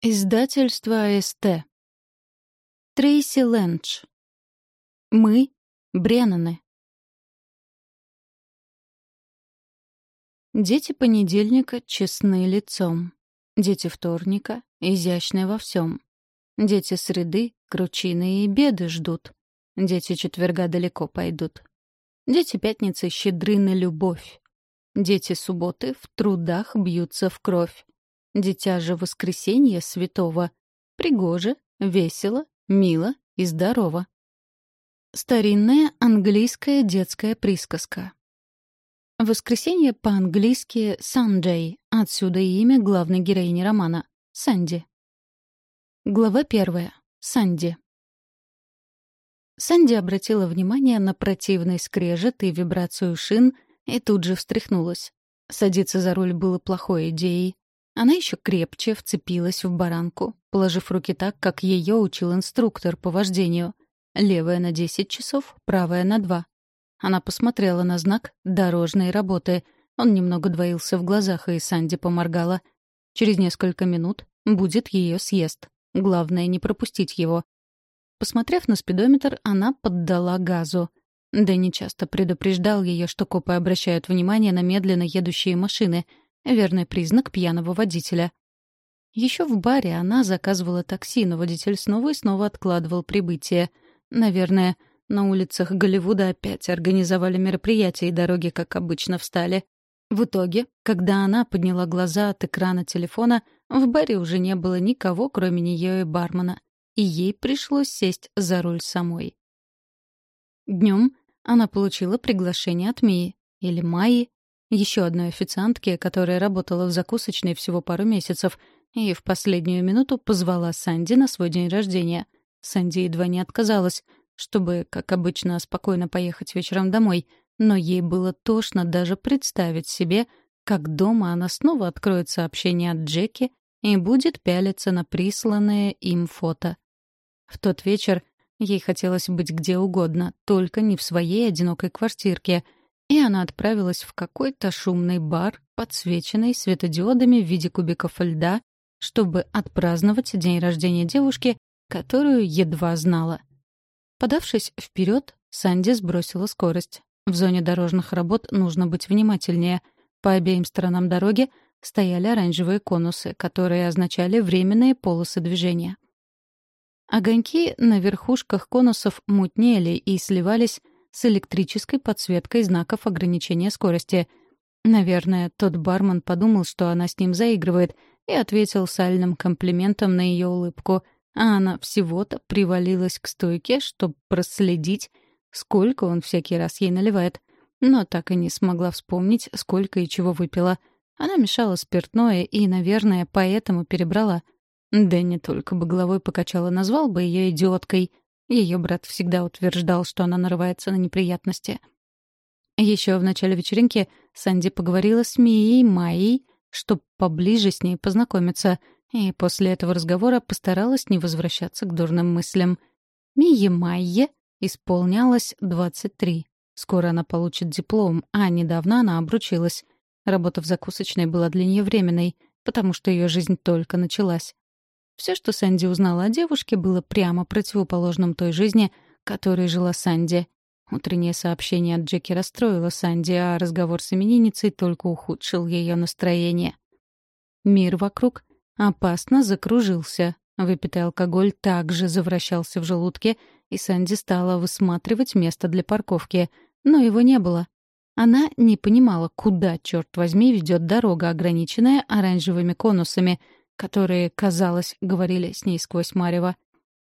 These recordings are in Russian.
Издательство АСТ. Трейси Лэндж. Мы — Бреннаны. Дети понедельника честны лицом. Дети вторника изящны во всем. Дети среды кручины и беды ждут. Дети четверга далеко пойдут. Дети пятницы щедры на любовь. Дети субботы в трудах бьются в кровь. Дитя же воскресенья святого. Пригоже, весело, мило и здорово. Старинная английская детская присказка. Воскресенье по-английски «Sunday», отсюда и имя главной героини романа — Санди. Глава первая. Санди. Санди обратила внимание на противный скрежет и вибрацию шин и тут же встряхнулась. Садиться за руль было плохой идеей. Она еще крепче вцепилась в баранку, положив руки так, как ее учил инструктор по вождению. Левая на 10 часов, правая на 2. Она посмотрела на знак «Дорожной работы». Он немного двоился в глазах, и Санди поморгала. Через несколько минут будет ее съезд. Главное — не пропустить его. Посмотрев на спидометр, она поддала газу. Дэнни часто предупреждал ее, что копы обращают внимание на медленно едущие машины — Верный признак пьяного водителя. Еще в баре она заказывала такси, но водитель снова и снова откладывал прибытие. Наверное, на улицах Голливуда опять организовали мероприятие, и дороги, как обычно, встали. В итоге, когда она подняла глаза от экрана телефона, в баре уже не было никого, кроме нее и бармена, и ей пришлось сесть за руль самой. Днем она получила приглашение от Мии, или Майи, еще одной официантке, которая работала в закусочной всего пару месяцев, и в последнюю минуту позвала Санди на свой день рождения. Санди едва не отказалась, чтобы, как обычно, спокойно поехать вечером домой, но ей было тошно даже представить себе, как дома она снова откроет сообщение от Джеки и будет пялиться на присланное им фото. В тот вечер ей хотелось быть где угодно, только не в своей одинокой квартирке — и она отправилась в какой-то шумный бар, подсвеченный светодиодами в виде кубиков льда, чтобы отпраздновать день рождения девушки, которую едва знала. Подавшись вперед, Санди сбросила скорость. В зоне дорожных работ нужно быть внимательнее. По обеим сторонам дороги стояли оранжевые конусы, которые означали временные полосы движения. Огоньки на верхушках конусов мутнели и сливались с электрической подсветкой знаков ограничения скорости. Наверное, тот бармен подумал, что она с ним заигрывает, и ответил сальным комплиментом на ее улыбку, а она всего-то привалилась к стойке, чтобы проследить, сколько он всякий раз ей наливает. Но так и не смогла вспомнить, сколько и чего выпила. Она мешала спиртное и, наверное, поэтому перебрала. Дэнни только бы головой покачала, назвал бы ее идиоткой — ее брат всегда утверждал, что она нарывается на неприятности. Еще в начале вечеринки Санди поговорила с Мией Майей, чтобы поближе с ней познакомиться, и после этого разговора постаралась не возвращаться к дурным мыслям. Мие Майе исполнялось 23. Скоро она получит диплом, а недавно она обручилась. Работа в закусочной была для нее временной, потому что ее жизнь только началась. Все, что Санди узнала о девушке, было прямо противоположным той жизни, которой жила Санди. Утреннее сообщение от Джеки расстроило Санди, а разговор с именинницей только ухудшил ее настроение. Мир вокруг опасно закружился. Выпитый алкоголь также завращался в желудке, и Санди стала высматривать место для парковки, но его не было. Она не понимала, куда, черт возьми, ведет дорога, ограниченная оранжевыми конусами — которые, казалось, говорили с ней сквозь марево.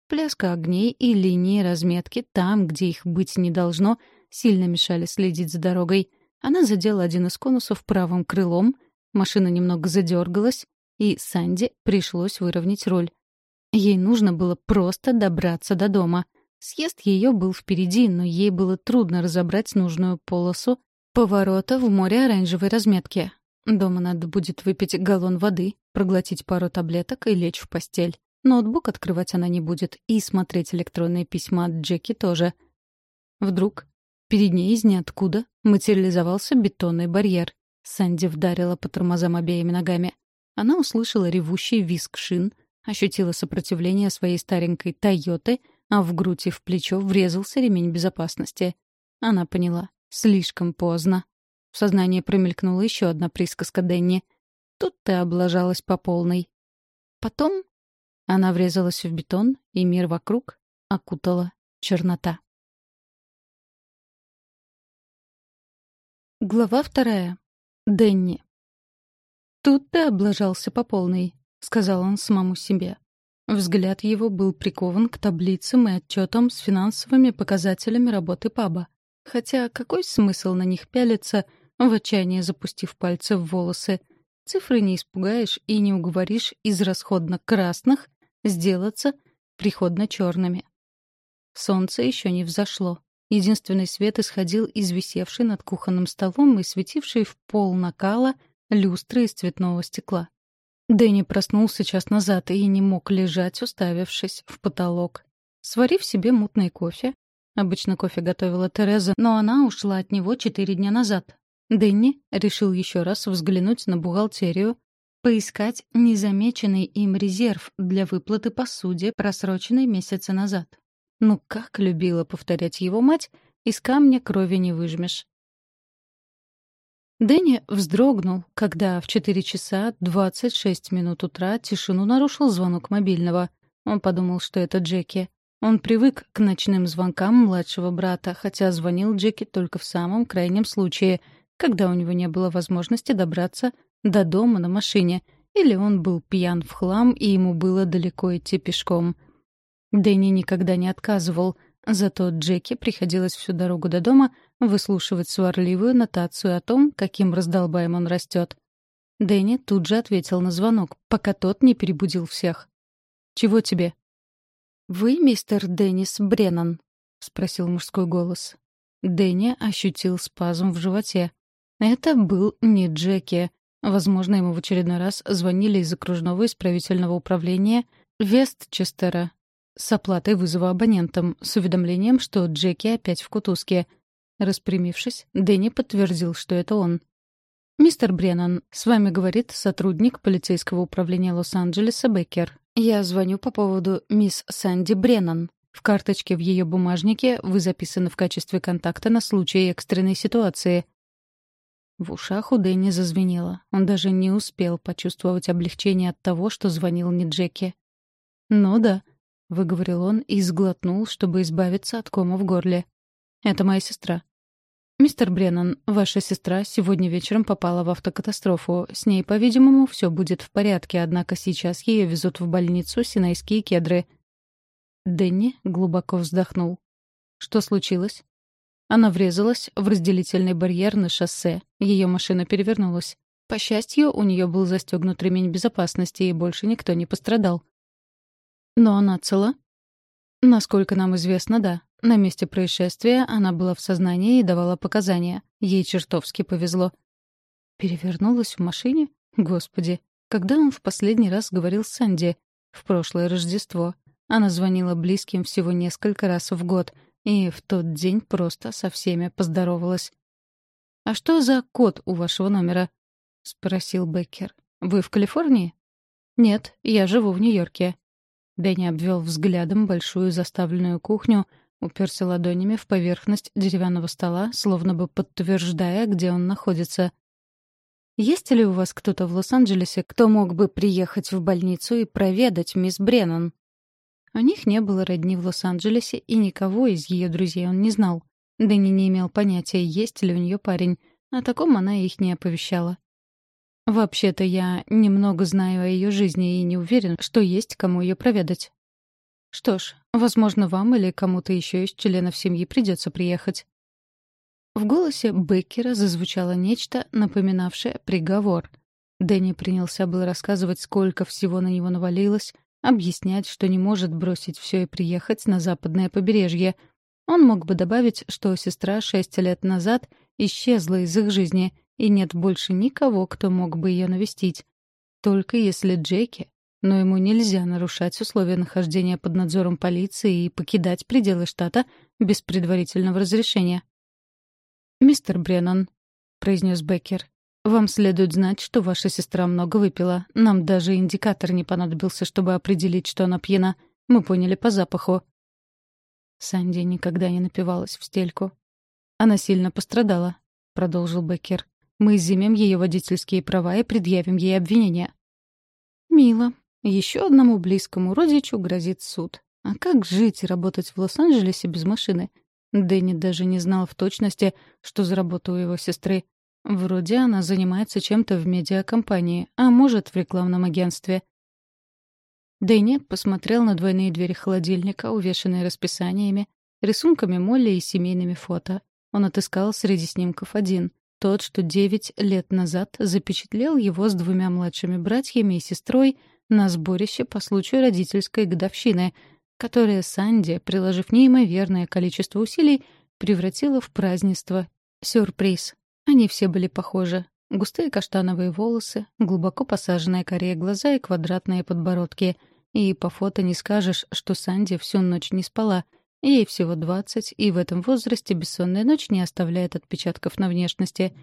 Пляска огней и линии разметки там, где их быть не должно, сильно мешали следить за дорогой. Она задела один из конусов правым крылом, машина немного задергалась, и Санди пришлось выровнять руль. Ей нужно было просто добраться до дома. Съезд ее был впереди, но ей было трудно разобрать нужную полосу поворота в море оранжевой разметки. Дома надо будет выпить галлон воды, проглотить пару таблеток и лечь в постель. Ноутбук открывать она не будет, и смотреть электронные письма от Джеки тоже. Вдруг перед ней из ниоткуда материализовался бетонный барьер. Санди вдарила по тормозам обеими ногами. Она услышала ревущий визг шин, ощутила сопротивление своей старенькой «Тойоты», а в грудь и в плечо врезался ремень безопасности. Она поняла. Слишком поздно. В сознании промелькнула еще одна присказка Денни. Тут ты облажалась по полной. Потом она врезалась в бетон, и мир вокруг окутала чернота. Глава вторая. Денни. «Тут ты облажался по полной», — сказал он самому себе. Взгляд его был прикован к таблицам и отчетам с финансовыми показателями работы паба. Хотя какой смысл на них пялиться, в отчаянии запустив пальцы в волосы? Цифры не испугаешь и не уговоришь из расходно-красных сделаться приходно-черными. Солнце еще не взошло. Единственный свет исходил из висевшей над кухонным столом и светившей в пол накала люстры из цветного стекла. Дэнни проснулся час назад и не мог лежать, уставившись в потолок. Сварив себе мутный кофе, обычно кофе готовила Тереза, но она ушла от него четыре дня назад. Дэнни решил еще раз взглянуть на бухгалтерию, поискать незамеченный им резерв для выплаты по суде, просроченной месяца назад. Ну как любила повторять его мать, из камня крови не выжмешь. Дэнни вздрогнул, когда в 4 часа 26 минут утра тишину нарушил звонок мобильного. Он подумал, что это Джеки. Он привык к ночным звонкам младшего брата, хотя звонил Джеки только в самом крайнем случае, когда у него не было возможности добраться до дома на машине, или он был пьян в хлам, и ему было далеко идти пешком — Дэнни никогда не отказывал, зато Джеки приходилось всю дорогу до дома выслушивать сварливую нотацию о том, каким раздолбаем он растет. Дэнни тут же ответил на звонок, пока тот не перебудил всех. «Чего тебе?» «Вы мистер Деннис Бреннан?» — спросил мужской голос. Дэнни ощутил спазм в животе. Это был не Джеки. Возможно, ему в очередной раз звонили из окружного исправительного управления Вестчестера с оплатой вызова абонентом, с уведомлением, что Джеки опять в кутузке. Распрямившись, Дэнни подтвердил, что это он. «Мистер Бреннан, с вами говорит сотрудник полицейского управления Лос-Анджелеса Беккер. Я звоню по поводу мисс Санди Бреннан. В карточке в ее бумажнике вы записаны в качестве контакта на случай экстренной ситуации». В ушах у Дэнни зазвенело. Он даже не успел почувствовать облегчение от того, что звонил не Джеки. «Ну да, — выговорил он и сглотнул, чтобы избавиться от кома в горле. «Это моя сестра». «Мистер Бреннан, ваша сестра сегодня вечером попала в автокатастрофу. С ней, по-видимому, все будет в порядке, однако сейчас ее везут в больницу Синайские кедры». Дэнни глубоко вздохнул. «Что случилось?» Она врезалась в разделительный барьер на шоссе. Ее машина перевернулась. По счастью, у нее был застегнут ремень безопасности, и больше никто не пострадал. Но она цела? Насколько нам известно, да. На месте происшествия она была в сознании и давала показания. Ей чертовски повезло. Перевернулась в машине? Господи, когда он в последний раз говорил с Санди? В прошлое Рождество. Она звонила близким всего несколько раз в год, и в тот день просто со всеми поздоровалась. «А что за код у вашего номера?» — спросил Беккер. «Вы в Калифорнии?» «Нет, я живу в Нью-Йорке. Дэнни обвел взглядом большую заставленную кухню, уперся ладонями в поверхность деревянного стола, словно бы подтверждая, где он находится. «Есть ли у вас кто-то в Лос-Анджелесе, кто мог бы приехать в больницу и проведать мисс Бреннан?» У них не было родни в Лос-Анджелесе, и никого из ее друзей он не знал. Дэнни не имел понятия, есть ли у нее парень. О таком она их не оповещала. Вообще-то я немного знаю о ее жизни и не уверен, что есть кому ее проведать. Что ж, возможно, вам или кому-то еще из членов семьи придется приехать. В голосе Беккера зазвучало нечто, напоминавшее приговор. Дэнни принялся был рассказывать, сколько всего на него навалилось, объяснять, что не может бросить все и приехать на западное побережье. Он мог бы добавить, что сестра шесть лет назад исчезла из их жизни, и нет больше никого, кто мог бы ее навестить. Только если Джеки, но ему нельзя нарушать условия нахождения под надзором полиции и покидать пределы штата без предварительного разрешения. «Мистер Бреннан», — произнес Беккер, «Вам следует знать, что ваша сестра много выпила. Нам даже индикатор не понадобился, чтобы определить, что она пьяна. Мы поняли по запаху». Санди никогда не напивалась в стельку. «Она сильно пострадала», — продолжил Беккер. «Мы изымем ее водительские права и предъявим ей обвинения». «Мило. Еще одному близкому родичу грозит суд. А как жить и работать в Лос-Анджелесе без машины? Дэнни даже не знал в точности, что за работа у его сестры. Вроде она занимается чем-то в медиакомпании, а может, в рекламном агентстве. Дэнни посмотрел на двойные двери холодильника, увешанные расписаниями, рисунками Молли и семейными фото. Он отыскал среди снимков один. Тот, что девять лет назад запечатлел его с двумя младшими братьями и сестрой на сборище по случаю родительской годовщины, которое Санди, приложив неимоверное количество усилий, превратила в празднество. Сюрприз. Они все были похожи. Густые каштановые волосы, глубоко посаженные корее глаза и квадратные подбородки. И по фото не скажешь, что Санди всю ночь не спала. Ей всего двадцать, и в этом возрасте бессонная ночь не оставляет отпечатков на внешности.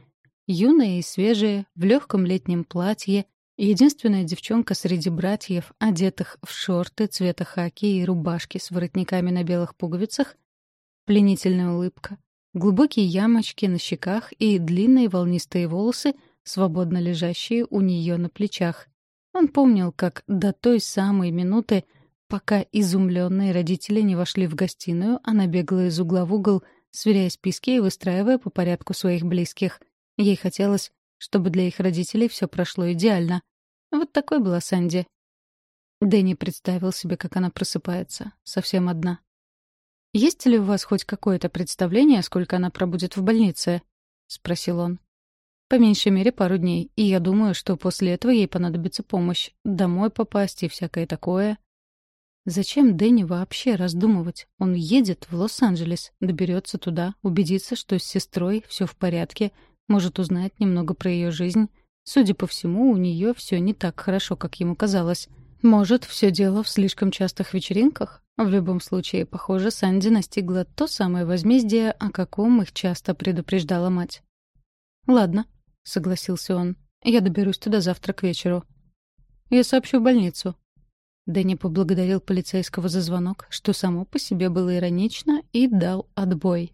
Юная и свежая, в легком летнем платье, единственная девчонка среди братьев, одетых в шорты цвета хаки и рубашки с воротниками на белых пуговицах, пленительная улыбка, глубокие ямочки на щеках и длинные волнистые волосы, свободно лежащие у нее на плечах. Он помнил, как до той самой минуты, пока изумленные родители не вошли в гостиную, она бегала из угла в угол, сверяя списки и выстраивая по порядку своих близких. Ей хотелось, чтобы для их родителей все прошло идеально. Вот такой была Санди. Дэнни представил себе, как она просыпается, совсем одна. «Есть ли у вас хоть какое-то представление, сколько она пробудет в больнице?» — спросил он. «По меньшей мере пару дней, и я думаю, что после этого ей понадобится помощь. Домой попасть и всякое такое». Зачем Дэнни вообще раздумывать? Он едет в Лос-Анджелес, доберется туда, убедится, что с сестрой все в порядке, может узнать немного про ее жизнь. Судя по всему, у нее все не так хорошо, как ему казалось. Может, все дело в слишком частых вечеринках? В любом случае, похоже, Санди настигла то самое возмездие, о каком их часто предупреждала мать. «Ладно», — согласился он. «Я доберусь туда завтра к вечеру». «Я сообщу в больницу». Дэнни поблагодарил полицейского за звонок, что само по себе было иронично, и дал отбой.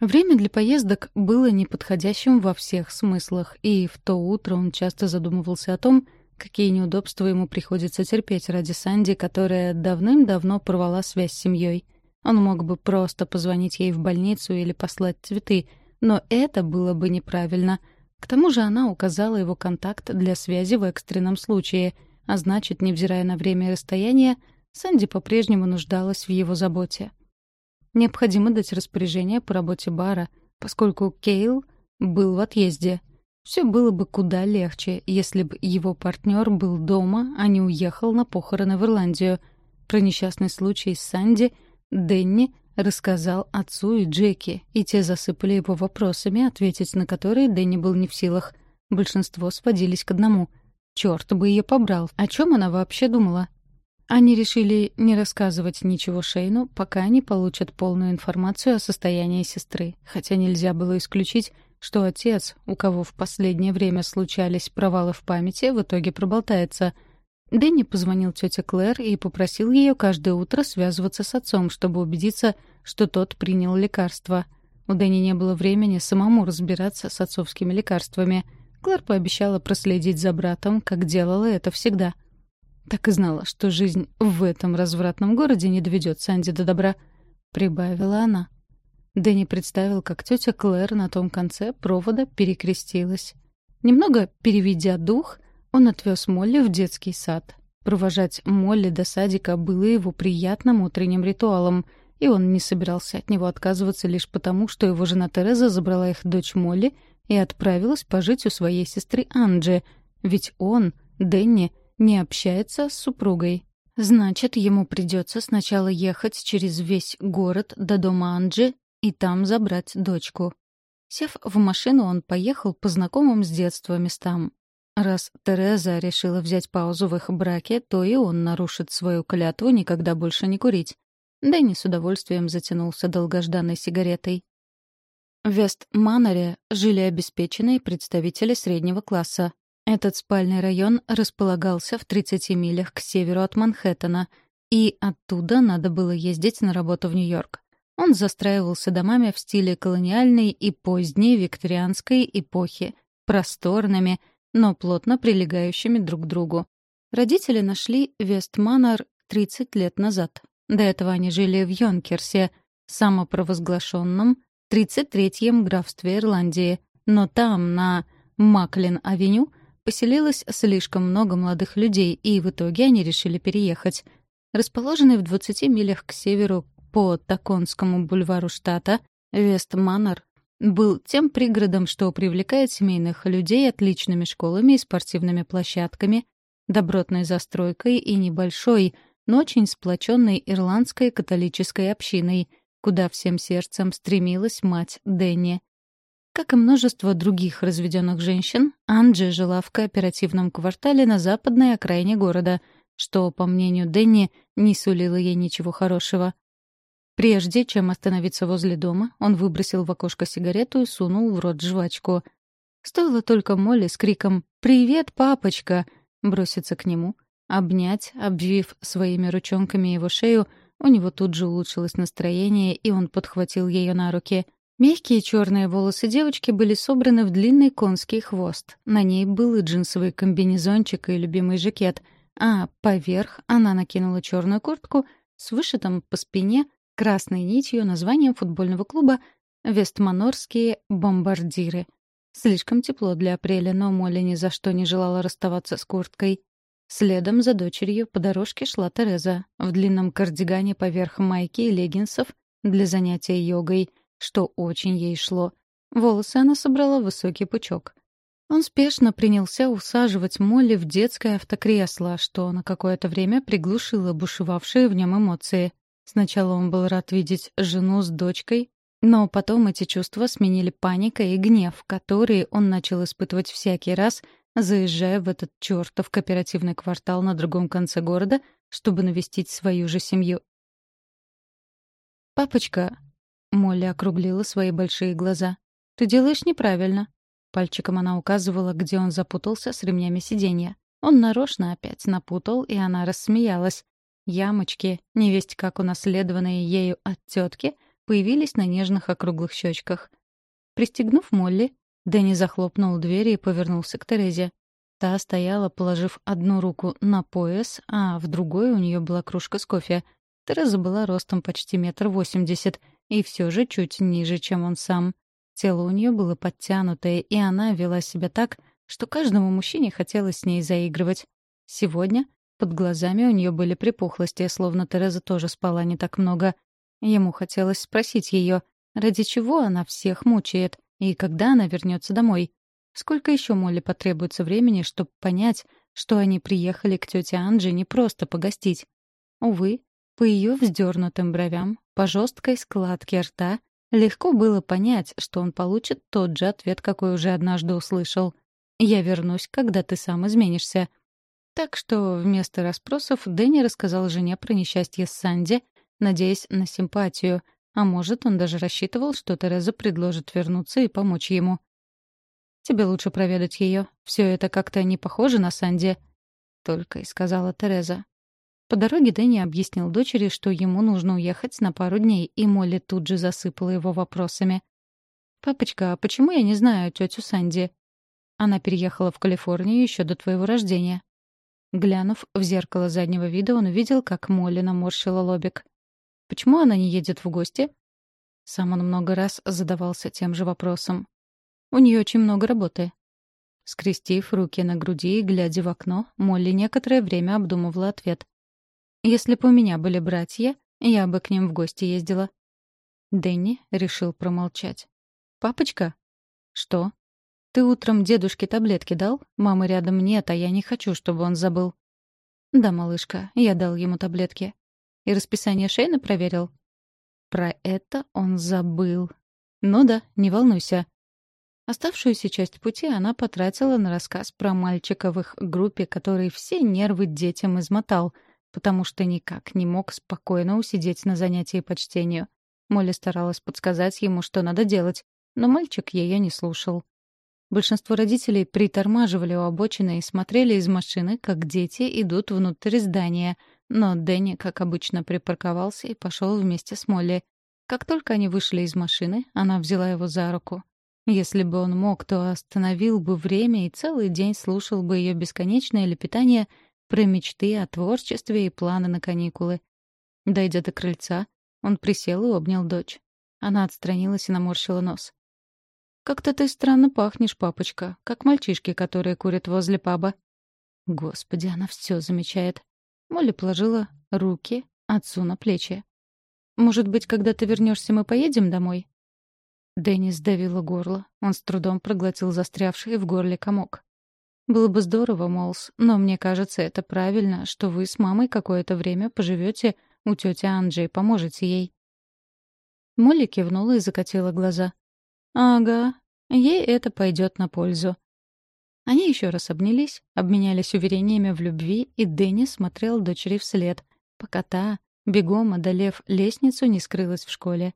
Время для поездок было неподходящим во всех смыслах, и в то утро он часто задумывался о том, какие неудобства ему приходится терпеть ради Санди, которая давным-давно порвала связь с семьей. Он мог бы просто позвонить ей в больницу или послать цветы, но это было бы неправильно. К тому же она указала его контакт для связи в экстренном случае, а значит, невзирая на время и расстояние, Санди по-прежнему нуждалась в его заботе. Необходимо дать распоряжение по работе бара, поскольку Кейл был в отъезде — все было бы куда легче, если бы его партнер был дома, а не уехал на похороны в Ирландию. Про несчастный случай с Санди Дэнни рассказал отцу и Джеки, и те засыпали его вопросами, ответить на которые Дэнни был не в силах. Большинство сводились к одному. Черт бы ее побрал. О чем она вообще думала? Они решили не рассказывать ничего Шейну, пока они получат полную информацию о состоянии сестры, хотя нельзя было исключить, что отец, у кого в последнее время случались провалы в памяти, в итоге проболтается. Дэнни позвонил тете Клэр и попросил ее каждое утро связываться с отцом, чтобы убедиться, что тот принял лекарство. У Дэнни не было времени самому разбираться с отцовскими лекарствами. Клэр пообещала проследить за братом, как делала это всегда. Так и знала, что жизнь в этом развратном городе не доведет Санди до добра. Прибавила она. Дэнни представил, как тетя Клэр на том конце провода перекрестилась. Немного переведя дух, он отвез Молли в детский сад. Провожать Молли до садика было его приятным утренним ритуалом, и он не собирался от него отказываться лишь потому, что его жена Тереза забрала их дочь Молли и отправилась пожить у своей сестры Анджи, ведь он, Дэнни, не общается с супругой. Значит, ему придется сначала ехать через весь город до дома Анджи и там забрать дочку. Сев в машину, он поехал по знакомым с детства местам. Раз Тереза решила взять паузу в их браке, то и он нарушит свою клятву никогда больше не курить. Дэнни с удовольствием затянулся долгожданной сигаретой. В Вест-Маноре жили обеспеченные представители среднего класса. Этот спальный район располагался в 30 милях к северу от Манхэттена, и оттуда надо было ездить на работу в Нью-Йорк. Он застраивался домами в стиле колониальной и поздней викторианской эпохи, просторными, но плотно прилегающими друг к другу. Родители нашли Вестманор 30 лет назад. До этого они жили в Йонкерсе, самопровозглашенном 33-м графстве Ирландии, но там, на Маклин-авеню, поселилось слишком много молодых людей, и в итоге они решили переехать. Расположенный в 20 милях к северу по Таконскому бульвару штата, Вестманор был тем пригородом, что привлекает семейных людей отличными школами и спортивными площадками, добротной застройкой и небольшой, но очень сплоченной ирландской католической общиной, куда всем сердцем стремилась мать Дэнни. Как и множество других разведенных женщин, Анджи жила в кооперативном квартале на западной окраине города, что, по мнению Дэнни, не сулило ей ничего хорошего. Прежде чем остановиться возле дома, он выбросил в окошко сигарету и сунул в рот жвачку. Стоило только Молли с криком «Привет, папочка!» броситься к нему, обнять, обвив своими ручонками его шею, у него тут же улучшилось настроение, и он подхватил ее на руки. Мягкие черные волосы девочки были собраны в длинный конский хвост. На ней был и джинсовый комбинезончик, и любимый жакет, а поверх она накинула черную куртку с вышитым по спине красной нитью названием футбольного клуба «Вестманорские бомбардиры». Слишком тепло для апреля, но Молли ни за что не желала расставаться с курткой. Следом за дочерью по дорожке шла Тереза в длинном кардигане поверх майки и леггинсов для занятия йогой, что очень ей шло. Волосы она собрала в высокий пучок. Он спешно принялся усаживать Молли в детское автокресло, что на какое-то время приглушило бушевавшие в нем эмоции — Сначала он был рад видеть жену с дочкой, но потом эти чувства сменили паника и гнев, которые он начал испытывать всякий раз, заезжая в этот чертов кооперативный квартал на другом конце города, чтобы навестить свою же семью. «Папочка», — Молли округлила свои большие глаза, — «ты делаешь неправильно». Пальчиком она указывала, где он запутался с ремнями сиденья. Он нарочно опять напутал, и она рассмеялась. Ямочки, невесть как унаследованные ею от тетки, появились на нежных округлых щечках. Пристегнув Молли, Дэнни захлопнул дверь и повернулся к Терезе. Та стояла, положив одну руку на пояс, а в другой у нее была кружка с кофе. Тереза была ростом почти метр восемьдесят и все же чуть ниже, чем он сам. Тело у нее было подтянутое, и она вела себя так, что каждому мужчине хотелось с ней заигрывать. Сегодня под глазами у нее были припухлости, словно Тереза тоже спала не так много. Ему хотелось спросить ее, ради чего она всех мучает, и когда она вернется домой. Сколько еще Молли потребуется времени, чтобы понять, что они приехали к тете Анже не просто погостить? Увы, по ее вздернутым бровям, по жесткой складке рта, легко было понять, что он получит тот же ответ, какой уже однажды услышал. «Я вернусь, когда ты сам изменишься». Так что вместо расспросов Дэнни рассказал жене про несчастье с Санди, надеясь на симпатию, а может, он даже рассчитывал, что Тереза предложит вернуться и помочь ему. «Тебе лучше проведать ее. Все это как-то не похоже на Санди», — только и сказала Тереза. По дороге Дэнни объяснил дочери, что ему нужно уехать на пару дней, и Молли тут же засыпала его вопросами. «Папочка, а почему я не знаю тетю Санди?» Она переехала в Калифорнию еще до твоего рождения. Глянув в зеркало заднего вида, он увидел, как Молли наморщила лобик. «Почему она не едет в гости?» Сам он много раз задавался тем же вопросом. «У нее очень много работы». Скрестив руки на груди и глядя в окно, Молли некоторое время обдумывала ответ. «Если бы у меня были братья, я бы к ним в гости ездила». Дэнни решил промолчать. «Папочка?» «Что?» «Ты утром дедушке таблетки дал? Мамы рядом нет, а я не хочу, чтобы он забыл». «Да, малышка, я дал ему таблетки». «И расписание Шейна проверил?» Про это он забыл. «Ну да, не волнуйся». Оставшуюся часть пути она потратила на рассказ про мальчика в их группе, который все нервы детям измотал, потому что никак не мог спокойно усидеть на занятии по чтению. Молли старалась подсказать ему, что надо делать, но мальчик ее не слушал. Большинство родителей притормаживали у обочины и смотрели из машины, как дети идут внутрь здания, но Дэнни, как обычно, припарковался и пошел вместе с Молли. Как только они вышли из машины, она взяла его за руку. Если бы он мог, то остановил бы время и целый день слушал бы ее бесконечное лепетание про мечты о творчестве и планы на каникулы. Дойдя до крыльца, он присел и обнял дочь. Она отстранилась и наморщила нос. «Как-то ты странно пахнешь, папочка, как мальчишки, которые курят возле паба». Господи, она все замечает. Молли положила руки отцу на плечи. «Может быть, когда ты вернешься, мы поедем домой?» Деннис давила горло. Он с трудом проглотил застрявший в горле комок. «Было бы здорово, Молс, но мне кажется, это правильно, что вы с мамой какое-то время поживете у тети Анджи и поможете ей». Молли кивнула и закатила глаза. Ага, ей это пойдет на пользу. Они еще раз обнялись, обменялись уверениями в любви, и Дэнни смотрел дочери вслед, пока та, бегом одолев лестницу, не скрылась в школе.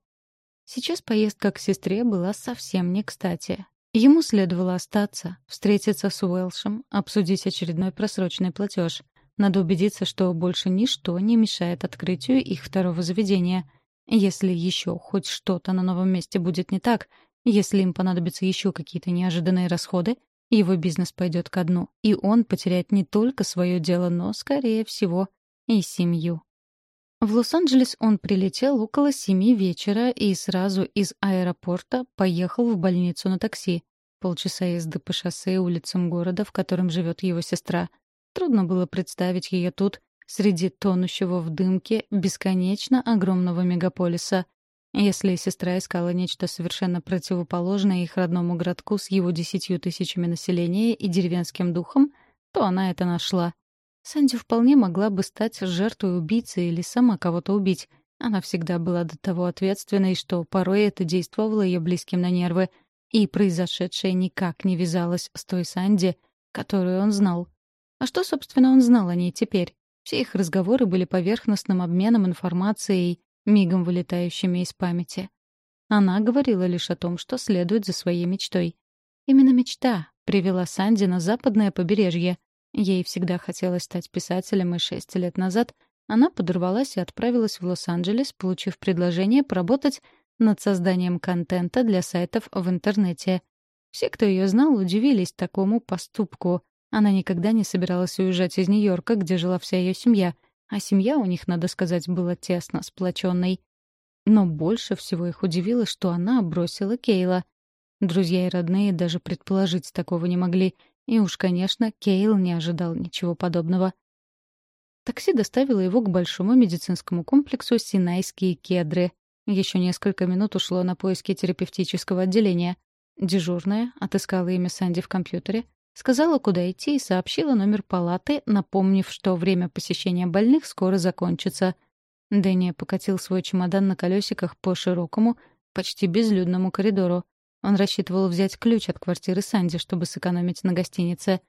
Сейчас поездка к сестре была совсем не кстати. Ему следовало остаться, встретиться с Уэлшем, обсудить очередной просроченный платеж. Надо убедиться, что больше ничто не мешает открытию их второго заведения. Если еще хоть что-то на новом месте будет не так, если им понадобятся еще какие-то неожиданные расходы, его бизнес пойдет ко дну, и он потеряет не только свое дело, но, скорее всего, и семью. В Лос-Анджелес он прилетел около семи вечера и сразу из аэропорта поехал в больницу на такси. Полчаса езды по шоссе и улицам города, в котором живет его сестра. Трудно было представить ее тут, среди тонущего в дымке бесконечно огромного мегаполиса — если сестра искала нечто совершенно противоположное их родному городку с его десятью тысячами населения и деревенским духом, то она это нашла. Санди вполне могла бы стать жертвой убийцы или сама кого-то убить. Она всегда была до того ответственной, что порой это действовало ее близким на нервы, и произошедшее никак не вязалось с той Санди, которую он знал. А что, собственно, он знал о ней теперь? Все их разговоры были поверхностным обменом информацией, мигом вылетающими из памяти. Она говорила лишь о том, что следует за своей мечтой. Именно мечта привела Санди на западное побережье. Ей всегда хотелось стать писателем, и шесть лет назад она подорвалась и отправилась в Лос-Анджелес, получив предложение поработать над созданием контента для сайтов в интернете. Все, кто ее знал, удивились такому поступку. Она никогда не собиралась уезжать из Нью-Йорка, где жила вся ее семья — а семья у них, надо сказать, была тесно сплоченной. Но больше всего их удивило, что она бросила Кейла. Друзья и родные даже предположить такого не могли. И уж, конечно, Кейл не ожидал ничего подобного. Такси доставило его к большому медицинскому комплексу «Синайские кедры». Еще несколько минут ушло на поиски терапевтического отделения. Дежурная отыскала имя Санди в компьютере, Сказала, куда идти, и сообщила номер палаты, напомнив, что время посещения больных скоро закончится. Дэнни покатил свой чемодан на колесиках по широкому, почти безлюдному коридору. Он рассчитывал взять ключ от квартиры Санди, чтобы сэкономить на гостинице.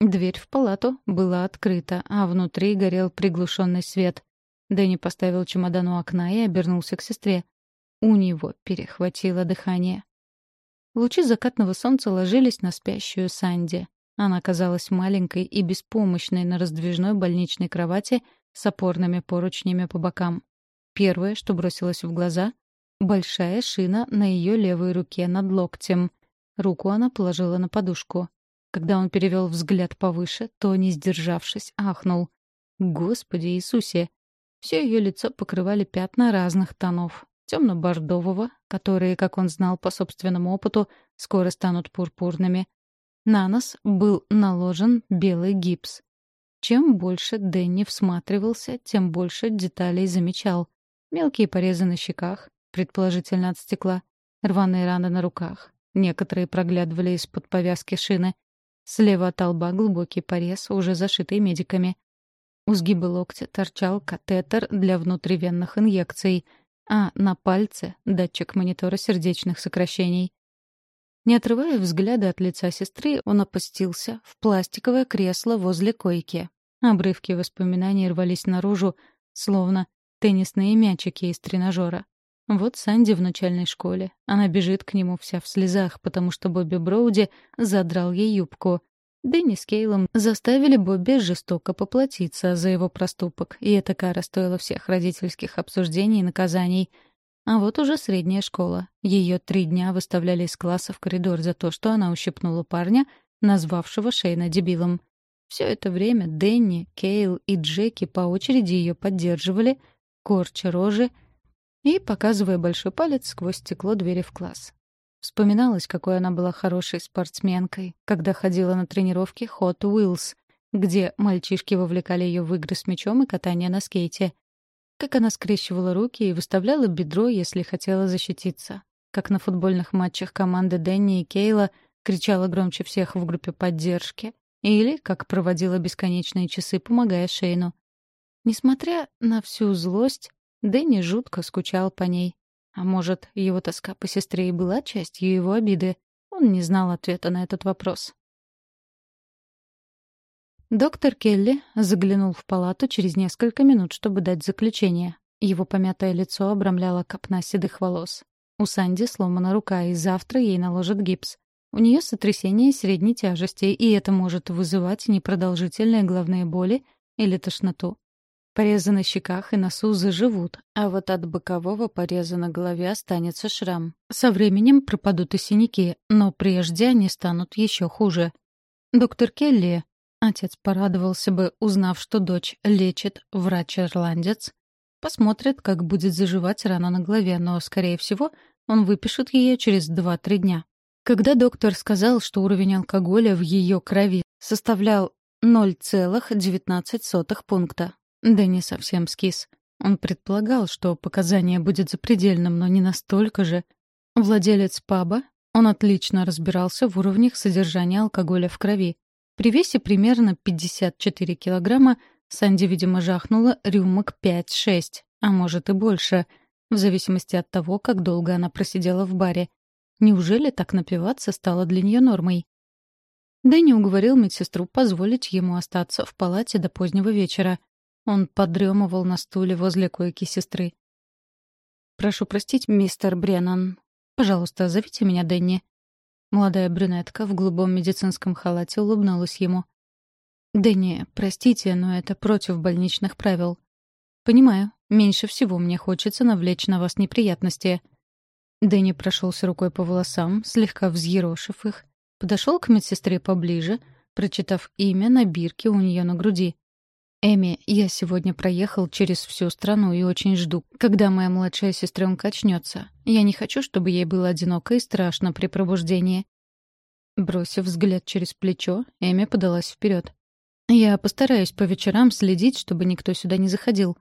Дверь в палату была открыта, а внутри горел приглушенный свет. Дэнни поставил чемодан у окна и обернулся к сестре. У него перехватило дыхание. Лучи закатного солнца ложились на спящую Санди. Она казалась маленькой и беспомощной на раздвижной больничной кровати с опорными поручнями по бокам. Первое, что бросилось в глаза — большая шина на ее левой руке над локтем. Руку она положила на подушку. Когда он перевел взгляд повыше, то, не сдержавшись, ахнул. «Господи Иисусе!» Все ее лицо покрывали пятна разных тонов темно-бордового, которые, как он знал по собственному опыту, скоро станут пурпурными. На нос был наложен белый гипс. Чем больше Дэнни всматривался, тем больше деталей замечал. Мелкие порезы на щеках, предположительно от стекла, рваные раны на руках. Некоторые проглядывали из-под повязки шины. Слева от лба глубокий порез, уже зашитый медиками. У сгиба локтя торчал катетер для внутривенных инъекций — а на пальце — датчик монитора сердечных сокращений. Не отрывая взгляда от лица сестры, он опустился в пластиковое кресло возле койки. Обрывки воспоминаний рвались наружу, словно теннисные мячики из тренажера. Вот Санди в начальной школе. Она бежит к нему вся в слезах, потому что Бобби Броуди задрал ей юбку. Дэнни с Кейлом заставили Бобби жестоко поплатиться за его проступок, и эта кара стоила всех родительских обсуждений и наказаний. А вот уже средняя школа. Ее три дня выставляли из класса в коридор за то, что она ущипнула парня, назвавшего Шейна дебилом. Все это время Дэнни, Кейл и Джеки по очереди ее поддерживали, корча рожи и показывая большой палец сквозь стекло двери в класс. Вспоминалось, какой она была хорошей спортсменкой, когда ходила на тренировки Hot Wheels, где мальчишки вовлекали ее в игры с мячом и катание на скейте. Как она скрещивала руки и выставляла бедро, если хотела защититься. Как на футбольных матчах команды Дэнни и Кейла кричала громче всех в группе поддержки. Или как проводила бесконечные часы, помогая Шейну. Несмотря на всю злость, Дэнни жутко скучал по ней. А может, его тоска по сестре и была частью его обиды? Он не знал ответа на этот вопрос. Доктор Келли заглянул в палату через несколько минут, чтобы дать заключение. Его помятое лицо обрамляло копна седых волос. У Санди сломана рука, и завтра ей наложат гипс. У нее сотрясение средней тяжести, и это может вызывать непродолжительные головные боли или тошноту. Порезы на щеках и носу заживут, а вот от бокового пореза на голове останется шрам. Со временем пропадут и синяки, но прежде они станут еще хуже. Доктор Келли, отец порадовался бы, узнав, что дочь лечит врач-ирландец, посмотрит, как будет заживать рана на голове, но, скорее всего, он выпишет ее через 2-3 дня. Когда доктор сказал, что уровень алкоголя в ее крови составлял 0,19 пункта, да не совсем скис. Он предполагал, что показание будет запредельным, но не настолько же. Владелец паба, он отлично разбирался в уровнях содержания алкоголя в крови. При весе примерно 54 килограмма Санди, видимо, жахнула рюмок 5-6, а может и больше, в зависимости от того, как долго она просидела в баре. Неужели так напиваться стало для нее нормой? Дэнни уговорил медсестру позволить ему остаться в палате до позднего вечера. Он подремывал на стуле возле койки сестры. «Прошу простить, мистер Бреннан. Пожалуйста, зовите меня Дэнни». Молодая брюнетка в голубом медицинском халате улыбнулась ему. «Дэнни, простите, но это против больничных правил». «Понимаю. Меньше всего мне хочется навлечь на вас неприятности». Дэнни прошелся рукой по волосам, слегка взъерошив их, подошел к медсестре поближе, прочитав имя на бирке у нее на груди. «Эми, я сегодня проехал через всю страну и очень жду, когда моя младшая сестренка очнется. Я не хочу, чтобы ей было одиноко и страшно при пробуждении». Бросив взгляд через плечо, Эми подалась вперед. «Я постараюсь по вечерам следить, чтобы никто сюда не заходил».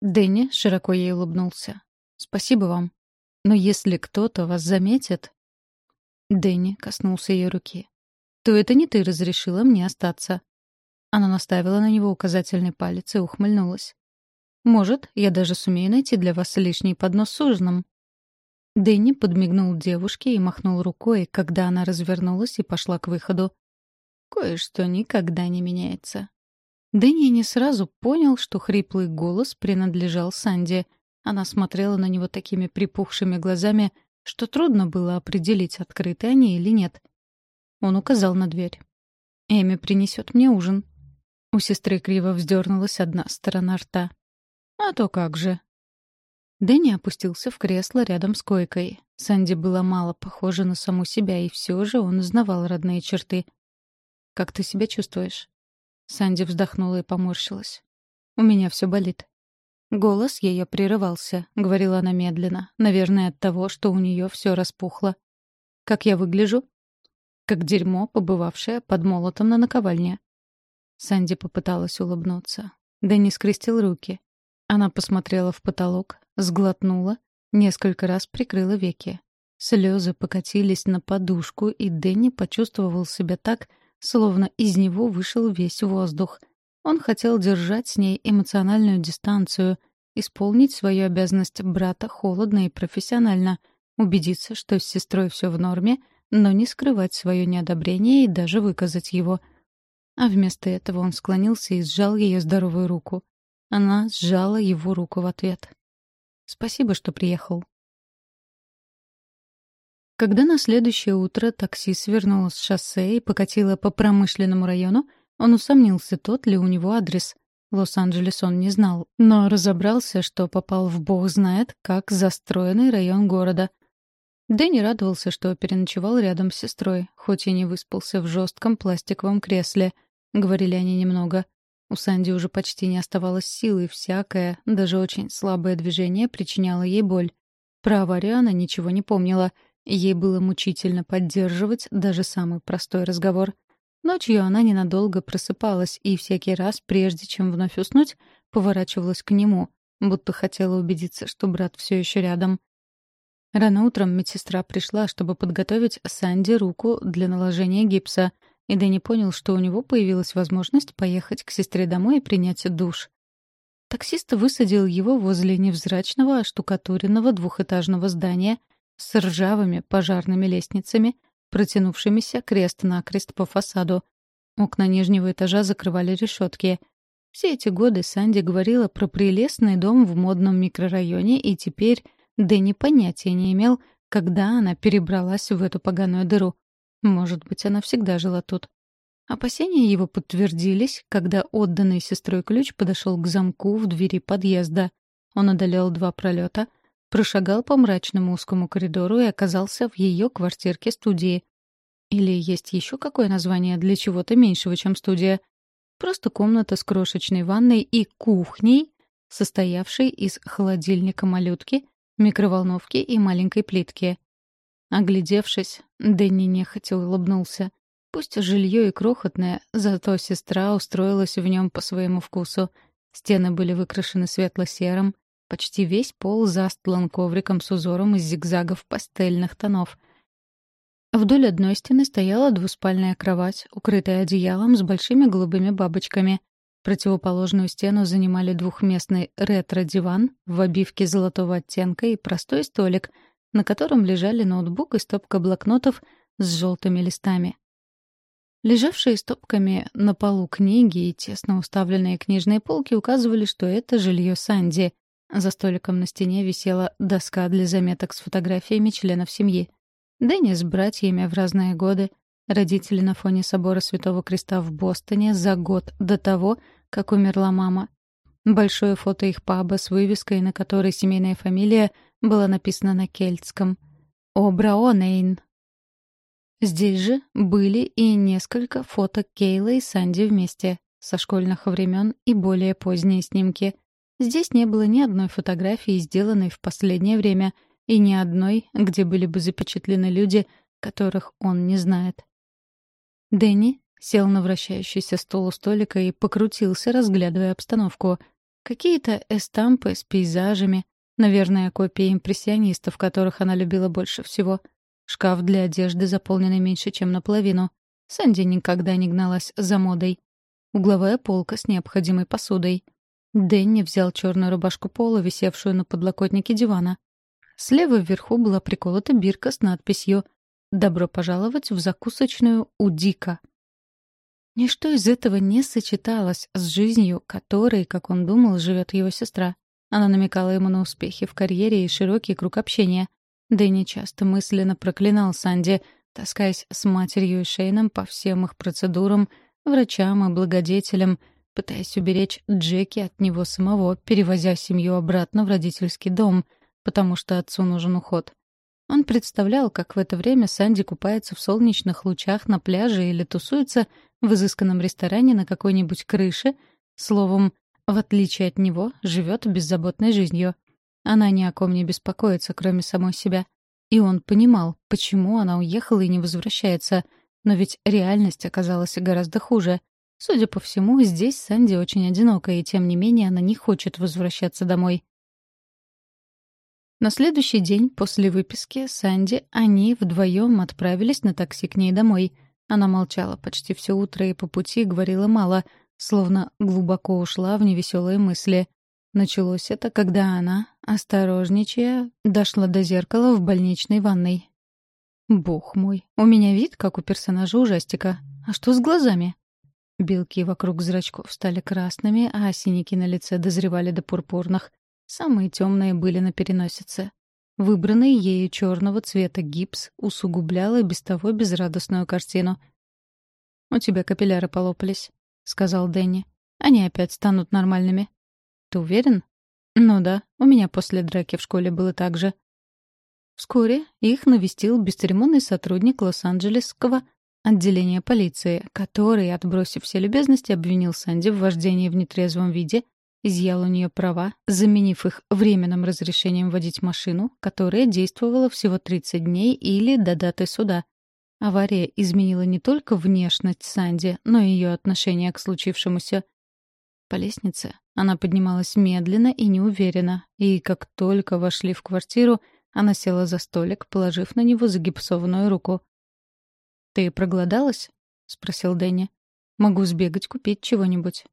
Дэнни широко ей улыбнулся. «Спасибо вам. Но если кто-то вас заметит...» Дэнни коснулся ее руки. «То это не ты разрешила мне остаться. Она наставила на него указательный палец и ухмыльнулась. «Может, я даже сумею найти для вас лишний поднос с ужином». Дэнни подмигнул девушке и махнул рукой, когда она развернулась и пошла к выходу. Кое-что никогда не меняется. Дэнни не сразу понял, что хриплый голос принадлежал Санди. Она смотрела на него такими припухшими глазами, что трудно было определить, открыты они или нет. Он указал на дверь. «Эми принесет мне ужин», у сестры криво вздернулась одна сторона рта. «А то как же!» Дэнни опустился в кресло рядом с койкой. Санди была мало похожа на саму себя, и все же он узнавал родные черты. «Как ты себя чувствуешь?» Санди вздохнула и поморщилась. «У меня все болит». Голос ее прерывался, говорила она медленно, наверное, от того, что у нее все распухло. «Как я выгляжу?» «Как дерьмо, побывавшее под молотом на наковальне», Санди попыталась улыбнуться. Дэнни скрестил руки. Она посмотрела в потолок, сглотнула, несколько раз прикрыла веки. Слезы покатились на подушку, и Дэнни почувствовал себя так, словно из него вышел весь воздух. Он хотел держать с ней эмоциональную дистанцию, исполнить свою обязанность брата холодно и профессионально, убедиться, что с сестрой все в норме, но не скрывать свое неодобрение и даже выказать его — а вместо этого он склонился и сжал ее здоровую руку. Она сжала его руку в ответ. Спасибо, что приехал». Когда на следующее утро такси свернуло с шоссе и покатило по промышленному району, он усомнился, тот ли у него адрес. Лос-Анджелес он не знал, но разобрался, что попал в бог знает, как застроенный район города. Дэнни радовался, что переночевал рядом с сестрой, хоть и не выспался в жестком пластиковом кресле. Говорили они немного. У Санди уже почти не оставалось силы, всякое, даже очень слабое движение причиняло ей боль. Про аварию она ничего не помнила — Ей было мучительно поддерживать даже самый простой разговор. Ночью она ненадолго просыпалась и всякий раз, прежде чем вновь уснуть, поворачивалась к нему, будто хотела убедиться, что брат все еще рядом. Рано утром медсестра пришла, чтобы подготовить Санди руку для наложения гипса, и Дэнни понял, что у него появилась возможность поехать к сестре домой и принять душ. Таксист высадил его возле невзрачного штукатуренного двухэтажного здания — с ржавыми пожарными лестницами, протянувшимися крест-накрест по фасаду. Окна нижнего этажа закрывали решетки. Все эти годы Санди говорила про прелестный дом в модном микрорайоне, и теперь Дэнни понятия не имел, когда она перебралась в эту поганую дыру. Может быть, она всегда жила тут. Опасения его подтвердились, когда отданный сестрой ключ подошел к замку в двери подъезда. Он одолел два пролета — прошагал по мрачному узкому коридору и оказался в ее квартирке-студии. Или есть еще какое название для чего-то меньшего, чем студия? Просто комната с крошечной ванной и кухней, состоявшей из холодильника малютки, микроволновки и маленькой плитки. Оглядевшись, Дэнни нехотя улыбнулся. Пусть жилье и крохотное, зато сестра устроилась в нем по своему вкусу. Стены были выкрашены светло-серым, Почти весь пол застлан ковриком с узором из зигзагов пастельных тонов. Вдоль одной стены стояла двуспальная кровать, укрытая одеялом с большими голубыми бабочками. Противоположную стену занимали двухместный ретро-диван в обивке золотого оттенка и простой столик, на котором лежали ноутбук и стопка блокнотов с желтыми листами. Лежавшие стопками на полу книги и тесно уставленные книжные полки указывали, что это жилье Санди. За столиком на стене висела доска для заметок с фотографиями членов семьи. Дэнни с братьями в разные годы, родители на фоне собора Святого Креста в Бостоне за год до того, как умерла мама. Большое фото их паба с вывеской, на которой семейная фамилия была написана на кельтском. «Обраонейн». Здесь же были и несколько фото Кейла и Санди вместе, со школьных времен и более поздние снимки — Здесь не было ни одной фотографии, сделанной в последнее время, и ни одной, где были бы запечатлены люди, которых он не знает. Дэнни сел на вращающийся стол у столика и покрутился, разглядывая обстановку. Какие-то эстампы с пейзажами, наверное, копии импрессионистов, которых она любила больше всего. Шкаф для одежды, заполненный меньше, чем наполовину. Сэнди никогда не гналась за модой. Угловая полка с необходимой посудой. Дэнни взял черную рубашку пола, висевшую на подлокотнике дивана. Слева вверху была приколота бирка с надписью «Добро пожаловать в закусочную у Дика». Ничто из этого не сочеталось с жизнью, которой, как он думал, живет его сестра. Она намекала ему на успехи в карьере и широкий круг общения. Дэнни часто мысленно проклинал Санди, таскаясь с матерью и Шейном по всем их процедурам, врачам и благодетелям — пытаясь уберечь Джеки от него самого, перевозя семью обратно в родительский дом, потому что отцу нужен уход. Он представлял, как в это время Санди купается в солнечных лучах на пляже или тусуется в изысканном ресторане на какой-нибудь крыше, словом, в отличие от него, живет беззаботной жизнью. Она ни о ком не беспокоится, кроме самой себя. И он понимал, почему она уехала и не возвращается, но ведь реальность оказалась гораздо хуже — Судя по всему, здесь Санди очень одинока, и тем не менее она не хочет возвращаться домой. На следующий день после выписки Санди они вдвоем отправились на такси к ней домой. Она молчала почти все утро и по пути говорила мало, словно глубоко ушла в невеселые мысли. Началось это, когда она, осторожничая, дошла до зеркала в больничной ванной. «Бог мой, у меня вид, как у персонажа ужастика. А что с глазами?» Белки вокруг зрачков стали красными, а синяки на лице дозревали до пурпурных. Самые темные были на переносице. Выбранный ею черного цвета гипс усугублял и без того безрадостную картину. «У тебя капилляры полопались», — сказал Дэнни. «Они опять станут нормальными». «Ты уверен?» «Ну да, у меня после драки в школе было так же». Вскоре их навестил бесцеремонный сотрудник Лос-Анджелесского отделения полиции, который, отбросив все любезности, обвинил Санди в вождении в нетрезвом виде, изъял у нее права, заменив их временным разрешением водить машину, которая действовала всего 30 дней или до даты суда. Авария изменила не только внешность Санди, но и ее отношение к случившемуся. По лестнице она поднималась медленно и неуверенно, и как только вошли в квартиру, она села за столик, положив на него загипсованную руку. «Ты проголодалась?» — спросил Дэнни. «Могу сбегать купить чего-нибудь».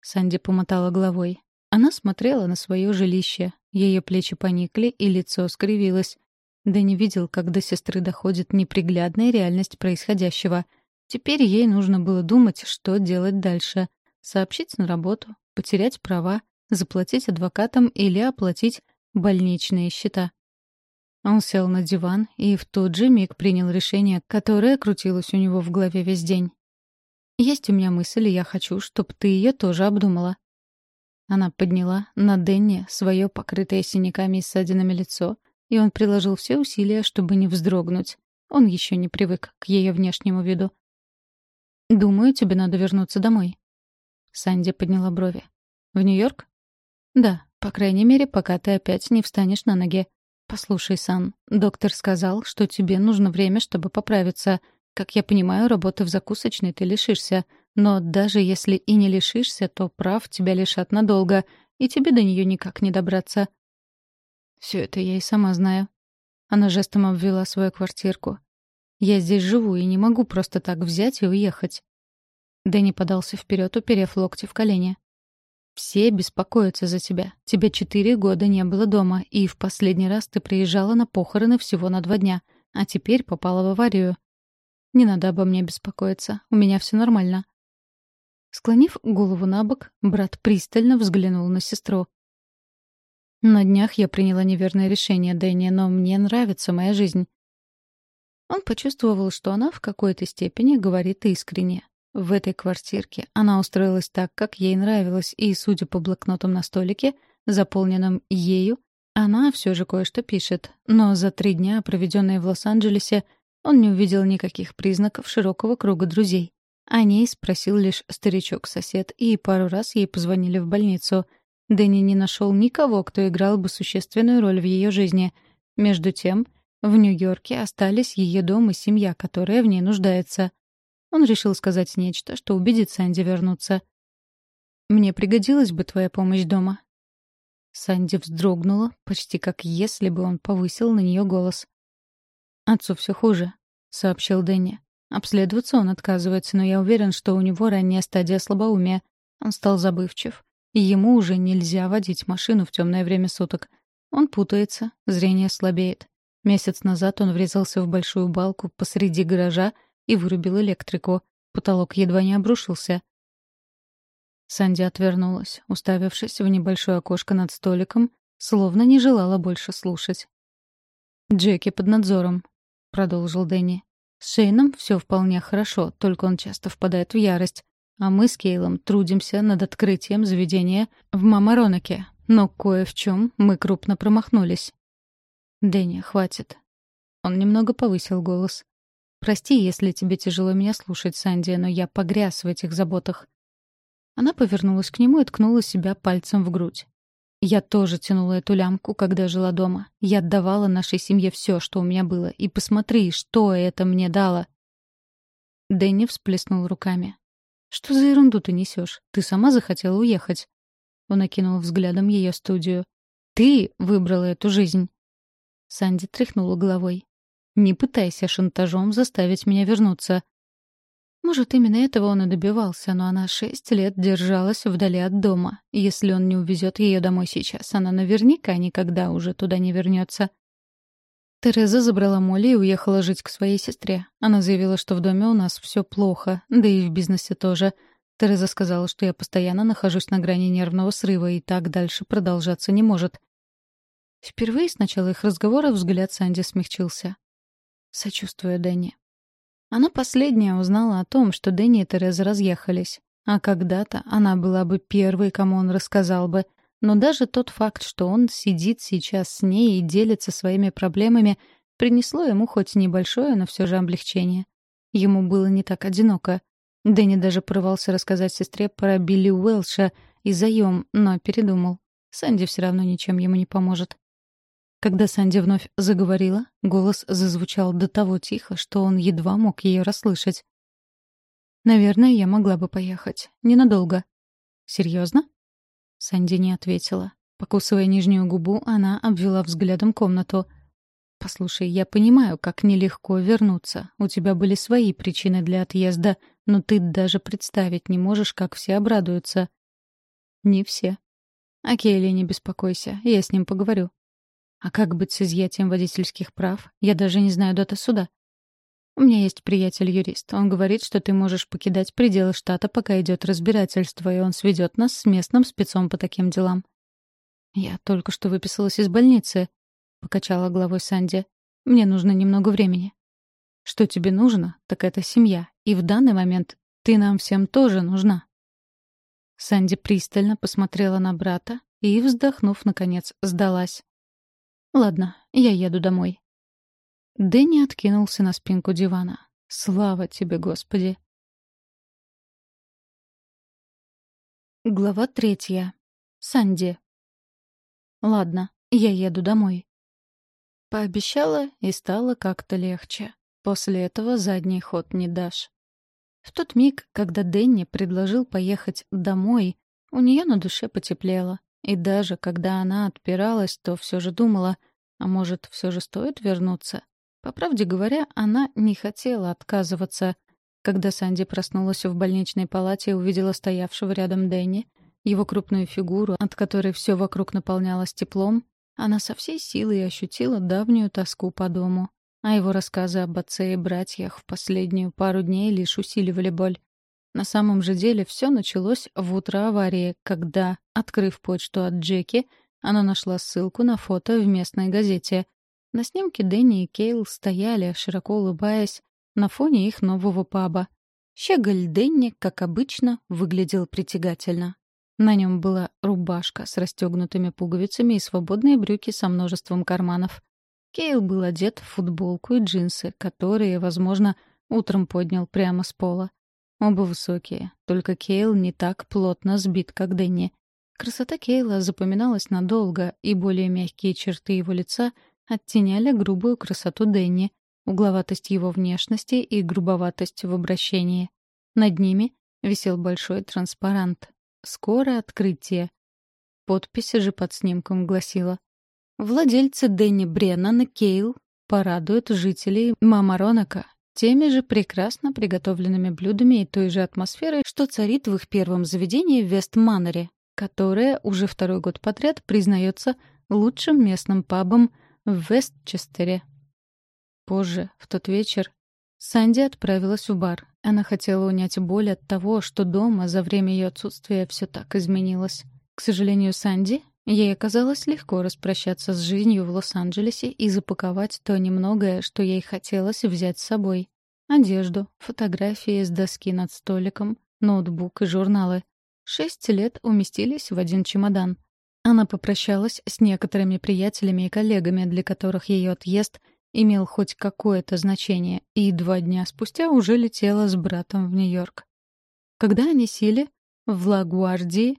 Санди помотала головой. Она смотрела на свое жилище. Ее плечи поникли, и лицо скривилось. Дэнни видел, как до сестры доходит неприглядная реальность происходящего. Теперь ей нужно было думать, что делать дальше. Сообщить на работу, потерять права, заплатить адвокатам или оплатить больничные счета. Он сел на диван и в тот же миг принял решение, которое крутилось у него в голове весь день. «Есть у меня мысль, и я хочу, чтобы ты ее тоже обдумала». Она подняла на Денни свое покрытое синяками и ссадинами лицо, и он приложил все усилия, чтобы не вздрогнуть. Он еще не привык к ее внешнему виду. «Думаю, тебе надо вернуться домой». Санди подняла брови. «В Нью-Йорк?» «Да, по крайней мере, пока ты опять не встанешь на ноги. «Послушай, Сан, доктор сказал, что тебе нужно время, чтобы поправиться. Как я понимаю, работы в закусочной ты лишишься. Но даже если и не лишишься, то прав тебя лишат надолго, и тебе до нее никак не добраться». Все это я и сама знаю. Она жестом обвела свою квартирку. «Я здесь живу и не могу просто так взять и уехать». Дэнни подался вперед, уперев локти в колени. Все беспокоятся за тебя. Тебя четыре года не было дома, и в последний раз ты приезжала на похороны всего на два дня, а теперь попала в аварию. Не надо обо мне беспокоиться, у меня все нормально». Склонив голову на бок, брат пристально взглянул на сестру. «На днях я приняла неверное решение, Дэнни, но мне нравится моя жизнь». Он почувствовал, что она в какой-то степени говорит искренне. В этой квартирке она устроилась так, как ей нравилось, и, судя по блокнотам на столике, заполненным ею, она все же кое-что пишет. Но за три дня, проведенные в Лос-Анджелесе, он не увидел никаких признаков широкого круга друзей. О ней спросил лишь старичок-сосед, и пару раз ей позвонили в больницу. Дэнни не нашел никого, кто играл бы существенную роль в ее жизни. Между тем, в Нью-Йорке остались ее дом и семья, которая в ней нуждается. Он решил сказать нечто, что убедит Санди вернуться. «Мне пригодилась бы твоя помощь дома». Санди вздрогнула, почти как если бы он повысил на нее голос. «Отцу все хуже», — сообщил Дэнни. «Обследоваться он отказывается, но я уверен, что у него ранняя стадия слабоумия. Он стал забывчив, и ему уже нельзя водить машину в темное время суток. Он путается, зрение слабеет. Месяц назад он врезался в большую балку посреди гаража и вырубил электрику. Потолок едва не обрушился. Санди отвернулась, уставившись в небольшое окошко над столиком, словно не желала больше слушать. «Джеки под надзором», — продолжил Дэнни. «С Шейном все вполне хорошо, только он часто впадает в ярость. А мы с Кейлом трудимся над открытием заведения в Мамаронаке, но кое в чем мы крупно промахнулись». «Дэнни, хватит». Он немного повысил голос. Прости, если тебе тяжело меня слушать, Санди, но я погряз в этих заботах. Она повернулась к нему и ткнула себя пальцем в грудь. Я тоже тянула эту лямку, когда жила дома. Я отдавала нашей семье все, что у меня было. И посмотри, что это мне дало. Дэнни всплеснул руками. «Что за ерунду ты несешь? Ты сама захотела уехать». Он окинул взглядом ее студию. «Ты выбрала эту жизнь». Санди тряхнула головой. Не пытайся шантажом заставить меня вернуться. Может, именно этого он и добивался, но она шесть лет держалась вдали от дома. Если он не увезет ее домой сейчас, она наверняка никогда уже туда не вернется. Тереза забрала Молли и уехала жить к своей сестре. Она заявила, что в доме у нас все плохо, да и в бизнесе тоже. Тереза сказала, что я постоянно нахожусь на грани нервного срыва, и так дальше продолжаться не может. Впервые с начала их разговора взгляд Санди смягчился. Сочувствую Дэнни. Она последняя узнала о том, что Дэнни и Тереза разъехались. А когда-то она была бы первой, кому он рассказал бы. Но даже тот факт, что он сидит сейчас с ней и делится своими проблемами, принесло ему хоть небольшое, но все же облегчение. Ему было не так одиноко. Дэнни даже порывался рассказать сестре про Билли Уэлша и заем, но передумал. Санди все равно ничем ему не поможет. Когда Санди вновь заговорила, голос зазвучал до того тихо, что он едва мог ее расслышать. «Наверное, я могла бы поехать. Ненадолго». «Серьезно?» Санди не ответила. Покусывая нижнюю губу, она обвела взглядом комнату. «Послушай, я понимаю, как нелегко вернуться. У тебя были свои причины для отъезда, но ты даже представить не можешь, как все обрадуются». «Не все». «О Кейле не беспокойся, я с ним поговорю». А как быть с изъятием водительских прав? Я даже не знаю даты суда. У меня есть приятель-юрист. Он говорит, что ты можешь покидать пределы штата, пока идет разбирательство, и он сведет нас с местным спецом по таким делам. Я только что выписалась из больницы, — покачала головой Санди. Мне нужно немного времени. Что тебе нужно, так это семья. И в данный момент ты нам всем тоже нужна. Санди пристально посмотрела на брата и, вздохнув, наконец, сдалась. Ладно, я еду домой. Дэнни откинулся на спинку дивана. Слава тебе, Господи. Глава третья. Санди. Ладно, я еду домой. Пообещала, и стало как-то легче. После этого задний ход не дашь. В тот миг, когда Дэнни предложил поехать домой, у нее на душе потеплело. И даже когда она отпиралась, то все же думала, а может, все же стоит вернуться? По правде говоря, она не хотела отказываться. Когда Санди проснулась в больничной палате и увидела стоявшего рядом Дэнни, его крупную фигуру, от которой все вокруг наполнялось теплом, она со всей силой ощутила давнюю тоску по дому. А его рассказы об отце и братьях в последнюю пару дней лишь усиливали боль. На самом же деле все началось в утро аварии, когда, открыв почту от Джеки, она нашла ссылку на фото в местной газете. На снимке Дэнни и Кейл стояли, широко улыбаясь, на фоне их нового паба. Щеголь Дэнни, как обычно, выглядел притягательно. На нем была рубашка с расстегнутыми пуговицами и свободные брюки со множеством карманов. Кейл был одет в футболку и джинсы, которые, возможно, утром поднял прямо с пола. Оба высокие, только Кейл не так плотно сбит, как Дэнни. Красота Кейла запоминалась надолго, и более мягкие черты его лица оттеняли грубую красоту Дэнни, угловатость его внешности и грубоватость в обращении. Над ними висел большой транспарант. «Скоро открытие». Подпись же под снимком гласила «Владельцы Дэнни Бреннан и Кейл порадуют жителей Мамаронака теми же прекрасно приготовленными блюдами и той же атмосферой, что царит в их первом заведении в Вестманнере, которое уже второй год подряд признается лучшим местным пабом в Вестчестере. Позже, в тот вечер, Санди отправилась в бар. Она хотела унять боль от того, что дома за время ее отсутствия все так изменилось. К сожалению, Санди, ей оказалось легко распрощаться с жизнью в Лос-Анджелесе и запаковать то немногое, что ей хотелось взять с собой. Одежду, фотографии с доски над столиком, ноутбук и журналы. Шесть лет уместились в один чемодан. Она попрощалась с некоторыми приятелями и коллегами, для которых ее отъезд имел хоть какое-то значение, и два дня спустя уже летела с братом в Нью-Йорк. Когда они сели в Лагуардии,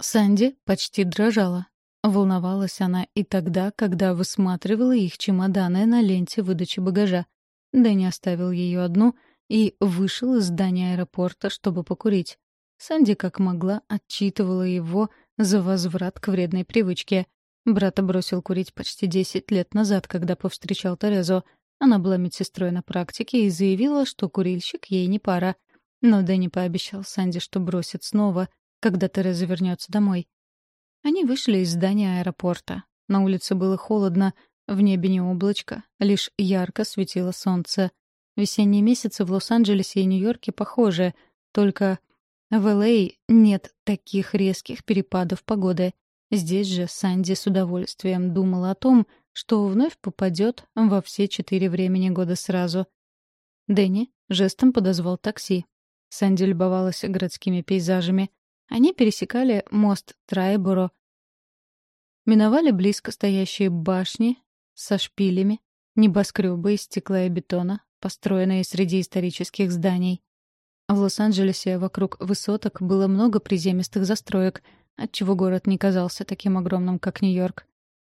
Санди почти дрожала. Волновалась она и тогда, когда высматривала их чемоданы на ленте выдачи багажа. Дэнни оставил ее одну и вышел из здания аэропорта, чтобы покурить. Санди как могла отчитывала его за возврат к вредной привычке. Брата бросил курить почти 10 лет назад, когда повстречал Терезу. Она была медсестрой на практике и заявила, что курильщик ей не пара. Но Дэнни пообещал Санди, что бросит снова, когда Тереза вернется домой. Они вышли из здания аэропорта. На улице было холодно, в небе не облачко, лишь ярко светило солнце. Весенние месяцы в Лос-Анджелесе и Нью-Йорке похожи — Только в Л.А. нет таких резких перепадов погоды. Здесь же Санди с удовольствием думала о том, что вновь попадет во все четыре времени года сразу. Дэнни жестом подозвал такси. Санди любовалась городскими пейзажами. Они пересекали мост Трайборо, миновали близко стоящие башни со шпилями, небоскребы из стекла и бетона, построенные среди исторических зданий. В Лос-Анджелесе вокруг высоток было много приземистых застроек — отчего город не казался таким огромным, как Нью-Йорк.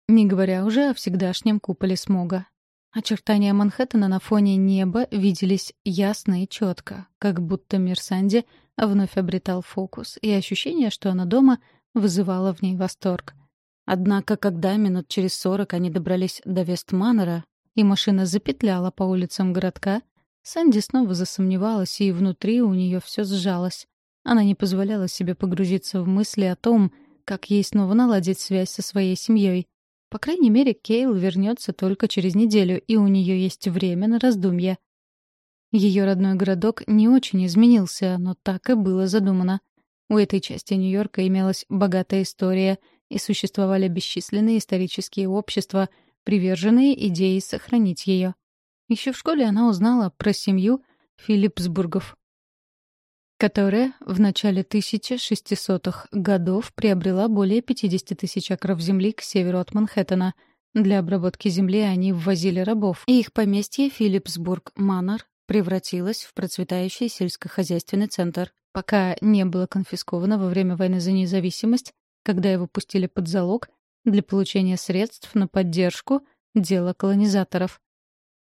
Не говоря уже о всегдашнем куполе смога. Очертания Манхэттена на фоне неба виделись ясно и четко, как будто мир Санди вновь обретал фокус, и ощущение, что она дома, вызывало в ней восторг. Однако, когда минут через сорок они добрались до Вестманнера, и машина запетляла по улицам городка, Санди снова засомневалась, и внутри у нее все сжалось. Она не позволяла себе погрузиться в мысли о том, как ей снова наладить связь со своей семьей. По крайней мере, Кейл вернется только через неделю, и у нее есть время на раздумья. Ее родной городок не очень изменился, но так и было задумано. У этой части Нью-Йорка имелась богатая история, и существовали бесчисленные исторические общества, приверженные идее сохранить ее. Еще в школе она узнала про семью Филипсбургов, которая в начале 1600-х годов приобрела более 50 тысяч акров земли к северу от Манхэттена. Для обработки земли они ввозили рабов, и их поместье Филипсбург-Манор превратилось в процветающий сельскохозяйственный центр, пока не было конфисковано во время войны за независимость, когда его пустили под залог для получения средств на поддержку дела колонизаторов.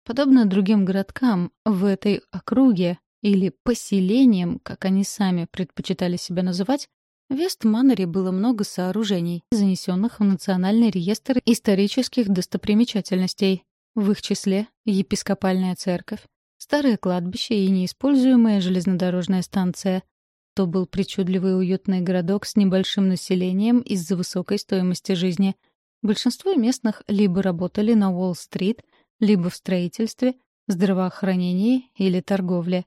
Подобно другим городкам, в этой округе или поселением, как они сами предпочитали себя называть, в Вестманнере было много сооружений, занесенных в Национальный реестр исторических достопримечательностей. В их числе епископальная церковь, старое кладбище и неиспользуемая железнодорожная станция. То был причудливый уютный городок с небольшим населением из-за высокой стоимости жизни. Большинство местных либо работали на Уолл-стрит, либо в строительстве, здравоохранении или торговле.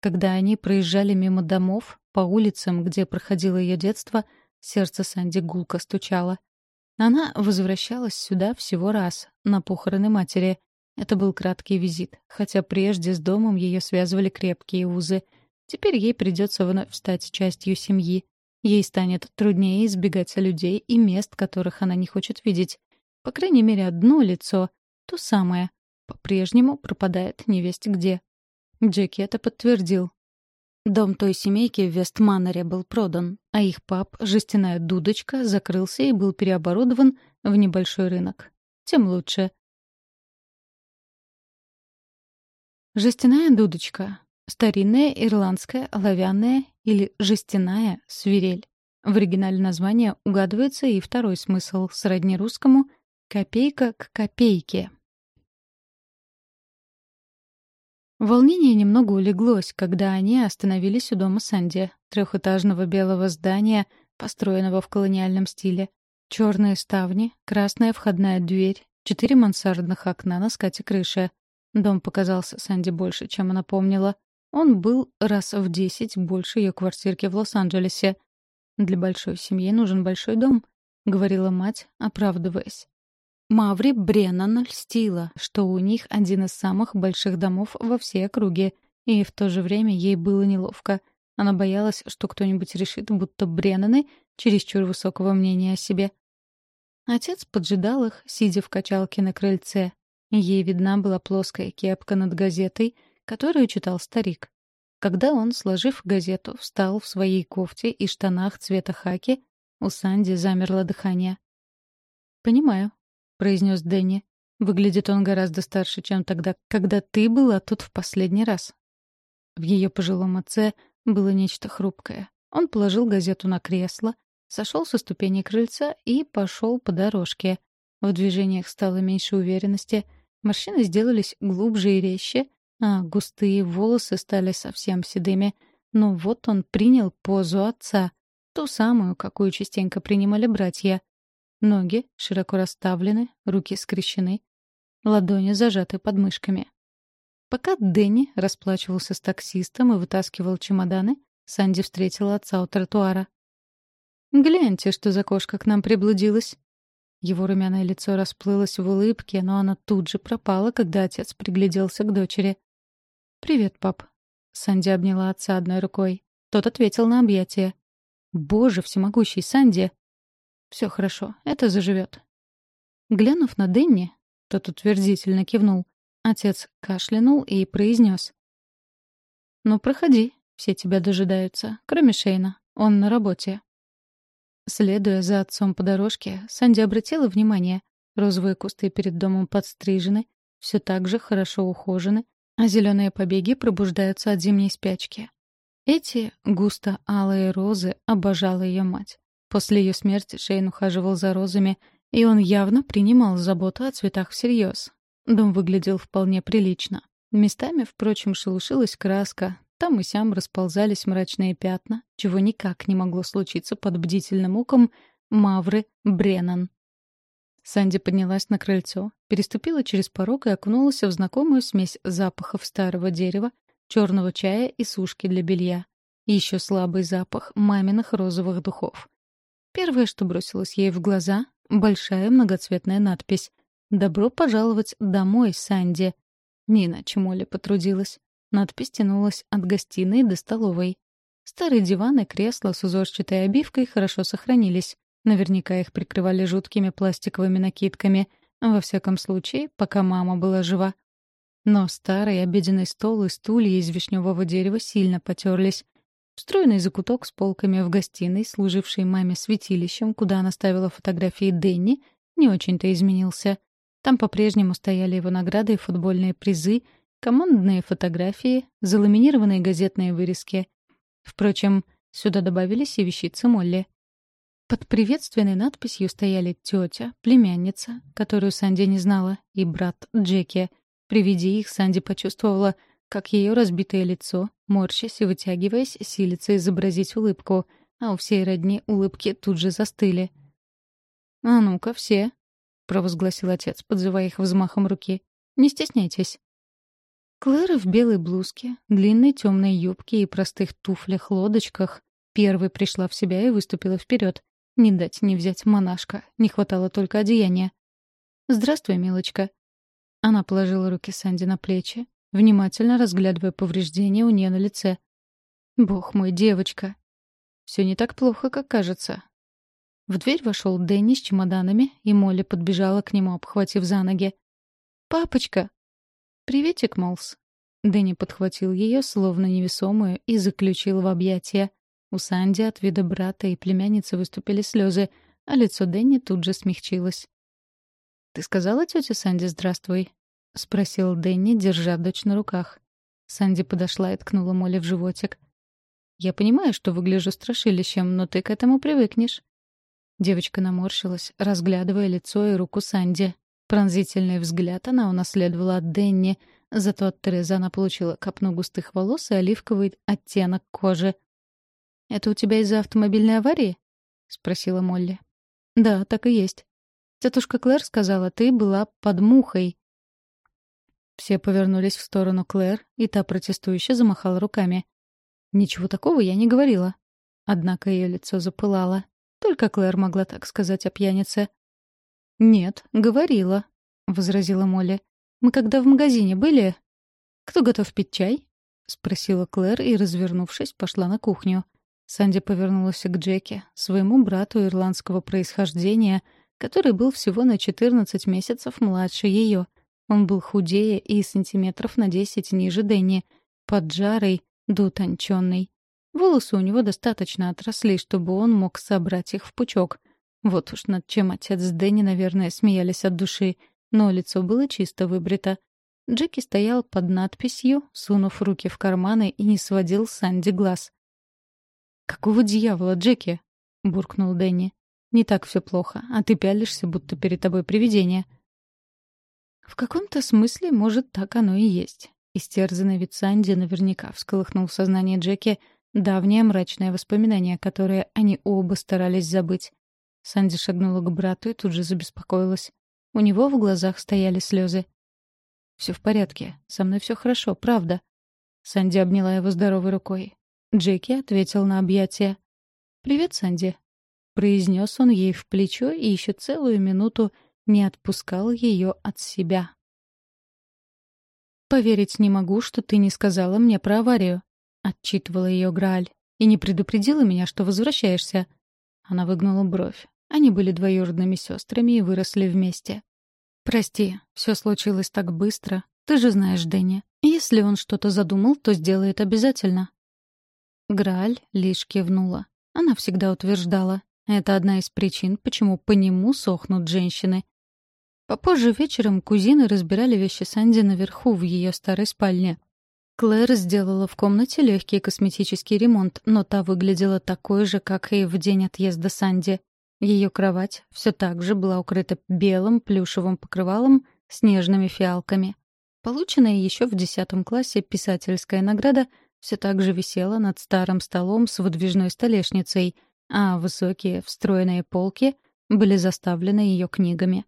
Когда они проезжали мимо домов, по улицам, где проходило ее детство, сердце Санди гулко стучало. Она возвращалась сюда всего раз, на похороны матери. Это был краткий визит, хотя прежде с домом ее связывали крепкие узы. Теперь ей придется вновь стать частью семьи. Ей станет труднее избегать людей и мест, которых она не хочет видеть. По крайней мере, одно лицо, то самое, по-прежнему пропадает невесть где. Джеки это подтвердил. Дом той семейки в Вестманнере был продан, а их пап, жестяная дудочка, закрылся и был переоборудован в небольшой рынок. Тем лучше. Жестяная дудочка. Старинная ирландская оловянная или жестяная свирель. В оригинале названия угадывается и второй смысл, сродни русскому «копейка к копейке». Волнение немного улеглось, когда они остановились у дома Санди, трехэтажного белого здания, построенного в колониальном стиле. Черные ставни, красная входная дверь, четыре мансардных окна на скате крыши. Дом показался Санди больше, чем она помнила. Он был раз в десять больше ее квартирки в Лос-Анджелесе. «Для большой семьи нужен большой дом», — говорила мать, оправдываясь. Маври Бреннан льстила, что у них один из самых больших домов во всей округе, и в то же время ей было неловко. Она боялась, что кто-нибудь решит, будто Бреннаны чересчур высокого мнения о себе. Отец поджидал их, сидя в качалке на крыльце. Ей видна была плоская кепка над газетой, которую читал старик. Когда он, сложив газету, встал в своей кофте и штанах цвета хаки, у Санди замерло дыхание. «Понимаю», произнес Дэнни. «Выглядит он гораздо старше, чем тогда, когда ты была тут в последний раз». В ее пожилом отце было нечто хрупкое. Он положил газету на кресло, сошел со ступени крыльца и пошел по дорожке. В движениях стало меньше уверенности, морщины сделались глубже и резче, а густые волосы стали совсем седыми. Но вот он принял позу отца, ту самую, какую частенько принимали братья. Ноги широко расставлены, руки скрещены, ладони зажаты под мышками. Пока Дэнни расплачивался с таксистом и вытаскивал чемоданы, Санди встретила отца у тротуара. «Гляньте, что за кошка к нам приблудилась». Его румяное лицо расплылось в улыбке, но она тут же пропала, когда отец пригляделся к дочери. «Привет, пап». Санди обняла отца одной рукой. Тот ответил на объятие. «Боже, всемогущий Санди!» «Все хорошо, это заживет». Глянув на Денни, тот утвердительно кивнул. Отец кашлянул и произнес. «Ну, проходи, все тебя дожидаются, кроме Шейна. Он на работе». Следуя за отцом по дорожке, Санди обратила внимание. Розовые кусты перед домом подстрижены, все так же хорошо ухожены, а зеленые побеги пробуждаются от зимней спячки. Эти густо-алые розы обожала ее мать. После ее смерти Шейн ухаживал за розами, и он явно принимал заботу о цветах всерьез. Дом выглядел вполне прилично. Местами, впрочем, шелушилась краска, там и сям расползались мрачные пятна, чего никак не могло случиться под бдительным оком Мавры Бреннан. Санди поднялась на крыльцо, переступила через порог и окунулась в знакомую смесь запахов старого дерева, черного чая и сушки для белья. Еще слабый запах маминых розовых духов. Первое, что бросилось ей в глаза — большая многоцветная надпись «Добро пожаловать домой, Санди». Не иначе Молли потрудилась. Надпись тянулась от гостиной до столовой. Старые диваны кресла с узорчатой обивкой хорошо сохранились. Наверняка их прикрывали жуткими пластиковыми накидками. Во всяком случае, пока мама была жива. Но старый обеденный стол и стулья из вишневого дерева сильно потерлись. Встроенный закуток с полками в гостиной, служивший маме святилищем, куда она ставила фотографии Дэнни, не очень-то изменился. Там по-прежнему стояли его награды и футбольные призы — командные фотографии, заламинированные газетные вырезки. Впрочем, сюда добавились и вещицы Молли. Под приветственной надписью стояли тетя, племянница, которую Санди не знала, и брат Джеки. При виде их Санди почувствовала, как ее разбитое лицо, морщась и вытягиваясь, силится изобразить улыбку, а у всей родни улыбки тут же застыли. «А ну-ка, все!» — провозгласил отец, подзывая их взмахом руки. «Не стесняйтесь». Клэра в белой блузке, длинной темной юбке и простых туфлях-лодочках первой пришла в себя и выступила вперед. Не дать не взять монашка, не хватало только одеяния. «Здравствуй, милочка». Она положила руки Санди на плечи, внимательно разглядывая повреждения у нее на лице. «Бог мой, девочка!» Все не так плохо, как кажется». В дверь вошел Дэнни с чемоданами, и Молли подбежала к нему, обхватив за ноги. «Папочка!» «Приветик, Молс». Дэнни подхватил ее, словно невесомую, и заключил в объятия. У Санди от вида брата и племянницы выступили слезы, а лицо Дэнни тут же смягчилось. «Ты сказала тете Санди «здравствуй»?» — спросил Дэнни, держа дочь на руках. Санди подошла и ткнула Молли в животик. «Я понимаю, что выгляжу страшилищем, но ты к этому привыкнешь». Девочка наморщилась, разглядывая лицо и руку Санди. Пронзительный взгляд она унаследовала от Денни, зато от Терезы она получила копну густых волос и оливковый оттенок кожи. «Это у тебя из-за автомобильной аварии?» — спросила Молли. «Да, так и есть. Тетушка Клэр сказала, ты была под мухой». Все повернулись в сторону Клэр, и та протестующе замахала руками. «Ничего такого я не говорила». Однако ее лицо запылало. Только Клэр могла так сказать о пьянице. «Нет, говорила», — возразила Молли. «Мы когда в магазине были...» «Кто готов пить чай?» — спросила Клэр и, развернувшись, пошла на кухню. Санди повернулась к Джеки, своему брату ирландского происхождения, который был всего на 14 месяцев младше ее. Он был худее и сантиметров на 10 ниже Дэнни, поджарый, да утонченный. Волосы у него достаточно отросли, чтобы он мог собрать их в пучок — вот уж над чем отец с Дэнни, наверное, смеялись от души, но лицо было чисто выбрито. Джеки стоял под надписью, сунув руки в карманы и не сводил Санди глаз. «Какого дьявола, Джеки?» — буркнул Дэнни. «Не так все плохо, а ты пялишься, будто перед тобой привидение». В каком-то смысле, может, так оно и есть. Истерзанный вид Санди наверняка всколыхнул в сознании Джеки давнее мрачное воспоминание, которое они оба старались забыть. Санди шагнула к брату и тут же забеспокоилась. У него в глазах стояли слезы. «Все в порядке. Со мной все хорошо, правда». Санди обняла его здоровой рукой. Джеки ответил на объятие. «Привет, Санди», — произнес он ей в плечо и еще целую минуту не отпускал ее от себя. «Поверить не могу, что ты не сказала мне про аварию», — отчитывала ее Грааль. «И не предупредила меня, что возвращаешься». Она выгнула бровь. Они были двоюродными сестрами и выросли вместе. «Прости, все случилось так быстро. Ты же знаешь Дэнни. Если он что-то задумал, то сделает обязательно». Грааль лишь кивнула. Она всегда утверждала. Это одна из причин, почему по нему сохнут женщины. Попозже вечером кузины разбирали вещи Санди наверху, в ее старой спальне. Клэр сделала в комнате легкий косметический ремонт, но та выглядела такой же, как и в день отъезда Санди. Ее кровать все так же была укрыта белым плюшевым покрывалом с нежными фиалками. Полученная еще в десятом классе писательская награда все так же висела над старым столом с выдвижной столешницей, а высокие встроенные полки были заставлены ее книгами.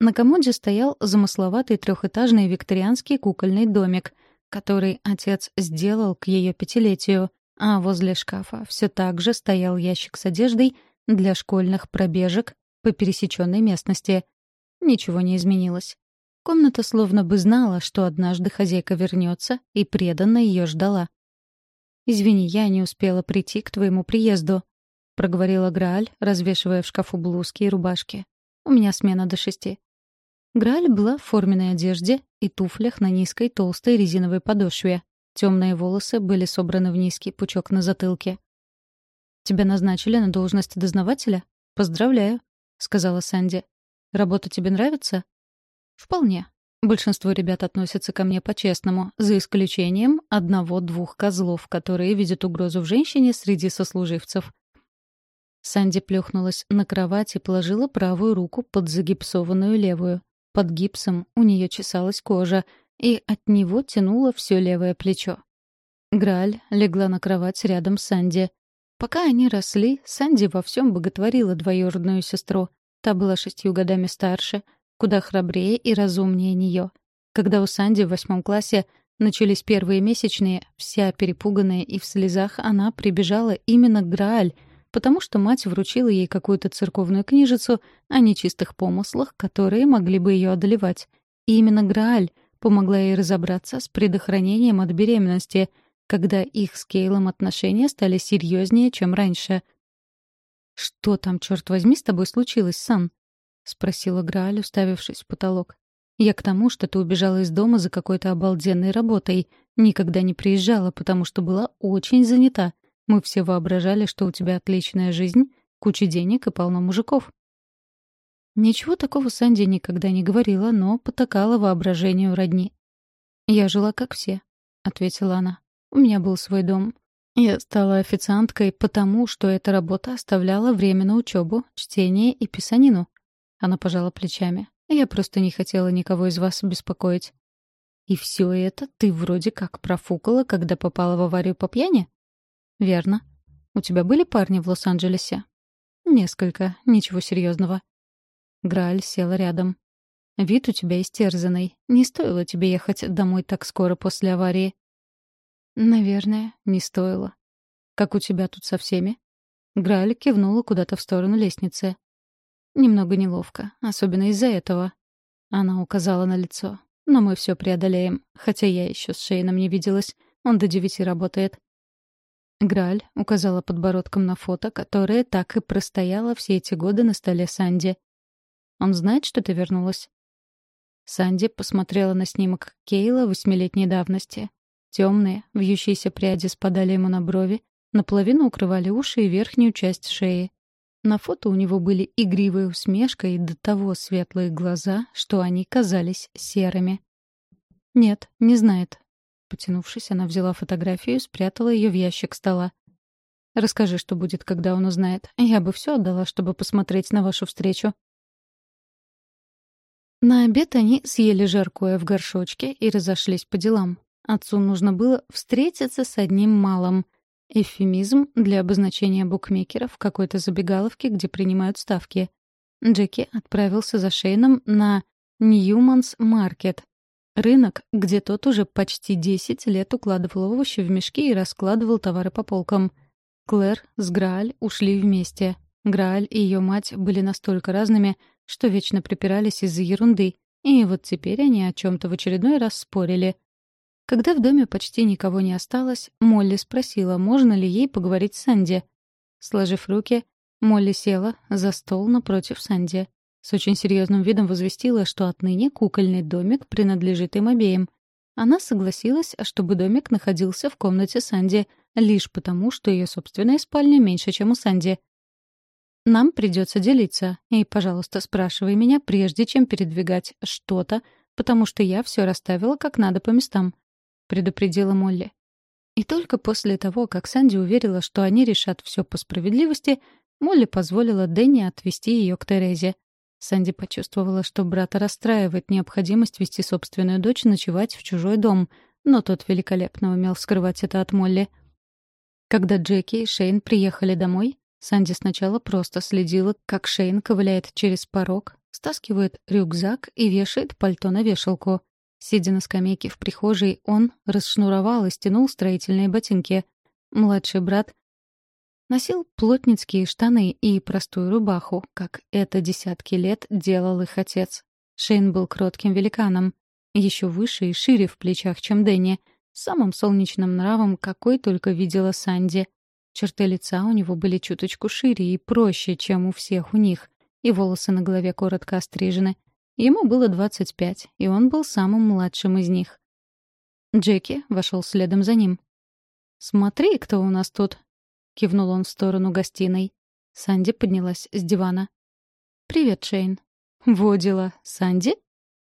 На комоде стоял замысловатый трехэтажный викторианский кукольный домик, который отец сделал к ее пятилетию, а возле шкафа все так же стоял ящик с одеждой для школьных пробежек по пересеченной местности. Ничего не изменилось. Комната словно бы знала, что однажды хозяйка вернется, и преданно ее ждала. «Извини, я не успела прийти к твоему приезду», — проговорила Грааль, развешивая в шкафу блузки и рубашки. «У меня смена до шести». Грааль была в форменной одежде и туфлях на низкой толстой резиновой подошве. Темные волосы были собраны в низкий пучок на затылке. «Тебя назначили на должность дознавателя? Поздравляю», — сказала Санди. «Работа тебе нравится?» «Вполне. Большинство ребят относятся ко мне по-честному, за исключением одного-двух козлов, которые видят угрозу в женщине среди сослуживцев. Санди плюхнулась на кровать и положила правую руку под загипсованную левую. Под гипсом у нее чесалась кожа, и от него тянуло все левое плечо. Граль легла на кровать рядом с Санди. Пока они росли, Санди во всем боготворила двоюродную сестру. Та была шестью годами старше, куда храбрее и разумнее нее. Когда у Санди в восьмом классе начались первые месячные, вся перепуганная и в слезах, она прибежала именно к Грааль — потому что мать вручила ей какую-то церковную книжицу о нечистых помыслах, которые могли бы ее одолевать. И именно Грааль помогла ей разобраться с предохранением от беременности, когда их с Кейлом отношения стали серьезнее, чем раньше. «Что там, черт возьми, с тобой случилось, Сан?» — спросила Грааль, уставившись в потолок. «Я к тому, что ты убежала из дома за какой-то обалденной работой. Никогда не приезжала, потому что была очень занята. Мы все воображали, что у тебя отличная жизнь, куча денег и полно мужиков. Ничего такого Санди никогда не говорила, но потакала воображению родни. «Я жила как все», — ответила она. «У меня был свой дом. Я стала официанткой потому, что эта работа оставляла время на учебу, чтение и писанину». Она пожала плечами. «Я просто не хотела никого из вас беспокоить». «И все это ты вроде как профукала, когда попала в аварию по пьяни?» «Верно. У тебя были парни в Лос-Анджелесе?» «Несколько. Ничего серьезного. Грааль села рядом. «Вид у тебя истерзанный. Не стоило тебе ехать домой так скоро после аварии». «Наверное, не стоило. Как у тебя тут со всеми?» Грааль кивнула куда-то в сторону лестницы. «Немного неловко, особенно из-за этого». Она указала на лицо. «Но мы все преодолеем, хотя я еще с Шейном не виделась. Он до девяти работает. Граль указала подбородком на фото, которое так и простояло все эти годы на столе Санди. «Он знает, что ты вернулась?» Санди посмотрела на снимок Кейла восьмилетней давности. Темные, вьющиеся пряди спадали ему на брови, наполовину укрывали уши и верхнюю часть шеи. На фото у него были игривая усмешка и до того светлые глаза, что они казались серыми. «Нет, не знает», Потянувшись, она взяла фотографию и спрятала ее в ящик стола. «Расскажи, что будет, когда он узнает. Я бы все отдала, чтобы посмотреть на вашу встречу». На обед они съели жаркое в горшочке и разошлись по делам. Отцу нужно было встретиться с одним малым. Эвфемизм для обозначения букмекера в какой-то забегаловке, где принимают ставки. Джеки отправился за Шейном на Ньюманс Маркет, Рынок, где тот уже почти 10 лет укладывал овощи в мешки и раскладывал товары по полкам. Клэр с Грааль ушли вместе. Грааль и ее мать были настолько разными, что вечно припирались из-за ерунды, и вот теперь они о чем то в очередной раз спорили. Когда в доме почти никого не осталось, Молли спросила, можно ли ей поговорить с Санди. Сложив руки, Молли села за стол напротив Санди. С очень серьезным видом возвестила, что отныне кукольный домик принадлежит им обеим. Она согласилась, чтобы домик находился в комнате Санди, лишь потому, что ее собственная спальня меньше, чем у Санди. «Нам придется делиться, и, пожалуйста, спрашивай меня, прежде чем передвигать что-то, потому что я все расставила как надо по местам», — предупредила Молли. И только после того, как Санди уверила, что они решат все по справедливости, Молли позволила Дэнни отвезти ее к Терезе. Санди почувствовала, что брата расстраивает необходимость вести собственную дочь ночевать в чужой дом, но тот великолепно умел скрывать это от Молли. Когда Джеки и Шейн приехали домой, Санди сначала просто следила, как Шейн ковыляет через порог, стаскивает рюкзак и вешает пальто на вешалку. Сидя на скамейке в прихожей, он расшнуровал и стянул строительные ботинки. Младший брат Носил плотницкие штаны и простую рубаху, как это десятки лет делал их отец. Шейн был кротким великаном, еще выше и шире в плечах, чем Дэнни, самым солнечным нравом, какой только видела Санди. Черты лица у него были чуточку шире и проще, чем у всех у них, и волосы на голове коротко острижены. Ему было 25, и он был самым младшим из них. Джеки вошел следом за ним. «Смотри, кто у нас тут!» Кивнул он в сторону гостиной. Санди поднялась с дивана. «Привет, Шейн». «Во. Санди?»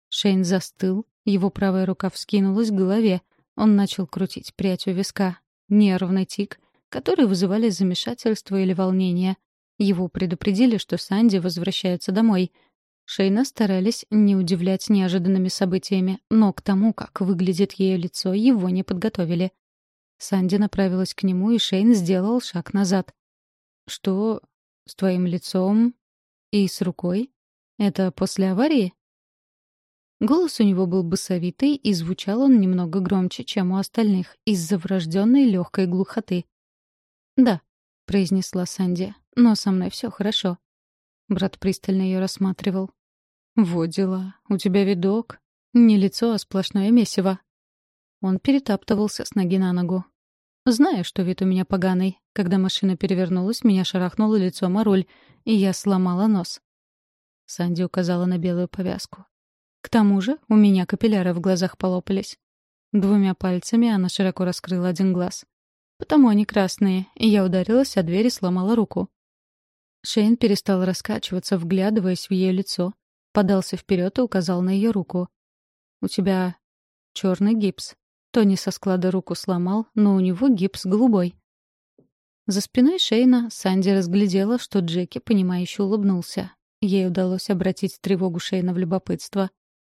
Шейн застыл, его правая рука вскинулась к голове. Он начал крутить прядь у виска. Нервный тик, который вызывали замешательство или волнение. Его предупредили, что Санди возвращается домой. Шейна старались не удивлять неожиданными событиями, но к тому, как выглядит ее лицо, его не подготовили. Санди направилась к нему, и Шейн сделал шаг назад. «Что с твоим лицом и с рукой? Это после аварии?» Голос у него был басовитый, и звучал он немного громче, чем у остальных, из-за врожденной легкой глухоты. «Да», — произнесла Санди, — «но со мной все хорошо». Брат пристально ее рассматривал. «Вот дела. У тебя видок. Не лицо, а сплошное месиво». Он перетаптывался с ноги на ногу. Знаю, что вид у меня поганый. Когда машина перевернулась, меня шарахнуло лицом о руль, и я сломала нос. Санди указала на белую повязку. К тому же у меня капилляры в глазах полопались. Двумя пальцами она широко раскрыла один глаз. Потому они красные, и я ударилась о дверь и сломала руку. Шейн перестал раскачиваться, вглядываясь в ее лицо, подался вперед и указал на ее руку. «У тебя черный гипс. Тони со склада руку сломал, но у него гипс голубой. За спиной Шейна Санди разглядела, что Джеки, понимающе улыбнулся. Ей удалось обратить тревогу Шейна в любопытство.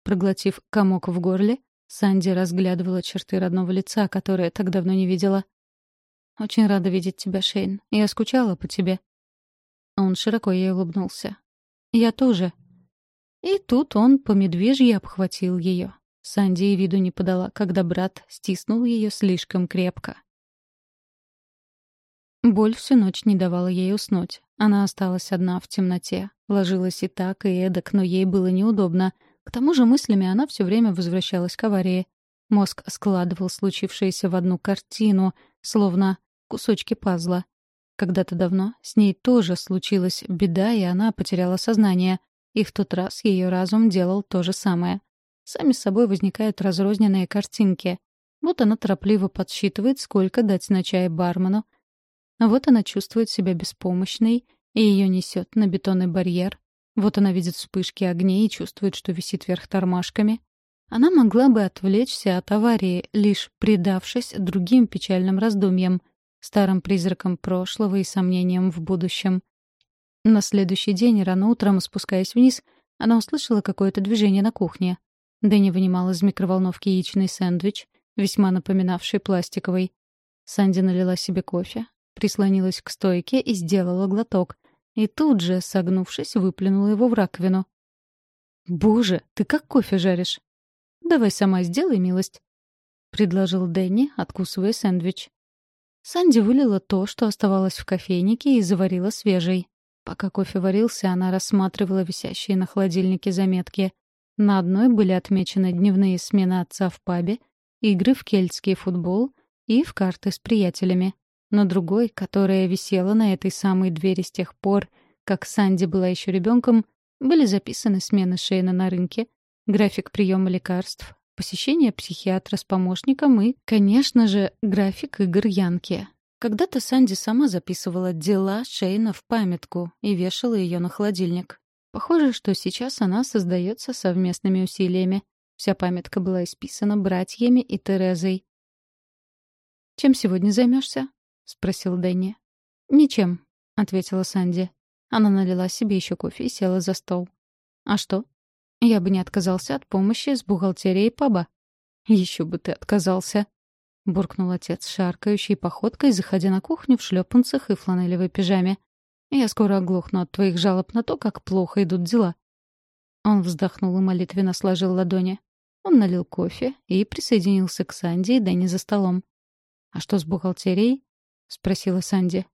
Проглотив комок в горле, Санди разглядывала черты родного лица, которые так давно не видела. «Очень рада видеть тебя, Шейн. Я скучала по тебе». Он широко ей улыбнулся. «Я тоже». И тут он по медвежьи обхватил ее. Санди и виду не подала, когда брат стиснул ее слишком крепко. Боль всю ночь не давала ей уснуть. Она осталась одна в темноте. Ложилась и так, и эдак, но ей было неудобно. К тому же мыслями она все время возвращалась к аварии. Мозг складывал случившееся в одну картину, словно кусочки пазла. Когда-то давно с ней тоже случилась беда, и она потеряла сознание. И в тот раз ее разум делал то же самое. Сами собой возникают разрозненные картинки. Вот она торопливо подсчитывает, сколько дать на чай бармену. Вот она чувствует себя беспомощной, и ее несет на бетонный барьер. Вот она видит вспышки огней и чувствует, что висит вверх тормашками. Она могла бы отвлечься от аварии, лишь предавшись другим печальным раздумьям, старым призракам прошлого и сомнениям в будущем. На следующий день, рано утром, спускаясь вниз, она услышала какое-то движение на кухне. Дэнни вынимал из микроволновки яичный сэндвич, весьма напоминавший пластиковый. Санди налила себе кофе, прислонилась к стойке и сделала глоток. И тут же, согнувшись, выплюнула его в раковину. «Боже, ты как кофе жаришь?» Давай сама сделай милость», — предложил Дэнни, откусывая сэндвич. Санди вылила то, что оставалось в кофейнике, и заварила свежий. Пока кофе варился, она рассматривала висящие на холодильнике заметки. На одной были отмечены дневные смены отца в пабе, игры в кельтский футбол и в карты с приятелями. На другой, которая висела на этой самой двери с тех пор, как Санди была еще ребенком, были записаны смены Шейна на рынке, график приема лекарств, посещение психиатра с помощником и, конечно же, график игр Янки. Когда-то Санди сама записывала дела Шейна в памятку и вешала ее на холодильник. Похоже, что сейчас она создается совместными усилиями. Вся памятка была исписана братьями и Терезой. «Чем сегодня займешься? спросил Дэнни. «Ничем», — ответила Санди. Она налила себе еще кофе и села за стол. «А что?» «Я бы не отказался от помощи с бухгалтерией паба». «Еще бы ты отказался», — буркнул отец шаркающей походкой, заходя на кухню в шлепанцах и фланелевой пижаме. «Я скоро оглохну от твоих жалоб на то, как плохо идут дела». Он вздохнул и молитвенно сложил ладони. Он налил кофе и присоединился к Санди и Дэнни за столом. «А что с бухгалтерией?» — спросила Санди.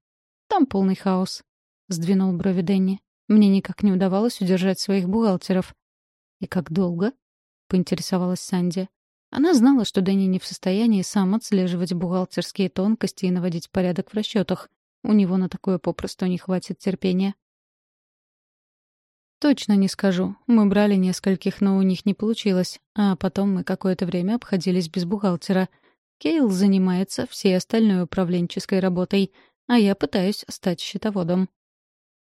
«Там полный хаос. — сдвинул брови Дэнни. «Мне никак не удавалось удержать своих бухгалтеров». «И как долго?» — поинтересовалась Санди. Она знала, что Дэнни не в состоянии сам отслеживать бухгалтерские тонкости и наводить порядок в расчетах. У него на такое попросту не хватит терпения. «Точно не скажу. Мы брали нескольких, но у них не получилось. А потом мы какое-то время обходились без бухгалтера. Кейл занимается всей остальной управленческой работой, а я пытаюсь стать счетоводом.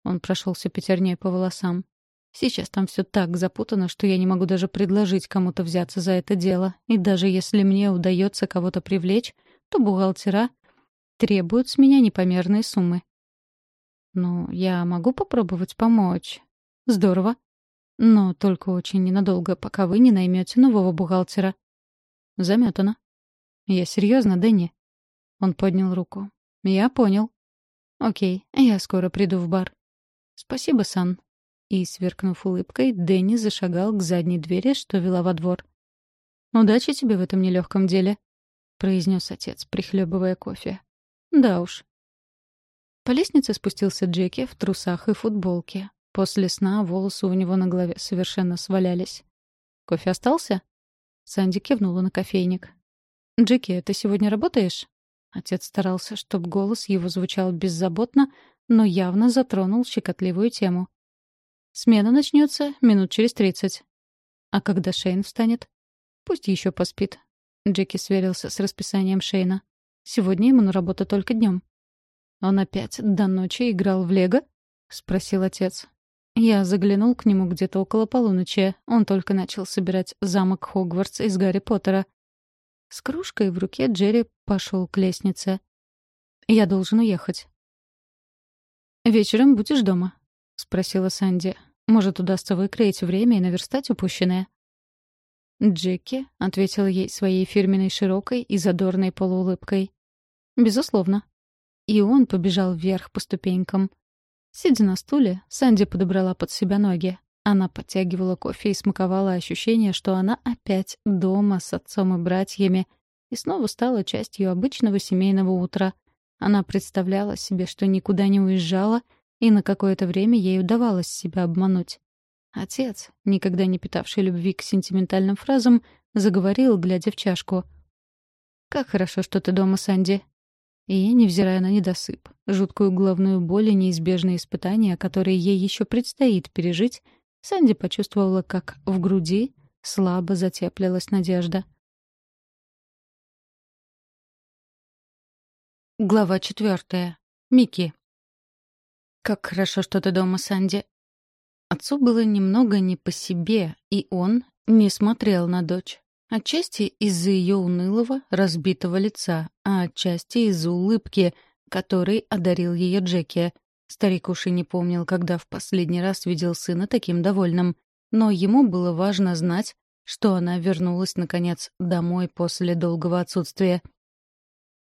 Он прошелся пятерней по волосам. Сейчас там все так запутано, что я не могу даже предложить кому-то взяться за это дело. И даже если мне удается кого-то привлечь, то бухгалтера требуют с меня непомерные суммы. Ну, я могу попробовать помочь. Здорово. Но только очень ненадолго, пока вы не наймете нового бухгалтера. Заметано. Я серьезно, Дэнни. Он поднял руку. Я понял. Окей, я скоро приду в бар. «Спасибо, Сан». И, сверкнув улыбкой, Дэнни зашагал к задней двери, что вела во двор. «Удачи тебе в этом нелегком деле», — произнес отец, прихлебывая кофе. «Да уж». По лестнице спустился Джеки в трусах и футболке. После сна волосы у него на голове совершенно свалялись. «Кофе остался?» Санди кивнула на кофейник. «Джеки, ты сегодня работаешь?» Отец старался, чтобы голос его звучал беззаботно, но явно затронул щекотливую тему. «Смена начнется минут через тридцать». «А когда Шейн встанет?» «Пусть еще поспит». Джеки сверился с расписанием Шейна. «Сегодня ему на работу только днем». «Он опять до ночи играл в Лего?» — спросил отец. Я заглянул к нему где-то около полуночи. Он только начал собирать замок Хогвартс из Гарри Поттера. С кружкой в руке Джерри пошел к лестнице. «Я должен уехать», «Вечером будешь дома?» — спросила Санди. «Может, удастся выкроить время и наверстать упущенное?» «Джеки», — ответила ей своей фирменной широкой и задорной полуулыбкой. «Безусловно». И он побежал вверх по ступенькам. Сидя на стуле, Санди подобрала под себя ноги. Она подтягивала кофе и смаковала ощущение, что она опять дома с отцом и братьями, и снова стала частью обычного семейного утра — она представляла себе, что никуда не уезжала, и на какое-то время ей удавалось себя обмануть. Отец, никогда не питавший любви к сентиментальным фразам, заговорил, глядя в чашку. «Как хорошо, что ты дома, Санди». И, невзирая на недосып, жуткую головную боль и неизбежные испытания, которые ей еще предстоит пережить, Санди почувствовала, как в груди слабо затеплилась надежда. Глава четвертая. Микки. «Как хорошо, что ты дома, Санди». Отцу было немного не по себе, и он не смотрел на дочь. Отчасти из-за ее унылого, разбитого лица, а отчасти из-за улыбки, которой одарил ее Джеки. Старик уж и не помнил, когда в последний раз видел сына таким довольным. Но ему было важно знать, что она вернулась, наконец, домой после долгого отсутствия —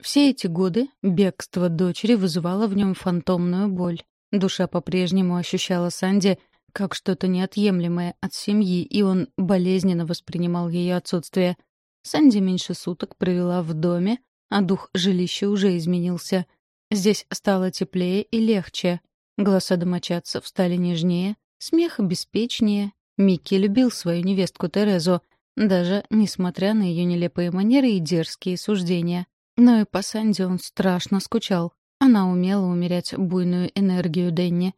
все эти годы бегство дочери вызывало в нем фантомную боль. Душа по-прежнему ощущала Санди как что-то неотъемлемое от семьи, и он болезненно воспринимал ее отсутствие. Санди меньше суток провела в доме, а дух жилища уже изменился. Здесь стало теплее и легче. Голоса домочадцев стали нежнее, смех беспечнее. Микки любил свою невестку Терезу, даже несмотря на ее нелепые манеры и дерзкие суждения. Но и по Санди он страшно скучал. Она умела умерять буйную энергию Денни.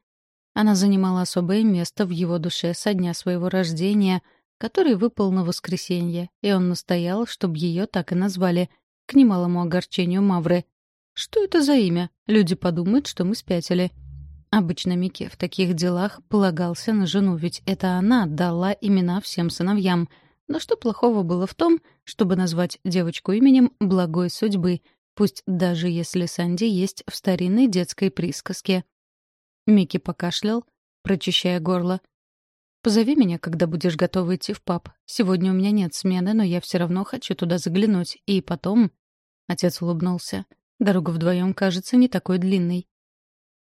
Она занимала особое место в его душе со дня своего рождения, который выпал на воскресенье, и он настоял, чтобы ее так и назвали, к немалому огорчению Мавры. «Что это за имя? Люди подумают, что мы спятили». Обычно Микки в таких делах полагался на жену, ведь это она дала имена всем сыновьям. Но что плохого было в том, чтобы назвать девочку именем благой судьбы, пусть даже если Санди есть в старинной детской присказке? Микки покашлял, прочищая горло. «Позови меня, когда будешь готова идти в паб. Сегодня у меня нет смены, но я все равно хочу туда заглянуть. И потом...» Отец улыбнулся. «Дорога вдвоем кажется не такой длинной».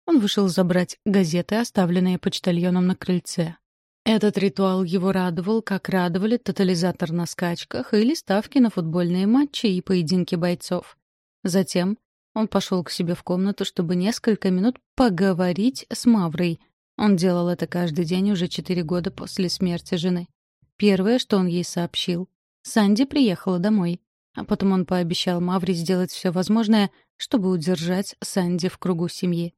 Он вышел забрать газеты, оставленные почтальоном на крыльце. Этот ритуал его радовал, как радовали тотализатор на скачках или ставки на футбольные матчи и поединки бойцов. Затем он пошел к себе в комнату, чтобы несколько минут поговорить с Маврой. Он делал это каждый день уже четыре года после смерти жены. Первое, что он ей сообщил. Санди приехала домой. А потом он пообещал Мавре сделать все возможное, чтобы удержать Санди в кругу семьи.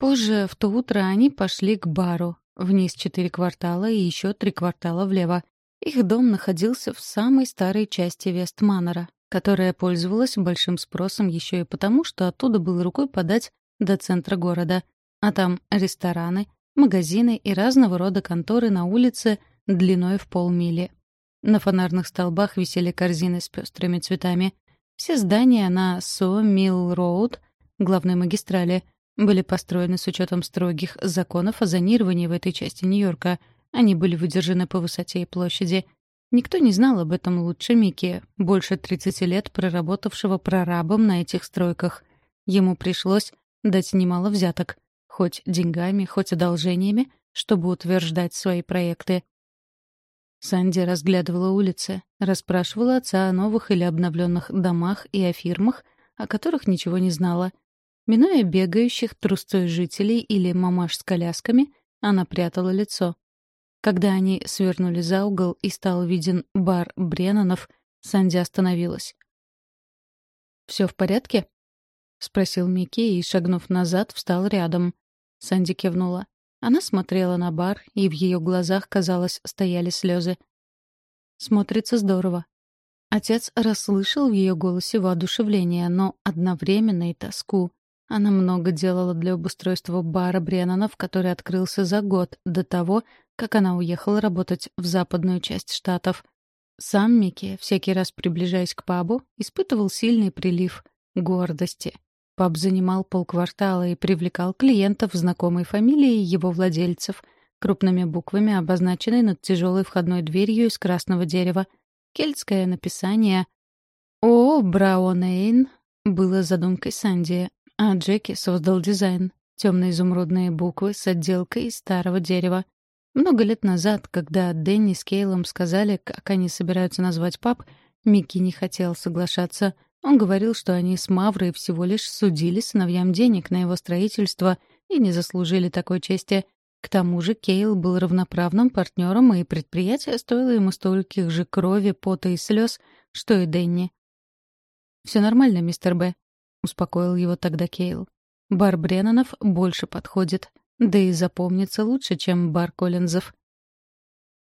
Позже, в то утро, они пошли к бару. Вниз четыре квартала и еще три квартала влево. Их дом находился в самой старой части Вестманнера, которая пользовалась большим спросом еще и потому, что оттуда было рукой подать до центра города. А там рестораны, магазины и разного рода конторы на улице длиной в полмили. На фонарных столбах висели корзины с пестрыми цветами. Все здания на Со-Милл-Роуд, главной магистрали, были построены с учетом строгих законов о зонировании в этой части Нью-Йорка. Они были выдержаны по высоте и площади. Никто не знал об этом лучше Микки, больше 30 лет проработавшего прорабом на этих стройках. Ему пришлось дать немало взяток, хоть деньгами, хоть одолжениями, чтобы утверждать свои проекты. Санди разглядывала улицы, расспрашивала отца о новых или обновленных домах и о фирмах, о которых ничего не знала. Минуя бегающих трустой жителей или мамаш с колясками, она прятала лицо. Когда они свернули за угол и стал виден бар Бреннанов, Санди остановилась. «Все в порядке?» — спросил Микки и, шагнув назад, встал рядом. Санди кивнула. Она смотрела на бар, и в ее глазах, казалось, стояли слезы. «Смотрится здорово». Отец расслышал в ее голосе воодушевление, но одновременно и тоску. Она много делала для обустройства бара Бреннанов, который открылся за год до того, как она уехала работать в западную часть Штатов. Сам Микки, всякий раз приближаясь к пабу, испытывал сильный прилив гордости. Паб занимал полквартала и привлекал клиентов знакомой фамилии его владельцев, крупными буквами обозначенной над тяжелой входной дверью из красного дерева. Кельтское написание «О, Браунейн» было задумкой Санди, а Джеки создал дизайн — темные изумрудные буквы с отделкой из старого дерева. Много лет назад, когда Дэнни с Кейлом сказали, как они собираются назвать паб, Микки не хотел соглашаться. Он говорил, что они с Маврой всего лишь судили сыновьям денег на его строительство и не заслужили такой чести. К тому же Кейл был равноправным партнером, и предприятие стоило ему стольких же крови, пота и слез, что и Дэнни. «Все нормально, мистер Б», — успокоил его тогда Кейл. «Бар Бреннанов больше подходит. Да и запомнится лучше, чем бар Коллинзов.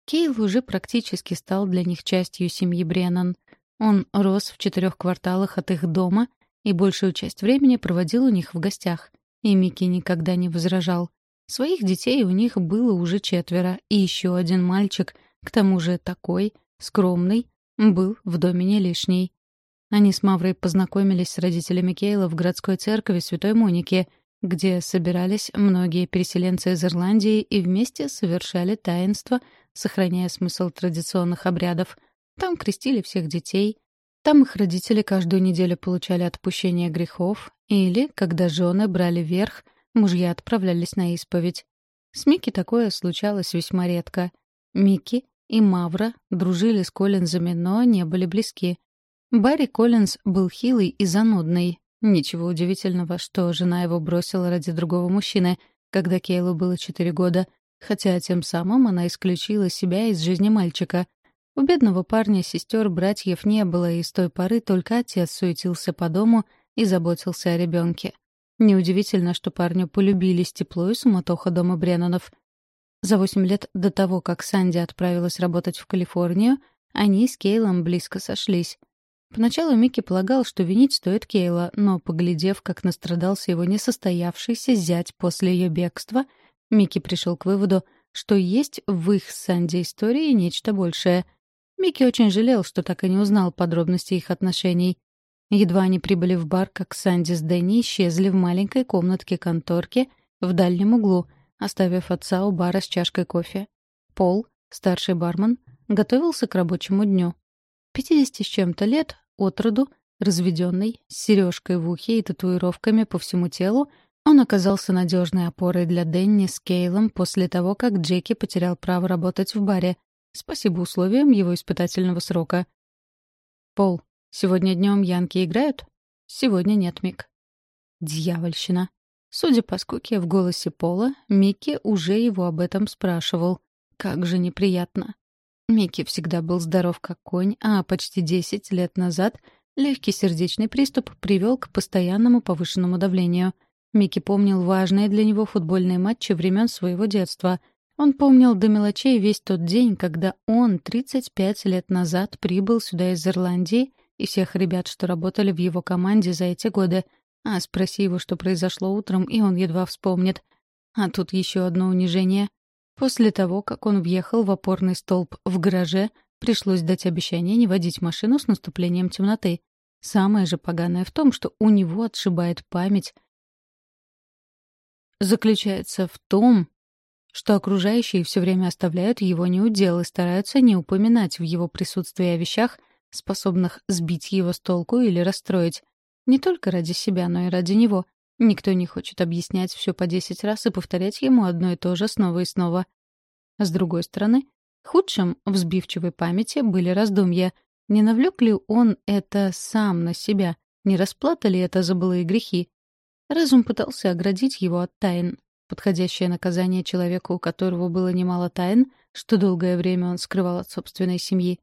Кейл уже практически стал для них частью семьи Бреннан. Он рос в четырех кварталах от их дома и большую часть времени проводил у них в гостях. И Микки никогда не возражал. Своих детей у них было уже четверо, и еще один мальчик, к тому же такой, скромный, был в доме не лишний. Они с Маврой познакомились с родителями Кейла в городской церкви Святой Моники, где собирались многие переселенцы из Ирландии и вместе совершали таинство, сохраняя смысл традиционных обрядов. Там крестили всех детей, там их родители каждую неделю получали отпущение грехов, или, когда жены брали верх, мужья отправлялись на исповедь. С Микки такое случалось весьма редко. Микки и Мавра дружили с Коллинзами, но не были близки. Барри Коллинз был хилый и занудный. Ничего удивительного, что жена его бросила ради другого мужчины, когда Кейлу было четыре года, хотя тем самым она исключила себя из жизни мальчика. У бедного парня сестер братьев не было, и с той поры только отец суетился по дому и заботился о ребенке. Неудивительно, что парню полюбились тепло и суматоха дома Бреннанов. За восемь лет до того, как Санди отправилась работать в Калифорнию, они с Кейлом близко сошлись. Поначалу Микки полагал, что винить стоит Кейла, но, поглядев, как настрадался его несостоявшийся зять после ее бегства, Микки пришел к выводу, что есть в их с Санди истории нечто большее. Микки очень жалел, что так и не узнал подробности их отношений. Едва они прибыли в бар, как Санди с Дэнни исчезли в маленькой комнатке-конторке в дальнем углу, оставив отца у бара с чашкой кофе. Пол, старший бармен, готовился к рабочему дню. Пятидесяти с чем-то лет, от роду, разведенный, с сережкой в ухе и татуировками по всему телу, он оказался надежной опорой для Дэнни с Кейлом после того, как Джеки потерял право работать в баре. Спасибо условиям его испытательного срока. «Пол, Сегодня днем Янки играют? Сегодня нет, Мик. Дьявольщина. Судя по скуке в голосе Пола, Микки уже его об этом спрашивал. Как же неприятно. Микки всегда был здоров как конь, а почти 10 лет назад легкий сердечный приступ привел к постоянному повышенному давлению. Микки помнил важные для него футбольные матчи времен своего детства. Он помнил до мелочей весь тот день, когда он 35 лет назад прибыл сюда из Ирландии — и всех ребят, что работали в его команде за эти годы. А спроси его, что произошло утром, и он едва вспомнит. А тут еще одно унижение. После того, как он въехал в опорный столб в гараже, пришлось дать обещание не водить машину с наступлением темноты. Самое же поганое в том, что у него отшибает память. Заключается в том, что окружающие все время оставляют его неудел и стараются не упоминать в его присутствии о вещах, способных сбить его с толку или расстроить. Не только ради себя, но и ради него. Никто не хочет объяснять все по десять раз и повторять ему одно и то же снова и снова. С другой стороны, худшим в сбивчивой памяти были раздумья. Не навлек ли он это сам на себя? Не расплата ли это за былые грехи? Разум пытался оградить его от тайн. Подходящее наказание человеку, у которого было немало тайн, что долгое время он скрывал от собственной семьи.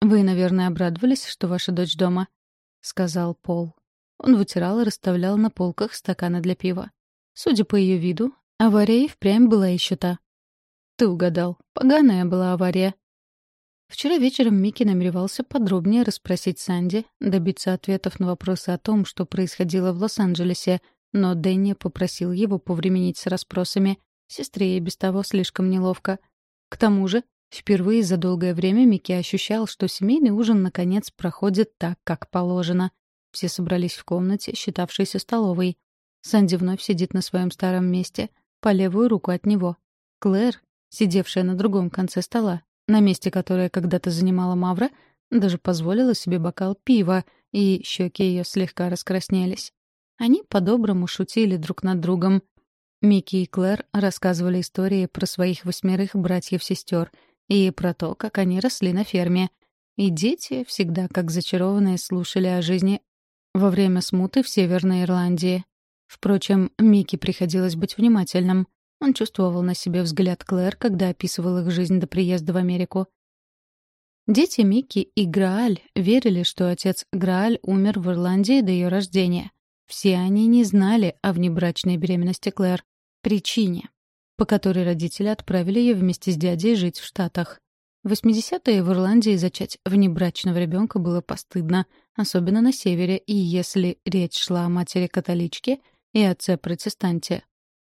«Вы, наверное, обрадовались, что ваша дочь дома», — сказал Пол. Он вытирал и расставлял на полках стаканы для пива. Судя по ее виду, авария и впрямь была еще та. «Ты угадал. Поганая была авария». Вчера вечером Микки намеревался подробнее расспросить Санди, добиться ответов на вопросы о том, что происходило в Лос-Анджелесе, но Дэнни попросил его повременить с расспросами. Сестре и без того слишком неловко. К тому же Впервые за долгое время Микки ощущал, что семейный ужин наконец проходит так, как положено. Все собрались в комнате, считавшейся столовой. Санди вновь сидит на своем старом месте, по левую руку от него. Клэр, сидевшая на другом конце стола, на месте, которое когда-то занимала Мавра, даже позволила себе бокал пива, и щеки ее слегка раскраснелись. Они по-доброму шутили друг над другом. Микки и Клэр рассказывали истории про своих восьмерых братьев-сестер — и про то, как они росли на ферме. И дети всегда, как зачарованные, слушали о жизни во время смуты в Северной Ирландии. Впрочем, Микки приходилось быть внимательным. Он чувствовал на себе взгляд Клэр, когда описывал их жизнь до приезда в Америку. Дети Микки и Грааль верили, что отец Грааль умер в Ирландии до ее рождения. Все они не знали о внебрачной беременности Клэр, причине, по которой родители отправили ее вместе с дядей жить в Штатах. В 80-е в Ирландии зачать внебрачного ребенка было постыдно, особенно на севере, и если речь шла о матери-католичке и отце-протестанте.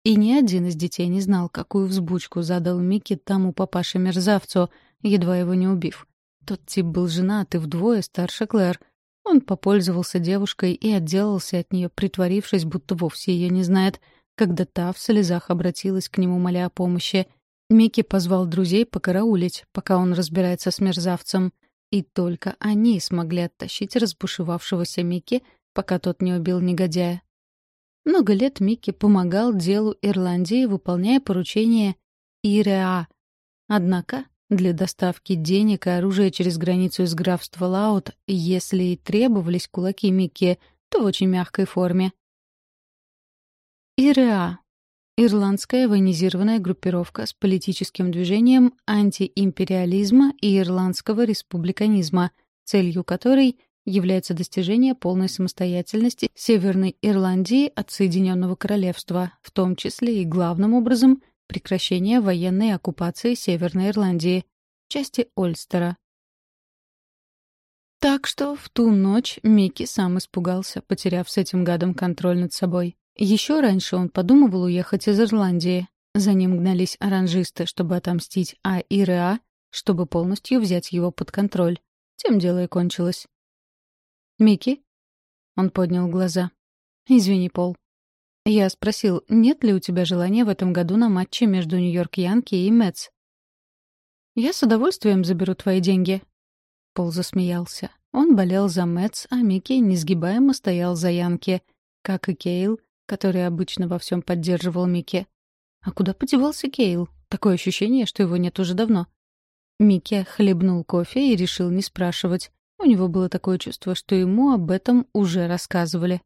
И ни один из детей не знал, какую взбучку задал Микки тому папаше-мерзавцу, едва его не убив. Тот тип был женат и вдвое старше Клэр. Он попользовался девушкой и отделался от нее, притворившись, будто вовсе ее не знает — когда та в слезах обратилась к нему, моля о помощи, Микки позвал друзей покараулить, пока он разбирается с мерзавцем. И только они смогли оттащить разбушевавшегося Микки, пока тот не убил негодяя. Много лет Микки помогал делу Ирландии, выполняя поручения ИРА. Однако для доставки денег и оружия через границу из графства Лаут, если и требовались кулаки Микки, то в очень мягкой форме. ИРА Ирландская военизированная группировка с политическим движением антиимпериализма и ирландского республиканизма, целью которой является достижение полной самостоятельности Северной Ирландии от Соединенного Королевства, в том числе и главным образом прекращение военной оккупации Северной Ирландии, части Ольстера. Так что в ту ночь Микки сам испугался, потеряв с этим гадом контроль над собой. Еще раньше он подумывал уехать из Ирландии. За ним гнались оранжисты, чтобы отомстить А и Реа, чтобы полностью взять его под контроль. Тем дело и кончилось. «Микки?» Он поднял глаза. «Извини, Пол». Я спросил, нет ли у тебя желания в этом году на матче между Нью-Йорк Янки и Мэтс. «Я с удовольствием заберу твои деньги». Пол засмеялся. Он болел за Мэтс, а Микки несгибаемо стоял за Янки, как и Кейл, который обычно во всем поддерживал Микки. А куда подевался Кейл? Такое ощущение, что его нет уже давно. Микки хлебнул кофе и решил не спрашивать. У него было такое чувство, что ему об этом уже рассказывали.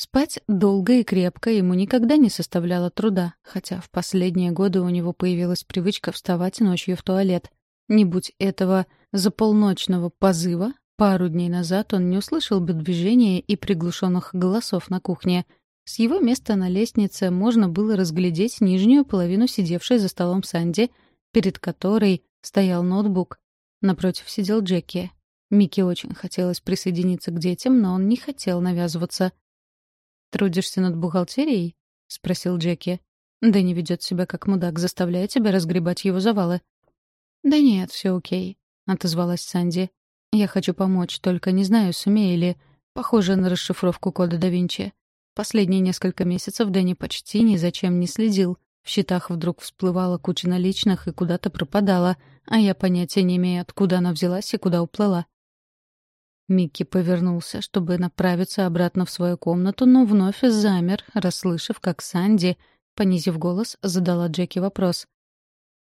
Спать долго и крепко ему никогда не составляло труда, хотя в последние годы у него появилась привычка вставать ночью в туалет. Не будь этого заполночного позыва, пару дней назад он не услышал бы движения и приглушенных голосов на кухне. С его места на лестнице можно было разглядеть нижнюю половину сидевшей за столом Санди, перед которой стоял ноутбук. Напротив сидел Джеки. Микки очень хотелось присоединиться к детям, но он не хотел навязываться — «Трудишься над бухгалтерией?» — спросил Джеки. «Дэнни ведет себя как мудак, заставляя тебя разгребать его завалы». «Да нет, все окей», — отозвалась Санди. «Я хочу помочь, только не знаю, сумею ли. Похоже на расшифровку кода да Винчи. Последние несколько месяцев Дэнни почти ни за чем не следил. В счетах вдруг всплывала куча наличных и куда-то пропадала, а я понятия не имею, откуда она взялась и куда уплыла. Микки повернулся, чтобы направиться обратно в свою комнату, но вновь замер, расслышав, как Санди, понизив голос, задала Джеки вопрос.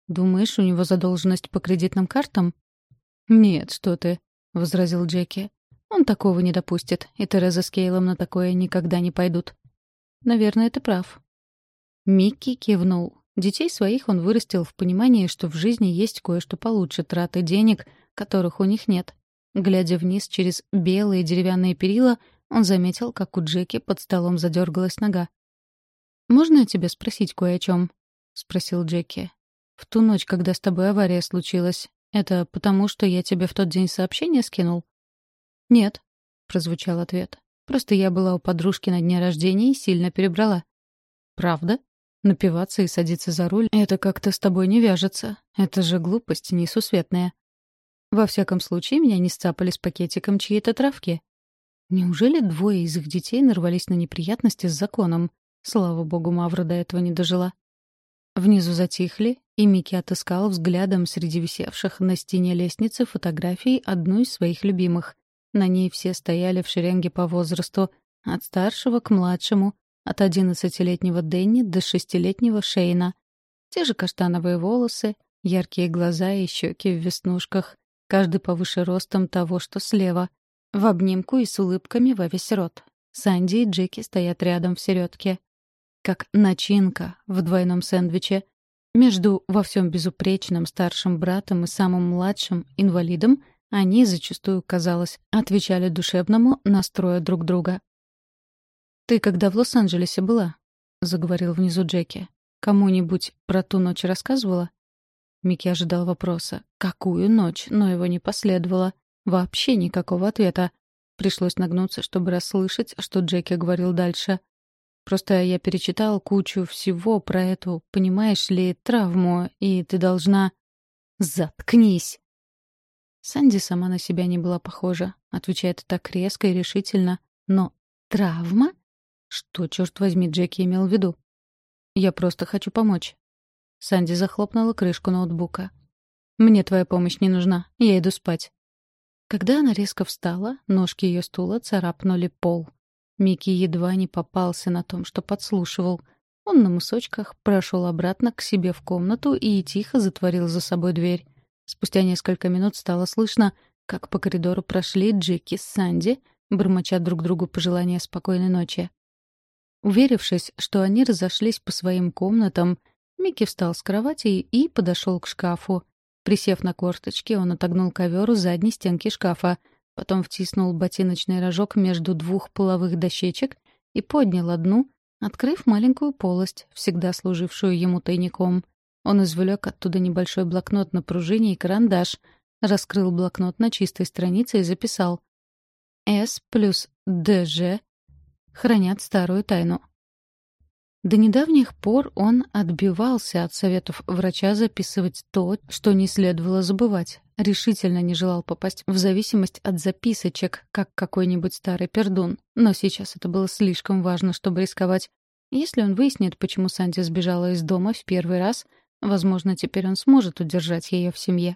«Думаешь, у него задолженность по кредитным картам?» «Нет, что ты», — возразил Джеки. «Он такого не допустит, и Тереза с Кейлом на такое никогда не пойдут». «Наверное, ты прав». Микки кивнул. Детей своих он вырастил в понимании, что в жизни есть кое-что получше траты денег, которых у них нет. Глядя вниз через белые деревянные перила, он заметил, как у Джеки под столом задергалась нога. «Можно я тебя спросить кое о чем?» — спросил Джеки. «В ту ночь, когда с тобой авария случилась, это потому, что я тебе в тот день сообщение скинул?» «Нет», — прозвучал ответ. «Просто я была у подружки на дне рождения и сильно перебрала». «Правда?» Напиваться и садиться за руль — это как-то с тобой не вяжется. Это же глупость несусветная. Во всяком случае, меня не сцапали с пакетиком чьей-то травки. Неужели двое из их детей нарвались на неприятности с законом? Слава богу, Мавра до этого не дожила. Внизу затихли, и Микки отыскал взглядом среди висевших на стене лестницы фотографий одну из своих любимых. На ней все стояли в шеренге по возрасту, от старшего к младшему, от одиннадцатилетнего Дэнни до шестилетнего Шейна. Те же каштановые волосы, яркие глаза и щеки в веснушках, каждый повыше ростом того, что слева, в обнимку и с улыбками во весь рот. Санди и Джеки стоят рядом в середке. Как начинка в двойном сэндвиче. Между во всем безупречным старшим братом и самым младшим инвалидом они зачастую, казалось, отвечали душевному настрою друг друга. «Ты когда в Лос-Анджелесе была?» — заговорил внизу Джеки. «Кому-нибудь про ту ночь рассказывала?» Микки ожидал вопроса. «Какую ночь?» Но его не последовало. Вообще никакого ответа. Пришлось нагнуться, чтобы расслышать, что Джеки говорил дальше. «Просто я перечитал кучу всего про эту, понимаешь ли, травму, и ты должна...» «Заткнись!» Санди сама на себя не была похожа. Отвечает так резко и решительно. Но травма? Что, черт возьми, Джеки имел в виду? «Я просто хочу помочь. Санди захлопнула крышку ноутбука. «Мне твоя помощь не нужна. Я иду спать». Когда она резко встала, ножки ее стула царапнули пол. Микки едва не попался на том, что подслушивал. Он на мысочках прошел обратно к себе в комнату и тихо затворил за собой дверь. Спустя несколько минут стало слышно, как по коридору прошли Джеки с Санди, бормоча друг другу пожелания спокойной ночи. Уверившись, что они разошлись по своим комнатам, Микки встал с кровати и подошел к шкафу. Присев на корточки, он отогнул ковер у задней стенки шкафа, потом втиснул ботиночный рожок между двух половых дощечек и поднял одну, открыв маленькую полость, всегда служившую ему тайником. Он извлек оттуда небольшой блокнот на пружине и карандаш, раскрыл блокнот на чистой странице и записал «С плюс ДЖ хранят старую тайну. До недавних пор он отбивался от советов врача записывать то, что не следовало забывать. Решительно не желал попасть в зависимость от записочек, как какой-нибудь старый пердун. Но сейчас это было слишком важно, чтобы рисковать. Если он выяснит, почему Санди сбежала из дома в первый раз, возможно, теперь он сможет удержать ее в семье.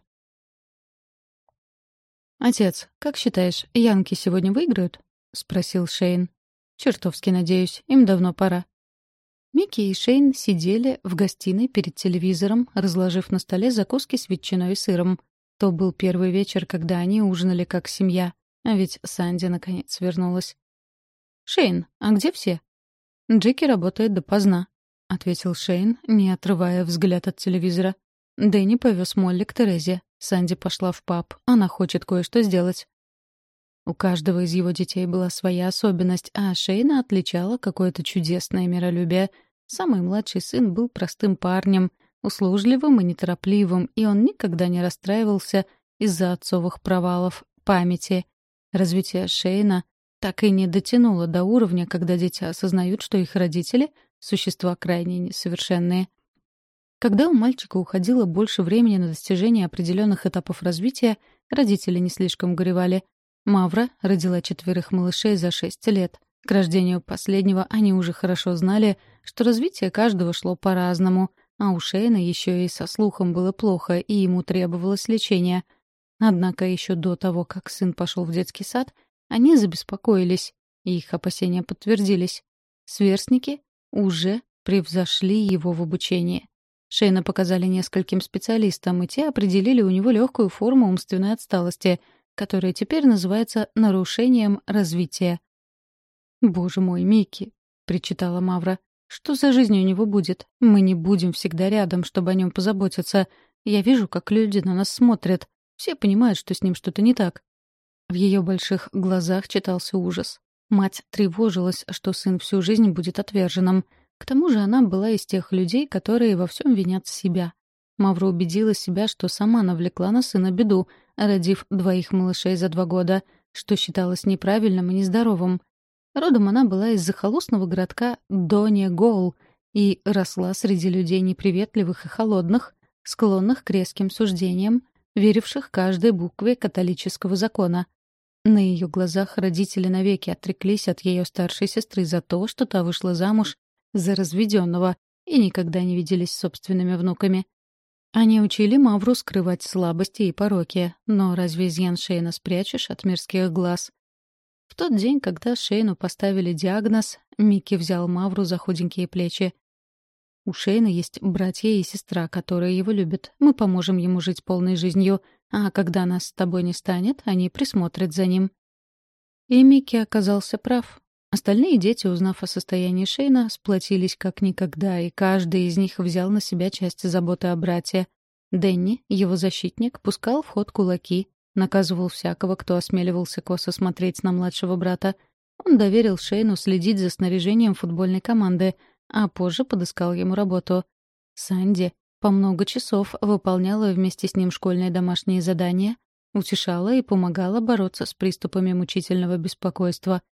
«Отец, как считаешь, Янки сегодня выиграют?» — спросил Шейн. «Чертовски надеюсь, им давно пора». Микки и Шейн сидели в гостиной перед телевизором, разложив на столе закуски с ветчиной и сыром. То был первый вечер, когда они ужинали как семья. А ведь Санди наконец вернулась. «Шейн, а где все?» «Джеки работает допоздна», — ответил Шейн, не отрывая взгляд от телевизора. Дэнни повез Молли к Терезе. Санди пошла в паб. Она хочет кое-что сделать. У каждого из его детей была своя особенность, а Шейна отличала какое-то чудесное миролюбие. Самый младший сын был простым парнем, услужливым и неторопливым, и он никогда не расстраивался из-за отцовых провалов памяти. Развитие Шейна так и не дотянуло до уровня, когда дети осознают, что их родители — существа крайне несовершенные. Когда у мальчика уходило больше времени на достижение определенных этапов развития, родители не слишком горевали. Мавра родила четверых малышей за шесть лет. К рождению последнего они уже хорошо знали, что развитие каждого шло по-разному, а у Шейна еще и со слухом было плохо, и ему требовалось лечение. Однако еще до того, как сын пошел в детский сад, они забеспокоились, и их опасения подтвердились. Сверстники уже превзошли его в обучении. Шейна показали нескольким специалистам, и те определили у него легкую форму умственной отсталости — которое теперь называется нарушением развития. «Боже мой, Микки!» — причитала Мавра. «Что за жизнь у него будет? Мы не будем всегда рядом, чтобы о нем позаботиться. Я вижу, как люди на нас смотрят. Все понимают, что с ним что-то не так». В ее больших глазах читался ужас. Мать тревожилась, что сын всю жизнь будет отверженным. К тому же она была из тех людей, которые во всем винят себя. Мавра убедила себя, что сама навлекла на сына беду, родив двоих малышей за два года, что считалось неправильным и нездоровым. Родом она была из захолустного городка Доне Гоул и росла среди людей неприветливых и холодных, склонных к резким суждениям, веривших каждой букве католического закона. На ее глазах родители навеки отреклись от ее старшей сестры за то, что та вышла замуж за разведенного и никогда не виделись собственными внуками. Они учили Мавру скрывать слабости и пороки, но разве изъян Шейна спрячешь от мирских глаз? В тот день, когда Шейну поставили диагноз, Микки взял Мавру за худенькие плечи. «У Шейна есть братья и сестра, которые его любят. Мы поможем ему жить полной жизнью, а когда нас с тобой не станет, они присмотрят за ним». И Микки оказался прав. Остальные дети, узнав о состоянии Шейна, сплотились как никогда, и каждый из них взял на себя часть заботы о брате. Дэнни, его защитник, пускал в ход кулаки, наказывал всякого, кто осмеливался косо смотреть на младшего брата. Он доверил Шейну следить за снаряжением футбольной команды, а позже подыскал ему работу. Санди по много часов выполняла вместе с ним школьные домашние задания, утешала и помогала бороться с приступами мучительного беспокойства —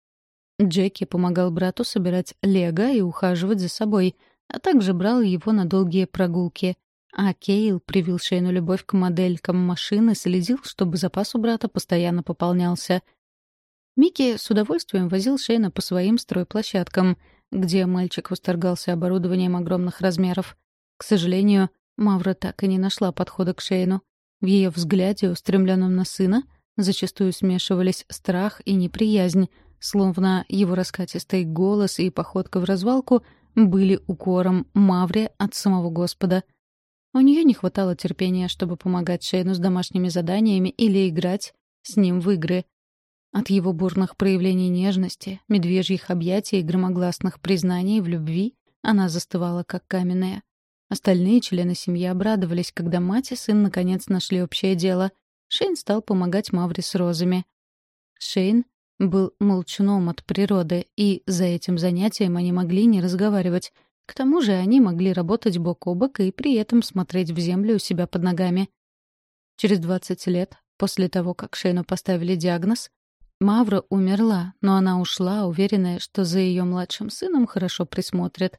Джеки помогал брату собирать лего и ухаживать за собой, а также брал его на долгие прогулки. А Кейл привил Шейну любовь к моделькам машин и следил, чтобы запас у брата постоянно пополнялся. Микки с удовольствием возил Шейна по своим стройплощадкам, где мальчик восторгался оборудованием огромных размеров. К сожалению, Мавра так и не нашла подхода к Шейну. В ее взгляде, устремленном на сына, зачастую смешивались страх и неприязнь, словно его раскатистый голос и походка в развалку были укором Мавре от самого Господа. У нее не хватало терпения, чтобы помогать Шейну с домашними заданиями или играть с ним в игры. От его бурных проявлений нежности, медвежьих объятий и громогласных признаний в любви она застывала как каменная. Остальные члены семьи обрадовались, когда мать и сын наконец нашли общее дело. Шейн стал помогать Мавре с розами. Шейн был молчуном от природы, и за этим занятием они могли не разговаривать. К тому же они могли работать бок о бок и при этом смотреть в землю у себя под ногами. Через 20 лет, после того, как Шейну поставили диагноз, Мавра умерла, но она ушла, уверенная, что за ее младшим сыном хорошо присмотрят.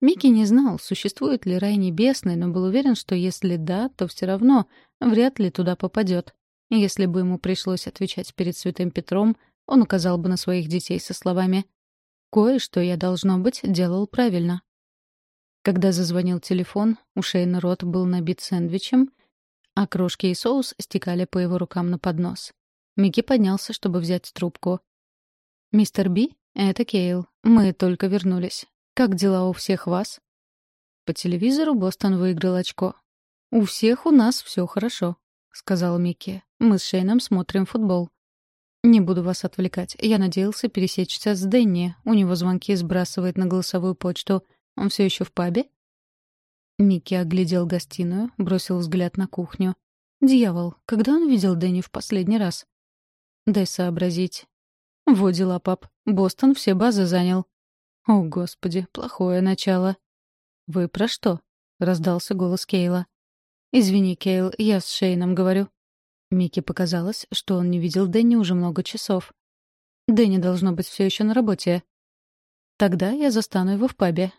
Микки не знал, существует ли рай небесный, но был уверен, что если да, то все равно вряд ли туда попадет. Если бы ему пришлось отвечать перед Святым Петром, он указал бы на своих детей со словами «Кое-что я, должно быть, делал правильно». Когда зазвонил телефон, у Шейна рот был набит сэндвичем, а крошки и соус стекали по его рукам на поднос. Микки поднялся, чтобы взять трубку. «Мистер Би, это Кейл. Мы только вернулись. Как дела у всех вас?» По телевизору Бостон выиграл очко. «У всех у нас все хорошо», — сказал Микки. «Мы с Шейном смотрим футбол». «Не буду вас отвлекать. Я надеялся пересечься с Дэнни. У него звонки сбрасывает на голосовую почту. Он все еще в пабе?» Микки оглядел гостиную, бросил взгляд на кухню. «Дьявол, когда он видел Дэнни в последний раз?» Дай сообразить. Во дела, пап. Бостон все базы занял. О, господи, плохое начало. Вы про что? Раздался голос Кейла. Извини, Кейл, я с Шейном говорю. Микки показалось, что он не видел Дэнни уже много часов. Дэнни должно быть все еще на работе. Тогда я застану его в пабе.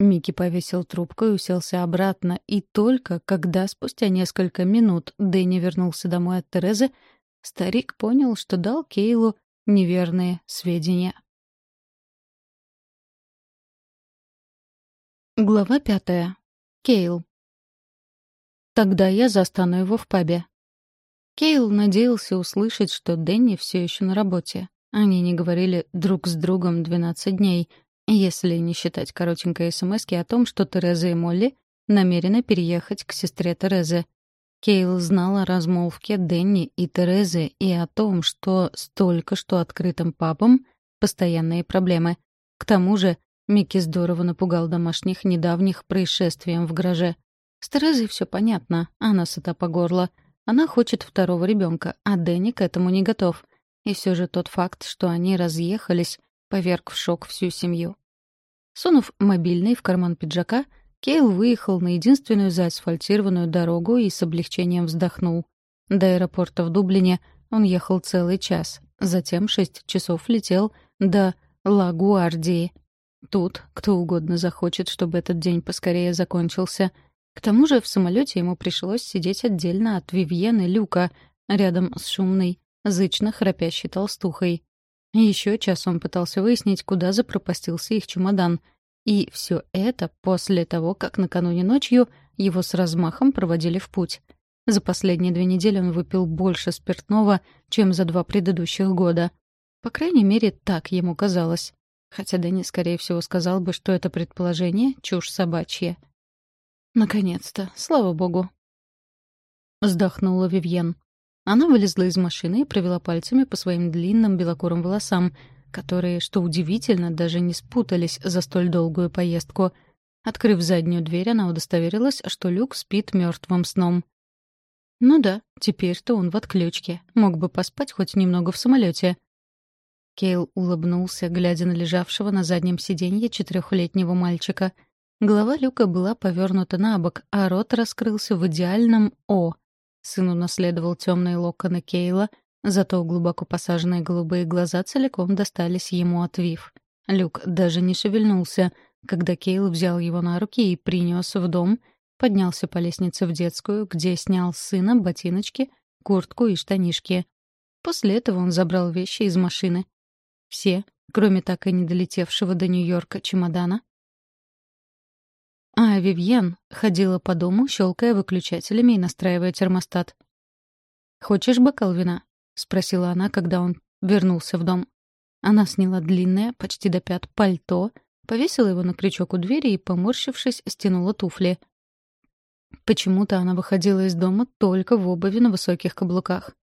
Микки повесил трубку и уселся обратно, и только когда спустя несколько минут Дэнни вернулся домой от Терезы, Старик понял, что дал Кейлу неверные сведения. Глава пятая. Кейл. Тогда я застану его в пабе. Кейл надеялся услышать, что Дэнни все еще на работе. Они не говорили друг с другом 12 дней, если не считать коротенькой смс о том, что Тереза и Молли намерены переехать к сестре Терезы. Кейл знал о размолвке Дэнни и Терезы и о том, что с только что открытым пабом постоянные проблемы. К тому же Микки здорово напугал домашних недавних происшествием в гараже. С Терезой все понятно, она сыта по горло. Она хочет второго ребенка, а Дэнни к этому не готов. И все же тот факт, что они разъехались, поверг в шок всю семью. Сунув мобильный в карман пиджака — Кейл выехал на единственную заасфальтированную дорогу и с облегчением вздохнул. До аэропорта в Дублине он ехал целый час, затем шесть часов летел до Лагуардии. Тут кто угодно захочет, чтобы этот день поскорее закончился. К тому же в самолете ему пришлось сидеть отдельно от Вивьены Люка, рядом с шумной, зычно храпящей толстухой. Еще час он пытался выяснить, куда запропастился их чемодан — и все это после того, как накануне ночью его с размахом проводили в путь. За последние две недели он выпил больше спиртного, чем за два предыдущих года. По крайней мере, так ему казалось. Хотя Дэнни, скорее всего, сказал бы, что это предположение — чушь собачья. «Наконец-то, слава богу!» Вздохнула Вивьен. Она вылезла из машины и провела пальцами по своим длинным белокурым волосам — которые, что удивительно, даже не спутались за столь долгую поездку. Открыв заднюю дверь, она удостоверилась, что Люк спит мертвым сном. Ну да, теперь-то он в отключке. Мог бы поспать хоть немного в самолете. Кейл улыбнулся, глядя на лежавшего на заднем сиденье четырехлетнего мальчика. Голова Люка была повернута на бок, а рот раскрылся в идеальном «О». Сын унаследовал темные локоны Кейла, Зато глубоко посаженные голубые глаза целиком достались ему от Вив. Люк даже не шевельнулся, когда Кейл взял его на руки и принес в дом, поднялся по лестнице в детскую, где снял с сына ботиночки, куртку и штанишки. После этого он забрал вещи из машины. Все, кроме так и не долетевшего до Нью-Йорка чемодана. А Вивьен ходила по дому, щелкая выключателями и настраивая термостат. «Хочешь бокал вина?» — спросила она, когда он вернулся в дом. Она сняла длинное, почти до пят, пальто, повесила его на крючок у двери и, поморщившись, стянула туфли. Почему-то она выходила из дома только в обуви на высоких каблуках.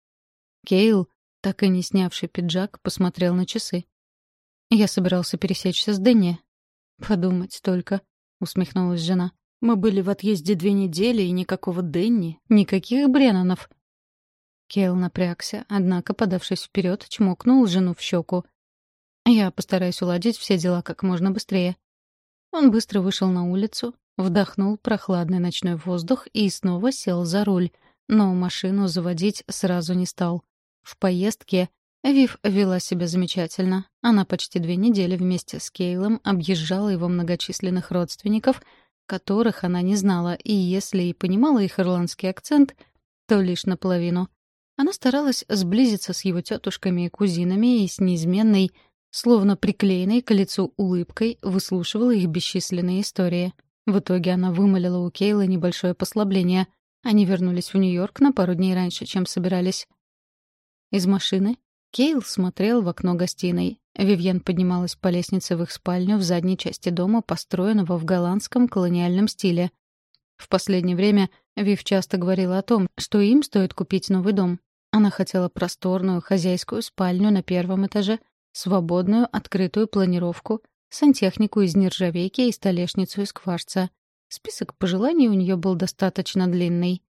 Кейл, так и не снявший пиджак, посмотрел на часы. «Я собирался пересечься с Дэнни». «Подумать только», — усмехнулась жена. «Мы были в отъезде две недели, и никакого Дэнни, никаких Бреннанов». Кейл напрягся, однако, подавшись вперед, чмокнул жену в щеку. «Я постараюсь уладить все дела как можно быстрее». Он быстро вышел на улицу, вдохнул прохладный ночной воздух и снова сел за руль, но машину заводить сразу не стал. В поездке Вив вела себя замечательно. Она почти две недели вместе с Кейлом объезжала его многочисленных родственников, которых она не знала, и если и понимала их ирландский акцент, то лишь наполовину. Она старалась сблизиться с его тетушками и кузинами и с неизменной, словно приклеенной к лицу улыбкой, выслушивала их бесчисленные истории. В итоге она вымолила у Кейла небольшое послабление. Они вернулись в Нью-Йорк на пару дней раньше, чем собирались. Из машины Кейл смотрел в окно гостиной. Вивьен поднималась по лестнице в их спальню в задней части дома, построенного в голландском колониальном стиле. В последнее время Вив часто говорила о том, что им стоит купить новый дом. Она хотела просторную хозяйскую спальню на первом этаже, свободную открытую планировку, сантехнику из нержавейки и столешницу из кварца. Список пожеланий у нее был достаточно длинный.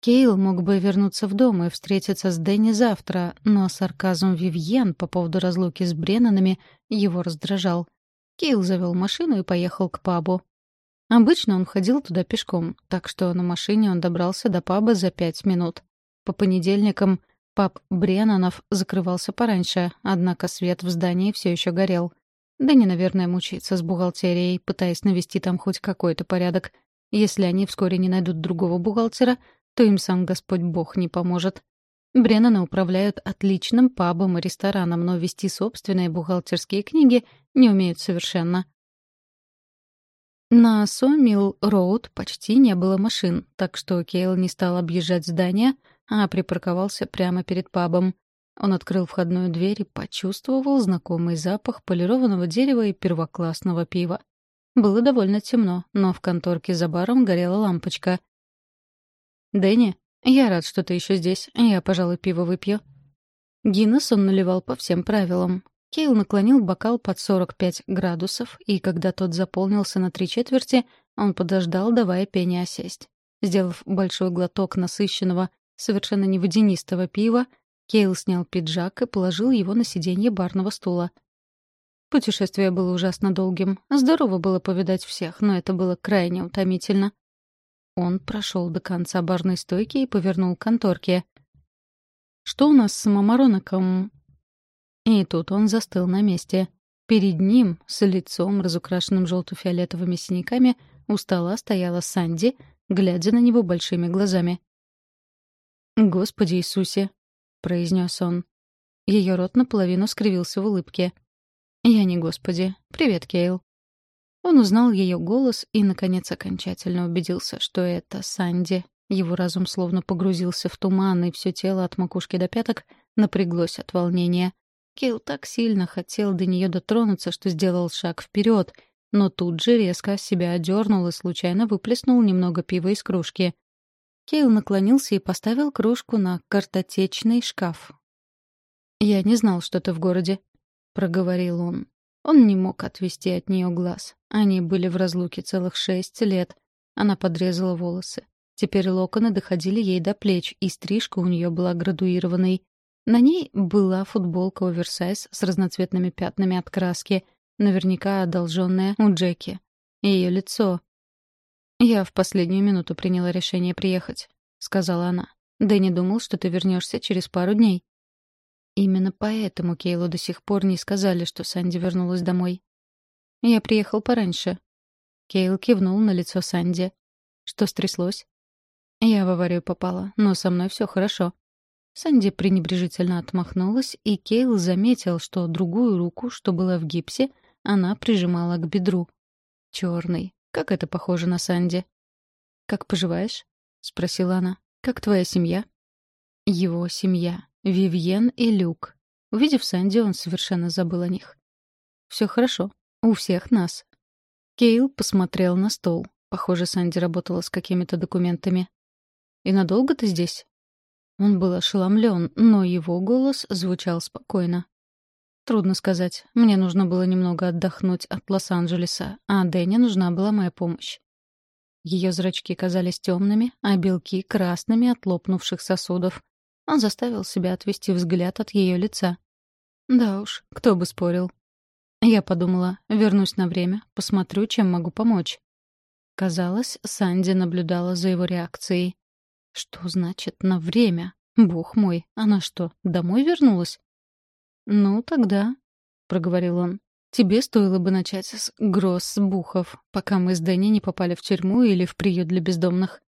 Кейл мог бы вернуться в дом и встретиться с Дэнни завтра, но сарказм Вивьен по поводу разлуки с Бреннанами его раздражал. Кейл завел машину и поехал к пабу. Обычно он ходил туда пешком, так что на машине он добрался до паба за пять минут. По понедельникам паб Бреннанов закрывался пораньше, однако свет в здании все еще горел. Дэнни, наверное, мучается с бухгалтерией, пытаясь навести там хоть какой-то порядок. Если они вскоре не найдут другого бухгалтера, то им сам Господь Бог не поможет. Бреннаны управляют отличным пабом и рестораном, но вести собственные бухгалтерские книги не умеют совершенно. На Сомилл Роуд почти не было машин, так что Кейл не стал объезжать здание, а припарковался прямо перед пабом. Он открыл входную дверь и почувствовал знакомый запах полированного дерева и первоклассного пива. Было довольно темно, но в конторке за баром горела лампочка. «Дэнни, я рад, что ты еще здесь. Я, пожалуй, пиво выпью». Гиннес он наливал по всем правилам. Кейл наклонил бокал под 45 градусов, и когда тот заполнился на три четверти, он подождал, давая пене осесть. Сделав большой глоток насыщенного, совершенно не водянистого пива, Кейл снял пиджак и положил его на сиденье барного стула. Путешествие было ужасно долгим. Здорово было повидать всех, но это было крайне утомительно. Он прошел до конца барной стойки и повернул к конторке. «Что у нас с Мамароноком?» И тут он застыл на месте. Перед ним, с лицом, разукрашенным желто-фиолетовыми синяками, у стола стояла Санди, глядя на него большими глазами. «Господи Иисусе!» — произнес он. Ее рот наполовину скривился в улыбке. «Я не Господи. Привет, Кейл». Он узнал ее голос и, наконец, окончательно убедился, что это Санди. Его разум словно погрузился в туман, и все тело от макушки до пяток напряглось от волнения. Кейл так сильно хотел до нее дотронуться, что сделал шаг вперед, но тут же резко себя одернул и случайно выплеснул немного пива из кружки. Кейл наклонился и поставил кружку на картотечный шкаф. «Я не знал, что ты в городе», — проговорил он. Он не мог отвести от нее глаз. Они были в разлуке целых шесть лет. Она подрезала волосы. Теперь локоны доходили ей до плеч, и стрижка у нее была градуированной. На ней была футболка оверсайз с разноцветными пятнами от краски, наверняка одолженная у Джеки. Ее лицо. «Я в последнюю минуту приняла решение приехать», — сказала она. «Дэнни думал, что ты вернешься через пару дней». Именно поэтому Кейлу до сих пор не сказали, что Санди вернулась домой. «Я приехал пораньше». Кейл кивнул на лицо Санди. «Что стряслось?» «Я в аварию попала, но со мной все хорошо. Санди пренебрежительно отмахнулась, и Кейл заметил, что другую руку, что была в гипсе, она прижимала к бедру. Черный. Как это похоже на Санди. «Как поживаешь?» — спросила она. «Как твоя семья?» Его семья. Вивьен и Люк. Увидев Санди, он совершенно забыл о них. Все хорошо. У всех нас. Кейл посмотрел на стол. Похоже, Санди работала с какими-то документами. «И надолго ты здесь?» Он был ошеломлен, но его голос звучал спокойно. Трудно сказать. Мне нужно было немного отдохнуть от Лос-Анджелеса, а Дэнни нужна была моя помощь. Ее зрачки казались темными, а белки — красными от лопнувших сосудов. Он заставил себя отвести взгляд от ее лица. Да уж, кто бы спорил. Я подумала, вернусь на время, посмотрю, чем могу помочь. Казалось, Санди наблюдала за его реакцией. Что значит «на время»? Бог мой, она что, домой вернулась? «Ну, тогда», — проговорил он, — «тебе стоило бы начать с гроссбухов, пока мы с Дэнни не попали в тюрьму или в приют для бездомных».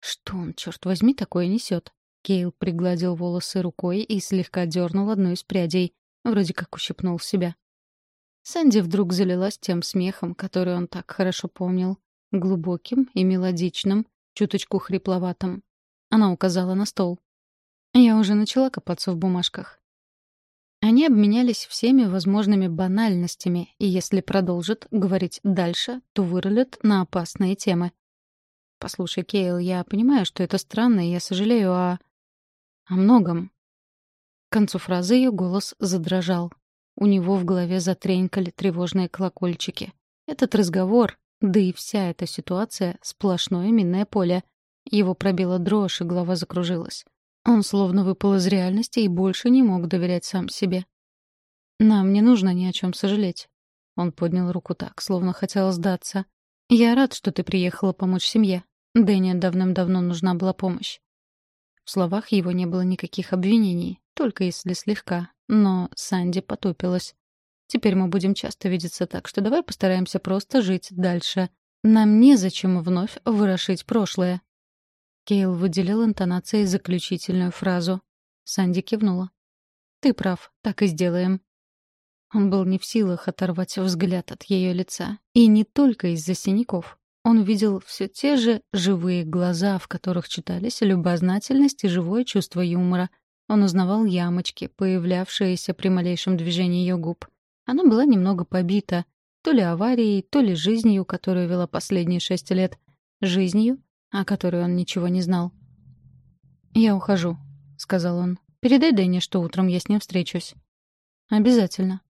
«Что он, черт возьми, такое несет?» Кейл пригладил волосы рукой и слегка дернул одну из прядей, вроде как ущипнул себя. Сэнди вдруг залилась тем смехом, который он так хорошо помнил, глубоким и мелодичным, чуточку хрипловатым. Она указала на стол. Я уже начала копаться в бумажках. Они обменялись всеми возможными банальностями, и если продолжат говорить дальше, то вырулят на опасные темы. «Послушай, Кейл, я понимаю, что это странно, и я сожалею о... о многом». К концу фразы ее голос задрожал. У него в голове затренькали тревожные колокольчики. Этот разговор, да и вся эта ситуация — сплошное минное поле. Его пробила дрожь, и голова закружилась. Он словно выпал из реальности и больше не мог доверять сам себе. «Нам не нужно ни о чем сожалеть». Он поднял руку так, словно хотел сдаться. «Я рад, что ты приехала помочь семье. Дэнни давным-давно нужна была помощь». В словах его не было никаких обвинений, только если слегка. Но Санди потупилась. «Теперь мы будем часто видеться так, что давай постараемся просто жить дальше. Нам незачем вновь вырошить прошлое. Кейл выделил интонацией заключительную фразу. Санди кивнула. «Ты прав, так и сделаем». Он был не в силах оторвать взгляд от ее лица. И не только из-за синяков. Он видел все те же живые глаза, в которых читались любознательность и живое чувство юмора. Он узнавал ямочки, появлявшиеся при малейшем движении ее губ. Она была немного побита, то ли аварией, то ли жизнью, которую вела последние шесть лет. Жизнью, о которой он ничего не знал. «Я ухожу», — сказал он. «Передай Дэнни, что утром я с ним встречусь». «Обязательно».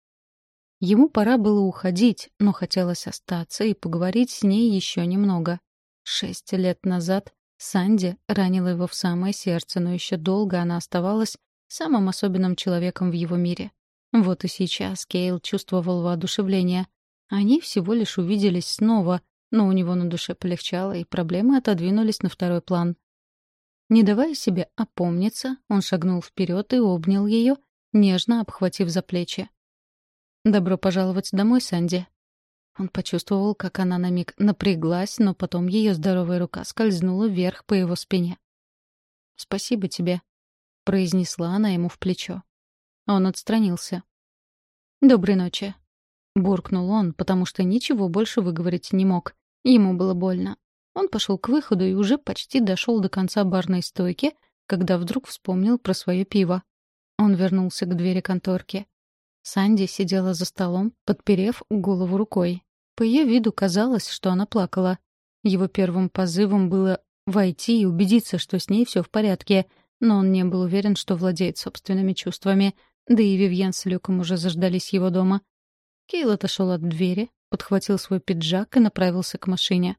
Ему пора было уходить, но хотелось остаться и поговорить с ней еще немного. Шесть лет назад Санди ранила его в самое сердце, но еще долго она оставалась самым особенным человеком в его мире. Вот и сейчас Кейл чувствовал воодушевление. Они всего лишь увиделись снова, но у него на душе полегчало, и проблемы отодвинулись на второй план. Не давая себе опомниться, он шагнул вперед и обнял ее, нежно обхватив за плечи. «Добро пожаловать домой, Санди». Он почувствовал, как она на миг напряглась, но потом ее здоровая рука скользнула вверх по его спине. «Спасибо тебе», — произнесла она ему в плечо. Он отстранился. «Доброй ночи», Буркнул он, потому что ничего больше выговорить не мог. Ему было больно. Он пошел к выходу и уже почти дошел до конца барной стойки, когда вдруг вспомнил про свое пиво. Он вернулся к двери конторки. Санди сидела за столом, подперев голову рукой. По ее виду казалось, что она плакала. Его первым позывом было войти и убедиться, что с ней все в порядке, но он не был уверен, что владеет собственными чувствами, да и Вивьен с Люком уже заждались его дома. Кейл отошел от двери, подхватил свой пиджак и направился к машине.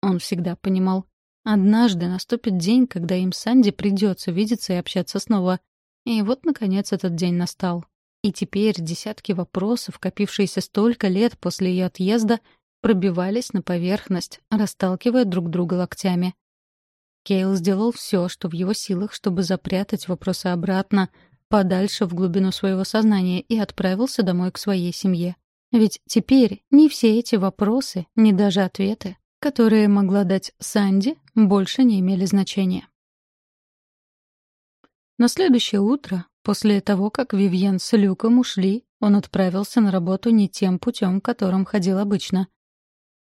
Он всегда понимал. Однажды наступит день, когда им с Анди придется видеться и общаться снова. И вот, наконец, этот день настал. И теперь десятки вопросов, копившиеся столько лет после ее отъезда, пробивались на поверхность, расталкивая друг друга локтями. Кейл сделал все, что в его силах, чтобы запрятать вопросы обратно, подальше в глубину своего сознания и отправился домой к своей семье. Ведь теперь ни все эти вопросы, ни даже ответы, которые могла дать Санди, больше не имели значения. На следующее утро, после того, как Вивьен с Люком ушли, он отправился на работу не тем путем, которым ходил обычно.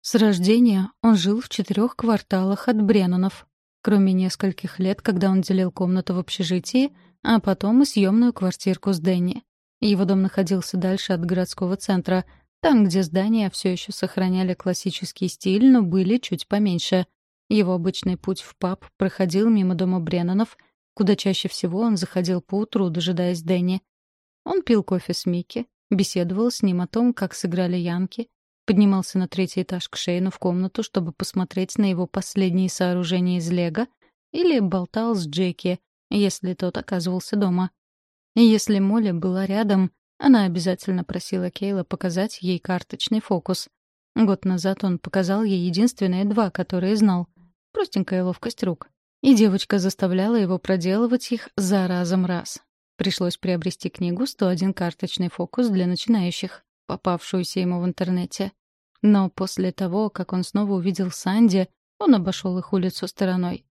С рождения он жил в четырех кварталах от Бреннанов. Кроме нескольких лет, когда он делил комнату в общежитии, а потом и съемную квартирку с Дэнни. Его дом находился дальше от городского центра, там, где здания все еще сохраняли классический стиль, но были чуть поменьше. Его обычный путь в паб проходил мимо дома Бреннанов, куда чаще всего он заходил по утру, дожидаясь Дэнни. Он пил кофе с Микки, беседовал с ним о том, как сыграли янки, поднимался на третий этаж к Шейну в комнату, чтобы посмотреть на его последние сооружения из лего, или болтал с Джеки, если тот оказывался дома. И если Молли была рядом, она обязательно просила Кейла показать ей карточный фокус. Год назад он показал ей единственные два, которые знал. Простенькая ловкость рук. И девочка заставляла его проделывать их за разом раз. Пришлось приобрести книгу «101 карточный фокус для начинающих», попавшуюся ему в интернете. Но после того, как он снова увидел Санди, он обошел их улицу стороной.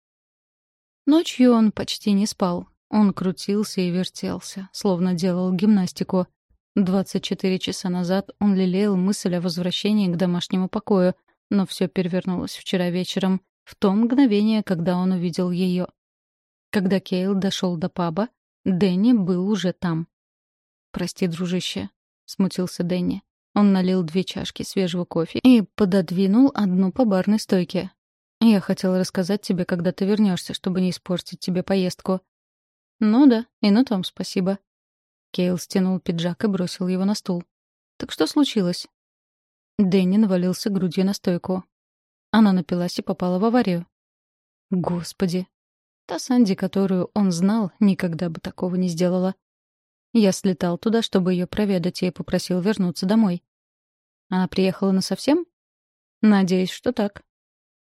Ночью он почти не спал. Он крутился и вертелся, словно делал гимнастику. 24 часа назад он лелеял мысль о возвращении к домашнему покою, но все перевернулось вчера вечером, в то мгновение, когда он увидел ее. Когда Кейл дошел до паба, Дэнни был уже там. «Прости, дружище», — смутился Дэнни. Он налил две чашки свежего кофе и пододвинул одну по барной стойке. Я хотел рассказать тебе, когда ты вернешься, чтобы не испортить тебе поездку. Ну да, и на том спасибо. Кейл стянул пиджак и бросил его на стул. Так что случилось? Дэнни навалился грудью на стойку. Она напилась и попала в аварию. Господи. Та Санди, которую он знал, никогда бы такого не сделала. Я слетал туда, чтобы ее проведать, и попросил вернуться домой. Она приехала насовсем? Надеюсь, что так.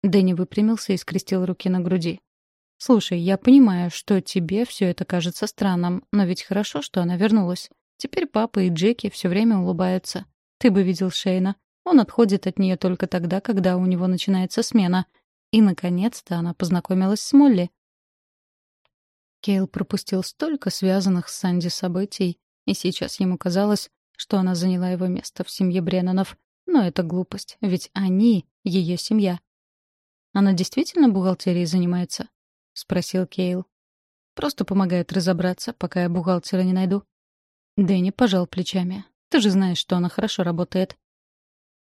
Дэнни выпрямился и скрестил руки на груди. «Слушай, я понимаю, что тебе все это кажется странным, но ведь хорошо, что она вернулась. Теперь папа и Джеки все время улыбаются. Ты бы видел Шейна. Он отходит от нее только тогда, когда у него начинается смена. И, наконец-то, она познакомилась с Молли. Кейл пропустил столько связанных с Санди событий, и сейчас ему казалось, что она заняла его место в семье Бреннанов. Но это глупость, ведь они — ее семья. Она действительно бухгалтерией занимается?» — спросил Кейл. «Просто помогает разобраться, пока я бухгалтера не найду». Дэнни пожал плечами. «Ты же знаешь, что она хорошо работает».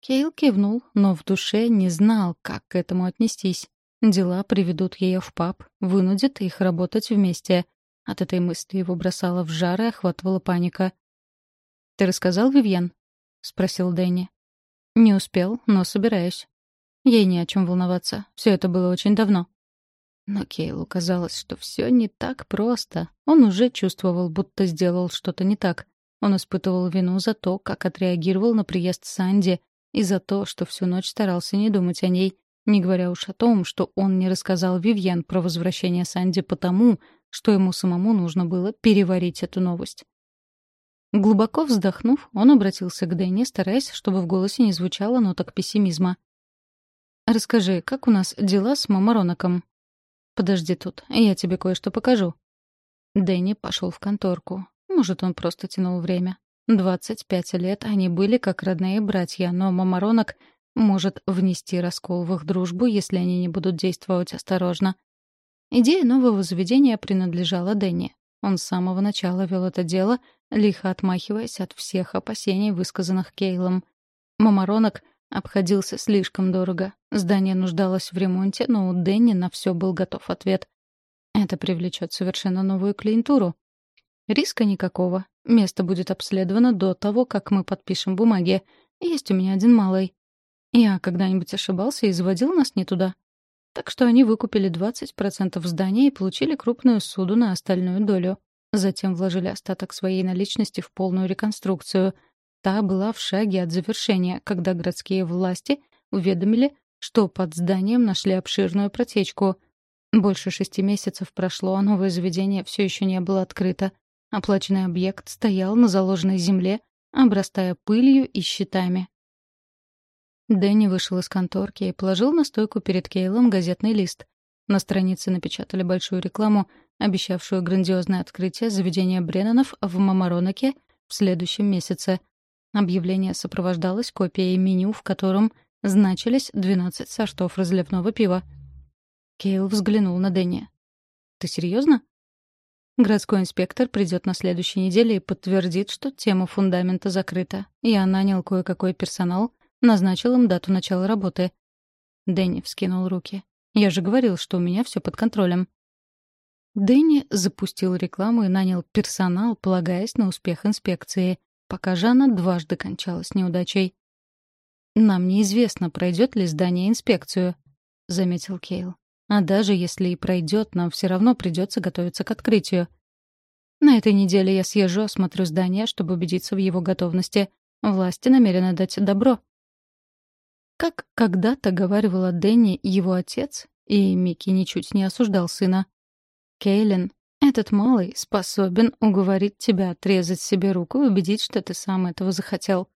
Кейл кивнул, но в душе не знал, как к этому отнестись. Дела приведут ее в паб, вынудят их работать вместе. От этой мысли его бросало в жар и охватывала паника. «Ты рассказал Вивьен?» — спросил Дэнни. «Не успел, но собираюсь. Ей не о чем волноваться. Все это было очень давно. Но Кейлу казалось, что все не так просто. Он уже чувствовал, будто сделал что-то не так. Он испытывал вину за то, как отреагировал на приезд Санди, и за то, что всю ночь старался не думать о ней, не говоря уж о том, что он не рассказал Вивьен про возвращение Санди потому, что ему самому нужно было переварить эту новость. Глубоко вздохнув, он обратился к Дэнни, стараясь, чтобы в голосе не звучало ноток пессимизма. «Расскажи, как у нас дела с Мамароноком?» «Подожди тут, я тебе кое-что покажу». Дэнни пошел в конторку. Может, он просто тянул время. Двадцать пять лет они были как родные братья, но Мамаронок может внести раскол в их дружбу, если они не будут действовать осторожно. Идея нового заведения принадлежала Дэнни. Он с самого начала вел это дело, лихо отмахиваясь от всех опасений, высказанных Кейлом. Мамаронок обходился слишком дорого. Здание нуждалось в ремонте, но у Дэнни на все был готов ответ. Это привлечет совершенно новую клиентуру. Риска никакого. Место будет обследовано до того, как мы подпишем бумаги. Есть у меня один малый. Я когда-нибудь ошибался и заводил нас не туда. Так что они выкупили 20% здания и получили крупную суду на остальную долю. Затем вложили остаток своей наличности в полную реконструкцию — Та была в шаге от завершения, когда городские власти уведомили, что под зданием нашли обширную протечку. Больше шести месяцев прошло, а новое заведение все еще не было открыто. Оплаченный объект стоял на заложенной земле, обрастая пылью и щитами. Дэнни вышел из конторки и положил на стойку перед Кейлом газетный лист. На странице напечатали большую рекламу, обещавшую грандиозное открытие заведения Бреннанов в Мамаронаке в следующем месяце — Объявление сопровождалось копией меню, в котором значились 12 сортов разливного пива. Кейл взглянул на Дэнни. «Ты серьезно? Городской инспектор придет на следующей неделе и подтвердит, что тема фундамента закрыта. Я нанял кое-какой персонал, назначил им дату начала работы. Дэнни вскинул руки. «Я же говорил, что у меня все под контролем». Дэнни запустил рекламу и нанял персонал, полагаясь на успех инспекции, пока же она дважды кончалась неудачей. «Нам неизвестно, пройдет ли здание инспекцию», — заметил Кейл. «А даже если и пройдет, нам все равно придется готовиться к открытию. На этой неделе я съезжу, осмотрю здание, чтобы убедиться в его готовности. Власти намерены дать добро». Как когда-то говаривала Дэнни его отец, и Микки ничуть не осуждал сына. Кейлин, этот малый способен уговорить тебя отрезать себе руку и убедить, что ты сам этого захотел.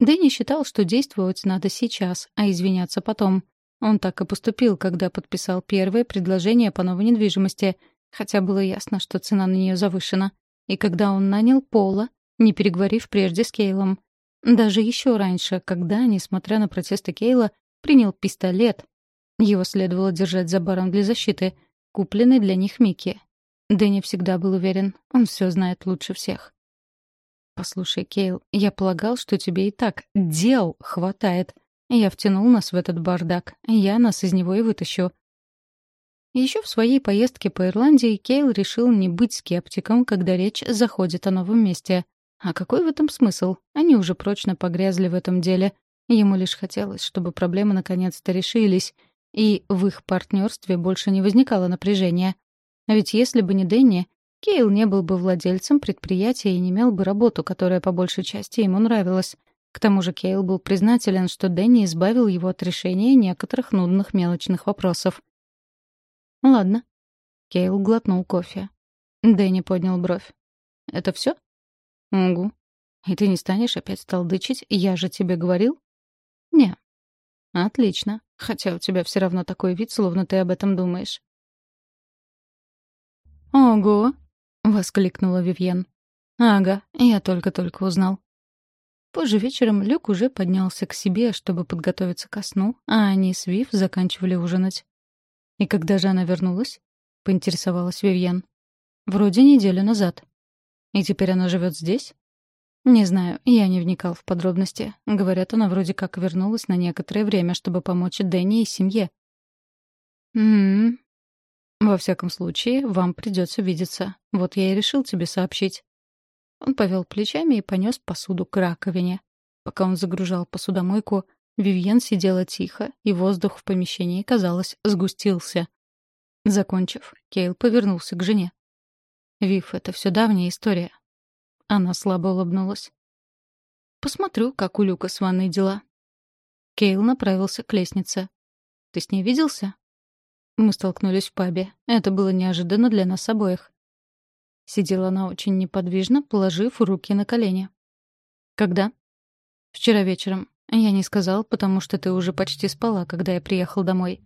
Дэнни считал, что действовать надо сейчас, а извиняться потом. Он так и поступил, когда подписал первое предложение по новой недвижимости, хотя было ясно, что цена на нее завышена. И когда он нанял Пола, не переговорив прежде с Кейлом. Даже еще раньше, когда, несмотря на протесты Кейла, принял пистолет. Его следовало держать за баром для защиты — купленный для них Микки. Дэнни всегда был уверен, он все знает лучше всех. «Послушай, Кейл, я полагал, что тебе и так дел хватает. Я втянул нас в этот бардак, я нас из него и вытащу». Еще в своей поездке по Ирландии Кейл решил не быть скептиком, когда речь заходит о новом месте. А какой в этом смысл? Они уже прочно погрязли в этом деле. Ему лишь хотелось, чтобы проблемы наконец-то решились — и в их партнерстве больше не возникало напряжения. А ведь если бы не Дэнни, Кейл не был бы владельцем предприятия и не имел бы работу, которая по большей части ему нравилась. К тому же Кейл был признателен, что Дэнни избавил его от решения некоторых нудных мелочных вопросов. «Ладно». Кейл глотнул кофе. Дэнни поднял бровь. «Это все? «Угу. И ты не станешь опять толдычить? Я же тебе говорил?» «Не». «Отлично. Хотя у тебя все равно такой вид, словно ты об этом думаешь. «Ого!» — воскликнула Вивьен. «Ага, я только-только узнал». Позже вечером Люк уже поднялся к себе, чтобы подготовиться ко сну, а они с Вив заканчивали ужинать. «И когда же она вернулась?» — поинтересовалась Вивьен. «Вроде неделю назад. И теперь она живет здесь?» «Не знаю, я не вникал в подробности. Говорят, она вроде как вернулась на некоторое время, чтобы помочь Дэнни и семье». «М-м-м. Во всяком случае, вам придется видеться. Вот я и решил тебе сообщить». Он повел плечами и понес посуду к раковине. Пока он загружал посудомойку, Вивьен сидела тихо, и воздух в помещении, казалось, сгустился. Закончив, Кейл повернулся к жене. «Вив, это все давняя история. Она слабо улыбнулась. «Посмотрю, как у Люка с ванной дела». Кейл направился к лестнице. «Ты с ней виделся?» Мы столкнулись в пабе. Это было неожиданно для нас обоих. Сидела она очень неподвижно, положив руки на колени. «Когда?» «Вчера вечером. Я не сказал, потому что ты уже почти спала, когда я приехал домой».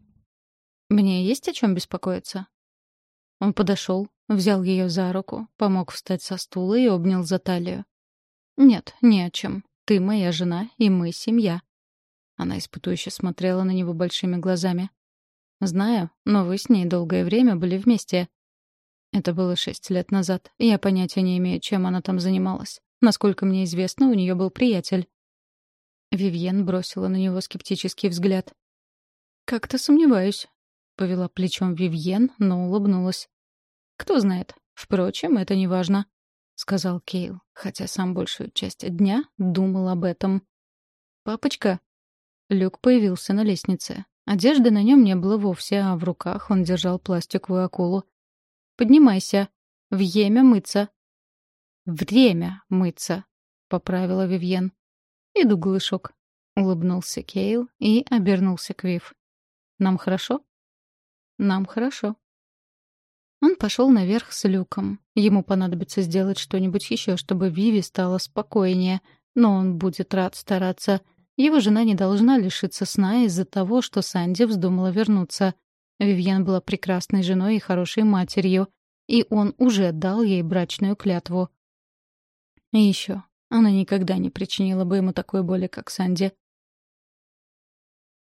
«Мне есть о чем беспокоиться?» Он подошел, взял ее за руку, помог встать со стула и обнял за талию. «Нет, ни о чем. Ты моя жена, и мы семья». Она испытующе смотрела на него большими глазами. «Знаю, но вы с ней долгое время были вместе». Это было шесть лет назад. Я понятия не имею, чем она там занималась. Насколько мне известно, у нее был приятель. Вивьен бросила на него скептический взгляд. «Как-то сомневаюсь», — повела плечом Вивьен, но улыбнулась. «Кто знает. Впрочем, это не важно», — сказал Кейл, хотя сам большую часть дня думал об этом. «Папочка?» Люк появился на лестнице. Одежды на нем не было вовсе, а в руках он держал пластиковую акулу. «Поднимайся. Время мыться». «Время мыться», — поправила Вивьен. «Иду, глышок», — улыбнулся Кейл и обернулся к Вив. «Нам хорошо?» Нам хорошо. Он пошел наверх с люком. Ему понадобится сделать что-нибудь еще, чтобы Виви стало спокойнее, но он будет рад стараться. Его жена не должна лишиться сна из-за того, что Санди вздумала вернуться. Вивьен была прекрасной женой и хорошей матерью, и он уже дал ей брачную клятву. И еще, она никогда не причинила бы ему такой боли, как Санди.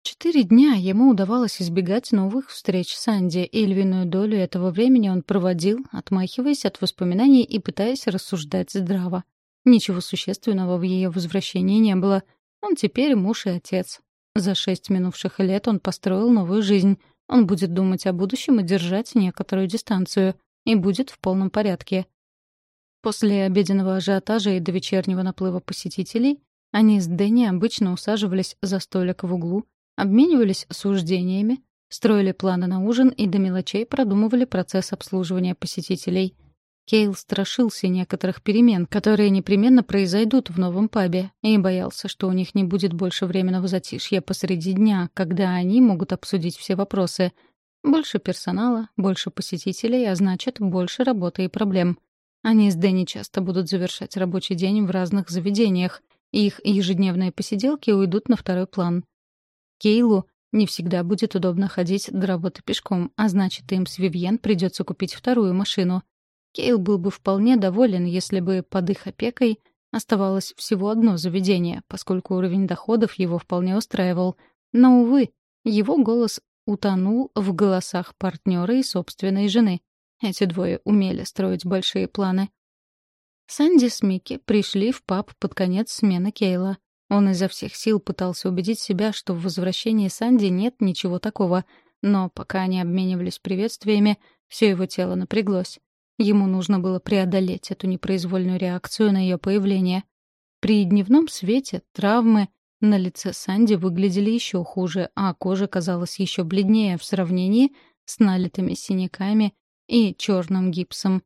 четыре дня ему удавалось избегать новых встреч с Анди, и львиную долю этого времени он проводил, отмахиваясь от воспоминаний и пытаясь рассуждать здраво. Ничего существенного в ее возвращении не было. Он теперь муж и отец. За шесть минувших лет он построил новую жизнь. Он будет думать о будущем и держать некоторую дистанцию. И будет в полном порядке. После обеденного ажиотажа и до вечернего наплыва посетителей они с Дэнни обычно усаживались за столик в углу, обменивались суждениями, строили планы на ужин и до мелочей продумывали процесс обслуживания посетителей. Кейл страшился некоторых перемен, которые непременно произойдут в новом пабе, и боялся, что у них не будет больше временного затишья посреди дня, когда они могут обсудить все вопросы. Больше персонала, больше посетителей, а значит, больше работы и проблем. Они с Дэнни часто будут завершать рабочий день в разных заведениях, и их ежедневные посиделки уйдут на второй план. Кейлу не всегда будет удобно ходить до работы пешком, а значит, им с Вивьен придется купить вторую машину. Кейл был бы вполне доволен, если бы под их опекой оставалось всего одно заведение, поскольку уровень доходов его вполне устраивал. Но, увы, его голос утонул в голосах партнера и собственной жены. Эти двое умели строить большие планы. Санди с Микки пришли в паб под конец смены Кейла. Он изо всех сил пытался убедить себя, что в возвращении Санди нет ничего такого, но пока они обменивались приветствиями, все его тело напряглось. Ему нужно было преодолеть эту непроизвольную реакцию на ее появление. При дневном свете травмы на лице Санди выглядели еще хуже, а кожа казалась еще бледнее в сравнении с налитыми синяками и черным гипсом.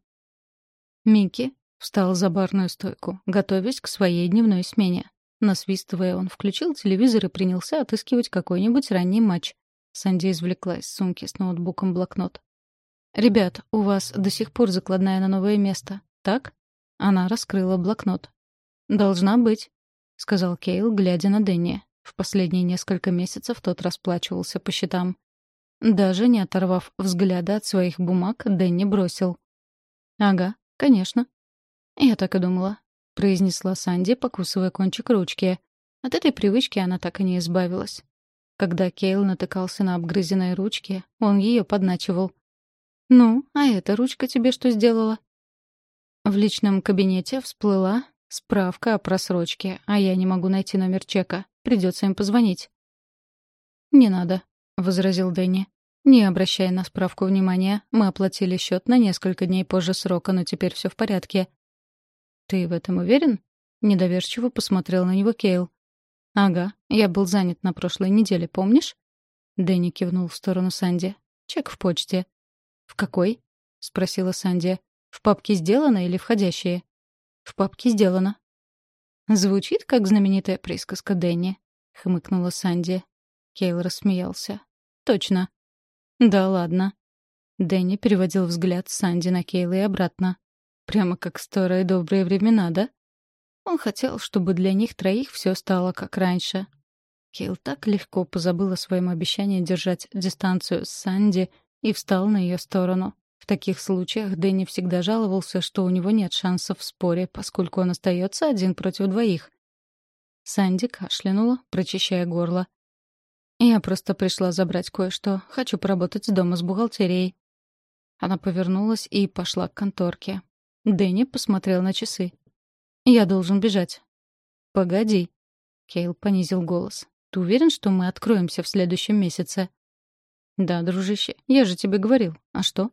Микки встал за барную стойку, готовясь к своей дневной смене. Насвистывая, он включил телевизор и принялся отыскивать какой-нибудь ранний матч. Санди извлекла из сумки с ноутбуком блокнот. «Ребят, у вас до сих пор закладная на новое место, так?» Она раскрыла блокнот. «Должна быть», — сказал Кейл, глядя на Дэнни. В последние несколько месяцев тот расплачивался по счетам. Даже не оторвав взгляда от своих бумаг, Дэнни бросил. «Ага, конечно». «Я так и думала произнесла Санди, покусывая кончик ручки. От этой привычки она так и не избавилась. Когда Кейл натыкался на обгрызенные ручки, он ее подначивал. «Ну, а эта ручка тебе что сделала?» В личном кабинете всплыла справка о просрочке, а я не могу найти номер чека. Придется им позвонить. «Не надо», — возразил Дэнни. «Не обращай на справку внимания. Мы оплатили счет на несколько дней позже срока, но теперь все в порядке. «Ты в этом уверен?» — недоверчиво посмотрел на него Кейл. «Ага, я был занят на прошлой неделе, помнишь?» Дэнни кивнул в сторону Санди. «Чек в почте». «В какой?» — спросила Санди. «В папке сделано или входящие?» «В папке сделано». «Звучит, как знаменитая присказка Дэнни», — хмыкнула Санди. Кейл рассмеялся. «Точно». «Да ладно». Дэнни переводил взгляд Санди на Кейла и обратно. Прямо как старые добрые времена, да? Он хотел, чтобы для них троих все стало как раньше. Кейл так легко позабыл о своем обещании держать дистанцию с Санди и встал на ее сторону. В таких случаях Дэнни всегда жаловался, что у него нет шансов в споре, поскольку он остается один против двоих. Санди кашлянула, прочищая горло. «Я просто пришла забрать кое-что. Хочу поработать дома с бухгалтерией». Она повернулась и пошла к конторке. Дэнни посмотрел на часы. «Я должен бежать». «Погоди». Кейл понизил голос. «Ты уверен, что мы откроемся в следующем месяце?» «Да, дружище, я же тебе говорил. А что?»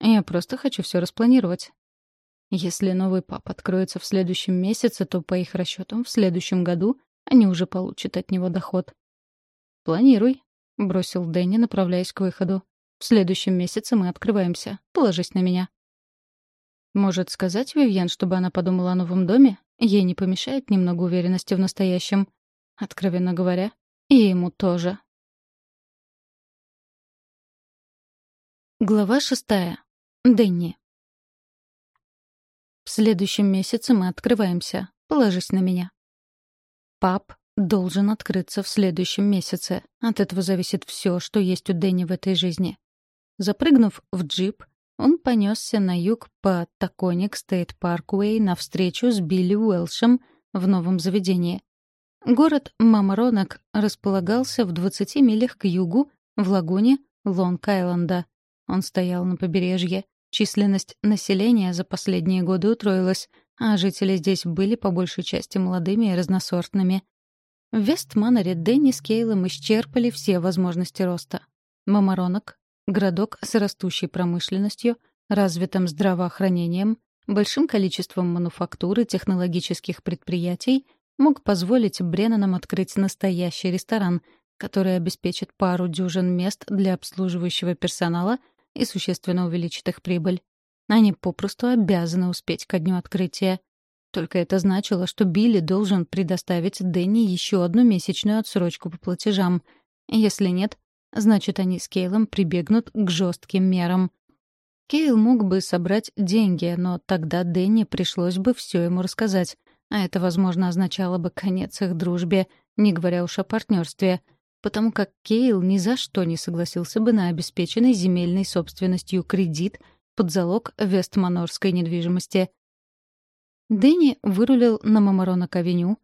«Я просто хочу все распланировать». Если новый пап откроется в следующем месяце, то, по их расчетам, в следующем году они уже получат от него доход. «Планируй», — бросил Дэнни, направляясь к выходу. «В следующем месяце мы открываемся. Положись на меня». Может, сказать Вивьен, чтобы она подумала о новом доме? Ей не помешает немного уверенности в настоящем. Откровенно говоря, и ему тоже. Глава шестая. Дэнни. В следующем месяце мы открываемся. Положись на меня. Пап должен открыться в следующем месяце. От этого зависит все, что есть у Дэнни в этой жизни. Запрыгнув в джип, он понесся на юг по Таконик Стейт Парквей навстречу с Билли Уэлшем в новом заведении. Город Мамаронок располагался в 20 милях к югу в лагуне Лонг-Айленда. Он стоял на побережье. Численность населения за последние годы утроилась, а жители здесь были по большей части молодыми и разносортными. В Вестманере Дэнни с Кейлом исчерпали все возможности роста. Мамаронок — городок с растущей промышленностью, развитым здравоохранением, большим количеством мануфактур и технологических предприятий мог позволить Бреннанам открыть настоящий ресторан, который обеспечит пару дюжин мест для обслуживающего персонала и существенно увеличит их прибыль. Они попросту обязаны успеть ко дню открытия. Только это значило, что Билли должен предоставить Дэнни еще одну месячную отсрочку по платежам. Если нет, значит, они с Кейлом прибегнут к жестким мерам. Кейл мог бы собрать деньги, но тогда Дэнни пришлось бы все ему рассказать, а это, возможно, означало бы конец их дружбе, не говоря уж о партнерстве, потому как Кейл ни за что не согласился бы на обеспеченный земельной собственностью кредит под залог вестманорской недвижимости. Дэнни вырулил на Мамаронок-авеню,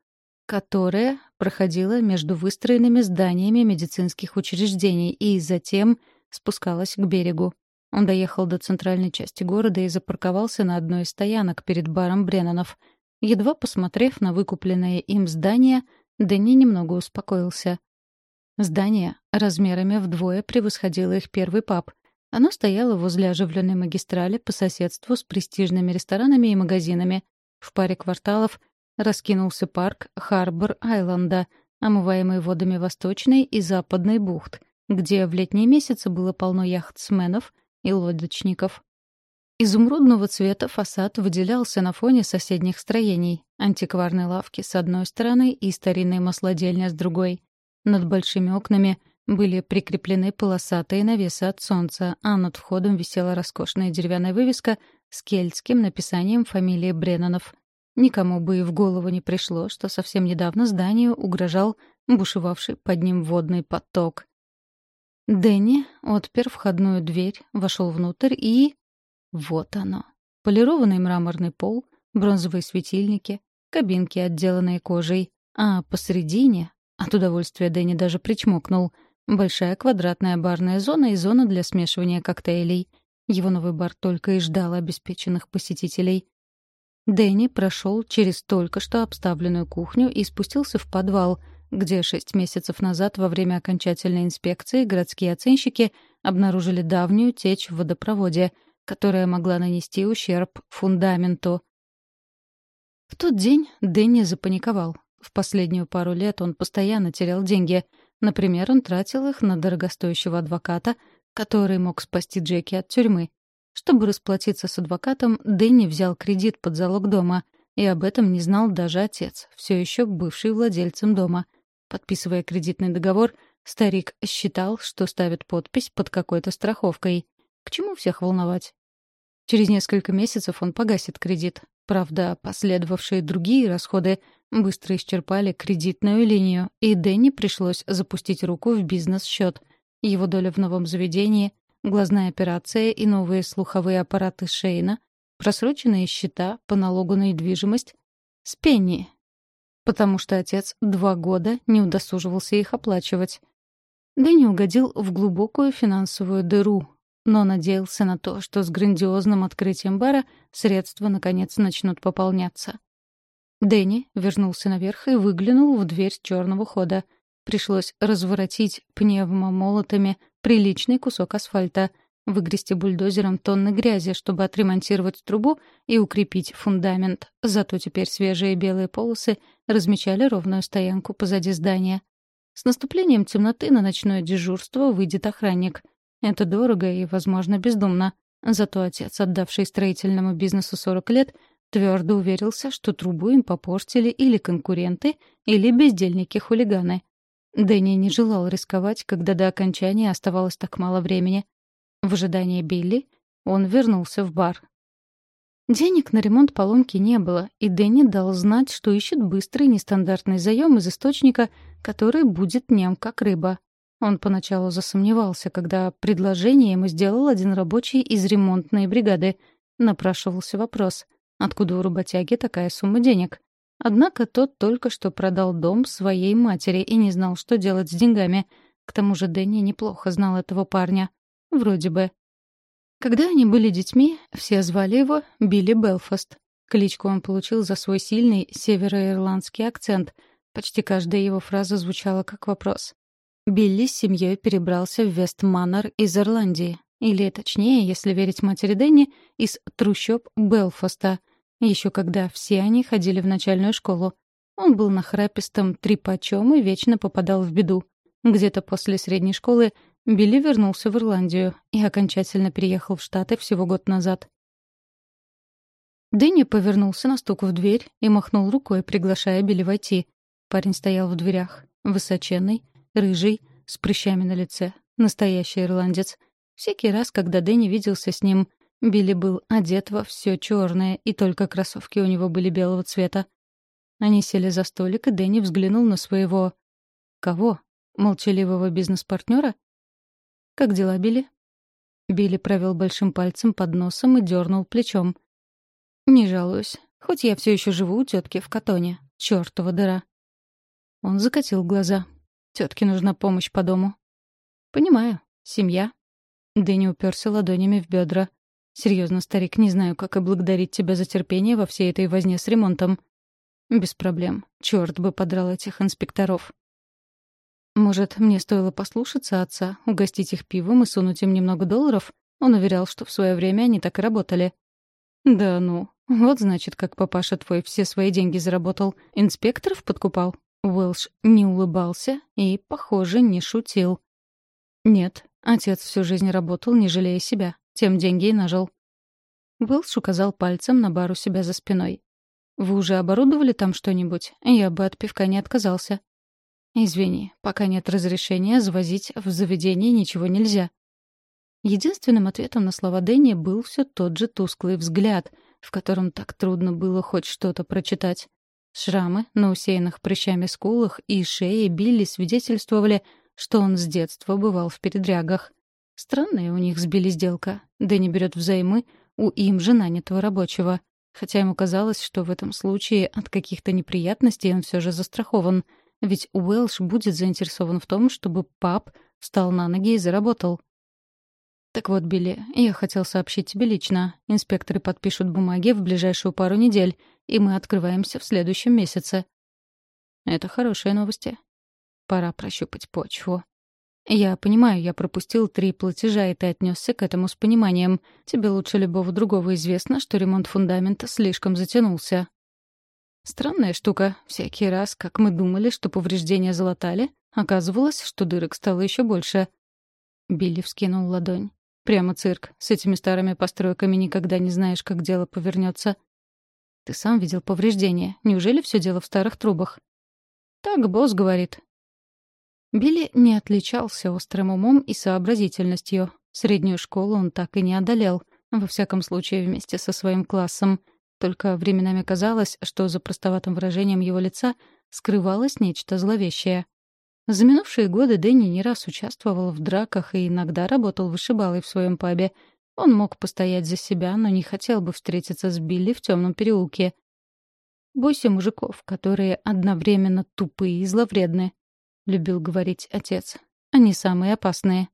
которая проходила между выстроенными зданиями медицинских учреждений и затем спускалась к берегу. Он доехал до центральной части города и запарковался на одной из стоянок перед баром Бреннанов. Едва посмотрев на выкупленное им здание, Дэнни немного успокоился. Здание размерами вдвое превосходило их первый паб. Оно стояло возле оживленной магистрали по соседству с престижными ресторанами и магазинами — в паре кварталов раскинулся парк Харбор-Айленда, омываемый водами Восточной и Западной бухт, где в летние месяцы было полно яхтсменов и лодочников. Изумрудного цвета фасад выделялся на фоне соседних строений, антикварной лавки с одной стороны и старинной маслодельня с другой. Над большими окнами были прикреплены полосатые навесы от солнца, а над входом висела роскошная деревянная вывеска с кельтским написанием фамилии Бреннанов. Никому бы и в голову не пришло, что совсем недавно зданию угрожал бушевавший под ним водный поток. Дэнни отпер входную дверь, вошел внутрь и... Вот оно. Полированный мраморный пол, бронзовые светильники, кабинки, отделанные кожей, а посередине, от удовольствия Дэнни даже причмокнул, большая квадратная барная зона и зона для смешивания коктейлей — его новый бар только и ждал обеспеченных посетителей. Дэнни прошел через только что обставленную кухню и спустился в подвал, где шесть месяцев назад во время окончательной инспекции городские оценщики обнаружили давнюю течь в водопроводе, которая могла нанести ущерб фундаменту. В тот день Дэнни запаниковал. В последнюю пару лет он постоянно терял деньги. Например, он тратил их на дорогостоящего адвоката — который мог спасти Джеки от тюрьмы. Чтобы расплатиться с адвокатом, Дэнни взял кредит под залог дома, и об этом не знал даже отец, все еще бывший владельцем дома. Подписывая кредитный договор, старик считал, что ставит подпись под какой-то страховкой. К чему всех волновать? Через несколько месяцев он погасит кредит. Правда, последовавшие другие расходы быстро исчерпали кредитную линию, и Дэнни пришлось запустить руку в бизнес-счет — его доля в новом заведении, глазная операция и новые слуховые аппараты Шейна, просроченные счета по налогу на недвижимость с Пенни, потому что отец два года не удосуживался их оплачивать. Дэнни угодил в глубокую финансовую дыру, но надеялся на то, что с грандиозным открытием бара средства наконец начнут пополняться. Дэнни вернулся наверх и выглянул в дверь черного хода — Пришлось разворотить пневмомолотами приличный кусок асфальта, выгрести бульдозером тонны грязи, чтобы отремонтировать трубу и укрепить фундамент. Зато теперь свежие белые полосы размечали ровную стоянку позади здания. С наступлением темноты на ночное дежурство выйдет охранник. Это дорого и, возможно, бездумно. Зато отец, отдавший строительному бизнесу 40 лет, твердо уверился, что трубу им попортили или конкуренты, или бездельники-хулиганы. Дэнни не желал рисковать, когда до окончания оставалось так мало времени. В ожидании Билли он вернулся в бар. Денег на ремонт поломки не было, и Дэнни дал знать, что ищет быстрый нестандартный заем из источника, который будет нем как рыба. Он поначалу засомневался, когда предложение ему сделал один рабочий из ремонтной бригады. Напрашивался вопрос, откуда у работяги такая сумма денег? Однако тот только что продал дом своей матери и не знал, что делать с деньгами. К тому же Дэнни неплохо знал этого парня. Вроде бы. Когда они были детьми, все звали его Билли Белфаст. Кличку он получил за свой сильный североирландский акцент. Почти каждая его фраза звучала как вопрос. Билли с семьей перебрался в Вестманнер из Ирландии. Или, точнее, если верить матери Дэнни, из трущоб Белфаста. Еще когда все они ходили в начальную школу. Он был нахрапистым трипачом и вечно попадал в беду. Где-то после средней школы Билли вернулся в Ирландию и окончательно переехал в Штаты всего год назад. Дэнни повернулся на стук в дверь и махнул рукой, приглашая Билли войти. Парень стоял в дверях. Высоченный, рыжий, с прыщами на лице. Настоящий ирландец. Всякий раз, когда Дэнни виделся с ним, Билли был одет во все черное, и только кроссовки у него были белого цвета. Они сели за столик, и Дэнни взглянул на своего... Кого? Молчаливого бизнес-партнера? «Как дела, Билли?» Билли провел большим пальцем под носом и дернул плечом. «Не жалуюсь. Хоть я все еще живу у тетки в Катоне. Чёртова дыра». Он закатил глаза. Тетке нужна помощь по дому. «Понимаю. Семья». Дэнни уперся ладонями в бедра. Серьезно, старик, не знаю, как и благодарить тебя за терпение во всей этой возне с ремонтом». «Без проблем. Черт бы подрал этих инспекторов». Может, мне стоило послушаться отца, угостить их пивом и сунуть им немного долларов? Он уверял, что в свое время они так и работали. Да ну, вот значит, как папаша твой все свои деньги заработал. Инспекторов подкупал. Уэлш не улыбался и, похоже, не шутил. Нет, отец всю жизнь работал, не жалея себя. Тем деньги и нажил. Уэлш указал пальцем на бар у себя за спиной. «Вы уже оборудовали там что-нибудь? Я бы от пивка не отказался». «Извини, пока нет разрешения, завозить в заведение ничего нельзя». Единственным ответом на слова Дэнни был все тот же тусклый взгляд, в котором так трудно было хоть что-то прочитать. Шрамы на усеянных прыщами скулах и шее Билли свидетельствовали, что он с детства бывал в передрягах. Странная у них сбили сделка. Дэнни берет взаймы у им же нанятого рабочего. Хотя ему казалось, что в этом случае от каких-то неприятностей он все же застрахован — ведь Уэлш будет заинтересован в том, чтобы пап встал на ноги и заработал. Так вот, Билли, я хотел сообщить тебе лично. Инспекторы подпишут бумаги в ближайшую пару недель, и мы открываемся в следующем месяце. Это хорошие новости. Пора прощупать почву. Я понимаю, я пропустил три платежа, и ты отнесся к этому с пониманием. Тебе лучше любого другого известно, что ремонт фундамента слишком затянулся. Странная штука. Всякий раз, как мы думали, что повреждения залатали, оказывалось, что дырок стало еще больше. Билли вскинул ладонь. Прямо цирк. С этими старыми постройками никогда не знаешь, как дело повернется. Ты сам видел повреждения. Неужели все дело в старых трубах? Так босс говорит. Билли не отличался острым умом и сообразительностью. Среднюю школу он так и не одолел. Во всяком случае, вместе со своим классом — только временами казалось, что за простоватым выражением его лица скрывалось нечто зловещее. За минувшие годы Дэнни не раз участвовал в драках и иногда работал вышибалой в своем пабе. Он мог постоять за себя, но не хотел бы встретиться с Билли в темном переулке. «Бойся мужиков, которые одновременно тупые и зловредны», — любил говорить отец. «Они самые опасные».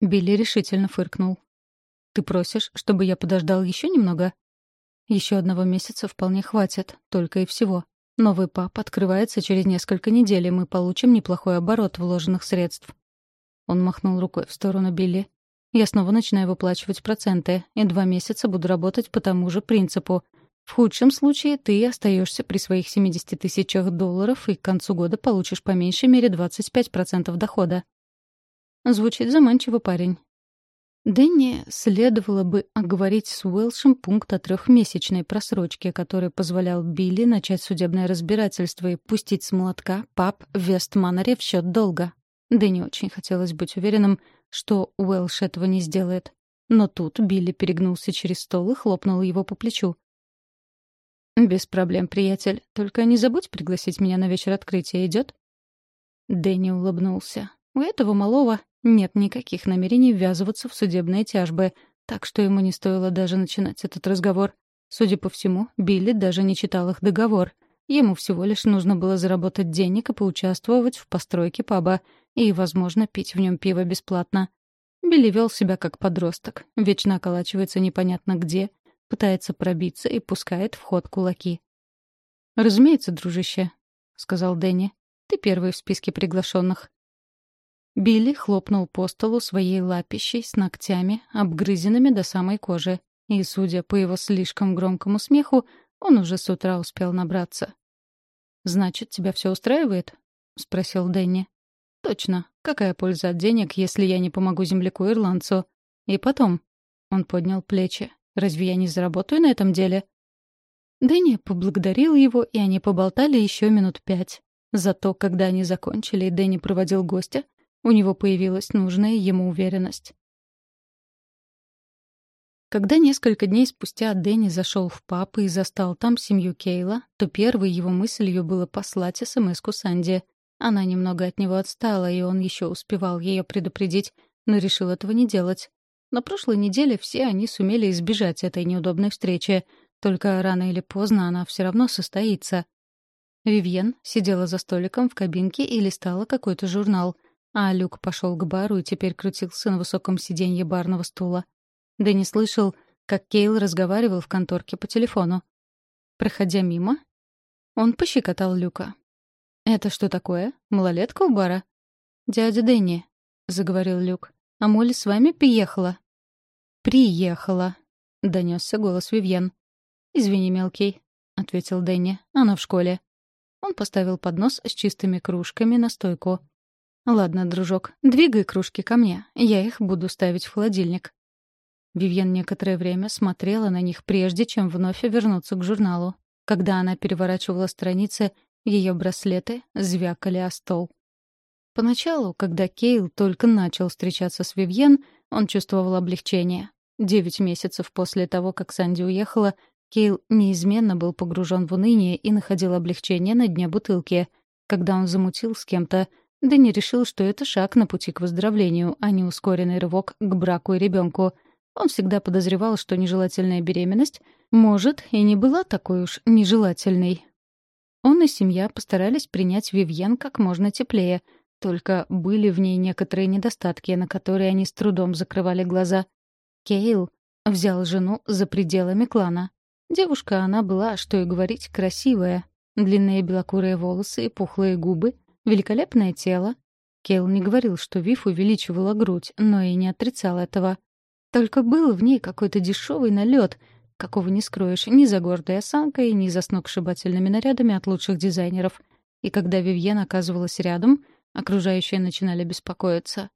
Билли решительно фыркнул. «Ты просишь, чтобы я подождал еще немного?» Еще одного месяца вполне хватит, только и всего. Новый пап открывается через несколько недель, и мы получим неплохой оборот вложенных средств. Он махнул рукой в сторону Билли. Я снова начинаю выплачивать проценты, и два месяца буду работать по тому же принципу. В худшем случае ты остаешься при своих 70 тысячах долларов и к концу года получишь по меньшей мере 25% дохода. Звучит заманчиво, парень. Дэнни следовало бы оговорить с Уэлшем пункт о трехмесячной просрочке, который позволял Билли начать судебное разбирательство и пустить с молотка пап в Вестманнере в счет долга. Дэнни очень хотелось быть уверенным, что Уэлш этого не сделает. Но тут Билли перегнулся через стол и хлопнул его по плечу. «Без проблем, приятель. Только не забудь пригласить меня на вечер открытия. Идет?» Дэнни улыбнулся. У этого малого нет никаких намерений ввязываться в судебные тяжбы, так что ему не стоило даже начинать этот разговор. Судя по всему, Билли даже не читал их договор. Ему всего лишь нужно было заработать денег и поучаствовать в постройке паба и, возможно, пить в нем пиво бесплатно. Билли вел себя как подросток, вечно околачивается непонятно где, пытается пробиться и пускает в ход кулаки. «Разумеется, дружище», — сказал Дэнни. «Ты первый в списке приглашенных. Билли хлопнул по столу своей лапищей с ногтями, обгрызенными до самой кожи. И, судя по его слишком громкому смеху, он уже с утра успел набраться. «Значит, тебя все устраивает?» — спросил Дэнни. «Точно. Какая польза от денег, если я не помогу земляку-ирландцу? И потом...» — он поднял плечи. «Разве я не заработаю на этом деле?» Дэнни поблагодарил его, и они поболтали еще минут пять. Зато, когда они закончили, и Дэнни проводил гостя, у него появилась нужная ему уверенность. Когда несколько дней спустя Дэнни зашел в пап и застал там семью Кейла, то первой его мыслью было послать СМС-ку Санди. Она немного от него отстала, и он еще успевал ее предупредить, но решил этого не делать. На прошлой неделе все они сумели избежать этой неудобной встречи, только рано или поздно она все равно состоится. Вивьен сидела за столиком в кабинке и листала какой-то журнал — а Люк пошел к бару и теперь крутился на высоком сиденье барного стула. Дэнни слышал, как Кейл разговаривал в конторке по телефону. Проходя мимо, он пощекотал Люка. «Это что такое? Малолетка у бара?» «Дядя Дэнни», — заговорил Люк. «А Молли с вами приехала?» «Приехала», — донесся голос Вивьен. «Извини, мелкий», — ответил Дэнни. «Она в школе». Он поставил поднос с чистыми кружками на стойку. «Ладно, дружок, двигай кружки ко мне. Я их буду ставить в холодильник». Вивьен некоторое время смотрела на них, прежде чем вновь вернуться к журналу. Когда она переворачивала страницы, ее браслеты звякали о стол. Поначалу, когда Кейл только начал встречаться с Вивьен, он чувствовал облегчение. Девять месяцев после того, как Санди уехала, Кейл неизменно был погружен в уныние и находил облегчение на дне бутылки. Когда он замутил с кем-то, Дэнни решил, что это шаг на пути к выздоровлению, а не ускоренный рывок к браку и ребенку. Он всегда подозревал, что нежелательная беременность, может, и не была такой уж нежелательной. Он и семья постарались принять Вивьен как можно теплее, только были в ней некоторые недостатки, на которые они с трудом закрывали глаза. Кейл взял жену за пределами клана. Девушка она была, что и говорить, красивая. Длинные белокурые волосы и пухлые губы — Великолепное тело. Кейл не говорил, что Вив увеличивала грудь, но и не отрицал этого. Только был в ней какой-то дешевый налет, какого не скроешь ни за гордой осанкой, ни за сногсшибательными нарядами от лучших дизайнеров. И когда Вивьен оказывалась рядом, окружающие начинали беспокоиться.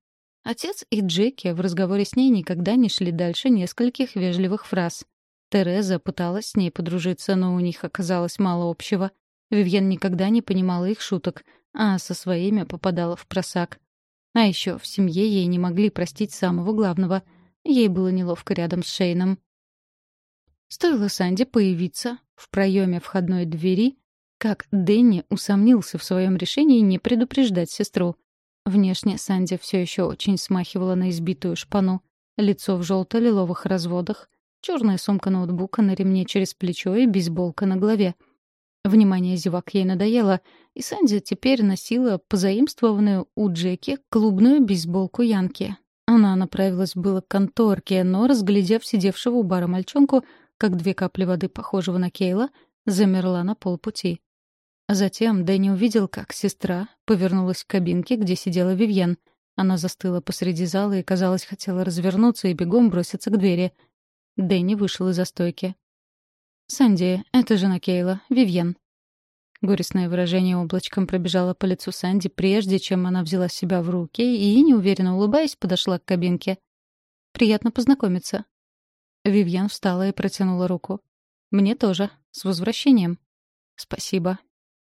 Отец и Джеки в разговоре с ней никогда не шли дальше нескольких вежливых фраз. Тереза пыталась с ней подружиться, но у них оказалось мало общего. Вивьен никогда не понимала их шуток — а со своими попадала в просак. А еще в семье ей не могли простить самого главного. Ей было неловко рядом с Шейном. Стоило Санди появиться в проеме входной двери, как Дэнни усомнился в своем решении не предупреждать сестру. Внешне Санди все еще очень смахивала на избитую шпану. Лицо в желто-лиловых разводах, черная сумка ноутбука на ремне через плечо и бейсболка на голове — Внимание зевак ей надоело, и Санди теперь носила позаимствованную у Джеки клубную бейсболку Янки. Она направилась было к конторке, но, разглядев сидевшего у бара мальчонку, как две капли воды, похожего на Кейла, замерла на полпути. Затем Дэнни увидел, как сестра повернулась к кабинке, где сидела Вивьен. Она застыла посреди зала и, казалось, хотела развернуться и бегом броситься к двери. Дэнни вышел из-за стойки. «Санди, это жена Кейла, Вивьен». Горестное выражение облачком пробежало по лицу Санди, прежде чем она взяла себя в руки и, неуверенно улыбаясь, подошла к кабинке. «Приятно познакомиться». Вивьен встала и протянула руку. «Мне тоже. С возвращением». «Спасибо».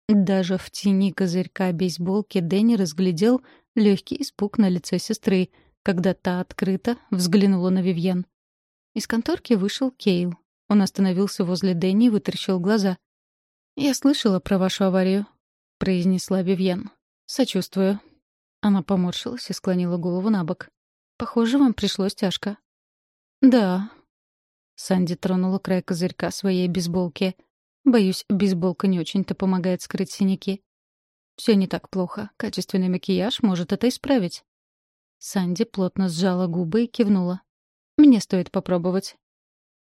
Даже в тени козырька бейсболки Дэнни разглядел легкий испуг на лице сестры, когда та открыто взглянула на Вивьен. Из конторки вышел Кейл, он остановился возле Дэнни и вытаращил глаза. «Я слышала про вашу аварию», — произнесла Вивьен. «Сочувствую». Она поморщилась и склонила голову на бок. «Похоже, вам пришлось тяжко». «Да». Санди тронула край козырька своей бейсболки. Боюсь, бейсболка не очень-то помогает скрыть синяки. Все не так плохо. Качественный макияж может это исправить. Санди плотно сжала губы и кивнула. Мне стоит попробовать.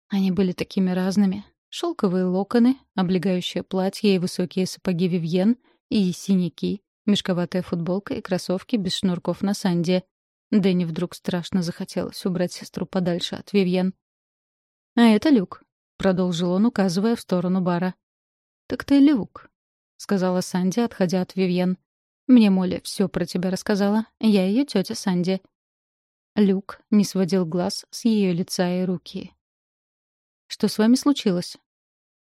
Они были такими разными. Шелковые локоны, облегающее платье и высокие сапоги Вивьен, и синяки, мешковатая футболка и кроссовки без шнурков на Санди. Дэнни вдруг страшно захотелось убрать сестру подальше от Вивьен. «А это Люк», — продолжил он, указывая в сторону бара. «Так ты Люк», — сказала Санди, отходя от Вивьен. «Мне Молли все про тебя рассказала. Я ее тетя Санди». Люк не сводил глаз с ее лица и руки. «Что с вами случилось?»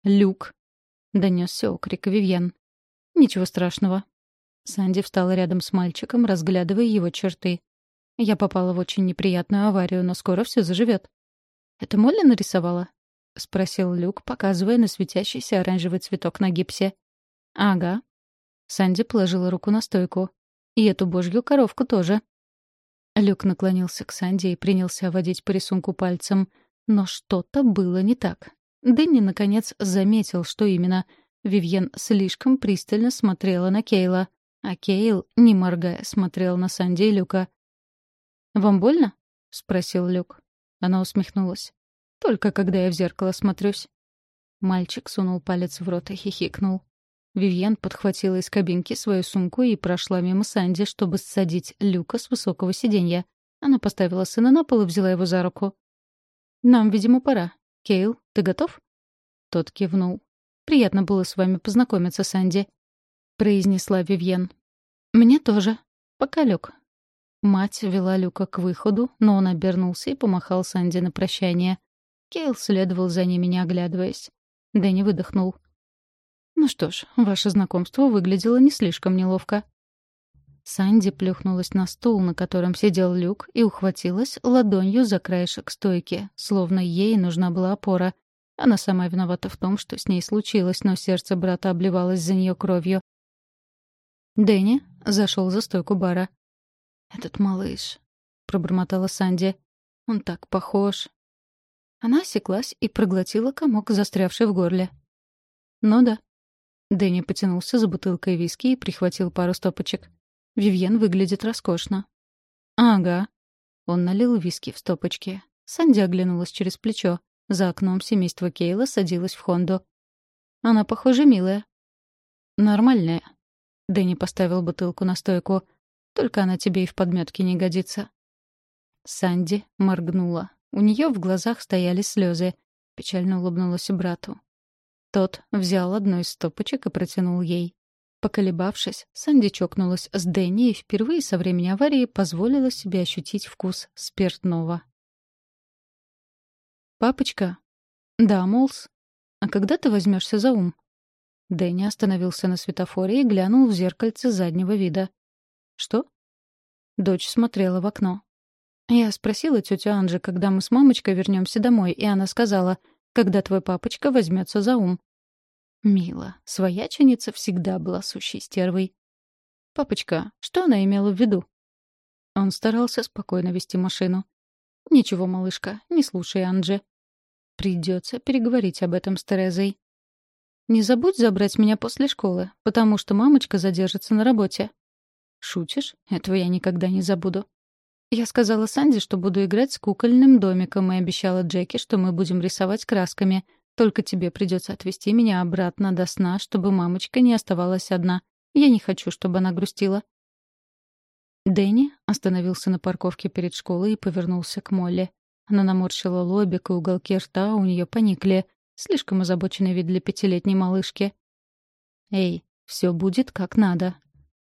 «Люк!» — донесся окрик Вивьен. «Ничего страшного». Санди встала рядом с мальчиком, разглядывая его черты. «Я попала в очень неприятную аварию, но скоро все заживет». «Это Молли нарисовала?» — спросил Люк, показывая на светящийся оранжевый цветок на гипсе. «Ага». Санди положила руку на стойку. «И эту божью коровку тоже». Люк наклонился к Санди и принялся водить по рисунку пальцем — но что-то было не так. Дэнни, наконец, заметил, что именно. Вивьен слишком пристально смотрела на Кейла, а Кейл, не моргая, смотрел на Санди и Люка. «Вам больно?» — спросил Люк. Она усмехнулась. «Только когда я в зеркало смотрюсь». Мальчик сунул палец в рот и хихикнул. Вивьен подхватила из кабинки свою сумку и прошла мимо Санди, чтобы ссадить Люка с высокого сиденья. Она поставила сына на пол и взяла его за руку. «Нам, видимо, пора. Кейл, ты готов?» Тот кивнул. «Приятно было с вами познакомиться, Санди», — произнесла Вивьен. «Мне тоже. Пока, Люк». Мать вела Люка к выходу, но он обернулся и помахал Санди на прощание. Кейл следовал за ними, не оглядываясь. Дэнни выдохнул. «Ну что ж, ваше знакомство выглядело не слишком неловко». Санди плюхнулась на стул, на котором сидел Люк, и ухватилась ладонью за краешек стойки, словно ей нужна была опора. Она сама виновата в том, что с ней случилось, но сердце брата обливалось за нее кровью. Дэнни зашел за стойку бара. «Этот малыш», — пробормотала Санди. «Он так похож». Она осеклась и проглотила комок, застрявший в горле. «Ну да». Дэнни потянулся за бутылкой виски и прихватил пару стопочек. Вивьен выглядит роскошно». «Ага». Он налил виски в стопочки. Санди оглянулась через плечо. За окном семейство Кейла садилось в Хонду. «Она, похоже, милая». «Нормальная». Дэнни поставил бутылку на стойку. «Только она тебе и в подметке не годится». Санди моргнула. У нее в глазах стояли слезы. Печально улыбнулась брату. Тот взял одну из стопочек и протянул ей. Поколебавшись, Санди чокнулась с Дэнни и впервые со времени аварии позволила себе ощутить вкус спиртного. «Папочка?» «Да, Молс. А когда ты возьмешься за ум?» Дэнни остановился на светофоре и глянул в зеркальце заднего вида. «Что?» Дочь смотрела в окно. Я спросила тетю Анжи, когда мы с мамочкой вернемся домой, и она сказала, когда твой папочка возьмется за ум. Мила, свояченица всегда была сущей стервой. «Папочка, что она имела в виду?» Он старался спокойно вести машину. «Ничего, малышка, не слушай Анджи. Придется переговорить об этом с Терезой. Не забудь забрать меня после школы, потому что мамочка задержится на работе». «Шутишь? Этого я никогда не забуду». Я сказала Санди, что буду играть с кукольным домиком, и обещала Джеки, что мы будем рисовать красками — только тебе придется отвезти меня обратно до сна, чтобы мамочка не оставалась одна. Я не хочу, чтобы она грустила». Дэнни остановился на парковке перед школой и повернулся к Молли. Она наморщила лобик, и уголки рта у нее поникли. Слишком озабоченный вид для пятилетней малышки. «Эй, все будет как надо».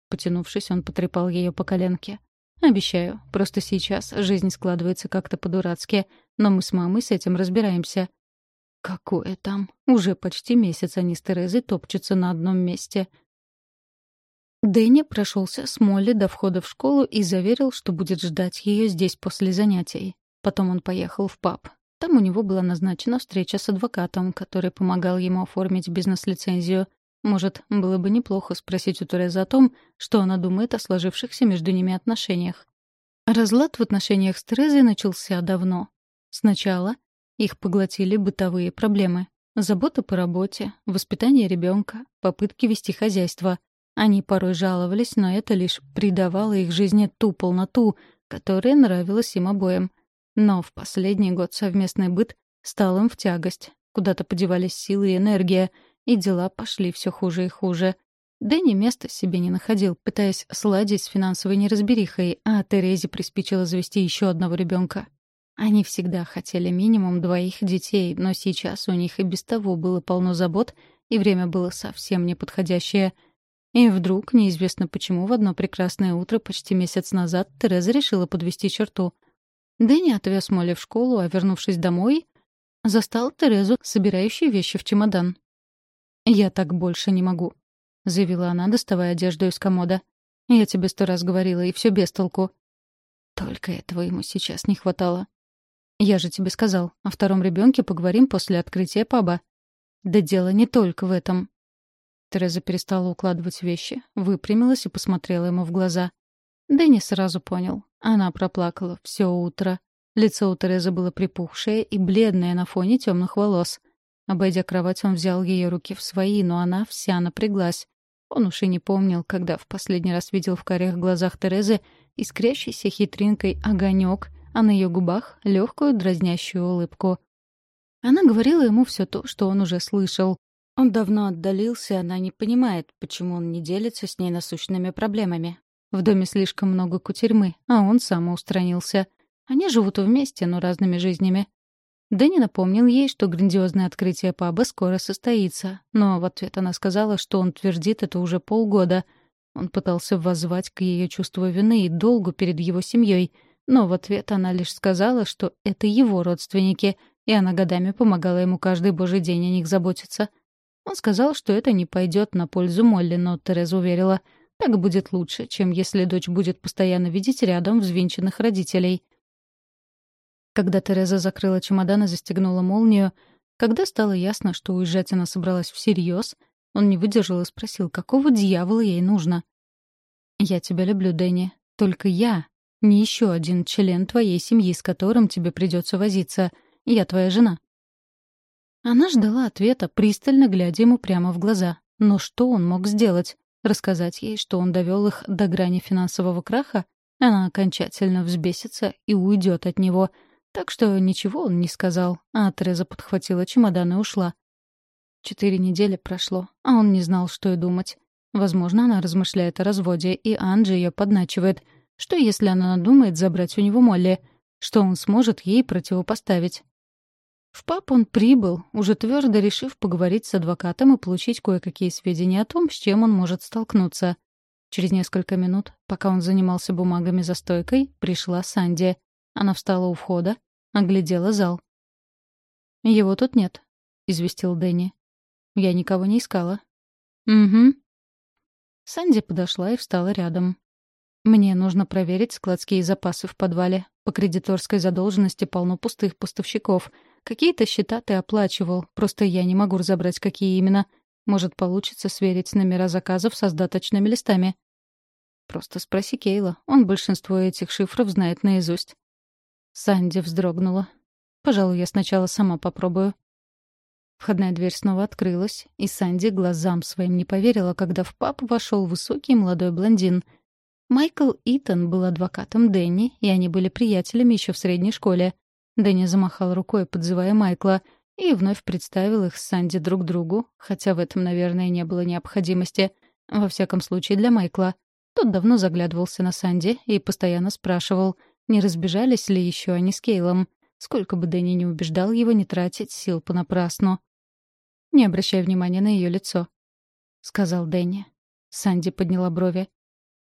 Потянувшись, он потрепал ее по коленке. «Обещаю, просто сейчас жизнь складывается как-то по-дурацки, но мы с мамой с этим разбираемся. Какое там? Уже почти месяц они с Терезой топчутся на одном месте. Дэнни прошелся с Молли до входа в школу и заверил, что будет ждать ее здесь после занятий. Потом он поехал в паб. Там у него была назначена встреча с адвокатом, который помогал ему оформить бизнес-лицензию. Может, было бы неплохо спросить у Терезы о том, что она думает о сложившихся между ними отношениях. Разлад в отношениях с Терезой начался давно. Сначала Их поглотили бытовые проблемы. Забота по работе, воспитание ребенка, попытки вести хозяйство. Они порой жаловались, но это лишь придавало их жизни ту полноту, которая нравилась им обоим. Но в последний год совместный быт стал им в тягость. Куда-то подевались силы и энергия, и дела пошли все хуже и хуже. Дэнни места себе не находил, пытаясь сладить с финансовой неразберихой, а Терезе приспичило завести еще одного ребенка. Они всегда хотели минимум двоих детей, но сейчас у них и без того было полно забот, и время было совсем неподходящее. И вдруг, неизвестно почему, в одно прекрасное утро почти месяц назад Тереза решила подвести черту. Дэнни отвез Молли в школу, а вернувшись домой, застал Терезу, собирающей вещи в чемодан. «Я так больше не могу», — заявила она, доставая одежду из комода. «Я тебе сто раз говорила, и все без толку». Только этого ему сейчас не хватало. «Я же тебе сказал, о втором ребенке поговорим после открытия паба». «Да дело не только в этом». Тереза перестала укладывать вещи, выпрямилась и посмотрела ему в глаза. Дэнни сразу понял. Она проплакала все утро. Лицо у Терезы было припухшее и бледное на фоне темных волос. Обойдя кровать, он взял ее руки в свои, но она вся напряглась. Он уж и не помнил, когда в последний раз видел в карих глазах Терезы искрящийся хитринкой огонек а на ее губах — легкую дразнящую улыбку. Она говорила ему все то, что он уже слышал. Он давно отдалился, она не понимает, почему он не делится с ней насущными проблемами. В доме слишком много кутерьмы, а он самоустранился. Они живут вместе, но разными жизнями. Дэнни напомнил ей, что грандиозное открытие паба скоро состоится, но в ответ она сказала, что он твердит это уже полгода. Он пытался воззвать к ее чувству вины и долгу перед его семьей — но в ответ она лишь сказала, что это его родственники, и она годами помогала ему каждый божий день о них заботиться. Он сказал, что это не пойдет на пользу Молли, но Тереза уверила, так будет лучше, чем если дочь будет постоянно видеть рядом взвинченных родителей. Когда Тереза закрыла чемодан и застегнула молнию, когда стало ясно, что уезжать она собралась всерьез, он не выдержал и спросил, какого дьявола ей нужно. «Я тебя люблю, Дэнни. Только я не еще один член твоей семьи, с которым тебе придется возиться. Я твоя жена». Она ждала ответа, пристально глядя ему прямо в глаза. Но что он мог сделать? Рассказать ей, что он довел их до грани финансового краха? Она окончательно взбесится и уйдет от него. Так что ничего он не сказал, а Тереза подхватила чемодан и ушла. Четыре недели прошло, а он не знал, что и думать. Возможно, она размышляет о разводе, и Анджи ее подначивает — что, если она надумает забрать у него Молли? Что он сможет ей противопоставить? В пап он прибыл, уже твердо решив поговорить с адвокатом и получить кое-какие сведения о том, с чем он может столкнуться. Через несколько минут, пока он занимался бумагами за стойкой, пришла Санди. Она встала у входа, оглядела зал. «Его тут нет», — известил Дэнни. «Я никого не искала». «Угу». Санди подошла и встала рядом. Мне нужно проверить складские запасы в подвале. По кредиторской задолженности полно пустых поставщиков. Какие-то счета ты оплачивал, просто я не могу разобрать, какие именно. Может, получится сверить номера заказов со сдаточными листами. Просто спроси Кейла. Он большинство этих шифров знает наизусть. Санди вздрогнула. Пожалуй, я сначала сама попробую. Входная дверь снова открылась, и Санди глазам своим не поверила, когда в паб вошел высокий молодой блондин — Майкл Итон был адвокатом Дэнни, и они были приятелями еще в средней школе. Дэнни замахал рукой, подзывая Майкла, и вновь представил их с Санди друг другу, хотя в этом, наверное, не было необходимости. Во всяком случае, для Майкла. Тот давно заглядывался на Санди и постоянно спрашивал, не разбежались ли еще они с Кейлом. Сколько бы Дэнни не убеждал его не тратить сил понапрасну. «Не обращай внимания на ее лицо», — сказал Дэнни. Санди подняла брови.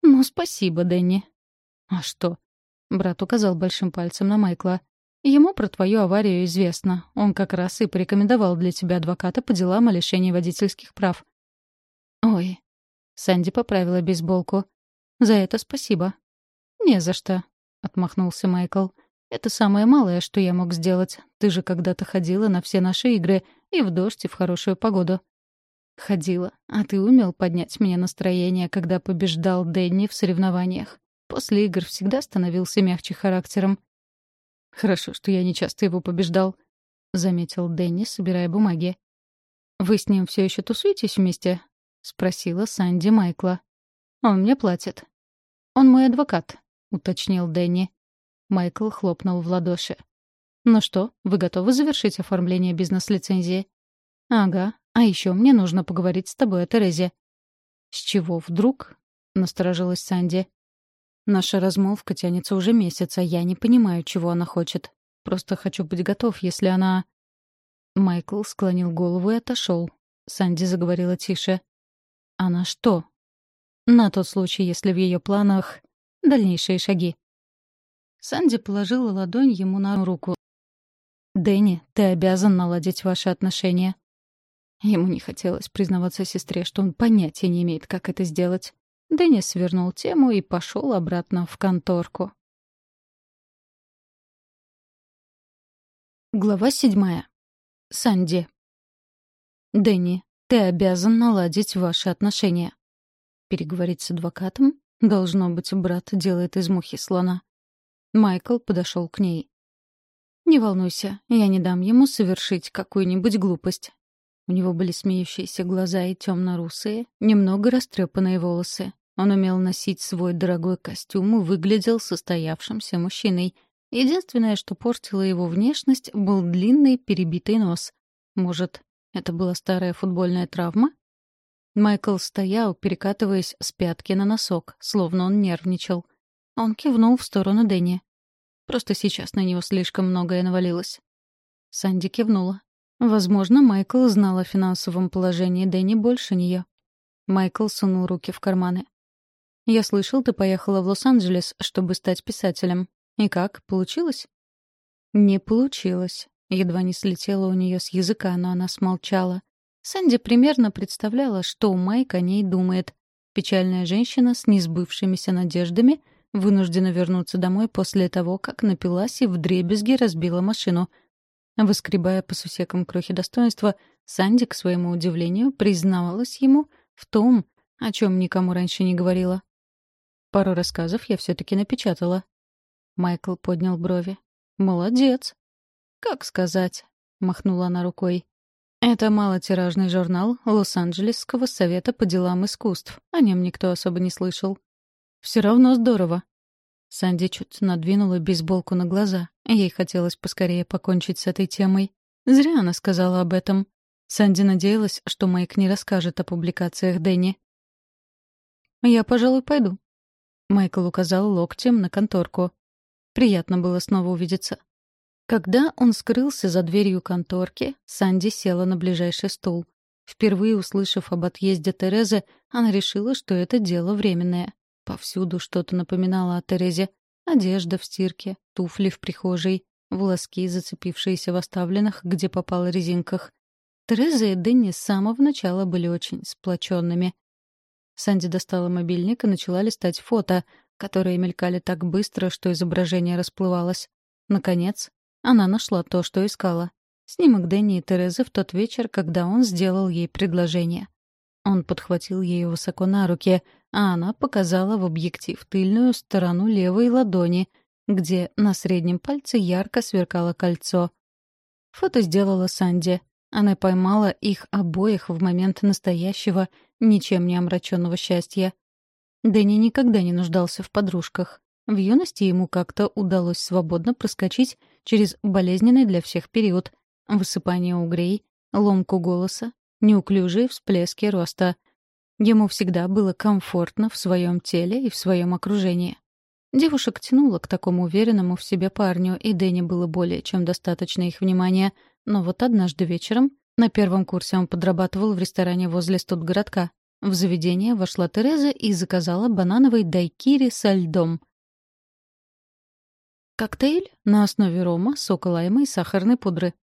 «Ну, спасибо, Дэнни». «А что?» Брат указал большим пальцем на Майкла. «Ему про твою аварию известно. Он как раз и порекомендовал для тебя адвоката по делам о лишении водительских прав». «Ой». Санди поправила бейсболку. «За это спасибо». «Не за что», — отмахнулся Майкл. «Это самое малое, что я мог сделать. Ты же когда-то ходила на все наши игры, и в дождь, и в хорошую погоду. Ходила. А ты умел поднять мне настроение, когда побеждал Дэнни в соревнованиях. После игр всегда становился мягче характером. Хорошо, что я не часто его побеждал. — заметил Дэнни, собирая бумаги. «Вы с ним все еще тусуетесь вместе?» — спросила Санди Майкла. «Он мне платит». «Он мой адвокат», — уточнил Дэнни. Майкл хлопнул в ладоши. «Ну что, вы готовы завершить оформление бизнес-лицензии?» «Ага. А еще мне нужно поговорить с тобой о Терезе». «С чего вдруг?» — насторожилась Санди. «Наша размолвка тянется уже месяц, а я не понимаю, чего она хочет. Просто хочу быть готов, если она...» Майкл склонил голову и отошел. Санди заговорила тише. «Она что?» «На тот случай, если в ее планах дальнейшие шаги». Санди положила ладонь ему на руку. «Дэнни, ты обязан наладить ваши отношения». Ему не хотелось признаваться сестре, что он понятия не имеет, как это сделать. Деннис свернул тему и пошел обратно в конторку. Глава седьмая. Санди. «Дэнни, ты обязан наладить ваши отношения». Переговорить с адвокатом? Должно быть, брат делает из мухи слона. Майкл подошел к ней. «Не волнуйся, я не дам ему совершить какую-нибудь глупость. У него были смеющиеся глаза и темно-русые, немного растрепанные волосы. Он умел носить свой дорогой костюм и выглядел состоявшимся мужчиной. Единственное, что портило его внешность, был длинный перебитый нос. Может, это была старая футбольная травма? Майкл стоял, перекатываясь с пятки на носок, словно он нервничал. Он кивнул в сторону Дэнни. Просто сейчас на него слишком многое навалилось. Санди кивнула. Возможно, Майкл знал о финансовом положении Дэнни больше нее. Майкл сунул руки в карманы. «Я слышал, ты поехала в Лос-Анджелес, чтобы стать писателем. И как, получилось?» «Не получилось». Едва не слетело у нее с языка, но она смолчала. Сэнди примерно представляла, что Майк о ней думает. Печальная женщина с несбывшимися надеждами вынуждена вернуться домой после того, как напилась и вдребезги разбила машину — Выскребая по сусекам крохи достоинства, Санди, к своему удивлению, признавалась ему в том, о чем никому раньше не говорила. Пару рассказов я все-таки напечатала. Майкл поднял брови. «Молодец!» «Как сказать?» — махнула она рукой. «Это малотиражный журнал Лос-Анджелесского совета по делам искусств. О нем никто особо не слышал. Все равно здорово. Санди чуть надвинула бейсболку на глаза. Ей хотелось поскорее покончить с этой темой. Зря она сказала об этом. Санди надеялась, что Майк не расскажет о публикациях Дэнни. «Я, пожалуй, пойду». Майкл указал локтем на конторку. Приятно было снова увидеться. Когда он скрылся за дверью конторки, Санди села на ближайший стул. Впервые услышав об отъезде Терезы, она решила, что это дело временное. Повсюду что-то напоминало о Терезе. Одежда в стирке, туфли в прихожей, волоски, зацепившиеся в оставленных, где попало резинках. Тереза и Дэнни с самого начала были очень сплоченными. Санди достала мобильник и начала листать фото, которые мелькали так быстро, что изображение расплывалось. Наконец, она нашла то, что искала. Снимок Дэнни и Терезы в тот вечер, когда он сделал ей предложение. Он подхватил ее высоко на руки, а она показала в объектив тыльную сторону левой ладони, где на среднем пальце ярко сверкало кольцо. Фото сделала Санди. Она поймала их обоих в момент настоящего, ничем не омраченного счастья. Дэнни никогда не нуждался в подружках. В юности ему как-то удалось свободно проскочить через болезненный для всех период — высыпание угрей, ломку голоса, неуклюжие всплески роста. Ему всегда было комфортно в своем теле и в своем окружении. Девушек тянуло к такому уверенному в себе парню, и Дэнни было более чем достаточно их внимания. Но вот однажды вечером, на первом курсе он подрабатывал в ресторане возле студгородка. В заведение вошла Тереза и заказала банановый дайкири со льдом. Коктейль на основе рома, сока лайма и сахарной пудры.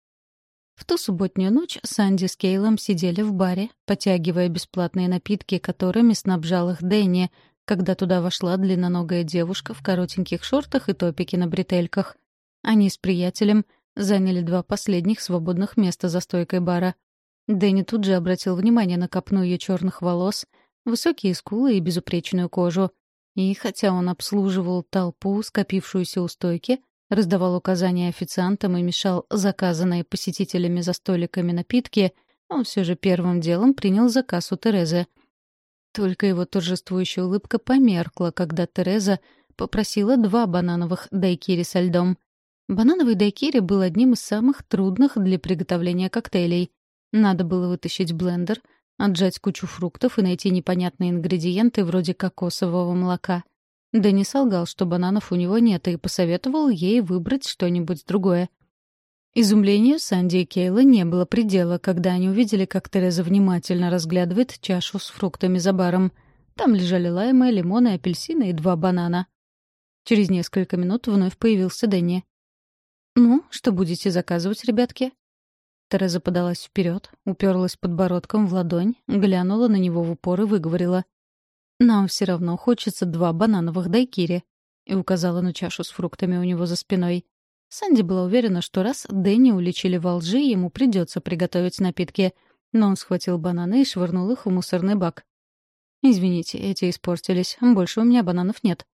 В ту субботнюю ночь Санди с Кейлом сидели в баре, потягивая бесплатные напитки, которыми снабжал их Дэнни, когда туда вошла длинноногая девушка в коротеньких шортах и топике на бретельках. Они с приятелем заняли два последних свободных места за стойкой бара. Дэнни тут же обратил внимание на копну ее черных волос, высокие скулы и безупречную кожу. И хотя он обслуживал толпу, скопившуюся у стойки, раздавал указания официантам и мешал заказанные посетителями за столиками напитки, он все же первым делом принял заказ у Терезы. Только его торжествующая улыбка померкла, когда Тереза попросила два банановых дайкири со льдом. Банановый дайкири был одним из самых трудных для приготовления коктейлей. Надо было вытащить блендер, отжать кучу фруктов и найти непонятные ингредиенты вроде кокосового молока. Дэнни солгал, что бананов у него нет, и посоветовал ей выбрать что-нибудь другое. Изумлению Санди и Кейла не было предела, когда они увидели, как Тереза внимательно разглядывает чашу с фруктами за баром. Там лежали лаймы, лимоны, апельсины и два банана. Через несколько минут вновь появился Дэнни. «Ну, что будете заказывать, ребятки?» Тереза подалась вперед, уперлась подбородком в ладонь, глянула на него в упор и выговорила. «Нам все равно хочется два банановых дайкири», и указала на чашу с фруктами у него за спиной. Санди была уверена, что раз Дэнни уличили во лжи, ему придется приготовить напитки, но он схватил бананы и швырнул их в мусорный бак. «Извините, эти испортились. Больше у меня бананов нет».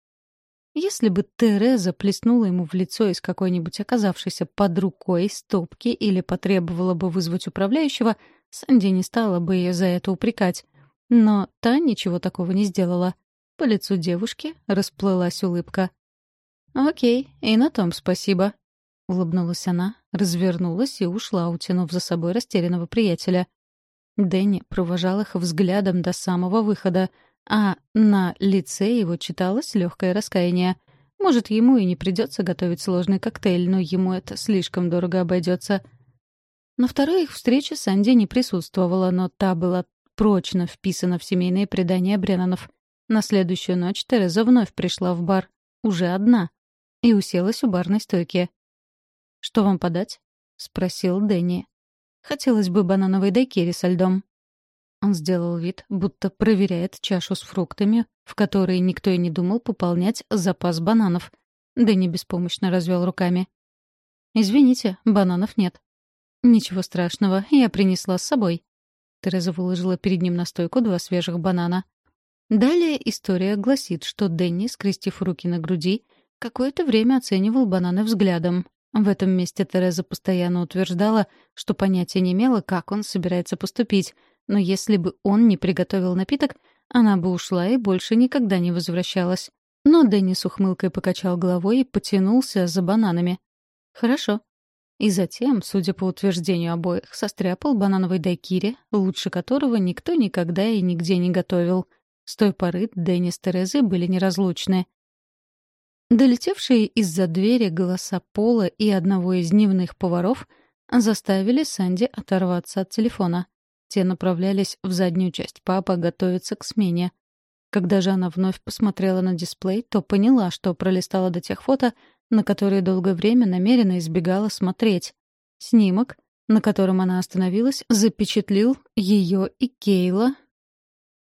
Если бы Тереза плеснула ему в лицо из какой-нибудь оказавшейся под рукой стопки или потребовала бы вызвать управляющего, Санди не стала бы ее за это упрекать. Но та ничего такого не сделала. По лицу девушки расплылась улыбка. «Окей, и на том спасибо», — улыбнулась она, развернулась и ушла, утянув за собой растерянного приятеля. Дэнни провожал их взглядом до самого выхода — а на лице его читалось легкое раскаяние. Может, ему и не придется готовить сложный коктейль, но ему это слишком дорого обойдется. На второй их встрече Санди не присутствовала, но та была прочно вписана в семейные предания Бреннанов. На следующую ночь Тереза вновь пришла в бар, уже одна, и уселась у барной стойки. «Что вам подать?» — спросил Дэнни. «Хотелось бы банановой дайкири со льдом», он сделал вид, будто проверяет чашу с фруктами, в которой никто и не думал пополнять запас бананов. Дэнни беспомощно развел руками. «Извините, бананов нет». «Ничего страшного, я принесла с собой». Тереза выложила перед ним на стойку два свежих банана. Далее история гласит, что Дэнни, скрестив руки на груди, какое-то время оценивал бананы взглядом. В этом месте Тереза постоянно утверждала, что понятия не имела, как он собирается поступить — но если бы он не приготовил напиток, она бы ушла и больше никогда не возвращалась. Но Дэнни с ухмылкой покачал головой и потянулся за бананами. «Хорошо». И затем, судя по утверждению обоих, состряпал банановый дайкири, лучше которого никто никогда и нигде не готовил. С той поры Дэнни с Терезой были неразлучны. Долетевшие из-за двери голоса Пола и одного из дневных поваров заставили Санди оторваться от телефона. Те направлялись в заднюю часть папа готовиться к смене. Когда же она вновь посмотрела на дисплей, то поняла, что пролистала до тех фото, на которые долгое время намеренно избегала смотреть. Снимок, на котором она остановилась, запечатлил ее и Кейла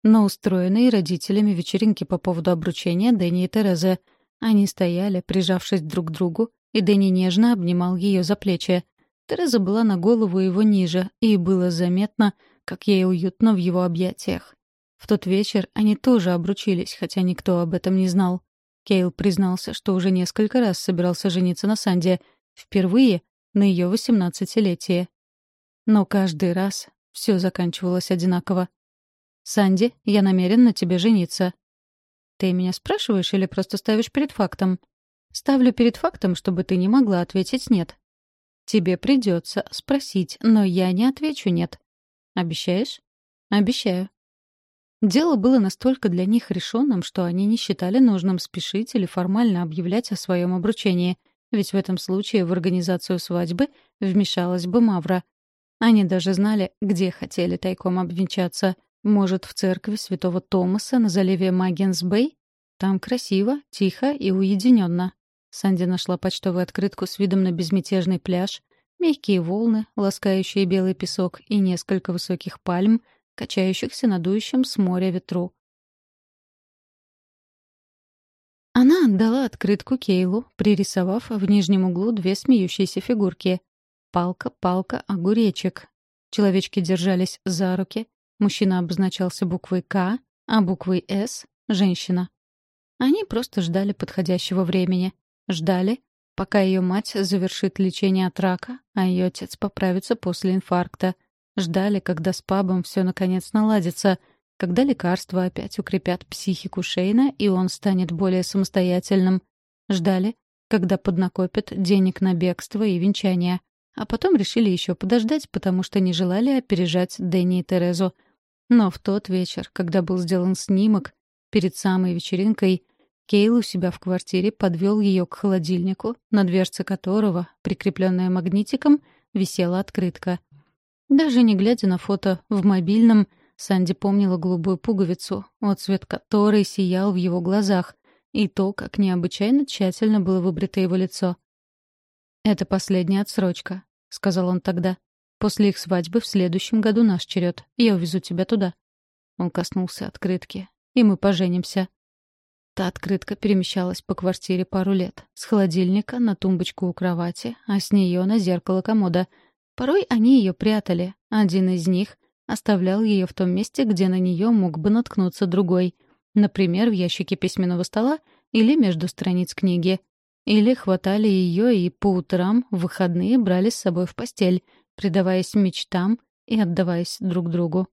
на устроенной родителями вечеринке по поводу обручения Дэнни и Терезы. Они стояли, прижавшись друг к другу, и Дэнни нежно обнимал ее за плечи. Тереза была на голову его ниже, и было заметно, как ей уютно в его объятиях. В тот вечер они тоже обручились, хотя никто об этом не знал. Кейл признался, что уже несколько раз собирался жениться на Санде, впервые на ее восемнадцатилетие. Но каждый раз все заканчивалось одинаково. «Санди, я намерен на тебе жениться». «Ты меня спрашиваешь или просто ставишь перед фактом?» «Ставлю перед фактом, чтобы ты не могла ответить «нет». Тебе придется спросить, но я не отвечу «нет». Обещаешь? Обещаю. Дело было настолько для них решенным, что они не считали нужным спешить или формально объявлять о своем обручении, ведь в этом случае в организацию свадьбы вмешалась бы Мавра. Они даже знали, где хотели тайком обвенчаться. Может, в церкви святого Томаса на заливе Магенс-Бэй? Там красиво, тихо и уединенно. Санди нашла почтовую открытку с видом на безмятежный пляж, мягкие волны, ласкающие белый песок и несколько высоких пальм, качающихся на дующем с моря ветру. Она отдала открытку Кейлу, пририсовав в нижнем углу две смеющиеся фигурки. Палка, палка, огуречек. Человечки держались за руки. Мужчина обозначался буквой «К», а буквой «С» — женщина. Они просто ждали подходящего времени. Ждали, пока ее мать завершит лечение от рака, а ее отец поправится после инфаркта. Ждали, когда с пабом все наконец наладится, когда лекарства опять укрепят психику Шейна, и он станет более самостоятельным. Ждали, когда поднакопят денег на бегство и венчание. А потом решили еще подождать, потому что не желали опережать Дэнни и Терезу. Но в тот вечер, когда был сделан снимок, перед самой вечеринкой, Кейл у себя в квартире подвел ее к холодильнику, на дверце которого, прикрепленная магнитиком, висела открытка. Даже не глядя на фото в мобильном, Санди помнила голубую пуговицу, отцвет которой сиял в его глазах, и то, как необычайно тщательно было выбрито его лицо. «Это последняя отсрочка», — сказал он тогда. «После их свадьбы в следующем году наш черед. Я увезу тебя туда». Он коснулся открытки. «И мы поженимся». Та открытка перемещалась по квартире пару лет. С холодильника на тумбочку у кровати, а с нее на зеркало комода. Порой они ее прятали. Один из них оставлял ее в том месте, где на нее мог бы наткнуться другой. Например, в ящике письменного стола или между страниц книги. Или хватали ее и по утрам в выходные брали с собой в постель, предаваясь мечтам и отдаваясь друг другу.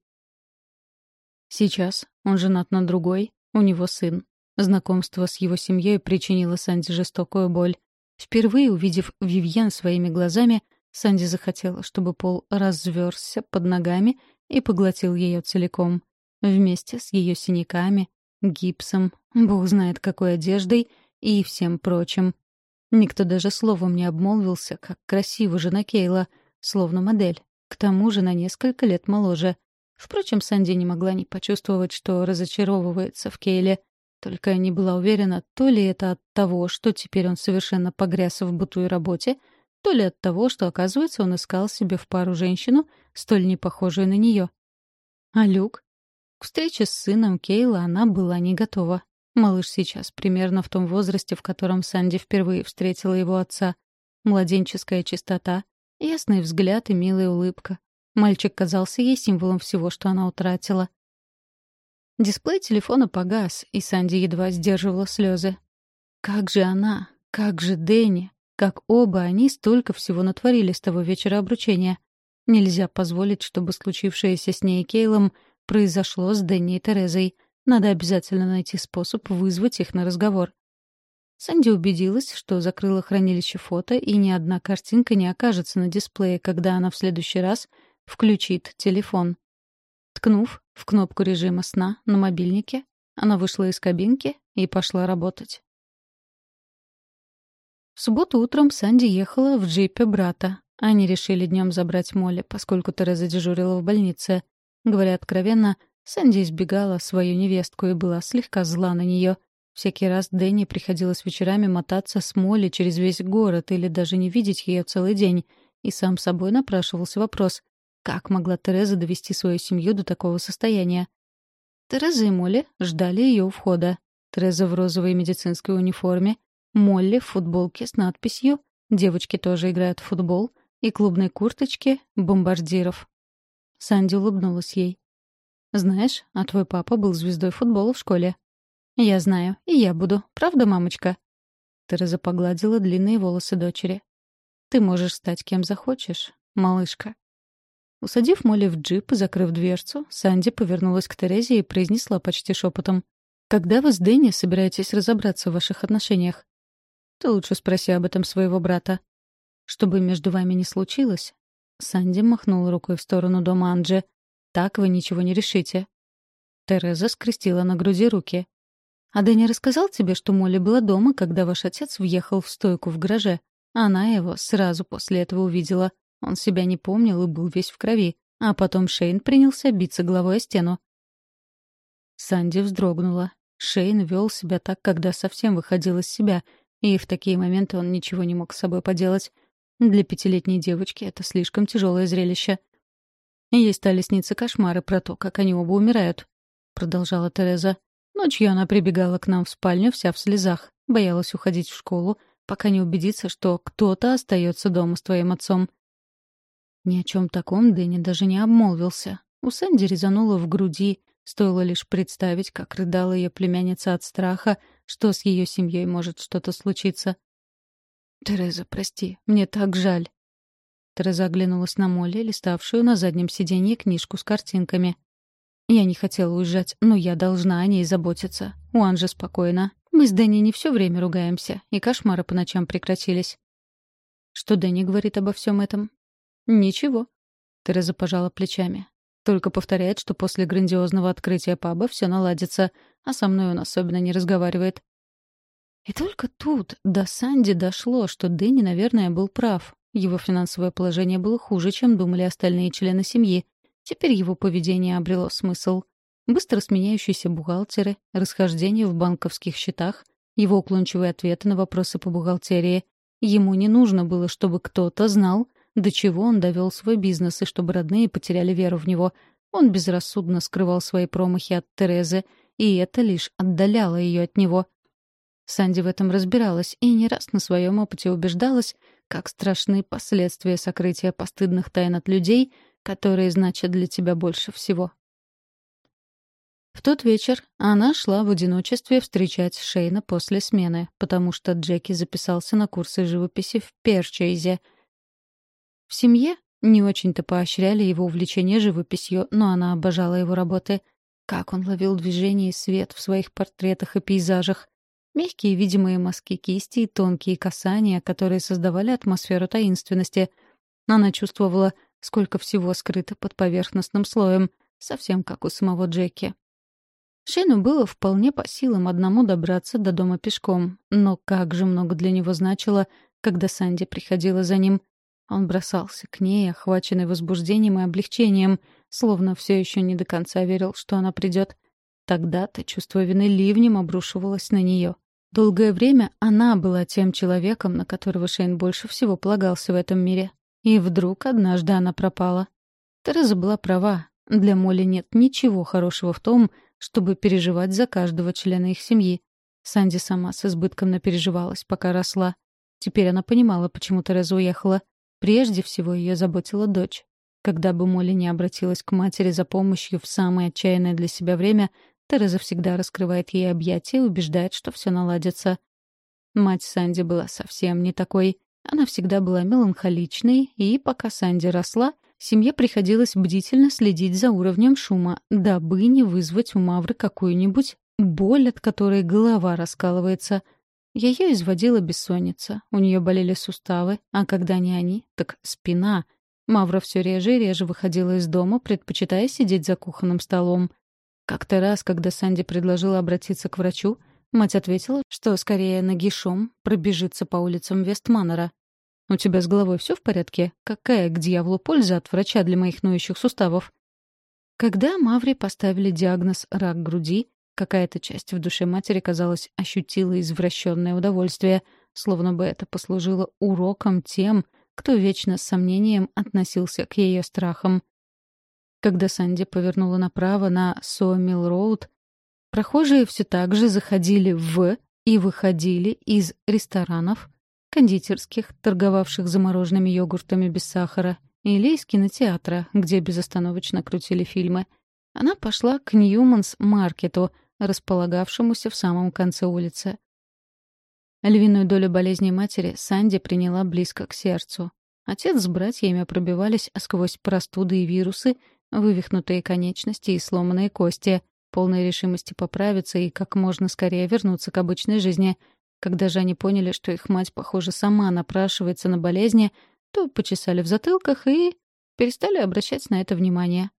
Сейчас он женат на другой, у него сын. Знакомство с его семьей причинило Санди жестокую боль. Впервые увидев Вивьен своими глазами, Санди захотела, чтобы пол разверзся под ногами и поглотил ее целиком. Вместе с ее синяками, гипсом, бог знает какой одеждой и всем прочим. Никто даже словом не обмолвился, как красиво жена Кейла, словно модель. К тому же на несколько лет моложе. Впрочем, Санди не могла не почувствовать, что разочаровывается в Кейле — только не была уверена, то ли это от того, что теперь он совершенно погряз в быту и работе, то ли от того, что, оказывается, он искал себе в пару женщину, столь не похожую на нее. А Люк? К встрече с сыном Кейла она была не готова. Малыш сейчас примерно в том возрасте, в котором Санди впервые встретила его отца. Младенческая чистота, ясный взгляд и милая улыбка. Мальчик казался ей символом всего, что она утратила. Дисплей телефона погас, и Санди едва сдерживала слезы. Как же она, как же Дэнни, как оба они столько всего натворили с того вечера обручения. Нельзя позволить, чтобы случившееся с ней и Кейлом произошло с Дэнни и Терезой. Надо обязательно найти способ вызвать их на разговор. Санди убедилась, что закрыла хранилище фото, и ни одна картинка не окажется на дисплее, когда она в следующий раз включит телефон. Ткнув в кнопку режима сна на мобильнике, она вышла из кабинки и пошла работать. В субботу утром Санди ехала в джипе брата. Они решили днем забрать Молли, поскольку Тереза дежурила в больнице. Говоря откровенно, Санди избегала свою невестку и была слегка зла на нее. Всякий раз Дэнни приходилось вечерами мотаться с Молли через весь город или даже не видеть ее целый день. И сам собой напрашивался вопрос, как могла Тереза довести свою семью до такого состояния? Тереза и Молли ждали ее у входа. Тереза в розовой медицинской униформе, Молли в футболке с надписью «Девочки тоже играют в футбол» и клубной курточке бомбардиров. Санди улыбнулась ей. «Знаешь, а твой папа был звездой футбола в школе». «Я знаю, и я буду. Правда, мамочка?» Тереза погладила длинные волосы дочери. «Ты можешь стать кем захочешь, малышка». Усадив Молли в джип и закрыв дверцу, Санди повернулась к Терезе и произнесла почти шепотом. «Когда вы с Дэнни собираетесь разобраться в ваших отношениях?» «Ты лучше спроси об этом своего брата». «Чтобы между вами не случилось?» Санди махнула рукой в сторону дома Анджи. «Так вы ничего не решите». Тереза скрестила на груди руки. «А Дэнни рассказал тебе, что Молли была дома, когда ваш отец въехал в стойку в гараже? Она его сразу после этого увидела. Он себя не помнил и был весь в крови. А потом Шейн принялся биться головой о стену. Санди вздрогнула. Шейн вел себя так, когда совсем выходил из себя, и в такие моменты он ничего не мог с собой поделать. Для пятилетней девочки это слишком тяжелое зрелище. «Ей стали сниться кошмары про то, как они оба умирают», — продолжала Тереза. Ночью она прибегала к нам в спальню вся в слезах, боялась уходить в школу, пока не убедится, что кто-то остается дома с твоим отцом. Ни о чем таком Дэнни даже не обмолвился. У Сэнди резануло в груди, стоило лишь представить, как рыдала ее племянница от страха, что с ее семьей может что-то случиться. «Тереза, прости, мне так жаль». Тереза оглянулась на Молли, листавшую на заднем сиденье книжку с картинками. «Я не хотела уезжать, но я должна о ней заботиться. У Анжи спокойно. Мы с Дэнни не все время ругаемся, и кошмары по ночам прекратились». «Что Дэнни говорит обо всем этом?» «Ничего». Тереза пожала плечами. Только повторяет, что после грандиозного открытия паба все наладится, а со мной он особенно не разговаривает. И только тут до Санди дошло, что Дэнни, наверное, был прав. Его финансовое положение было хуже, чем думали остальные члены семьи. Теперь его поведение обрело смысл. Быстро сменяющиеся бухгалтеры, расхождения в банковских счетах, его уклончивые ответы на вопросы по бухгалтерии. Ему не нужно было, чтобы кто-то знал, до чего он довел свой бизнес и чтобы родные потеряли веру в него. Он безрассудно скрывал свои промахи от Терезы, и это лишь отдаляло ее от него. Санди в этом разбиралась и не раз на своем опыте убеждалась, как страшны последствия сокрытия постыдных тайн от людей, которые значат для тебя больше всего. В тот вечер она шла в одиночестве встречать Шейна после смены, потому что Джеки записался на курсы живописи в Перчейзе — в семье не очень-то поощряли его увлечение живописью, но она обожала его работы. Как он ловил движение и свет в своих портретах и пейзажах. Мягкие видимые мазки кисти и тонкие касания, которые создавали атмосферу таинственности. Она чувствовала, сколько всего скрыто под поверхностным слоем, совсем как у самого Джеки. Шейну было вполне по силам одному добраться до дома пешком, но как же много для него значило, когда Санди приходила за ним — он бросался к ней, охваченный возбуждением и облегчением, словно все еще не до конца верил, что она придет. Тогда-то чувство вины ливнем обрушивалось на нее. Долгое время она была тем человеком, на которого Шейн больше всего полагался в этом мире. И вдруг однажды она пропала. Тереза была права. Для Молли нет ничего хорошего в том, чтобы переживать за каждого члена их семьи. Санди сама с избытком напереживалась, пока росла. Теперь она понимала, почему Тереза уехала. Прежде всего ее заботила дочь. Когда бы Молли не обратилась к матери за помощью в самое отчаянное для себя время, Тереза всегда раскрывает ей объятия и убеждает, что все наладится. Мать Санди была совсем не такой. Она всегда была меланхоличной, и пока Санди росла, семье приходилось бдительно следить за уровнем шума, дабы не вызвать у Мавры какую-нибудь боль, от которой голова раскалывается — ее изводила бессонница, у нее болели суставы, а когда не они, так спина. Мавра все реже и реже выходила из дома, предпочитая сидеть за кухонным столом. Как-то раз, когда Санди предложила обратиться к врачу, мать ответила, что скорее нагишом пробежится по улицам Вестманнера. «У тебя с головой все в порядке? Какая к дьяволу польза от врача для моих ноющих суставов?» Когда Мавре поставили диагноз «рак груди», Какая-то часть в душе матери, казалось, ощутила извращенное удовольствие, словно бы это послужило уроком тем, кто вечно с сомнением относился к ее страхам. Когда Санди повернула направо на Соомилл Роуд, прохожие все так же заходили в и выходили из ресторанов, кондитерских, торговавших замороженными йогуртами без сахара, или из кинотеатра, где безостановочно крутили фильмы. Она пошла к Ньюманс-маркету — располагавшемуся в самом конце улицы. Львиную долю болезней матери Санди приняла близко к сердцу. Отец с братьями пробивались сквозь простуды и вирусы, вывихнутые конечности и сломанные кости, полной решимости поправиться и как можно скорее вернуться к обычной жизни. Когда же они поняли, что их мать, похоже, сама напрашивается на болезни, то почесали в затылках и перестали обращать на это внимание.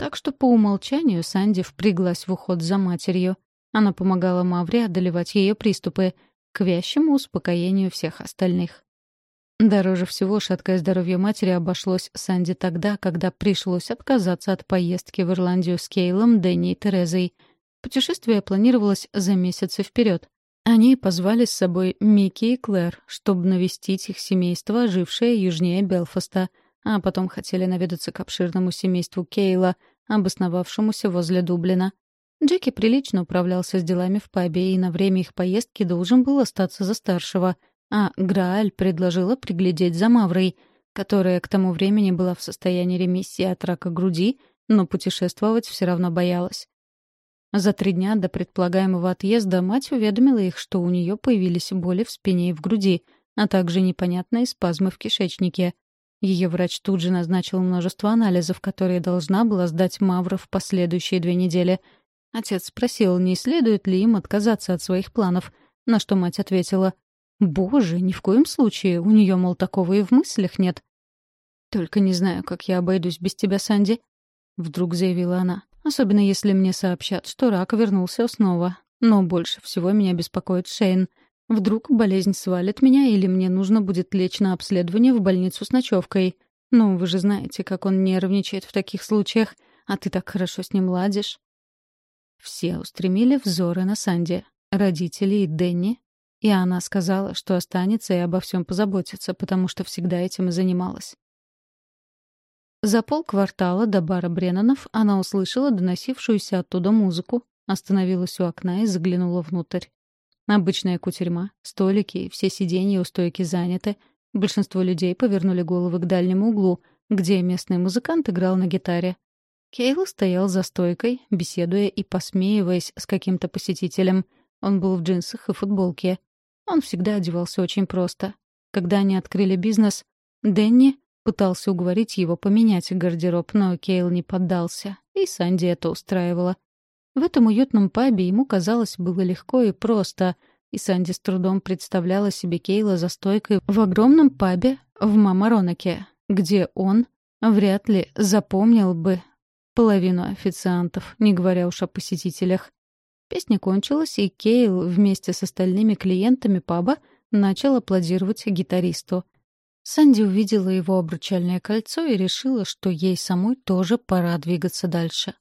Так что по умолчанию Санди впряглась в уход за матерью. Она помогала Мавре одолевать ее приступы, к вящему успокоению всех остальных. Дороже всего шаткое здоровье матери обошлось Санди тогда, когда пришлось отказаться от поездки в Ирландию с Кейлом, Дэнни и Терезой. Путешествие планировалось за месяцы вперед. Они позвали с собой Микки и Клэр, чтобы навестить их семейство, жившее южнее Белфаста, а потом хотели наведаться к обширному семейству Кейла — обосновавшемуся возле Дублина. Джеки прилично управлялся с делами в пабе и на время их поездки должен был остаться за старшего, а Грааль предложила приглядеть за Маврой, которая к тому времени была в состоянии ремиссии от рака груди, но путешествовать все равно боялась. За три дня до предполагаемого отъезда мать уведомила их, что у нее появились боли в спине и в груди, а также непонятные спазмы в кишечнике. Ее врач тут же назначил множество анализов, которые должна была сдать Мавра в последующие две недели. Отец спросил, не следует ли им отказаться от своих планов, на что мать ответила, «Боже, ни в коем случае, у нее, мол, такого и в мыслях нет». «Только не знаю, как я обойдусь без тебя, Санди», — вдруг заявила она. «Особенно если мне сообщат, что рак вернулся снова. Но больше всего меня беспокоит Шейн. Вдруг болезнь свалит меня, или мне нужно будет лечь на обследование в больницу с ночевкой. Ну, вы же знаете, как он нервничает в таких случаях, а ты так хорошо с ним ладишь. Все устремили взоры на Санди, родители и Дэнни, и она сказала, что останется и обо всем позаботится, потому что всегда этим и занималась. За полквартала до бара Бреннанов она услышала доносившуюся оттуда музыку, остановилась у окна и заглянула внутрь. Обычная кутерьма, столики все сиденья у стойки заняты. Большинство людей повернули головы к дальнему углу, где местный музыкант играл на гитаре. Кейл стоял за стойкой, беседуя и посмеиваясь с каким-то посетителем. Он был в джинсах и футболке. Он всегда одевался очень просто. Когда они открыли бизнес, Дэнни пытался уговорить его поменять гардероб, но Кейл не поддался, и Санди это устраивало. В этом уютном пабе ему, казалось, было легко и просто, и Санди с трудом представляла себе Кейла за стойкой в огромном пабе в Мамаронаке, где он вряд ли запомнил бы половину официантов, не говоря уж о посетителях. Песня кончилась, и Кейл вместе с остальными клиентами паба начал аплодировать гитаристу. Санди увидела его обручальное кольцо и решила, что ей самой тоже пора двигаться дальше.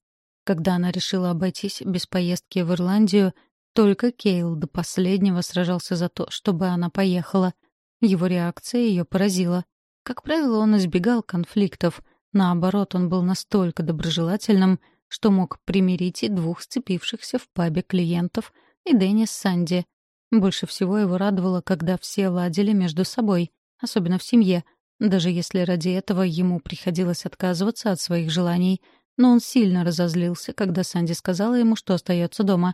Когда она решила обойтись без поездки в Ирландию, только Кейл до последнего сражался за то, чтобы она поехала. Его реакция ее поразила. Как правило, он избегал конфликтов. Наоборот, он был настолько доброжелательным, что мог примирить и двух сцепившихся в пабе клиентов, и Дэнни с Санди. Больше всего его радовало, когда все ладили между собой, особенно в семье, даже если ради этого ему приходилось отказываться от своих желаний — но он сильно разозлился, когда Санди сказала ему, что остается дома.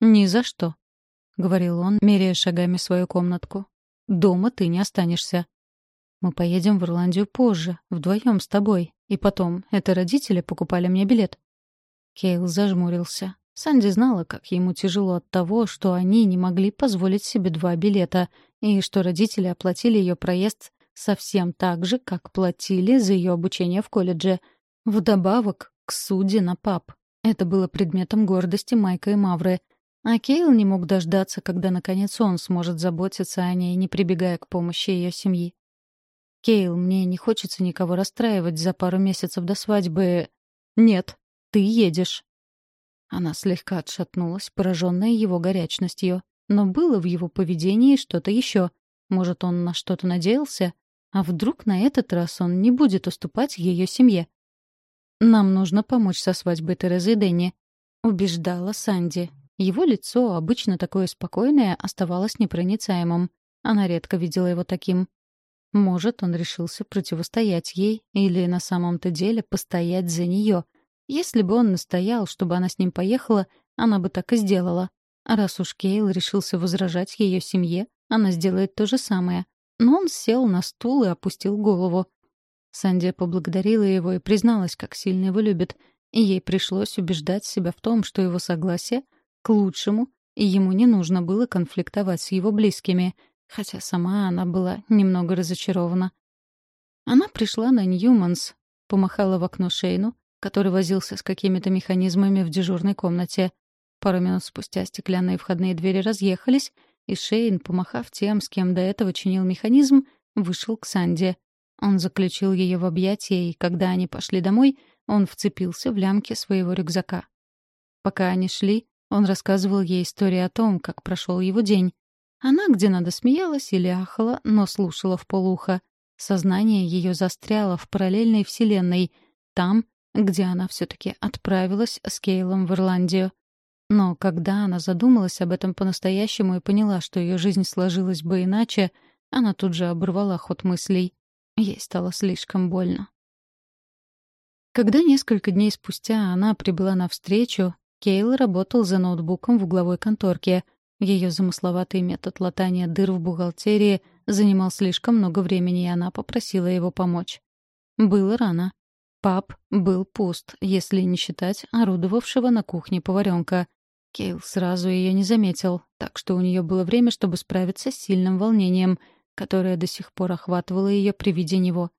«Ни за что», — говорил он, меряя шагами свою комнатку. «Дома ты не останешься. Мы поедем в Ирландию позже, вдвоем с тобой. И потом, это родители покупали мне билет». Кейл зажмурился. Санди знала, как ему тяжело от того, что они не могли позволить себе два билета, и что родители оплатили ее проезд совсем так же, как платили за ее обучение в колледже — Вдобавок к суде на пап. Это было предметом гордости Майка и Мавры. А Кейл не мог дождаться, когда наконец он сможет заботиться о ней, не прибегая к помощи ее семьи. «Кейл, мне не хочется никого расстраивать за пару месяцев до свадьбы. Нет, ты едешь». Она слегка отшатнулась, пораженная его горячностью. Но было в его поведении что-то еще. Может, он на что-то надеялся? А вдруг на этот раз он не будет уступать ее семье? «Нам нужно помочь со свадьбой Терезы и Дэнни», — убеждала Санди. Его лицо, обычно такое спокойное, оставалось непроницаемым. Она редко видела его таким. Может, он решился противостоять ей или на самом-то деле постоять за нее. Если бы он настоял, чтобы она с ним поехала, она бы так и сделала. Раз уж Кейл решился возражать ее семье, она сделает то же самое. Но он сел на стул и опустил голову. Санди поблагодарила его и призналась, как сильно его любит, и ей пришлось убеждать себя в том, что его согласие к лучшему, и ему не нужно было конфликтовать с его близкими, хотя сама она была немного разочарована. Она пришла на Ньюманс, помахала в окно Шейну, который возился с какими-то механизмами в дежурной комнате. Пару минут спустя стеклянные входные двери разъехались, и Шейн, помахав тем, с кем до этого чинил механизм, вышел к Санди. Он заключил ее в объятия, и когда они пошли домой, он вцепился в лямки своего рюкзака. Пока они шли, он рассказывал ей историю о том, как прошел его день. Она где надо смеялась или ахала, но слушала в полухо. Сознание ее застряло в параллельной вселенной, там, где она все-таки отправилась с Кейлом в Ирландию. Но когда она задумалась об этом по-настоящему и поняла, что ее жизнь сложилась бы иначе, она тут же оборвала ход мыслей. Ей стало слишком больно. Когда несколько дней спустя она прибыла на встречу, Кейл работал за ноутбуком в угловой конторке. Ее замысловатый метод латания дыр в бухгалтерии занимал слишком много времени, и она попросила его помочь. Было рано. Паб был пуст, если не считать орудовавшего на кухне поваренка. Кейл сразу ее не заметил, так что у нее было время, чтобы справиться с сильным волнением, которое до сих пор охватывало ее при виде него.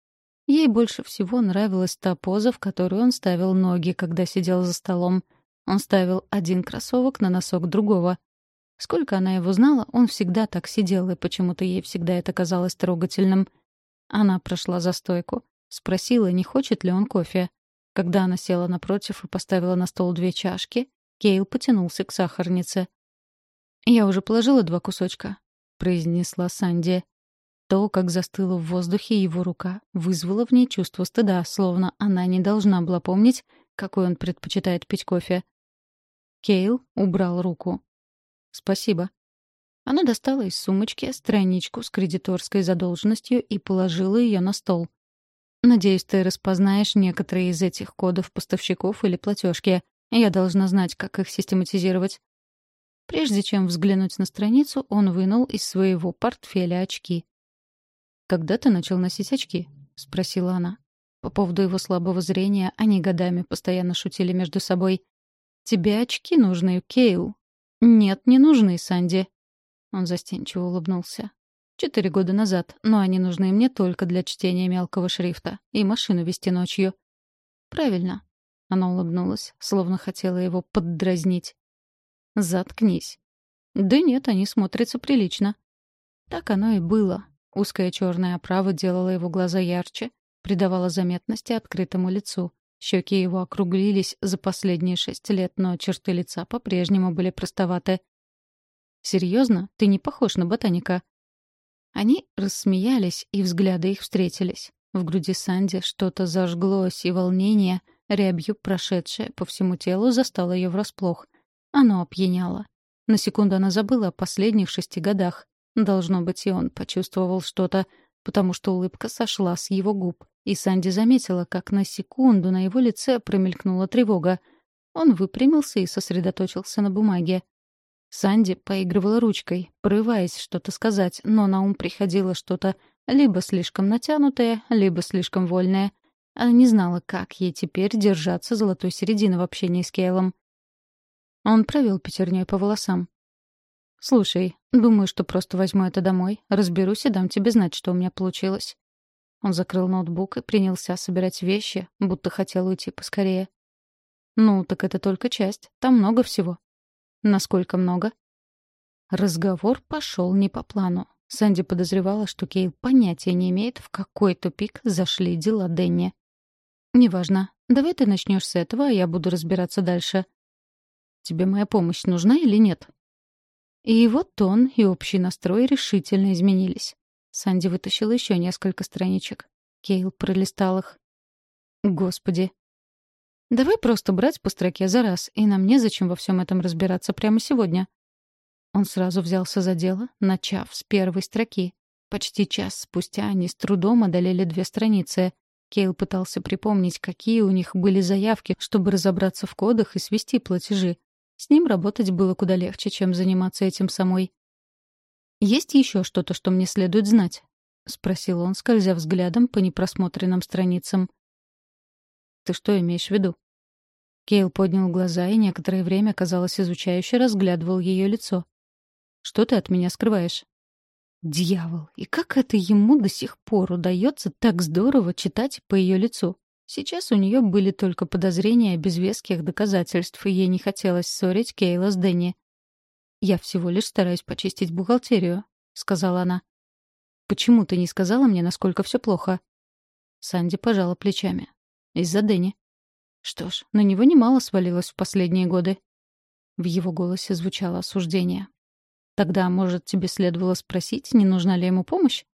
Ей больше всего нравилась та поза, в которую он ставил ноги, когда сидел за столом. Он ставил один кроссовок на носок другого. Сколько она его знала, он всегда так сидел, и почему-то ей всегда это казалось трогательным. Она прошла за стойку, спросила, не хочет ли он кофе. Когда она села напротив и поставила на стол две чашки, Кейл потянулся к сахарнице. «Я уже положила два кусочка», — произнесла Санди. То, как застыла в воздухе его рука, вызвало в ней чувство стыда, словно она не должна была помнить, какой он предпочитает пить кофе. Кейл убрал руку. «Спасибо». Она достала из сумочки страничку с кредиторской задолженностью и положила ее на стол. «Надеюсь, ты распознаешь некоторые из этих кодов поставщиков или платежки. Я должна знать, как их систематизировать». Прежде чем взглянуть на страницу, он вынул из своего портфеля очки. «Когда ты начал носить очки?» — спросила она. По поводу его слабого зрения они годами постоянно шутили между собой. «Тебе очки нужны, Кейл». «Нет, не нужны, Санди». Он застенчиво улыбнулся. «Четыре года назад, но они нужны мне только для чтения мелкого шрифта и машину вести ночью». «Правильно». Она улыбнулась, словно хотела его поддразнить. «Заткнись». «Да нет, они смотрятся прилично». Так оно и было. Узкая черная оправа делала его глаза ярче, придавала заметности открытому лицу. Щеки его округлились за последние шесть лет, но черты лица по-прежнему были простоваты. «Серьезно? Ты не похож на ботаника?» Они рассмеялись, и взгляды их встретились. В груди Санди что-то зажглось, и волнение, рябью прошедшее по всему телу, застало ее врасплох. Оно опьяняло. На секунду она забыла о последних шести годах. Должно быть, и он почувствовал что-то, потому что улыбка сошла с его губ, и Санди заметила, как на секунду на его лице промелькнула тревога. Он выпрямился и сосредоточился на бумаге. Санди поигрывала ручкой, порываясь что-то сказать, но на ум приходило что-то либо слишком натянутое, либо слишком вольное. Она не знала, как ей теперь держаться золотой середины в общении с Кейлом. Он провел пятерней по волосам. «Слушай, думаю, что просто возьму это домой, разберусь и дам тебе знать, что у меня получилось». Он закрыл ноутбук и принялся собирать вещи, будто хотел уйти поскорее. «Ну, так это только часть. Там много всего». «Насколько много?» Разговор пошел не по плану. Санди подозревала, что Кейл понятия не имеет, в какой тупик зашли дела Дэнни. «Неважно. Давай ты начнешь с этого, а я буду разбираться дальше». «Тебе моя помощь нужна или нет?» И его тон и общий настрой решительно изменились. Санди вытащила еще несколько страничек. Кейл пролистал их. «Господи!» «Давай просто брать по строке за раз, и нам незачем во всем этом разбираться прямо сегодня». Он сразу взялся за дело, начав с первой строки. Почти час спустя они с трудом одолели две страницы. Кейл пытался припомнить, какие у них были заявки, чтобы разобраться в кодах и свести платежи. С ним работать было куда легче, чем заниматься этим самой. «Есть еще что-то, что мне следует знать?» — спросил он, скользя взглядом по непросмотренным страницам. «Ты что имеешь в виду?» Кейл поднял глаза и некоторое время, казалось, изучающе разглядывал ее лицо. «Что ты от меня скрываешь?» «Дьявол! И как это ему до сих пор удается так здорово читать по ее лицу?» Сейчас у нее были только подозрения без веских доказательств, и ей не хотелось ссорить Кейла с Дэнни. «Я всего лишь стараюсь почистить бухгалтерию», — сказала она. «Почему ты не сказала мне, насколько все плохо?» Санди пожала плечами. «Из-за Дэнни». Что ж, на него немало свалилось в последние годы. В его голосе звучало осуждение. «Тогда, может, тебе следовало спросить, не нужна ли ему помощь?»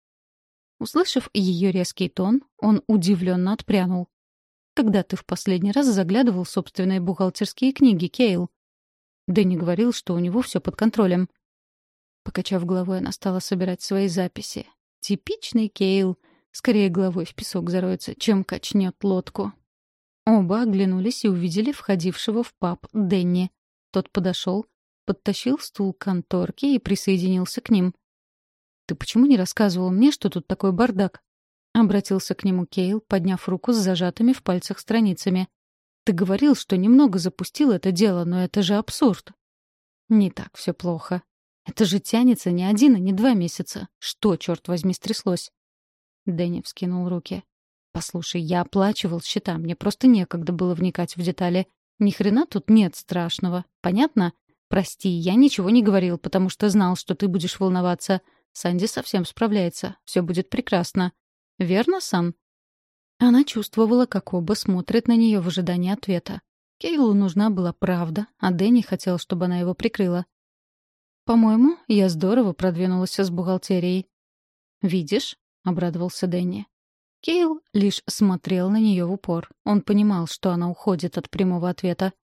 Услышав ее резкий тон, он удивленно отпрянул. Когда ты в последний раз заглядывал в собственные бухгалтерские книги, Кейл? Дэнни говорил, что у него все под контролем. Покачав головой, она стала собирать свои записи. Типичный Кейл. Скорее головой в песок зароется, чем качнет лодку. Оба оглянулись и увидели входившего в паб Дэнни. Тот подошел, подтащил стул к конторке и присоединился к ним. «Ты почему не рассказывал мне, что тут такой бардак?» Обратился к нему Кейл, подняв руку с зажатыми в пальцах страницами. «Ты говорил, что немного запустил это дело, но это же абсурд». «Не так все плохо. Это же тянется не один и не два месяца. Что, черт возьми, стряслось?» Дэнни вскинул руки. «Послушай, я оплачивал счета, мне просто некогда было вникать в детали. Ни хрена тут нет страшного. Понятно? Прости, я ничего не говорил, потому что знал, что ты будешь волноваться. Санди совсем справляется. Все будет прекрасно. Верно, Сан?» Она чувствовала, как оба смотрят на нее в ожидании ответа. Кейлу нужна была правда, а Дэнни хотел, чтобы она его прикрыла. «По-моему, я здорово продвинулась с бухгалтерией». «Видишь?» — обрадовался Дэнни. Кейл лишь смотрел на нее в упор. Он понимал, что она уходит от прямого ответа.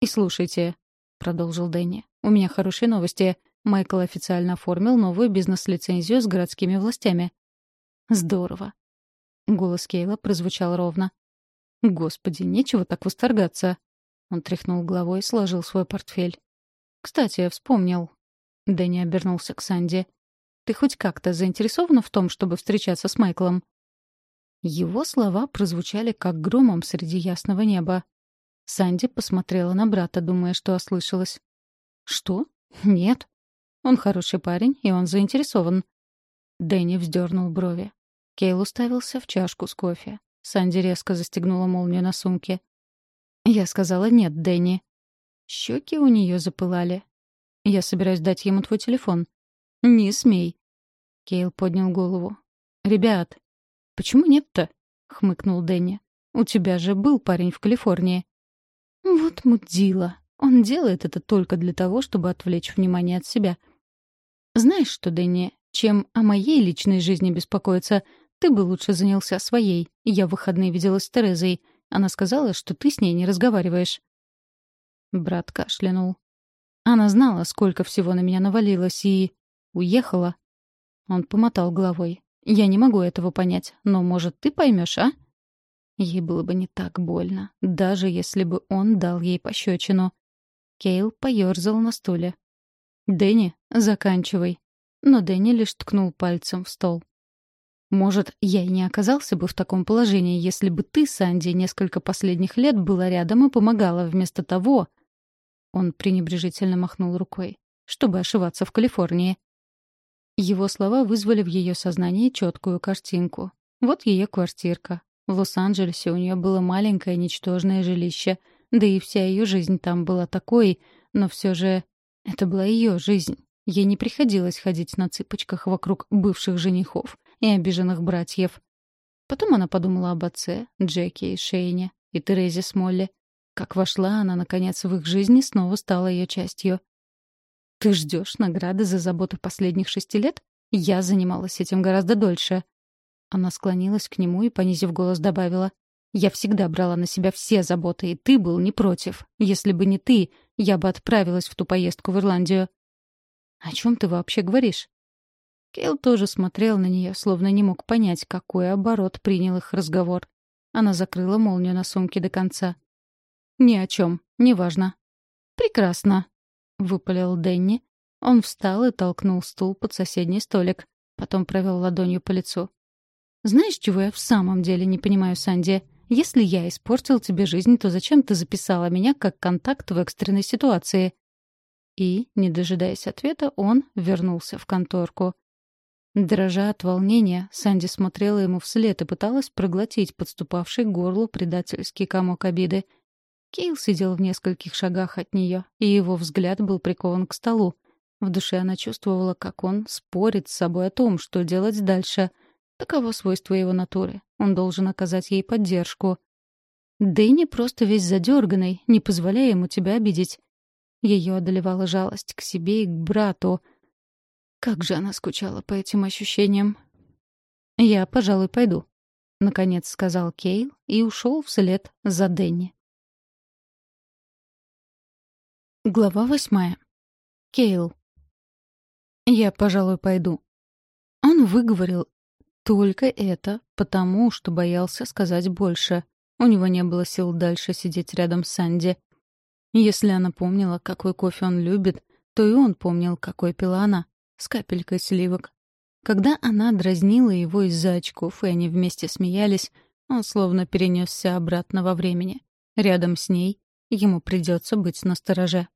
«И слушайте», — продолжил Дэнни, — «у меня хорошие новости. Майкл официально оформил новую бизнес-лицензию с городскими властями». «Здорово». Голос Кейла прозвучал ровно. «Господи, нечего так восторгаться». Он тряхнул головой и сложил свой портфель. «Кстати, я вспомнил». Дэнни обернулся к Санди. «Ты хоть как-то заинтересована в том, чтобы встречаться с Майклом?» Его слова прозвучали как громом среди ясного неба. Санди посмотрела на брата, думая, что ослышалась. «Что? Нет. Он хороший парень, и он заинтересован». Дэнни вздернул брови. Кейл уставился в чашку с кофе. Санди резко застегнула молнию на сумке. Я сказала «нет, Дэнни». Щеки у нее запылали. «Я собираюсь дать ему твой телефон». «Не смей». Кейл поднял голову. «Ребят, «Почему нет-то?» — хмыкнул Дэнни. «У тебя же был парень в Калифорнии». «Вот мудила. Он делает это только для того, чтобы отвлечь внимание от себя». «Знаешь что, Дэнни, чем о моей личной жизни беспокоиться, ты бы лучше занялся своей. Я в выходные виделась с Терезой. Она сказала, что ты с ней не разговариваешь». Брат кашлянул. Она знала, сколько всего на меня навалилось, и... уехала. Он помотал головой. Я не могу этого понять, но, может, ты поймешь, а? Ей было бы не так больно, даже если бы он дал ей пощечину. Кейл поёрзал на стуле. «Дэнни, заканчивай». Но Дэнни лишь ткнул пальцем в стол. «Может, я и не оказался бы в таком положении, если бы ты, Санди, несколько последних лет была рядом и помогала вместо того...» Он пренебрежительно махнул рукой. «Чтобы ошиваться в Калифорнии. Его слова вызвали в ее сознании четкую картинку. Вот ее квартирка. В Лос-Анджелесе у нее было маленькое ничтожное жилище, да и вся ее жизнь там была такой, но все же это была ее жизнь. Ей не приходилось ходить на цыпочках вокруг бывших женихов и обиженных братьев. Потом она подумала об отце, Джеки и Шейне, и Терезе Смолли. Как вошла она, наконец, в их жизнь и снова стала ее частью. Ты ждешь награды за заботу последних шести лет? Я занималась этим гораздо дольше. Она склонилась к нему и, понизив голос, добавила. «Я всегда брала на себя все заботы, и ты был не против. Если бы не ты, я бы отправилась в ту поездку в Ирландию». «О чем ты вообще говоришь?» Кейл тоже смотрел на нее, словно не мог понять, какой оборот принял их разговор. Она закрыла молнию на сумке до конца. «Ни о чем. Неважно». «Прекрасно», — выпалил Дэнни. Он встал и толкнул стул под соседний столик. Потом провел ладонью по лицу. «Знаешь, чего я в самом деле не понимаю, Санди? Если я испортил тебе жизнь, то зачем ты записала меня как контакт в экстренной ситуации?» И, не дожидаясь ответа, он вернулся в конторку. Дрожа от волнения, Санди смотрела ему вслед и пыталась проглотить подступавший к горлу предательский комок обиды — Кейл сидел в нескольких шагах от нее, и его взгляд был прикован к столу. В душе она чувствовала, как он спорит с собой о том, что делать дальше. Таково свойство его натуры. Он должен оказать ей поддержку. Да и не просто весь задерганный, не позволяя ему тебя обидеть. Ее одолевала жалость к себе и к брату. Как же она скучала по этим ощущениям. «Я, пожалуй, пойду», — наконец сказал Кейл и ушел вслед за Дэнни. Глава восьмая. Кейл. «Я, пожалуй, пойду». Он выговорил только это, потому что боялся сказать больше. У него не было сил дальше сидеть рядом с Санди. Если она помнила, какой кофе он любит, то и он помнил, какой пила она, с капелькой сливок. Когда она дразнила его из-за очков, и они вместе смеялись, он словно перенесся обратно во времени. Рядом с ней ему придется быть настороже.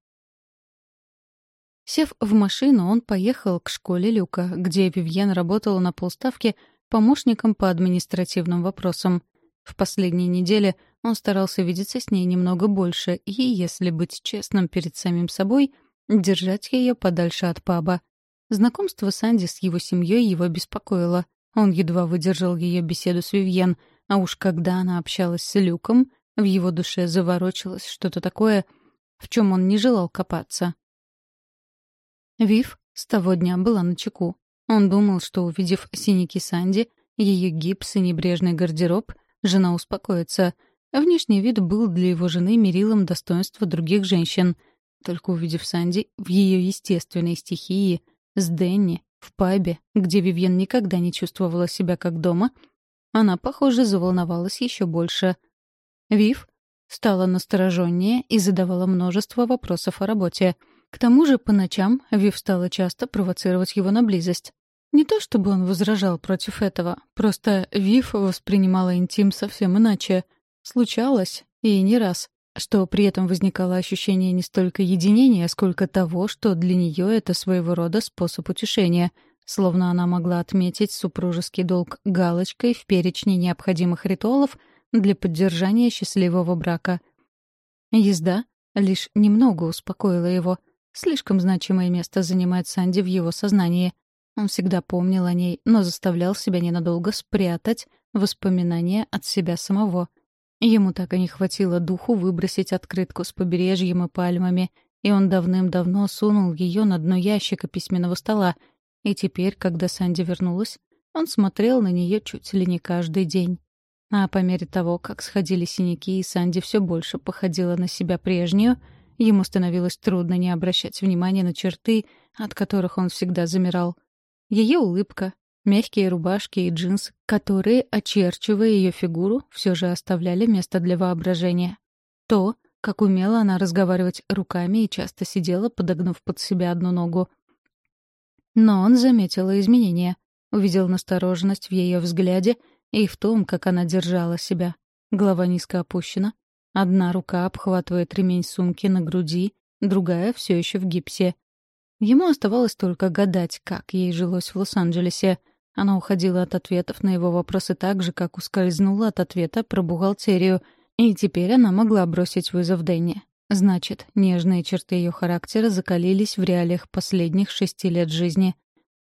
Сев в машину, он поехал к школе Люка, где Вивьен работала на полставке помощником по административным вопросам. В последние недели он старался видеться с ней немного больше и, если быть честным перед самим собой, держать ее подальше от паба. Знакомство Санди с его семьей его беспокоило. Он едва выдержал ее беседу с Вивьен, а уж когда она общалась с Люком, в его душе заворочилось что-то такое, в чем он не желал копаться. Вив с того дня была на чеку. Он думал, что, увидев синяки Санди, ее гипс и небрежный гардероб, жена успокоится. Внешний вид был для его жены мерилом достоинства других женщин. Только увидев Санди в ее естественной стихии, с Дэнни, в пабе, где Вивьен никогда не чувствовала себя как дома, она, похоже, заволновалась еще больше. Вив стала настороженнее и задавала множество вопросов о работе — к тому же по ночам Вив стала часто провоцировать его на близость. Не то чтобы он возражал против этого, просто Вив воспринимала интим совсем иначе. Случалось, и не раз, что при этом возникало ощущение не столько единения, сколько того, что для нее это своего рода способ утешения, словно она могла отметить супружеский долг галочкой в перечне необходимых ритуалов для поддержания счастливого брака. Езда лишь немного успокоила его — Слишком значимое место занимает Санди в его сознании. Он всегда помнил о ней, но заставлял себя ненадолго спрятать воспоминания от себя самого. Ему так и не хватило духу выбросить открытку с побережьем и пальмами, и он давным-давно сунул ее на дно ящика письменного стола. И теперь, когда Санди вернулась, он смотрел на нее чуть ли не каждый день. А по мере того, как сходили синяки, и Санди все больше походила на себя прежнюю, Ему становилось трудно не обращать внимания на черты, от которых он всегда замирал. Ее улыбка, мягкие рубашки и джинсы, которые, очерчивая ее фигуру, все же оставляли место для воображения. То, как умела она разговаривать руками и часто сидела, подогнув под себя одну ногу. Но он заметил изменения, увидел настороженность в ее взгляде и в том, как она держала себя. Голова низко опущена, Одна рука обхватывает ремень сумки на груди, другая все еще в гипсе. Ему оставалось только гадать, как ей жилось в Лос-Анджелесе. Она уходила от ответов на его вопросы так же, как ускользнула от ответа про бухгалтерию, и теперь она могла бросить вызов Дэнни. Значит, нежные черты ее характера закалились в реалиях последних шести лет жизни.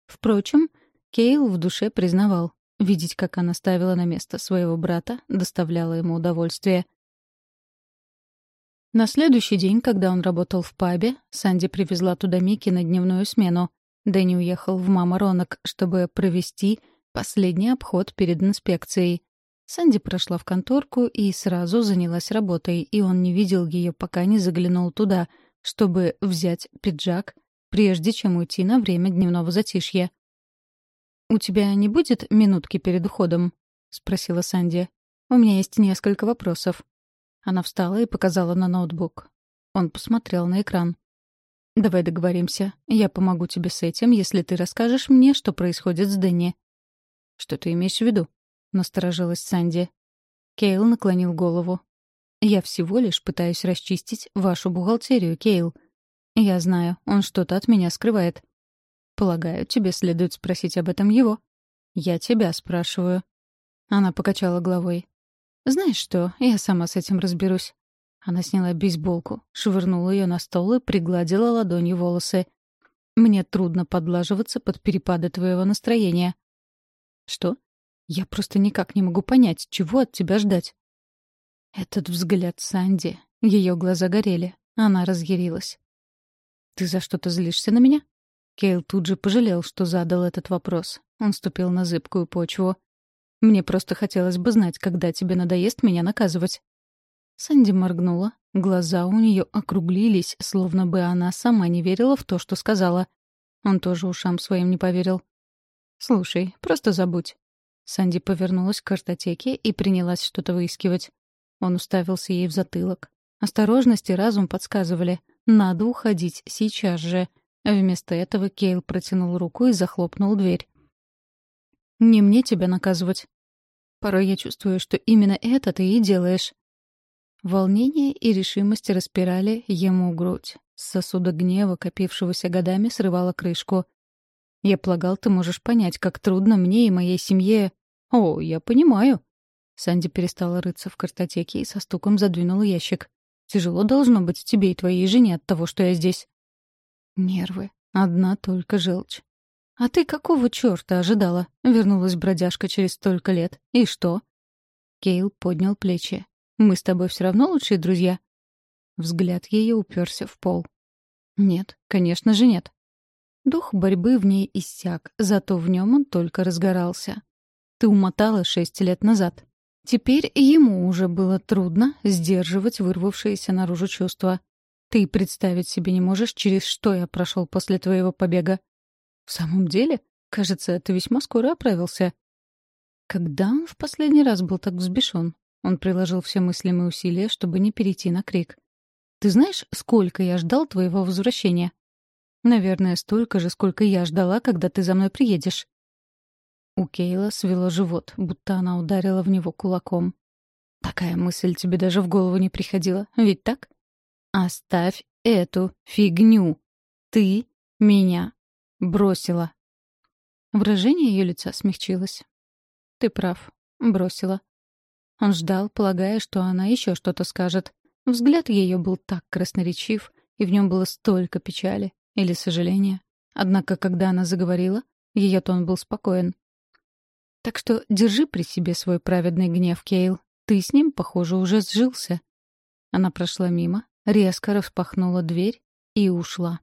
Впрочем, Кейл в душе признавал, видеть, как она ставила на место своего брата, доставляло ему удовольствие — на следующий день, когда он работал в пабе, Санди привезла туда Микки на дневную смену. Дэнни уехал в Мамаронок, чтобы провести последний обход перед инспекцией. Санди прошла в конторку и сразу занялась работой, и он не видел ее, пока не заглянул туда, чтобы взять пиджак, прежде чем уйти на время дневного затишья. «У тебя не будет минутки перед уходом?» — спросила Санди. «У меня есть несколько вопросов». Она встала и показала на ноутбук. Он посмотрел на экран. «Давай договоримся. Я помогу тебе с этим, если ты расскажешь мне, что происходит с Дэнни». «Что ты имеешь в виду?» — насторожилась Санди. Кейл наклонил голову. «Я всего лишь пытаюсь расчистить вашу бухгалтерию, Кейл. Я знаю, он что-то от меня скрывает. Полагаю, тебе следует спросить об этом его. Я тебя спрашиваю». Она покачала головой. «Знаешь что, я сама с этим разберусь». Она сняла бейсболку, швырнула ее на стол и пригладила ладонью волосы. «Мне трудно подлаживаться под перепады твоего настроения». «Что? Я просто никак не могу понять, чего от тебя ждать». Этот взгляд Санди. Ее глаза горели. Она разъярилась. «Ты за что-то злишься на меня?» Кейл тут же пожалел, что задал этот вопрос. Он ступил на зыбкую почву. Мне просто хотелось бы знать, когда тебе надоест меня наказывать». Санди моргнула. Глаза у нее округлились, словно бы она сама не верила в то, что сказала. Он тоже ушам своим не поверил. «Слушай, просто забудь». Санди повернулась к картотеке и принялась что-то выискивать. Он уставился ей в затылок. Осторожность и разум подсказывали. Надо уходить сейчас же. Вместо этого Кейл протянул руку и захлопнул дверь. «Не мне тебя наказывать. Порой я чувствую, что именно это ты и делаешь». Волнение и решимость распирали ему грудь. С сосуда гнева, копившегося годами, срывала крышку. «Я полагал, ты можешь понять, как трудно мне и моей семье...» «О, я понимаю». Санди перестала рыться в картотеке и со стуком задвинула ящик. «Тяжело должно быть тебе и твоей жене от того, что я здесь». Нервы. Одна только желчь. «А ты какого чёрта ожидала?» — вернулась бродяжка через столько лет. «И что?» Кейл поднял плечи. «Мы с тобой все равно лучшие друзья?» Взгляд ее уперся в пол. «Нет, конечно же нет». Дух борьбы в ней иссяк, зато в нем он только разгорался. «Ты умотала шесть лет назад. Теперь ему уже было трудно сдерживать вырвавшиеся наружу чувства. Ты представить себе не можешь, через что я прошел после твоего побега. В самом деле, кажется, ты весьма скоро оправился. Когда он в последний раз был так взбешен? Он приложил все мыслимые усилия, чтобы не перейти на крик. «Ты знаешь, сколько я ждал твоего возвращения?» «Наверное, столько же, сколько я ждала, когда ты за мной приедешь». У Кейла свело живот, будто она ударила в него кулаком. «Такая мысль тебе даже в голову не приходила, ведь так?» «Оставь эту фигню. Ты меня бросила». Выражение ее лица смягчилось. «Ты прав. Бросила». Он ждал, полагая, что она еще что-то скажет. Взгляд ее был так красноречив, и в нем было столько печали или сожаления. Однако, когда она заговорила, ее тон был спокоен. «Так что держи при себе свой праведный гнев, Кейл. Ты с ним, похоже, уже сжился». Она прошла мимо, резко распахнула дверь и ушла.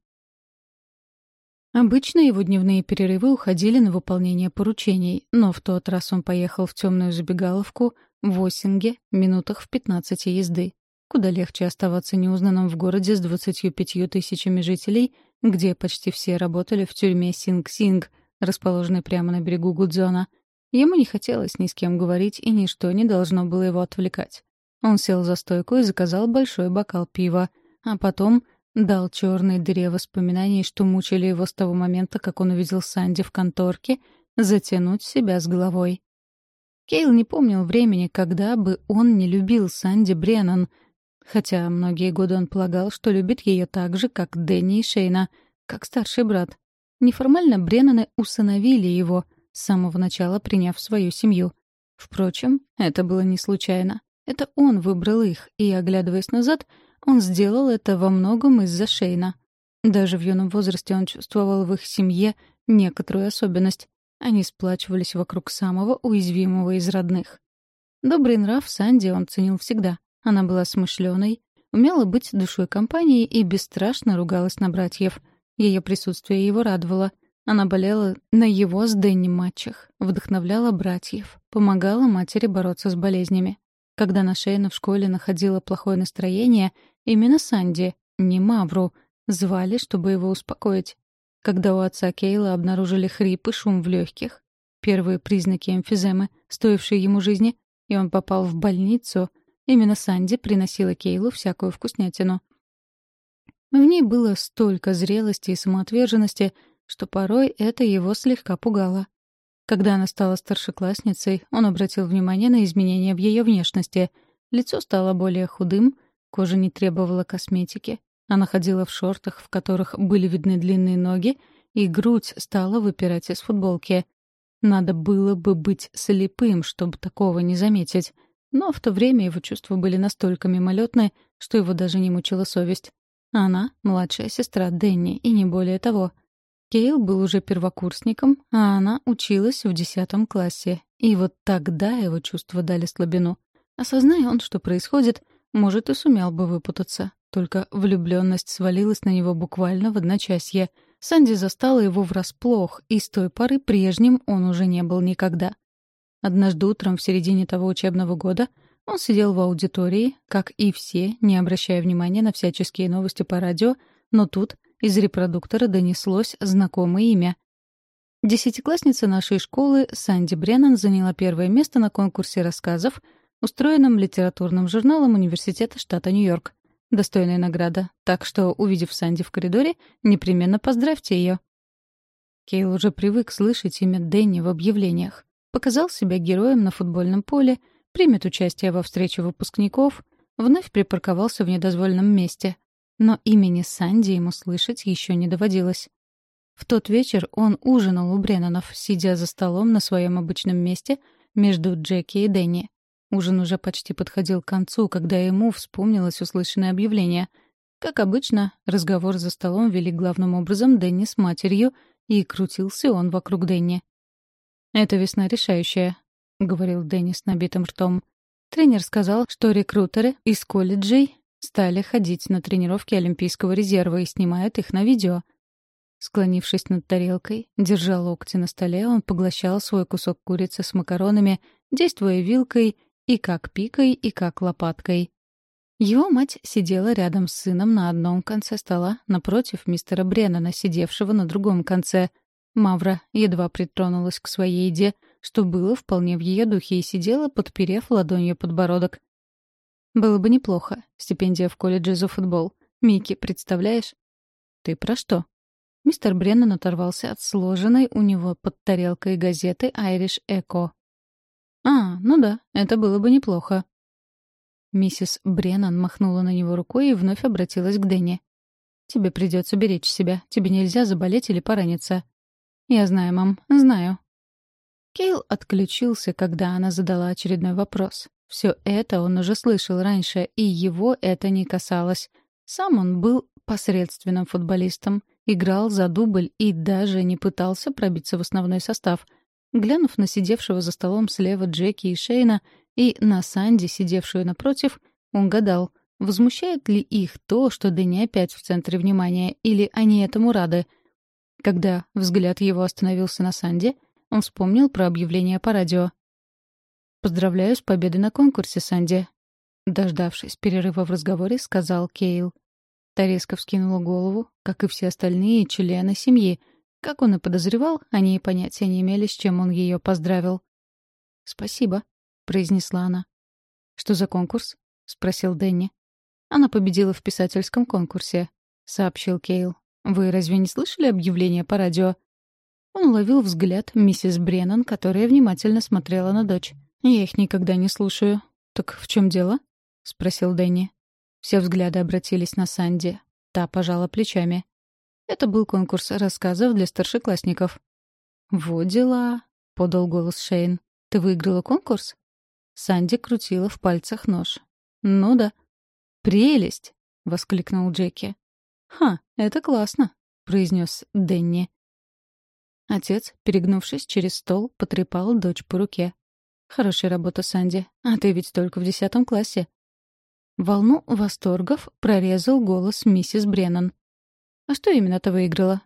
Обычно его дневные перерывы уходили на выполнение поручений, но в тот раз он поехал в темную забегаловку в Осинге, минутах в 15 езды. Куда легче оставаться неузнанным в городе с 25 тысячами жителей, где почти все работали в тюрьме Синг-Синг, расположенной прямо на берегу Гудзона. Ему не хотелось ни с кем говорить, и ничто не должно было его отвлекать. Он сел за стойку и заказал большой бокал пива, а потом дал черной дыре воспоминаний, что мучили его с того момента, как он увидел Санди в конторке, затянуть себя с головой. Кейл не помнил времени, когда бы он не любил Санди Бреннан, хотя многие годы он полагал, что любит ее так же, как Дэнни и Шейна, как старший брат. Неформально Бреннаны усыновили его, с самого начала приняв свою семью. Впрочем, это было не случайно. Это он выбрал их, и, оглядываясь назад, он сделал это во многом из-за Шейна. Даже в юном возрасте он чувствовал в их семье некоторую особенность. Они сплачивались вокруг самого уязвимого из родных. Добрый нрав Санди он ценил всегда. Она была смышленой, умела быть душой компании и бесстрашно ругалась на братьев. Ее присутствие его радовало. Она болела на его с Дэнни матчах, вдохновляла братьев, помогала матери бороться с болезнями. Когда Нашейна в школе находила плохое настроение, именно Санди, не Мавру, звали, чтобы его успокоить. Когда у отца Кейла обнаружили хрип и шум в легких, первые признаки эмфиземы, стоившие ему жизни, и он попал в больницу, именно Санди приносила Кейлу всякую вкуснятину. В ней было столько зрелости и самоотверженности, что порой это его слегка пугало. Когда она стала старшеклассницей, он обратил внимание на изменения в ее внешности. Лицо стало более худым, кожа не требовала косметики. Она ходила в шортах, в которых были видны длинные ноги, и грудь стала выпирать из футболки. Надо было бы быть слепым, чтобы такого не заметить. Но в то время его чувства были настолько мимолетны, что его даже не мучила совесть. Она — младшая сестра Дэнни, и не более того — Кейл был уже первокурсником, а она училась в десятом классе. И вот тогда его чувства дали слабину. Осозная он, что происходит, может, и сумел бы выпутаться. Только влюбленность свалилась на него буквально в одночасье. Санди застала его врасплох, и с той поры прежним он уже не был никогда. Однажды утром в середине того учебного года он сидел в аудитории, как и все, не обращая внимания на всяческие новости по радио, но тут из репродуктора донеслось знакомое имя. Десятиклассница нашей школы Санди Бреннан заняла первое место на конкурсе рассказов, устроенном литературным журналом Университета штата Нью-Йорк. Достойная награда. Так что, увидев Санди в коридоре, непременно поздравьте ее. Кейл уже привык слышать имя Дэнни в объявлениях. Показал себя героем на футбольном поле, примет участие во встрече выпускников, вновь припарковался в недозволенном месте. Но имени Санди ему слышать еще не доводилось. В тот вечер он ужинал у Бреннанов, сидя за столом на своем обычном месте между Джеки и Дэнни. Ужин уже почти подходил к концу, когда ему вспомнилось услышанное объявление. Как обычно, разговор за столом вели главным образом Дэнни с матерью, и крутился он вокруг Дэнни. «Это весна решающая», — говорил Дэнни с набитым ртом. Тренер сказал, что рекрутеры из колледжей стали ходить на тренировки Олимпийского резерва и снимают их на видео — Склонившись над тарелкой, держа локти на столе, он поглощал свой кусок курицы с макаронами, действуя вилкой и как пикой, и как лопаткой. Его мать сидела рядом с сыном на одном конце стола, напротив мистера Бреннана, сидевшего на другом конце. Мавра едва притронулась к своей еде, что было вполне в ее духе, и сидела, подперев ладонью подбородок. «Было бы неплохо. Стипендия в колледже за футбол. Микки, представляешь?» «Ты про что?» Мистер Бреннан оторвался от сложенной у него под тарелкой газеты «Айриш Эко». «А, ну да, это было бы неплохо». Миссис Бреннан махнула на него рукой и вновь обратилась к Дэнни. «Тебе придется беречь себя. Тебе нельзя заболеть или пораниться». «Я знаю, мам, знаю». Кейл отключился, когда она задала очередной вопрос. Все это он уже слышал раньше, и его это не касалось. Сам он был посредственным футболистом — играл за дубль и даже не пытался пробиться в основной состав. Глянув на сидевшего за столом слева Джеки и Шейна и на Санди, сидевшую напротив, он гадал, возмущает ли их то, что Дэнни опять в центре внимания, или они этому рады. Когда взгляд его остановился на Санди, он вспомнил про объявление по радио. «Поздравляю с победой на конкурсе, Санди», дождавшись перерыва в разговоре, сказал Кейл. Та резко вскинула голову, как и все остальные члены семьи. Как он и подозревал, они и понятия не имели, с чем он ее поздравил. «Спасибо», — произнесла она. «Что за конкурс?» — спросил Дэнни. «Она победила в писательском конкурсе», — сообщил Кейл. «Вы разве не слышали объявление по радио?» Он уловил взгляд миссис Бреннан, которая внимательно смотрела на дочь. «Я их никогда не слушаю». «Так в чем дело?» — спросил Дэнни. Все взгляды обратились на Санди. Та пожала плечами. Это был конкурс рассказов для старшеклассников. «Вот дела», — подал голос Шейн. «Ты выиграла конкурс?» Санди крутила в пальцах нож. «Ну да». «Прелесть!» — воскликнул Джеки. «Ха, это классно», — произнес Денни. Отец, перегнувшись через стол, потрепал дочь по руке. «Хорошая работа, Санди. А ты ведь только в десятом классе. Волну восторгов прорезал голос миссис Бреннан. «А что именно ты выиграла?»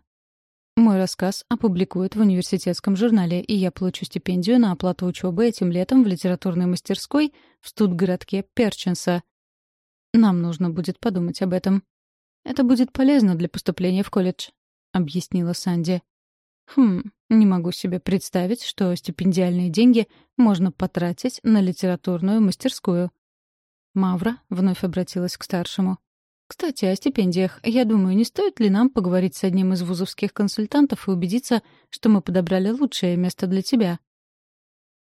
«Мой рассказ опубликуют в университетском журнале, и я получу стипендию на оплату учебы этим летом в литературной мастерской в студгородке Перченса. Нам нужно будет подумать об этом. Это будет полезно для поступления в колледж», — объяснила Санди. «Хм, не могу себе представить, что стипендиальные деньги можно потратить на литературную мастерскую», Мавра вновь обратилась к старшему. «Кстати, о стипендиях. Я думаю, не стоит ли нам поговорить с одним из вузовских консультантов и убедиться, что мы подобрали лучшее место для тебя?»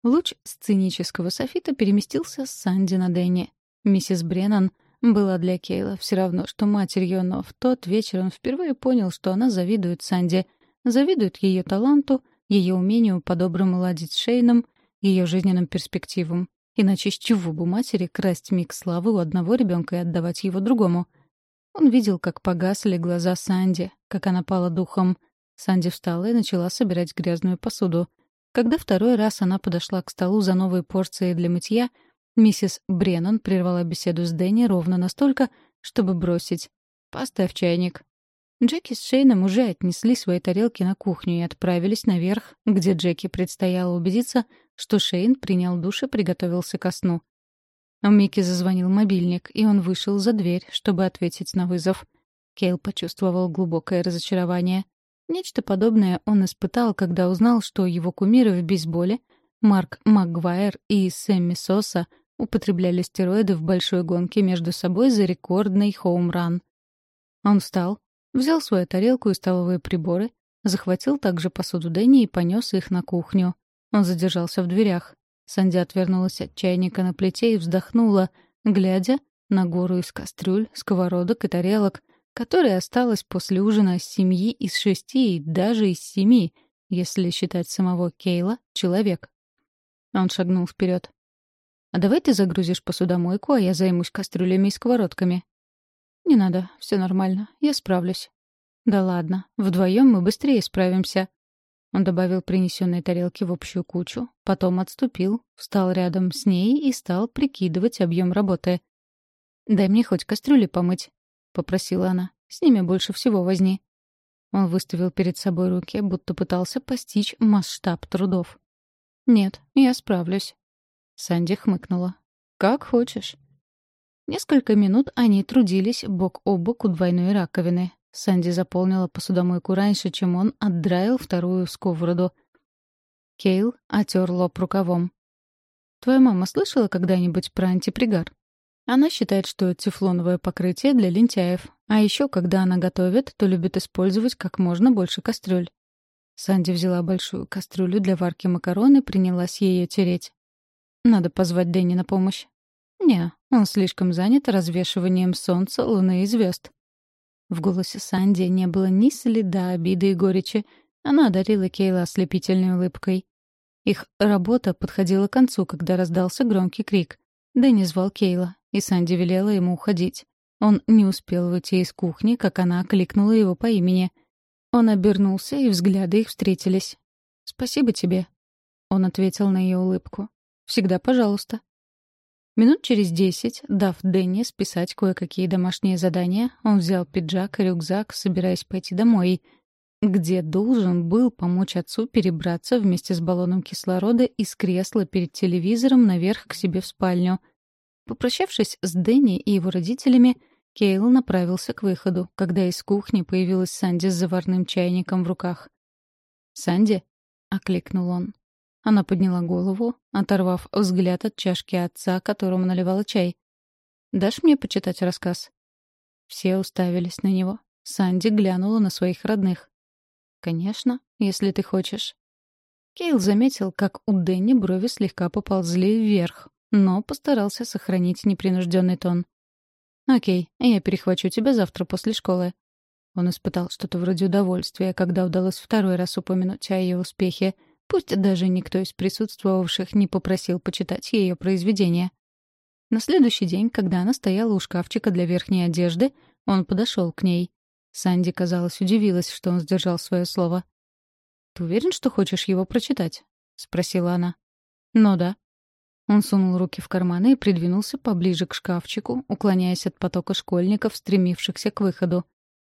Луч сценического софита переместился с Санди на Дэнни. Миссис Бреннан была для Кейла все равно, что матерью, но в тот вечер он впервые понял, что она завидует Санди, завидует ее таланту, ее умению по-доброму ладить с Шейном, ее жизненным перспективам. Иначе с чего бы матери красть миг славы у одного ребенка и отдавать его другому? Он видел, как погасли глаза Санди, как она пала духом. Санди встала и начала собирать грязную посуду. Когда второй раз она подошла к столу за новой порцией для мытья, миссис Бреннан прервала беседу с Дэнни ровно настолько, чтобы бросить «Поставь чайник». Джеки с Шейном уже отнесли свои тарелки на кухню и отправились наверх, где Джеки предстояло убедиться, что Шейн принял душ и приготовился ко сну. У Микки зазвонил мобильник, и он вышел за дверь, чтобы ответить на вызов. Кейл почувствовал глубокое разочарование. Нечто подобное он испытал, когда узнал, что его кумиры в бейсболе, Марк Магуайр и Сэмми Соса, употребляли стероиды в большой гонке между собой за рекордный хоум-ран. Он встал, взял свою тарелку и столовые приборы, захватил также посуду Дэнни и понес их на кухню. Он задержался в дверях. Санди отвернулась от чайника на плите и вздохнула, глядя на гору из кастрюль, сковородок и тарелок, которая осталась после ужина с семьи из шести и даже из семи, если считать самого Кейла, человек. Он шагнул вперед. «А давай ты загрузишь посудомойку, а я займусь кастрюлями и сковородками». «Не надо, все нормально, я справлюсь». «Да ладно, вдвоем мы быстрее справимся». Он добавил принесенные тарелки в общую кучу, потом отступил, встал рядом с ней и стал прикидывать объем работы. «Дай мне хоть кастрюли помыть», — попросила она. «С ними больше всего возни». Он выставил перед собой руки, будто пытался постичь масштаб трудов. «Нет, я справлюсь». Санди хмыкнула. «Как хочешь». Несколько минут они трудились бок о бок у двойной раковины. Санди заполнила посудомойку раньше, чем он отдраил вторую сковороду. Кейл отер лоб рукавом. «Твоя мама слышала когда-нибудь про антипригар?» Она считает, что тефлоновое покрытие для лентяев. А еще, когда она готовит, то любит использовать как можно больше кастрюль. Санди взяла большую кастрюлю для варки макарон и принялась ее тереть. Надо позвать Дэнни на помощь. Не, он слишком занят развешиванием солнца, луны и звезд. В голосе Санди не было ни следа обиды и горечи. Она одарила Кейла ослепительной улыбкой. Их работа подходила к концу, когда раздался громкий крик. Дэнни звал Кейла и Санди велела ему уходить. Он не успел выйти из кухни, как она окликнула его по имени. Он обернулся, и взгляды их встретились. «Спасибо тебе», — он ответил на ее улыбку. «Всегда пожалуйста». Минут через десять, дав Дэнни списать кое-какие домашние задания, он взял пиджак и рюкзак, собираясь пойти домой, где должен был помочь отцу перебраться вместе с баллоном кислорода из кресла перед телевизором наверх к себе в спальню — Попрощавшись с Дэнни и его родителями, Кейл направился к выходу, когда из кухни появилась Санди с заварным чайником в руках. «Санди?» — окликнул он. Она подняла голову, оторвав взгляд от чашки отца, которому наливала чай. «Дашь мне почитать рассказ?» Все уставились на него. Санди глянула на своих родных. «Конечно, если ты хочешь». Кейл заметил, как у Дэнни брови слегка поползли вверх, но постарался сохранить непринужденный тон. «Окей, я перехвачу тебя завтра после школы». Он испытал что-то вроде удовольствия, когда удалось второй раз упомянуть о ее успехе, пусть даже никто из присутствовавших не попросил почитать ее произведение. На следующий день, когда она стояла у шкафчика для верхней одежды, он подошел к ней. Санди, казалось, удивилась, что он сдержал свое слово. «Ты уверен, что хочешь его прочитать?» — спросила она. «Ну да», он сунул руки в карманы и придвинулся поближе к шкафчику, уклоняясь от потока школьников, стремившихся к выходу.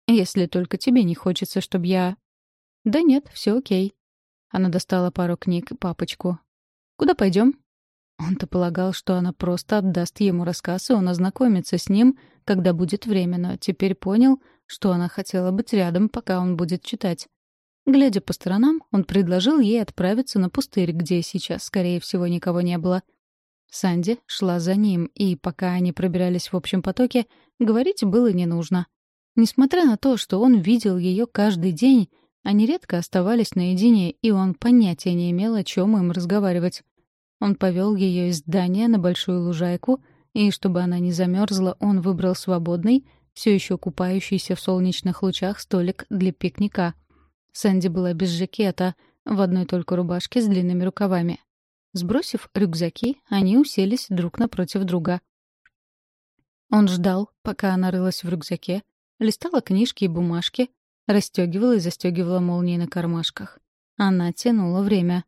«Если только тебе не хочется, чтобы я...» «Да нет, все окей». Она достала пару книг и папочку. «Куда пойдем?» Он-то полагал, что она просто отдаст ему рассказ, и он ознакомится с ним, когда будет время, но теперь понял, что она хотела быть рядом, пока он будет читать. Глядя по сторонам, он предложил ей отправиться на пустырь, где сейчас, скорее всего, никого не было — Санди шла за ним, и пока они пробирались в общем потоке, говорить было не нужно. Несмотря на то, что он видел ее каждый день, они редко оставались наедине, и он понятия не имел, о чем им разговаривать. Он повел ее из здания на большую лужайку, и, чтобы она не замерзла, он выбрал свободный, все еще купающийся в солнечных лучах столик для пикника. Санди была без жакета, в одной только рубашке с длинными рукавами. Сбросив рюкзаки, они уселись друг напротив друга. Он ждал, пока она рылась в рюкзаке, листала книжки и бумажки, расстегивала и застегивала молнии на кармашках. Она тянула время.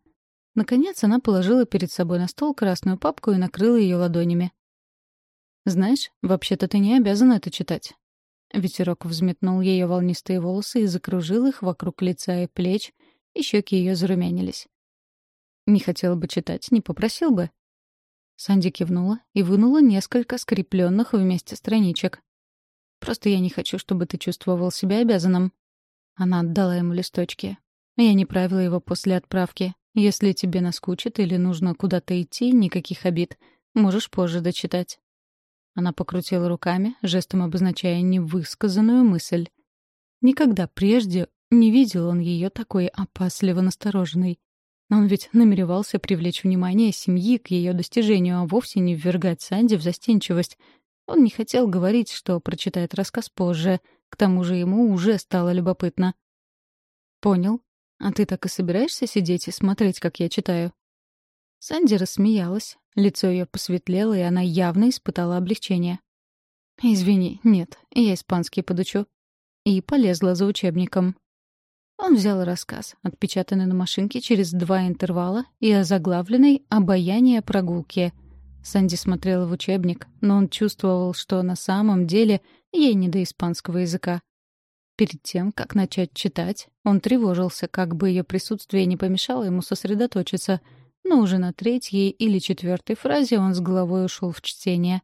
Наконец она положила перед собой на стол красную папку и накрыла ее ладонями. «Знаешь, вообще-то ты не обязана это читать». Ветерок взметнул ее волнистые волосы и закружил их вокруг лица и плеч, и щеки ее зарумянились. Не хотела бы читать, не попросил бы. Санди кивнула и вынула несколько скрепленных вместе страничек. «Просто я не хочу, чтобы ты чувствовал себя обязанным». Она отдала ему листочки. Я не правила его после отправки. Если тебе наскучит или нужно куда-то идти, никаких обид. Можешь позже дочитать». Она покрутила руками, жестом обозначая невысказанную мысль. Никогда прежде не видел он ее такой опасливо настороженной. Он ведь намеревался привлечь внимание семьи к ее достижению, а вовсе не ввергать Санди в застенчивость. Он не хотел говорить, что прочитает рассказ позже, к тому же ему уже стало любопытно. «Понял. А ты так и собираешься сидеть и смотреть, как я читаю?» Санди рассмеялась, лицо ее посветлело, и она явно испытала облегчение. «Извини, нет, я испанский подучу». И полезла за учебником. Он взял рассказ, отпечатанный на машинке через два интервала и озаглавленный «Обаяние прогулки». Санди смотрела в учебник, но он чувствовал, что на самом деле ей не до испанского языка. Перед тем, как начать читать, он тревожился, как бы ее присутствие не помешало ему сосредоточиться, но уже на третьей или четвертой фразе он с головой ушел в чтение.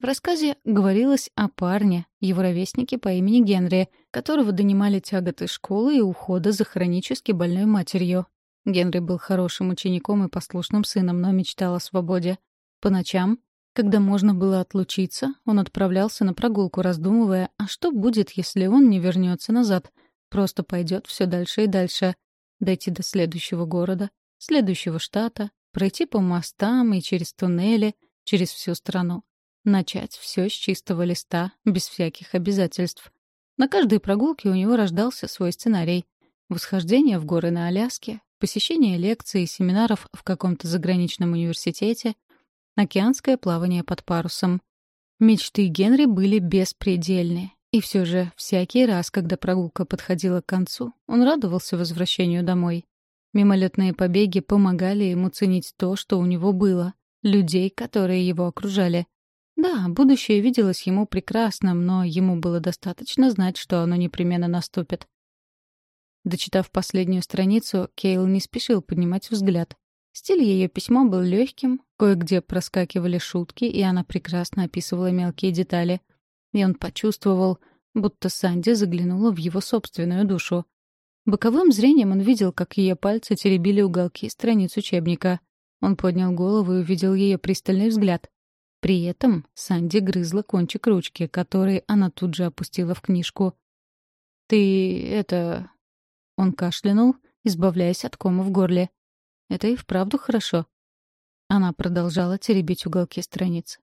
В рассказе говорилось о парне, его ровеснике по имени Генри, которого донимали тяготы школы и ухода за хронически больной матерью. Генри был хорошим учеником и послушным сыном, но мечтал о свободе. По ночам, когда можно было отлучиться, он отправлялся на прогулку, раздумывая, а что будет, если он не вернется назад, просто пойдет все дальше и дальше, дойти до следующего города, следующего штата, пройти по мостам и через туннели, через всю страну. Начать все с чистого листа, без всяких обязательств. На каждой прогулке у него рождался свой сценарий. Восхождение в горы на Аляске, посещение лекций и семинаров в каком-то заграничном университете, океанское плавание под парусом. Мечты Генри были беспредельны. И все же, всякий раз, когда прогулка подходила к концу, он радовался возвращению домой. Мимолетные побеги помогали ему ценить то, что у него было, людей, которые его окружали. Да, будущее виделось ему прекрасным, но ему было достаточно знать, что оно непременно наступит. Дочитав последнюю страницу, Кейл не спешил поднимать взгляд. Стиль ее письма был легким, кое-где проскакивали шутки, и она прекрасно описывала мелкие детали. И он почувствовал, будто Санди заглянула в его собственную душу. Боковым зрением он видел, как ее пальцы теребили уголки страниц учебника. Он поднял голову и увидел ее пристальный взгляд. При этом Санди грызла кончик ручки, который она тут же опустила в книжку. «Ты это...» Он кашлянул, избавляясь от кома в горле. «Это и вправду хорошо». Она продолжала теребить уголки страниц.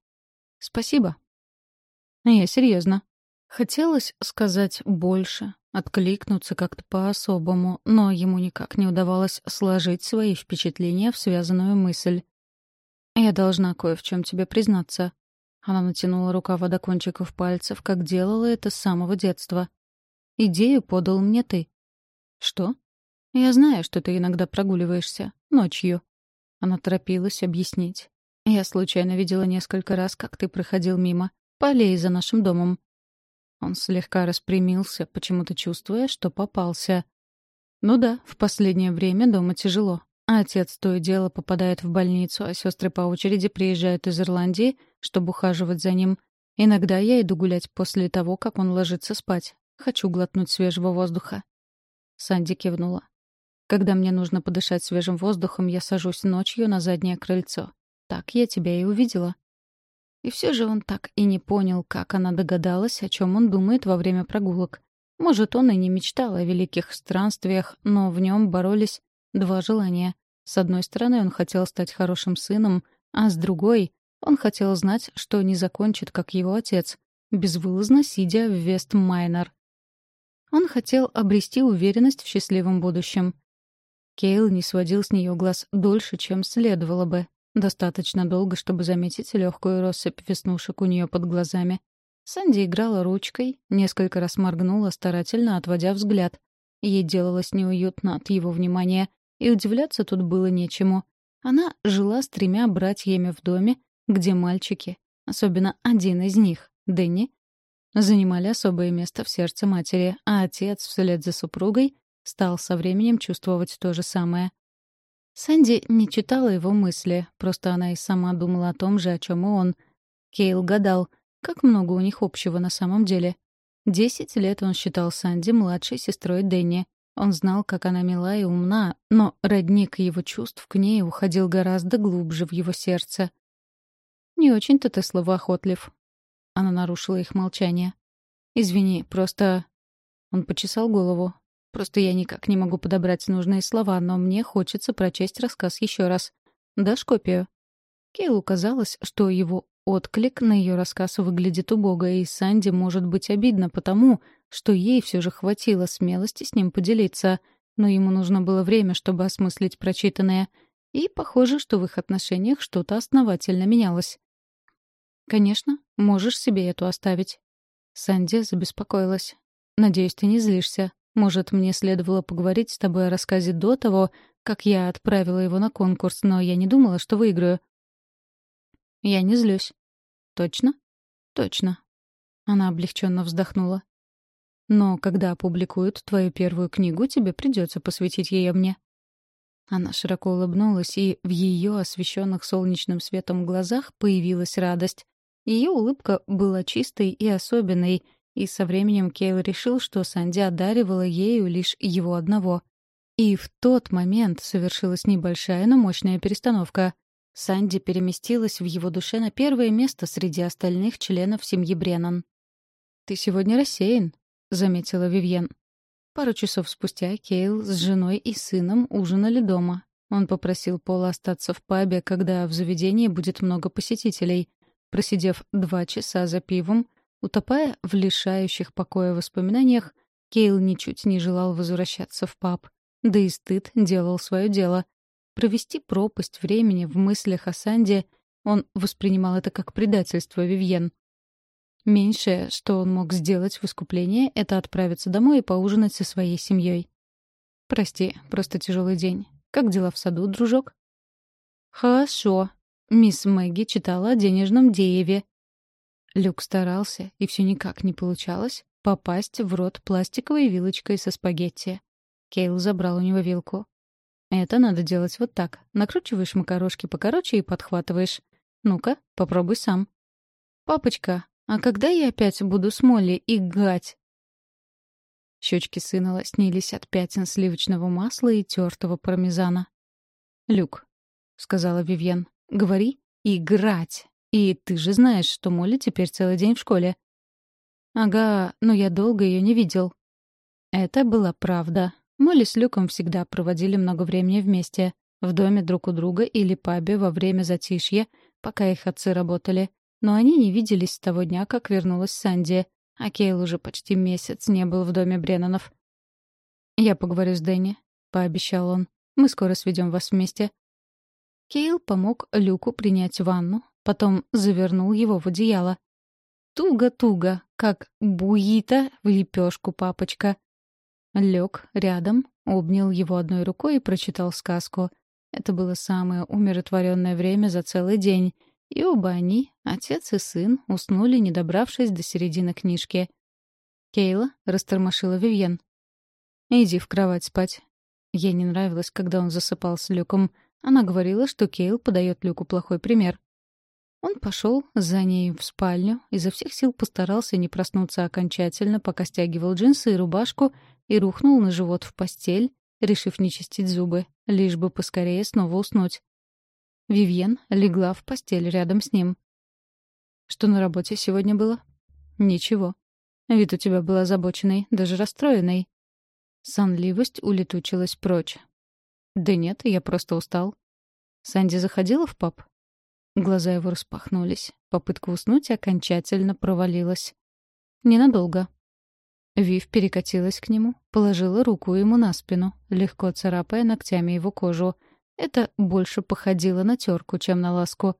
«Спасибо». «Я серьезно. Хотелось сказать больше, откликнуться как-то по-особому, но ему никак не удавалось сложить свои впечатления в связанную мысль. «Я должна кое в чем тебе признаться». Она натянула рукава до кончиков пальцев, как делала это с самого детства. «Идею подал мне ты». «Что?» «Я знаю, что ты иногда прогуливаешься. Ночью». Она торопилась объяснить. «Я случайно видела несколько раз, как ты проходил мимо. По аллее за нашим домом». Он слегка распрямился, почему-то чувствуя, что попался. «Ну да, в последнее время дома тяжело. Отец то и дело попадает в больницу, а сестры по очереди приезжают из Ирландии, чтобы ухаживать за ним. Иногда я иду гулять после того, как он ложится спать. Хочу глотнуть свежего воздуха. Санди кивнула. Когда мне нужно подышать свежим воздухом, я сажусь ночью на заднее крыльцо. Так я тебя и увидела. И все же он так и не понял, как она догадалась, о чем он думает во время прогулок. Может, он и не мечтал о великих странствиях, но в нем боролись Два желания. С одной стороны, он хотел стать хорошим сыном, а с другой — он хотел знать, что не закончит, как его отец, безвылазно сидя в Вест-Майнер. Он хотел обрести уверенность в счастливом будущем. Кейл не сводил с нее глаз дольше, чем следовало бы. Достаточно долго, чтобы заметить легкую россыпь веснушек у нее под глазами. Санди играла ручкой, несколько раз моргнула, старательно отводя взгляд. Ей делалось неуютно от его внимания, и удивляться тут было нечему. Она жила с тремя братьями в доме, где мальчики, особенно один из них, Дэнни, занимали особое место в сердце матери, а отец вслед за супругой стал со временем чувствовать то же самое. Санди не читала его мысли, просто она и сама думала о том же, о чем и он. Кейл гадал, как много у них общего на самом деле. Десять лет он считал Санди младшей сестрой Дэнни. Он знал, как она мила и умна, но родник его чувств к ней уходил гораздо глубже в его сердце. Не очень-то ты словоохотлив». Она нарушила их молчание. «Извини, просто...» Он почесал голову. «Просто я никак не могу подобрать нужные слова, но мне хочется прочесть рассказ еще раз. Дашь копию?» Кейлу казалось, что его отклик на ее рассказ выглядит убого, и Санди может быть обидно потому, что ей все же хватило смелости с ним поделиться, но ему нужно было время, чтобы осмыслить прочитанное. И похоже, что в их отношениях что-то основательно менялось. «Конечно, можешь себе эту оставить». Санди забеспокоилась. «Надеюсь, ты не злишься. Может, мне следовало поговорить с тобой о рассказе до того, как я отправила его на конкурс, но я не думала, что выиграю». «Я не злюсь». «Точно?» «Точно». Она облегченно вздохнула. «Но когда опубликуют твою первую книгу, тебе придется посвятить ее мне». Она широко улыбнулась, и в ее освещенных солнечным светом глазах появилась радость. Ее улыбка была чистой и особенной, и со временем Кейл решил, что Санди одаривала ею лишь его одного. И в тот момент совершилась небольшая, но мощная перестановка. Санди переместилась в его душе на первое место среди остальных членов семьи Бреннан. «Ты сегодня рассеян», — заметила Вивьен. Пару часов спустя Кейл с женой и сыном ужинали дома. Он попросил Пола остаться в пабе, когда в заведении будет много посетителей. Просидев два часа за пивом, утопая в лишающих покоя воспоминаниях, Кейл ничуть не желал возвращаться в паб. Да и стыд делал свое дело. Провести пропасть времени в мыслях о Санде он воспринимал это как предательство Вивьен. Меньшее, что он мог сделать в искупление, это отправиться домой и поужинать со своей семьей. «Прости, просто тяжелый день. Как дела в саду, дружок?» «Хорошо», Мисс Мэгги читала о денежном дееве. Люк старался, и все никак не получалось, попасть в рот пластиковой вилочкой со спагетти. Кейл забрал у него вилку. «Это надо делать вот так. Накручиваешь макарошки покороче и подхватываешь. Ну-ка, попробуй сам». «Папочка, а когда я опять буду с Молли и гать?» Щечки сына лоснились от пятен сливочного масла и тертого пармезана. «Люк», — сказала Вивьен, Говори «играть». И ты же знаешь, что Молли теперь целый день в школе. Ага, но я долго ее не видел. Это была правда. Молли с Люком всегда проводили много времени вместе. В доме друг у друга или пабе во время затишья, пока их отцы работали. Но они не виделись с того дня, как вернулась Санди. А Кейл уже почти месяц не был в доме Бреннанов. «Я поговорю с Дэнни», — пообещал он. «Мы скоро сведем вас вместе. Кейл помог Люку принять ванну, потом завернул его в одеяло. Туго-туго, как буита в лепешку папочка. Лег рядом, обнял его одной рукой и прочитал сказку. Это было самое умиротворенное время за целый день, и оба они, отец и сын, уснули, не добравшись до середины книжки. Кейла растормошила Вивьен. «Иди в кровать спать». Ей не нравилось, когда он засыпал с Люком — она говорила, что Кейл подает Люку плохой пример. Он пошел за ней в спальню, изо всех сил постарался не проснуться окончательно, пока стягивал джинсы и рубашку, и рухнул на живот в постель, решив не чистить зубы, лишь бы поскорее снова уснуть. Вивьен легла в постель рядом с ним. «Что на работе сегодня было?» «Ничего. Вид у тебя был озабоченный, даже расстроенный». Сонливость улетучилась прочь. «Да нет, я просто устал». Санди заходила в паб? Глаза его распахнулись. Попытка уснуть окончательно провалилась. Ненадолго. Вив перекатилась к нему, положила руку ему на спину, легко царапая ногтями его кожу. Это больше походило на терку, чем на ласку.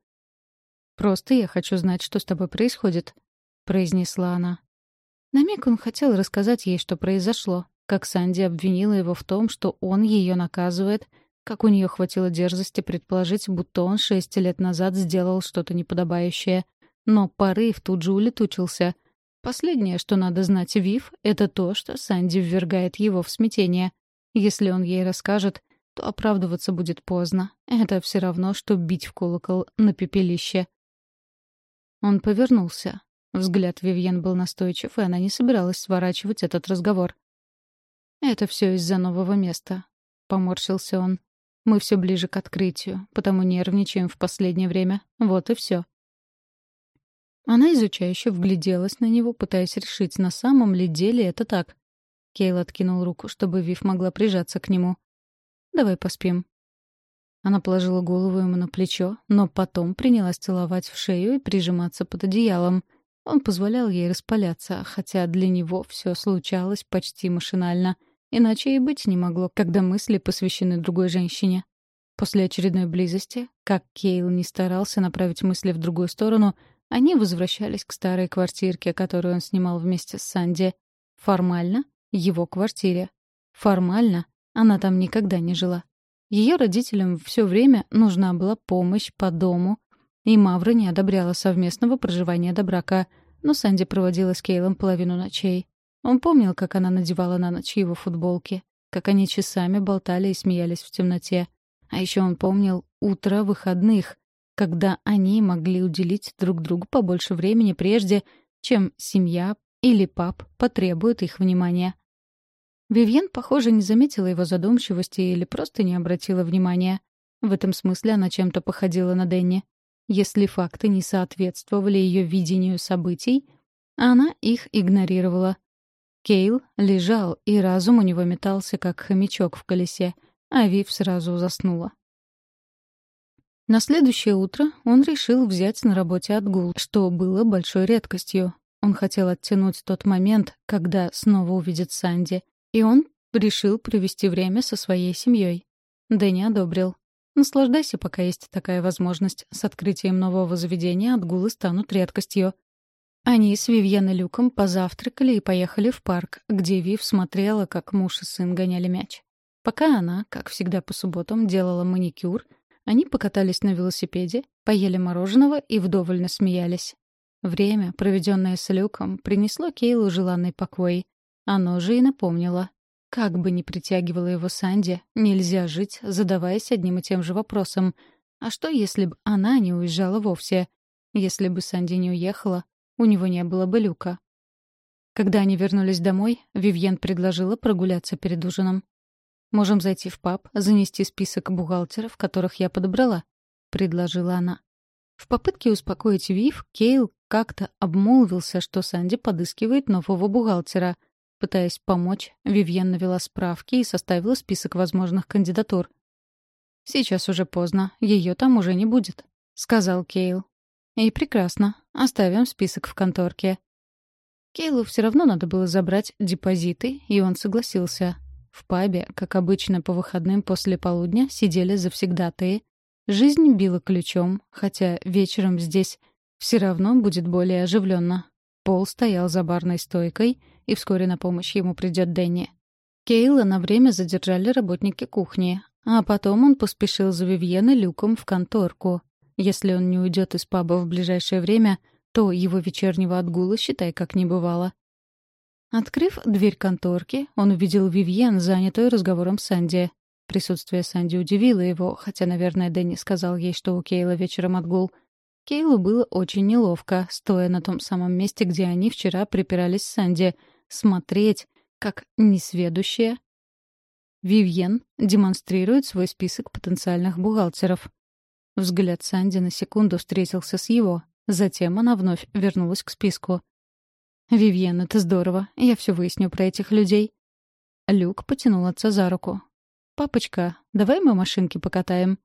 «Просто я хочу знать, что с тобой происходит», — произнесла она. На миг он хотел рассказать ей, что произошло, как Санди обвинила его в том, что он ее наказывает, как у нее хватило дерзости предположить, будто он шесть лет назад сделал что-то неподобающее. Но порыв тут же улетучился. Последнее, что надо знать Вив, это то, что Санди ввергает его в смятение. Если он ей расскажет, то оправдываться будет поздно. Это все равно, что бить в колокол на пепелище. Он повернулся. Взгляд Вивьен был настойчив, и она не собиралась сворачивать этот разговор. «Это все из-за нового места», — поморщился он. «Мы все ближе к открытию, потому нервничаем в последнее время. Вот и все. Она изучающе вгляделась на него, пытаясь решить, на самом ли деле это так. Кейл откинул руку, чтобы Вив могла прижаться к нему. «Давай поспим». Она положила голову ему на плечо, но потом принялась целовать в шею и прижиматься под одеялом. Он позволял ей распаляться, хотя для него все случалось почти машинально. Иначе и быть не могло, когда мысли посвящены другой женщине. После очередной близости, как Кейл не старался направить мысли в другую сторону, они возвращались к старой квартирке, которую он снимал вместе с Санди. Формально — его квартире. Формально она там никогда не жила. Ее родителям все время нужна была помощь по дому, и Мавра не одобряла совместного проживания до брака, но Санди проводила с Кейлом половину ночей. Он помнил, как она надевала на ночь его футболки, как они часами болтали и смеялись в темноте. А еще он помнил утро выходных, когда они могли уделить друг другу побольше времени прежде, чем семья или пап потребуют их внимания. Вивьен, похоже, не заметила его задумчивости или просто не обратила внимания. В этом смысле она чем-то походила на Дэнни. Если факты не соответствовали ее видению событий, она их игнорировала. Кейл лежал, и разум у него метался, как хомячок в колесе, а Вив сразу заснула. На следующее утро он решил взять на работе отгул, что было большой редкостью. Он хотел оттянуть тот момент, когда снова увидит Санди, и он решил провести время со своей семьей. Дэнни одобрил. Наслаждайся, пока есть такая возможность. С открытием нового заведения отгулы станут редкостью. Они с Вивьен и Люком позавтракали и поехали в парк, где Вив смотрела, как муж и сын гоняли мяч. Пока она, как всегда по субботам, делала маникюр, они покатались на велосипеде, поели мороженого и вдоволь насмеялись. Время, проведенное с Люком, принесло Кейлу желанный покой. Оно же и напомнило. Как бы ни притягивала его Санди, нельзя жить, задаваясь одним и тем же вопросом. А что, если бы она не уезжала вовсе? Если бы Санди не уехала, у него не было бы Люка. Когда они вернулись домой, Вивьен предложила прогуляться перед ужином. Можем зайти в паб, занести список бухгалтеров, которых я подобрала», — предложила она. В попытке успокоить Вив, Кейл как-то обмолвился, что Санди подыскивает нового бухгалтера. Пытаясь помочь, Вивьен навела справки и составила список возможных кандидатур. «Сейчас уже поздно, ее там уже не будет», — сказал Кейл. «И прекрасно. Оставим список в конторке». Кейлу все равно надо было забрать депозиты, и он согласился. В пабе, как обычно по выходным после полудня, сидели завсегдатые. Жизнь била ключом, хотя вечером здесь все равно будет более оживленно. Пол стоял за барной стойкой, и вскоре на помощь ему придет Дэнни. Кейла на время задержали работники кухни, а потом он поспешил за Вивьен и Люком в конторку. Если он не уйдет из паба в ближайшее время, то его вечернего отгула, считай, как не бывало. Открыв дверь конторки, он увидел Вивьен, занятую разговором с Санди. Присутствие Санди удивило его, хотя, наверное, Дэнни сказал ей, что у Кейла вечером отгул. Кейлу было очень неловко, стоя на том самом месте, где они вчера припирались с Санди, смотреть, как несведущая Вивьен демонстрирует свой список потенциальных бухгалтеров. Взгляд Санди на секунду встретился с его, затем она вновь вернулась к списку — «Вивьен, это здорово. Я все выясню про этих людей». Люк потянул отца за руку. «Папочка, давай мы машинки покатаем».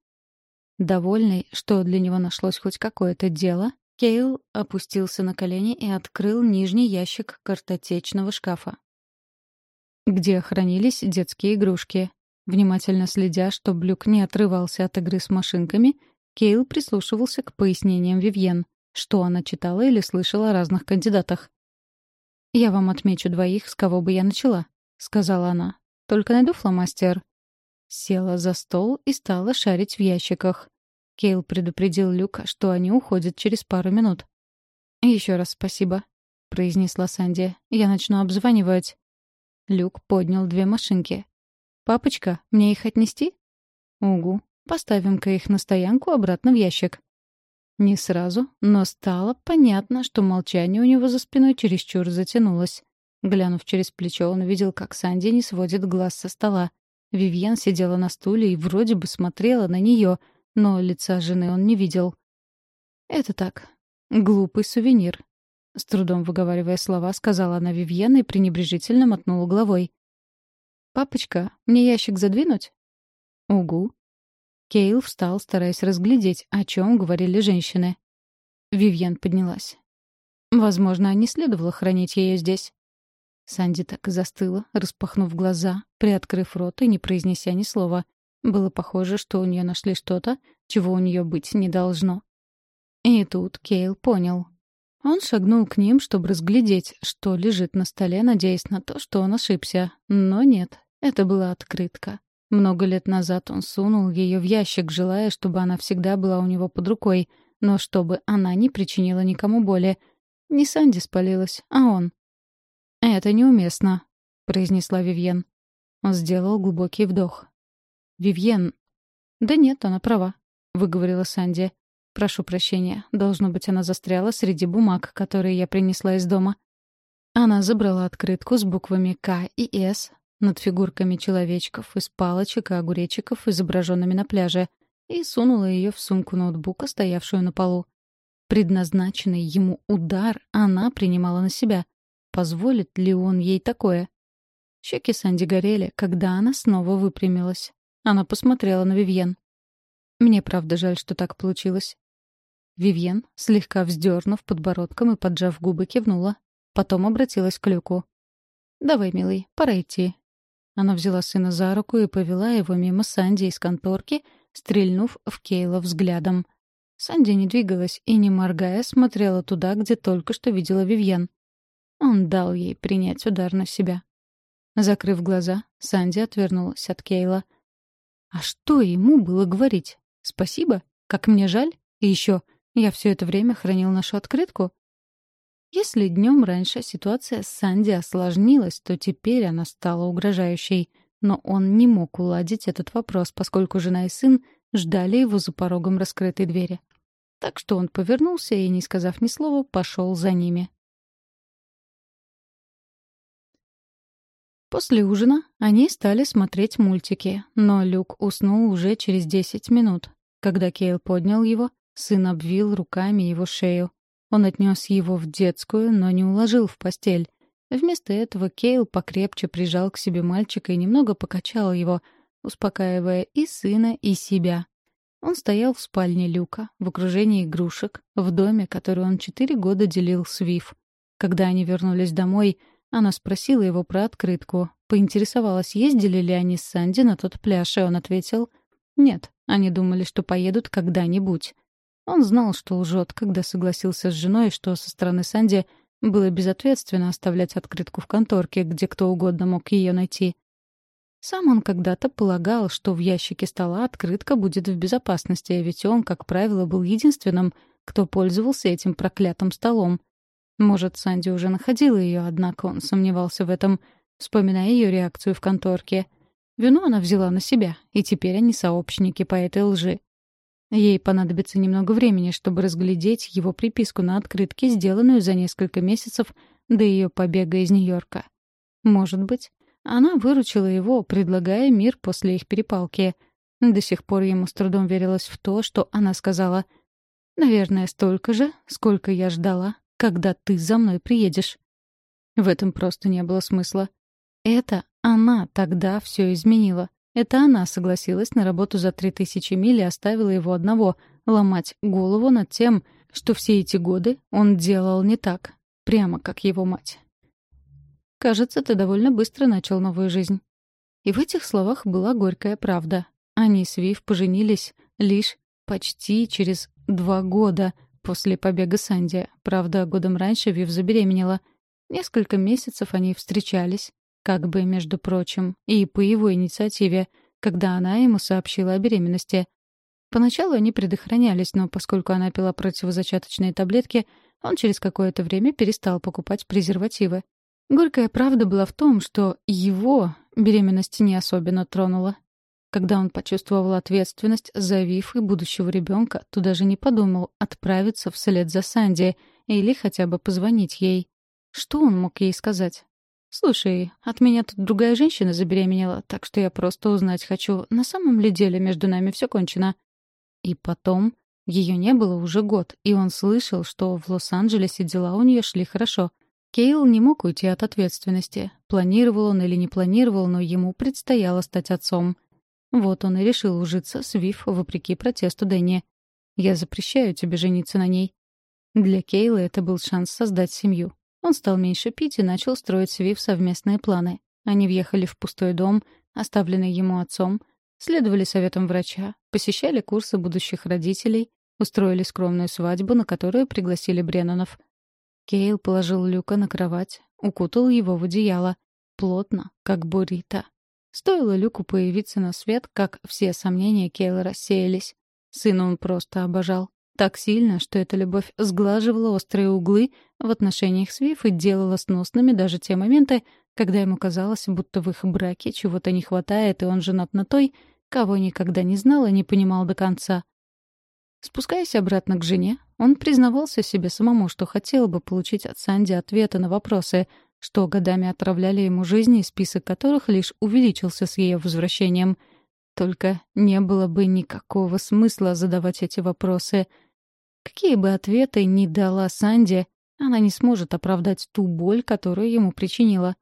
Довольный, что для него нашлось хоть какое-то дело, Кейл опустился на колени и открыл нижний ящик картотечного шкафа, где хранились детские игрушки. Внимательно следя, чтобы Люк не отрывался от игры с машинками, Кейл прислушивался к пояснениям Вивьен, что она читала или слышала о разных кандидатах. «Я вам отмечу двоих, с кого бы я начала», — сказала она. «Только найду фломастер». Села за стол и стала шарить в ящиках. Кейл предупредил Люка, что они уходят через пару минут. «Еще раз спасибо», — произнесла Санди. «Я начну обзванивать». Люк поднял две машинки. «Папочка, мне их отнести?» «Угу. Поставим-ка их на стоянку обратно в ящик». Не сразу, но стало понятно, что молчание у него за спиной чересчур затянулось. Глянув через плечо, он увидел, как Санди не сводит глаз со стола. Вивьен сидела на стуле и вроде бы смотрела на нее, но лица жены он не видел. «Это так. Глупый сувенир. С трудом выговаривая слова, сказала она Вивьен и пренебрежительно мотнула головой. «Папочка, мне ящик задвинуть?» «Угу». Кейл встал, стараясь разглядеть, о чем говорили женщины. Вивьен поднялась. Возможно, не следовало хранить ее здесь. Санди так и застыла, распахнув глаза, приоткрыв рот и не произнеся ни слова. Было похоже, что у нее нашли что-то, чего у нее быть не должно. И тут Кейл понял. Он шагнул к ним, чтобы разглядеть, что лежит на столе, надеясь на то, что он ошибся. Но нет, это была открытка. Много лет назад он сунул ее в ящик, желая, чтобы она всегда была у него под рукой, но чтобы она не причинила никому боли. Не Санди спалилась, а он. «Это неуместно», — произнесла Вивьен. Он сделал глубокий вдох. «Вивьен...» «Да нет, она права», — выговорила Санди. «Прошу прощения. Должно быть, она застряла среди бумаг, которые я принесла из дома». Она забрала открытку с буквами «К» и «С» над фигурками человечков из палочек и огуречиков, изображенными на пляже, и сунула ее в сумку ноутбука, стоявшую на полу. Предназначенный ему удар она принимала на себя. Позволит ли он ей такое? Щеки Санди горели, когда она снова выпрямилась. Она посмотрела на Вивьен. «Мне правда жаль, что так получилось». Вивьен, слегка вздернув подбородком и поджав губы, кивнула. Потом обратилась к Люку. «Давай, милый, пора идти». Она взяла сына за руку и повела его мимо Санди из конторки, стрельнув в Кейла взглядом. Санди не двигалась и, не моргая, смотрела туда, где только что видела Вивьен. Он дал ей принять удар на себя. Закрыв глаза, Санди отвернулась от Кейла — а что ему было говорить? Спасибо? Как мне жаль? И еще, я все это время хранил нашу открытку? Если днем раньше ситуация с Санди осложнилась, то теперь она стала угрожающей. Но он не мог уладить этот вопрос, поскольку жена и сын ждали его за порогом раскрытой двери. Так что он повернулся и, не сказав ни слова, пошел за ними. После ужина они стали смотреть мультики, но Люк уснул уже через 10 минут. Когда Кейл поднял его, сын обвил руками его шею. Он отнес его в детскую, но не уложил в постель. Вместо этого Кейл покрепче прижал к себе мальчика и немного покачал его, успокаивая и сына, и себя. Он стоял в спальне Люка, в окружении игрушек, в доме, который он четыре года делил с Вив. Когда они вернулись домой, она спросила его про открытку. Поинтересовалась, ездили ли они с Санди на тот пляж, и он ответил «Нет, они думали, что поедут когда-нибудь». Он знал, что лжет, когда согласился с женой, что со стороны Санди было безответственно оставлять открытку в конторке, где кто угодно мог ее найти. Сам он когда-то полагал, что в ящике стола открытка будет в безопасности, ведь он, как правило, был единственным, кто пользовался этим проклятым столом. Может, Санди уже находила ее, однако он сомневался в этом, вспоминая ее реакцию в конторке. Вину она взяла на себя, и теперь они сообщники по этой лжи. Ей понадобится немного времени, чтобы разглядеть его приписку на открытке, сделанную за несколько месяцев до ее побега из Нью-Йорка. Может быть, она выручила его, предлагая мир после их перепалки. До сих пор ему с трудом верилось в то, что она сказала «Наверное, столько же, сколько я ждала, когда ты за мной приедешь. В этом просто не было смысла. Это она тогда все изменила. Это она согласилась на работу за три тысячи миль и оставила его одного ломать голову над тем, что все эти годы он делал не так, прямо как его мать. «Кажется, ты довольно быстро начал новую жизнь». И в этих словах была горькая правда. Они с Вив поженились лишь почти через два года — после побега Санди. Правда, годом раньше Вив забеременела. Несколько месяцев они встречались, как бы, между прочим, и по его инициативе, когда она ему сообщила о беременности. Поначалу они предохранялись, но поскольку она пила противозачаточные таблетки, он через какое-то время перестал покупать презервативы. Горькая правда была в том, что его беременность не особенно тронула. Когда он почувствовал ответственность за Вив и будущего ребенка, то даже не подумал отправиться вслед за Санди или хотя бы позвонить ей. Что он мог ей сказать? «Слушай, от меня тут другая женщина забеременела, так что я просто узнать хочу, на самом ли деле между нами все кончено». И потом Ее не было уже год, и он слышал, что в Лос-Анджелесе дела у нее шли хорошо. Кейл не мог уйти от ответственности. Планировал он или не планировал, но ему предстояло стать отцом. Вот он и решил ужиться с Вив вопреки протесту Дэнни. «Я запрещаю тебе жениться на ней». Для Кейла это был шанс создать семью. Он стал меньше пить и начал строить с Вив совместные планы. Они въехали в пустой дом, оставленный ему отцом, следовали советам врача, посещали курсы будущих родителей, устроили скромную свадьбу, на которую пригласили Бреннанов. Кейл положил Люка на кровать, укутал его в одеяло, плотно, как буррито. Стоило Люку появиться на свет, как все сомнения Кейла рассеялись. Сына он просто обожал. Так сильно, что эта любовь сглаживала острые углы в отношениях с Вив и делала сносными даже те моменты, когда ему казалось, будто в их браке чего-то не хватает, и он женат на той, кого никогда не знал и не понимал до конца. Спускаясь обратно к жене, он признавался себе самому, что хотел бы получить от Санди ответы на вопросы, что годами отравляли ему жизни, список которых лишь увеличился с ее возвращением — только не было бы никакого смысла задавать эти вопросы. Какие бы ответы ни дала Санди, она не сможет оправдать ту боль, которую ему причинила.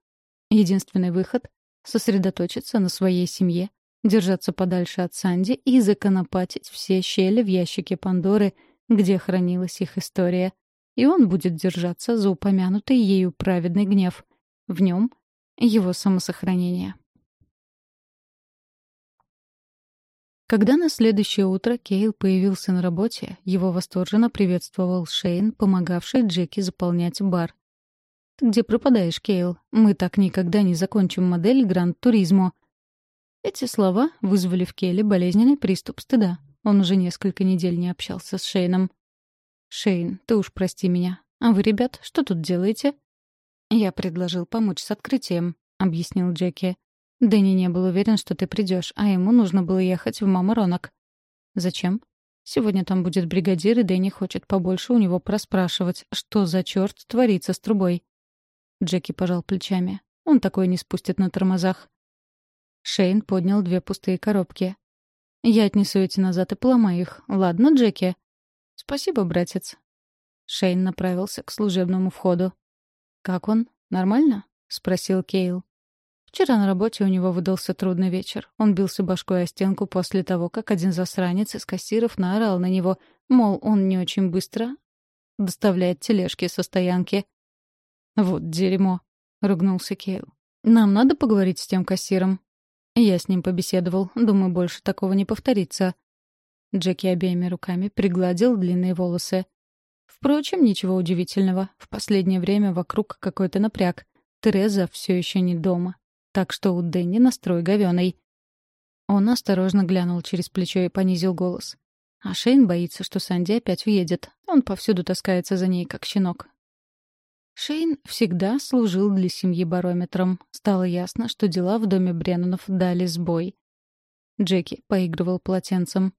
Единственный выход — сосредоточиться на своей семье, держаться подальше от Санди и законопатить все щели в ящике Пандоры, где хранилась их история. И он будет держаться за упомянутый ею праведный гнев. В нем — его самосохранение. Когда на следующее утро Кейл появился на работе, его восторженно приветствовал Шейн, помогавший Джеки заполнять бар. «Ты где пропадаешь, Кейл? Мы так никогда не закончим модель Гранд-туризмо». Эти слова вызвали в Кейле болезненный приступ стыда. Он уже несколько недель не общался с Шейном. «Шейн, ты уж прости меня. А вы, ребят, что тут делаете?» «Я предложил помочь с открытием», — объяснил Джеки. Дэнни не был уверен, что ты придешь, а ему нужно было ехать в Мамаронок. Зачем? Сегодня там будет бригадир, и Дэнни хочет побольше у него проспрашивать, что за черт творится с трубой. Джеки пожал плечами. Он такой не спустит на тормозах. Шейн поднял две пустые коробки. «Я отнесу эти назад и поломаю их. Ладно, Джеки?» «Спасибо, братец». Шейн направился к служебному входу. «Как он? Нормально?» — спросил Кейл. Вчера на работе у него выдался трудный вечер. Он бился башкой о стенку после того, как один засранец из кассиров наорал на него, мол, он не очень быстро доставляет тележки со стоянки. «Вот дерьмо», — ругнулся Кейл. «Нам надо поговорить с тем кассиром». Я с ним побеседовал. Думаю, больше такого не повторится. Джеки обеими руками пригладил длинные волосы. Впрочем, ничего удивительного. В последнее время вокруг какой-то напряг. Тереза все еще не дома так что у Дэнни настрой говёный. Он осторожно глянул через плечо и понизил голос. А Шейн боится, что Санди опять уедет. Он повсюду таскается за ней, как щенок. Шейн всегда служил для семьи барометром. Стало ясно, что дела в доме Бреннанов дали сбой. Джеки поигрывал полотенцем.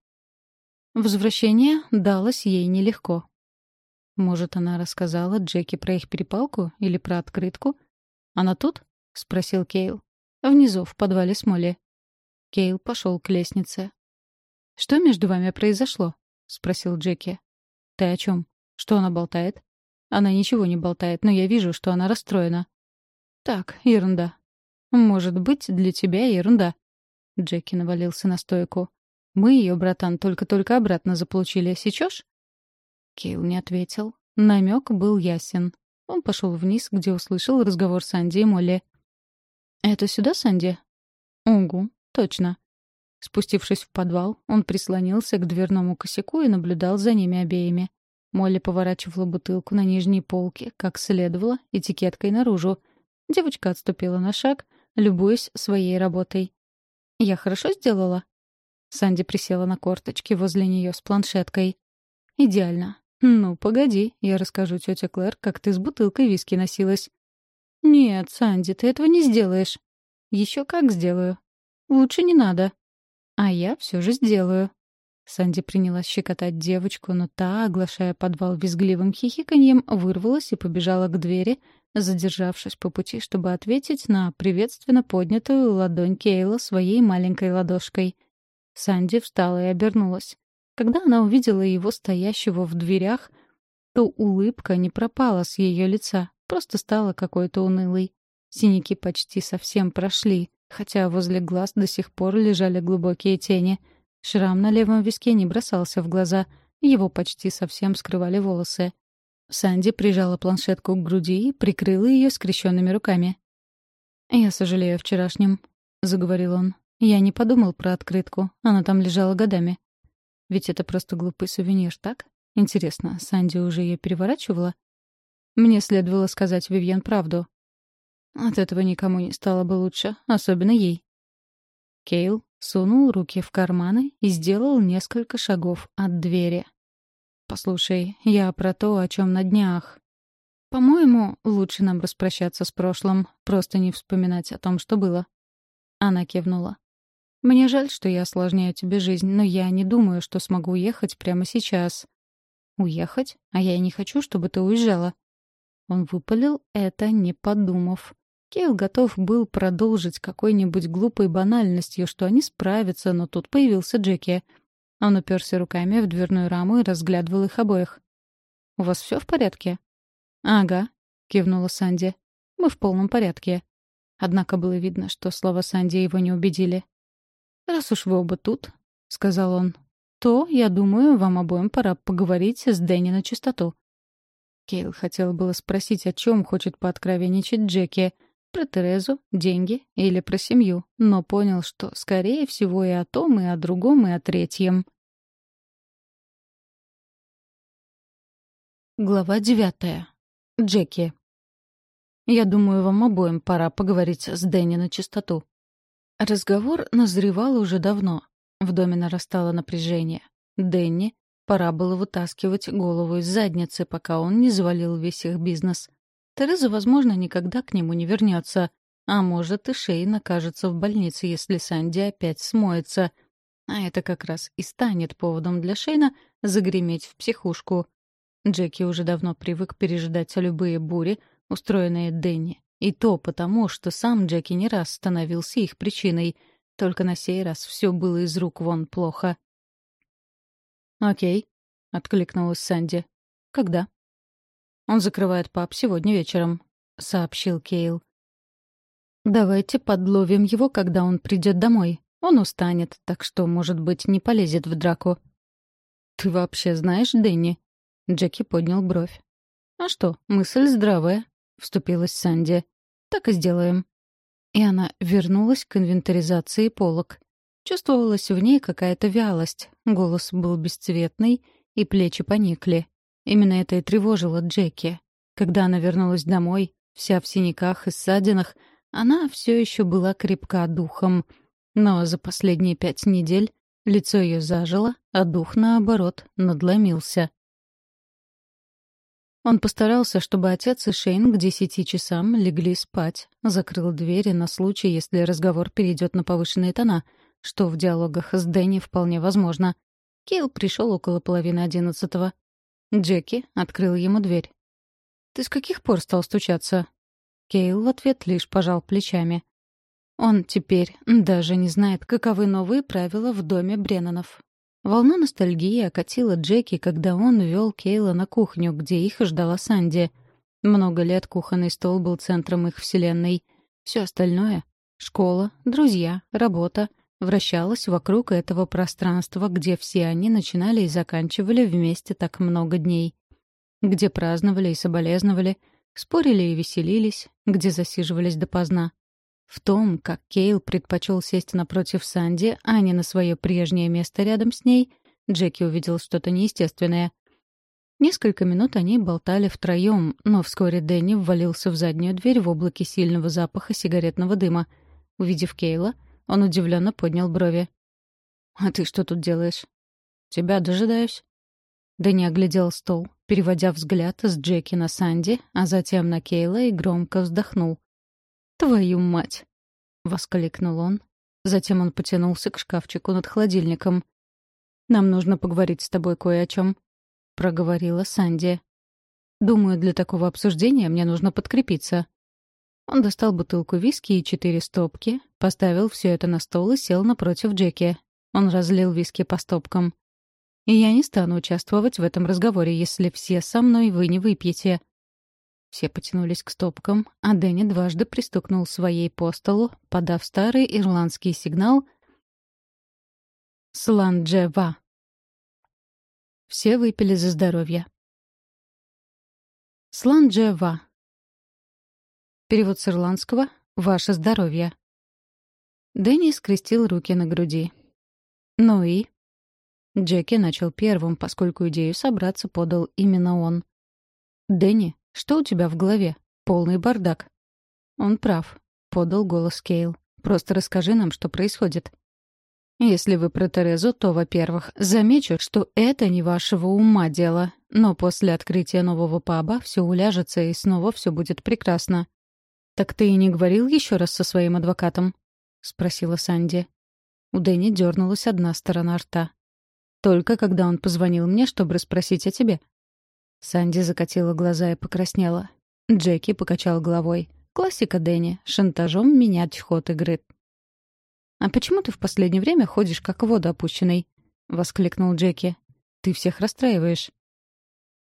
Возвращение далось ей нелегко. Может, она рассказала Джеки про их перепалку или про открытку? Она тут? — спросил Кейл. Внизу, в подвале с Молли. Кейл пошел к лестнице. «Что между вами произошло?» — спросил Джеки. «Ты о чем? Что она болтает?» «Она ничего не болтает, но я вижу, что она расстроена». «Так, ерунда». «Может быть, для тебя ерунда». Джеки навалился на стойку. «Мы ее, братан, только-только обратно заполучили. Сечешь?» Кейл не ответил. Намек был ясен. Он пошел вниз, где услышал разговор Санди и Молли. «Это сюда, Санди?» «Угу, точно». Спустившись в подвал, он прислонился к дверному косяку и наблюдал за ними обеими. Молли поворачивала бутылку на нижней полке, как следовало, этикеткой наружу. Девочка отступила на шаг, любуясь своей работой. «Я хорошо сделала?» Санди присела на корточки возле нее с планшеткой. «Идеально. Ну, погоди, я расскажу тете Клэр, как ты с бутылкой виски носилась. «Нет, Санди, ты этого не сделаешь». «Еще как сделаю». «Лучше не надо». «А я все же сделаю». Санди принялась щекотать девочку, но та, оглашая подвал визгливым хихиканьем, вырвалась и побежала к двери, задержавшись по пути, чтобы ответить на приветственно поднятую ладонь Кейла своей маленькой ладошкой. Санди встала и обернулась. Когда она увидела его стоящего в дверях, то улыбка не пропала с ее лица, просто стала какой-то унылой. Синяки почти совсем прошли, хотя возле глаз до сих пор лежали глубокие тени. Шрам на левом виске не бросался в глаза, его почти совсем скрывали волосы. Санди прижала планшетку к груди и прикрыла ее скрещенными руками. «Я сожалею о вчерашнем», — заговорил он. «Я не подумал про открытку. Она там лежала годами. Ведь это просто глупый сувенир, так? Интересно, Санди уже ее переворачивала? Мне следовало сказать Вивьен правду. От этого никому не стало бы лучше, особенно ей. Кейл сунул руки в карманы и сделал несколько шагов от двери. «Послушай, я про то, о чем на днях. По-моему, лучше нам распрощаться с прошлым, просто не вспоминать о том, что было». Она кивнула. «Мне жаль, что я осложняю тебе жизнь, но я не думаю, что смогу уехать прямо сейчас». «Уехать? А я и не хочу, чтобы ты уезжала». Он выпалил это, не подумав. Кейл готов был продолжить какой-нибудь глупой банальностью, что они справятся, но тут появился Джеки. Он уперся руками в дверную раму и разглядывал их обоих. «У вас все в порядке?» «Ага», — кивнула Санди. «Мы в полном порядке». Однако было видно, что слова Санди его не убедили. «Раз уж вы оба тут», — сказал он, — «то, я думаю, вам обоим пора поговорить с Дэнни на чистоту». Кейл хотел было спросить, о чем хочет пооткровенничать Джеки — про Терезу, деньги или про семью, но понял, что, скорее всего, и о том, и о другом, и о третьем. Глава девятая. Джеки. «Я думаю, вам обоим пора поговорить с Дэнни на чистоту». Разговор назревал уже давно. В доме нарастало напряжение. Дэнни пора было вытаскивать голову из задницы, пока он не завалил весь их бизнес. Тереза, возможно, никогда к нему не вернется. А может, и Шейн окажется в больнице, если Санди опять смоется. А это как раз и станет поводом для Шейна загреметь в психушку. Джеки уже давно привык пережидать любые бури, устроенные Дэнни. И то потому, что сам Джеки не раз становился их причиной. Только на сей раз все было из рук вон плохо. «Окей», — откликнулась Санди. «Когда?» Он закрывает паб сегодня вечером», — сообщил Кейл. «Давайте подловим его, когда он придет домой. Он устанет, так что, может быть, не полезет в драку». «Ты вообще знаешь Дэнни?» Джеки поднял бровь. «А что, мысль здравая», — вступилась Санди. «Так и сделаем». И она вернулась к инвентаризации полок. Чувствовалась в ней какая-то вялость, голос был бесцветный, и плечи поникли. Именно это и тревожило Джеки. Когда она вернулась домой, вся в синяках и ссадинах, она все еще была крепка духом. Но за последние пять недель лицо ее зажило, а дух, наоборот, надломился. Он постарался, чтобы отец и Шейн к десяти часам легли спать, закрыл двери на случай, если разговор перейдет на повышенные тона, что в диалогах с Дэнни вполне возможно. Кейл пришел около половины одиннадцатого. Джеки открыл ему дверь. «Ты с каких пор стал стучаться?» Кейл в ответ лишь пожал плечами. Он теперь даже не знает, каковы новые правила в доме Бреннанов. Волна ностальгии окатила Джеки, когда он вел Кейла на кухню, где их ждала Санди. Много лет кухонный стол был центром их вселенной. Все остальное — школа, друзья, работа вращалась вокруг этого пространства, где все они начинали и заканчивали вместе так много дней. Где праздновали и соболезновали, спорили и веселились, где засиживались допоздна. В том, как Кейл предпочел сесть напротив Санди, а не на свое прежнее место рядом с ней, Джеки увидел что-то неестественное. Несколько минут они болтали втроем, но вскоре Дэнни ввалился в заднюю дверь в облаке сильного запаха сигаретного дыма. Увидев Кейла, он удивленно поднял брови. «А ты что тут делаешь?» «Тебя дожидаюсь». Дэнни оглядел стол, переводя взгляд с Джеки на Санди, а затем на Кейла и громко вздохнул. «Твою мать!» — воскликнул он. Затем он потянулся к шкафчику над холодильником. «Нам нужно поговорить с тобой кое о чем», — проговорила Санди. «Думаю, для такого обсуждения мне нужно подкрепиться». Он достал бутылку виски и четыре стопки, поставил все это на стол и сел напротив Джеки. Он разлил виски по стопкам. И я не стану участвовать в этом разговоре, если все со мной вы не выпьете». Все потянулись к стопкам, а Дэнни дважды пристукнул своей по столу, подав старый ирландский сигнал «Сланджева». Все выпили за здоровье. Сланджева. Перевод с ирландского «Ваше здоровье». Дэнни скрестил руки на груди. «Ну и?» Джеки начал первым, поскольку идею собраться подал именно он. «Дэнни, что у тебя в голове? Полный бардак». «Он прав», — подал голос Кейл. «Просто расскажи нам, что происходит». «Если вы про Терезу, то, во-первых, замечу, что это не вашего ума дело, но после открытия нового паба все уляжется и снова все будет прекрасно». «Так ты и не говорил еще раз со своим адвокатом?» — спросила Санди. У Дэнни дернулась одна сторона рта. «Только когда он позвонил мне, чтобы расспросить о тебе». Санди закатила глаза и покраснела. Джеки покачал головой. «Классика Дэнни. Шантажом менять ход игры». «А почему ты в последнее время ходишь как водоопущенный?» — воскликнул Джеки. «Ты всех расстраиваешь».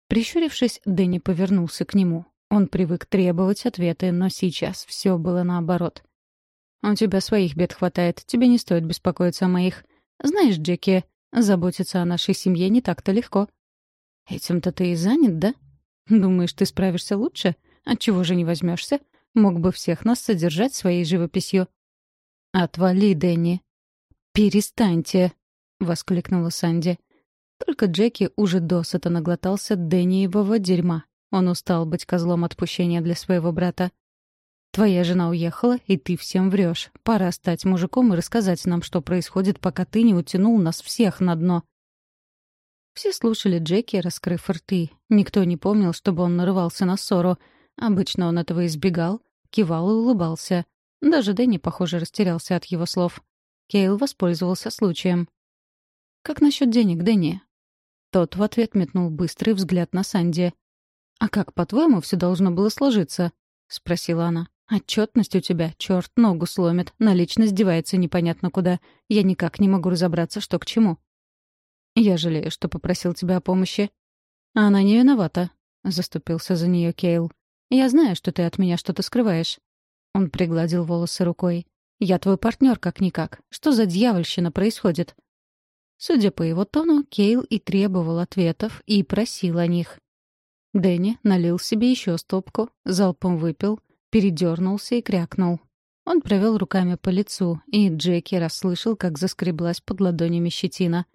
Прищурившись, Дэнни повернулся к нему. Он привык требовать ответы, но сейчас все было наоборот. «У тебя своих бед хватает, тебе не стоит беспокоиться о моих. Знаешь, Джеки, заботиться о нашей семье не так-то легко». «Этим-то ты и занят, да? Думаешь, ты справишься лучше? Отчего же не возьмешься? Мог бы всех нас содержать своей живописью». «Отвали, Дэнни». «Перестаньте», — воскликнула Санди. Только Джеки уже досыта наглотался Дэнниевого дерьма. Он устал быть козлом отпущения для своего брата. «Твоя жена уехала, и ты всем врешь. Пора стать мужиком и рассказать нам, что происходит, пока ты не утянул нас всех на дно». Все слушали Джеки, раскрыв рты. Никто не помнил, чтобы он нарывался на ссору. Обычно он этого избегал, кивал и улыбался. Даже Дэнни, похоже, растерялся от его слов. Кейл воспользовался случаем. «Как насчет денег, Дэнни?» Тот в ответ метнул быстрый взгляд на Санди. «А как, по-твоему, все должно было сложиться?» — спросила она. «Отчетность у тебя, черт, ногу сломит, наличность девается непонятно куда. Я никак не могу разобраться, что к чему». «Я жалею, что попросил тебя о помощи». «А она не виновата», — заступился за нее Кейл. «Я знаю, что ты от меня что-то скрываешь». Он пригладил волосы рукой. «Я твой партнер как-никак. Что за дьявольщина происходит?» Судя по его тону, Кейл и требовал ответов, и просил о них. Дэнни налил себе еще стопку, залпом выпил, передернулся и крякнул. Он провел руками по лицу, и Джеки расслышал, как заскреблась под ладонями щетина.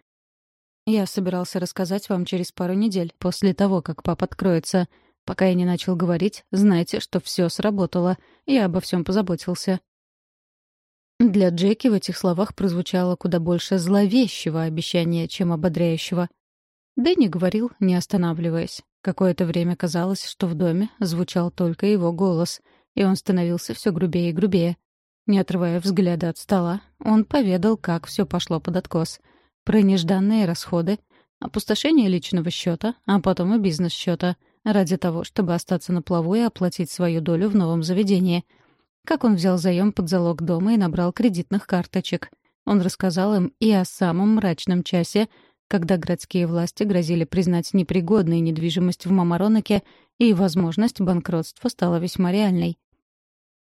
«Я собирался рассказать вам через пару недель, после того, как пап откроется. Пока я не начал говорить, знайте, что все сработало. Я обо всем позаботился». Для Джеки в этих словах прозвучало куда больше зловещего обещания, чем ободряющего. Дэнни говорил, не останавливаясь. Какое-то время казалось, что в доме звучал только его голос, и он становился все грубее и грубее. Не отрывая взгляда от стола, он поведал, как все пошло под откос. Про нежданные расходы, опустошение личного счета, а потом и бизнес-счета, ради того, чтобы остаться на плаву и оплатить свою долю в новом заведении. Как он взял заем под залог дома и набрал кредитных карточек. Он рассказал им и о самом мрачном часе, когда городские власти грозили признать непригодной недвижимость в Мамаронаке, и возможность банкротства стала весьма реальной.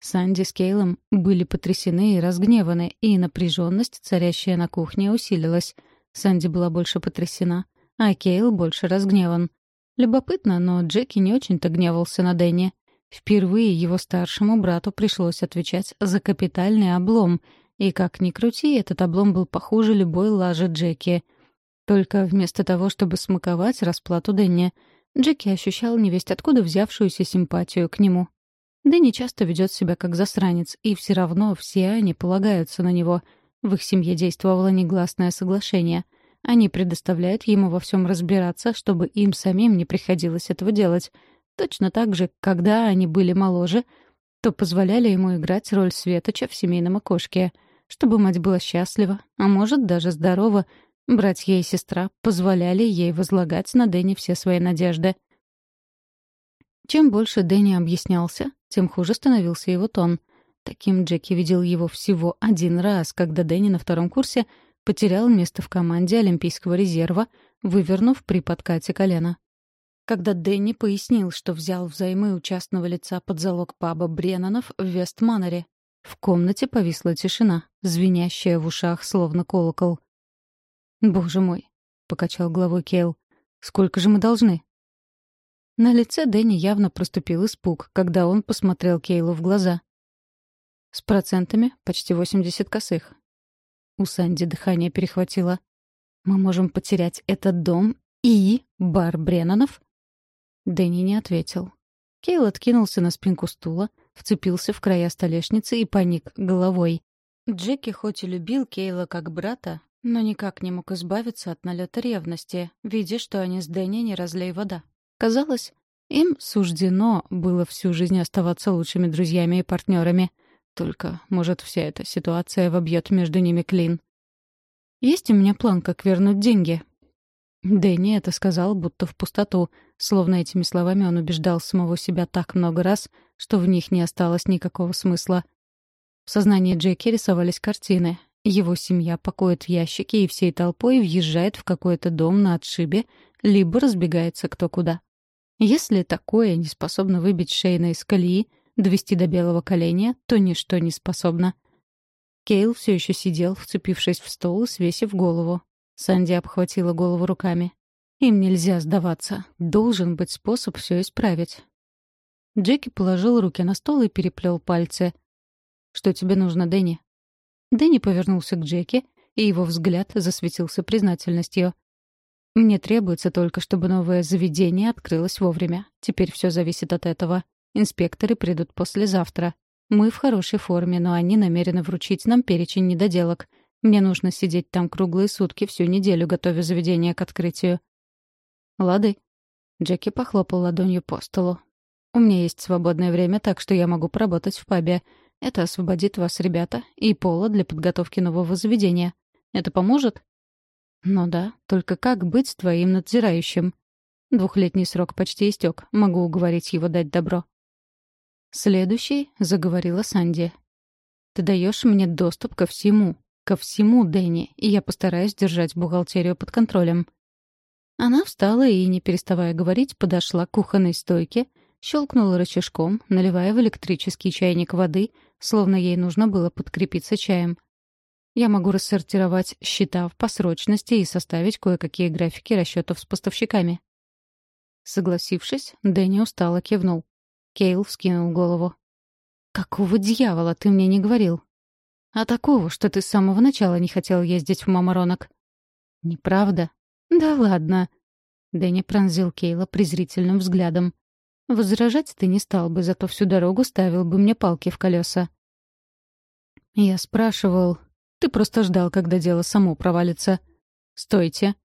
Санди с Кейлом были потрясены и разгневаны, и напряженность, царящая на кухне, усилилась. Санди была больше потрясена, а Кейл больше разгневан. Любопытно, но Джеки не очень-то гневался на Дэнни. Впервые его старшему брату пришлось отвечать за капитальный облом, и, как ни крути, этот облом был похуже любой лажи Джеки — только вместо того, чтобы смаковать расплату Дэнни, Джеки ощущал невесть откуда взявшуюся симпатию к нему. Дэнни часто ведет себя как засранец, и все равно все они полагаются на него. В их семье действовало негласное соглашение. Они предоставляют ему во всем разбираться, чтобы им самим не приходилось этого делать. Точно так же, когда они были моложе, то позволяли ему играть роль Светоча в семейном окошке, чтобы мать была счастлива, а может, даже здорова — Братья и сестра позволяли ей возлагать на Дэнни все свои надежды. Чем больше Дэнни объяснялся, тем хуже становился его тон. Таким Джеки видел его всего один раз, когда Дэнни на втором курсе потерял место в команде Олимпийского резерва, вывернув при подкате колено. Когда Дэнни пояснил, что взял взаймы у частного лица под залог паба Бреннанов в Вестманере, в комнате повисла тишина, звенящая в ушах, словно колокол. «Боже мой!» — покачал головой Кейл. «Сколько же мы должны?» На лице Дэнни явно проступил испуг, когда он посмотрел Кейлу в глаза. «С процентами почти 80 косых». У Санди дыхание перехватило. «Мы можем потерять этот дом и бар Бреннанов?» Дэнни не ответил. Кейл откинулся на спинку стула, вцепился в края столешницы и паник головой. Джеки хоть и любил Кейла как брата, но никак не мог избавиться от налета ревности, видя, что они с Дэнни не разлей вода. Казалось, им суждено было всю жизнь оставаться лучшими друзьями и партнерами. Только, может, вся эта ситуация вобьет между ними клин. «Есть у меня план, как вернуть деньги», Дэнни это сказал будто в пустоту, словно этими словами он убеждал самого себя так много раз, что в них не осталось никакого смысла. В сознании Джеки рисовались картины. Его семья покоит в ящике и всей толпой въезжает в какой-то дом на отшибе, либо разбегается кто куда. Если такое не способно выбить Шейна из колеи, довести до белого коленя, то ничто не способно. Кейл все еще сидел, вцепившись в стол и свесив голову. Санди обхватила голову руками. Им нельзя сдаваться. Должен быть способ все исправить. Джеки положил руки на стол и переплел пальцы. «Что тебе нужно, Дэнни?» Дэнни повернулся к Джеки, и его взгляд засветился признательностью. «Мне требуется только, чтобы новое заведение открылось вовремя. Теперь все зависит от этого. Инспекторы придут послезавтра. Мы в хорошей форме, но они намерены вручить нам перечень недоделок — мне нужно сидеть там круглые сутки всю неделю, готовя заведение к открытию. Лады. Джеки похлопал ладонью по столу. У меня есть свободное время, так что я могу поработать в пабе. Это освободит вас, ребята, и Пола для подготовки нового заведения. Это поможет? Ну да, только как быть твоим надзирающим? Двухлетний срок почти истек. Могу уговорить его дать добро. Следующий заговорила Санди. Ты даешь мне доступ ко всему, ко всему, Дэнни, и я постараюсь держать бухгалтерию под контролем». Она встала и, не переставая говорить, подошла к кухонной стойке, щелкнула рычажком, наливая в электрический чайник воды, словно ей нужно было подкрепиться чаем. Я могу рассортировать счета в посрочности и составить кое-какие графики расчетов с поставщиками. Согласившись, Дэнни устало кивнул. Кейл вскинул голову. «Какого дьявола ты мне не говорил?» А такого, что ты с самого начала не хотел ездить в Мамаронок. Неправда? Да ладно. Дэнни пронзил Кейла презрительным взглядом. Возражать ты не стал бы, зато всю дорогу ставил бы мне палки в колеса. Я спрашивал... Ты просто ждал, когда дело само провалится. Стойте.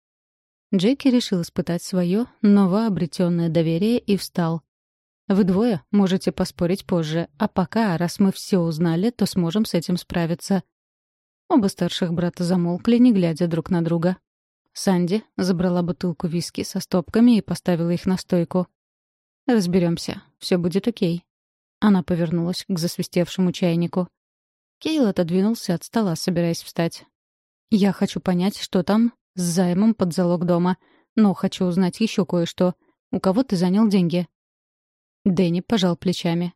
Джеки решил испытать свое новообретенное доверие и встал. Вы двое можете поспорить позже, а пока, раз мы все узнали, то сможем с этим справиться». Оба старших брата замолкли, не глядя друг на друга. Санди забрала бутылку виски со стопками и поставила их на стойку. Разберемся, все будет окей». Она повернулась к засвистевшему чайнику. Кейл отодвинулся от стола, собираясь встать. «Я хочу понять, что там с займом под залог дома, но хочу узнать еще кое-что. У кого ты занял деньги?» Дэнни пожал плечами.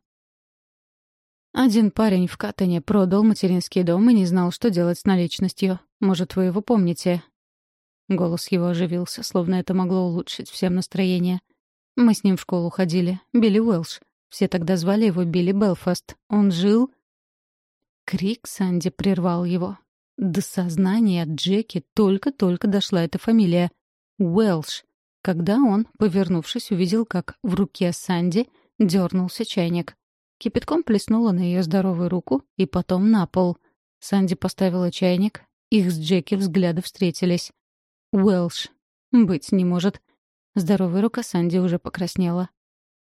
Один парень в Катане продал материнский дом и не знал, что делать с наличностью. Может, вы его помните?» Голос его оживился, словно это могло улучшить всем настроение. «Мы с ним в школу ходили. Билли Уэлш. Все тогда звали его Билли Белфаст. Он жил...» Крик Санди прервал его. До сознания Джеки только-только дошла эта фамилия. Уэлш. Когда он, повернувшись, увидел, как в руке Санди — Дернулся чайник. Кипятком плеснула на ее здоровую руку и потом на пол. Санди поставила чайник. Их с Джеки взгляды встретились. Уэлш. Быть не может. Здоровая рука Санди уже покраснела.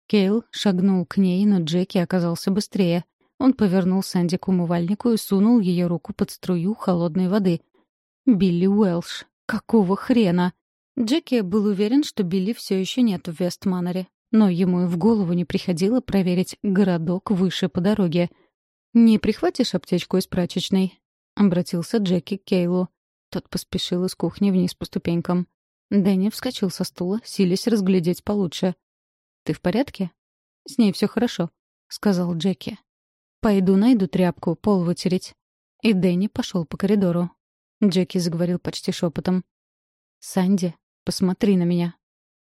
Кейл шагнул к ней, но Джеки оказался быстрее. Он повернул Санди к умывальнику и сунул ее руку под струю холодной воды. Билли Уэлш. Какого хрена? Джеки был уверен, что Билли все еще нет в Вестманере но ему и в голову не приходило проверить городок выше по дороге. «Не прихватишь аптечку из прачечной?» — обратился Джеки к Кейлу. Тот поспешил из кухни вниз по ступенькам. Дэнни вскочил со стула, силясь разглядеть получше. «Ты в порядке?» «С ней все хорошо», — сказал Джеки. «Пойду найду тряпку, пол вытереть». И Дэнни пошел по коридору. Джеки заговорил почти шепотом. «Санди, посмотри на меня».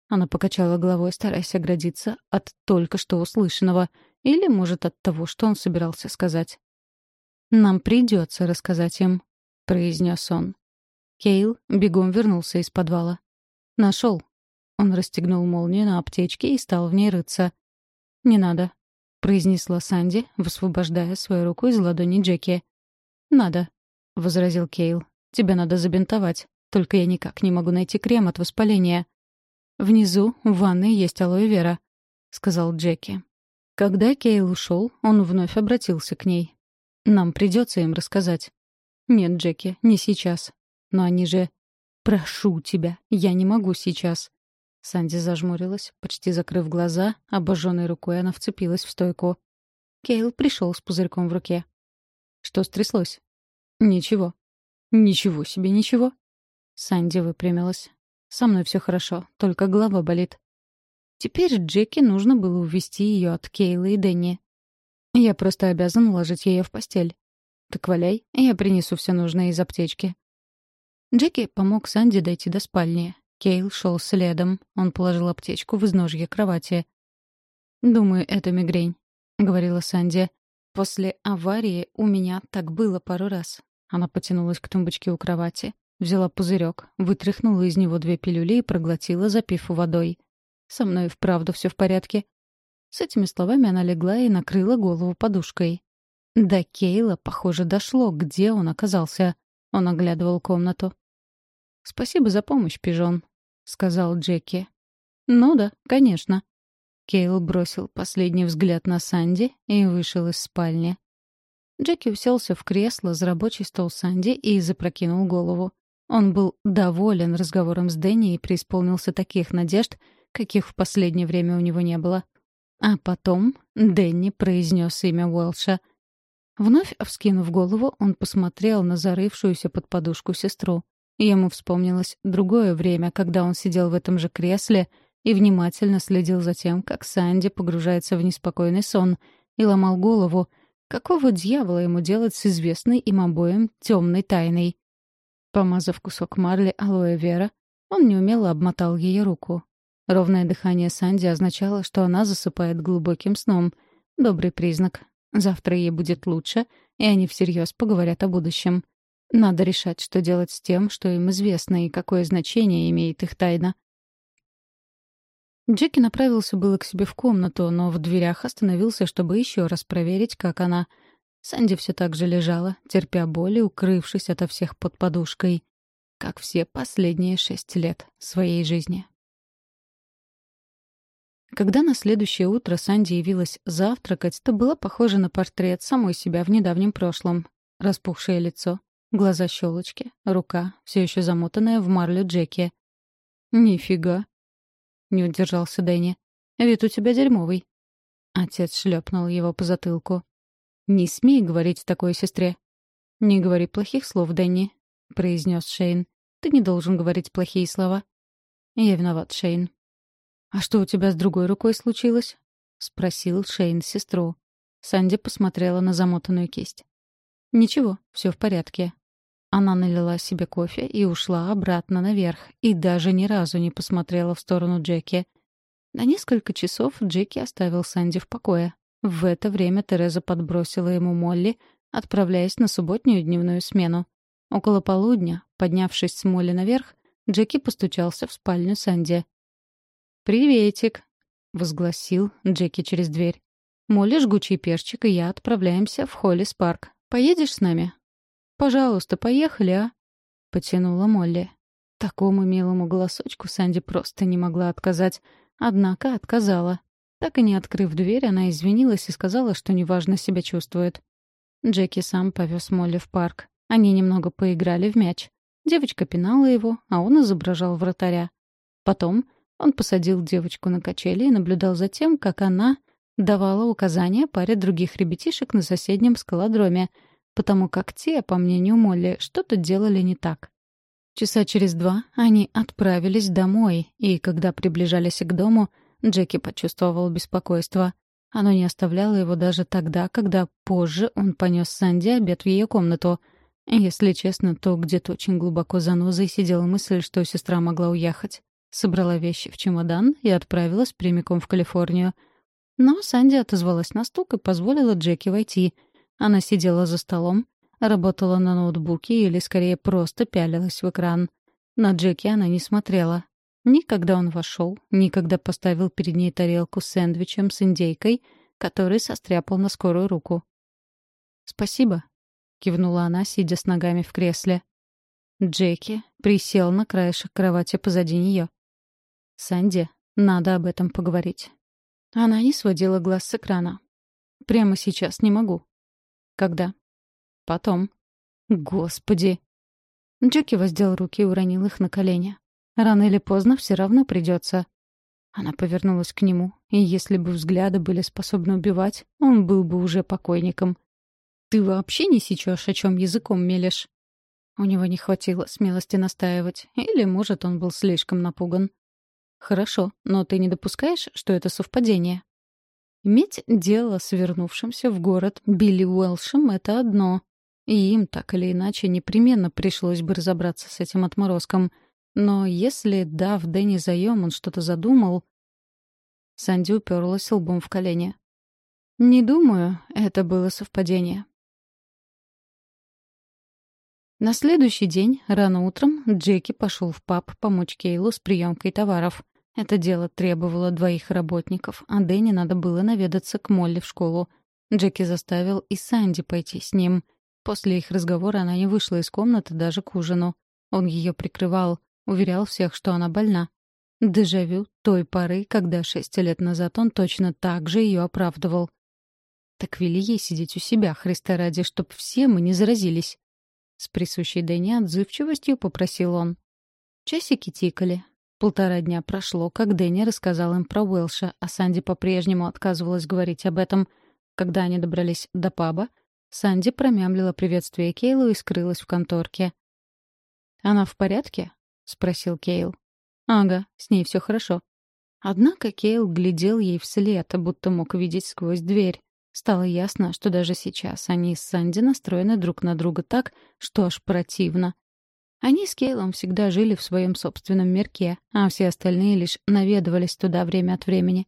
Она покачала головой, стараясь оградиться от только что услышанного, или, может, от того, что он собирался сказать. «Нам придется рассказать им», — произнес он. Кейл бегом вернулся из подвала. Нашел. Он расстегнул молнию на аптечке и стал в ней рыться. «Не надо», — произнесла Санди, высвобождая свою руку из ладони Джеки. «Надо», — возразил Кейл. «Тебе надо забинтовать. Только я никак не могу найти крем от воспаления». «Внизу, в ванной, есть алоэ вера», — сказал Джеки. Когда Кейл ушел, он вновь обратился к ней. «Нам придется им рассказать». «Нет, Джеки, не сейчас. Но они же «Прошу тебя, я не могу сейчас». Санди зажмурилась, почти закрыв глаза, обожженной рукой она вцепилась в стойку. Кейл пришел с пузырьком в руке. «Что стряслось?» «Ничего». «Ничего себе, ничего». Санди выпрямилась. «Со мной все хорошо, только голова болит». Теперь Джеки нужно было увести ее от Кейла и Дэнни. «Я просто обязан уложить ее в постель». «Так валяй, я принесу все нужное из аптечки». Джеки помог Санди дойти до спальни. Кейл шел следом. Он положил аптечку в изножье кровати. «Думаю, это мигрень», — говорила Санди. «После аварии у меня так было пару раз». Она потянулась к тумбочке у кровати, взяла пузырек, вытряхнула из него две пилюли и проглотила, запив водой. «Со мной вправду все в порядке». С этими словами она легла и накрыла голову подушкой. До Кейла, похоже, дошло, где он оказался. Он оглядывал комнату. «Спасибо за помощь, пижон», — сказал Джеки. «Ну да, конечно». Кейл бросил последний взгляд на Санди и вышел из спальни. Джеки уселся в кресло за рабочий стол Санди и запрокинул голову. Он был доволен разговором с Дэнни и преисполнился таких надежд, каких в последнее время у него не было. А потом Дэнни произнес имя Уэлша — Вновь вскинув голову, он посмотрел на зарывшуюся под подушку сестру. Ему вспомнилось другое время, когда он сидел в этом же кресле и внимательно следил за тем, как Санди погружается в неспокойный сон, и ломал голову, какого дьявола ему делать с известной им обоим темной тайной. Помазав кусок марли алоэ вера, он неумело обмотал ее руку. Ровное дыхание Санди означало, что она засыпает глубоким сном. Добрый признак. Завтра ей будет лучше, и они всерьез поговорят о будущем. Надо решать, что делать с тем, что им известно, и какое значение имеет их тайна. Джеки направился было к себе в комнату, но в дверях остановился, чтобы еще раз проверить, как она. Санди все так же лежала, терпя боль и укрывшись ото всех под подушкой. Как все последние шесть лет своей жизни. Когда на следующее утро Санди явилась завтракать, то было похоже на портрет самой себя в недавнем прошлом. Распухшее лицо, глаза-щелочки, рука, все еще замотанная в марлю Джеки. «Нифига!» — не удержался Дэнни. «Вид у тебя дерьмовый». Отец шлепнул его по затылку. «Не смей говорить такой сестре». «Не говори плохих слов, Дэнни», — произнес Шейн. «Ты не должен говорить плохие слова». «Я виноват, Шейн. «А что у тебя с другой рукой случилось?» — спросил Шейн сестру. Санди посмотрела на замотанную кисть. «Ничего, все в порядке». Она налила себе кофе и ушла обратно наверх, и даже ни разу не посмотрела в сторону Джеки. На несколько часов Джеки оставил Санди в покое. В это время Тереза подбросила ему Молли, отправляясь на субботнюю дневную смену. Около полудня, поднявшись с Молли наверх, Джеки постучался в спальню Санди. «Приветик», — возгласил Джеки через дверь. «Молли, жгучий перчик и я отправляемся в Холлис парк. Поедешь с нами?» «Пожалуйста, поехали, а?» — потянула Молли. Такому милому голосочку Санди просто не могла отказать. Однако отказала. Так и не открыв дверь, она извинилась и сказала, что неважно себя чувствует. Джеки сам повез Молли в парк. Они немного поиграли в мяч. Девочка пинала его, а он изображал вратаря. Потом он посадил девочку на качели и наблюдал за тем, как она давала указания паре других ребятишек на соседнем скалодроме, потому как те, по мнению Молли, что-то делали не так. Часа через два они отправились домой, и когда приближались к дому, Джеки почувствовал беспокойство. Оно не оставляло его даже тогда, когда позже он понес Санди обед в ее комнату. Если честно, то где-то очень глубоко за нозой сидела мысль, что сестра могла уехать. Собрала вещи в чемодан и отправилась прямиком в Калифорнию. Но Санди отозвалась на стук и позволила Джеки войти. Она сидела за столом, работала на ноутбуке или, скорее, просто пялилась в экран. На Джеки она не смотрела. Ни когда он вошел, ни когда поставил перед ней тарелку с сэндвичем с индейкой, который состряпал на скорую руку. «Спасибо», — кивнула она, сидя с ногами в кресле. Джеки присел на краешек кровати позади нее. «Санди, надо об этом поговорить». Она не сводила глаз с экрана. «Прямо сейчас не могу». «Когда?» Потом. Господи. Джеки воздел руки и уронил их на колени. Рано или поздно все равно придется. Она повернулась к нему, и если бы взгляды были способны убивать, он был бы уже покойником. «Ты вообще не сечешь, о чем языком мелешь?» У него не хватило смелости настаивать, или, может, он был слишком напуган. «Хорошо, но ты не допускаешь, что это совпадение?» Иметь дело с вернувшимся в город Билли Уэлшем — это одно, и им так или иначе непременно пришлось бы разобраться с этим отморозком. Но если, дав Дэнни заем, он что-то задумал... Санди уперлась лбом в колени. «Не думаю, это было совпадение». На следующий день, рано утром, Джеки пошел в паб помочь Кейлу с приемкой товаров. Это дело требовало двоих работников, а Дэнни надо было наведаться к Молли в школу. Джеки заставил и Санди пойти с ним — После их разговора она не вышла из комнаты даже к ужину. Он ее прикрывал, уверял всех, что она больна. Дежавю той поры, когда шесть лет назад он точно так же ее оправдывал. «Так вели ей сидеть у себя, Христа ради, чтоб все мы не заразились». С присущей Дэнни отзывчивостью попросил он. Часики тикали. Полтора дня прошло, как Дэнни рассказал им про Уэлша, а Санди по-прежнему отказывалась говорить об этом. Когда они добрались до паба, Санди промямлила приветствие Кейлу и скрылась в конторке. «Она в порядке?» — спросил Кейл. «Ага, с ней все хорошо». Однако Кейл глядел ей вслед, будто мог видеть сквозь дверь. Стало ясно, что даже сейчас они с Санди настроены друг на друга так, что аж противно. Они с Кейлом всегда жили в своем собственном мирке, а все остальные лишь наведывались туда время от времени.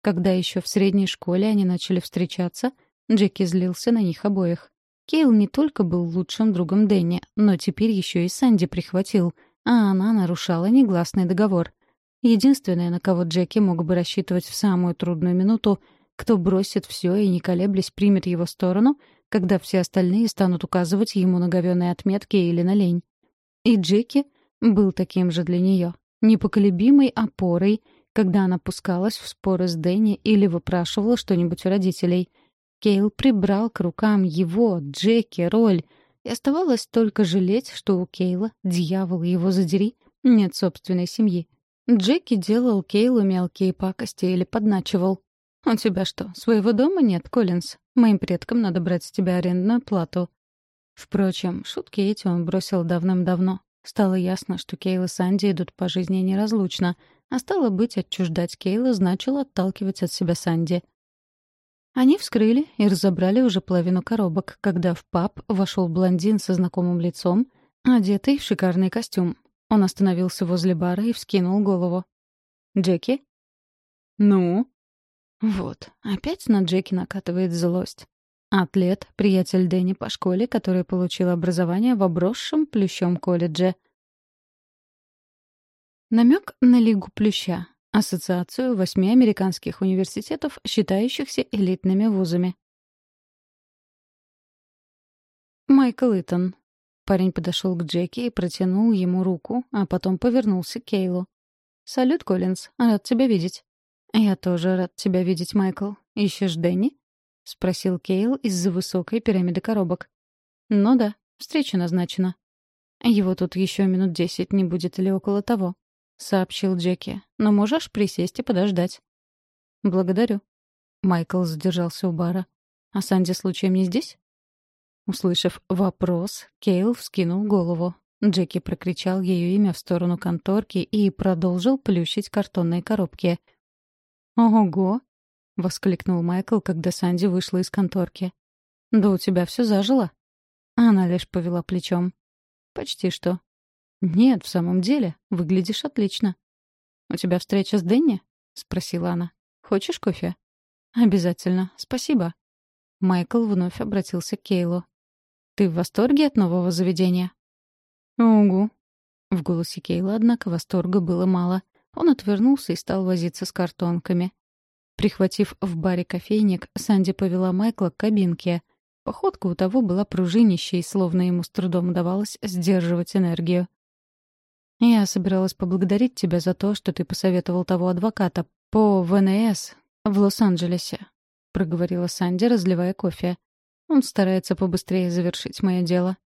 Когда еще в средней школе они начали встречаться — Джеки злился на них обоих. Кейл не только был лучшим другом Дэнни, но теперь еще и Санди прихватил, а она нарушала негласный договор. Единственное, на кого Джеки мог бы рассчитывать в самую трудную минуту, кто бросит все и, не колеблясь, примет его сторону, когда все остальные станут указывать ему на говёные отметки или на лень. И Джеки был таким же для нее, непоколебимой опорой, когда она пускалась в споры с Дэнни или выпрашивала что-нибудь у родителей — Кейл прибрал к рукам его, Джеки, роль, и оставалось только жалеть, что у Кейла, дьявол его задери, нет собственной семьи. Джеки делал Кейлу мелкие пакости или подначивал. «У тебя что, своего дома нет, Коллинз? Моим предкам надо брать с тебя арендную плату». Впрочем, шутки эти он бросил давным-давно. Стало ясно, что Кейл и Санди идут по жизни неразлучно, а стало быть, отчуждать Кейла значило отталкивать от себя Санди. Они вскрыли и разобрали уже половину коробок, когда в паб вошел блондин со знакомым лицом, одетый в шикарный костюм. Он остановился возле бара и вскинул голову. «Джеки?» «Ну?» Вот, опять на Джеки накатывает злость. Атлет, приятель Дэнни по школе, который получил образование в обросшем плющом колледже. Намек на Лигу Плюща. Ассоциацию восьми американских университетов, считающихся элитными вузами. Майкл Итон. Парень подошел к Джеки и протянул ему руку, а потом повернулся к Кейлу. «Салют, Коллинз. Рад тебя видеть». «Я тоже рад тебя видеть, Майкл. Ищешь Дэнни?» — спросил Кейл из-за высокой пирамиды коробок. «Ну да, встреча назначена. Его тут еще минут десять не будет или около того. — сообщил Джеки. «Но можешь присесть и подождать». «Благодарю». Майкл задержался у бара. «А Санди случаем не здесь?» Услышав вопрос, Кейл вскинул голову. Джеки прокричал ее имя в сторону конторки и продолжил плющить картонные коробки. «Ого!» — воскликнул Майкл, когда Санди вышла из конторки. «Да у тебя все зажило?» Она лишь повела плечом. «Почти что». «Нет, в самом деле, выглядишь отлично». «У тебя встреча с Дэнни?» — спросила она. «Хочешь кофе?» «Обязательно. Спасибо». Майкл вновь обратился к Кейлу. «Ты в восторге от нового заведения?» «Угу». В голосе Кейла, однако, восторга было мало. Он отвернулся и стал возиться с картонками. Прихватив в баре кофейник, Санди повела Майкла к кабинке. Походка у того была пружинищей, словно ему с трудом удавалось сдерживать энергию. «Я собиралась поблагодарить тебя за то, что ты посоветовал того адвоката по ВНС в Лос-Анджелесе», — проговорила Санди, разливая кофе. «Он старается побыстрее завершить мое дело».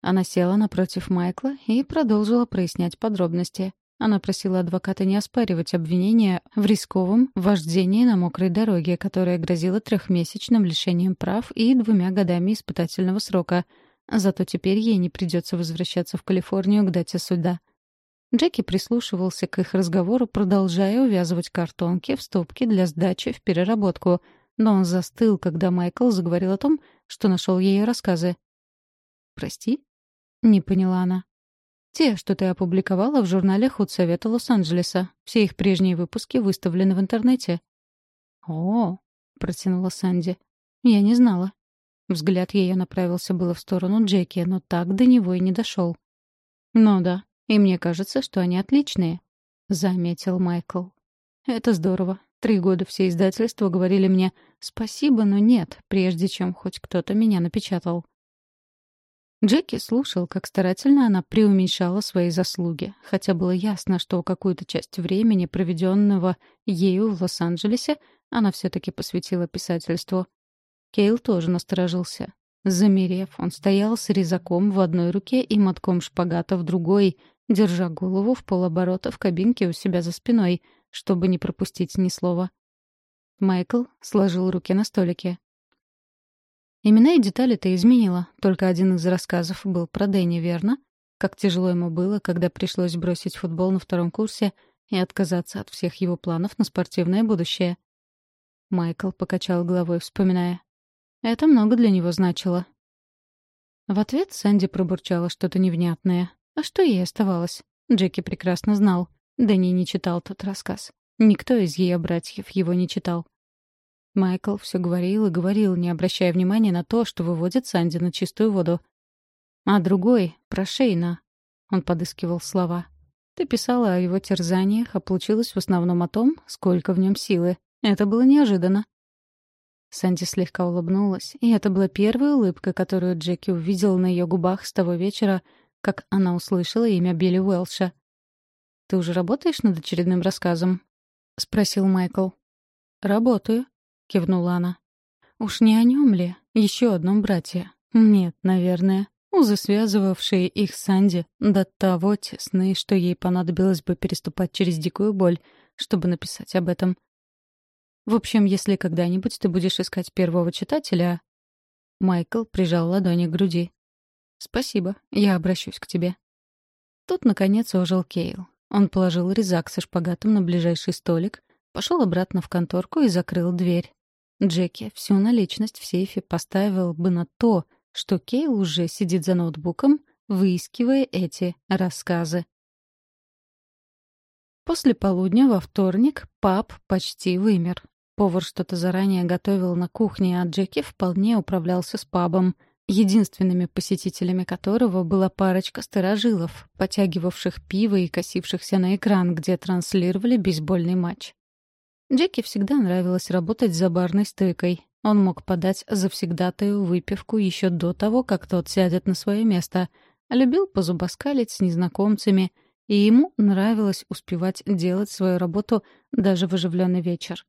Она села напротив Майкла и продолжила прояснять подробности. Она просила адвоката не оспаривать обвинения в рисковом вождении на мокрой дороге, которое грозило трехмесячным лишением прав и двумя годами испытательного срока. Зато теперь ей не придется возвращаться в Калифорнию к дате суда. Джеки прислушивался к их разговору, продолжая увязывать картонки в стопки для сдачи в переработку. Но он застыл, когда Майкл заговорил о том, что нашел ее рассказы. «Прости?» Не поняла она. Те, что ты опубликовала в журнале Худсовета Лос-Анджелеса. Все их прежние выпуски выставлены в интернете. О, протянула Санди. Я не знала. Взгляд ее направился было в сторону Джеки, но так до него и не дошел. «Ну да, и мне кажется, что они отличные», — заметил Майкл. «Это здорово. Три года все издательства говорили мне «спасибо, но нет», прежде чем хоть кто-то меня напечатал. Джеки слушал, как старательно она преуменьшала свои заслуги, хотя было ясно, что какую-то часть времени, проведенного ею в Лос-Анджелесе, она все-таки посвятила писательству. Кейл тоже насторожился. Замерев, он стоял с резаком в одной руке и мотком шпагата в другой, держа голову в полоборота в кабинке у себя за спиной, чтобы не пропустить ни слова. Майкл сложил руки на столике. Имена и детали ты изменила. Только один из рассказов был про Дэнни, верно? Как тяжело ему было, когда пришлось бросить футбол на втором курсе и отказаться от всех его планов на спортивное будущее. Майкл покачал головой, вспоминая. Это много для него значило. В ответ Санди пробурчала что-то невнятное. А что ей оставалось? Джеки прекрасно знал. Дэнни не читал тот рассказ. Никто из ее братьев его не читал. Майкл все говорил и говорил, не обращая внимания на то, что выводит Санди на чистую воду. А другой — про Шейна. Он подыскивал слова. Ты писала о его терзаниях, а получилось в основном о том, сколько в нем силы. Это было неожиданно. Санди слегка улыбнулась, и это была первая улыбка, которую Джеки увидел на ее губах с того вечера, как она услышала имя Билли Уэлша. «Ты уже работаешь над очередным рассказом?» — спросил Майкл. «Работаю», — кивнула она. «Уж не о нем ли? Еще одном брате? Нет, наверное. Узы, связывавшие их с Санди, до того тесны, что ей понадобилось бы переступать через дикую боль, чтобы написать об этом. В общем, если когда-нибудь ты будешь искать первого читателя...» Майкл прижал ладони к груди. «Спасибо, я обращусь к тебе». Тут, наконец, ожил Кейл. Он положил резак со шпагатом на ближайший столик, пошел обратно в конторку и закрыл дверь. Джеки всю наличность в сейфе поставил бы на то, что Кейл уже сидит за ноутбуком, выискивая эти рассказы. После полудня во вторник пап почти вымер. Повар что-то заранее готовил на кухне, а Джеки вполне управлялся с пабом, единственными посетителями которого была парочка старожилов, потягивавших пиво и косившихся на экран, где транслировали бейсбольный матч. Джеки всегда нравилось работать за барной стойкой. Он мог подать завсегдатаю выпивку еще до того, как тот сядет на свое место. Любил позубоскалить с незнакомцами, и ему нравилось успевать делать свою работу даже в оживленный вечер.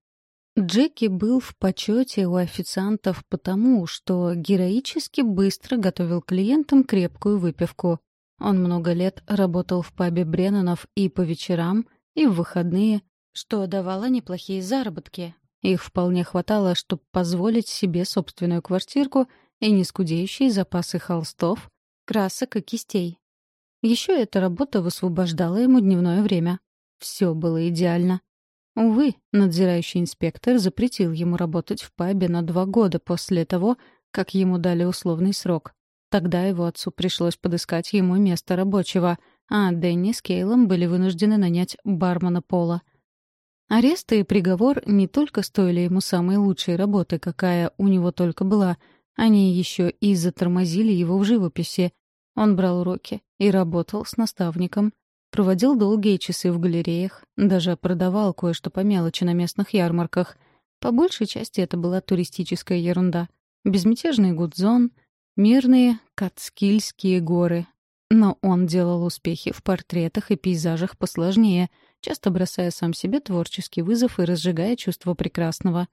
Джеки был в почете у официантов потому, что героически быстро готовил клиентам крепкую выпивку. Он много лет работал в пабе Бреннанов и по вечерам, и в выходные, что давало неплохие заработки. Их вполне хватало, чтобы позволить себе собственную квартирку и нескудеющие запасы холстов, красок и кистей. Еще эта работа высвобождала ему дневное время. Все было идеально. Увы, надзирающий инспектор запретил ему работать в пабе на два года после того, как ему дали условный срок. Тогда его отцу пришлось подыскать ему место рабочего, а Дэнни с Кейлом были вынуждены нанять бармена Пола. Арест и приговор не только стоили ему самой лучшей работы, какая у него только была, они еще и затормозили его в живописи. Он брал уроки и работал с наставником, проводил долгие часы в галереях, даже продавал кое-что по мелочи на местных ярмарках. По большей части это была туристическая ерунда. Безмятежный Гудзон — Мирные Кацкильские горы. Но он делал успехи в портретах и пейзажах посложнее, часто бросая сам себе творческий вызов и разжигая чувство прекрасного.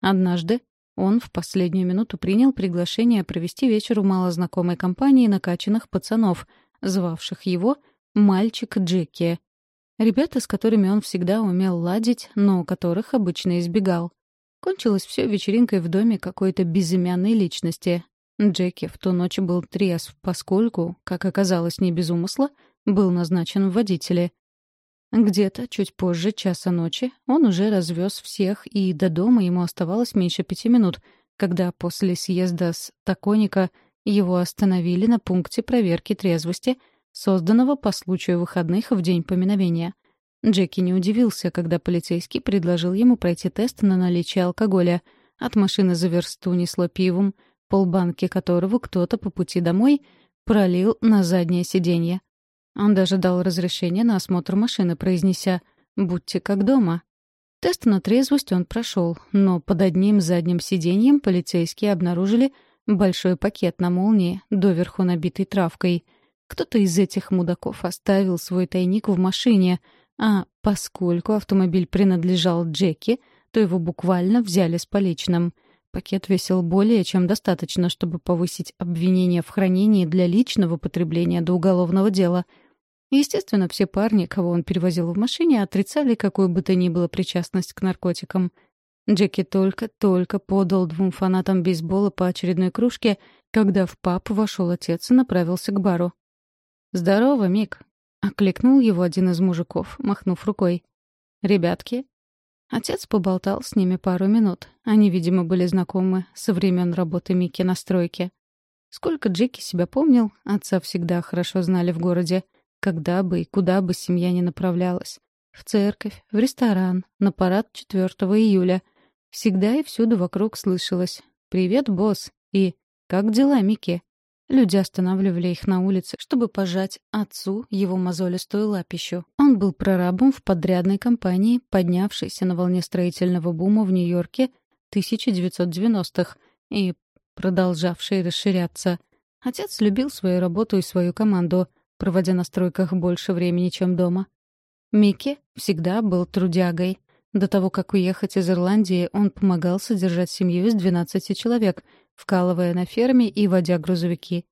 Однажды он в последнюю минуту принял приглашение провести вечер у малознакомой компании накачанных пацанов, звавших его «Мальчик Джеки». Ребята, с которыми он всегда умел ладить, но которых обычно избегал. Кончилось все вечеринкой в доме какой-то безымянной личности, Джеки в ту ночь был трезв, поскольку, как оказалось не без умысла, был назначен в водители. Где-то чуть позже часа ночи он уже развез всех, и до дома ему оставалось меньше пяти минут, когда после съезда с Токоника его остановили на пункте проверки трезвости, созданного по случаю выходных в день поминовения. Джеки не удивился, когда полицейский предложил ему пройти тест на наличие алкоголя. От машины за версту несло пивом — полбанки которого кто-то по пути домой пролил на заднее сиденье. Он даже дал разрешение на осмотр машины, произнеся «Будьте как дома». Тест на трезвость он прошел, но под одним задним сиденьем полицейские обнаружили большой пакет на молнии, доверху набитый травкой. Кто-то из этих мудаков оставил свой тайник в машине, а поскольку автомобиль принадлежал Джеки, то его буквально взяли с поличным — Пакет весил более чем достаточно, чтобы повысить обвинение в хранении для личного потребления до уголовного дела. Естественно, все парни, кого он перевозил в машине, отрицали какую бы то ни было причастность к наркотикам. Джеки только-только подал двум фанатам бейсбола по очередной кружке, когда в паб вошел отец и направился к бару. «Здорово, Мик», — окликнул его один из мужиков, махнув рукой. «Ребятки, Отец поболтал с ними пару минут. Они, видимо, были знакомы со времен работы Микки на стройке. Сколько Джеки себя помнил, отца всегда хорошо знали в городе. Когда бы и куда бы семья ни направлялась. В церковь, в ресторан, на парад 4 июля. Всегда и всюду вокруг слышалось «Привет, босс!» и «Как дела, Микки?» Люди останавливали их на улице, чтобы пожать отцу его мозолистую лапищу. Он был прорабом в подрядной компании, поднявшейся на волне строительного бума в Нью-Йорке 1990-х и продолжавшей расширяться. Отец любил свою работу и свою команду, проводя на стройках больше времени, чем дома. Микки всегда был трудягой. До того, как уехать из Ирландии, он помогал содержать семью из 12 человек — вкалывая на ферме и водя грузовики.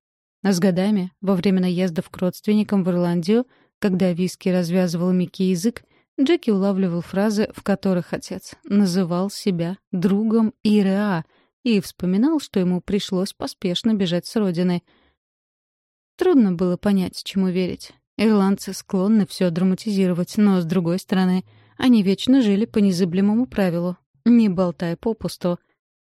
А с годами, во время наездов к родственникам в Ирландию, когда Виски развязывал Микки язык, Джеки улавливал фразы, в которых отец называл себя другом Иреа и вспоминал, что ему пришлось поспешно бежать с родины. Трудно было понять, чему верить. Ирландцы склонны все драматизировать, но, с другой стороны, они вечно жили по незыблемому правилу «не болтай попусту».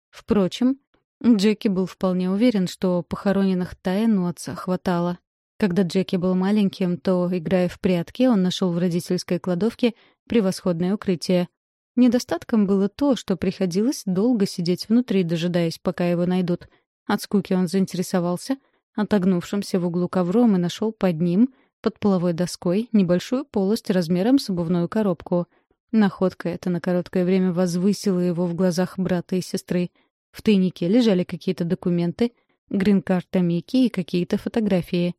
Впрочем, Джеки был вполне уверен, что похороненных тайн у отца хватало. Когда Джеки был маленьким, то, играя в прятки, он нашел в родительской кладовке превосходное укрытие. Недостатком было то, что приходилось долго сидеть внутри, дожидаясь, пока его найдут. От скуки он заинтересовался отогнувшимся в углу ковром и нашел под ним, под половой доской, небольшую полость размером с обувную коробку. Находка эта на короткое время возвысила его в глазах брата и сестры — в тайнике лежали какие-то документы, грин-карта Микки и какие-то фотографии.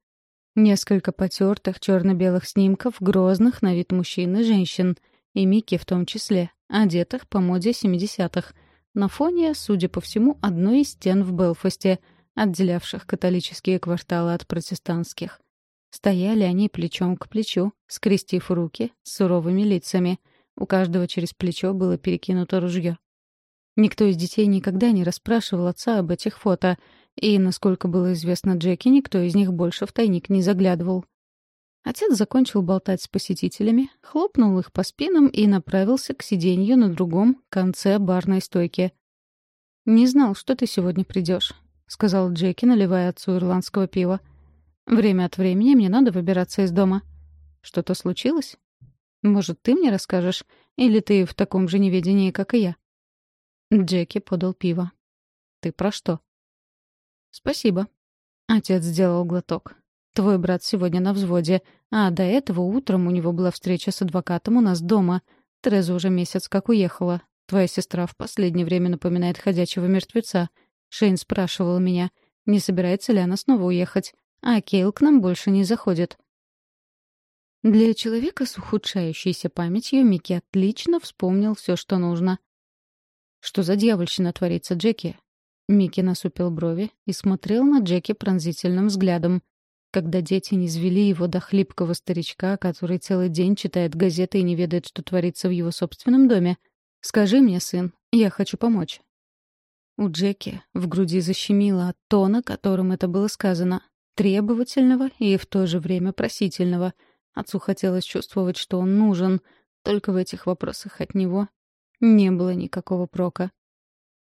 Несколько потертых черно-белых снимков грозных на вид мужчин и женщин, и Микки в том числе, одетых по моде 70-х, на фоне, судя по всему, одной из стен в Белфасте, отделявших католические кварталы от протестантских. Стояли они плечом к плечу, скрестив руки, с суровыми лицами. У каждого через плечо было перекинуто ружье. Никто из детей никогда не расспрашивал отца об этих фото, и, насколько было известно Джеки, никто из них больше в тайник не заглядывал. Отец закончил болтать с посетителями, хлопнул их по спинам и направился к сиденью на другом конце барной стойки. «Не знал, что ты сегодня придешь», — сказал Джеки, наливая отцу ирландского пива. «Время от времени мне надо выбираться из дома». «Что-то случилось?» «Может, ты мне расскажешь? Или ты в таком же неведении, как и я?» Джеки подал пиво. «Ты про что?» «Спасибо». Отец сделал глоток. «Твой брат сегодня на взводе, а до этого утром у него была встреча с адвокатом у нас дома. Тереза уже месяц как уехала. Твоя сестра в последнее время напоминает ходячего мертвеца. Шейн спрашивал меня, не собирается ли она снова уехать. А Кейл к нам больше не заходит. Для человека с ухудшающейся памятью Микки отлично вспомнил все, что нужно. «Что за дьявольщина творится, Джеки?» Микки насупил брови и смотрел на Джеки пронзительным взглядом. Когда дети не звели его до хлипкого старичка, который целый день читает газеты и не ведает, что творится в его собственном доме. «Скажи мне, сын, я хочу помочь». У Джеки в груди защемило от тона, которым это было сказано. Требовательного и в то же время просительного — Отцу хотелось чувствовать, что он нужен, только в этих вопросах от него не было никакого прока.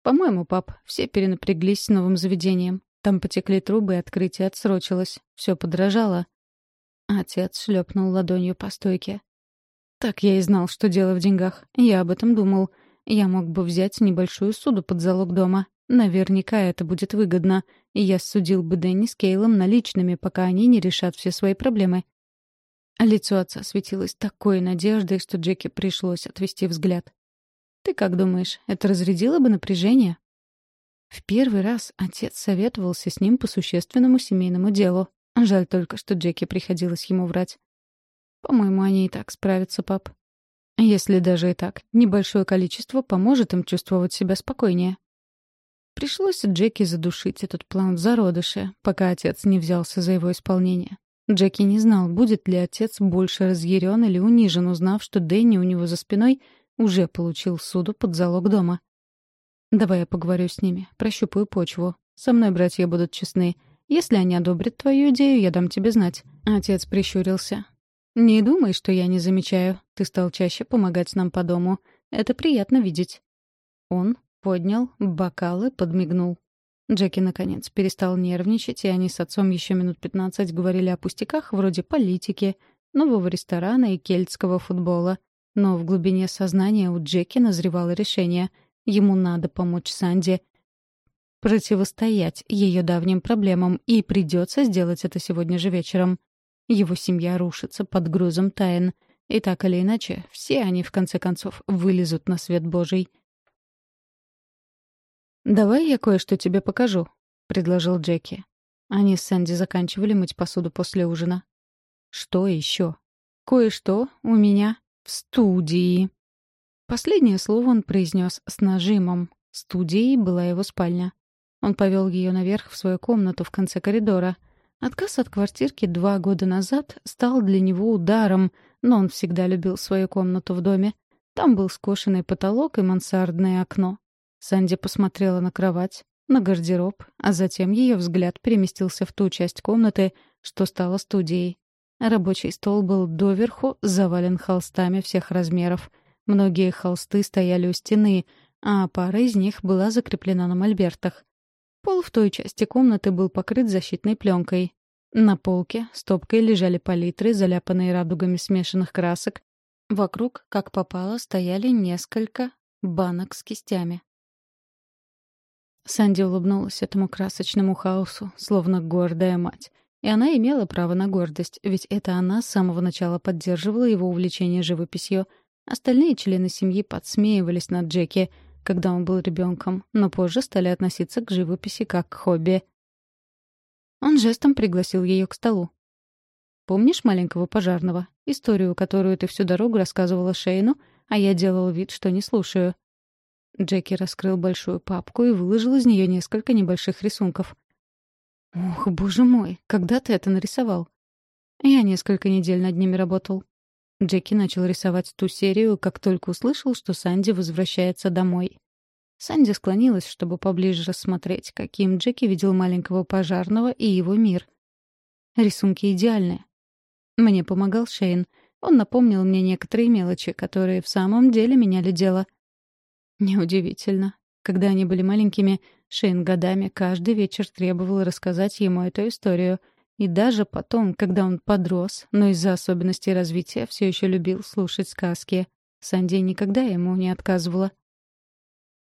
«По-моему, пап, все перенапряглись с новым заведением. Там потекли трубы, и открытие отсрочилось. Все подражало». Отец шлепнул ладонью по стойке. «Так я и знал, что дело в деньгах. Я об этом думал. Я мог бы взять небольшую суду под залог дома. Наверняка это будет выгодно. И я судил бы Дэнни с Кейлом наличными, пока они не решат все свои проблемы. Лицо отца светилось такой надеждой, что Джеки пришлось отвести взгляд. «Ты как думаешь, это разрядило бы напряжение?» В первый раз отец советовался с ним по существенному семейному делу. Жаль только, что Джеки приходилось ему врать. «По-моему, они и так справятся, пап». Если даже и так, небольшое количество поможет им чувствовать себя спокойнее. Пришлось Джеки задушить этот план в зародыше, пока отец не взялся за его исполнение. Джеки не знал, будет ли отец больше разъярен или унижен, узнав, что Дэнни у него за спиной уже получил суду под залог дома. «Давай я поговорю с ними, прощупаю почву. Со мной братья будут честны. Если они одобрят твою идею, я дам тебе знать». Отец прищурился. «Не думай, что я не замечаю. Ты стал чаще помогать нам по дому. Это приятно видеть». Он поднял бокалы, подмигнул. Джеки, наконец, перестал нервничать, и они с отцом еще минут пятнадцать говорили о пустяках вроде политики, нового ресторана и кельтского футбола. Но в глубине сознания у Джеки назревало решение. Ему надо помочь Санди противостоять ее давним проблемам, и придется сделать это сегодня же вечером. Его семья рушится под грузом тайн. И так или иначе, все они, в конце концов, вылезут на свет Божий — «Давай я кое-что тебе покажу», — предложил Джеки. Они с Сэнди заканчивали мыть посуду после ужина. «Что еще?» «Кое-что у меня в студии». Последнее слово он произнес с нажимом. Студией была его спальня. Он повел ее наверх в свою комнату в конце коридора. Отказ от квартирки два года назад стал для него ударом, но он всегда любил свою комнату в доме. Там был скошенный потолок и мансардное окно. Санди посмотрела на кровать, на гардероб, а затем ее взгляд переместился в ту часть комнаты, что стала студией. Рабочий стол был доверху завален холстами всех размеров. Многие холсты стояли у стены, а пара из них была закреплена на мольбертах. Пол в той части комнаты был покрыт защитной пленкой. На полке стопкой лежали палитры, заляпанные радугами смешанных красок. Вокруг, как попало, стояли несколько банок с кистями. Санди улыбнулась этому красочному хаосу, словно гордая мать. И она имела право на гордость, ведь это она с самого начала поддерживала его увлечение живописью. Остальные члены семьи подсмеивались над Джеки, когда он был ребенком, но позже стали относиться к живописи как к хобби. Он жестом пригласил ее к столу. «Помнишь маленького пожарного? Историю, которую ты всю дорогу рассказывала Шейну, а я делал вид, что не слушаю. Джеки раскрыл большую папку и выложил из нее несколько небольших рисунков. «Ох, боже мой, когда ты это нарисовал?» «Я несколько недель над ними работал». Джеки начал рисовать ту серию, как только услышал, что Санди возвращается домой. Санди склонилась, чтобы поближе рассмотреть, каким Джеки видел маленького пожарного и его мир. Рисунки идеальны. Мне помогал Шейн. Он напомнил мне некоторые мелочи, которые в самом деле меняли дело. Неудивительно. Когда они были маленькими, Шейн годами каждый вечер требовал рассказать ему эту историю. И даже потом, когда он подрос, но из-за особенностей развития все еще любил слушать сказки. Санди никогда ему не отказывала.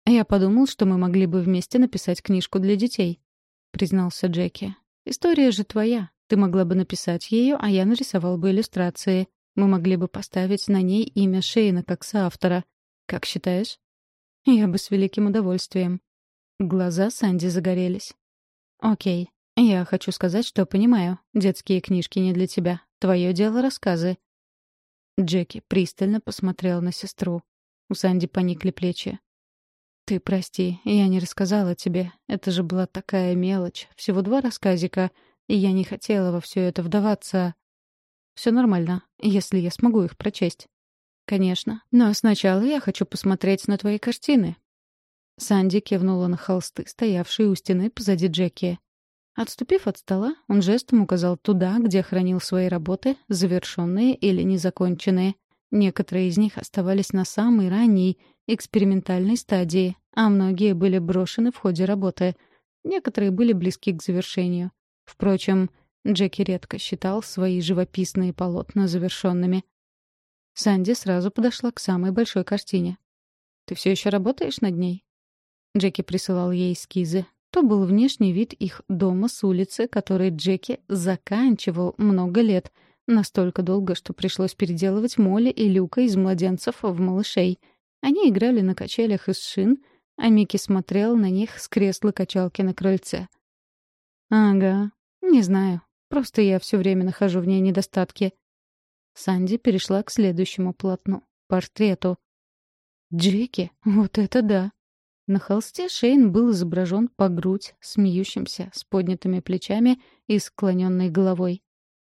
«Я подумал, что мы могли бы вместе написать книжку для детей», — признался Джеки. «История же твоя. Ты могла бы написать ее, а я нарисовал бы иллюстрации. Мы могли бы поставить на ней имя Шейна как соавтора. Как считаешь?» «Я бы с великим удовольствием». Глаза Санди загорелись. «Окей. Я хочу сказать, что понимаю. Детские книжки не для тебя. Твое дело — рассказы». Джеки пристально посмотрел на сестру. У Санди поникли плечи. «Ты прости, я не рассказала тебе. Это же была такая мелочь. Всего два рассказика, и я не хотела во все это вдаваться. Все нормально, если я смогу их прочесть». «Конечно. Но сначала я хочу посмотреть на твои картины». Санди кивнула на холсты, стоявшие у стены позади Джеки. Отступив от стола, он жестом указал туда, где хранил свои работы, завершенные или незаконченные. Некоторые из них оставались на самой ранней, экспериментальной стадии, а многие были брошены в ходе работы. Некоторые были близки к завершению. Впрочем, Джеки редко считал свои живописные полотна завершенными. Санди сразу подошла к самой большой картине. «Ты все еще работаешь над ней?» Джеки присылал ей эскизы. То был внешний вид их дома с улицы, который Джеки заканчивал много лет — Настолько долго, что пришлось переделывать Молли и Люка из младенцев в малышей. Они играли на качелях из шин, а Микки смотрел на них с кресла-качалки на крыльце. «Ага, не знаю. Просто я все время нахожу в ней недостатки». Санди перешла к следующему полотну — портрету. «Джеки, вот это да!» На холсте Шейн был изображен по грудь, смеющимся, с поднятыми плечами и склоненной головой.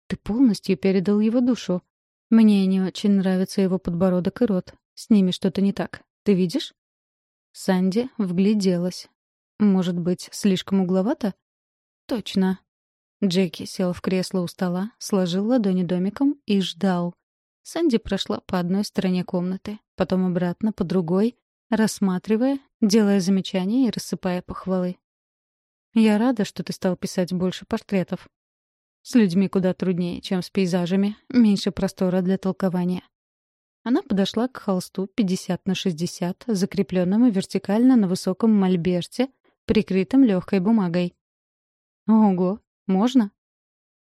Ты полностью передал его душу. Мне не очень нравится его подбородок и рот. С ними что-то не так. Ты видишь? Санди вгляделась. Может быть, слишком угловато? Точно. Джеки сел в кресло у стола, сложил ладони домиком и ждал. Санди прошла по одной стороне комнаты, потом обратно по другой, рассматривая, делая замечания и рассыпая похвалы. «Я рада, что ты стал писать больше портретов», с людьми куда труднее, чем с пейзажами, меньше простора для толкования. Она подошла к холсту 50 на 60, закрепленному вертикально на высоком мольберте, прикрытом легкой бумагой. «Ого, можно?»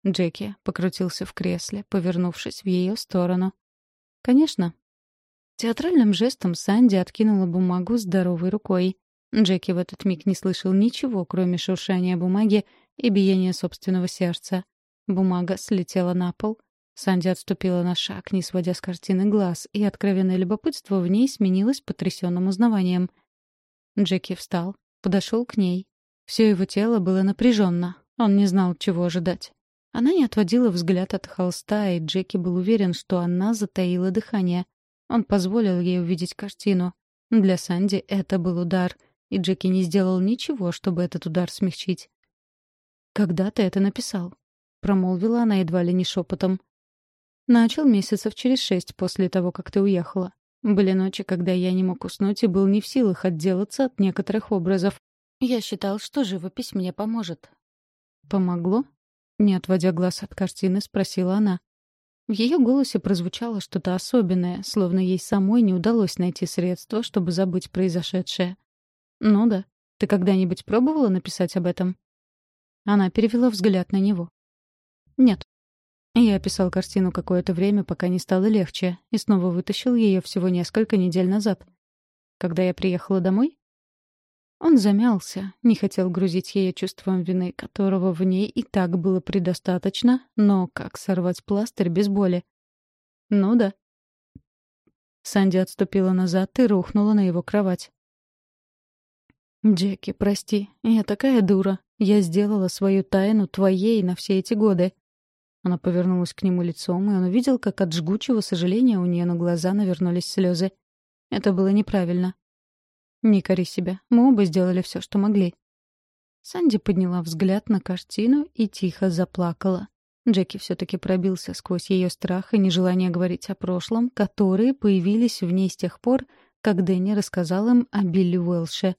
Джеки покрутился в кресле, повернувшись в ее сторону. «Конечно». Театральным жестом Санди откинула бумагу здоровой рукой. Джеки в этот миг не слышал ничего, кроме шуршания бумаги и биения собственного сердца. Бумага слетела на пол. Санди отступила на шаг, не сводя с картины глаз, и откровенное любопытство в ней сменилось потрясенным узнаванием. Джеки встал, подошел к ней. Все его тело было напряженно. Он не знал, чего ожидать. Она не отводила взгляд от холста, и Джеки был уверен, что она затаила дыхание. Он позволил ей увидеть картину. Для Санди это был удар, и Джеки не сделал ничего, чтобы этот удар смягчить. «Когда ты это написал?» — промолвила она едва ли не шепотом. «Начал месяцев через шесть после того, как ты уехала. Были ночи, когда я не мог уснуть и был не в силах отделаться от некоторых образов. Я считал, что живопись мне поможет». «Помогло?» — не отводя глаз от картины, спросила она. В ее голосе прозвучало что-то особенное, словно ей самой не удалось найти средства, чтобы забыть произошедшее. «Ну да. Ты когда-нибудь пробовала написать об этом?» Она перевела взгляд на него. Нет. Я писал картину какое-то время, пока не стало легче, и снова вытащил ее всего несколько недель назад. Когда я приехала домой? Он замялся, не хотел грузить ее чувством вины, которого в ней и так было предостаточно, но как сорвать пластырь без боли? Ну да. Санди отступила назад и рухнула на его кровать. «Джеки, прости, я такая дура. Я сделала свою тайну твоей на все эти годы. Она повернулась к нему лицом, и он увидел, как от жгучего сожаления у нее на глаза навернулись слезы. Это было неправильно. «Не кори себя. Мы оба сделали все, что могли». Санди подняла взгляд на картину и тихо заплакала. Джеки все-таки пробился сквозь ее страх и нежелание говорить о прошлом, которые появились в ней с тех пор, как Дэнни рассказал им о Билли Уэлше.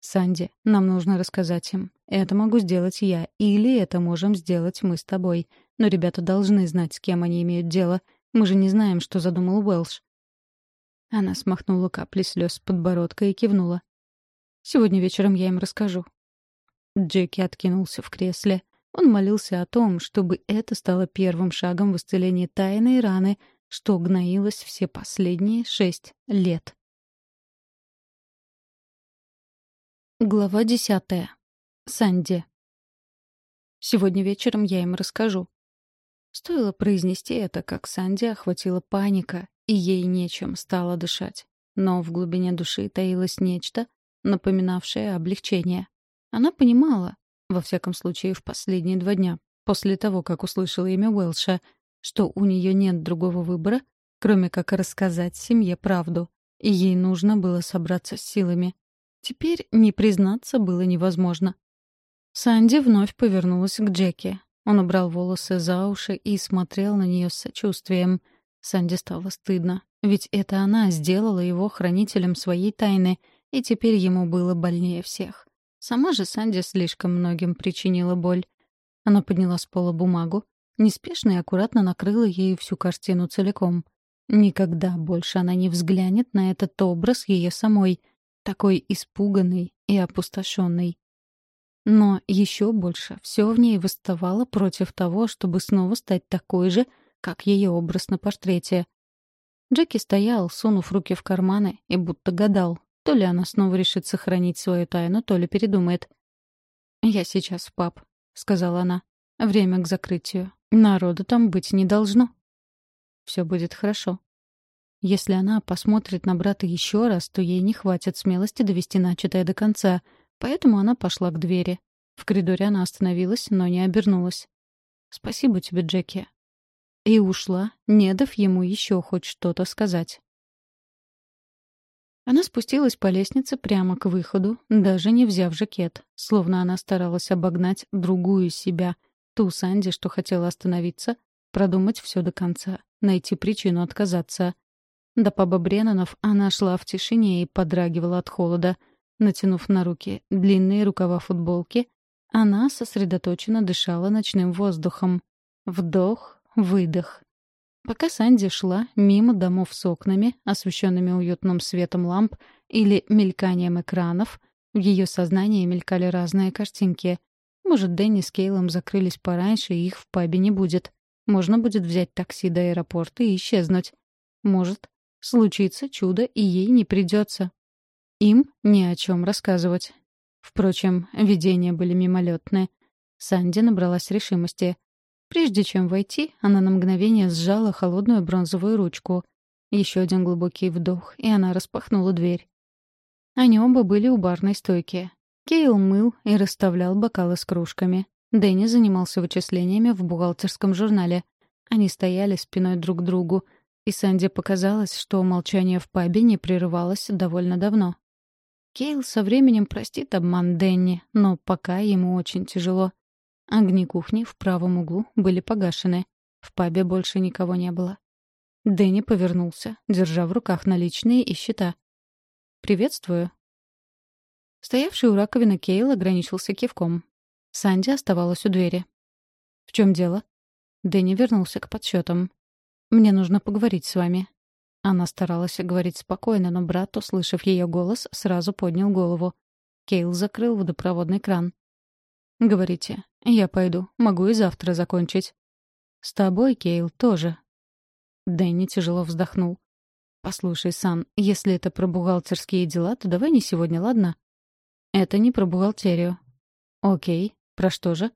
«Санди, нам нужно рассказать им. Это могу сделать я, или это можем сделать мы с тобой. Но ребята должны знать, с кем они имеют дело. Мы же не знаем, что задумал Уэлш». Она смахнула капли слез с подбородка и кивнула. «Сегодня вечером я им расскажу». Джеки откинулся в кресле. Он молился о том, чтобы это стало первым шагом в исцелении тайной раны, что гноилось все последние шесть лет. Глава десятая. Санди. Сегодня вечером я им расскажу. Стоило произнести это, как Санди охватила паника, и ей нечем стало дышать. Но в глубине души таилось нечто, напоминавшее облегчение. Она понимала, во всяком случае, в последние два дня, после того, как услышала имя Уэлша, что у нее нет другого выбора, кроме как рассказать семье правду, и ей нужно было собраться с силами. Теперь не признаться было невозможно. Санди вновь повернулась к Джеки. Он убрал волосы за уши и смотрел на нее с сочувствием. Санди стало стыдно, ведь это она сделала его хранителем своей тайны, и теперь ему было больнее всех. Сама же Санди слишком многим причинила боль. Она подняла с пола бумагу, неспешно и аккуратно накрыла ею всю картину целиком. Никогда больше она не взглянет на этот образ ее самой, такой испуганный и опустошенный. Но еще больше все в ней восставало против того, чтобы снова стать такой же, как ее образ на портрете. Джеки стоял, сунув руки в карманы, и будто гадал, то ли она снова решит сохранить свою тайну, то ли передумает. «Я сейчас в паб», — сказала она. «Время к закрытию. Народу там быть не должно». «Все будет хорошо». Если она посмотрит на брата еще раз, то ей не хватит смелости довести начатое до конца, поэтому она пошла к двери. В коридоре она остановилась, но не обернулась. «Спасибо тебе, Джеки». И ушла, не дав ему еще хоть что-то сказать. Она спустилась по лестнице прямо к выходу, даже не взяв жакет, словно она старалась обогнать другую себя, ту Санди, что хотела остановиться, продумать все до конца, найти причину отказаться. До паба Бреннанов она шла в тишине и подрагивала от холода. Натянув на руки длинные рукава футболки, она сосредоточенно дышала ночным воздухом. Вдох, выдох, Пока Санди шла мимо домов с окнами, освещенными уютным светом ламп или мельканием экранов, в ее сознании мелькали разные картинки. Может, Дэнни с Кейлом закрылись пораньше, и их в пабе не будет. Можно будет взять такси до аэропорта и исчезнуть. Может, случится чудо, и ей не придется. Им ни о чем рассказывать. Впрочем, видения были мимолетные. Санди набралась решимости. Прежде чем войти, она на мгновение сжала холодную бронзовую ручку. Еще один глубокий вдох, и она распахнула дверь. Они оба были у барной стойки. Кейл мыл и расставлял бокалы с кружками. Дэнни занимался вычислениями в бухгалтерском журнале. Они стояли спиной друг к другу, и Санди показалось, что молчание в пабе не прерывалось довольно давно. Кейл со временем простит обман Дэнни, но пока ему очень тяжело. Огни кухни в правом углу были погашены. В пабе больше никого не было. Дэнни повернулся, держа в руках наличные и счета. «Приветствую». Стоявший у раковины Кейл ограничился кивком. Санди оставалась у двери. «В чем дело?» Дэнни вернулся к подсчетам. «Мне нужно поговорить с вами». Она старалась говорить спокойно, но брат, услышав ее голос, сразу поднял голову. Кейл закрыл водопроводный кран. «Говорите, я пойду. Могу и завтра закончить. С тобой, Кейл, тоже. Дэнни тяжело вздохнул. Послушай, Сан, если это про бухгалтерские дела, то давай не сегодня, ладно? Это не про бухгалтерию. Окей. Про что же?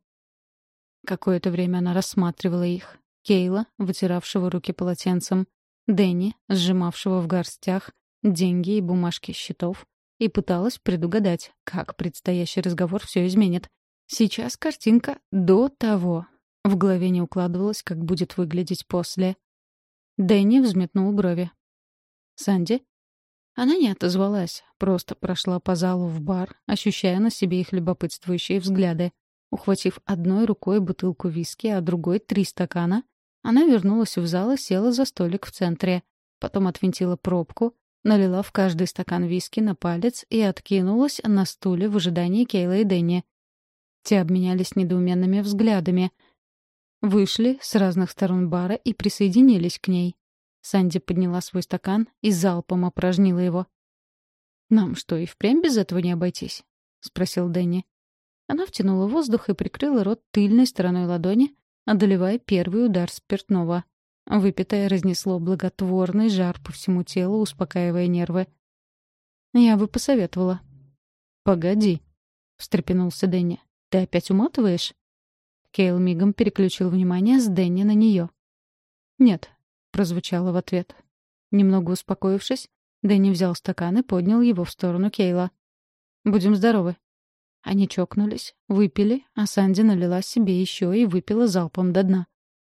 Какое-то время она рассматривала их. Кейла, вытиравшего руки полотенцем, Дэнни, сжимавшего в горстях деньги и бумажки счетов, и пыталась предугадать, как предстоящий разговор все изменит. Сейчас картинка до того. В голове не укладывалось, как будет выглядеть после. Дэнни взметнул брови. «Санди?» Она не отозвалась, просто прошла по залу в бар, ощущая на себе их любопытствующие взгляды. Ухватив одной рукой бутылку виски, а другой — три стакана, она вернулась в зал и села за столик в центре. Потом отвинтила пробку, налила в каждый стакан виски на палец и откинулась на стуле в ожидании Кейла и Дэнни. Те обменялись недоуменными взглядами. Вышли с разных сторон бара и присоединились к ней. Санди подняла свой стакан и залпом опорожнила его. «Нам что, и впрямь без этого не обойтись?» — спросил Дэнни. Она втянула воздух и прикрыла рот тыльной стороной ладони, одолевая первый удар спиртного. Выпитое разнесло благотворный жар по всему телу, успокаивая нервы. «Я бы посоветовала». «Погоди», — встрепенулся Дэнни. «Ты опять уматываешь?» Кейл мигом переключил внимание с Дэнни на нее. «Нет», — прозвучало в ответ. Немного успокоившись, Дэнни взял стакан и поднял его в сторону Кейла. «Будем здоровы», они чокнулись, выпили, а Санди налила себе еще и выпила залпом до дна.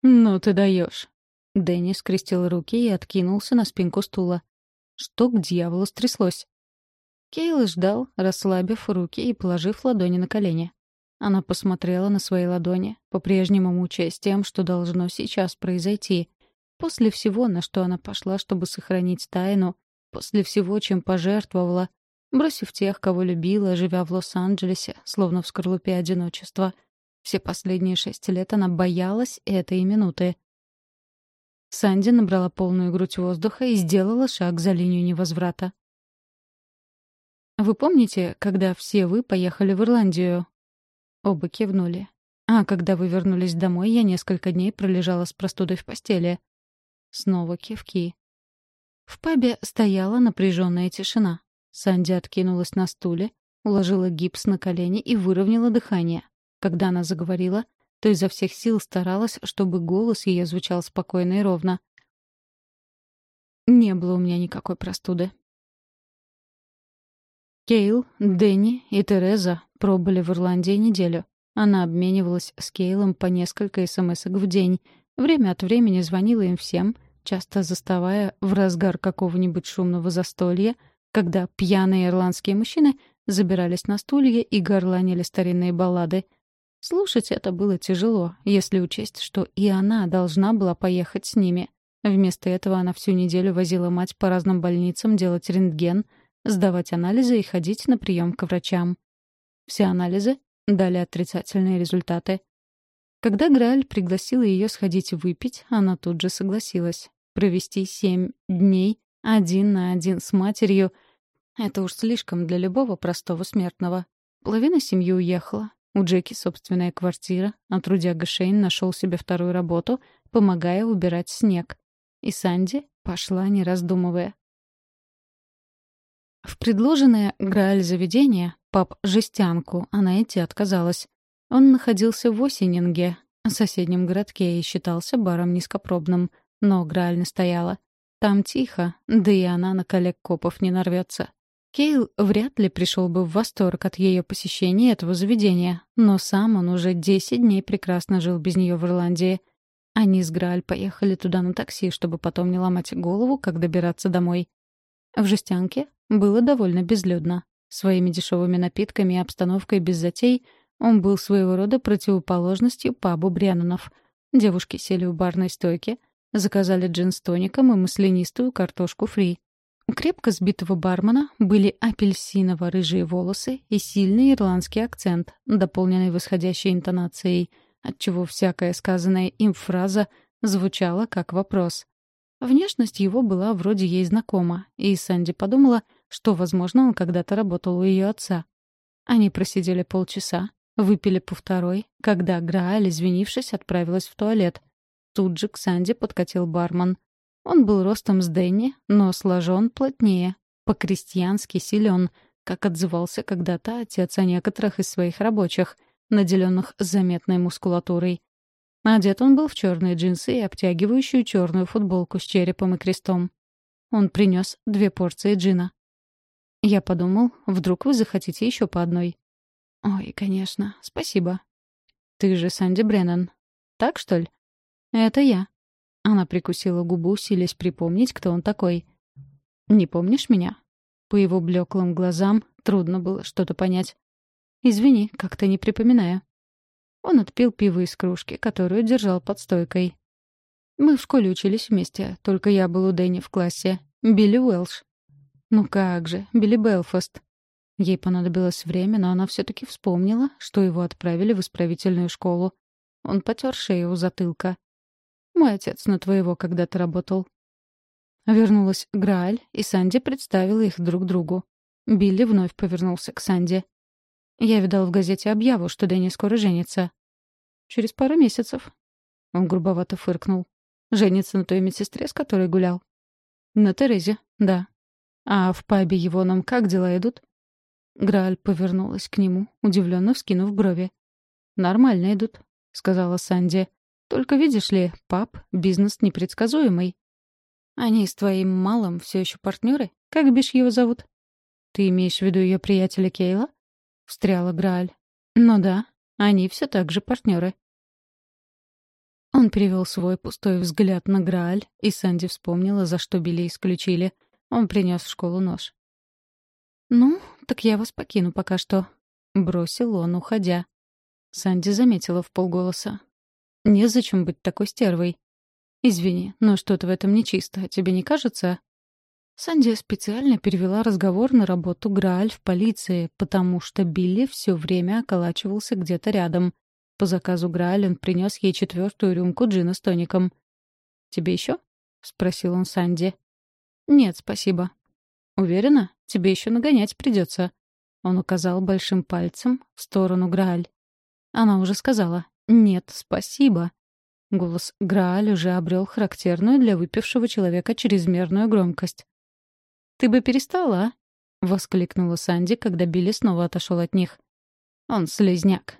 «Ну ты даешь!» Дэнни скрестил руки и откинулся на спинку стула. Что к дьяволу стряслось? Кейл ждал, расслабив руки и положив ладони на колени. Она посмотрела на свои ладони, по-прежнему мучаясь тем, что должно сейчас произойти. После всего, на что она пошла, чтобы сохранить тайну, после всего, чем пожертвовала, бросив тех, кого любила, живя в Лос-Анджелесе, словно в скорлупе одиночества. Все последние шесть лет она боялась этой минуты. Санди набрала полную грудь воздуха и сделала шаг за линию невозврата. «Вы помните, когда все вы поехали в Ирландию?» Оба кивнули. «А когда вы вернулись домой, я несколько дней пролежала с простудой в постели». Снова кивки. В пабе стояла напряженная тишина. Санди откинулась на стуле, уложила гипс на колени и выровняла дыхание. Когда она заговорила, то изо всех сил старалась, чтобы голос ее звучал спокойно и ровно. Не было у меня никакой простуды. Кейл, Дэнни и Тереза пробыли в Ирландии неделю. Она обменивалась с Кейлом по несколько смс в день. Время от времени звонила им всем, часто заставая в разгар какого-нибудь шумного застолья — когда пьяные ирландские мужчины забирались на стулья и горланили старинные баллады. Слушать это было тяжело, если учесть, что и она должна была поехать с ними. Вместо этого она всю неделю возила мать по разным больницам делать рентген, сдавать анализы и ходить на прием к врачам. Все анализы дали отрицательные результаты. Когда Грааль пригласила ее сходить выпить, она тут же согласилась. Провести семь дней один на один с матерью — это уж слишком для любого простого смертного. Половина семьи уехала. У Джеки собственная квартира, а трудяга Шейн нашел себе вторую работу, помогая убирать снег. И Санди пошла, не раздумывая. В предложенное Грааль заведение, паб-жестянку, она идти отказалась. Он находился в Осенинге, соседнем городке, и считался баром низкопробным. Но Грааль настояла. Там тихо, да и она на коллег копов не нарвется. Кейл вряд ли пришел бы в восторг от ее посещения этого заведения, но сам он уже десять дней прекрасно жил без нее в Ирландии. Они с Грааль поехали туда на такси, чтобы потом не ломать голову, как добираться домой. В жестянке было довольно безлюдно. Своими дешевыми напитками и обстановкой без затей он был своего рода противоположностью пабу Бряннонов. Девушки сели у барной стойки — Заказали джин с тоником и маслянистую картошку фри. У крепко сбитого бармена были апельсиново-рыжие волосы и сильный ирландский акцент, дополненный восходящей интонацией, отчего всякая сказанная им фраза звучала как вопрос. Внешность его была вроде ей знакома, и Санди подумала, что, возможно, он когда-то работал у ее отца. Они просидели полчаса, выпили по второй, когда Грааль, извинившись, отправилась в туалет — Тут же к Санди подкатил бармен. Он был ростом с Дэнни, но сложен плотнее, по-крестьянски силен, как отзывался когда-то отец о некоторых из своих рабочих, наделенных заметной мускулатурой. Одет он был в черные джинсы и обтягивающую черную футболку с черепом и крестом. Он принес две порции джина. Я подумал, вдруг вы захотите еще по одной. Ой, конечно, спасибо. Ты же Санди Бреннан. Так, что ли? «Это я». Она прикусила губу, силясь припомнить, кто он такой. «Не помнишь меня?» По его блеклым глазам трудно было что-то понять. «Извини, как-то не припоминаю». Он отпил пиво из кружки, которую держал под стойкой. Мы в школе учились вместе, только я был у Дэнни в классе. Билли Уэлш. Ну как же, Билли Белфаст. Ей понадобилось время, но она все-таки вспомнила, что его отправили в исправительную школу. Он потер шею у затылка. «Мой отец на твоего когда-то работал». Вернулась Грааль, и Санди представила их друг другу. Билли вновь повернулся к Санди. «Я видал в газете объяву, что Дэнни скоро женится». «Через пару месяцев». Он грубовато фыркнул. «Женится на той медсестре, с которой гулял». «На Терезе, да». «А в пабе его нам как дела идут?» Грааль повернулась к нему, удивленно вскинув брови. «Нормально идут», — сказала Санди. «Только видишь ли, пап, бизнес непредсказуемый». «Они с твоим малым все еще партнеры? Как бишь его зовут?» «Ты имеешь в виду ее приятеля Кейла?» — встряла Грааль. «Ну да, они все так же партнеры». Он перевел свой пустой взгляд на Грааль, и Санди вспомнила, за что Билли исключили. Он принес в школу нож. «Ну, так я вас покину пока что», — бросил он, уходя. Санди заметила в полголоса. «Незачем быть такой стервой». «Извини, но что-то в этом нечисто, тебе не кажется?» Санди специально перевела разговор на работу Грааль в полиции, потому что Билли все время околачивался где-то рядом. По заказу Грааль он принес ей четвертую рюмку джина с тоником. «Тебе еще?» — спросил он Санди. «Нет, спасибо». «Уверена? Тебе еще нагонять придется». Он указал большим пальцем в сторону Грааль. Она уже сказала «Нет, спасибо». Голос Грааль уже обрел характерную для выпившего человека чрезмерную громкость. «Ты бы перестала, а?» — воскликнула Санди, когда Билли снова отошел от них. «Он слезняк».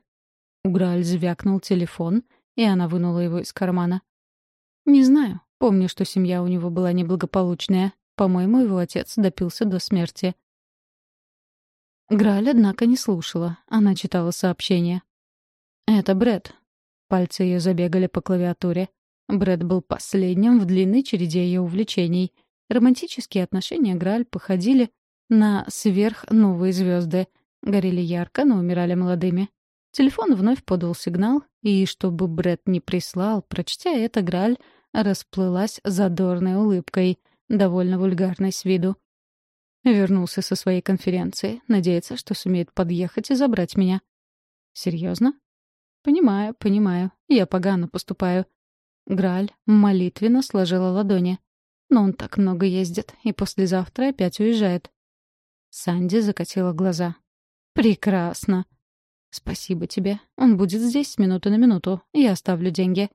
У Грааль звякнул телефон, и она вынула его из кармана. «Не знаю. Помню, что семья у него была неблагополучная. По-моему, его отец допился до смерти». Грааль, однако, не слушала. Она читала сообщение. «Это Брэд». Пальцы ее забегали по клавиатуре. Брэд был последним в длинной череде ее увлечений. Романтические отношения Грааль походили на сверхновые звезды. Горели ярко, но умирали молодыми. Телефон вновь подал сигнал, и, чтобы Брэд не прислал, прочтя это, Грааль расплылась задорной улыбкой, довольно вульгарной с виду. Вернулся со своей конференции, надеется, что сумеет подъехать и забрать меня. Серьезно? Понимаю, понимаю. Я погано поступаю. Грааль молитвенно сложила ладони. Но он так много ездит, и послезавтра опять уезжает. Санди закатила глаза. «Прекрасно!» «Спасибо тебе. Он будет здесь с минуты на минуту. Я оставлю деньги».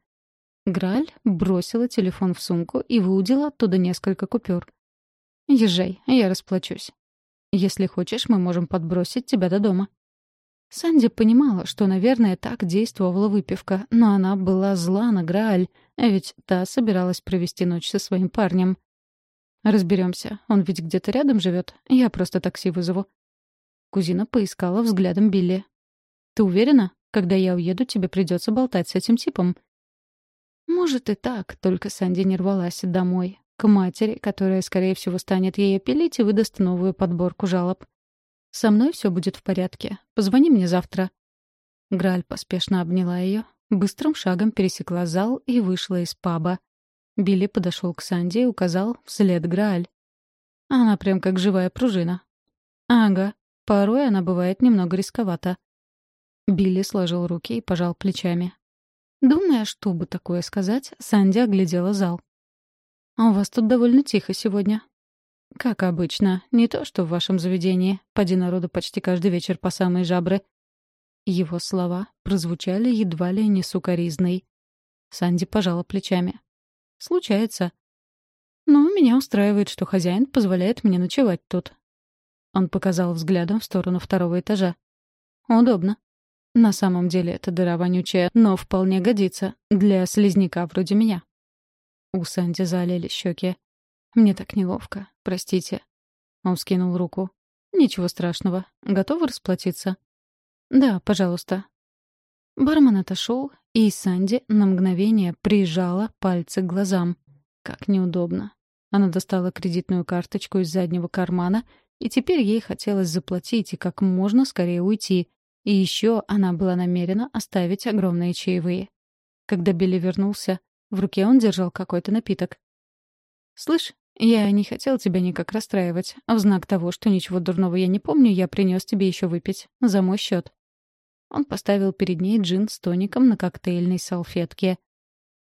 Граль бросила телефон в сумку и выудила оттуда несколько купюр. «Езжай, я расплачусь. Если хочешь, мы можем подбросить тебя до дома». Санди понимала, что, наверное, так действовала выпивка, но она была зла на Грааль, ведь та собиралась провести ночь со своим парнем. Разберемся. Он ведь где-то рядом живет. Я просто такси вызову. Кузина поискала взглядом Билли. Ты уверена? Когда я уеду, тебе придется болтать с этим типом. Может и так, только Санди не рвалась домой, к матери, которая, скорее всего, станет ей опилить и выдаст новую подборку жалоб. «Со мной все будет в порядке. Позвони мне завтра». Граль поспешно обняла ее, Быстрым шагом пересекла зал и вышла из паба. Билли подошел к Санди и указал вслед Грааль. Она прям как живая пружина. Ага, порой она бывает немного рисковата. Билли сложил руки и пожал плечами. Думая, что бы такое сказать, Санди оглядела зал. «А «У вас тут довольно тихо сегодня». «Как обычно. Не то, что в вашем заведении. Поди народу почти каждый вечер по самые жабры. Его слова прозвучали едва ли не сукоризной. Санди пожала плечами. «Случается. Но меня устраивает, что хозяин позволяет мне ночевать тут». Он показал взглядом в сторону второго этажа. «Удобно. На самом деле это дыра вонючая, но вполне годится для слизняка вроде меня». У Санди залили щеки. «Мне так неловко. Простите». Он скинул руку. «Ничего страшного. Готовы расплатиться?» «Да, пожалуйста». Бармен отошел, и Санди на мгновение прижала пальцы к глазам. Как неудобно. Она достала кредитную карточку из заднего кармана, и теперь ей хотелось заплатить и как можно скорее уйти. И еще она была намерена оставить огромные чаевые. Когда Билли вернулся, в руке он держал какой-то напиток. «Слышь, я не хотел тебя никак расстраивать. В знак того, что ничего дурного я не помню, я принес тебе еще выпить. За мой счет. Он поставил перед ней джин с тоником на коктейльной салфетке.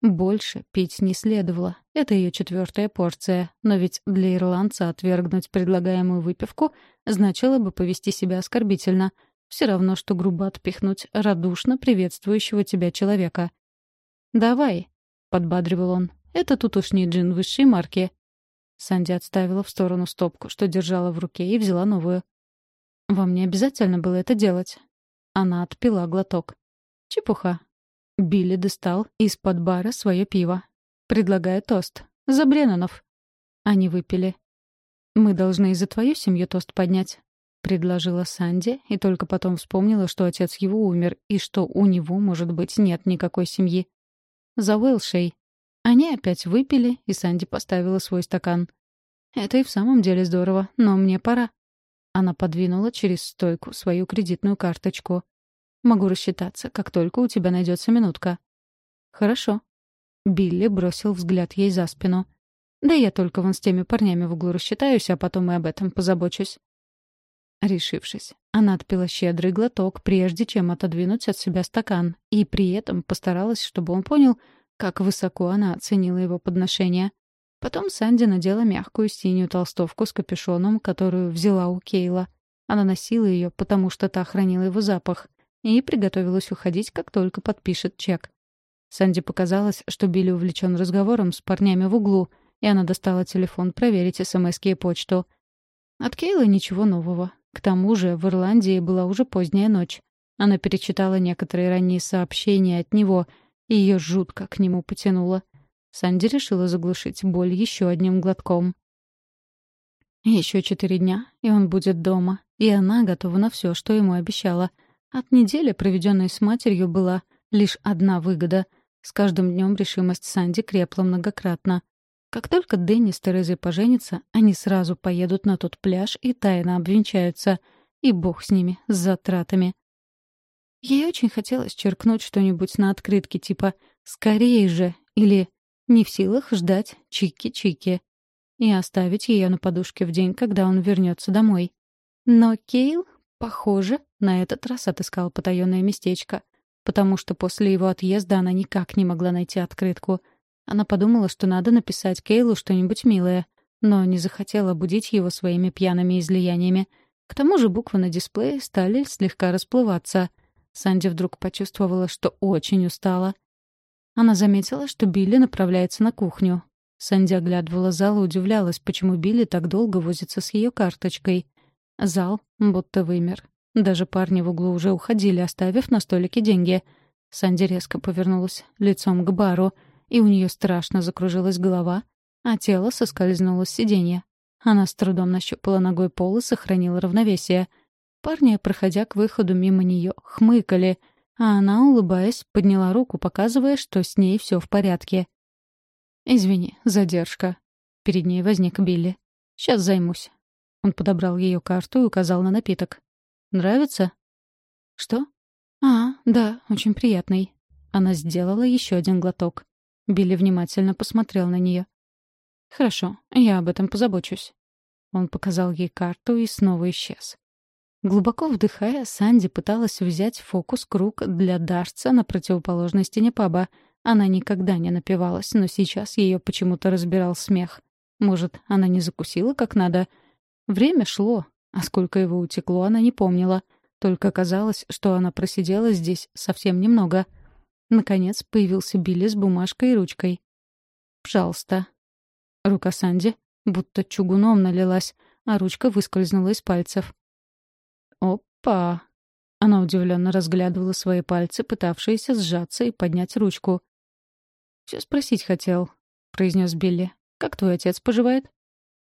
Больше пить не следовало. Это ее четвертая порция. Но ведь для ирландца отвергнуть предлагаемую выпивку значило бы повести себя оскорбительно. Все равно, что грубо отпихнуть радушно приветствующего тебя человека. «Давай», — подбадривал он. «Это тут уж не джин высшей марки». Санди отставила в сторону стопку, что держала в руке, и взяла новую. «Вам не обязательно было это делать». Она отпила глоток. «Чепуха». Билли достал из-под бара свое пиво. Предлагая тост. «За Бреннанов». Они выпили. «Мы должны и за твою семью тост поднять», — предложила Санди, и только потом вспомнила, что отец его умер, и что у него, может быть, нет никакой семьи за Уэлшей. Они опять выпили, и Санди поставила свой стакан. «Это и в самом деле здорово, но мне пора». Она подвинула через стойку свою кредитную карточку. «Могу рассчитаться, как только у тебя найдется минутка». «Хорошо». Билли бросил взгляд ей за спину. «Да я только вон с теми парнями в углу рассчитаюсь, а потом и об этом позабочусь». Решившись, она отпила щедрый глоток, прежде чем отодвинуть от себя стакан, и при этом постаралась, чтобы он понял, как высоко она оценила его подношение. Потом Санди надела мягкую синюю толстовку с капюшоном, которую взяла у Кейла. Она носила ее, потому что та хранила его запах, и приготовилась уходить, как только подпишет чек. Санди показалось, что Билли увлечен разговором с парнями в углу, и она достала телефон проверить смс и почту. От Кейла ничего нового. К тому же в Ирландии была уже поздняя ночь. Она перечитала некоторые ранние сообщения от него, и ее жутко к нему потянуло. Санди решила заглушить боль еще одним глотком. Еще четыре дня, и он будет дома, и она готова на все, что ему обещала. От недели, проведенной с матерью, была лишь одна выгода. С каждым днем решимость Санди крепла многократно. Как только Дэнни с Терезой поженятся, они сразу поедут на тот пляж и тайно обвенчаются. И бог с ними, с затратами. Ей очень хотелось черкнуть что-нибудь на открытке типа «Скорее же!» или «Не в силах ждать чики-чики» и оставить ее на подушке в день, когда он вернется домой. Но Кейл, похоже, на этот раз отыскал потаенное местечко, потому что после его отъезда она никак не могла найти открытку — она подумала, что надо написать Кейлу что-нибудь милое, но не захотела будить его своими пьяными излияниями. К тому же буквы на дисплее стали слегка расплываться. Санди вдруг почувствовала, что очень устала. Она заметила, что Билли направляется на кухню. Санди оглядывала зал и удивлялась, почему Билли так долго возится с ее карточкой. Зал будто вымер. Даже парни в углу уже уходили, оставив на столике деньги. Санди резко повернулась лицом к бару — и у нее страшно закружилась голова, а тело соскользнуло с сиденья. Она с трудом нащупала ногой пол и сохранила равновесие. Парни, проходя к выходу мимо нее, хмыкали, а она, улыбаясь, подняла руку, показывая, что с ней все в порядке. «Извини, задержка». Перед ней возник Билли. «Сейчас займусь». Он подобрал ее карту и указал на напиток. «Нравится?» «Что?» «А, да, очень приятный». Она сделала еще один глоток. Билли внимательно посмотрел на нее. «Хорошо, я об этом позабочусь». Он показал ей карту и снова исчез. Глубоко вдыхая, Санди пыталась взять фокус-круг для Дашца на противоположной стене паба. Она никогда не напивалась, но сейчас ее почему-то разбирал смех. Может, она не закусила как надо? Время шло, а сколько его утекло, она не помнила. Только казалось, что она просидела здесь совсем немного — Наконец появился Билли с бумажкой и ручкой. «Пожалуйста». Рука Санди будто чугуном налилась, а ручка выскользнула из пальцев. «Опа!» Она удивленно разглядывала свои пальцы, пытавшиеся сжаться и поднять ручку. «Все спросить хотел», — произнес Билли. «Как твой отец поживает?»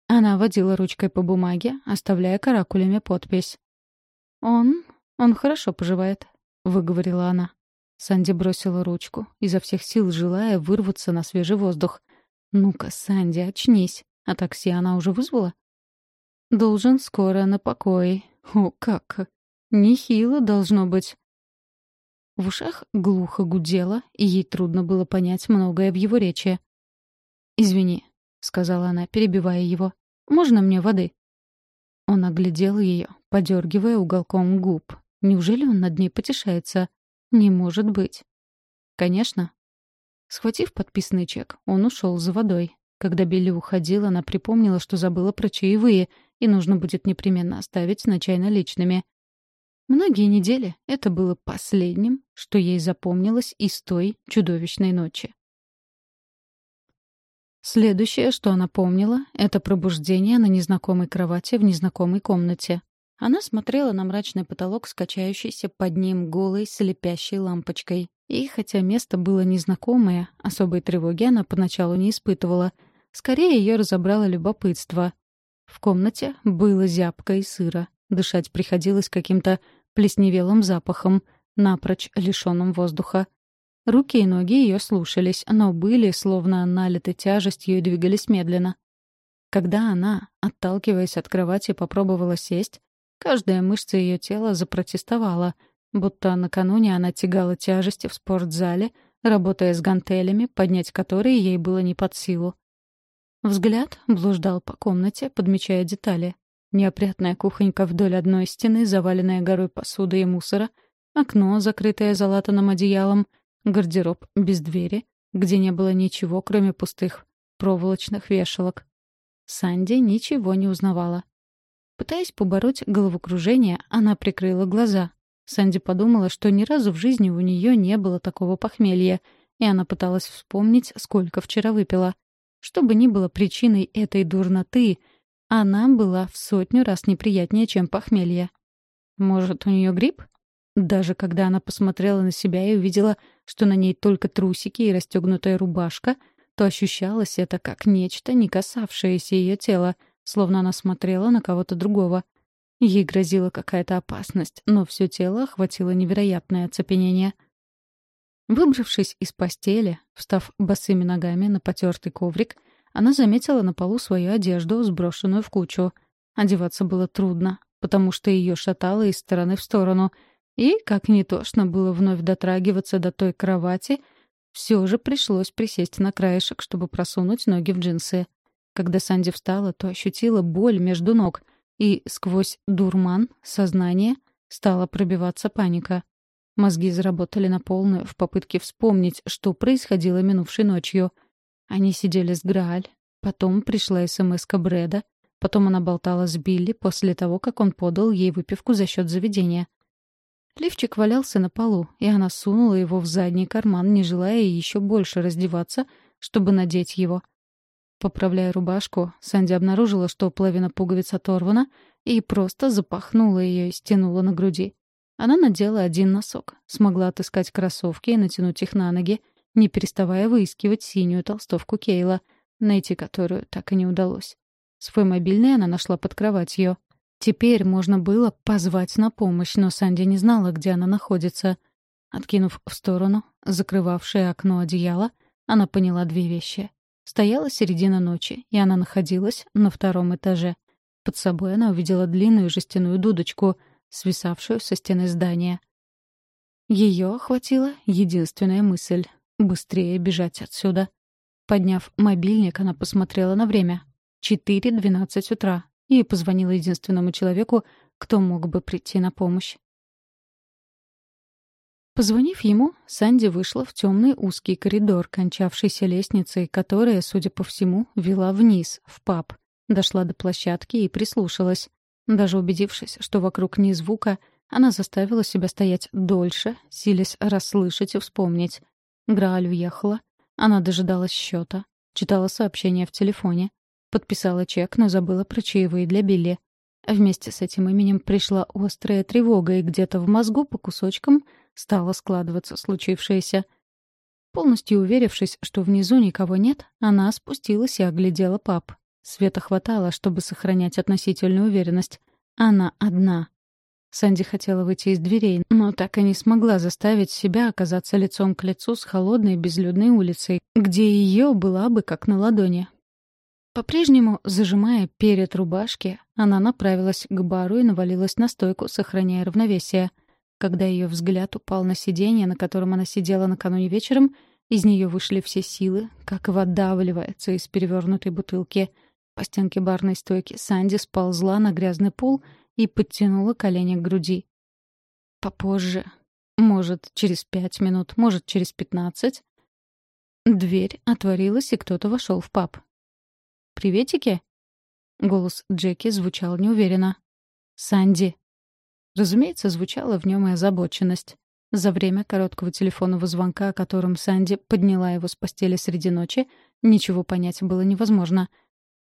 Она водила ручкой по бумаге, оставляя каракулями подпись. «Он... он хорошо поживает», — выговорила она. Санди бросила ручку, изо всех сил желая вырваться на свежий воздух. «Ну-ка, Санди, очнись. А такси она уже вызвала?» «Должен скоро на покой. О, как!» Нехило должно быть. В ушах глухо гудело, и ей трудно было понять многое в его речи. «Извини», — сказала она, перебивая его. «Можно мне воды?» Он оглядел ее, подергивая уголком губ. Неужели он над ней потешается? Не может быть. «Конечно». Схватив подписанный чек, он ушел за водой. Когда Билли уходила, она припомнила, что забыла про чаевые, и нужно будет непременно оставить на чай наличными. Многие недели это было последним, что ей запомнилось из той чудовищной ночи. Следующее, что она помнила, — это пробуждение на незнакомой кровати в незнакомой комнате. Она смотрела на мрачный потолок, скачающийся под ним голой, слепящей лампочкой. И хотя место было незнакомое, особой тревоги она поначалу не испытывала. Скорее ее разобрало любопытство. В комнате было зябко и сыро. Дышать приходилось каким-то плесневелым запахом, напрочь лишенным воздуха. Руки и ноги ее слушались, но были, словно налиты тяжестью и двигались медленно. Когда она, отталкиваясь от кровати, попробовала сесть, каждая мышца ее тела запротестовала, будто накануне она тягала тяжести в спортзале, работая с гантелями, поднять которые ей было не под силу. Взгляд блуждал по комнате, подмечая детали. Неопрятная кухонька вдоль одной стены, заваленная горой посуды и мусора, окно, закрытое залатанным одеялом, гардероб без двери, где не было ничего, кроме пустых проволочных вешалок. Санди ничего не узнавала. Пытаясь побороть головокружение, она прикрыла глаза. Санди подумала, что ни разу в жизни у нее не было такого похмелья, и она пыталась вспомнить, сколько вчера выпила. Что бы ни было причиной этой дурноты — она была в сотню раз неприятнее, чем похмелье. Может, у нее грипп? Даже когда она посмотрела на себя и увидела, что на ней только трусики и расстегнутая рубашка, то ощущалось это как нечто, не касавшееся ее тела, словно она смотрела на кого-то другого. Ей грозила какая-то опасность, но все тело охватило невероятное оцепенение. Выбравшись из постели, встав босыми ногами на потертый коврик, она заметила на полу свою одежду, сброшенную в кучу. Одеваться было трудно, потому что ее шатало из стороны в сторону. И, как не тошно было вновь дотрагиваться до той кровати, все же пришлось присесть на краешек, чтобы просунуть ноги в джинсы. Когда Санди встала, то ощутила боль между ног, и сквозь дурман сознание стала пробиваться паника. Мозги заработали на полную в попытке вспомнить, что происходило минувшей ночью — они сидели с Грааль. Потом пришла смс Брэда. Потом она болтала с Билли после того, как он подал ей выпивку за счет заведения. Лифчик валялся на полу, и она сунула его в задний карман, не желая еще больше раздеваться, чтобы надеть его. Поправляя рубашку, Санди обнаружила, что половина пуговиц оторвана, и просто запахнула ее и стянула на груди. Она надела один носок, смогла отыскать кроссовки и натянуть их на ноги, не переставая выискивать синюю толстовку Кейла, найти которую так и не удалось. Свой мобильный она нашла под кроватью. Теперь можно было позвать на помощь, но Санди не знала, где она находится. Откинув в сторону, закрывавшее окно одеяло, она поняла две вещи. Стояла середина ночи, и она находилась на втором этаже. Под собой она увидела длинную жестяную дудочку, свисавшую со стены здания. Ее охватила единственная мысль Быстрее бежать отсюда. Подняв мобильник, она посмотрела на время. Четыре двенадцать утра. И позвонила единственному человеку, кто мог бы прийти на помощь. Позвонив ему, Санди вышла в темный узкий коридор, кончавшийся лестницей, которая, судя по всему, вела вниз, в паб. Дошла до площадки и прислушалась. Даже убедившись, что вокруг ни звука, она заставила себя стоять дольше, силясь расслышать и вспомнить. Грааль уехала. Она дожидалась счета, читала сообщения в телефоне, подписала чек, но забыла про чаевые для Билли. Вместе с этим именем пришла острая тревога, и где-то в мозгу по кусочкам стало складываться случившееся. Полностью уверившись, что внизу никого нет, она спустилась и оглядела пап. Света хватало, чтобы сохранять относительную уверенность. Она одна. Санди хотела выйти из дверей, но так и не смогла заставить себя оказаться лицом к лицу с холодной безлюдной улицей, где ее была бы как на ладони. По-прежнему, зажимая перед рубашки, Она направилась к бару и навалилась на стойку, сохраняя равновесие. Когда ее взгляд упал на сиденье, на котором она сидела накануне вечером, из нее вышли все силы, как вода выливается из перевернутой бутылки. По стенке барной стойки Санди сползла на грязный пол и подтянула колени к груди. Попозже, может, через пять минут, может, через пятнадцать, дверь отворилась, и кто-то вошел в паб. «Приветики?» Голос Джеки звучал неуверенно. «Санди». Разумеется, звучала в нем и озабоченность. За время короткого телефонного звонка, о котором Санди подняла его с постели среди ночи, ничего понять было невозможно.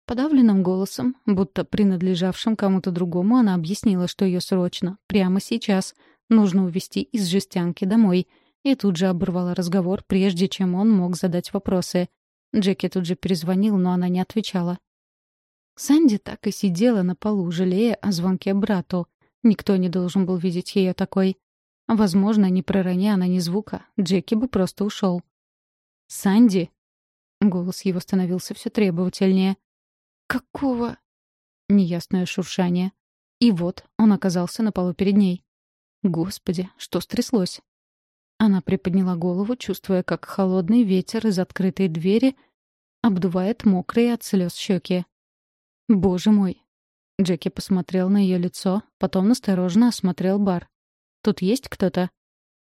Подавленным голосом, будто принадлежавшим кому-то другому, она объяснила, что ее срочно, прямо сейчас, нужно увезти из жестянки домой, и тут же оборвала разговор, прежде чем он мог задать вопросы. Джеки тут же перезвонил, но она не отвечала. Санди так и сидела на полу, жалея о звонке брату. Никто не должен был видеть ее такой. Возможно, не пророни она ни звука, Джеки бы просто ушел. «Санди!» Голос его становился все требовательнее. «Какого?» Неясное шуршание. И вот он оказался на полу перед ней. Господи, что стряслось? Она приподняла голову, чувствуя, как холодный ветер из открытой двери обдувает мокрые от слез щеки. «Боже мой!» Джеки посмотрел на ее лицо, потом настороженно осмотрел бар. Тут есть кто-то?»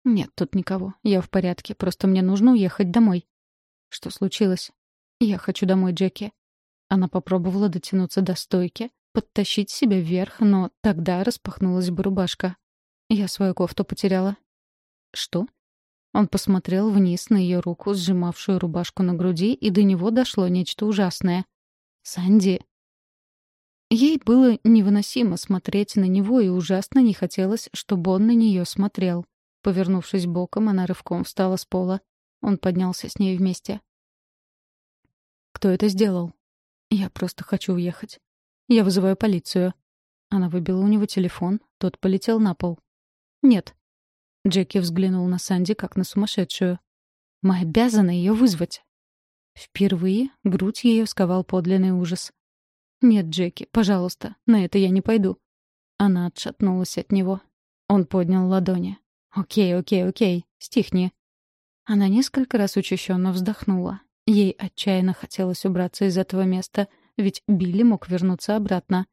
«Нет, тут никого. Я в порядке. Просто мне нужно уехать домой». «Что случилось?» «Я хочу домой, Джеки». Она попробовала дотянуться до стойки, подтащить себя вверх, но тогда распахнулась бы рубашка. Я свою кофту потеряла. «Что?» Он посмотрел вниз на ее руку, сжимавшую рубашку на груди, и до него дошло нечто ужасное. «Санди!» Ей было невыносимо смотреть на него, и ужасно не хотелось, чтобы он на нее смотрел. Повернувшись боком, она рывком встала с пола. Он поднялся с ней вместе. «Кто это сделал?» «Я просто хочу уехать. Я вызываю полицию». Она выбила у него телефон, тот полетел на пол. «Нет». Джеки взглянул на Санди, как на сумасшедшую. «Мы обязаны ее вызвать». Впервые грудь ее сковал подлинный ужас. «Нет, Джеки, пожалуйста, на это я не пойду». Она отшатнулась от него. Он поднял ладони. «Окей, окей, окей, стихни». Она несколько раз учащенно вздохнула. Ей отчаянно хотелось убраться из этого места, ведь Билли мог вернуться обратно.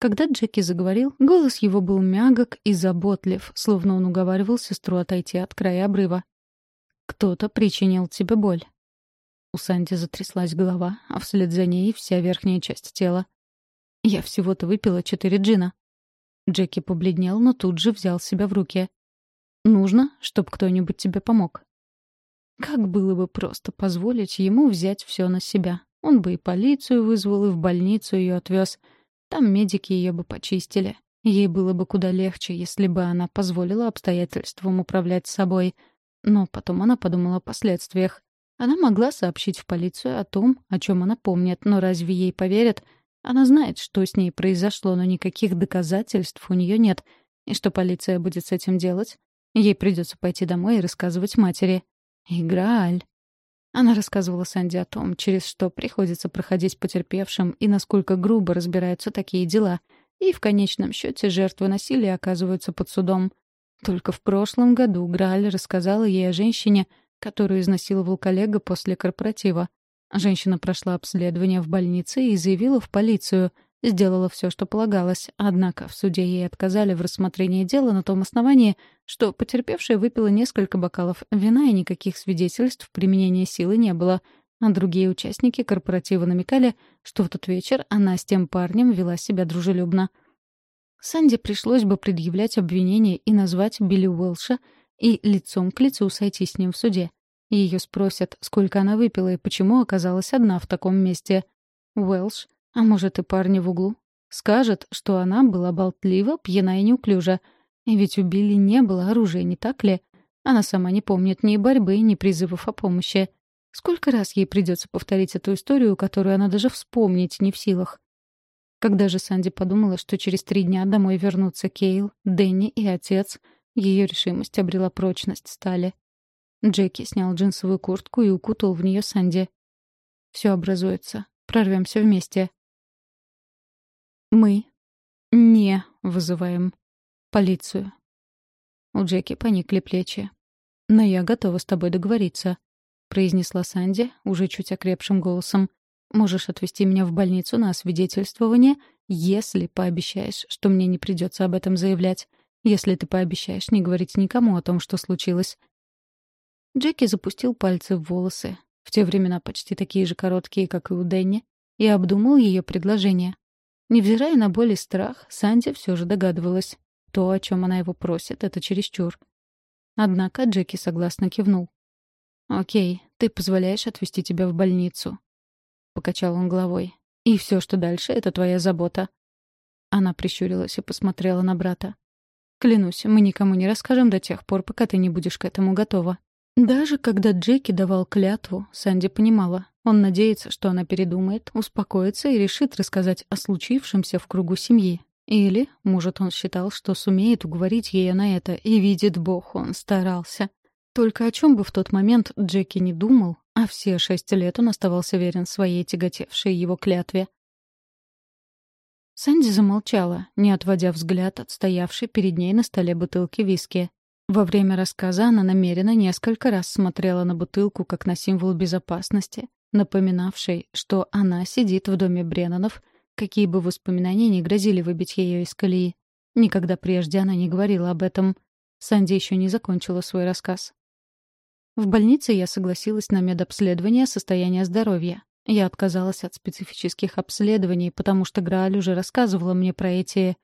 Когда Джеки заговорил, голос его был мягок и заботлив, словно он уговаривал сестру отойти от края обрыва. «Кто-то причинил тебе боль. У Санди затряслась голова, а вслед за ней вся верхняя часть тела. «Я всего-то выпила четыре джина». Джеки побледнел, но тут же взял себя в руки. «Нужно, чтобы кто-нибудь тебе помог». Как было бы просто позволить ему взять все на себя. Он бы и полицию вызвал, и в больницу ее отвез. Там медики ее бы почистили. Ей было бы куда легче, если бы она позволила обстоятельствам управлять собой. Но потом она подумала о последствиях. Она могла сообщить в полицию о том, о чем она помнит, но разве ей поверят? Она знает, что с ней произошло, но никаких доказательств у нее нет. И что полиция будет с этим делать? Ей придется пойти домой и рассказывать матери. Играаль. Она рассказывала Санди о том, через что приходится проходить потерпевшим и насколько грубо разбираются такие дела. И в конечном счете жертвы насилия оказываются под судом. Только в прошлом году Грааль рассказала ей о женщине, которую изнасиловал коллега после корпоратива. Женщина прошла обследование в больнице и заявила в полицию. Сделала все, что полагалось, однако в суде ей отказали в рассмотрении дела на том основании, что потерпевшая выпила несколько бокалов вина и никаких свидетельств применения силы не было, а другие участники корпоратива намекали, что в тот вечер она с тем парнем вела себя дружелюбно. Санди пришлось бы предъявлять обвинение и назвать Билли Уэлша — и лицом к лицу сойти с ним в суде. Ее спросят, сколько она выпила и почему оказалась одна в таком месте. Уэлш, а может и парни в углу, скажет, что она была болтлива, пьяна и неуклюжа. И ведь у Билли не было оружия, не так ли? Она сама не помнит ни борьбы, ни призывов о помощи. Сколько раз ей придется повторить эту историю, которую она даже вспомнить не в силах? Когда же Санди подумала, что через три дня домой вернутся Кейл, Дэнни и отец — ее решимость обрела прочность стали. Джеки снял джинсовую куртку и укутал в нее Санди. «Все образуется. Прорвемся вместе». Мы Не вызываем полицию. У Джеки поникли плечи. «Но я готова с тобой договориться», — произнесла Санди уже чуть окрепшим голосом. «Можешь отвезти меня в больницу на освидетельствование, если пообещаешь, что мне не придется об этом заявлять. Если ты пообещаешь не говорить никому о том, что случилось». Джеки запустил пальцы в волосы, в те времена почти такие же короткие, как и у Дэнни, и обдумал ее предложение. Невзирая на боль и страх, Санди все же догадывалась. То, о чем она его просит, это чересчур. Однако Джеки согласно кивнул. «Окей, ты позволяешь отвезти тебя в больницу?» Покачал он головой. «И все, что дальше, это твоя забота». Она прищурилась и посмотрела на брата. «Клянусь, мы никому не расскажем до тех пор, пока ты не будешь к этому готова». Даже когда Джеки давал клятву, Санди понимала, он надеется, что она передумает, успокоится и решит рассказать о случившемся в кругу семьи, или, может, он считал, что сумеет уговорить ее на это, и видит Бог, он старался. Только о чем бы в тот момент Джеки не думал, а все шесть лет он оставался верен своей тяготевшей его клятве. Сэнди замолчала, не отводя взгляд от стоявшей перед ней на столе бутылки виски. Во время рассказа она намеренно несколько раз смотрела на бутылку как на символ безопасности, напоминавшей, что она сидит в доме Бреннанов какие бы воспоминания ни грозили выбить ее из колеи. Никогда прежде она не говорила об этом. Санди еще не закончила свой рассказ. В больнице я согласилась на медобследование состояния здоровья. Я отказалась от специфических обследований, потому что Грааль уже рассказывала мне про эти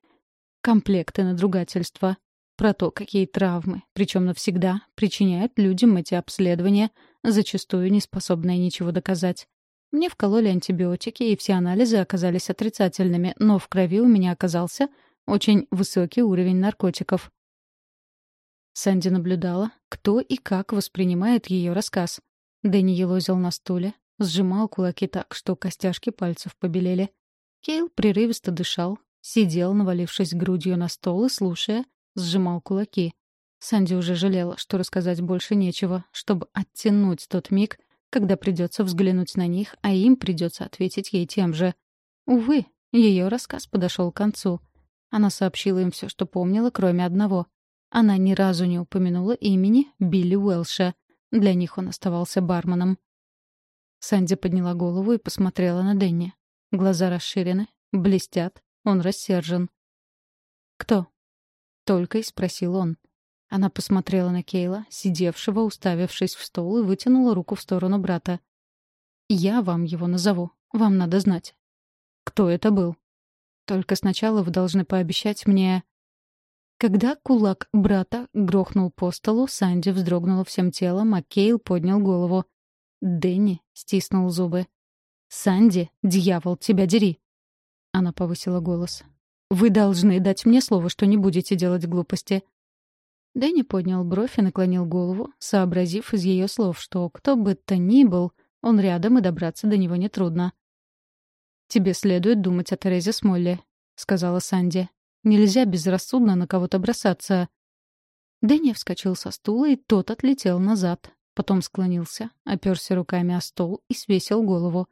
комплекты надругательства, про то, какие травмы, причем навсегда, причиняют людям эти обследования, зачастую не способные ничего доказать. Мне вкололи антибиотики, и все анализы оказались отрицательными, но в крови у меня оказался очень высокий уровень наркотиков. Санди наблюдала, кто и как воспринимает ее рассказ. Дэнни елозил на стуле, сжимал кулаки так, что костяшки пальцев побелели. Кейл прерывисто дышал, сидел, навалившись грудью на стол и, слушая, сжимал кулаки. Санди уже жалела, что рассказать больше нечего, чтобы оттянуть тот миг, когда придется взглянуть на них, а им придется ответить ей тем же. Увы, ее рассказ подошел к концу. Она сообщила им все, что помнила, кроме одного. Она ни разу не упомянула имени Билли Уэлша. Для них он оставался барменом. Санди подняла голову и посмотрела на Дэнни. Глаза расширены, блестят, он рассержен. «Кто?» — только и спросил он. Она посмотрела на Кейла, сидевшего, уставившись в стол, и вытянула руку в сторону брата. «Я вам его назову. Вам надо знать». «Кто это был?» «Только сначала вы должны пообещать мне...» Когда кулак брата грохнул по столу, Санди вздрогнула всем телом, а Кейл поднял голову. Дэнни стиснул зубы. «Санди, дьявол, тебя дери!» Она повысила голос. «Вы должны дать мне слово, что не будете делать глупости. Дэнни поднял бровь и наклонил голову, сообразив из ее слов, что кто бы то ни был, он рядом и добраться до него нетрудно. «Тебе следует думать о Терезе Смолли», — сказала Санди. «Нельзя безрассудно на кого-то бросаться». Дэнни вскочил со стула, и тот отлетел назад. Потом склонился, оперся руками о стол и свесил голову.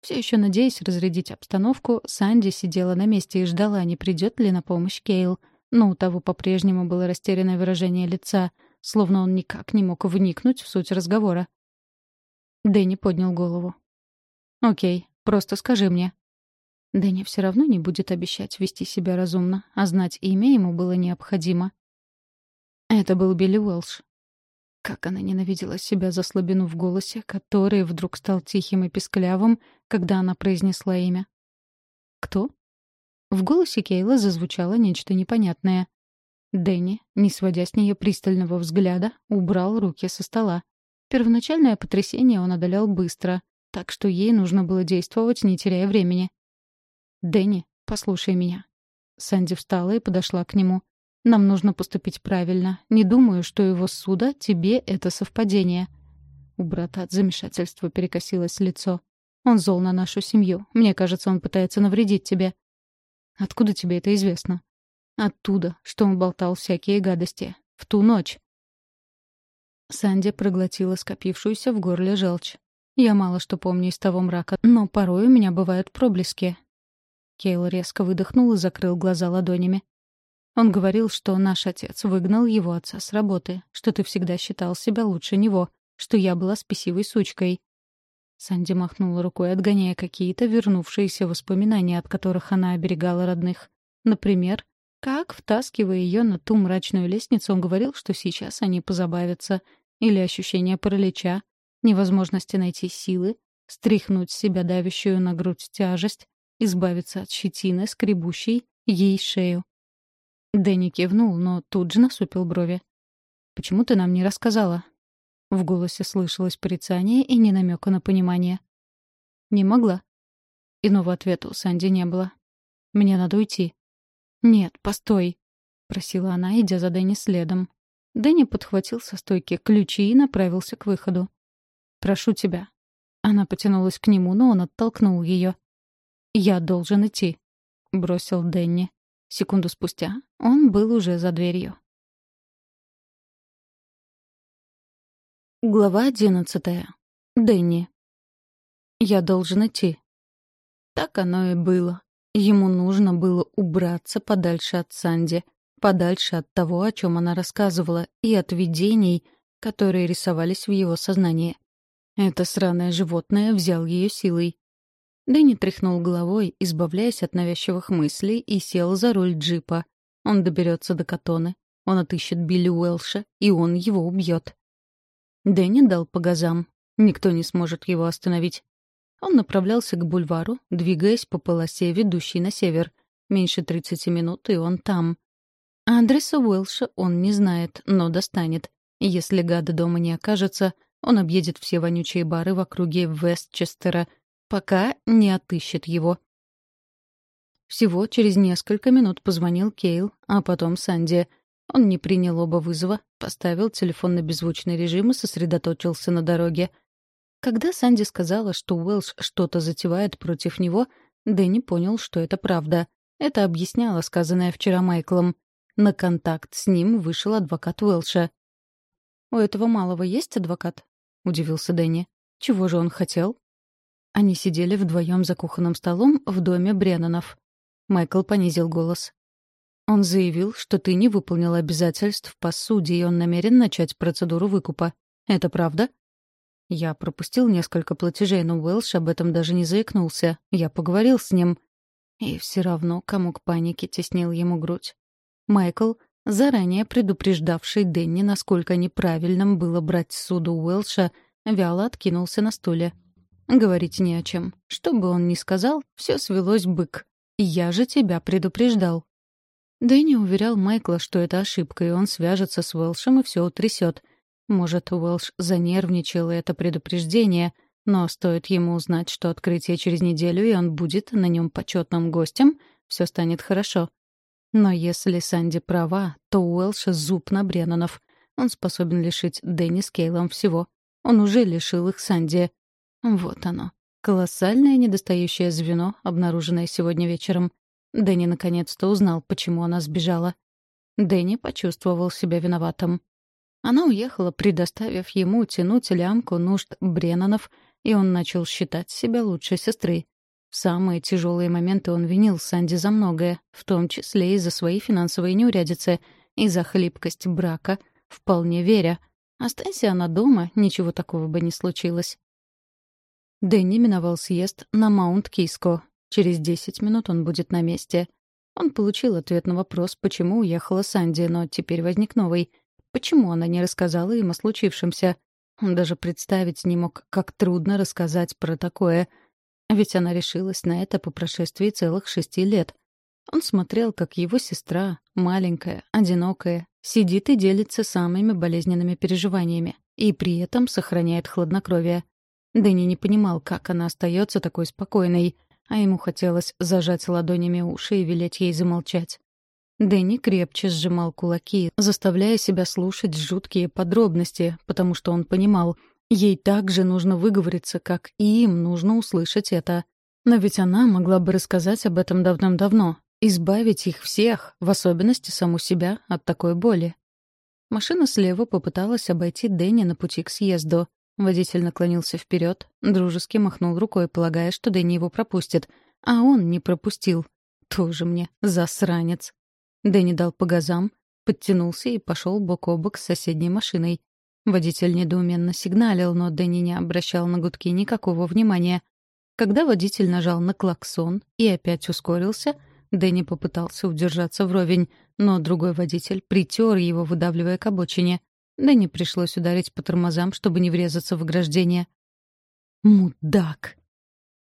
Все еще надеясь разрядить обстановку, Санди сидела на месте и ждала, не придет ли на помощь Кейл — но у того по-прежнему было растерянное выражение лица, словно он никак не мог вникнуть в суть разговора. Дэнни поднял голову. «Окей, просто скажи мне». Дэнни все равно не будет обещать вести себя разумно, а знать имя ему было необходимо. Это был Билли Уэлш. Как она ненавидела себя за слабину в голосе, который вдруг стал тихим и песклявым, когда она произнесла имя. «Кто?» В голосе Кейла зазвучало нечто непонятное. Дэнни, не сводя с нее пристального взгляда, убрал руки со стола. Первоначальное потрясение он одолел быстро, так что ей нужно было действовать, не теряя времени. «Дэнни, послушай меня». Санди встала и подошла к нему. «Нам нужно поступить правильно. Не думаю, что его суда тебе — это совпадение». У брата от замешательства перекосилось лицо. «Он зол на нашу семью. Мне кажется, он пытается навредить тебе». Откуда тебе это известно? Оттуда, что он болтал всякие гадости. В ту ночь. Санди проглотила скопившуюся в горле желчь. Я мало что помню из того мрака, но порой у меня бывают проблески. Кейл резко выдохнул и закрыл глаза ладонями. Он говорил, что наш отец выгнал его отца с работы, что ты всегда считал себя лучше него, что я была спесивой сучкой. Санди махнула рукой, отгоняя какие-то вернувшиеся воспоминания, от которых она оберегала родных. Например, как, втаскивая ее на ту мрачную лестницу, он говорил, что сейчас они позабавятся. Или ощущение паралича, невозможности найти силы, стряхнуть с себя давящую на грудь тяжесть, избавиться от щетины, скребущей ей шею. Дэнни кивнул, но тут же насупил брови. «Почему ты нам не рассказала?» В голосе слышалось порицание и не намека на понимание. «Не могла». Иного ответа у Санди не было. «Мне надо уйти». «Нет, постой», — просила она, идя за Дэнни следом. Дэнни подхватил со стойки ключи и направился к выходу. «Прошу тебя». Она потянулась к нему, но он оттолкнул ее. «Я должен идти», — бросил Дэнни. Секунду спустя он был уже за дверью. Глава одиннадцатая. Дэнни. «Я должен идти». Так оно и было. Ему нужно было убраться подальше от Санди, подальше от того, о чем она рассказывала, и от видений, которые рисовались в его сознании. Это сраное животное взял ее силой. Дэнни тряхнул головой, избавляясь от навязчивых мыслей, и сел за руль джипа. Он доберется до Катоны, он отыщет Билли Уэлша, и он его убьет. Дэнни дал по газам. Никто не сможет его остановить. Он направлялся к бульвару, двигаясь по полосе, ведущей на север. Меньше 30 минут, и он там. Адреса Уэлша он не знает, но достанет. Если гада дома не окажется, он объедет все вонючие бары в округе Вестчестера, пока не отыщет его. Всего через несколько минут позвонил Кейл, а потом Санди. Он не принял оба вызова, поставил телефон на беззвучный режим и сосредоточился на дороге — когда Санди сказала, что Уэлш что-то затевает против него, Дэнни понял, что это правда. Это объясняло сказанное вчера Майклом. На контакт с ним вышел адвокат Уэлша. «У этого малого есть адвокат?» — удивился Дэнни. «Чего же он хотел?» Они сидели вдвоем за кухонным столом в доме Бреннанов. Майкл понизил голос. «Он заявил, что ты не выполнил обязательств по суде, и он намерен начать процедуру выкупа. Это правда?» Я пропустил несколько платежей, но Уэлш об этом даже не заикнулся. Я поговорил с ним. И все равно комок паники теснил ему грудь. Майкл, заранее предупреждавший Дэнни, насколько неправильным было брать суду Уэлша, вяло откинулся на стуле. Говорить не о чем. Что бы он ни сказал, все свелось бык. «Я же тебя предупреждал». Дэнни уверял Майкла, что это ошибка, и он свяжется с Уэлшем и все утрясет — может, Уэлш занервничал, и это предупреждение, но стоит ему узнать, что открытие через неделю, и он будет на нем почетным гостем, все станет хорошо. Но если Санди права, то Уэлш — зуб на Бреннанов. Он способен лишить Дэнни с Кейлом всего. Он уже лишил их Санди. Вот оно. Колоссальное недостающее звено, обнаруженное сегодня вечером. Дэнни наконец-то узнал, почему она сбежала. Дэнни почувствовал себя виноватым. Она уехала, предоставив ему тянуть лямку нужд Бреннанов, и он начал считать себя лучшей сестры. В самые тяжелые моменты он винил Санди за многое, в том числе и за свои финансовые неурядицы, и за хлипкость брака, вполне веря. Останься она дома, ничего такого бы не случилось. Дэнни миновал съезд на Маунт-Киско. Через десять минут он будет на месте. Он получил ответ на вопрос, почему уехала Санди, но теперь возник новый — Почему она не рассказала им о случившемся? Он даже представить не мог, как трудно рассказать про такое. Ведь она решилась на это по прошествии целых шести лет. Он смотрел, как его сестра, маленькая, одинокая, сидит и делится самыми болезненными переживаниями, и при этом сохраняет хладнокровие. Дэнни не понимал, как она остается такой спокойной, а ему хотелось зажать ладонями уши и велеть ей замолчать. Дэнни крепче сжимал кулаки, заставляя себя слушать жуткие подробности, потому что он понимал, ей также нужно выговориться, как и им нужно услышать это. Но ведь она могла бы рассказать об этом давным-давно, избавить их всех, в особенности саму себя, от такой боли. Машина слева попыталась обойти Дэнни на пути к съезду. Водитель наклонился вперед, дружески махнул рукой, полагая, что Дэнни его пропустит, А он не пропустил. Тоже мне засранец. Дэнни дал по газам, подтянулся и пошел бок о бок с соседней машиной. Водитель недоуменно сигналил, но Дэнни не обращал на гудки никакого внимания. Когда водитель нажал на клаксон и опять ускорился, Дэнни попытался удержаться вровень, но другой водитель притер его, выдавливая к обочине. Дэнни пришлось ударить по тормозам, чтобы не врезаться в ограждение. «Мудак!»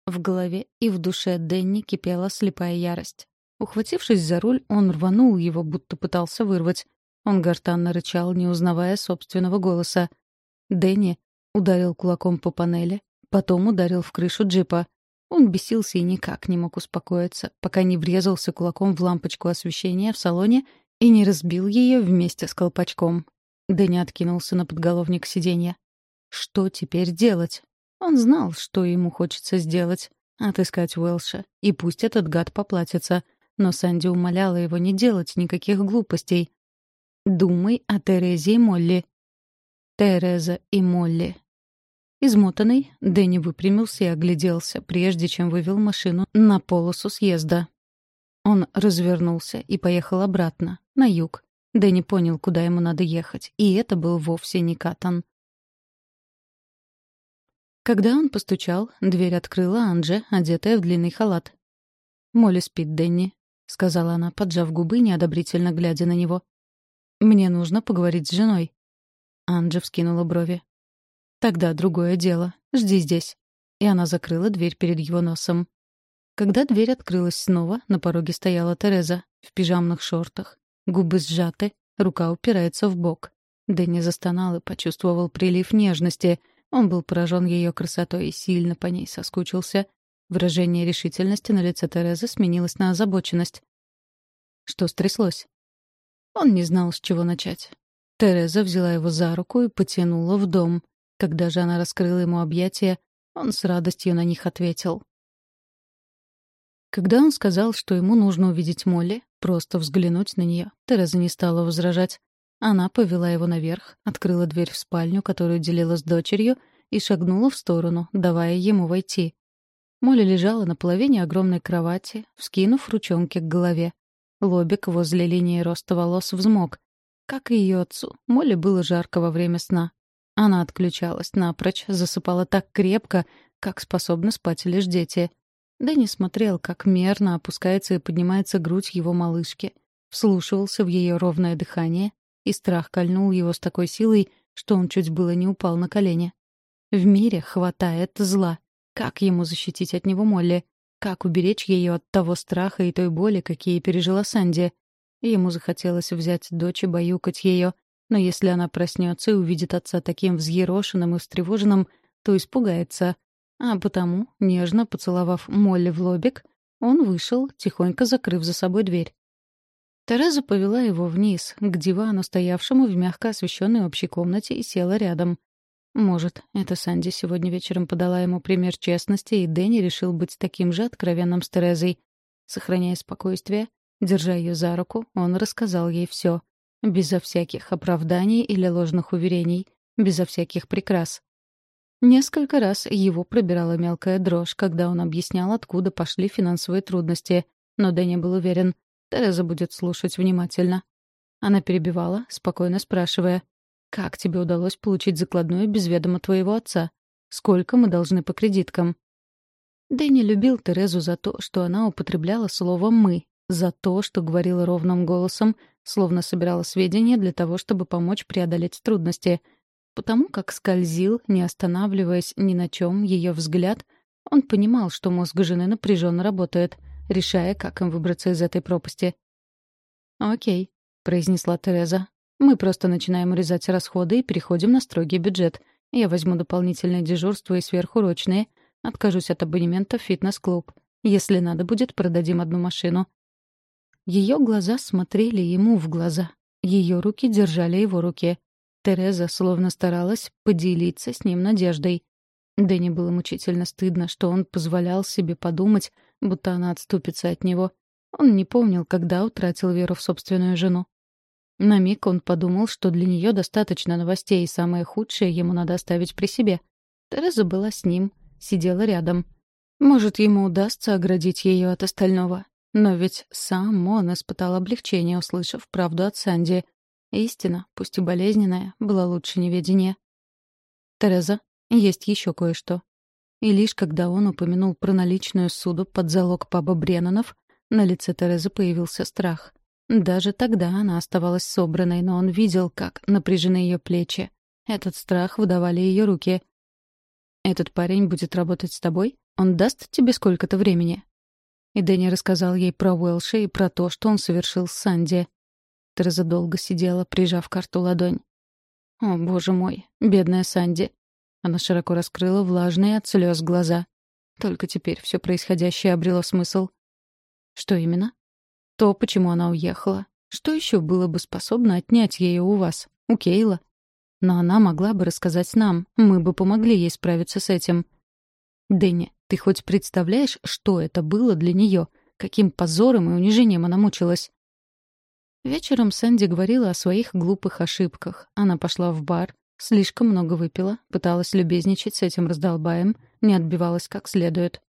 В голове и в душе Дэнни кипела слепая ярость. Ухватившись за руль, он рванул его, будто пытался вырвать. Он гортанно рычал, не узнавая собственного голоса. Дэнни ударил кулаком по панели, потом ударил в крышу джипа. Он бесился и никак не мог успокоиться, пока не врезался кулаком в лампочку освещения в салоне и не разбил ее вместе с колпачком. Дэнни откинулся на подголовник сиденья. Что теперь делать? Он знал, что ему хочется сделать — отыскать Уэлша, и пусть этот гад поплатится. Но Санди умоляла его не делать никаких глупостей. «Думай о Терезе и Молли». Тереза и Молли. Измотанный, Дэнни выпрямился и огляделся, прежде чем вывел машину на полосу съезда. Он развернулся и поехал обратно, на юг. Дэнни понял, куда ему надо ехать, и это был вовсе не Катан. Когда он постучал, дверь открыла Анже, одетая в длинный халат. «Молли спит, Дэнни», — сказала она, поджав губы, неодобрительно глядя на него. «Мне нужно поговорить с женой». Анджа вскинула брови. «Тогда другое дело. Жди здесь». И она закрыла дверь перед его носом. Когда дверь открылась снова, на пороге стояла Тереза в пижамных шортах. Губы сжаты, рука упирается в бок. Дэнни застонал и почувствовал прилив нежности — он был поражен ее красотой и сильно по ней соскучился. Выражение решительности на лице Терезы сменилось на озабоченность. Что стряслось? Он не знал, с чего начать. Тереза взяла его за руку и потянула в дом. Когда же она раскрыла ему объятия, он с радостью на них ответил. Когда он сказал, что ему нужно увидеть Молли, просто взглянуть на нее, Тереза не стала возражать. Она повела его наверх, открыла дверь в спальню, которую делила с дочерью, и шагнула в сторону, давая ему войти. Молли лежала на половине огромной кровати, вскинув ручонки к голове. Лобик возле линии роста волос взмок. Как и ее отцу, Молли было жарко во время сна. Она отключалась напрочь, засыпала так крепко, как способны спать лишь дети. Дэнни смотрел, как мерно опускается и поднимается грудь его малышки, вслушивался в ее ровное дыхание, и страх кольнул его с такой силой, что он чуть было не упал на колени. В мире хватает зла. Как ему защитить от него Молли? Как уберечь ее от того страха и той боли, какие пережила Санди? Ему захотелось взять дочь и баюкать ее, но если она проснется и увидит отца таким взъерошенным и встревоженным, то испугается. А потому, нежно поцеловав Молли в лобик, он вышел, тихонько закрыв за собой дверь. Тереза повела его вниз, к дивану, стоявшему в мягко освещенной общей комнате, и села рядом. Может, это Санди сегодня вечером подала ему пример честности, и Дэнни решил быть таким же откровенным с Терезой. Сохраняя спокойствие, держа ее за руку, он рассказал ей все, Безо всяких оправданий или ложных уверений, безо всяких прикрас. Несколько раз его пробирала мелкая дрожь, когда он объяснял, откуда пошли финансовые трудности, но Дэнни был уверен, Тереза будет слушать внимательно. Она перебивала, спокойно спрашивая, «Как тебе удалось получить закладную без ведома твоего отца? Сколько мы должны по кредиткам?» Дэнни любил Терезу за то, что она употребляла слово «мы», за то, что говорила ровным голосом, словно собирала сведения для того, чтобы помочь преодолеть трудности. Потому как скользил, не останавливаясь ни на чем, ее взгляд, он понимал, что мозг жены напряженно работает — решая, как им выбраться из этой пропасти. «Окей», — произнесла Тереза. «Мы просто начинаем урезать расходы и переходим на строгий бюджет. Я возьму дополнительное дежурство и сверхурочные. Откажусь от абонемента в фитнес-клуб. Если надо будет, продадим одну машину». Ее глаза смотрели ему в глаза. Ее руки держали его руки. Тереза словно старалась поделиться с ним надеждой. Дэнни было мучительно стыдно, что он позволял себе подумать, будто она отступится от него. Он не помнил, когда утратил веру в собственную жену. На миг он подумал, что для нее достаточно новостей, и самое худшее ему надо оставить при себе. Тереза была с ним, сидела рядом. Может, ему удастся оградить ее от остального. Но ведь сам он испытал облегчение, услышав правду от Санди. Истина, пусть и болезненная, была лучше неведения. «Тереза, есть еще кое-что». И лишь когда он упомянул про наличную суду под залог паба Бреннанов, на лице Терезы появился страх. Даже тогда она оставалась собранной, но он видел, как напряжены ее плечи. Этот страх выдавали ее руки. «Этот парень будет работать с тобой? Он даст тебе сколько-то времени?» И Дэнни рассказал ей про Уэлша и про то, что он совершил с Санди. Тереза долго сидела, прижав карту ладонь. «О, боже мой, бедная Санди!» Она широко раскрыла влажные от слез глаза. Только теперь все происходящее обрело смысл. Что именно? То, почему она уехала. Что еще было бы способно отнять ее у вас, у Кейла? Но она могла бы рассказать нам, мы бы помогли ей справиться с этим. Дэнни, ты хоть представляешь, что это было для нее? Каким позором и унижением она мучилась? Вечером Сэнди говорила о своих глупых ошибках. Она пошла в бар, слишком много выпила, пыталась любезничать с этим раздолбаем, не отбивалась как следует.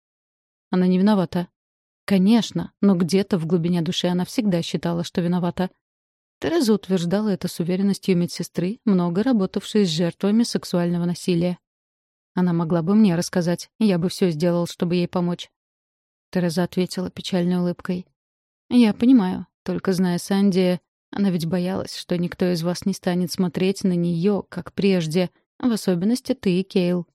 Она не виновата. Конечно, но где-то в глубине души она всегда считала, что виновата. Тереза утверждала это с уверенностью медсестры, много работавшей с жертвами сексуального насилия. Она могла бы мне рассказать, я бы все сделал, чтобы ей помочь. Тереза ответила печальной улыбкой. «Я понимаю. Только зная Санди, она ведь боялась, что никто из вас не станет смотреть на нее, как прежде, в особенности ты и Кейл.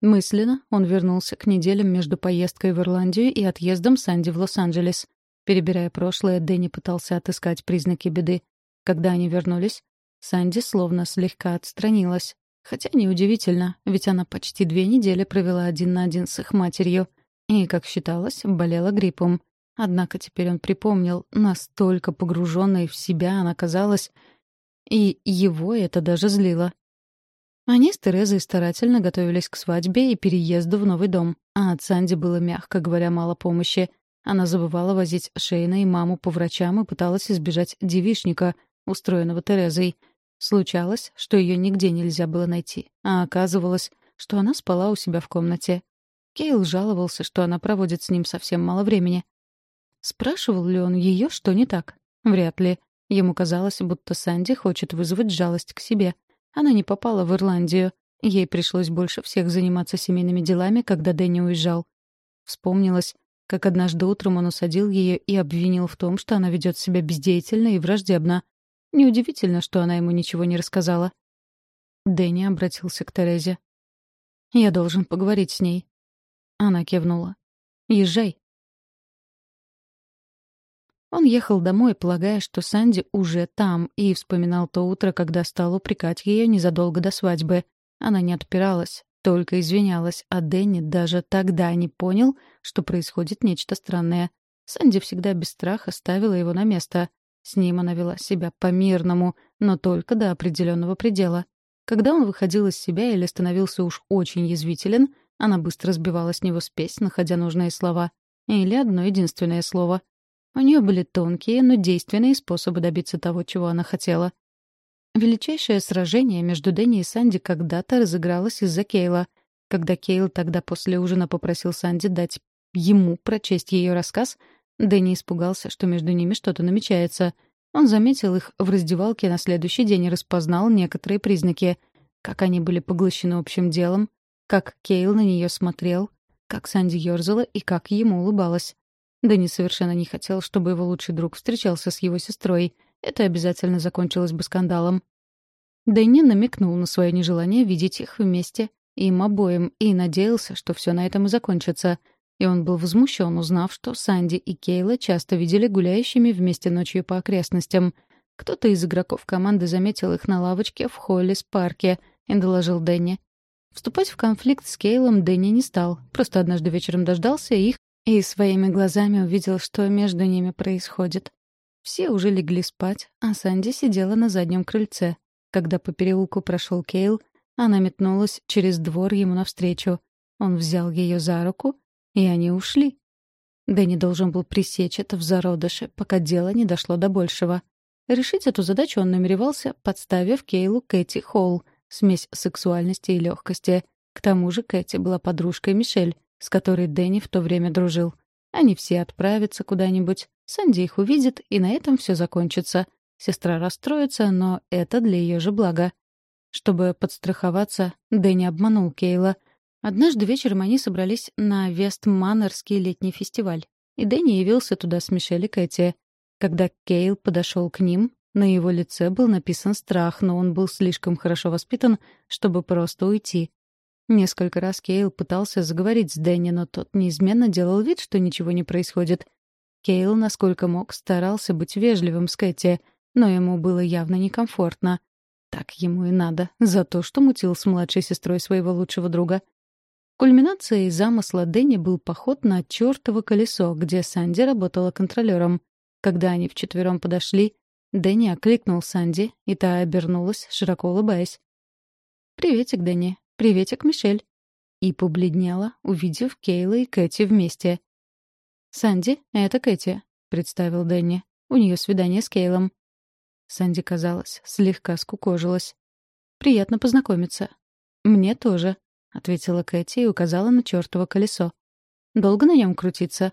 Мысленно он вернулся к неделям между поездкой в Ирландию и отъездом Санди в Лос-Анджелес. Перебирая прошлое, Дэнни пытался отыскать признаки беды. Когда они вернулись, Санди словно слегка отстранилась. Хотя неудивительно, ведь она почти две недели провела один на один с их матерью. И, как считалось, болела гриппом. Однако теперь он припомнил, настолько погруженной в себя она казалась, и его это даже злило. Они с Терезой старательно готовились к свадьбе и переезду в новый дом, а от Санди было, мягко говоря, мало помощи. Она забывала возить Шейна и маму по врачам и пыталась избежать девишника, устроенного Терезой. Случалось, что ее нигде нельзя было найти, а оказывалось, что она спала у себя в комнате. Кейл жаловался, что она проводит с ним совсем мало времени. Спрашивал ли он ее, что не так? Вряд ли. Ему казалось, будто Санди хочет вызвать жалость к себе. Она не попала в Ирландию. Ей пришлось больше всех заниматься семейными делами, когда Дэнни уезжал. Вспомнилось, как однажды утром он усадил ее и обвинил в том, что она ведет себя бездеятельно и враждебно. Неудивительно, что она ему ничего не рассказала. Дэнни обратился к Терезе. «Я должен поговорить с ней». Она кивнула. «Езжай». Он ехал домой, полагая, что Санди уже там, и вспоминал то утро, когда стал упрекать ее незадолго до свадьбы. Она не отпиралась, только извинялась, а Дэнни даже тогда не понял, что происходит нечто странное. Санди всегда без страха ставила его на место. С ним она вела себя по-мирному, но только до определенного предела. Когда он выходил из себя или становился уж очень язвителен, она быстро сбивала с него спесь, находя нужные слова. Или одно единственное слово — у нее были тонкие, но действенные способы добиться того, чего она хотела. Величайшее сражение между Дэнни и Санди когда-то разыгралось из-за Кейла. Когда Кейл тогда после ужина попросил Санди дать ему прочесть ее рассказ, Дэнни испугался, что между ними что-то намечается. Он заметил их в раздевалке на следующий день и распознал некоторые признаки. Как они были поглощены общим делом, как Кейл на нее смотрел, как Санди ерзала и как ему улыбалась. Дэнни совершенно не хотел, чтобы его лучший друг встречался с его сестрой. Это обязательно закончилось бы скандалом. Дэнни намекнул на свое нежелание видеть их вместе, им обоим, и надеялся, что все на этом и закончится. И он был возмущен, узнав, что Санди и Кейла часто видели гуляющими вместе ночью по окрестностям. Кто-то из игроков команды заметил их на лавочке в Холлис-парке и доложил Дэнни. Вступать в конфликт с Кейлом Дэнни не стал, просто однажды вечером дождался их и своими глазами увидел, что между ними происходит. Все уже легли спать, а Санди сидела на заднем крыльце. Когда по переулку прошел Кейл, она метнулась через двор ему навстречу. Он взял ее за руку, и они ушли. Дэнни должен был пресечь это в зародыше, пока дело не дошло до большего. Решить эту задачу он намеревался, подставив Кейлу Кэти Холл, смесь сексуальности и легкости. К тому же Кэти была подружкой Мишель, с которой Дэнни в то время дружил. Они все отправятся куда-нибудь, Санди их увидит, и на этом все закончится. Сестра расстроится, но это для ее же блага. Чтобы подстраховаться, Дэнни обманул Кейла. Однажды вечером они собрались на Вестманнерский летний фестиваль. И Дэнни явился туда с Мишель и Кэти. Когда Кейл подошел к ним, на его лице был написан страх, но он был слишком хорошо воспитан, чтобы просто уйти. Несколько раз Кейл пытался заговорить с Дэнни, но тот неизменно делал вид, что ничего не происходит. Кейл, насколько мог, старался быть вежливым с Кэти, но ему было явно некомфортно. Так ему и надо, за то, что мутил с младшей сестрой своего лучшего друга. Кульминацией замысла Дэнни был поход на чёртово колесо, где Санди работала контролёром. Когда они вчетвером подошли, Дэнни окликнул Санди, и та обернулась, широко улыбаясь. «Приветик, Дэнни. Приветик, Мишель». И побледнела, увидев Кейла и Кэти вместе. «Санди, это Кэти», — представил Дэнни. «У нее свидание с Кейлом». Санди, казалось, слегка скукожилась. «Приятно познакомиться». «Мне тоже», — ответила Кэти и указала на чёртово колесо. «Долго на нем крутиться?»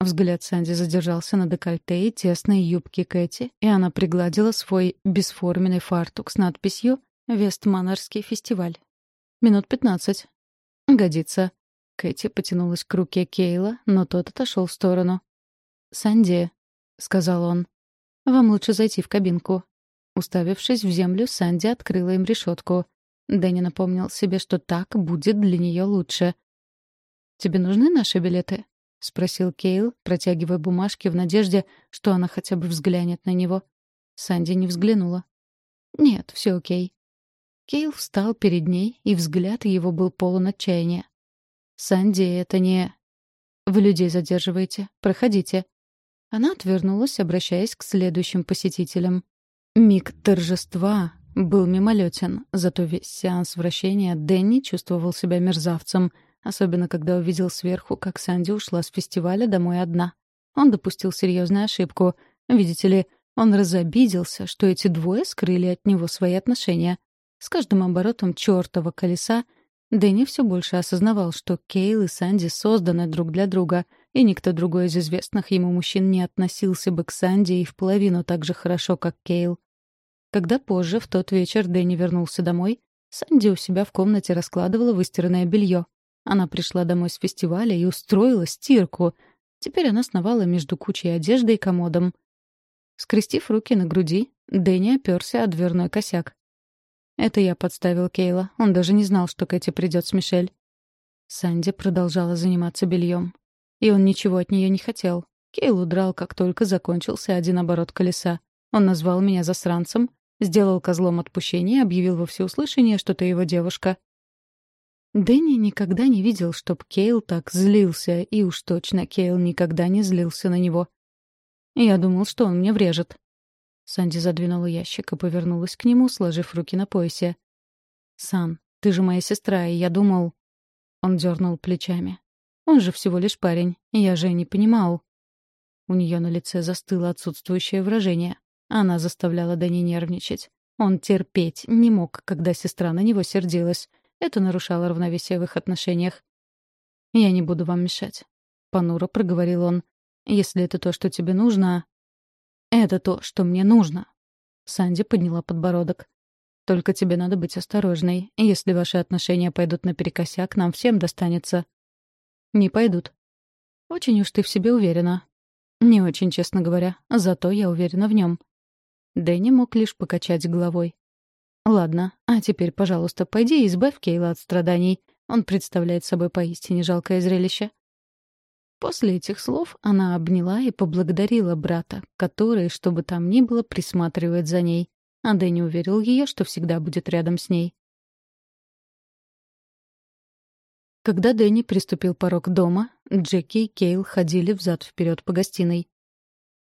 Взгляд Санди задержался на декольте и тесной юбке Кэти, и она пригладила свой бесформенный фартук с надписью «Вестманнерский фестиваль». «Минут пятнадцать». «Годится». Кэти потянулась к руке Кейла, но тот отошел в сторону. «Санди», — сказал он, — «вам лучше зайти в кабинку». Уставившись в землю, Санди открыла им решетку. Дэнни напомнил себе, что так будет для нее лучше. «Тебе нужны наши билеты?» — спросил Кейл, протягивая бумажки в надежде, что она хотя бы взглянет на него. Санди не взглянула. «Нет, все окей». Кейл встал перед ней, и взгляд его был полон отчаяния. «Санди, это не...» «Вы людей задерживаете. Проходите». Она отвернулась, обращаясь к следующим посетителям. Миг торжества был мимолетен, зато весь сеанс вращения Дэнни чувствовал себя мерзавцем — особенно когда увидел сверху, как Санди ушла с фестиваля домой одна. Он допустил серьезную ошибку. Видите ли, он разобиделся, что эти двое скрыли от него свои отношения. С каждым оборотом чертова колеса Дэнни все больше осознавал, что Кейл и Санди созданы друг для друга, и никто другой из известных ему мужчин не относился бы к Санди и в половину так же хорошо, как Кейл. Когда позже, в тот вечер, Дэнни вернулся домой, Санди у себя в комнате раскладывала выстиранное белье. Она пришла домой с фестиваля и устроила стирку. Теперь она сновала между кучей одежды и комодом. Скрестив руки на груди, Дэнни оперся о дверной косяк. «Это я подставил Кейла. Он даже не знал, что Кэти придет с Мишель». Санди продолжала заниматься бельем. И он ничего от нее не хотел. Кейл удрал, как только закончился один оборот колеса. Он назвал меня засранцем, сделал козлом отпущения и объявил во всеуслышание, что ты его девушка. Дэнни никогда не видел, чтоб Кейл так злился, и уж точно Кейл никогда не злился на него. Я думал, что он мне врежет. Санди задвинула ящик и повернулась к нему, сложив руки на поясе. «Сан, ты же моя сестра, и я думал...» Он дернул плечами. «Он же всего лишь парень, я же не понимал». У нее на лице застыло отсутствующее выражение. Она заставляла Дэнни нервничать. Он терпеть не мог, когда сестра на него сердилась. Это нарушало равновесие в их отношениях. «Я не буду вам мешать», — понуро проговорил он. «Если это то, что тебе нужно...» «Это то, что мне нужно». Санди подняла подбородок. «Только тебе надо быть осторожной. Если ваши отношения пойдут наперекосяк, нам всем достанется». «Не пойдут». «Очень уж ты в себе уверена». «Не очень, честно говоря. Зато я уверена в нем». Дэнни мог лишь покачать головой. Ладно, а теперь, пожалуйста, пойди и избавь Кейла от страданий. Он представляет собой поистине жалкое зрелище. После этих слов она обняла и поблагодарила брата, который, что бы там ни было, присматривает за ней. А Дэнни уверил ее, что всегда будет рядом с ней. Когда Дэнни приступил порог дома, Джеки и Кейл ходили взад-вперед по гостиной.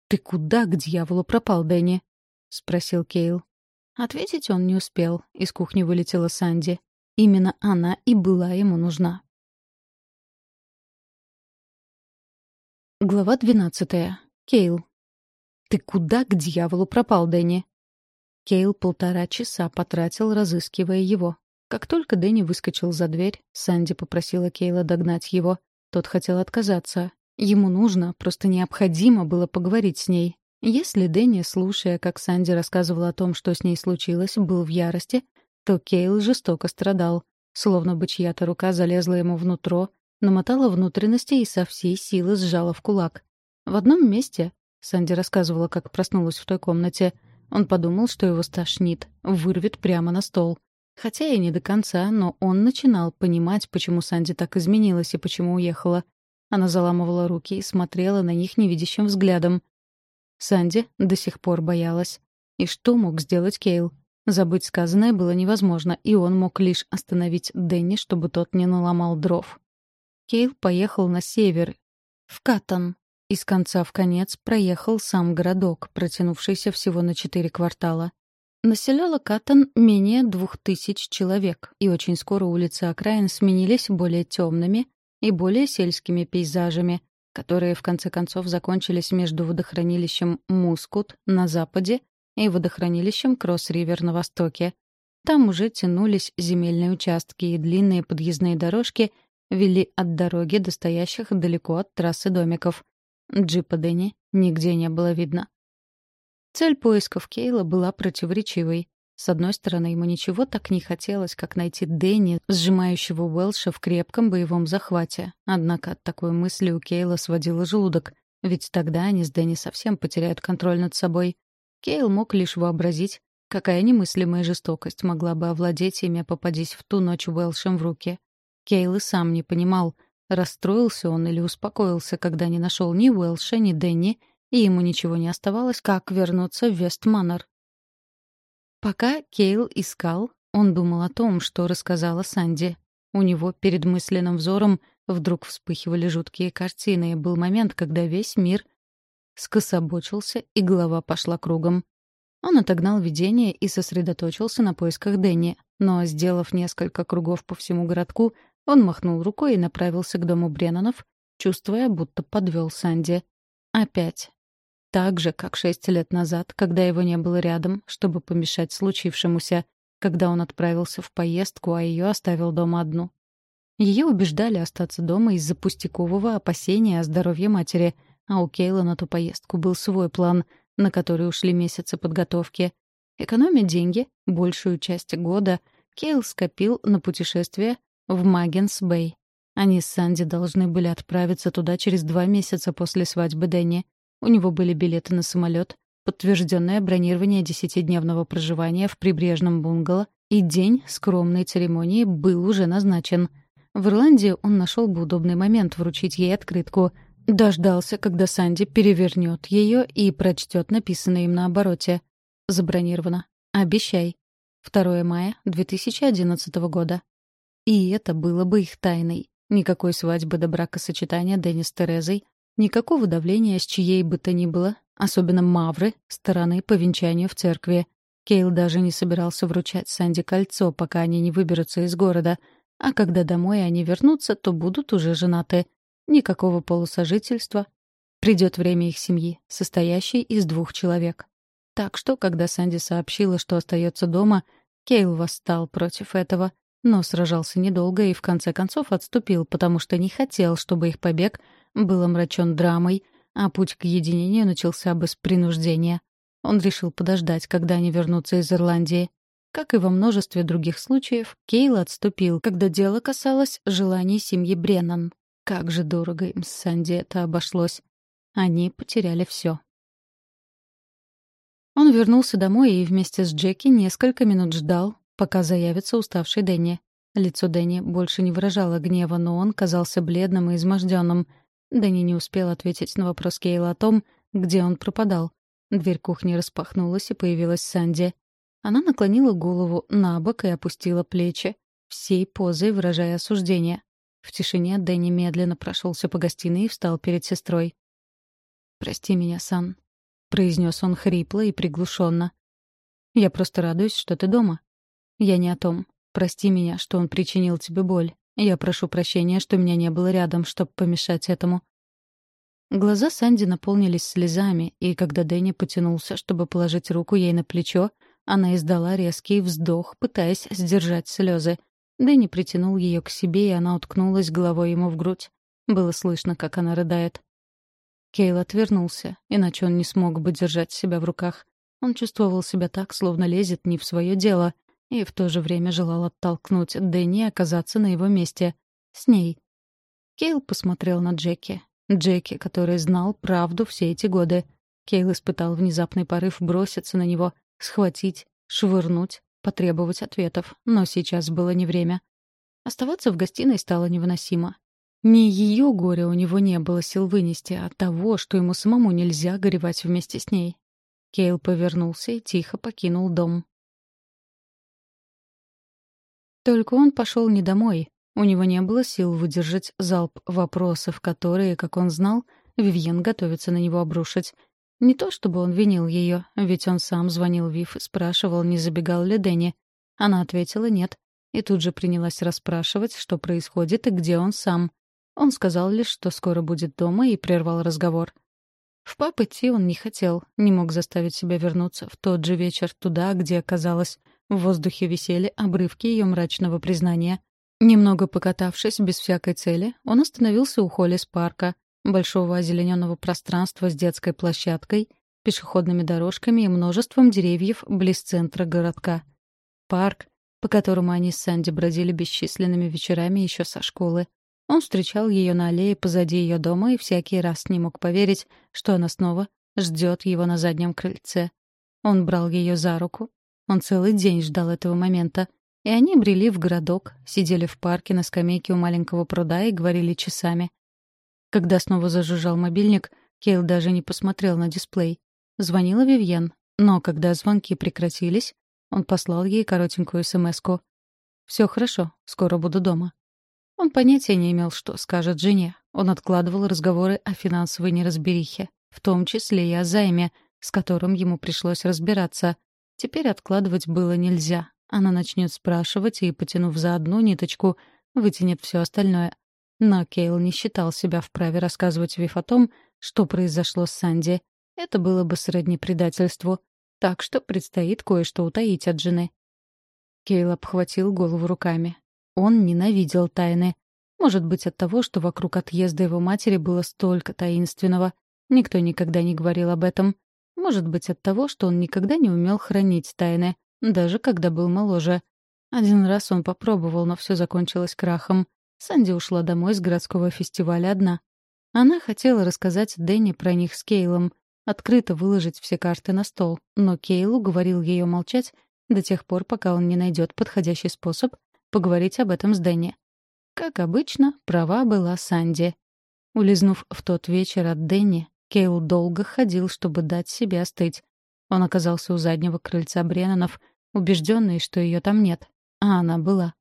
«Ты куда к дьяволу пропал, Дэнни?» — спросил Кейл. Ответить он не успел. Из кухни вылетела Санди. Именно она и была ему нужна. Глава двенадцатая. Кейл. «Ты куда к дьяволу пропал, Дэнни?» Кейл полтора часа потратил, разыскивая его. Как только Дэнни выскочил за дверь, Санди попросила Кейла догнать его. Тот хотел отказаться. Ему нужно, просто необходимо было поговорить с ней. Если Дэнни, слушая, как Санди рассказывала о том, что с ней случилось, был в ярости, то Кейл жестоко страдал, словно бы чья-то рука залезла ему внутрь, намотала внутренности и со всей силы сжала в кулак. В одном месте, Санди рассказывала, как проснулась в той комнате, он подумал, что его стошнит, вырвет прямо на стол. Хотя и не до конца, но он начинал понимать, почему Санди так изменилась и почему уехала. Она заламывала руки и смотрела на них невидящим взглядом. Санди до сих пор боялась. И что мог сделать Кейл? Забыть сказанное было невозможно, и он мог лишь остановить Дэнни, чтобы тот не наломал дров. Кейл поехал на север, в Каттон. Из конца в конец проехал сам городок, протянувшийся всего на четыре квартала. Населяло Каттон менее двух тысяч человек, и очень скоро улицы окраин сменились более темными и более сельскими пейзажами, которые в конце концов закончились между водохранилищем Мускут на западе и водохранилищем Кросс-Ривер на востоке. Там уже тянулись земельные участки, и длинные подъездные дорожки вели от дороги до стоящих далеко от трассы домиков. Джипа Дэнни нигде не было видно. Цель поисков Кейла была противоречивой. С одной стороны, ему ничего так не хотелось, как найти Дэнни, сжимающего Уэлша в крепком боевом захвате. Однако от такой мысли у Кейла сводило желудок, ведь тогда они с Дэнни совсем потеряют контроль над собой. Кейл мог лишь вообразить, какая немыслимая жестокость могла бы овладеть ими, попадись в ту ночь Уэлшем в руки. Кейл и сам не понимал, расстроился он или успокоился, когда не нашел ни Уэлша, ни Дэнни, и ему ничего не оставалось, как вернуться в Вестманнер. Пока Кейл искал, он думал о том, что рассказала Санди. У него перед мысленным взором вдруг вспыхивали жуткие картины, и был момент, когда весь мир скособочился, и голова пошла кругом. Он отогнал видение и сосредоточился на поисках Дэнни, но, сделав несколько кругов по всему городку, он махнул рукой и направился к дому Бреннанов, чувствуя, будто подвел Санди. Опять. Так же, как шесть лет назад, когда его не было рядом, чтобы помешать случившемуся, когда он отправился в поездку, а ее оставил дома одну. Ее убеждали остаться дома из-за пустякового опасения о здоровье матери, а у Кейла на ту поездку был свой план, на который ушли месяцы подготовки. Экономя деньги, большую часть года, Кейл скопил на путешествие в Магенс-Бэй. Они с Санди должны были отправиться туда через два месяца после свадьбы Дэнни. У него были билеты на самолет, подтвержденное бронирование десятидневного проживания в прибрежном бунгало, и день скромной церемонии был уже назначен. В Ирландии он нашел бы удобный момент вручить ей открытку. Дождался, когда Санди перевернет ее и прочтет написанное им на обороте. Забронировано. Обещай. 2 мая 2011 года. И это было бы их тайной. Никакой свадьбы до бракосочетания Дэнни с Терезой, Никакого давления с чьей бы то ни было, особенно Мавры, стороны по венчанию в церкви. Кейл даже не собирался вручать Санди кольцо, пока они не выберутся из города, а когда домой они вернутся, то будут уже женаты. Никакого полусожительства. Придет время их семьи, состоящей из двух человек. Так что, когда Санди сообщила, что остается дома, Кейл восстал против этого, но сражался недолго и в конце концов отступил, потому что не хотел, чтобы их побег — был омрачен драмой, а путь к единению начался без принуждения. Он решил подождать, когда они вернутся из Ирландии. Как и во множестве других случаев, Кейл отступил, когда дело касалось желаний семьи Бреннан. Как же дорого им с Санди это обошлось. Они потеряли все. Он вернулся домой и вместе с Джеки несколько минут ждал, пока заявится уставший Дэнни. Лицо Дэнни больше не выражало гнева, но он казался бледным и изможденным — Дэнни не успел ответить на вопрос Кейла о том, где он пропадал. Дверь кухни распахнулась, и появилась Санди. Она наклонила голову на бок и опустила плечи, всей позой выражая осуждение. В тишине Дэнни медленно прошелся по гостиной и встал перед сестрой. «Прости меня, Сан», — произнес он хрипло и приглушенно. «Я просто радуюсь, что ты дома. Я не о том. Прости меня, что он причинил тебе боль. Я прошу прощения, что меня не было рядом, чтобы помешать этому». Глаза Санди наполнились слезами, и когда Дэнни потянулся, чтобы положить руку ей на плечо, Она издала резкий вздох, пытаясь сдержать слезы. Дэнни притянул ее к себе, и она уткнулась головой ему в грудь. Было слышно, как она рыдает. Кейл отвернулся, иначе он не смог бы держать себя в руках. Он чувствовал себя так, словно лезет не в свое дело, и в то же время желал оттолкнуть Дэнни оказаться на его месте. С ней. Кейл посмотрел на Джеки. Джеки, который знал правду все эти годы. Кейл испытал внезапный порыв броситься на него, схватить, швырнуть, потребовать ответов. Но сейчас было не время. Оставаться в гостиной стало невыносимо. Не ее горе у него не было сил вынести, а того, что ему самому нельзя горевать вместе с ней. Кейл повернулся и тихо покинул дом. Только он пошел не домой. У него не было сил выдержать залп вопросов, которые, как он знал, Вивьен готовится на него обрушить. Не то чтобы он винил ее, ведь он сам звонил Вив и спрашивал, не забегал ли Дэнни. Она ответила «нет», и тут же принялась расспрашивать, что происходит и где он сам. Он сказал лишь, что скоро будет дома, и прервал разговор. В пап идти он не хотел, не мог заставить себя вернуться в тот же вечер туда, где, оказалось, в воздухе висели обрывки ее мрачного признания. Немного покатавшись без всякой цели, он остановился у Холлис парка, большого озелененного пространства с детской площадкой, пешеходными дорожками и множеством деревьев близ центра городка. Парк, по которому они с Санди бродили бесчисленными вечерами еще со школы. Он встречал ее на аллее позади ее дома и всякий раз не мог поверить, что она снова ждет его на заднем крыльце. Он брал ее за руку. Он целый день ждал этого момента — и они брели в городок, сидели в парке на скамейке у маленького пруда и говорили часами. Когда снова зажужжал мобильник, Кейл даже не посмотрел на дисплей. Звонила Вивьен, но когда звонки прекратились, он послал ей коротенькую смс-ку. «Все хорошо, скоро буду дома». Он понятия не имел, что скажет жене. Он откладывал разговоры о финансовой неразберихе, в том числе и о займе, с которым ему пришлось разбираться. Теперь откладывать было нельзя, она начнет спрашивать и, потянув за одну ниточку, вытянет все остальное. Но Кейл не считал себя вправе рассказывать Вив о том, что произошло с Санди. Это было бы сродни предательству. Так что предстоит кое-что утаить от жены. Кейл обхватил голову руками. Он ненавидел тайны. Может быть, от того, что вокруг отъезда его матери было столько таинственного. Никто никогда не говорил об этом. Может быть, от того, что он никогда не умел хранить тайны даже когда был моложе. Один раз он попробовал, но все закончилось крахом. Санди ушла домой с городского фестиваля одна. Она хотела рассказать Дэнни про них с Кейлом, открыто выложить все карты на стол, но Кейл уговорил ее молчать до тех пор, пока он не найдет подходящий способ поговорить об этом с Дэнни. Как обычно, права была Санди. Улизнув в тот вечер от Дэнни, Кейл долго ходил, чтобы дать себе остыть. Он оказался у заднего крыльца Бреннанов, убежденный, что ее там нет. А она была.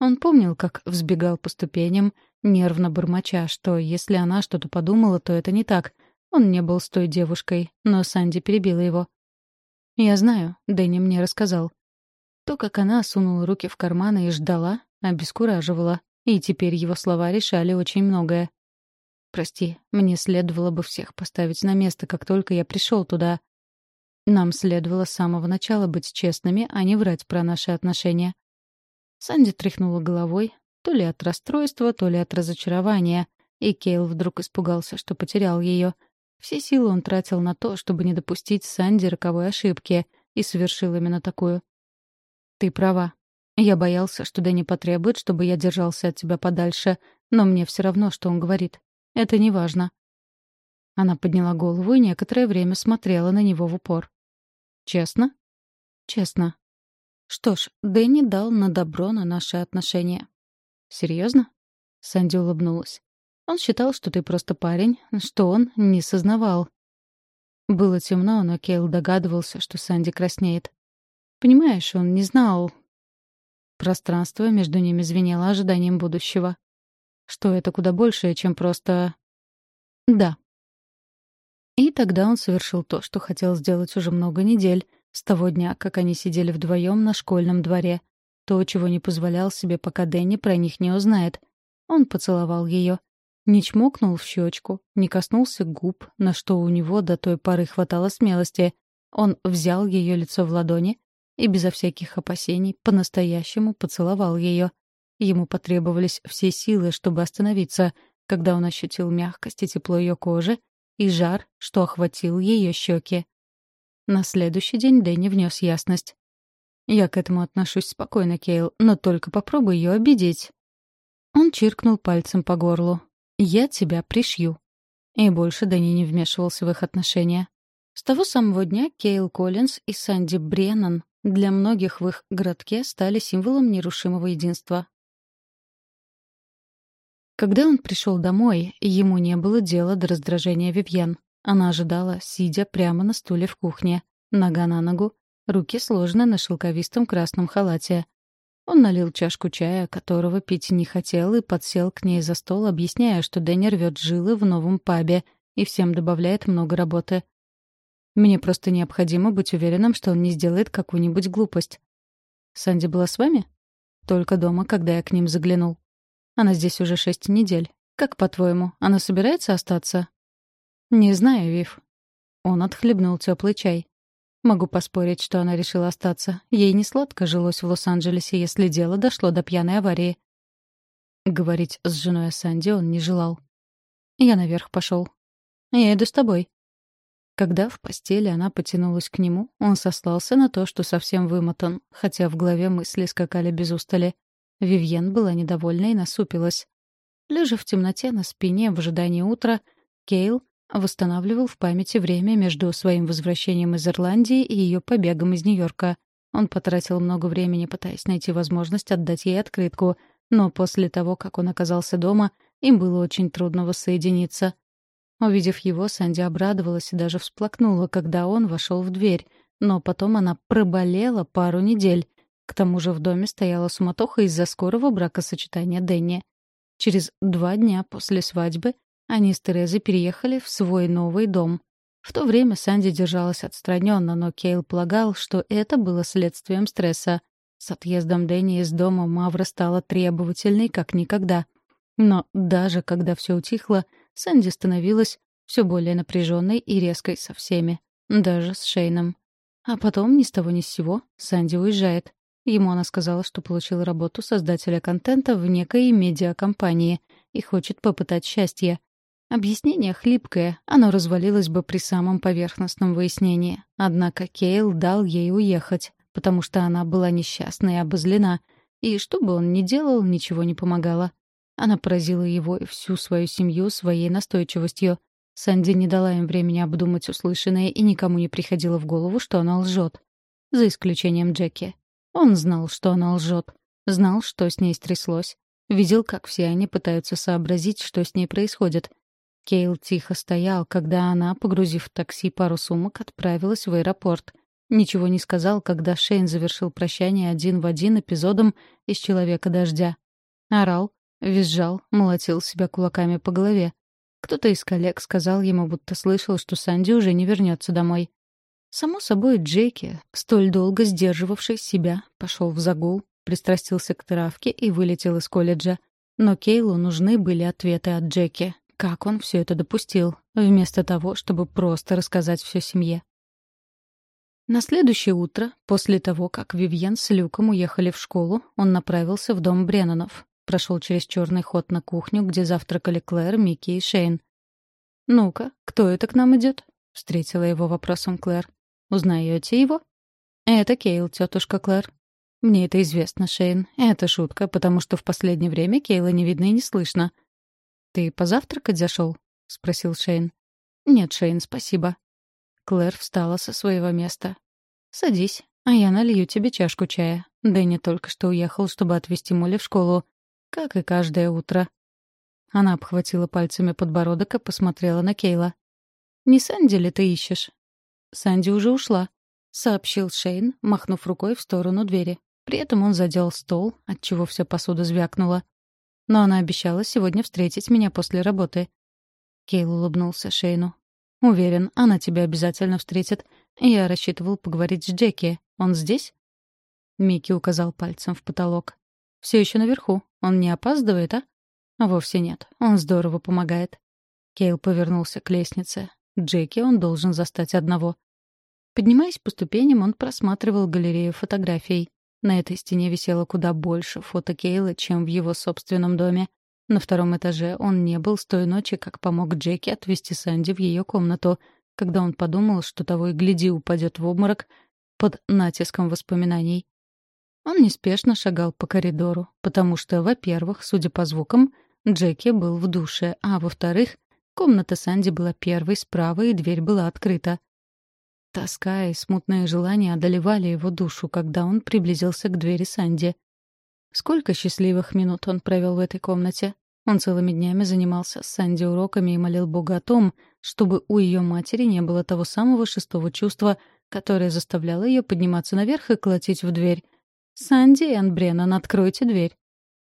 Он помнил, как взбегал по ступеням, нервно бормоча, что если она что-то подумала, то это не так. Он не был с той девушкой, но Санди перебила его. «Я знаю», — Дэнни мне рассказал. То, как она сунула руки в карманы и ждала, обескураживала, и теперь его слова решали очень многое. «Прости, мне следовало бы всех поставить на место, как только я пришел туда. Нам следовало с самого начала быть честными, а не врать про наши отношения. Санди тряхнула головой, то ли от расстройства, то ли от разочарования, и Кейл вдруг испугался, что потерял ее. Все силы он тратил на то, чтобы не допустить Санди роковой ошибки, и совершил именно такую. «Ты права. Я боялся, что Дэнни потребует, чтобы я держался от тебя подальше, но мне все равно, что он говорит. Это не важно. Она подняла голову и некоторое время смотрела на него в упор. «Честно?» «Честно». «Что ж, Дэнни дал на добро на наши отношения». «Серьезно?» Санди улыбнулась. «Он считал, что ты просто парень, что он не сознавал». Было темно, но Кейл догадывался, что Санди краснеет. Понимаешь, он не знал. Пространство между ними звенело ожиданием будущего. Что это куда большее, чем просто... Да, и тогда он совершил то, что хотел сделать уже много недель, с того дня, как они сидели вдвоем на школьном дворе. То, чего не позволял себе, пока Дэнни про них не узнает. Он поцеловал ее. Не чмокнул в щечку, не коснулся губ, на что у него до той поры хватало смелости. Он взял ее лицо в ладони и безо всяких опасений по-настоящему поцеловал ее. Ему потребовались все силы, чтобы остановиться, когда он ощутил мягкость и тепло ее кожи и жар, что охватил ее щеки. На следующий день Дэнни внес ясность. «Я к этому отношусь спокойно, Кейл, но только попробуй ее обидеть». Он чиркнул пальцем по горлу. «Я тебя пришью». И больше Дэнни не вмешивался в их отношения. С того самого дня Кейл Коллинз и Санди Бреннан для многих в их городке стали символом нерушимого единства. Когда он пришел домой, ему не было дела до раздражения Вивьен. Она ожидала, сидя прямо на стуле в кухне, нога на ногу, руки сложены на шелковистом красном халате. Он налил чашку чая, которого пить не хотел, и подсел к ней за стол, объясняя, что Дэнни рвет жилы в новом пабе и всем добавляет много работы. Мне просто необходимо быть уверенным, что он не сделает какую-нибудь глупость. Санди была с вами? Только дома, когда я к ним заглянул. Она здесь уже шесть недель. Как, по-твоему, она собирается остаться? Не знаю, Вив. Он отхлебнул теплый чай. Могу поспорить, что она решила остаться. Ей не сладко жилось в Лос-Анджелесе, если дело дошло до пьяной аварии. Говорить с женой о Санди он не желал. Я наверх пошел. Я иду с тобой. Когда в постели она потянулась к нему, он сослался на то, что совсем вымотан, хотя в голове мысли скакали без устали. Вивьен была недовольна и насупилась. Лежа в темноте на спине в ожидании утра, Кейл восстанавливал в памяти время между своим возвращением из Ирландии и ее побегом из Нью-Йорка. Он потратил много времени, пытаясь найти возможность отдать ей открытку, но после того, как он оказался дома, им было очень трудно воссоединиться. Увидев его, Санди обрадовалась и даже всплакнула, когда он вошел в дверь. Но потом она проболела пару недель. К тому же в доме стояла суматоха из-за скорого бракосочетания Дэнни. Через два дня после свадьбы они с Терезой переехали в свой новый дом. В то время Санди держалась отстраненно, но Кейл полагал, что это было следствием стресса. С отъездом Дэнни из дома Мавра стала требовательной, как никогда. Но даже когда все утихло, Сэнди становилась все более напряженной и резкой со всеми, даже с Шейном. А потом ни с того ни с сего Сэнди уезжает. Ему она сказала, что получила работу создателя контента в некой медиакомпании и хочет попытать счастье. Объяснение хлипкое, оно развалилось бы при самом поверхностном выяснении. Однако Кейл дал ей уехать, потому что она была несчастна и обозлена, и что бы он ни делал, ничего не помогало. Она поразила его и всю свою семью своей настойчивостью. Санди не дала им времени обдумать услышанное и никому не приходило в голову, что она лжет. За исключением Джеки. Он знал, что она лжет. Знал, что с ней стряслось. Видел, как все они пытаются сообразить, что с ней происходит. Кейл тихо стоял, когда она, погрузив в такси пару сумок, отправилась в аэропорт. Ничего не сказал, когда Шейн завершил прощание один в один эпизодом из «Человека дождя». Орал, Визжал, молотил себя кулаками по голове. Кто-то из коллег сказал ему, будто слышал, что Санди уже не вернется домой. Само собой, Джеки, столь долго сдерживавший себя, пошел в загул, пристрастился к травке и вылетел из колледжа. Но Кейлу нужны были ответы от Джеки. Как он все это допустил, вместо того, чтобы просто рассказать все семье. На следующее утро, после того, как Вивьен с Люком уехали в школу, он направился в дом Бреннанов прошел через черный ход на кухню, где завтракали Клэр, Микки и Шейн. «Ну-ка, кто это к нам идет? встретила его вопросом Клэр. «Узнаете его?» «Это Кейл, тетушка Клэр». «Мне это известно, Шейн. Это шутка, потому что в последнее время Кейла не видно и не слышно». «Ты позавтракать зашел? спросил Шейн. «Нет, Шейн, спасибо». Клэр встала со своего места. «Садись, а я налью тебе чашку чая. Дэнни только что уехал, чтобы отвезти Молли в школу. Как и каждое утро. Она обхватила пальцами подбородок и посмотрела на Кейла. «Не Санди ли ты ищешь?» «Санди уже ушла», — сообщил Шейн, махнув рукой в сторону двери. При этом он задел стол, отчего вся посуда звякнула. Но она обещала сегодня встретить меня после работы. Кейл улыбнулся Шейну. «Уверен, она тебя обязательно встретит. Я рассчитывал поговорить с Джеки. Он здесь?» Микки указал пальцем в потолок. Все еще наверху. Он не опаздывает, а? Вовсе нет. Он здорово помогает. Кейл повернулся к лестнице. Джеки он должен застать одного. Поднимаясь по ступеням, он просматривал галерею фотографий. На этой стене висело куда больше фото Кейла, чем в его собственном доме. На втором этаже он не был с той ночи, как помог Джеки отвезти Санди в ее комнату, когда он подумал, что того и гляди упадет в обморок под натиском воспоминаний. Он неспешно шагал по коридору, потому что, во-первых, судя по звукам, Джеки был в душе, а во-вторых, комната Санди была первой справа, и дверь была открыта. Тоска и смутное желание одолевали его душу, когда он приблизился к двери Санди. Сколько счастливых минут он провел в этой комнате. Он целыми днями занимался с Санди уроками и молил Бога о том, чтобы у ее матери не было того самого шестого чувства, которое заставляло ее подниматься наверх и колотить в дверь. «Санди и Анбреннан, откройте дверь».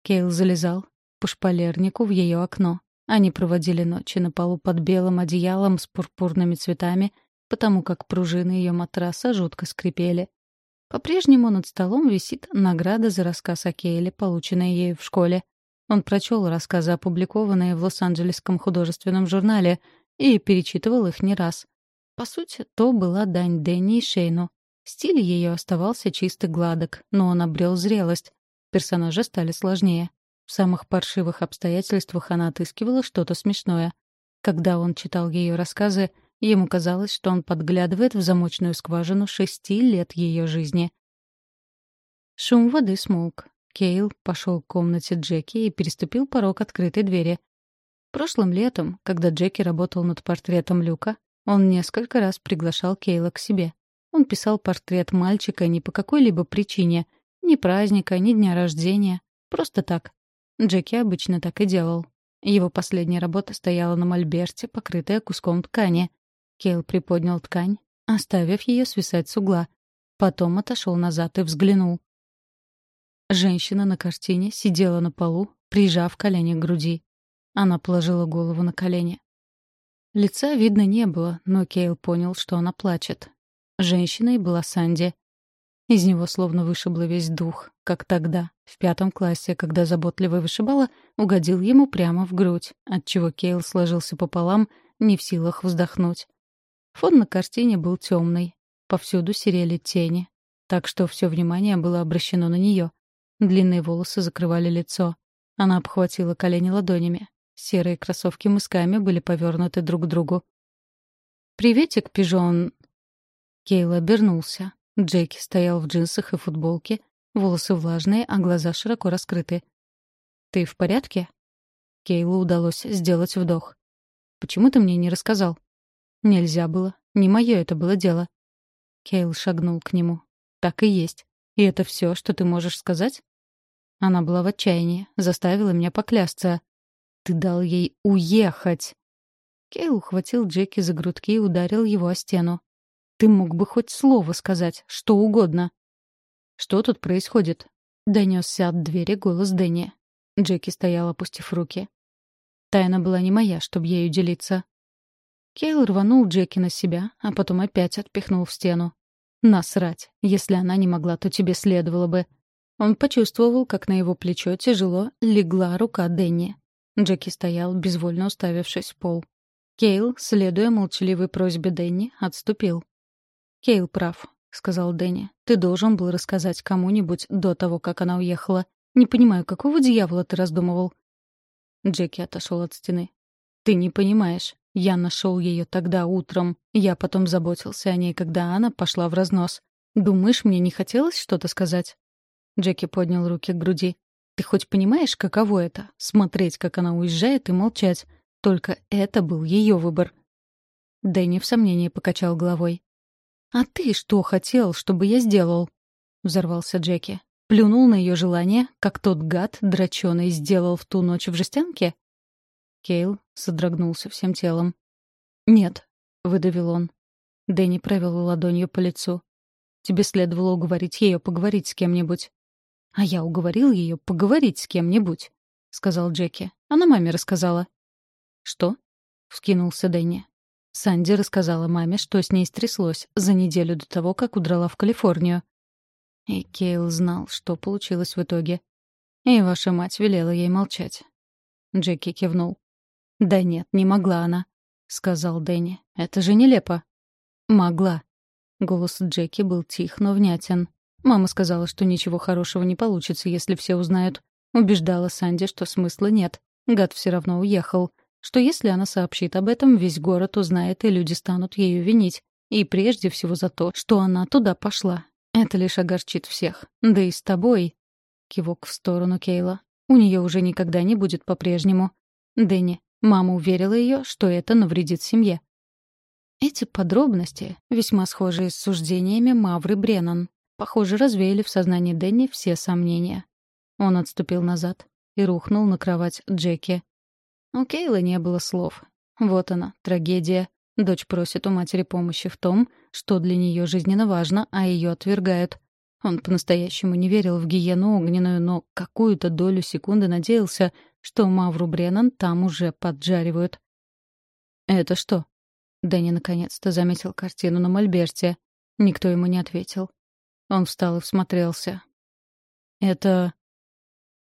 Кейл залезал по шпалернику в ее окно. Они проводили ночи на полу под белым одеялом с пурпурными цветами — потому как пружины ее матраса жутко скрипели. По-прежнему над столом висит награда за рассказ о Кейле, полученная ею в школе. Он прочел рассказы, опубликованные в Лос-Анджелесском художественном журнале, и перечитывал их не раз. По сути, то была дань Дэнни и Шейну. Стиль ее оставался чисто гладок, но он обрел зрелость. Персонажи стали сложнее. В самых паршивых обстоятельствах она отыскивала что-то смешное. Когда он читал ее рассказы, Ему казалось, что он подглядывает в замочную скважину шести лет ее жизни. Шум воды смолк. Кейл пошел к комнате Джеки и переступил порог открытой двери. Прошлым летом, когда Джеки работал над портретом Люка, он несколько раз приглашал Кейла к себе. Он писал портрет мальчика не по какой-либо причине, ни праздника, ни дня рождения, просто так. Джеки обычно так и делал. Его последняя работа стояла на мольберте, покрытая куском ткани. Кейл приподнял ткань, оставив ее свисать с угла. Потом отошел назад и взглянул. Женщина на картине сидела на полу, прижав колени к груди. Она положила голову на колени. Лица видно не было, но Кейл понял, что она плачет. Женщиной была Санди. Из него словно вышибло весь дух, как тогда, в пятом классе, когда заботливый вышибала угодил ему прямо в грудь, отчего Кейл сложился пополам, не в силах вздохнуть. Фон на картине был темный. Повсюду серели тени. Так что все внимание было обращено на нее. Длинные волосы закрывали лицо. Она обхватила колени ладонями. Серые кроссовки мысками были повернуты друг к другу. «Приветик, пижон!» Кейл обернулся. Джеки стоял в джинсах и футболке, волосы влажные, а глаза широко раскрыты. «Ты в порядке?» Кейлу удалось сделать вдох. «Почему ты мне не рассказал?» Нельзя было. Не мое это было дело. Кейл шагнул к нему. Так и есть. И это все, что ты можешь сказать? Она была в отчаянии, заставила меня поклясться. Ты дал ей уехать. Кейл ухватил Джеки за грудки и ударил его о стену. Ты мог бы хоть слово сказать, что угодно. Что тут происходит? Донесся от двери голос Дэнни. Джеки стоял, опустив руки. Тайна была не моя, чтобы ею делиться. Кейл рванул Джеки на себя, а потом опять отпихнул в стену. «Насрать. Если она не могла, то тебе следовало бы». Он почувствовал, как на его плечо тяжело легла рука Дэнни. Джеки стоял, безвольно уставившись в пол. Кейл, следуя молчаливой просьбе Дэнни, отступил. «Кейл прав», — сказал Дэнни. «Ты должен был рассказать кому-нибудь до того, как она уехала. Не понимаю, какого дьявола ты раздумывал?» Джеки отошел от стены. «Ты не понимаешь. Я нашел ее тогда утром. Я потом заботился о ней, когда она пошла в разнос. Думаешь, мне не хотелось что-то сказать?» Джеки поднял руки к груди. «Ты хоть понимаешь, каково это? Смотреть, как она уезжает, и молчать. Только это был ее выбор». Дэнни в сомнении покачал головой. «А ты что хотел, чтобы я сделал?» — взорвался Джеки. «Плюнул на ее желание, как тот гад драченый сделал в ту ночь в жестянке?» Кейл содрогнулся всем телом. «Нет», — выдавил он. Дэнни провел ладонью по лицу. «Тебе следовало уговорить ее поговорить с кем-нибудь». «А я уговорил ее поговорить с кем-нибудь», — сказал Джеки. Она маме рассказала. «Что?» — вскинулся Дэнни. Санди рассказала маме, что с ней стряслось за неделю до того, как удрала в Калифорнию. И Кейл знал, что получилось в итоге. И ваша мать велела ей молчать. Джеки кивнул. «Да нет, не могла она», — сказал Дэнни. «Это же нелепо». «Могла». Голос Джеки был тих, но внятен. Мама сказала, что ничего хорошего не получится, если все узнают. Убеждала Санди, что смысла нет. Гад все равно уехал. Что если она сообщит об этом, весь город узнает, и люди станут ею винить. И прежде всего за то, что она туда пошла. Это лишь огорчит всех. Да и с тобой. Кивок в сторону Кейла. У нее уже никогда не будет по-прежнему. Дэнни, мама уверила ее, что это навредит семье. Эти подробности, весьма схожие с суждениями Мавры Бреннан, похоже, развеяли в сознании Дэнни все сомнения. Он отступил назад и рухнул на кровать Джеки. У Кейла не было слов. Вот она, трагедия. Дочь просит у матери помощи в том, что для нее жизненно важно, а ее отвергают. Он по-настоящему не верил в гиену огненную, но какую-то долю секунды надеялся, что Мавру Бреннан там уже поджаривают. «Это что?» Дэнни наконец-то заметил картину на мольберте. Никто ему не ответил. Он встал и всмотрелся. «Это...»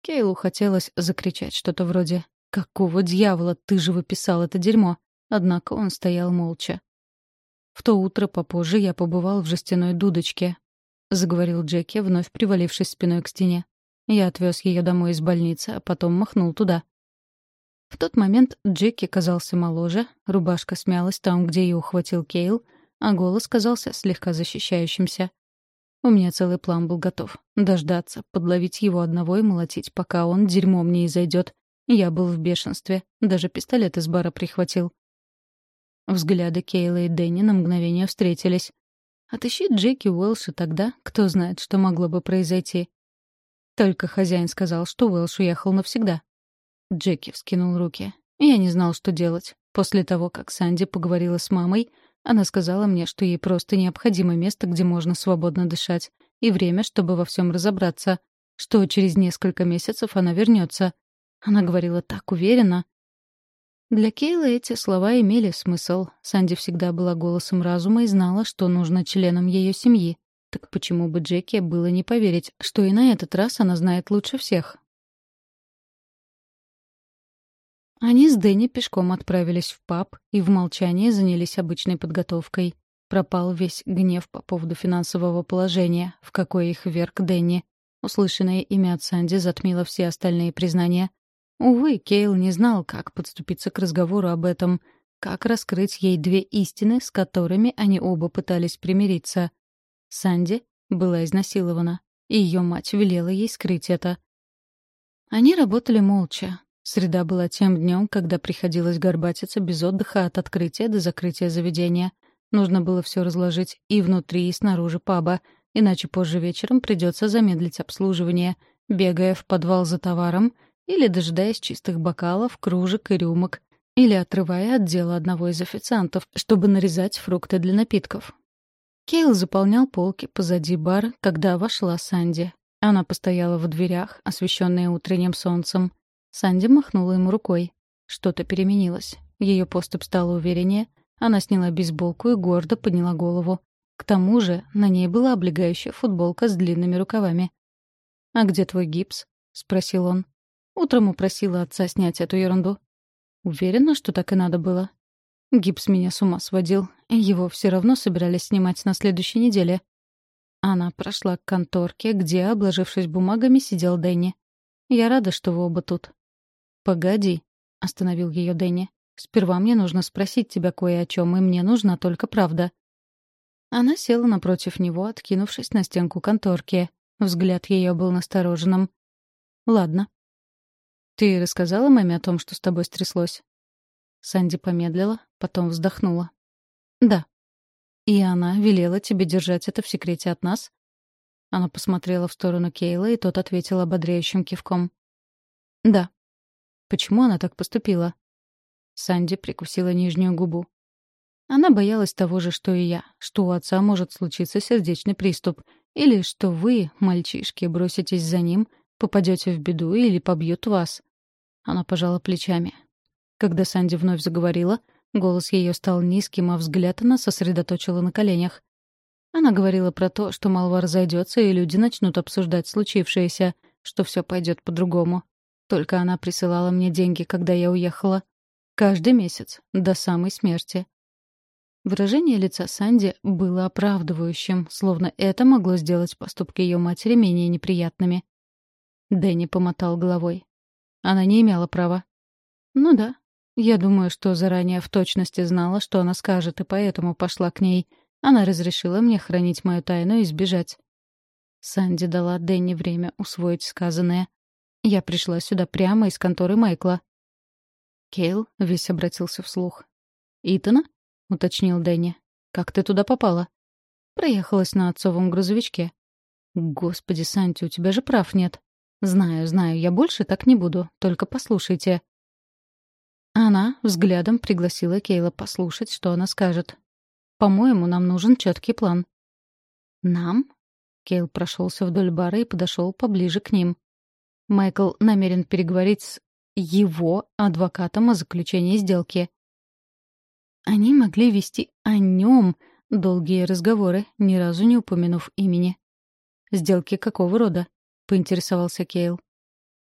Кейлу хотелось закричать что-то вроде «Какого дьявола ты же выписал это дерьмо?» Однако он стоял молча. «В то утро попозже я побывал в жестяной дудочке», — заговорил Джеки, вновь привалившись спиной к стене. Я отвез ее домой из больницы, а потом махнул туда. В тот момент Джеки казался моложе, рубашка смялась там, где ее ухватил Кейл, а голос казался слегка защищающимся. У меня целый план был готов. Дождаться, подловить его одного и молотить, пока он дерьмом не изойдет. Я был в бешенстве. Даже пистолет из бара прихватил. Взгляды Кейла и Дэнни на мгновение встретились. Отыщи Джеки Уэлша тогда, кто знает, что могло бы произойти. Только хозяин сказал, что Уэлш уехал навсегда. Джеки вскинул руки. Я не знал, что делать. После того, как Санди поговорила с мамой, она сказала мне, что ей просто необходимо место, где можно свободно дышать, и время, чтобы во всем разобраться, что через несколько месяцев она вернется. Она говорила так уверенно. Для Кейла эти слова имели смысл. Санди всегда была голосом разума и знала, что нужно членам ее семьи. Так почему бы Джеки было не поверить, что и на этот раз она знает лучше всех? Они с Дэнни пешком отправились в паб и в молчании занялись обычной подготовкой. Пропал весь гнев по поводу финансового положения, в какое их вверг Дэнни. Услышанное имя от Санди затмило все остальные признания. Увы, Кейл не знал, как подступиться к разговору об этом, как раскрыть ей две истины, с которыми они оба пытались примириться. Санди была изнасилована, и ее мать велела ей скрыть это. Они работали молча, Среда была тем днем, когда приходилось горбатиться без отдыха от открытия до закрытия заведения. Нужно было все разложить и внутри, и снаружи паба, иначе позже вечером придется замедлить обслуживание, бегая в подвал за товаром или дожидаясь чистых бокалов, кружек и рюмок, или отрывая от дела одного из официантов, чтобы нарезать фрукты для напитков. Кейл заполнял полки позади бара, когда вошла Санди. Она постояла в дверях, освещенная утренним солнцем. Санди махнула ему рукой. Что-то переменилось. Ее поступь стала увереннее. Она сняла бейсболку и гордо подняла голову. К тому же на ней была облегающая футболка с длинными рукавами. «А где твой гипс?» — спросил он. Утром упросила отца снять эту ерунду. Уверена, что так и надо было. Гипс меня с ума сводил. Его все равно собирались снимать на следующей неделе. Она прошла к конторке, где, обложившись бумагами, сидел Дэнни. «Я рада, что вы оба тут. «Погоди», — остановил ее Дэнни. «Сперва мне нужно спросить тебя кое о чем, и мне нужна только правда». Она села напротив него, откинувшись на стенку конторки. Взгляд ее был настороженным. «Ладно». «Ты рассказала маме о том, что с тобой стряслось?» Санди помедлила, потом вздохнула. «Да». «И она велела тебе держать это в секрете от нас?» Она посмотрела в сторону Кейла, и тот ответил ободряющим кивком. «Да». Почему она так поступила? Санди прикусила нижнюю губу. Она боялась того же, что и я, что у отца может случиться сердечный приступ, или что вы, мальчишки, броситесь за ним, попадете в беду или побьют вас. Она пожала плечами. Когда Санди вновь заговорила, голос ее стал низким, а взгляд она сосредоточила на коленях. Она говорила про то, что молва разойдется, и люди начнут обсуждать случившееся, что все пойдет по-другому. Только она присылала мне деньги, когда я уехала. Каждый месяц, до самой смерти. Выражение лица Санди было оправдывающим, словно это могло сделать поступки ее матери менее неприятными. Дэнни помотал головой. Она не имела права. «Ну да. Я думаю, что заранее в точности знала, что она скажет, и поэтому пошла к ней. Она разрешила мне хранить мою тайну и сбежать». Санди дала Дэнни время усвоить сказанное. Я пришла сюда прямо из конторы Майкла. Кейл весь обратился вслух. «Итана?» — уточнил Дэнни. «Как ты туда попала?» «Проехалась на отцовом грузовичке». «Господи, Санти, у тебя же прав нет». «Знаю, знаю, я больше так не буду, только послушайте». Она взглядом пригласила Кейла послушать, что она скажет. «По-моему, нам нужен четкий план». «Нам?» Кейл прошелся вдоль бара и подошел поближе к ним. Майкл намерен переговорить с его адвокатом о заключении сделки. Они могли вести о нем долгие разговоры, ни разу не упомянув имени. «Сделки какого рода?» — поинтересовался Кейл.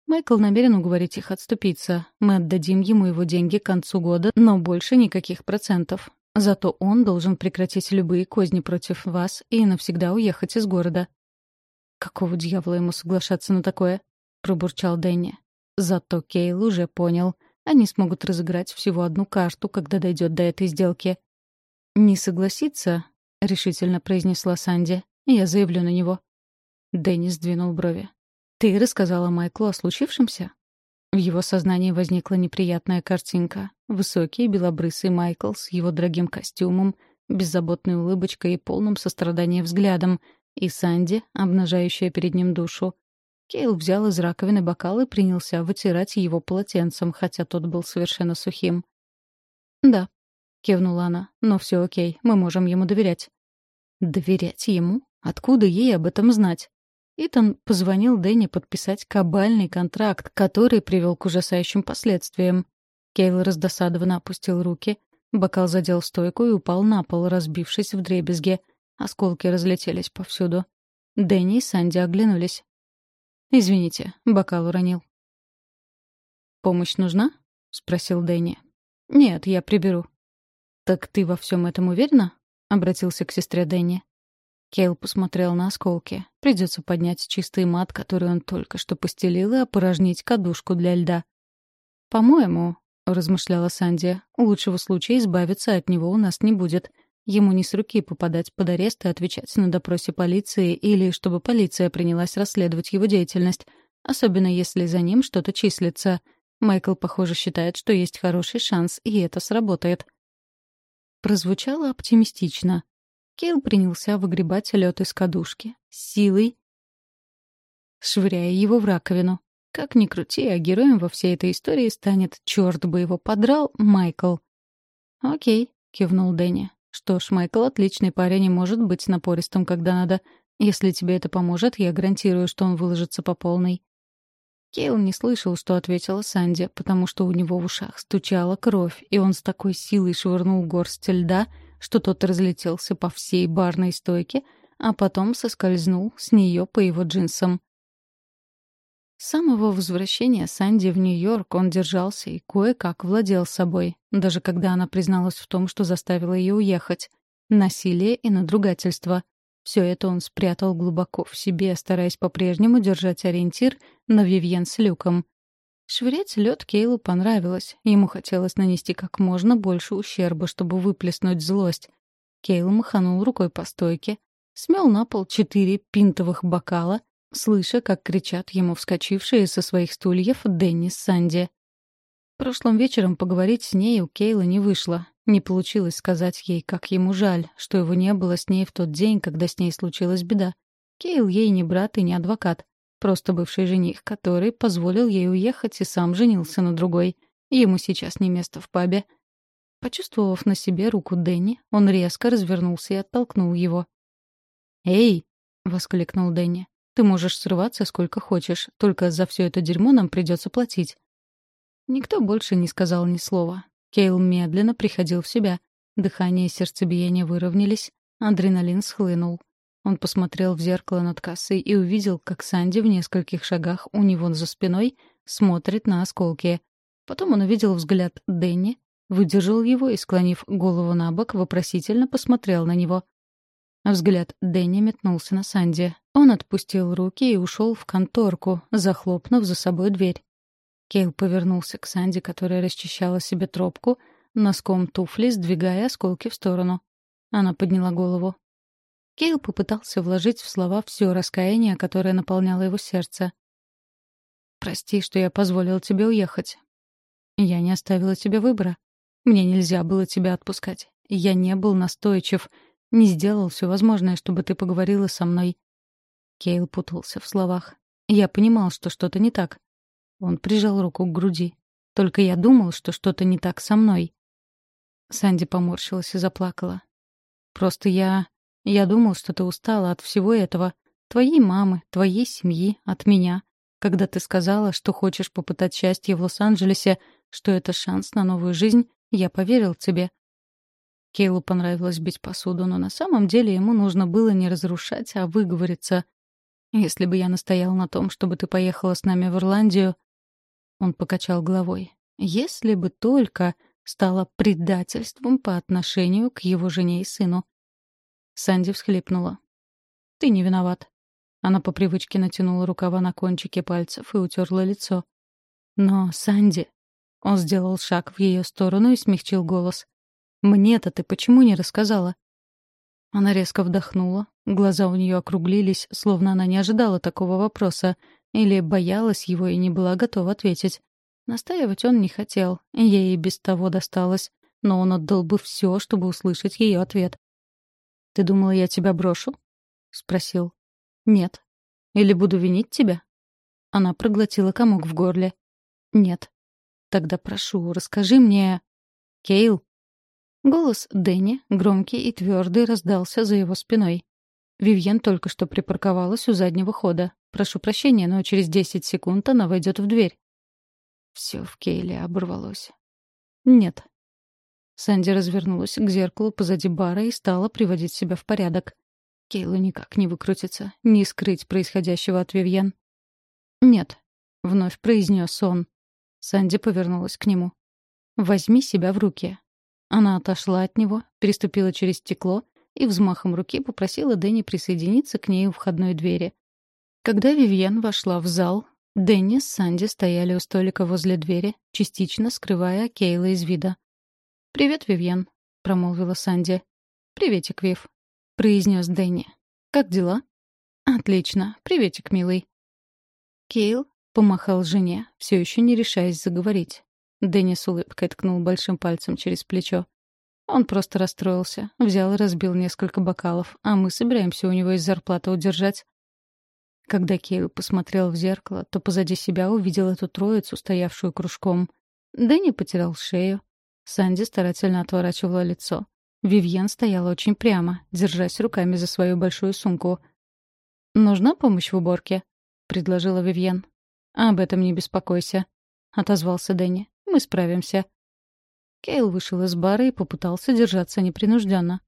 Майкл намерен уговорить их отступиться. Мы отдадим ему его деньги к концу года, но больше никаких процентов. Зато он должен прекратить любые козни против вас и навсегда уехать из города. «Какого дьявола ему соглашаться на такое?» — пробурчал Дэнни. Зато Кейл уже понял. Они смогут разыграть всего одну карту, когда дойдет до этой сделки. «Не согласится?» — решительно произнесла Санди. «Я заявлю на него». Дэнни сдвинул брови. «Ты рассказала Майклу о случившемся?» В его сознании возникла неприятная картинка. Высокий, белобрысый Майкл с его дорогим костюмом, беззаботной улыбочкой и полным сострадания взглядом, и Санди, обнажающая перед ним душу. Кейл взял из раковины бокал и принялся вытирать его полотенцем, хотя тот был совершенно сухим. «Да», — кивнула она, — «но все окей, мы можем ему доверять». «Доверять ему? Откуда ей об этом знать?» Итан позвонил Дэнни подписать кабальный контракт, который привел к ужасающим последствиям. Кейл раздосадованно опустил руки, бокал задел стойку и упал на пол, разбившись в дребезге. Осколки разлетелись повсюду. Дэнни и Санди оглянулись. «Извините, бокал уронил». «Помощь нужна?» — спросил Дэнни. «Нет, я приберу». «Так ты во всем этом уверена?» — обратился к сестре Дэнни. Кейл посмотрел на осколки. Придется поднять чистый мат, который он только что постелил, и опорожнить кадушку для льда. «По-моему», — размышляла Санди, — «лучшего случая избавиться от него у нас не будет. Ему не с руки попадать под арест и отвечать на допросе полиции или чтобы полиция принялась расследовать его деятельность, особенно если за ним что-то числится. Майкл, похоже, считает, что есть хороший шанс, и это сработает. Прозвучало оптимистично. Кейл принялся выгребать лед из кадушки, силой, швыряя его в раковину. Как ни крути, а героем во всей этой истории станет, черт бы его подрал, Майкл. «Окей», — кивнул Дэнни. Что ж, Майкл отличный парень и может быть напористым, когда надо. Если тебе это поможет, я гарантирую, что он выложится по полной. Кейл не слышал, что ответила Санди, потому что у него в ушах стучала кровь, и он с такой силой швырнул горсть льда, что тот разлетелся по всей барной стойке, а потом соскользнул с нее по его джинсам. С самого возвращения Санди в Нью-Йорк он держался и кое-как владел собой, даже когда она призналась в том, что заставила ее уехать. Насилие и надругательство. Все это он спрятал глубоко в себе, стараясь по-прежнему держать ориентир на Вивьен с Люком. Швырять лед Кейлу понравилось. Ему хотелось нанести как можно больше ущерба, чтобы выплеснуть злость. Кейл маханул рукой по стойке, смел на пол четыре пинтовых бокала слыша, как кричат ему вскочившие со своих стульев Дэнни с Санди. Прошлым вечером поговорить с ней у Кейла не вышло. Не получилось сказать ей, как ему жаль, что его не было с ней в тот день, когда с ней случилась беда. Кейл ей не брат и не адвокат. Просто бывший жених, который позволил ей уехать и сам женился на другой. Ему сейчас не место в пабе. Почувствовав на себе руку Дэнни, он резко развернулся и оттолкнул его. «Эй!» — воскликнул Дэнни. Ты можешь срываться сколько хочешь, только за все это дерьмо нам придется платить». Никто больше не сказал ни слова. Кейл медленно приходил в себя. Дыхание и сердцебиение выровнялись, адреналин схлынул. Он посмотрел в зеркало над кассой и увидел, как Санди в нескольких шагах у него за спиной смотрит на осколки. Потом он увидел взгляд Дэнни, выдержал его и, склонив голову на бок, вопросительно посмотрел на него. Взгляд Дэнни метнулся на Санди. Он отпустил руки и ушел в конторку, захлопнув за собой дверь. Кейл повернулся к Санди, которая расчищала себе тропку, носком туфли сдвигая осколки в сторону. Она подняла голову. Кейл попытался вложить в слова все раскаяние, которое наполняло его сердце. «Прости, что я позволил тебе уехать. Я не оставила тебе выбора. Мне нельзя было тебя отпускать. Я не был настойчив, не сделал все возможное, чтобы ты поговорила со мной». Кейл путался в словах. Я понимал, что что-то не так. Он прижал руку к груди. Только я думал, что что-то не так со мной. Санди поморщилась и заплакала. «Просто я... Я думал, что ты устала от всего этого. Твоей мамы, твоей семьи, от меня. Когда ты сказала, что хочешь попытать счастье в Лос-Анджелесе, что это шанс на новую жизнь, я поверил тебе. Кейлу понравилось бить посуду, но на самом деле ему нужно было не разрушать, а выговориться. Если бы я настоял на том, чтобы ты поехала с нами в Ирландию... Он покачал головой. Если бы только стало предательством по отношению к его жене и сыну. Санди всхлипнула. «Ты не виноват». Она по привычке натянула рукава на кончике пальцев и утерла лицо. «Но, Санди...» Он сделал шаг в ее сторону и смягчил голос. «Мне-то ты почему не рассказала?» Она резко вдохнула. Глаза у нее округлились, словно она не ожидала такого вопроса или боялась его и не была готова ответить. Настаивать он не хотел, ей и без того досталось, но он отдал бы все, чтобы услышать ее ответ. «Ты думала, я тебя брошу?» — спросил. «Нет. Или буду винить тебя?» Она проглотила комок в горле. «Нет. Тогда прошу, расскажи мне...» «Кейл?» Голос Дэнни, громкий и твердый, раздался за его спиной. Вивьен только что припарковалась у заднего хода. Прошу прощения, но через десять секунд она войдет в дверь. Все в Кейле оборвалось. «Нет», Санди развернулась к зеркалу позади бара и стала приводить себя в порядок. Кейлу никак не выкрутится, не скрыть происходящего от Вивьен. «Нет», — вновь произнес он. Санди повернулась к нему. «Возьми себя в руки». Она отошла от него, переступила через стекло и взмахом руки попросила Дэнни присоединиться к ней у входной двери. Когда Вивьен вошла в зал, Дэнни с Санди стояли у столика возле двери, частично скрывая Кейла из вида. «Привет, Вивьен», — промолвила Санди. «Приветик, Вив», — произнес Дэнни. «Как дела?» «Отлично. Приветик, милый». Кейл помахал жене, все еще не решаясь заговорить. Дэнни с улыбкой ткнул большим пальцем через плечо. Он просто расстроился, взял и разбил несколько бокалов, а мы собираемся у него из зарплаты удержать. Когда Кейл посмотрел в зеркало, то позади себя увидел эту троицу, стоявшую кружком. Дэнни потерял шею, Санди старательно отворачивала лицо. Вивьен стояла очень прямо, держась руками за свою большую сумку. «Нужна помощь в уборке?» — предложила Вивьен. «Об этом не беспокойся», — отозвался Дэнни. «Мы справимся». Кейл вышел из бара и попытался держаться непринужденно.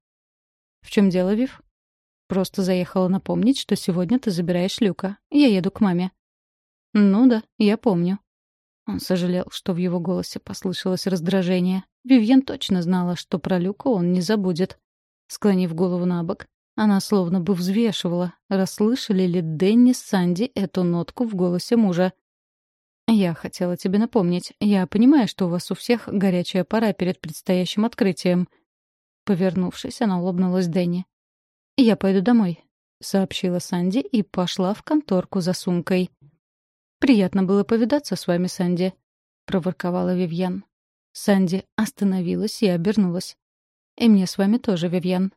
«В чем дело, Вив?» «Просто заехала напомнить, что сегодня ты забираешь Люка. Я еду к маме». «Ну да, я помню», он сожалел, что в его голосе послышалось раздражение. Вивьен точно знала, что про Люка он не забудет. Склонив голову на бок, она словно бы взвешивала, расслышали ли Дэнни с Санди эту нотку в голосе мужа. «Я хотела тебе напомнить. Я понимаю, что у вас у всех горячая пора перед предстоящим открытием». Повернувшись, она улыбнулась Дэнни. «Я пойду домой», — сообщила Санди и пошла в конторку за сумкой. «Приятно было повидаться с вами, Санди», — проворковала Вивьен. Санди остановилась и обернулась. «И мне с вами тоже, Вивьен».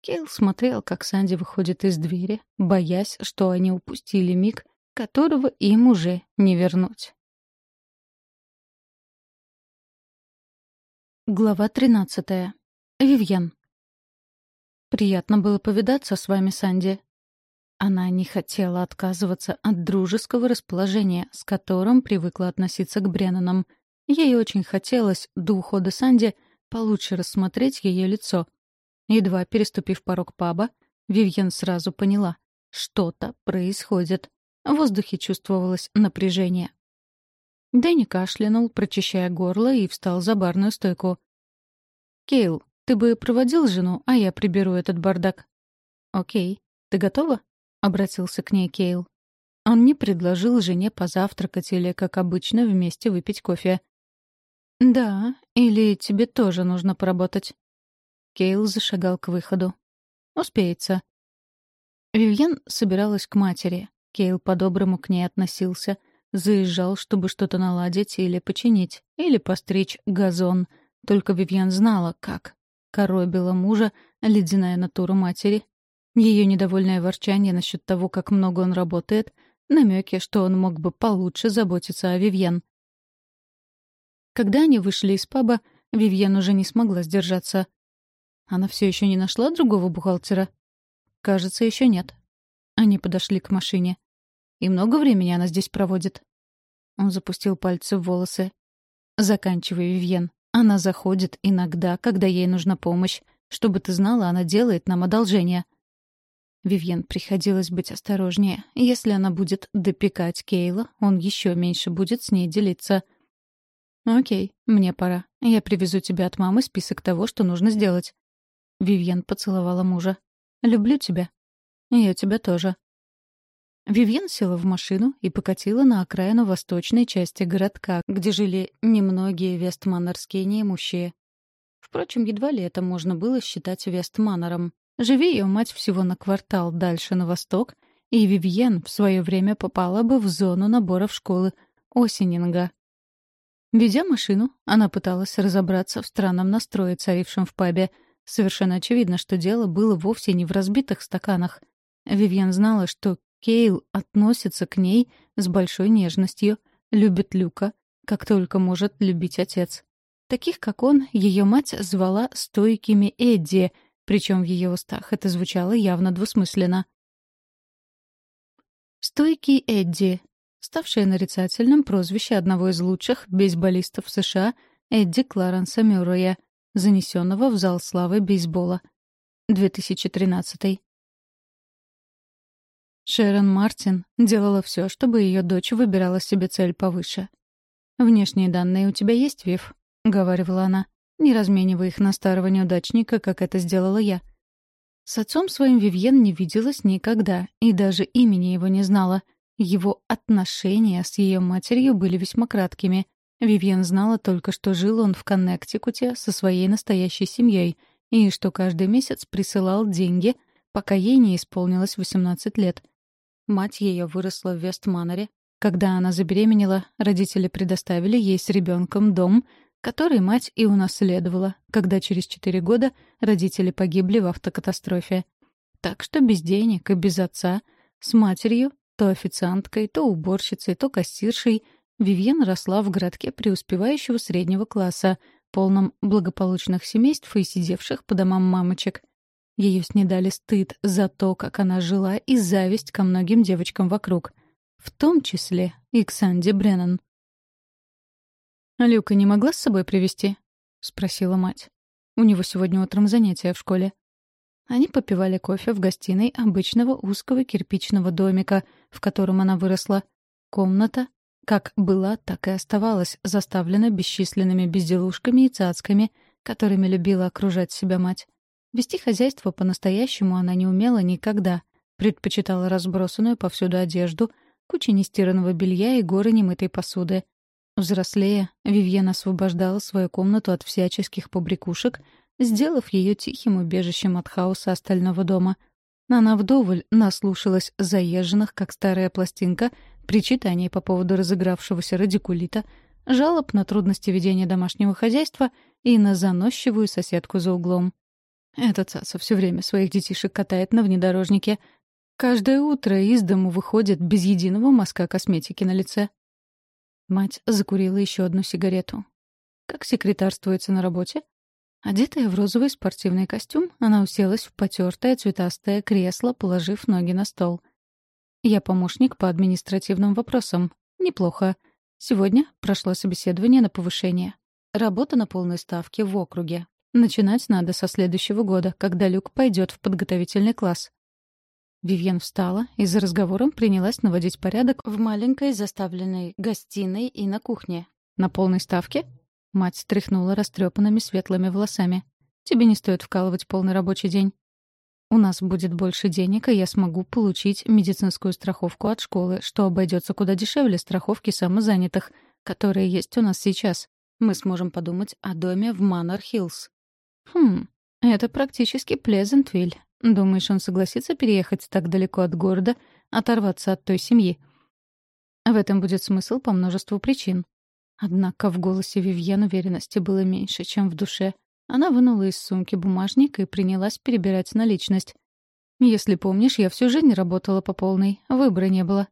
Кейл смотрел, как Санди выходит из двери, боясь, что они упустили миг, которого им уже не вернуть. Глава тринадцатая. Вивьен. «Приятно было повидаться с вами, Санди», она не хотела отказываться от дружеского расположения, с которым привыкла относиться к Бреннанам. Ей очень хотелось до ухода Санди получше рассмотреть ее лицо. Едва переступив порог паба, Вивьен сразу поняла — что-то происходит. В воздухе чувствовалось напряжение. Дэнни кашлянул, прочищая горло, и встал за барную стойку. «Кейл, ты бы проводил жену, а я приберу этот бардак». «Окей. Ты готова?» — обратился к ней Кейл. Он не предложил жене позавтракать или, как обычно, вместе выпить кофе. «Да, или тебе тоже нужно поработать?» Кейл зашагал к выходу. «Успеется». Вивьен собиралась к матери. Кейл по-доброму к ней относился. Заезжал, чтобы что-то наладить или починить, или постричь газон. Только Вивьен знала, как. Коробила мужа ледяная натура матери. Ее недовольное ворчание насчет того, как много он работает, намеки, что он мог бы получше заботиться о Вивьен. Когда они вышли из паба, Вивьен уже не смогла сдержаться. Она все еще не нашла другого бухгалтера? Кажется, еще нет. Они подошли к машине. И много времени она здесь проводит. Он запустил пальцы в волосы. Заканчивай, Вивьен. Она заходит иногда, когда ей нужна помощь. Чтобы ты знала, она делает нам одолжение. Вивьен приходилось быть осторожнее. Если она будет допекать Кейла, он еще меньше будет с ней делиться. «Окей, мне пора. Я привезу тебе от мамы список того, что нужно сделать». Вивьен поцеловала мужа. «Люблю тебя». «Я тебя тоже». Вивьен села в машину и покатила на окраину восточной части городка, где жили немногие вестманнерские неимущие. Впрочем, едва ли это можно было считать вестманнером. Живи ее мать всего на квартал дальше на восток, и Вивьен в свое время попала бы в зону набора в школы Осенинга, Ведя машину, она пыталась разобраться в странном настрое, царившем в пабе. Совершенно очевидно, что дело было вовсе не в разбитых стаканах. Вивьен знала, что Кейл относится к ней с большой нежностью, любит Люка, как только может любить отец. Таких, как он, ее мать звала стойкими Эдди, причем в ее устах это звучало явно двусмысленно. «Стойкий Эдди ставшее нарицательным прозвище одного из лучших бейсболистов США Эдди Кларенса Мюррея, занесенного в зал славы бейсбола. 2013. Шерон Мартин делала все, чтобы ее дочь выбирала себе цель повыше. «Внешние данные у тебя есть, Вив?» — говорила она. «Не разменивай их на старого неудачника, как это сделала я». С отцом своим Вивьен не виделась никогда и даже имени его не знала — его отношения с ее матерью были весьма краткими. Вивьен знала только, что жил он в Коннектикуте со своей настоящей семьей и что каждый месяц присылал деньги, пока ей не исполнилось 18 лет. Мать ее выросла в Вестманере. Когда она забеременела, родители предоставили ей с ребенком дом, который мать и унаследовала, когда через четыре года родители погибли в автокатастрофе. Так что без денег и без отца, с матерью то официанткой, то уборщицей, то кассиршей, Вивьен росла в городке преуспевающего среднего класса, полном благополучных семейств и сидевших по домам мамочек. Ее снедали стыд за то, как она жила, и зависть ко многим девочкам вокруг, в том числе и к Санди Бреннан. «Люка не могла с собой привезти?» — спросила мать. «У него сегодня утром занятия в школе». Они попивали кофе в гостиной обычного узкого кирпичного домика, в котором она выросла. Комната, как была, так и оставалась, заставлена бесчисленными безделушками и цацками, которыми любила окружать себя мать. Вести хозяйство по-настоящему она не умела никогда. Предпочитала разбросанную повсюду одежду, кучи нестиранного белья и горы немытой посуды. Взрослея, Вивьен освобождала свою комнату от всяческих побрякушек — сделав ее тихим убежищем от хаоса остального дома. Она вдоволь наслушалась заезженных, как старая пластинка, причитаний по поводу разыгравшегося радикулита, жалоб на трудности ведения домашнего хозяйства и на заносчивую соседку за углом. Этот Цаца все время своих детишек катает на внедорожнике. Каждое утро из дому выходит без единого мазка косметики на лице. Мать закурила еще одну сигарету. «Как секретарствуется на работе?» Одетая в розовый спортивный костюм, она уселась в потертое цветастое кресло, положив ноги на стол. «Я помощник по административным вопросам. Неплохо. Сегодня прошло собеседование на повышение. Работа на полной ставке в округе. Начинать надо со следующего года, когда Люк пойдет в подготовительный класс». Вивьен встала и за разговором принялась наводить порядок в маленькой заставленной гостиной и на кухне. «На полной ставке?» Мать стряхнула растрепанными светлыми волосами. «Тебе не стоит вкалывать полный рабочий день. У нас будет больше денег, и я смогу получить медицинскую страховку от школы, что обойдется куда дешевле страховки самозанятых, которые есть у нас сейчас. Мы сможем подумать о доме в Маннер-Хиллз». «Хм, это практически Плезентвиль. Думаешь, он согласится переехать так далеко от города, оторваться от той семьи? В этом будет смысл по множеству причин. Однако в голосе Вивьен уверенности было меньше, чем в душе. Она вынула из сумки бумажник и принялась перебирать наличность. «Если помнишь, я всю жизнь работала по полной. Выбора не было».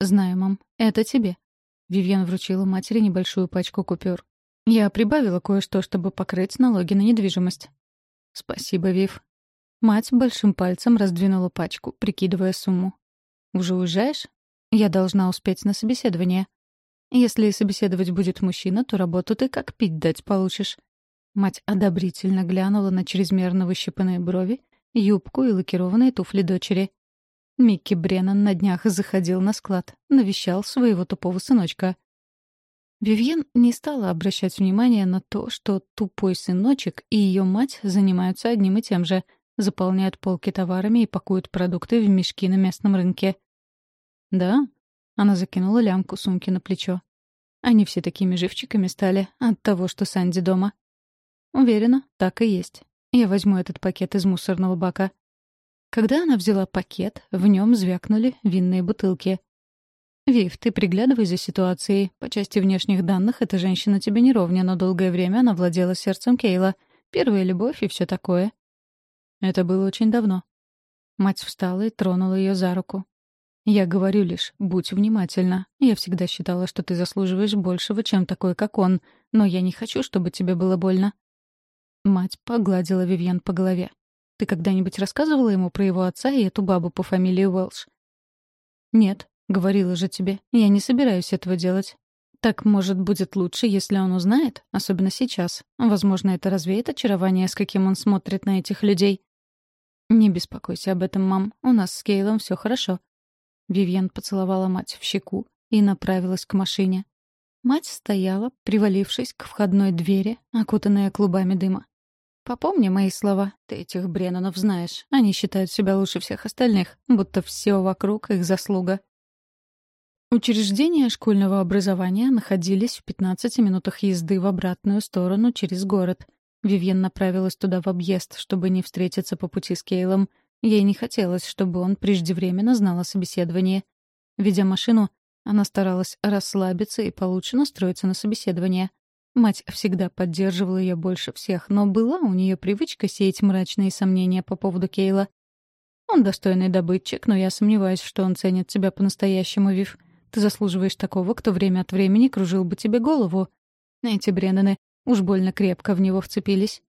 «Знаю, мам. Это тебе». Вивьен вручила матери небольшую пачку купюр. «Я прибавила кое-что, чтобы покрыть налоги на недвижимость». «Спасибо, Вив. Мать большим пальцем раздвинула пачку, прикидывая сумму. «Уже уезжаешь? Я должна успеть на собеседование. Если собеседовать будет мужчина, то работу ты как пить дать получишь». Мать одобрительно глянула на чрезмерно выщипанные брови, юбку и лакированные туфли дочери. Микки Бреннан на днях заходил на склад, навещал своего тупого сыночка. Вивьен не стала обращать внимания на то, что тупой сыночек и ее мать занимаются одним и тем же — заполняют полки товарами и пакуют продукты в мешки на местном рынке. «Да?» — она закинула лямку сумки на плечо. «Они все такими живчиками стали от того, что Санди дома». «Уверена, так и есть. Я возьму этот пакет из мусорного бака». Когда она взяла пакет, в нем звякнули винные бутылки. «Вив, ты приглядывай за ситуацией. По части внешних данных эта женщина тебе не ровня, но долгое время она владела сердцем Кейла. Первая любовь и все такое. Это было очень давно. Мать встала и тронула ее за руку. «Я говорю лишь, будь внимательна. Я всегда считала, что ты заслуживаешь большего, чем такой, как он, но я не хочу, чтобы тебе было больно». Мать погладила Вивьен по голове. «Ты когда-нибудь рассказывала ему про его отца и эту бабу по фамилии Уэлш?» «Нет», — говорила же тебе, — «я не собираюсь этого делать. Так, может, будет лучше, если он узнает, особенно сейчас. Возможно, это развеет очарование, с каким он смотрит на этих людей. «Не беспокойся об этом, мам. У нас с Кейлом все хорошо». Вивьен поцеловала мать в щеку и направилась к машине. Мать стояла, привалившись к входной двери, окутанная клубами дыма. «Попомни мои слова. Ты этих Бреннанов знаешь. Они считают себя лучше всех остальных, будто все вокруг их заслуга». Учреждения школьного образования находились в 15 минутах езды в обратную сторону через город — Вивьен направилась туда в объезд, чтобы не встретиться по пути с Кейлом. Ей не хотелось, чтобы он преждевременно знал о собеседовании. Ведя машину, она старалась расслабиться и получше настроиться на собеседование. Мать всегда поддерживала ее больше всех, но была у нее привычка сеять мрачные сомнения по поводу Кейла. «Он достойный добытчик, но я сомневаюсь, что он ценит тебя по-настоящему, Вив. Ты заслуживаешь такого, кто время от времени кружил бы тебе голову. Эти Бреннаны Уж больно крепко в него вцепились.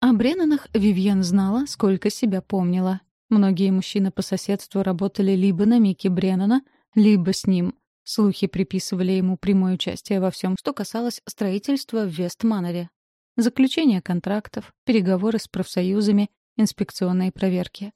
О Бреннанах Вивьен знала, сколько себя помнила. Многие мужчины по соседству работали либо на Микки Бреннана, либо с ним. Слухи приписывали ему прямое участие во всем, что касалось строительства в Вестманере. Заключение контрактов, переговоры с профсоюзами, инспекционные проверки.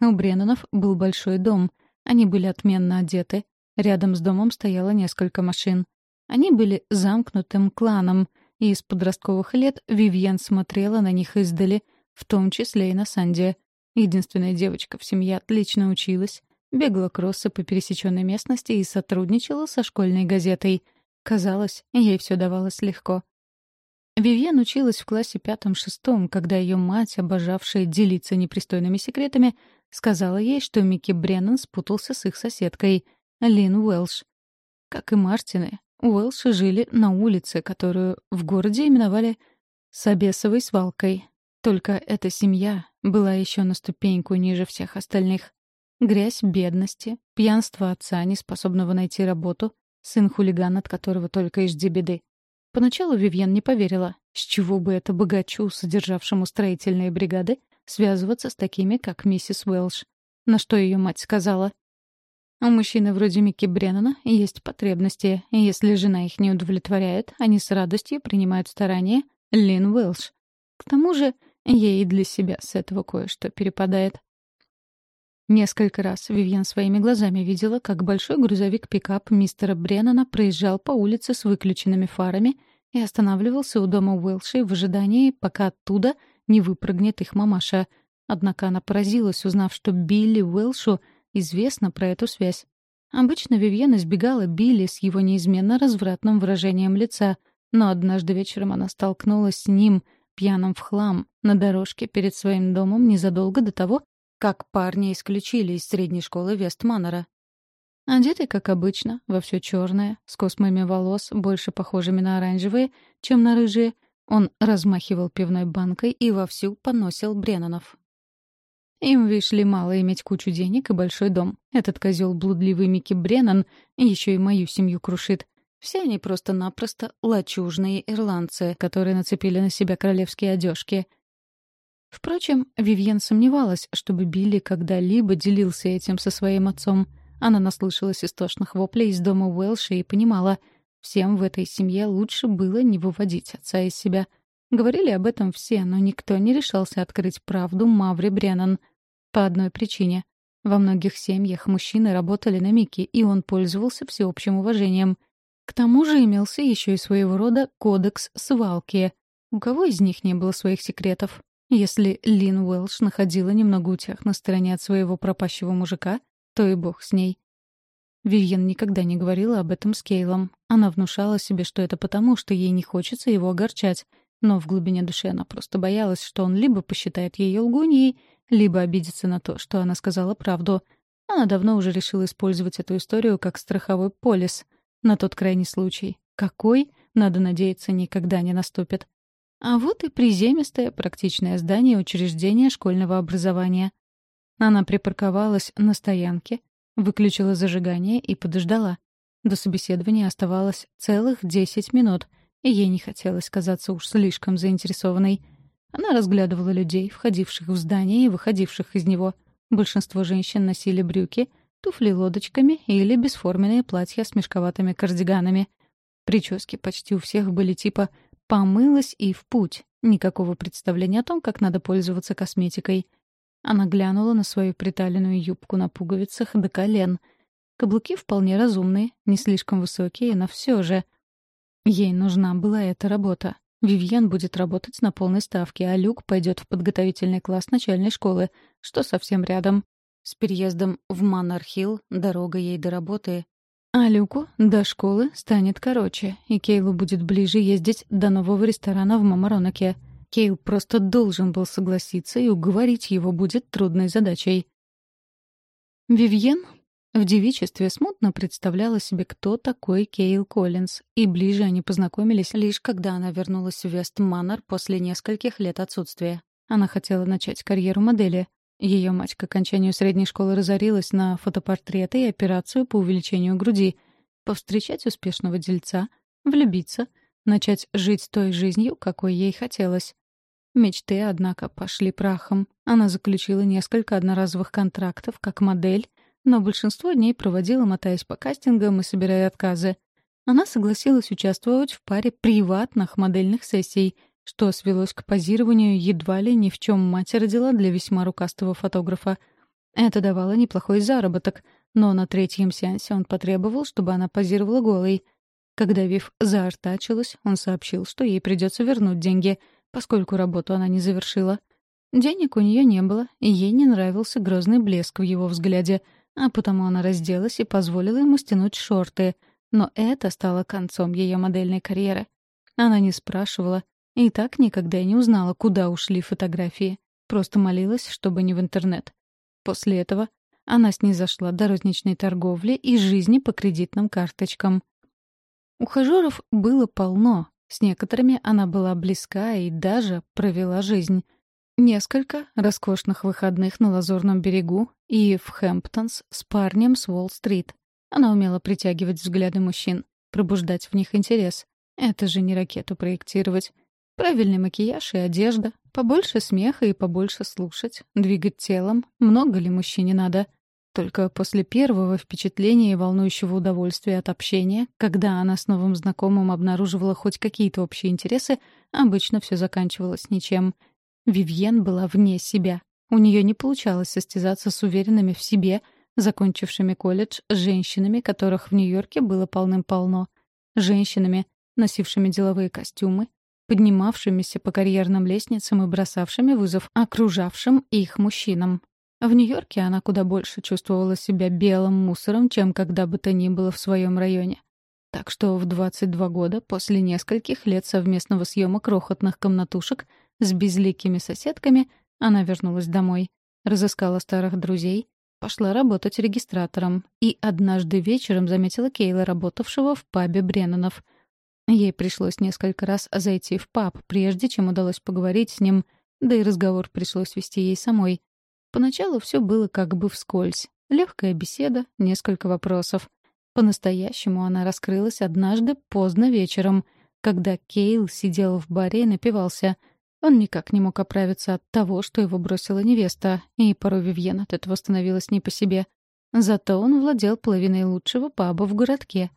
У Бреннанов был большой дом. Они были отменно одеты. Рядом с домом стояло несколько машин. Они были замкнутым кланом — и с подростковых лет Вивьен смотрела на них издали, в том числе и на Санди. Единственная девочка в семье отлично училась, бегала кроссы по пересеченной местности и сотрудничала со школьной газетой. Казалось, ей все давалось легко. Вивьен училась в классе пятом-шестом, когда ее мать, обожавшая делиться непристойными секретами, сказала ей, что Микки Бреннан спутался с их соседкой, Лин Уэлш. Как и Мартины, Уэлши жили на улице, которую в городе именовали Собесовой свалкой. Только эта семья была еще на ступеньку ниже всех остальных. Грязь бедности, пьянство отца, неспособного найти работу, сын хулиган, от которого только и жди беды. Поначалу Вивьен не поверила, с чего бы это богачу, содержавшему строительные бригады, связываться с такими, как миссис Уэлш. На что ее мать сказала — у мужчины вроде Микки Бреннана есть потребности, и если жена их не удовлетворяет, они с радостью принимают старания Лин Уэлш. К тому же ей для себя с этого кое-что перепадает. Несколько раз Вивьен своими глазами видела, как большой грузовик-пикап мистера Бреннана проезжал по улице с выключенными фарами и останавливался у дома Уэлши в ожидании, пока оттуда не выпрыгнет их мамаша. Однако она поразилась, узнав, что Билли Уэлшу известно про эту связь. Обычно Вивьен избегала Билли с его неизменно развратным выражением лица, но однажды вечером она столкнулась с ним, пьяным в хлам, на дорожке перед своим домом незадолго до того, как парня исключили из средней школы Вестманнера. Одетый, как обычно, во все черное, с космами волос, больше похожими на оранжевые, чем на рыжие, он размахивал пивной банкой и вовсю поносил Бреннанов. Им, вишли, мало иметь кучу денег и большой дом. Этот козел блудливый Микки Бреннан еще и мою семью крушит. Все они просто-напросто лачужные ирландцы, которые нацепили на себя королевские одежки — Впрочем, Вивьен сомневалась, чтобы Билли когда-либо делился этим со своим отцом. Она наслышалась истошных воплей из дома Уэлша и понимала, всем в этой семье лучше было не выводить отца из себя. Говорили об этом все, но никто не решался открыть правду Мавре Бреннан. По одной причине. Во многих семьях мужчины работали на Микки, и он пользовался всеобщим уважением. К тому же имелся еще и своего рода кодекс свалки. У кого из них не было своих секретов? Если Лин Уэлш находила немного утех на стороне от своего пропащего мужика, то и бог с ней. Вивьен никогда не говорила об этом с Кейлом. Она внушала себе, что это потому, что ей не хочется его огорчать, но в глубине души она просто боялась, что он либо посчитает ее лгуньей, либо обидится на то, что она сказала правду. Она давно уже решила использовать эту историю как страховой полис. На тот крайний случай. Какой, надо надеяться, никогда не наступит. А вот и приземистое практичное здание учреждения школьного образования. Она припарковалась на стоянке, выключила зажигание и подождала. До собеседования оставалось целых десять минут, и ей не хотелось казаться уж слишком заинтересованной. Она разглядывала людей, входивших в здание и выходивших из него. Большинство женщин носили брюки, туфли лодочками или бесформенные платья с мешковатыми кардиганами. Прически почти у всех были типа Помылась и в путь. Никакого представления о том, как надо пользоваться косметикой. Она глянула на свою приталенную юбку на пуговицах до колен. Каблуки вполне разумные, не слишком высокие, но все же. Ей нужна была эта работа. Вивьен будет работать на полной ставке, а Люк пойдет в подготовительный класс начальной школы, что совсем рядом. С переездом в Маннер-Хилл дорога ей до работы а Люку до школы станет короче, и Кейлу будет ближе ездить до нового ресторана в Мамаронаке. Кейл просто должен был согласиться, и уговорить его будет трудной задачей. Вивьен в девичестве смутно представляла себе, кто такой Кейл Коллинз, и ближе они познакомились лишь когда она вернулась в Вест-Маннер после нескольких лет отсутствия. Она хотела начать карьеру модели, ее мать к окончанию средней школы разорилась на фотопортреты и операцию по увеличению груди, повстречать успешного дельца, влюбиться, начать жить той жизнью, какой ей хотелось. Мечты, однако, пошли прахом. Она заключила несколько одноразовых контрактов как модель, но большинство дней проводила, мотаясь по кастингам и собирая отказы. Она согласилась участвовать в паре приватных модельных сессий — что свелось к позированию едва ли ни в чем мать родила для весьма рукастого фотографа. Это давало неплохой заработок, но на третьем сеансе он потребовал, чтобы она позировала голой. Когда Вив заортачилась, он сообщил, что ей придется вернуть деньги, поскольку работу она не завершила. Денег у нее не было, и ей не нравился грозный блеск в его взгляде, а потому она разделась и позволила ему стянуть шорты. Но это стало концом ее модельной карьеры. Она не спрашивала, и так никогда и не узнала, куда ушли фотографии. Просто молилась, чтобы не в интернет. После этого она снизошла до розничной торговли и жизни по кредитным карточкам. Ухажеров было полно. С некоторыми она была близка и даже провела жизнь. Несколько роскошных выходных на Лазурном берегу и в Хэмптонс с парнем с Уолл-стрит. Она умела притягивать взгляды мужчин, пробуждать в них интерес. Это же не ракету проектировать. Правильный макияж и одежда, побольше смеха и побольше слушать, двигать телом. Много ли мужчине надо? Только после первого впечатления и волнующего удовольствия от общения, когда она с новым знакомым обнаруживала хоть какие-то общие интересы, обычно все заканчивалось ничем. Вивьен была вне себя. У нее не получалось состязаться с уверенными в себе, закончившими колледж, женщинами, которых в Нью-Йорке было полным-полно. Женщинами, носившими деловые костюмы, поднимавшимися по карьерным лестницам и бросавшими вызов окружавшим их мужчинам. В Нью-Йорке она куда больше чувствовала себя белым мусором, чем когда бы то ни было в своем районе. Так что в 22 года, после нескольких лет совместного съема крохотных комнатушек с безликими соседками, она вернулась домой, разыскала старых друзей, пошла работать регистратором и однажды вечером заметила Кейла, работавшего в пабе Бреннанов. Ей пришлось несколько раз зайти в паб, прежде чем удалось поговорить с ним, да и разговор пришлось вести ей самой. Поначалу все было как бы вскользь. Легкая беседа, несколько вопросов. По-настоящему она раскрылась однажды поздно вечером, когда Кейл сидел в баре и напивался. Он никак не мог оправиться от того, что его бросила невеста, и порой Вивьен от этого становилась не по себе. Зато он владел половиной лучшего паба в городке.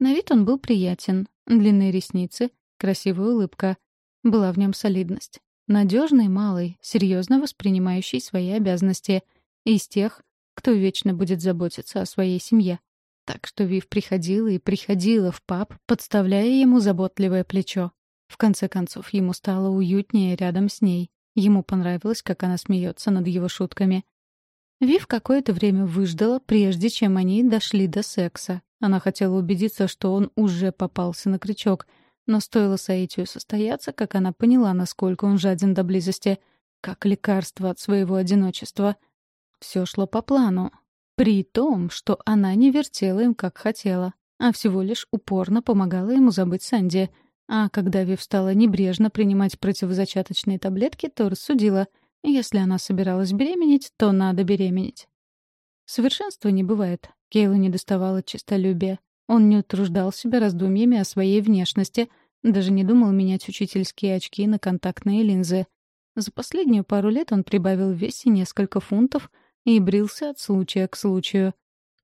На вид он был приятен. Длинные ресницы, красивая улыбка. Была в нем солидность. Надежный малый, серьезно воспринимающий свои обязанности. Из тех, кто вечно будет заботиться о своей семье. Так что Вив приходила и приходила в паб, подставляя ему заботливое плечо. В конце концов, ему стало уютнее рядом с ней. Ему понравилось, как она смеется над его шутками. Вив какое-то время выждала, прежде чем они дошли до секса. Она хотела убедиться, что он уже попался на крючок. Но стоило Саитию состояться, как она поняла, насколько он жаден до близости, как лекарство от своего одиночества. Все шло по плану, при том, что она не вертела им, как хотела, а всего лишь упорно помогала ему забыть Санди. А когда Вив стала небрежно принимать противозачаточные таблетки, то рассудила, если она собиралась беременеть, то надо беременеть. Совершенства не бывает. Кейлу не доставало честолюбия. Он не утруждал себя раздумьями о своей внешности, даже не думал менять учительские очки на контактные линзы. За последнюю пару лет он прибавил в весе несколько фунтов — и брился от случая к случаю.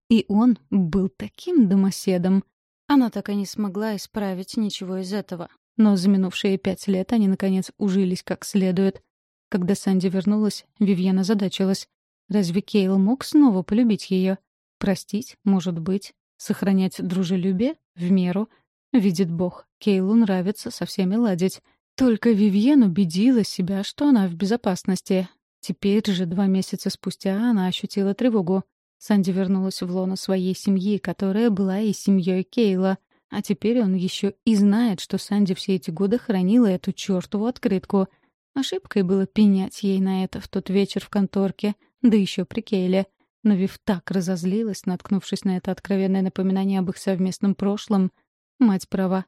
И он был таким домоседом. Она так и не смогла исправить ничего из этого. Но за минувшие пять лет они, наконец, ужились как следует. Когда Санди вернулась, Вивьена задачилась. Разве Кейл мог снова полюбить ее? Простить, может быть. Сохранять дружелюбие? В меру. Видит Бог, Кейлу нравится со всеми ладить. Только Вивьен убедила себя, что она в безопасности, Теперь же, два месяца спустя, она ощутила тревогу. Санди вернулась в лоно своей семьи, которая была и семьей Кейла. А теперь он еще и знает, что Санди все эти годы хранила эту чертову открытку. Ошибкой было пенять ей на это в тот вечер в конторке, да еще при Кейле. Но Вив так разозлилась, наткнувшись на это откровенное напоминание об их совместном прошлом. Мать права.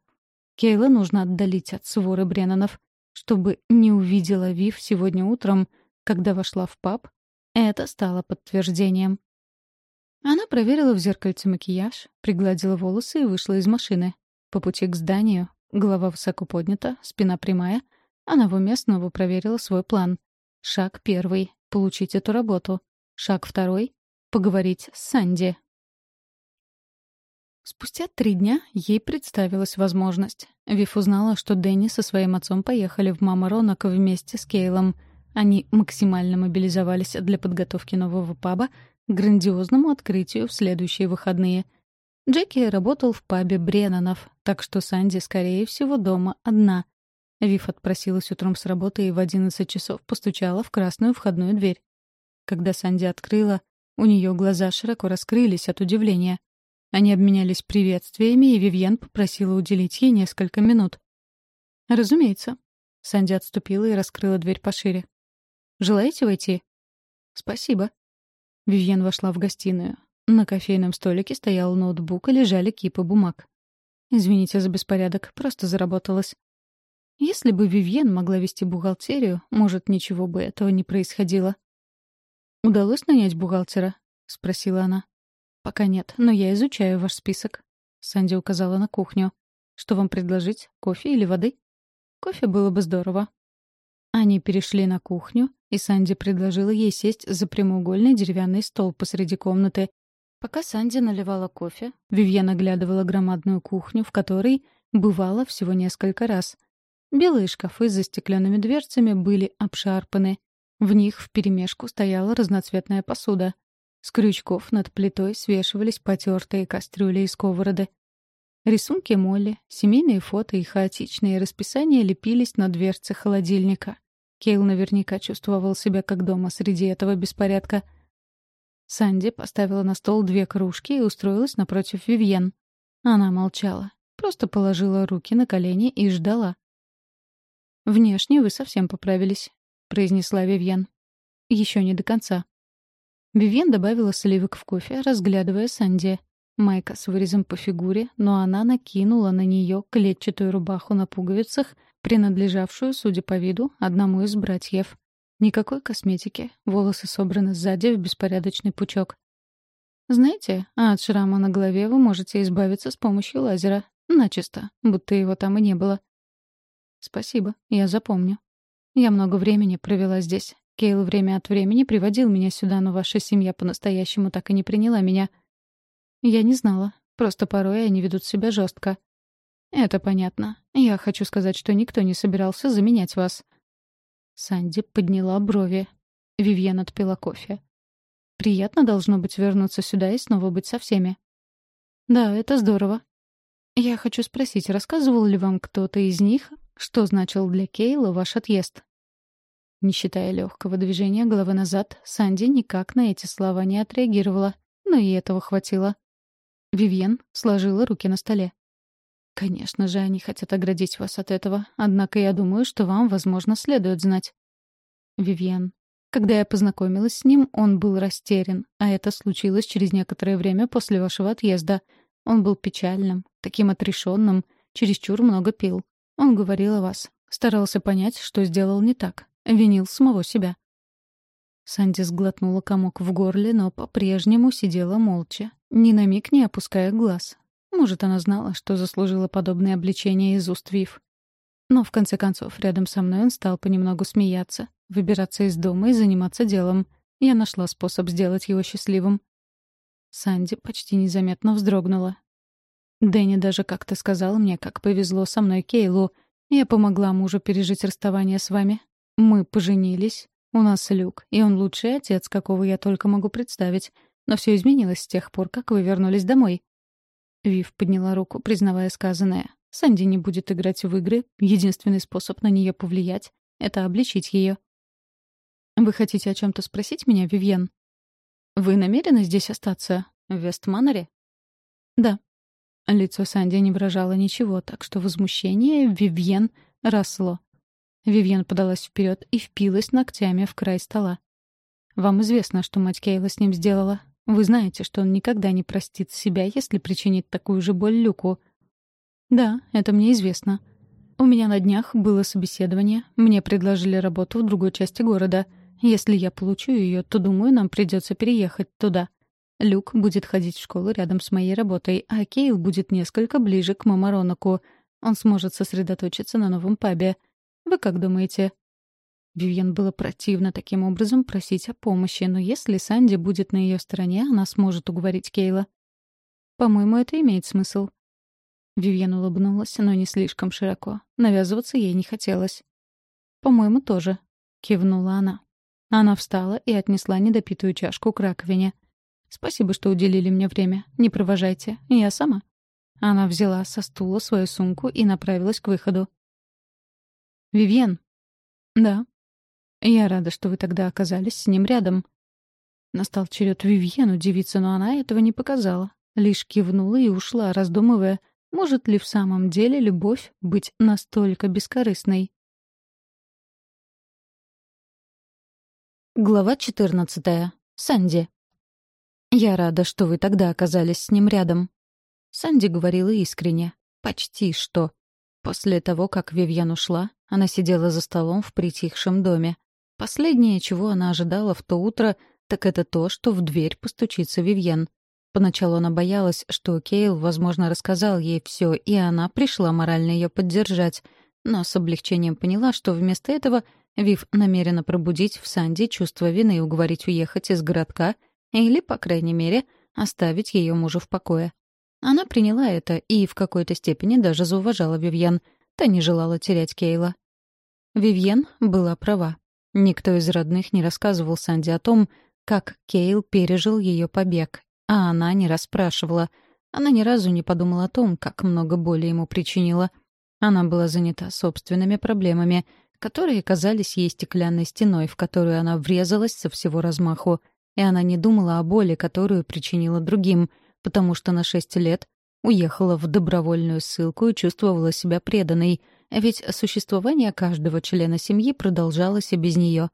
Кейла нужно отдалить от своры Бреннанов. Чтобы не увидела Вив сегодня утром — когда вошла в паб, это стало подтверждением. Она проверила в зеркальце макияж, пригладила волосы и вышла из машины. По пути к зданию, голова высоко поднята, спина прямая, она в уме снова проверила свой план. Шаг первый — получить эту работу. Шаг второй — поговорить с Санди. Спустя три дня ей представилась возможность. Вив узнала, что Дэнни со своим отцом поехали в Мама Ронок вместе с Кейлом — они максимально мобилизовались для подготовки нового паба грандиозному открытию в следующие выходные. Джеки работал в пабе Бреннанов, так что Санди, скорее всего, дома одна. Вив отпросилась утром с работы и в одиннадцать часов постучала в красную входную дверь. Когда Санди открыла, у нее глаза широко раскрылись от удивления. Они обменялись приветствиями, и Вивьен попросила уделить ей несколько минут. «Разумеется». Санди отступила и раскрыла дверь пошире. Желаете войти?» «Спасибо». Вивьен вошла в гостиную. На кофейном столике стоял ноутбук и лежали кипы бумаг. «Извините за беспорядок, просто заработалась». Если бы Вивьен могла вести бухгалтерию, может, ничего бы этого не происходило. «Удалось нанять бухгалтера?» — спросила она. «Пока нет, но я изучаю ваш список». Санди указала на кухню. «Что вам предложить? Кофе или воды?» «Кофе было бы здорово». Они перешли на кухню, и Санди предложила ей сесть за прямоугольный деревянный стол посреди комнаты. Пока Санди наливала кофе, Вивьен оглядывала громадную кухню, в которой бывала всего несколько раз. Белые шкафы с застекленными дверцами были обшарпаны. В них вперемешку стояла разноцветная посуда. С крючков над плитой свешивались потертые кастрюли и сковороды. Рисунки Молли, семейные фото и хаотичные расписания лепились на дверце холодильника. Кейл наверняка чувствовал себя как дома среди этого беспорядка. Санди поставила на стол две кружки и устроилась напротив Вивьен. Она молчала, просто положила руки на колени и ждала. «Внешне вы совсем поправились», — произнесла Вивьен. «Еще не до конца». Вивьен добавила сливок в кофе, разглядывая Санди. Майка с вырезом по фигуре, но она накинула на нее клетчатую рубаху на пуговицах, принадлежавшую, судя по виду, одному из братьев. Никакой косметики, волосы собраны сзади в беспорядочный пучок. Знаете, а от шрама на голове вы можете избавиться с помощью лазера. Начисто, будто его там и не было. Спасибо, я запомню. Я много времени провела здесь. Кейл время от времени приводил меня сюда, но ваша семья по-настоящему так и не приняла меня — я не знала. Просто порой они ведут себя жестко. Это понятно. Я хочу сказать, что никто не собирался заменять вас. Санди подняла брови. Вивьен отпила кофе. Приятно должно быть вернуться сюда и снова быть со всеми. Да, это здорово. Я хочу спросить, рассказывал ли вам кто-то из них, что значил для Кейла ваш отъезд? Не считая легкого движения головы назад, Санди никак на эти слова не отреагировала, но и этого хватило. Вивьен сложила руки на столе. «Конечно же, они хотят оградить вас от этого, однако я думаю, что вам, возможно, следует знать». Вивьен. Когда я познакомилась с ним, он был растерян, а это случилось через некоторое время после вашего отъезда. Он был печальным, таким отрешенным, чересчур много пил. Он говорил о вас, старался понять, что сделал не так, винил самого себя. Санди сглотнула комок в горле, но по-прежнему сидела молча, ни на миг не опуская глаз. Может, она знала, что заслужила подобное обличение из уст Вив. Но, в конце концов, рядом со мной он стал понемногу смеяться, выбираться из дома и заниматься делом. Я нашла способ сделать его счастливым. Санди почти незаметно вздрогнула. Дэнни даже как-то сказал мне, как повезло со мной Кейлу. Я помогла мужу пережить расставание с вами. Мы поженились. У нас Люк, и он лучший отец, какого я только могу представить. Но все изменилось с тех пор, как вы вернулись домой». Вив подняла руку, признавая сказанное. Санди не будет играть в игры. Единственный способ на нее повлиять — это обличить ее. «Вы хотите о чем-то спросить меня, Вивьен?» «Вы намерены здесь остаться? В Вестманнере?» «Да». Лицо Санди не выражало ничего, так что возмущение Вивьен росло. Вивьен подалась вперед и впилась ногтями в край стола. «Вам известно, что мать Кейла с ним сделала. Вы знаете, что он никогда не простит себя, если причинит такую же боль Люку. Да, это мне известно. У меня на днях было собеседование. Мне предложили работу в другой части города. Если я получу ее, то, думаю, нам придется переехать туда. Люк будет ходить в школу рядом с моей работой, а Кейл будет несколько ближе к Мамаронаку. Он сможет сосредоточиться на новом пабе. Вы как думаете, Вивьен было противно таким образом просить о помощи, но если Санди будет на ее стороне, она сможет уговорить Кейла. По-моему, это имеет смысл. Вивьен улыбнулась, но не слишком широко. Навязываться ей не хотелось. «По-моему, тоже», — кивнула она. Она встала и отнесла недопитую чашку к раковине. «Спасибо, что уделили мне время. Не провожайте. Я сама». Она взяла со стула свою сумку и направилась к выходу. «Вивьен». «Да», я рада, что вы тогда оказались с ним рядом. Настал черед Вивьен удивиться, но она этого не показала. Лишь кивнула и ушла, раздумывая, может ли в самом деле любовь быть настолько бескорыстной. Глава 14. Санди. «Я рада, что вы тогда оказались с ним рядом». Санди говорила искренне. Почти что. После того, как Вивьен ушла, она сидела за столом в притихшем доме. Последнее, чего она ожидала в то утро, так это то, что в дверь постучится Вивьен. Поначалу она боялась, что Кейл, возможно, рассказал ей все, и она пришла морально ее поддержать. Но с облегчением поняла, что вместо этого Вив намерена пробудить в Санди чувство вины и уговорить уехать из городка или, по крайней мере, оставить ее мужа в покое. Она приняла это и в какой-то степени даже зауважала Вивьен. Та не желала терять Кейла. Вивьен была права. Никто из родных не рассказывал Санди о том, как Кейл пережил ее побег, а она не расспрашивала. Она ни разу не подумала о том, как много боли ему причинила. Она была занята собственными проблемами, которые казались ей стеклянной стеной, в которую она врезалась со всего размаху. И она не думала о боли, которую причинила другим, потому что на шесть лет уехала в добровольную ссылку и чувствовала себя преданной, ведь существование каждого члена семьи продолжалось и без нее.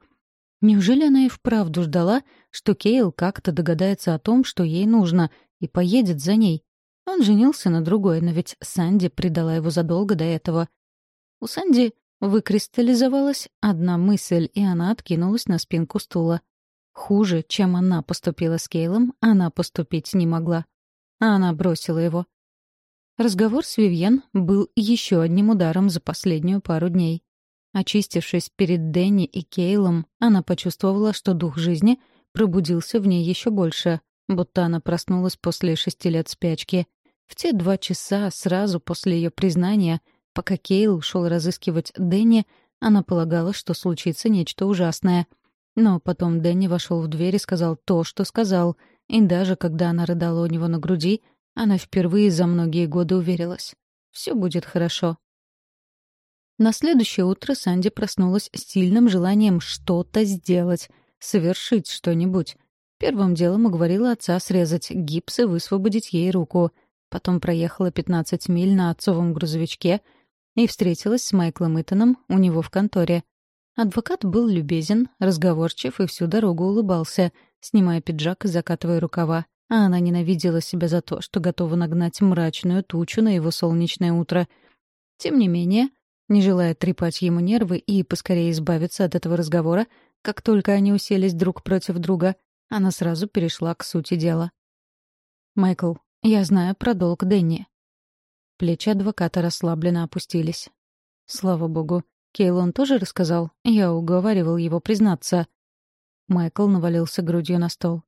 Неужели она и вправду ждала, что Кейл как-то догадается о том, что ей нужно, и поедет за ней? Он женился на другой, но ведь Санди предала его задолго до этого. У Санди выкристаллизовалась одна мысль, и она откинулась на спинку стула. Хуже, чем она поступила с Кейлом, она поступить не могла. А она бросила его. Разговор с Вивьен был еще одним ударом за последнюю пару дней. Очистившись перед Дэнни и Кейлом, она почувствовала, что дух жизни пробудился в ней еще больше, будто она проснулась после шести лет спячки. В те два часа сразу после ее признания, пока Кейл ушел разыскивать Дэнни, она полагала, что случится нечто ужасное. Но потом Дэнни вошел в дверь и сказал то, что сказал, и даже когда она рыдала у него на груди — она впервые за многие годы уверилась. Все будет хорошо. На следующее утро Санди проснулась с сильным желанием что-то сделать, совершить что-нибудь. Первым делом уговорила отца срезать гипс и высвободить ей руку. Потом проехала 15 миль на отцовом грузовичке и встретилась с Майклом Итаном у него в конторе. Адвокат был любезен, разговорчив и всю дорогу улыбался, снимая пиджак и закатывая рукава а она ненавидела себя за то, что готова нагнать мрачную тучу на его солнечное утро. Тем не менее, не желая трепать ему нервы и поскорее избавиться от этого разговора, как только они уселись друг против друга, она сразу перешла к сути дела. «Майкл, я знаю про долг Дэнни». Плечи адвоката расслабленно опустились. Слава богу, Кейлон тоже рассказал. Я уговаривал его признаться. Майкл навалился грудью на стол.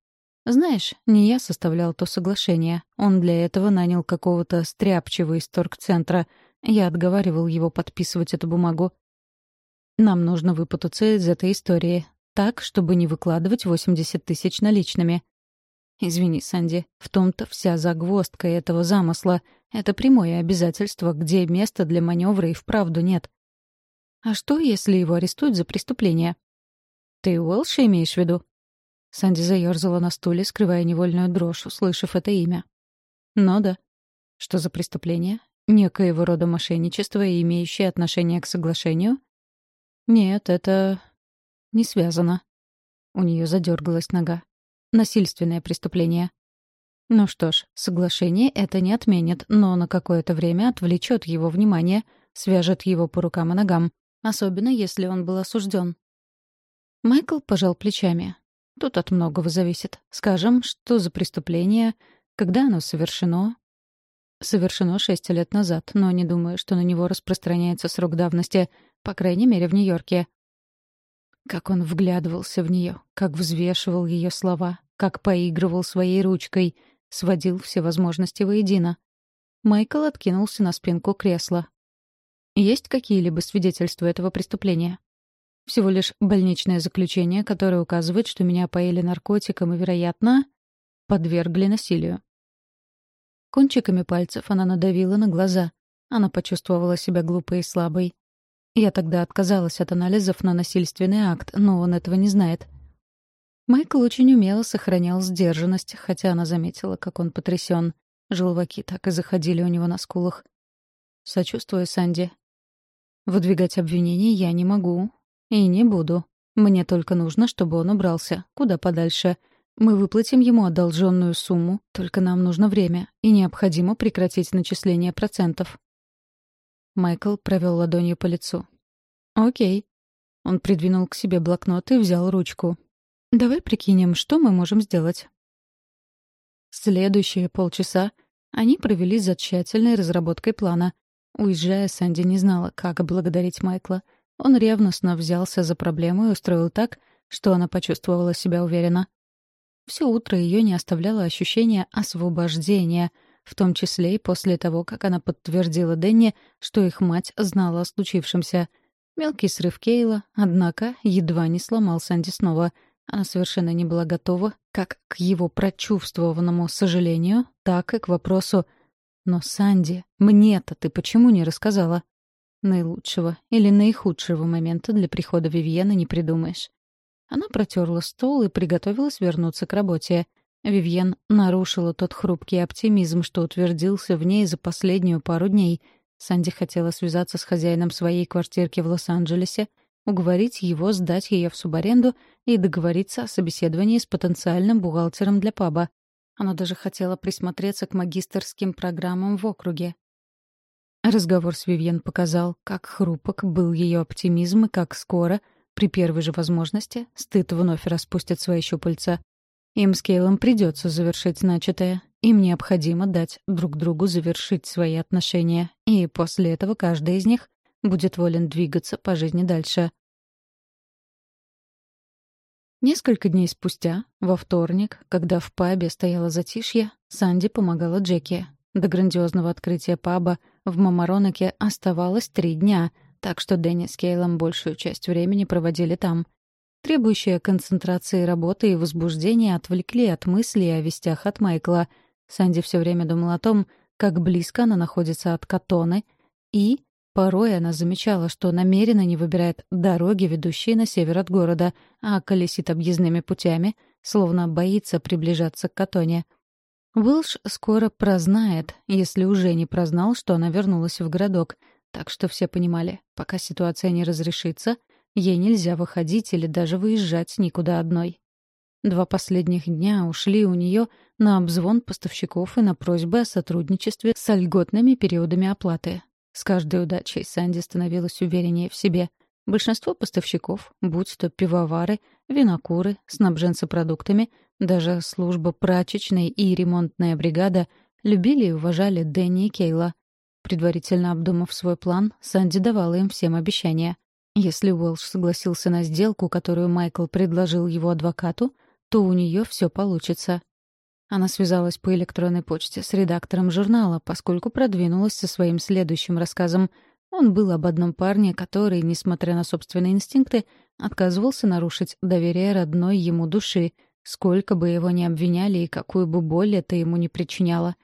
Знаешь, не я составлял то соглашение. Он для этого нанял какого-то стряпчего из торгцентра. Я отговаривал его подписывать эту бумагу. Нам нужно выпутаться из этой истории. Так, чтобы не выкладывать 80 тысяч наличными. Извини, Санди, в том-то вся загвоздка этого замысла. Это прямое обязательство, где места для маневра и вправду нет. А что, если его арестуют за преступление? Ты Уэлша имеешь в виду? Санди заёрзала на стуле, скрывая невольную дрожь, услышав это имя. «Ну да. Что за преступление? Некоего рода мошенничество, имеющее отношение к соглашению?» «Нет, это... не связано». У неё задергалась нога. «Насильственное преступление». Ну что ж, соглашение это не отменит, но на какое-то время отвлечет его внимание, свяжет его по рукам и ногам, особенно если он был осужден. Майкл пожал плечами. Тут от многого зависит. Скажем, что за преступление, когда оно совершено. Совершено шесть лет назад, но не думаю, что на него распространяется срок давности, по крайней мере, в Нью-Йорке. Как он вглядывался в нее, как взвешивал ее слова, как поигрывал своей ручкой, сводил все возможности воедино. Майкл откинулся на спинку кресла. «Есть какие-либо свидетельства этого преступления?» Всего лишь больничное заключение, которое указывает, что меня поили наркотиком и, вероятно, подвергли насилию. Кончиками пальцев она надавила на глаза. Она почувствовала себя глупой и слабой. Я тогда отказалась от анализов на насильственный акт, но он этого не знает. Майкл очень умело сохранял сдержанность, хотя она заметила, как он потрясен. Желваки так и заходили у него на скулах. Сочувствую Санди. Выдвигать обвинения я не могу, и не буду. Мне только нужно, чтобы он убрался. Куда подальше. Мы выплатим ему одолженную сумму, только нам нужно время, и необходимо прекратить начисление процентов. Майкл провел ладонью по лицу. «Окей». Он придвинул к себе блокнот и взял ручку. «Давай прикинем, что мы можем сделать». Следующие полчаса они провели за тщательной разработкой плана. Уезжая, Санди не знала, как благодарить Майкла — он ревностно взялся за проблему и устроил так, что она почувствовала себя уверенно. Все утро ее не оставляло ощущение освобождения, в том числе и после того, как она подтвердила Денни, что их мать знала о случившемся. Мелкий срыв Кейла, однако, едва не сломал Санди снова. Она совершенно не была готова как к его прочувствованному сожалению, так и к вопросу «Но, Санди, мне-то ты почему не рассказала?» Наилучшего или наихудшего момента для прихода Вивьена не придумаешь. Она протерла стол и приготовилась вернуться к работе. Вивьен нарушила тот хрупкий оптимизм, что утвердился в ней за последнюю пару дней. Санди хотела связаться с хозяином своей квартирки в Лос-Анджелесе, уговорить его сдать ее в субаренду и договориться о собеседовании с потенциальным бухгалтером для паба. Она даже хотела присмотреться к магистерским программам в округе. Разговор с Вивьен показал, как хрупок был ее оптимизм и как скоро, при первой же возможности, стыд вновь распустит свои щупальца. Им с Кейлом придется завершить начатое. Им необходимо дать друг другу завершить свои отношения, и после этого каждый из них будет волен двигаться по жизни дальше. Несколько дней спустя, во вторник, когда в пабе стояло затишье, Санди помогала Джеки. До грандиозного открытия паба в Мамаронаке оставалось три дня, так что Дэнни с Кейлом большую часть времени проводили там — Требующая концентрации работы и возбуждения отвлекли от мыслей о вестях от Майкла. Санди все время думала о том, как близко она находится от Катоны, и порой она замечала, что намеренно не выбирает дороги, ведущие на север от города, а колесит объездными путями, словно боится приближаться к Катоне. Уилш скоро прознает, если уже не прознал, что она вернулась в городок, так что все понимали, пока ситуация не разрешится — Ей нельзя выходить или даже выезжать никуда одной. Два последних дня ушли у нее на обзвон поставщиков и на просьбы о сотрудничестве с льготными периодами оплаты. С каждой удачей Санди становилась увереннее в себе. Большинство поставщиков, будь то пивовары, винокуры, снабженцы продуктами, даже служба прачечной и ремонтная бригада, любили и уважали Дэнни и Кейла. Предварительно обдумав свой план, Санди давала им всем обещания — если Уэлш согласился на сделку, которую Майкл предложил его адвокату, то у нее все получится. Она связалась по электронной почте с редактором журнала, поскольку продвинулась со своим следующим рассказом. Он был об одном парне, который, несмотря на собственные инстинкты, отказывался нарушить доверие родной ему души, сколько бы его ни обвиняли и какую бы боль это ему не причиняло.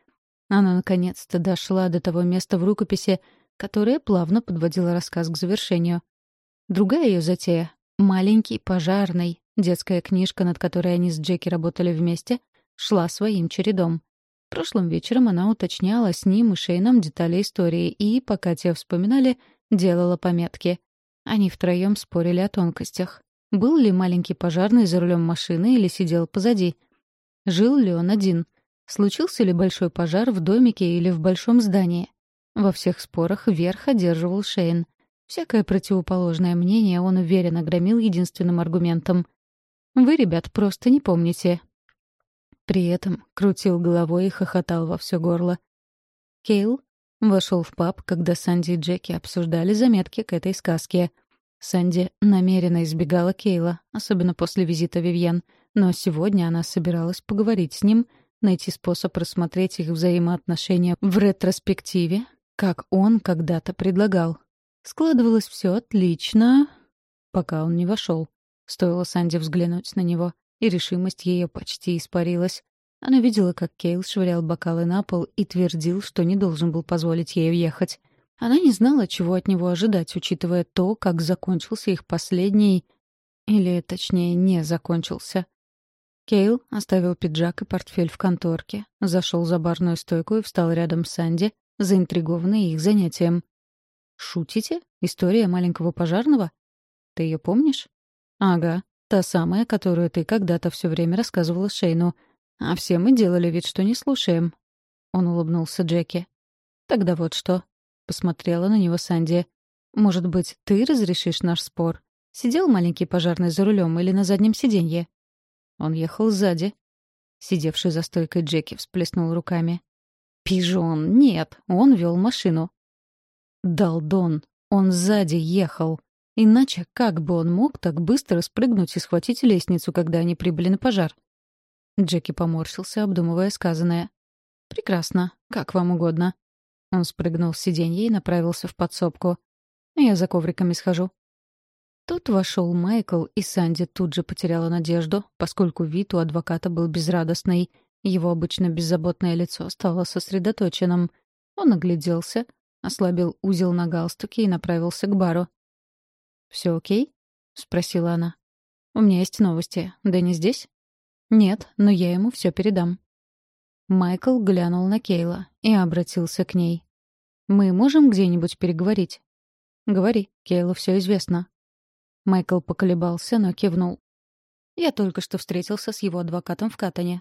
Она наконец-то дошла до того места в рукописи, которое плавно подводило рассказ к завершению — Другая ее затея — «Маленький пожарный», детская книжка, над которой они с Джеки работали вместе, шла своим чередом. Прошлым вечером она уточняла с ним и Шейном детали истории и, пока те вспоминали, делала пометки. Они втроем спорили о тонкостях. Был ли маленький пожарный за рулем машины или сидел позади? Жил ли он один? Случился ли большой пожар в домике или в большом здании? Во всех спорах верх одерживал Шейн. Всякое противоположное мнение он уверенно громил единственным аргументом. «Вы, ребят, просто не помните». При этом крутил головой и хохотал во все горло. Кейл вошел в паб, когда Санди и Джеки обсуждали заметки к этой сказке. Санди намеренно избегала Кейла, особенно после визита Вивьен, но сегодня она собиралась поговорить с ним, найти способ рассмотреть их взаимоотношения в ретроспективе, как он когда-то предлагал. Складывалось все отлично, пока он не вошел. Стоило Санди взглянуть на него, и решимость ее почти испарилась. Она видела, как Кейл швырял бокалы на пол и твердил, что не должен был позволить ей уехать. Она не знала, чего от него ожидать, учитывая то, как закончился их последний... Или, точнее, не закончился. Кейл оставил пиджак и портфель в конторке, зашел за барную стойку и встал рядом с Санди, заинтригованный их занятием. «Шутите? История маленького пожарного? Ты ее помнишь?» «Ага, та самая, которую ты когда-то все время рассказывала Шейну. А все мы делали вид, что не слушаем». Он улыбнулся Джеки. «Тогда вот что». Посмотрела на него Санди. «Может быть, ты разрешишь наш спор? Сидел маленький пожарный за рулем или на заднем сиденье?» Он ехал сзади. Сидевший за стойкой Джеки всплеснул руками. «Пижон, нет, он вел машину. Далдон. Он сзади ехал. Иначе как бы он мог так быстро спрыгнуть и схватить лестницу, когда они прибыли на пожар? Джеки поморщился, обдумывая сказанное. «Прекрасно. Как вам угодно». Он спрыгнул с сиденья и направился в подсобку. «Я за ковриками схожу. Тут вошел Майкл, и Санди тут же потеряла надежду, поскольку вид у адвоката был безрадостный. Его обычно беззаботное лицо стало сосредоточенным. Он огляделся, ослабил узел на галстуке и направился к бару. «Все окей?» — спросила она. «У меня есть новости. Дэнни здесь?» «Нет, но я ему все передам». Майкл глянул на Кейла и обратился к ней. «Мы можем где-нибудь переговорить?» «Говори, Кейлу все известно». Майкл поколебался, но кивнул. «Я только что встретился с его адвокатом в Катане».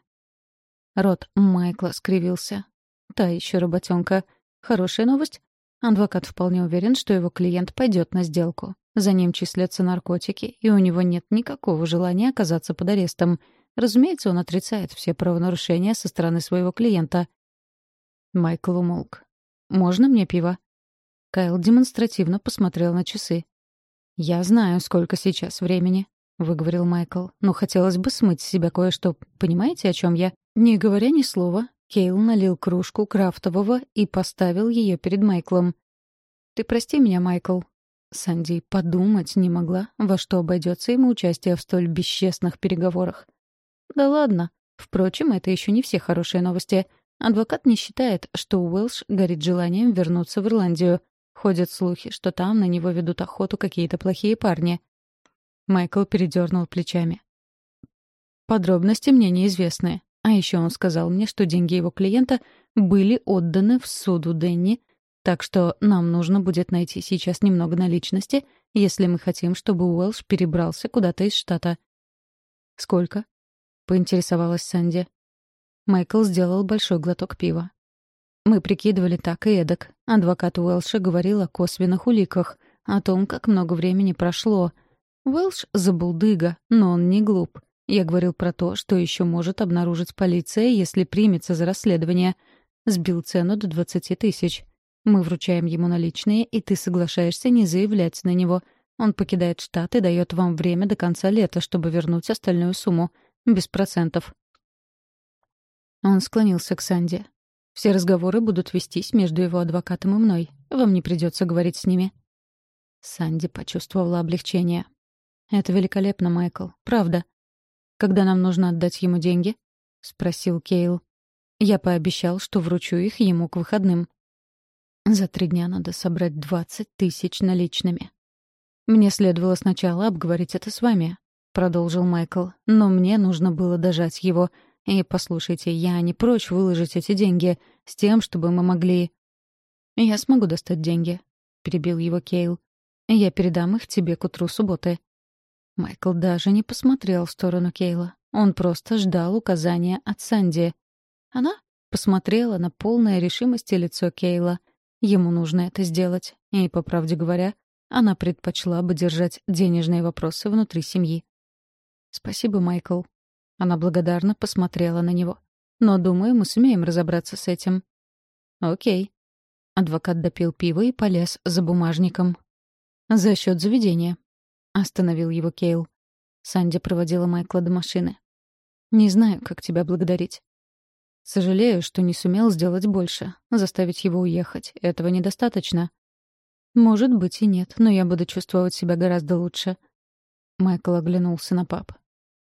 Рот Майкла скривился. «Та еще работенка. Хорошая новость. Адвокат вполне уверен, что его клиент пойдет на сделку. За ним числятся наркотики, и у него нет никакого желания оказаться под арестом. Разумеется, он отрицает все правонарушения со стороны своего клиента. Майкл умолк. «Можно мне пиво?» Кайл демонстративно посмотрел на часы. «Я знаю, сколько сейчас времени», — выговорил Майкл. «Но хотелось бы смыть с себя кое-что. Понимаете, о чем я?» Не говоря ни слова, Кейл налил кружку крафтового и поставил ее перед Майклом. «Ты прости меня, Майкл». Санди подумать не могла, во что обойдется ему участие в столь бесчестных переговорах. «Да ладно. Впрочем, это еще не все хорошие новости. Адвокат не считает, что Уэлш горит желанием вернуться в Ирландию. Ходят слухи, что там на него ведут охоту какие-то плохие парни». Майкл передернул плечами. «Подробности мне неизвестны. А еще он сказал мне, что деньги его клиента были отданы в суду Денни, так что нам нужно будет найти сейчас немного наличности, если мы хотим, чтобы Уэлш перебрался куда-то из штата. «Сколько?» — поинтересовалась Санди. Майкл сделал большой глоток пива. Мы прикидывали так и эдак. Адвокат Уэлша говорил о косвенных уликах, о том, как много времени прошло. Уэлш — забулдыга, но он не глуп. Я говорил про то, что еще может обнаружить полиция, если примется за расследование. Сбил цену до 20 тысяч. Мы вручаем ему наличные, и ты соглашаешься не заявлять на него. Он покидает штат и дает вам время до конца лета, чтобы вернуть остальную сумму. Без процентов. Он склонился к Санди. Все разговоры будут вестись между его адвокатом и мной. Вам не придется говорить с ними. Санди почувствовала облегчение. «Это великолепно, Майкл. Правда. Когда нам нужно отдать ему деньги?» — спросил Кейл. Я пообещал, что вручу их ему к выходным. За три дня надо собрать двадцать тысяч наличными. «Мне следовало сначала обговорить это с вами», — продолжил Майкл. «Но мне нужно было дожать его. И послушайте, я не прочь выложить эти деньги с тем, чтобы мы могли...» «Я смогу достать деньги», — перебил его Кейл. «Я передам их тебе к утру субботы. Майкл даже не посмотрел в сторону Кейла. Он просто ждал указания от Санди. Она посмотрела на полное решимости лицо Кейла. Ему нужно это сделать. И, по правде говоря, она предпочла бы держать денежные вопросы внутри семьи. «Спасибо, Майкл». Она благодарно посмотрела на него. «Но, думаю, мы сумеем разобраться с этим». «Окей». Адвокат допил пиво и полез за бумажником. «За счет заведения», — остановил его Кейл. Санди проводила Майкла до машины. «Не знаю, как тебя благодарить. Сожалею, что не сумел сделать больше. Заставить его уехать. Этого недостаточно. Может быть и нет, но я буду чувствовать себя гораздо лучше». Майкл оглянулся на пап.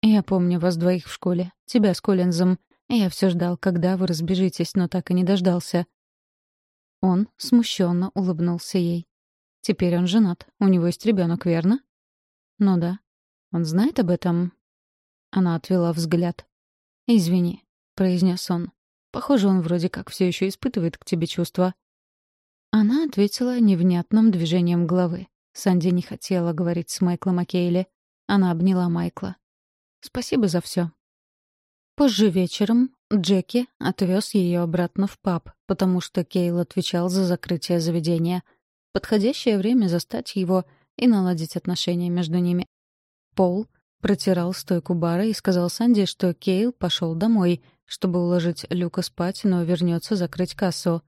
«Я помню вас двоих в школе. Тебя с Коллинзом. Я все ждал, когда вы разбежитесь, но так и не дождался». Он смущенно улыбнулся ей. «Теперь он женат. У него есть ребенок, верно?» «Ну да. Он знает об этом?» Она отвела взгляд. «Извини», — произнес он. «Похоже, он вроде как все еще испытывает к тебе чувства». Она ответила невнятным движением головы. Санди не хотела говорить с Майклом о Кейле. Она обняла Майкла. «Спасибо за все. Позже вечером Джеки отвез ее обратно в паб, потому что Кейл отвечал за закрытие заведения. Подходящее время застать его — и наладить отношения между ними. Пол протирал стойку бара и сказал Санди, что Кейл пошел домой, чтобы уложить Люка спать, но вернется закрыть кассу.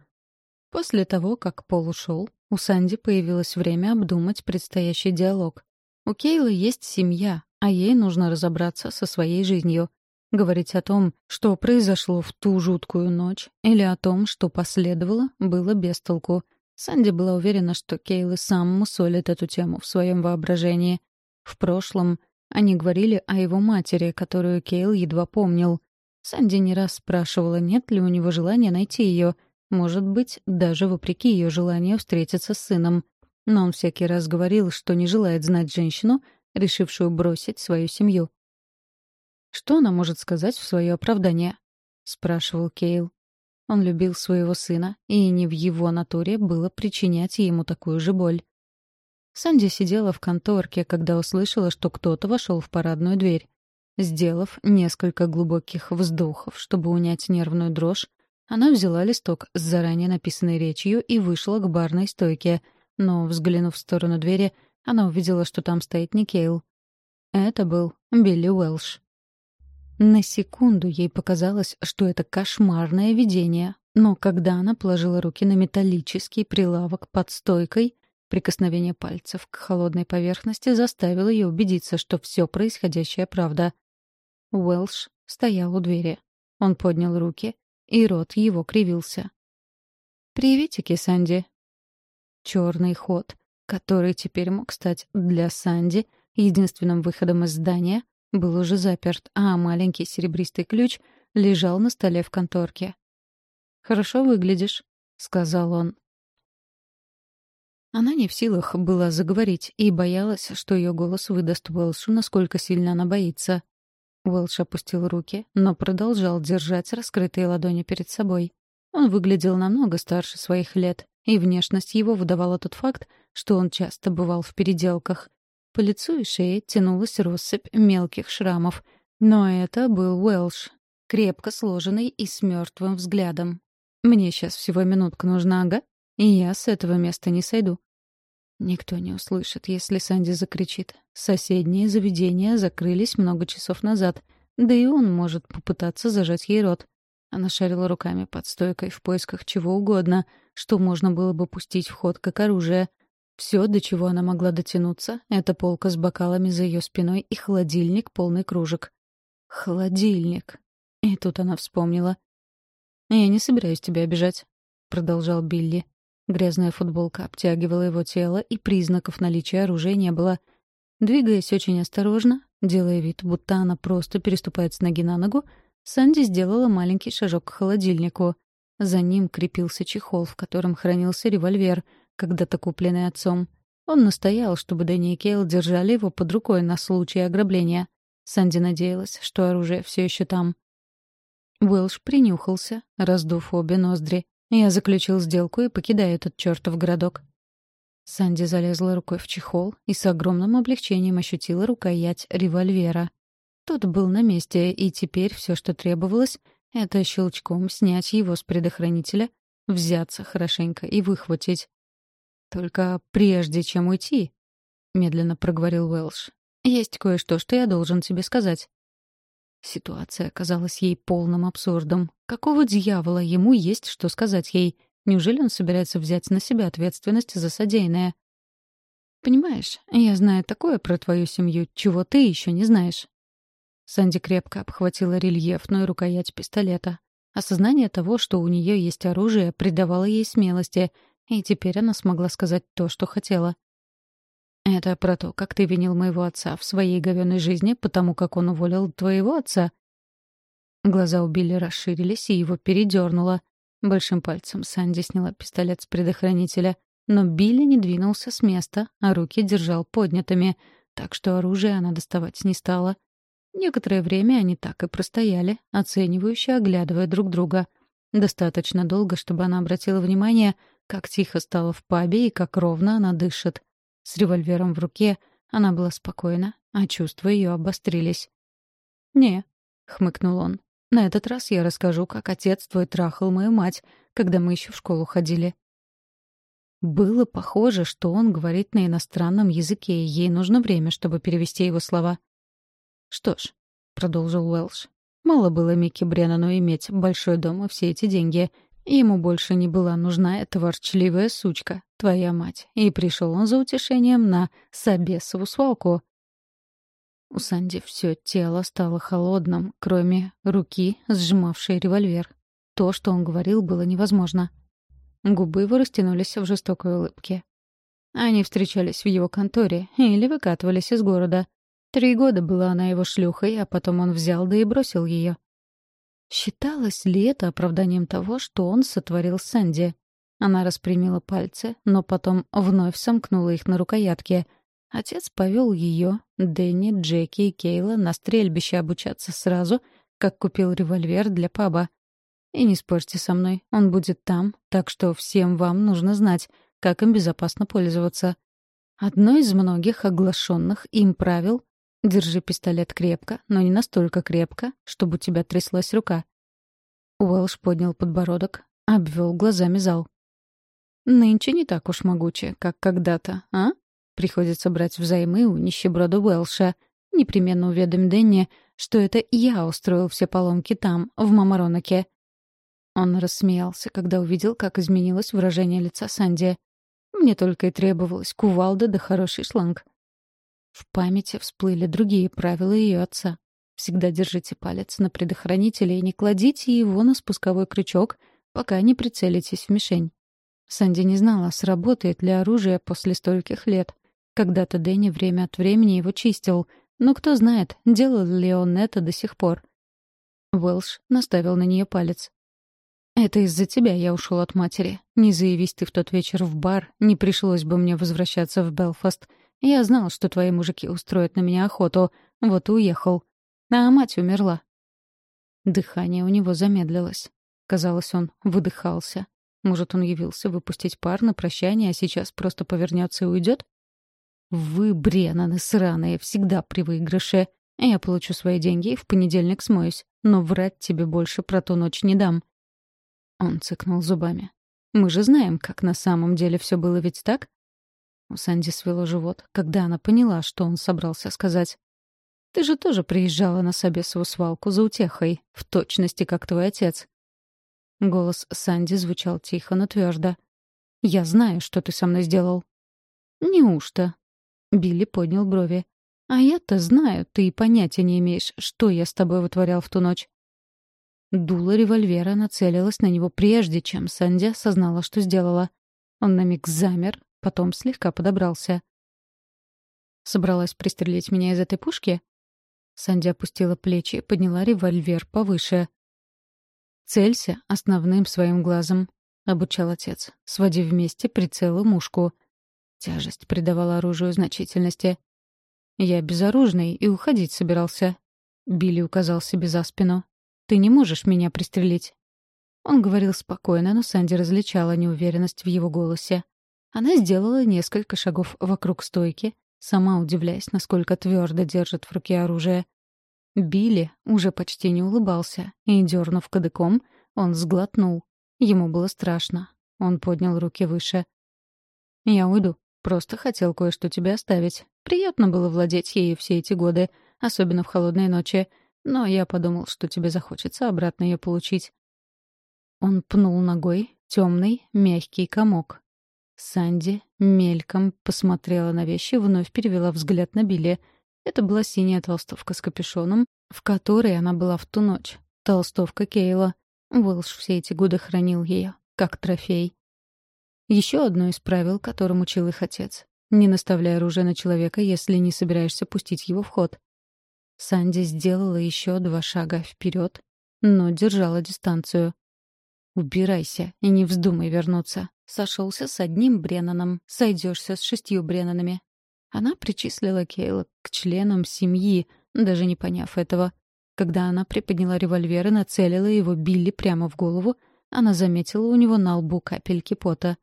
После того, как Пол ушел, у Санди появилось время обдумать предстоящий диалог. У Кейла есть семья, а ей нужно разобраться со своей жизнью. Говорить о том, что произошло в ту жуткую ночь, или о том, что последовало, было без толку — Санди была уверена, что Кейл и сам мусолит эту тему в своем воображении. В прошлом они говорили о его матери, которую Кейл едва помнил. Санди не раз спрашивала, нет ли у него желания найти ее, может быть, даже вопреки ее желанию встретиться с сыном. Но он всякий раз говорил, что не желает знать женщину, решившую бросить свою семью. «Что она может сказать в свое оправдание?» — спрашивал Кейл. Он любил своего сына, и не в его натуре было причинять ему такую же боль. Санди сидела в конторке, когда услышала, что кто-то вошел в парадную дверь. Сделав несколько глубоких вздохов, чтобы унять нервную дрожь, она взяла листок с заранее написанной речью и вышла к барной стойке, но, взглянув в сторону двери, она увидела, что там стоит Никейл. Это был Билли Уэлш. На секунду ей показалось, что это кошмарное видение, но когда она положила руки на металлический прилавок под стойкой, Прикосновение пальцев к холодной поверхности заставило ее убедиться, что все происходящее правда. Уэлш стоял у двери. Он поднял руки, и рот его кривился. «Приветики, Санди». Черный ход, который теперь мог стать для Санди единственным выходом из здания, был уже заперт, а маленький серебристый ключ лежал на столе в конторке. «Хорошо выглядишь», — сказал он. Она не в силах была заговорить и боялась, что ее голос выдаст Уэлшу, насколько сильно она боится. Уэлш опустил руки, но продолжал держать раскрытые ладони перед собой. Он выглядел намного старше своих лет, и внешность его выдавала тот факт, что он часто бывал в переделках. По лицу и шее тянулась россыпь мелких шрамов, но это был Уэлш, крепко сложенный и с мертвым взглядом. «Мне сейчас всего минутка нужна, ага, и я с этого места не сойду. Никто не услышит, если Санди закричит. Соседние заведения закрылись много часов назад, да и он может попытаться зажать ей рот. Она шарила руками под стойкой в поисках чего угодно, что можно было бы пустить в ход как оружие. Все, до чего она могла дотянуться, — это полка с бокалами за ее спиной и холодильник, полный кружек. Холодильник. И тут она вспомнила. «Я не собираюсь тебя обижать», — продолжал Билли. Грязная футболка обтягивала его тело, и признаков наличия оружия не было. Двигаясь очень осторожно, делая вид, будто она просто переступает с ноги на ногу, Санди сделала маленький шажок к холодильнику. За ним крепился чехол, в котором хранился револьвер, когда-то купленный отцом. Он настоял, чтобы Дэнни и Кейл держали его под рукой на случай ограбления. Санди надеялась, что оружие все еще там. Уэлш принюхался, раздув обе ноздри. Я заключил сделку и покидаю этот чертов городок. Санди залезла рукой в чехол и с огромным облегчением ощутила рукоять револьвера. Тот был на месте, и теперь все, что требовалось, — это щелчком снять его с предохранителя, взяться хорошенько и выхватить. «Только прежде чем уйти», — медленно проговорил Уэлш, — «есть кое-что, что я должен тебе сказать». Ситуация казалась ей полным абсурдом. Какого дьявола ему есть что сказать ей? Неужели он собирается взять на себя ответственность за содеянное? «Понимаешь, я знаю такое про твою семью, чего ты еще не знаешь». Санди крепко обхватила рельефную рукоять пистолета. Осознание того, что у нее есть оружие, придавало ей смелости, и теперь она смогла сказать то, что хотела. «Это про то, как ты винил моего отца в своей говёной жизни, потому как он уволил твоего отца?» Глаза у Билли расширились, и его передёрнуло. Большим пальцем Санди сняла пистолет с предохранителя, но Билли не двинулся с места, а руки держал поднятыми, так что оружие она доставать не стала. Некоторое время они так и простояли, оценивающе оглядывая друг друга. Достаточно долго, чтобы она обратила внимание, как тихо стало в пабе и как ровно она дышит. С револьвером в руке она была спокойна, а чувства ее обострились. «Не», — хмыкнул он, — «на этот раз я расскажу, как отец твой трахал мою мать, когда мы еще в школу ходили». Было похоже, что он говорит на иностранном языке, и ей нужно время, чтобы перевести его слова. «Что ж», — продолжил Уэлш, — «мало было Микки Бреннану иметь большой дом и все эти деньги, Ему больше не была нужна эта ворчливая сучка, твоя мать, и пришел он за утешением на Собесову свалку. У Санди все тело стало холодным, кроме руки, сжимавшей револьвер. То, что он говорил, было невозможно. Губы его растянулись в жестокой улыбке. Они встречались в его конторе или выкатывались из города. Три года была она его шлюхой, а потом он взял да и бросил ее. Считалось ли это оправданием того, что он сотворил Сэнди? Она распрямила пальцы, но потом вновь сомкнула их на рукоятке. Отец повел ее, Дэнни, Джеки и Кейла на стрельбище обучаться сразу, как купил револьвер для паба. И не спорьте со мной, он будет там, так что всем вам нужно знать, как им безопасно пользоваться. Одно из многих оглашенных им правил — держи пистолет крепко, но не настолько крепко, чтобы у тебя тряслась рука. Уэлш поднял подбородок, обвел глазами зал. Нынче не так уж могуче, как когда-то, а? Приходится брать взаймы у нищеброда Уэлша. Непременно уведомь Дэнни, что это я устроил все поломки там, в Мамаронаке. Он рассмеялся, когда увидел, как изменилось выражение лица Санди. Мне только и требовалось кувалда да хороший шланг. В памяти всплыли другие правила ее отца. Всегда держите палец на предохранителе и не кладите его на спусковой крючок, пока не прицелитесь в мишень. Санди не знала, сработает ли оружие после стольких лет. Когда-то Дэнни время от времени его чистил, но кто знает, делал ли он это до сих пор. Уэлш наставил на нее палец. «Это из-за тебя я ушел от матери. Не заявись ты в тот вечер в бар, не пришлось бы мне возвращаться в Белфаст. Я знал, что твои мужики устроят на меня охоту, вот и уехал. А мать умерла». Дыхание у него замедлилось. Казалось, он выдыхался. Может, он явился выпустить пар на прощание, а сейчас просто повернется и уйдет? Вы, Бреннаны сраные, всегда при выигрыше. Я получу свои деньги и в понедельник смоюсь. Но врать тебе больше про ту ночь не дам. Он цыкнул зубами. Мы же знаем, как на самом деле все было, ведь так? У Санди свело живот, когда она поняла, что он собрался сказать. «Ты же тоже приезжала на Собесову свалку за утехой, в точности, как твой отец. Голос Санди звучал тихо, но твердо. «Я знаю, что ты со мной сделал». «Неужто?» Билли поднял брови. «А я-то знаю, ты и понятия не имеешь, что я с тобой вытворял в ту ночь». Дуло револьвера нацелилась на него прежде, чем Санди осознала, что сделала. Он на миг замер, потом слегка подобрался. «Собралась пристрелить меня из этой пушки?» Санди опустила плечи и подняла револьвер повыше. «Целься основным своим глазом», — обучал отец. «Своди вместе прицел и мушку». Тяжесть придавала оружию значительности. «Я безоружный и уходить собирался». Билли указал себе за спину. «Ты не можешь меня пристрелить». Он говорил спокойно, но Санди различала неуверенность в его голосе. Она сделала несколько шагов вокруг стойки, сама удивляясь, насколько твердо держит в руке оружие. Билли уже почти не улыбался, и, дернув кадыком, он сглотнул. Ему было страшно. Он поднял руки выше. «Я уйду. Просто хотел кое-что тебе оставить. Приятно было владеть ею все эти годы, особенно в холодные ночи. Но я подумал, что тебе захочется обратно ее получить». Он пнул ногой темный, мягкий комок. Санди мельком посмотрела на вещи, вновь перевела взгляд на Билли — это была синяя толстовка с капюшоном, в которой она была в ту ночь. Толстовка Кейла. Уэлш все эти годы хранил ее, как трофей. Еще одно из правил, которым учил их отец. Не наставляй оружие на человека, если не собираешься пустить его в ход. Санди сделала еще два шага вперед, но держала дистанцию. «Убирайся и не вздумай вернуться. Сошелся с одним Бреннаном, сойдешься с шестью Бреннанами. Она причислила Кейла к членам семьи, даже не поняв этого. Когда она приподняла револьвер и нацелила его Билли прямо в голову, она заметила у него на лбу капельки пота.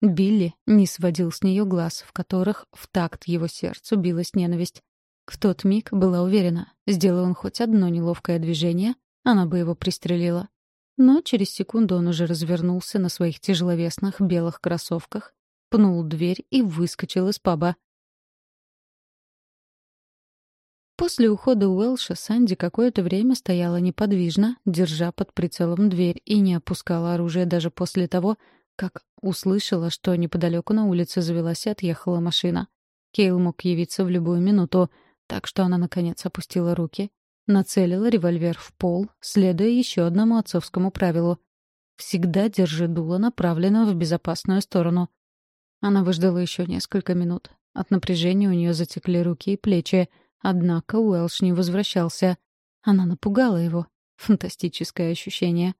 Билли не сводил с нее глаз, в которых в такт его сердцу билась ненависть. В тот миг была уверена, сделал он хоть одно неловкое движение, она бы его пристрелила. Но через секунду он уже развернулся на своих тяжеловесных белых кроссовках, пнул дверь и выскочил из паба. После ухода Уэлша Санди какое-то время стояла неподвижно, держа под прицелом дверь, и не опускала оружие даже после того, как услышала, что неподалеку на улице завелась и отъехала машина. Кейл мог явиться в любую минуту, так что она, наконец, опустила руки, нацелила револьвер в пол, следуя еще одному отцовскому правилу. «Всегда держи дуло направленным в безопасную сторону». Она выждала еще несколько минут. От напряжения у нее затекли руки и плечи. Однако Уэлш не возвращался. Она напугала его. Фантастическое ощущение.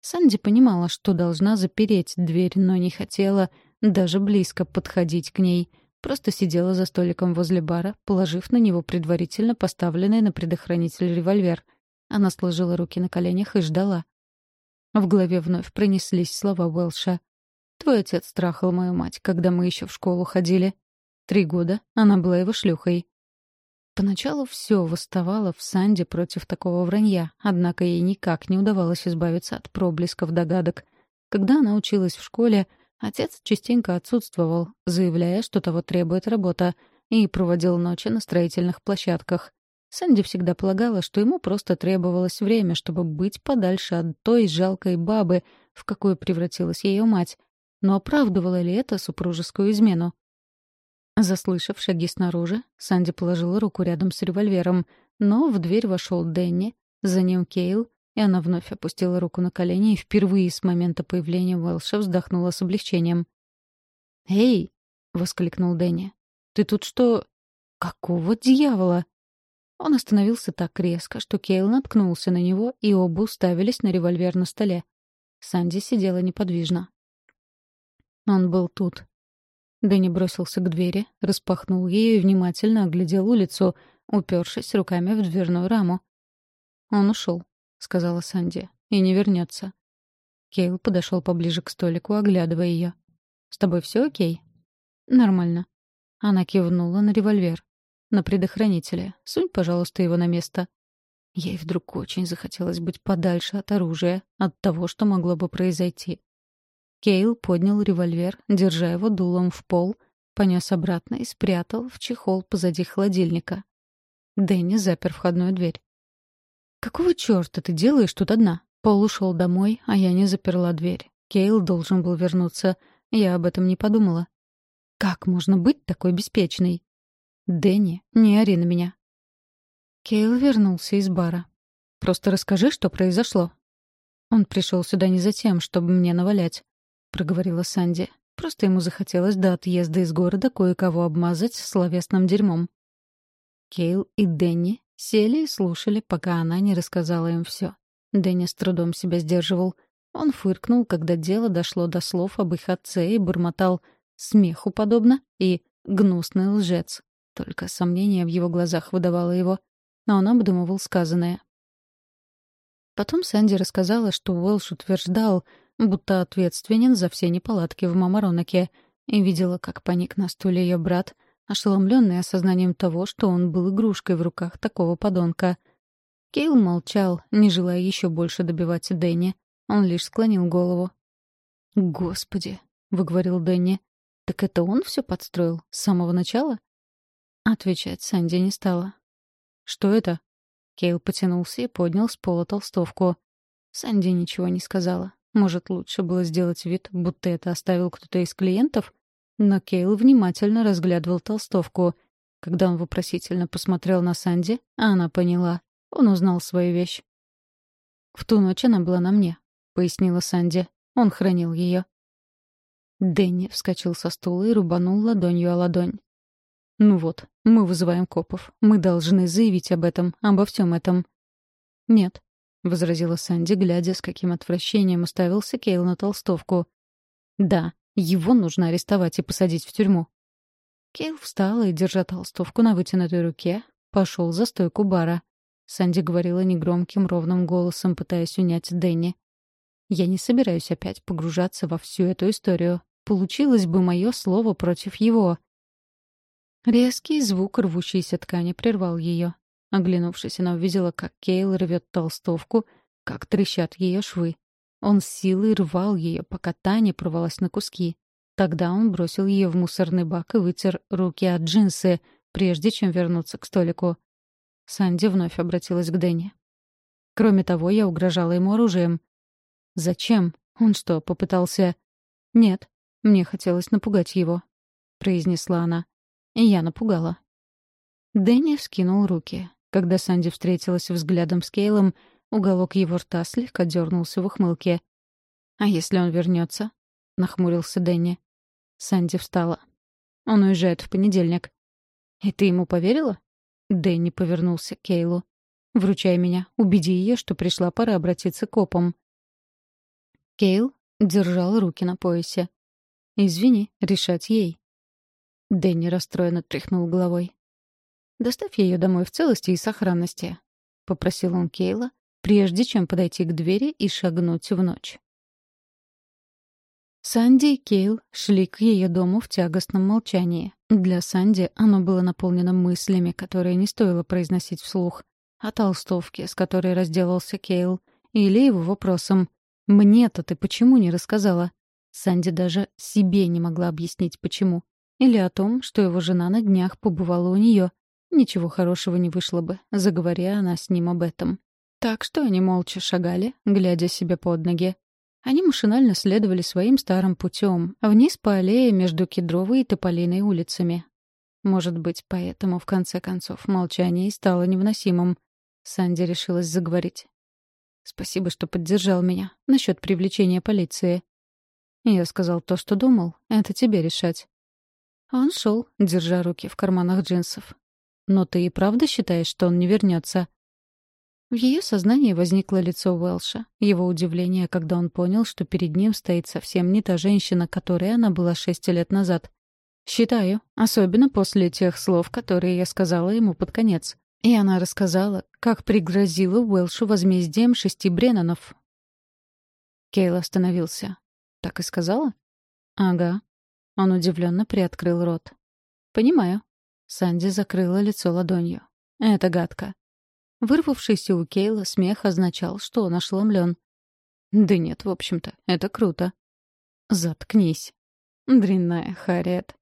Санди понимала, что должна запереть дверь, но не хотела даже близко подходить к ней. Просто сидела за столиком возле бара, положив на него предварительно поставленный на предохранитель револьвер. Она сложила руки на коленях и ждала. В голове вновь пронеслись слова Уэлша. «Твой отец страхал мою мать, когда мы еще в школу ходили. Три года она была его шлюхой. Поначалу все восставало в Санде против такого вранья, однако ей никак не удавалось избавиться от проблесков догадок. Когда она училась в школе, отец частенько отсутствовал, заявляя, что того требует работа, и проводил ночи на строительных площадках. Сэнди всегда полагала, что ему просто требовалось время, чтобы быть подальше от той жалкой бабы, в какую превратилась ее мать. Но оправдывало ли это супружескую измену? Заслышав шаги снаружи, Санди положила руку рядом с револьвером, но в дверь вошел Дэнни, за ним Кейл, и она вновь опустила руку на колени и впервые с момента появления Уэлша вздохнула с облегчением. «Эй!» — воскликнул Дэнни. «Ты тут что? Какого дьявола?» Он остановился так резко, что Кейл наткнулся на него, и оба уставились на револьвер на столе. Санди сидела неподвижно. Он был тут, Дэнни бросился к двери, распахнул ее и внимательно оглядел улицу, упершись руками в дверную раму. «Он ушел», — сказала Санди, — «и не вернется». Кейл подошел поближе к столику, оглядывая ее. «С тобой все окей?» «Нормально». Она кивнула на револьвер. «На предохранителе. Сунь, пожалуйста, его на место». Ей вдруг очень захотелось быть подальше от оружия, от того, что могло бы произойти. Кейл поднял револьвер, держа его дулом в пол, понес обратно и спрятал в чехол позади холодильника. Дэнни запер входную дверь. «Какого чёрта ты делаешь тут одна?» Пол ушел домой, а я не заперла дверь. Кейл должен был вернуться. Я об этом не подумала. «Как можно быть такой беспечной?» «Дэнни, не ори на меня». Кейл вернулся из бара. «Просто расскажи, что произошло». Он пришел сюда не за тем, чтобы мне навалять. — проговорила Санди. Просто ему захотелось до отъезда из города кое-кого обмазать словесным дерьмом. Кейл и Дэнни сели и слушали, пока она не рассказала им все. Дэнни с трудом себя сдерживал. Он фыркнул, когда дело дошло до слов об их отце и бормотал «смеху подобно» и «гнусный лжец». Только сомнение в его глазах выдавало его, но он обдумывал сказанное. Потом Санди рассказала, что Уэлш утверждал, будто ответственен за все неполадки в Мамаронаке, и видела, как паник на стуле ее брат, ошеломленный осознанием того, что он был игрушкой в руках такого подонка. Кейл молчал, не желая еще больше добивать Дэнни. Он лишь склонил голову. «Господи!» — выговорил Дэнни. «Так это он все подстроил? С самого начала?» Отвечать Санди не стала. «Что это?» Кейл потянулся и поднял с пола толстовку. Санди ничего не сказала. Может, лучше было сделать вид, будто это оставил кто-то из клиентов? Но Кейл внимательно разглядывал толстовку. Когда он вопросительно посмотрел на Санди, она поняла. Он узнал свою вещь. «В ту ночь она была на мне», — пояснила Санди. Он хранил ее. Дэнни вскочил со стула и рубанул ладонью о ладонь. «Ну вот, мы вызываем копов. Мы должны заявить об этом, обо всем этом». «Нет», — возразила Санди, глядя, с каким отвращением уставился Кейл на толстовку. «Да, его нужно арестовать и посадить в тюрьму». Кейл встал и, держа толстовку на вытянутой руке, пошел за стойку бара. Санди говорила негромким, ровным голосом, пытаясь унять Дэнни. «Я не собираюсь опять погружаться во всю эту историю. Получилось бы мое слово против его». Резкий звук рвущейся ткани прервал ее. Оглянувшись, она увидела, как Кейл рвет толстовку, как трещат ее швы. Он с силой рвал ее, пока та не порвалась на куски. Тогда он бросил ее в мусорный бак и вытер руки от джинсы, прежде чем вернуться к столику. Санди вновь обратилась к Дэнни. Кроме того, я угрожала ему оружием. «Зачем? Он что, попытался...» «Нет, мне хотелось напугать его», — произнесла она. И я напугала. Дэнни вскинул руки. Когда Санди встретилась взглядом с Кейлом, уголок его рта слегка дернулся в ухмылке. «А если он вернется? нахмурился Дэнни. Санди встала. «Он уезжает в понедельник». «И ты ему поверила?» Дэнни повернулся к Кейлу. «Вручай меня. Убеди ее, что пришла пора обратиться к копам». Кейл держал руки на поясе. «Извини, решать ей». Дэнни расстроенно тряхнул головой. «Доставь ее домой в целости и сохранности», — попросил он Кейла, прежде чем подойти к двери и шагнуть в ночь. Санди и Кейл шли к ее дому в тягостном молчании. Для Санди оно было наполнено мыслями, которые не стоило произносить вслух. О толстовке, с которой разделался Кейл, или его вопросом «Мне-то ты почему не рассказала?» Санди даже себе не могла объяснить, почему. Или о том, что его жена на днях побывала у нее. Ничего хорошего не вышло бы, заговоря она с ним об этом. Так что они молча шагали, глядя себе под ноги. Они машинально следовали своим старым путем, вниз по аллее между Кедровой и Тополиной улицами. Может быть, поэтому, в конце концов, молчание и стало невыносимым. Санди решилась заговорить. «Спасибо, что поддержал меня. Насчет привлечения полиции». Я сказал то, что думал. Это тебе решать. Он шел, держа руки в карманах джинсов. «Но ты и правда считаешь, что он не вернется? В ее сознании возникло лицо Уэлша, его удивление, когда он понял, что перед ним стоит совсем не та женщина, которой она была шесть лет назад. «Считаю, особенно после тех слов, которые я сказала ему под конец». И она рассказала, как пригрозила Уэлшу возмездием шести Бреннанов. Кейл остановился. «Так и сказала?» «Ага». Он удивленно приоткрыл рот. «Понимаю». Санди закрыла лицо ладонью. «Это гадко. Вырвавшийся у Кейла смех означал, что он ошеломлен. «Да нет, в общем-то, это круто». «Заткнись». Дрянная Харриет.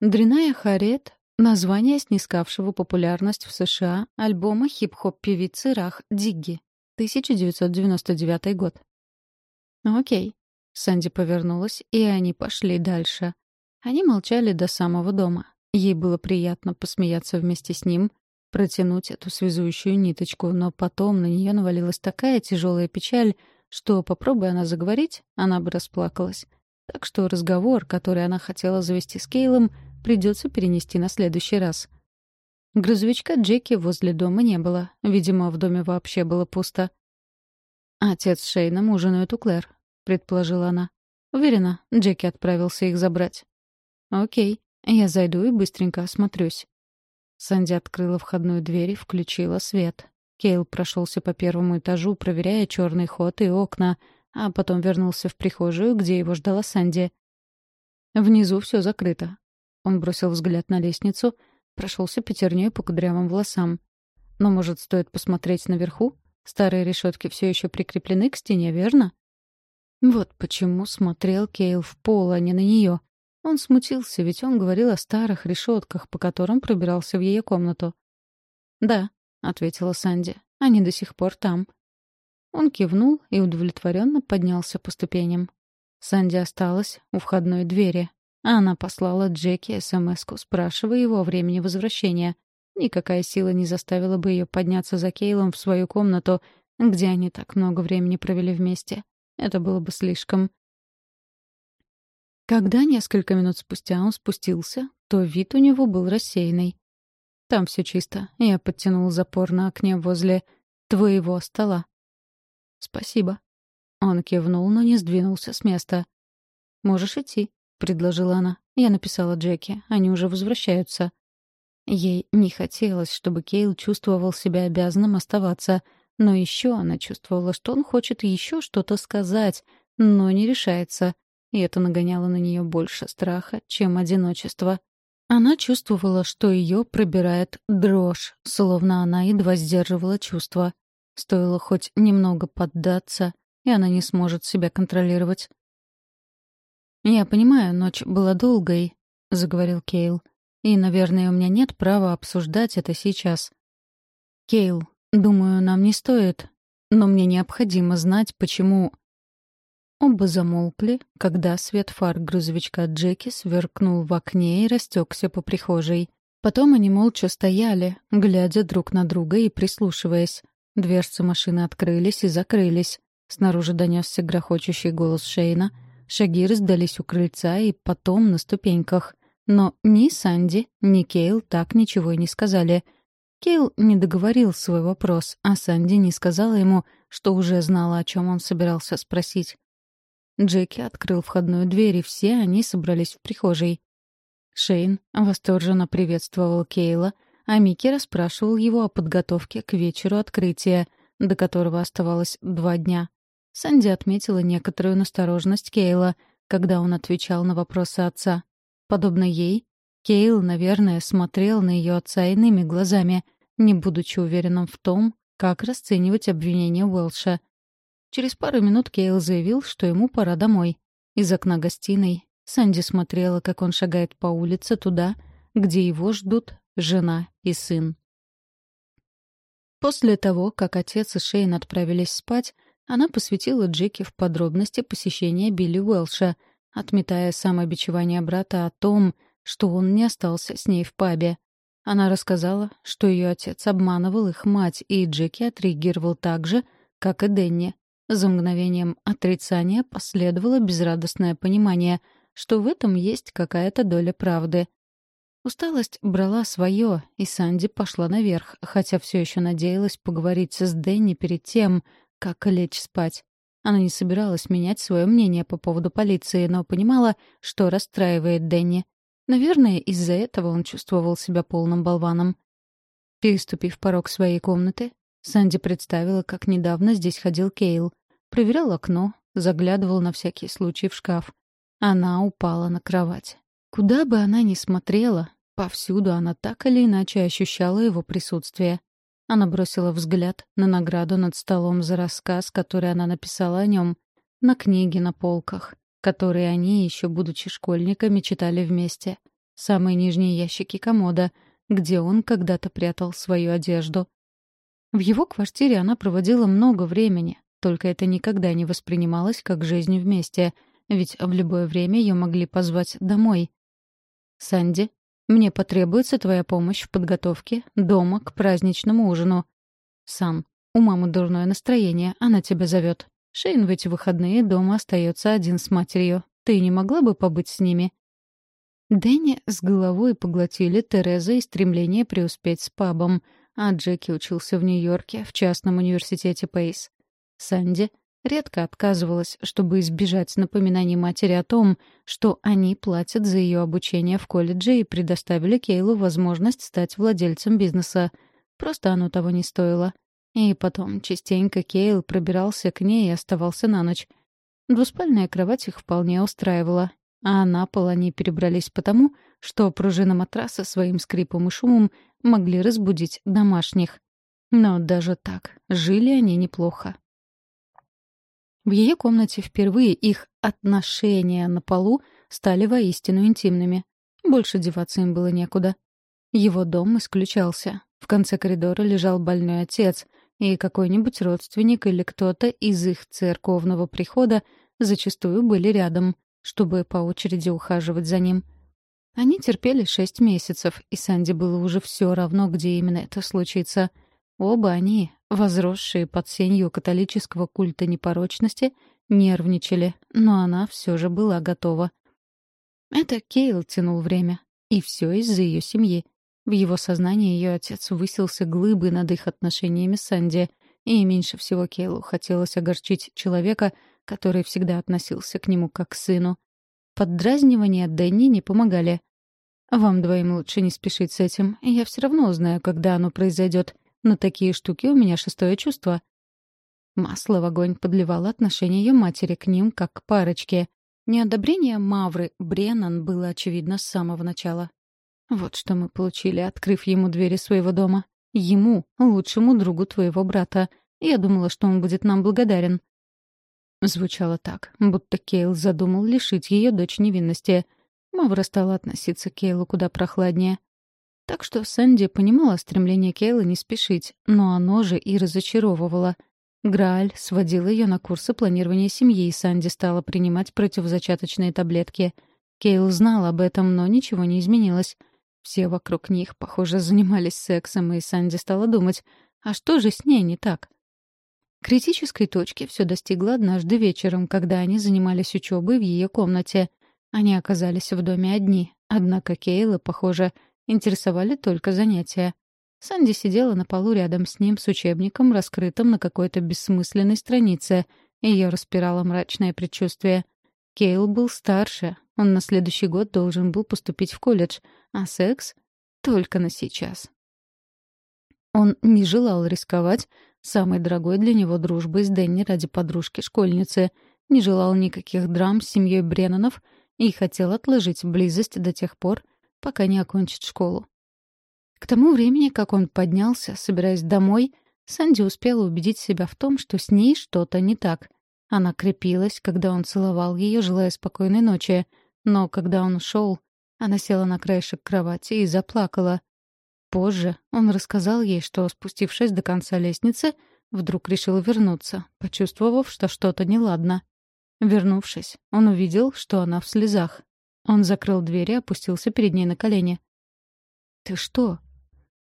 Дрянная Харриет — название снискавшего популярность в США альбома хип-хоп певицы Рах Дигги, 1999 год. «Окей». Санди повернулась, и они пошли дальше. Они молчали до самого дома. Ей было приятно посмеяться вместе с ним, протянуть эту связующую ниточку, но потом на нее навалилась такая тяжелая печаль, что, попробуя она заговорить, она бы расплакалась. Так что разговор, который она хотела завести с Кейлом, придется перенести на следующий раз. Грузовичка Джеки возле дома не было. Видимо, в доме вообще было пусто. «Отец Шейном ужинают у Клэр», — предположила она. «Уверена, Джеки отправился их забрать». «Окей, я зайду и быстренько осмотрюсь». Санди открыла входную дверь и включила свет. Кейл прошелся по первому этажу, проверяя черный ход и окна, а потом вернулся в прихожую, где его ждала Санди. Внизу все закрыто. Он бросил взгляд на лестницу, прошелся пятерней по кудрявым волосам. Но, может, стоит посмотреть наверху? Старые решетки все еще прикреплены к стене, верно? Вот почему смотрел Кейл в пол, а не на нее. Он смутился, ведь он говорил о старых решетках, по которым пробирался в ее комнату. «Да», — ответила Санди, — «они до сих пор там». Он кивнул и удовлетворенно поднялся по ступеням. Санди осталась у входной двери, а она послала Джеки смс спрашивая его о времени возвращения. Никакая сила не заставила бы ее подняться за Кейлом в свою комнату, где они так много времени провели вместе. Это было бы слишком. Когда несколько минут спустя он спустился, то вид у него был рассеянный. «Там все чисто. Я подтянул запор на окне возле твоего стола». «Спасибо». Он кивнул, но не сдвинулся с места. «Можешь идти», — предложила она. Я написала Джеки. Они уже возвращаются. Ей не хотелось, чтобы Кейл чувствовал себя обязанным оставаться, но еще она чувствовала, что он хочет еще что-то сказать, но не решается и это нагоняло на нее больше страха, чем одиночество. Она чувствовала, что ее пробирает дрожь, словно она едва сдерживала чувства. Стоило хоть немного поддаться, и она не сможет себя контролировать. «Я понимаю, ночь была долгой», — заговорил Кейл. «И, наверное, у меня нет права обсуждать это сейчас». «Кейл, думаю, нам не стоит, но мне необходимо знать, почему Оба замолкли, когда свет фар грузовичка Джеки сверкнул в окне и растекся по прихожей. Потом они молча стояли, глядя друг на друга и прислушиваясь. Дверцы машины открылись и закрылись. Снаружи донесся грохочущий голос Шейна. Шаги раздались у крыльца и потом на ступеньках. Но ни Санди, ни Кейл так ничего и не сказали. Кейл не договорил свой вопрос, а Санди не сказала ему, что уже знала, о чем он собирался спросить. Джеки открыл входную дверь, и все они собрались в прихожей. Шейн восторженно приветствовал Кейла, а Микки расспрашивал его о подготовке к вечеру открытия, до которого оставалось два дня. Санди отметила некоторую настороженность Кейла, когда он отвечал на вопросы отца. Подобно ей, Кейл, наверное, смотрел на ее отца иными глазами, не будучи уверенным в том, как расценивать обвинения Уэлша. Через пару минут Кейл заявил, что ему пора домой. Из окна гостиной Санди смотрела, как он шагает по улице туда, где его ждут жена и сын. После того, как отец и Шейн отправились спать, она посвятила Джеки в подробности посещения Билли Уэлша, отметая самобичевание брата о том, что он не остался с ней в пабе. Она рассказала, что ее отец обманывал их мать, и Джеки отреагировал так же, как и Дэнни. За мгновением отрицания последовало безрадостное понимание, что в этом есть какая-то доля правды. Усталость брала свое, и Санди пошла наверх, хотя все еще надеялась поговорить с Дэнни перед тем, как лечь спать. Она не собиралась менять свое мнение по поводу полиции, но понимала, что расстраивает Дэнни. Наверное, из-за этого он чувствовал себя полным болваном. Переступив порог своей комнаты, Санди представила, как недавно здесь ходил Кейл. Проверял окно, заглядывал на всякий случай в шкаф. Она упала на кровать. Куда бы она ни смотрела, повсюду она так или иначе ощущала его присутствие. Она бросила взгляд на награду над столом за рассказ, который она написала о нем, на книги на полках, которые они, еще будучи школьниками, читали вместе. Самые нижние ящики комода, где он когда-то прятал свою одежду. В его квартире она проводила много времени, только это никогда не воспринималось как жизнь вместе, ведь в любое время ее могли позвать домой. «Санди, мне потребуется твоя помощь в подготовке дома к праздничному ужину. Сан, у мамы дурное настроение, она тебя зовет. Шейн в эти выходные дома остается один с матерью. Ты не могла бы побыть с ними?» Дэнни с головой поглотили Тереза и стремление преуспеть с пабом, а Джеки учился в Нью-Йорке в частном университете Пейс. Санди редко отказывалась, чтобы избежать напоминаний матери о том, что они платят за ее обучение в колледже и предоставили Кейлу возможность стать владельцем бизнеса. Просто оно того не стоило. И потом частенько Кейл пробирался к ней и оставался на ночь. Двуспальная кровать их вполне устраивала, а на пол они перебрались потому, что пружины матраса своим скрипом и шумом могли разбудить домашних. Но даже так, жили они неплохо. В ее комнате впервые их отношения на полу стали воистину интимными. Больше деваться им было некуда. Его дом исключался. В конце коридора лежал больной отец, и какой-нибудь родственник или кто-то из их церковного прихода зачастую были рядом, чтобы по очереди ухаживать за ним. Они терпели шесть месяцев, и Санди было уже все равно, где именно это случится — Оба они, возросшие под сенью католического культа непорочности, нервничали, но она все же была готова. Это Кейл тянул время, и все из-за ее семьи. В его сознании ее отец высился глыбой над их отношениями с Санди, и меньше всего Кейлу хотелось огорчить человека, который всегда относился к нему как к сыну. Поддразнивания Дэнни не помогали. «Вам двоим лучше не спешить с этим, я все равно узнаю, когда оно произойдет. На такие штуки у меня шестое чувство. Масло в огонь подливало отношение ее матери к ним, как к парочке. Неодобрение Мавры Бреннан было очевидно с самого начала. Вот что мы получили, открыв ему двери своего дома. Ему, лучшему другу твоего брата. Я думала, что он будет нам благодарен. Звучало так, будто Кейл задумал лишить ее дочь невинности. Мавра стала относиться к Кейлу куда прохладнее. Так что Сэнди понимала стремление Кейла не спешить, но оно же и разочаровывало. Грааль сводил ее на курсы планирования семьи, и Санди стала принимать противозачаточные таблетки. Кейл знал об этом, но ничего не изменилось. Все вокруг них, похоже, занимались сексом, и Санди стала думать, а что же с ней не так? Критической точки все достигло однажды вечером, когда они занимались учебой в ее комнате. Они оказались в доме одни, однако Кейла, похоже, интересовали только занятия. Санди сидела на полу рядом с ним с учебником, раскрытым на какой-то бессмысленной странице. Ее распирало мрачное предчувствие. Кейл был старше, он на следующий год должен был поступить в колледж, а секс — только на сейчас. Он не желал рисковать самой дорогой для него дружбой с Дэнни ради подружки-школьницы, не желал никаких драм с семьей Бреннанов и хотел отложить близость до тех пор, пока не окончит школу. К тому времени, как он поднялся, собираясь домой, Санди успела убедить себя в том, что с ней что-то не так. Она крепилась, когда он целовал ее, желая спокойной ночи, но когда он ушел, она села на краешек кровати и заплакала. Позже он рассказал ей, что, спустившись до конца лестницы, вдруг решил вернуться, почувствовав, что что-то неладно. Вернувшись, он увидел, что она в слезах. Он закрыл дверь и опустился перед ней на колени. «Ты что?»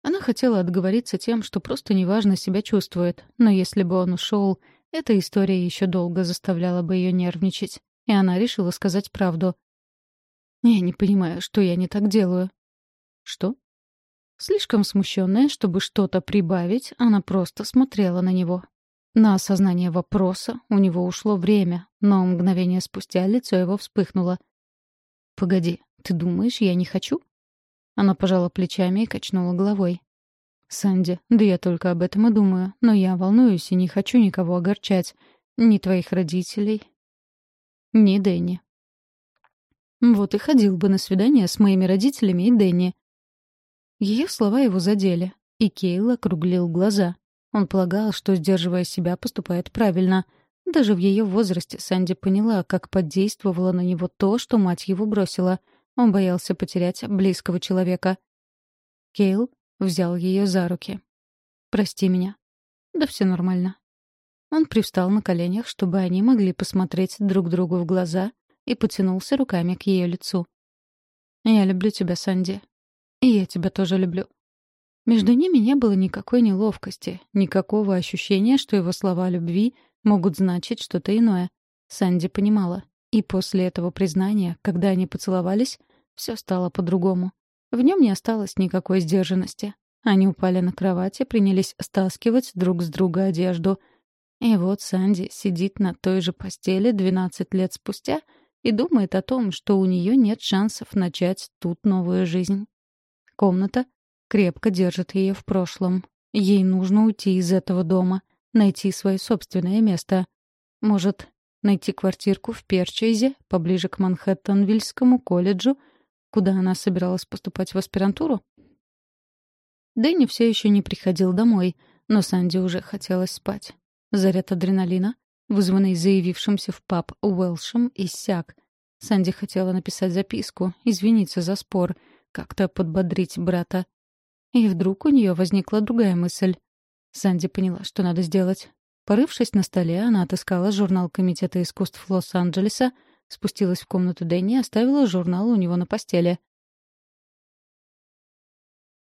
Она хотела отговориться тем, что просто неважно себя чувствует, но если бы он ушел, эта история еще долго заставляла бы ее нервничать, и она решила сказать правду. «Я не понимаю, что я не так делаю». «Что?» Слишком смущенная, чтобы что-то прибавить, она просто смотрела на него. На осознание вопроса у него ушло время, но мгновение спустя лицо его вспыхнуло. «Погоди, ты думаешь, я не хочу?» Она пожала плечами и качнула головой. «Санди, да я только об этом и думаю, но я волнуюсь и не хочу никого огорчать. Ни твоих родителей, ни Дэнни». «Вот и ходил бы на свидание с моими родителями и Дэнни». Ее слова его задели, и Кейл округлил глаза. Он полагал, что, сдерживая себя, поступает правильно — даже в ее возрасте Санди поняла, как подействовало на него то, что мать его бросила. Он боялся потерять близкого человека. Кейл взял ее за руки. «Прости меня». «Да все нормально». Он привстал на коленях, чтобы они могли посмотреть друг другу в глаза, и потянулся руками к ее лицу. «Я люблю тебя, Санди. И я тебя тоже люблю». Между ними не было никакой неловкости, никакого ощущения, что его слова любви — могут значить что-то иное. Санди понимала. И после этого признания, когда они поцеловались, все стало по-другому. В нем не осталось никакой сдержанности. Они упали на кровать и принялись стаскивать друг с друга одежду. И вот Санди сидит на той же постели 12 лет спустя и думает о том, что у нее нет шансов начать тут новую жизнь. Комната крепко держит ее в прошлом. Ей нужно уйти из этого дома — найти свое собственное место. Может, найти квартирку в Перчейзе, поближе к Манхэттенвильскому колледжу, куда она собиралась поступать в аспирантуру? Дэнни все еще не приходил домой, но Санди уже хотелось спать. Заряд адреналина, вызванный заявившимся в паб Уэлшем, иссяк. Санди хотела написать записку, извиниться за спор, как-то подбодрить брата. И вдруг у нее возникла другая мысль. Санди поняла, что надо сделать. Порывшись на столе, она отыскала журнал Комитета искусств Лос-Анджелеса, спустилась в комнату Дэнни и оставила журнал у него на постели.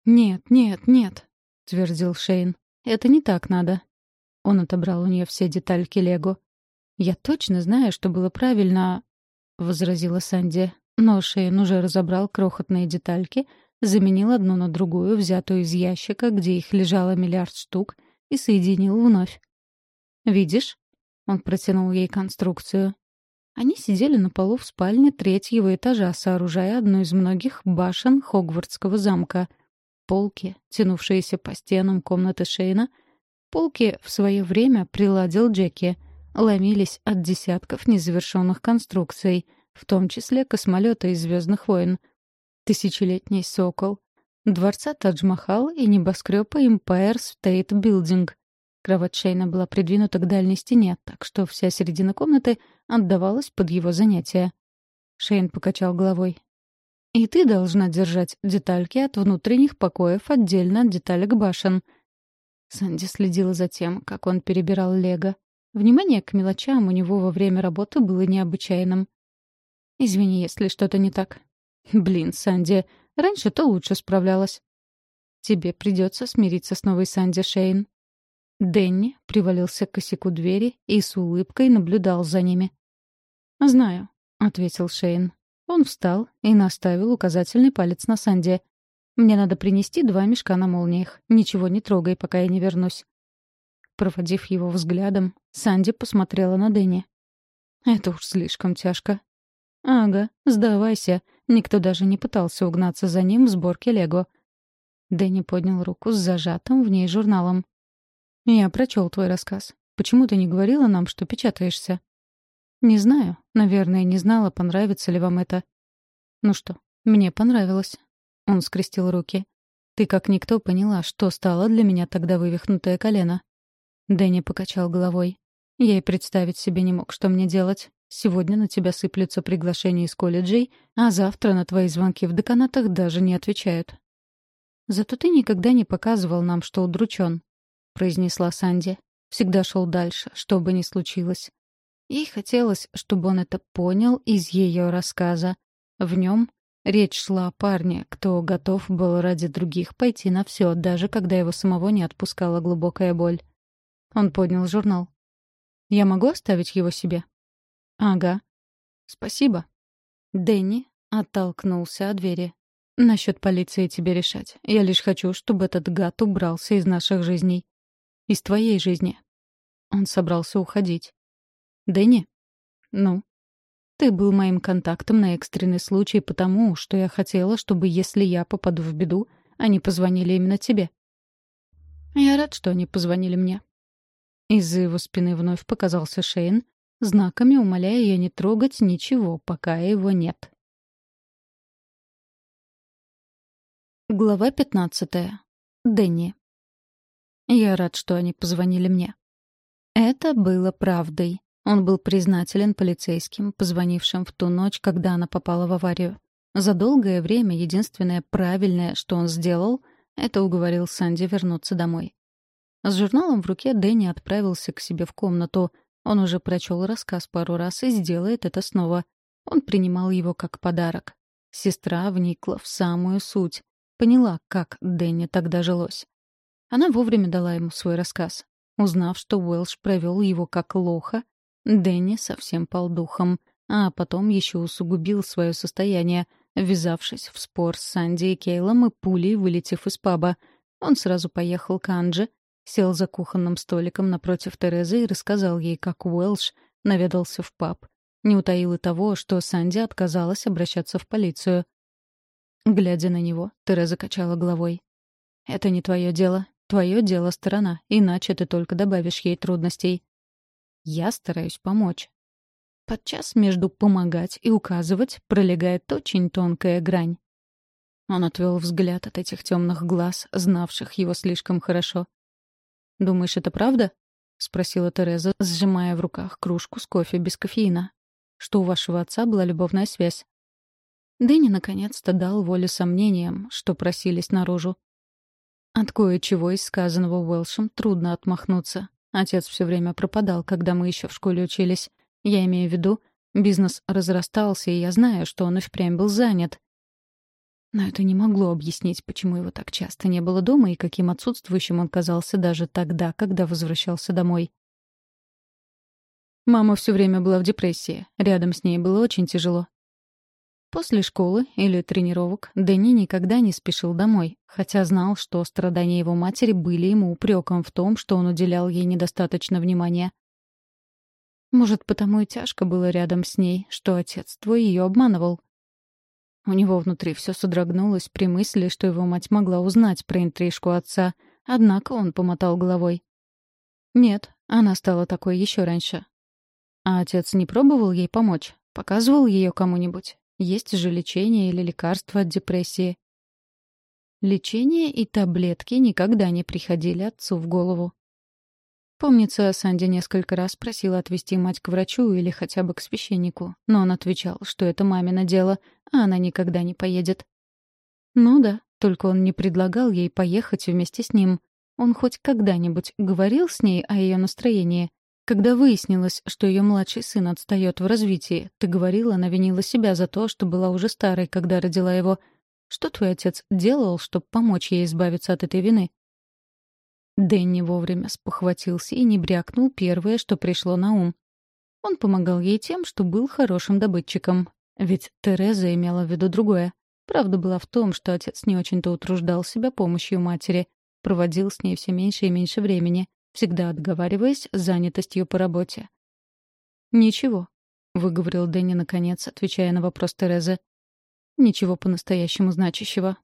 «Нет, нет, нет», — твердил Шейн. «Это не так надо». Он отобрал у нее все детальки Лего. «Я точно знаю, что было правильно», — возразила Санди. Но Шейн уже разобрал крохотные детальки — заменил одну на другую, взятую из ящика, где их лежало миллиард штук, и соединил вновь. «Видишь?» — он протянул ей конструкцию. Они сидели на полу в спальне третьего этажа, сооружая одну из многих башен Хогвартского замка. Полки, тянувшиеся по стенам комнаты Шейна, полки в свое время приладил Джеки, ломились от десятков незавершенных конструкций, в том числе космолета из «Звездных войн», Тысячелетний сокол. Дворца Тадж-Махал и небоскреба Empire State Building. Кровать Шейна была придвинута к дальней стене, так что вся середина комнаты отдавалась под его занятия. Шейн покачал головой. «И ты должна держать детальки от внутренних покоев отдельно от деталек башен». Санди следила за тем, как он перебирал лего. Внимание к мелочам у него во время работы было необычайным. «Извини, если что-то не так. Блин, Санди, раньше то лучше справлялась. Тебе придется смириться с новой Санди Шейн. Дэнни привалился к косяку двери и с улыбкой наблюдал за ними. «Знаю», — ответил Шейн. Он встал и наставил указательный палец на Санди. «Мне надо принести два мешка на молниях. Ничего не трогай, пока я не вернусь». Проводив его взглядом, Санди посмотрела на Дэнни. «Это уж слишком тяжко». «Ага, сдавайся. Никто даже не пытался угнаться за ним в сборке Лего». Дэнни поднял руку с зажатым в ней журналом. «Я прочел твой рассказ. Почему ты не говорила нам, что печатаешься?» «Не знаю. Наверное, не знала, понравится ли вам это». «Ну что, мне понравилось». Он скрестил руки. «Ты как никто поняла, что стало для меня тогда вывихнутое колено». Дэнни покачал головой. «Я и представить себе не мог, что мне делать. Сегодня на тебя сыплются приглашения из колледжей, а завтра на твои звонки в деканатах даже не отвечают». «Зато ты никогда не показывал нам, что удручен», — произнесла Санди. «Всегда шел дальше, что бы ни случилось. Ей хотелось, чтобы он это понял из ее рассказа. В нем речь шла о парне, кто готов был ради других пойти на все, даже когда его самого не отпускала глубокая боль. Он поднял журнал. «Я могу оставить его себе?» «Ага». «Спасибо». Дэнни оттолкнулся от двери. «Насчет полиции тебе решать. Я лишь хочу, чтобы этот гад убрался из наших жизней. Из твоей жизни». Он собрался уходить. «Дэнни?» «Ну?» «Ты был моим контактом на экстренный случай потому, что я хотела, чтобы, если я попаду в беду, они позвонили именно тебе». «Я рад, что они позвонили мне». Из-за его спины вновь показался Шейн, знаками умоляя ее не трогать ничего, пока его нет. Глава пятнадцатая. Дэнни. Я рад, что они позвонили мне. Это было правдой. Он был признателен полицейским, позвонившим в ту ночь, когда она попала в аварию. За долгое время единственное правильное, что он сделал, это уговорил Санди вернуться домой. С журналом в руке Дэнни отправился к себе в комнату. Он уже прочел рассказ пару раз и сделает это снова. Он принимал его как подарок. Сестра вникла в самую суть. Поняла, как Дэнни тогда жилось. Она вовремя дала ему свой рассказ. Узнав, что Уэлш провел его как лоха, Дэнни совсем пал духом, а потом еще усугубил свое состояние, ввязавшись в спор с Санди и Кейлом и пулей вылетев из паба. Он сразу поехал к Анже, сел за кухонным столиком напротив Терезы и рассказал ей, как Уэлш наведался в паб. Не утаил и того, что Санди отказалась обращаться в полицию. Глядя на него, Тереза качала головой. «Это не твое дело. Твое дело — сторона, иначе ты только добавишь ей трудностей. Я стараюсь помочь. Подчас между «помогать» и «указывать» пролегает очень тонкая грань. Он отвел взгляд от этих темных глаз, знавших его слишком хорошо. «Думаешь, это правда?» — спросила Тереза, сжимая в руках кружку с кофе без кофеина. «Что у вашего отца была любовная связь?» Дэнни наконец-то дал волю сомнениям, что просились наружу. От кое-чего из сказанного Уэлшем трудно отмахнуться. Отец все время пропадал, когда мы еще в школе учились. Я имею в виду, бизнес разрастался, и я знаю, что он и впрямь был занят. Но это не могло объяснить, почему его так часто не было дома и каким отсутствующим он казался даже тогда, когда возвращался домой. Мама все время была в депрессии. Рядом с ней было очень тяжело. После школы или тренировок Дэнни никогда не спешил домой, хотя знал, что страдания его матери были ему упреком в том, что он уделял ей недостаточно внимания. Может, потому и тяжко было рядом с ней, что отец твой ее обманывал. У него внутри все содрогнулось при мысли, что его мать могла узнать про интрижку отца, однако он помотал головой. Нет, она стала такой еще раньше. А отец не пробовал ей помочь? Показывал ее кому-нибудь? Есть же лечение или лекарство от депрессии. Лечение и таблетки никогда не приходили отцу в голову. Помнится, Санди несколько раз просила отвезти мать к врачу или хотя бы к священнику, но он отвечал, что это мамино дело, а она никогда не поедет. Ну да, только он не предлагал ей поехать вместе с ним. Он хоть когда-нибудь говорил с ней о ее настроении, когда выяснилось, что ее младший сын отстает в развитии, ты говорила, она винила себя за то, что была уже старой, когда родила его. Что твой отец делал, чтобы помочь ей избавиться от этой вины? Дэнни вовремя спохватился и не брякнул первое, что пришло на ум. Он помогал ей тем, что был хорошим добытчиком. Ведь Тереза имела в виду другое. Правда была в том, что отец не очень-то утруждал себя помощью матери, проводил с ней все меньше и меньше времени, всегда отговариваясь занятостью по работе. «Ничего», — выговорил Дэнни наконец, отвечая на вопрос Терезы. «Ничего по-настоящему значащего».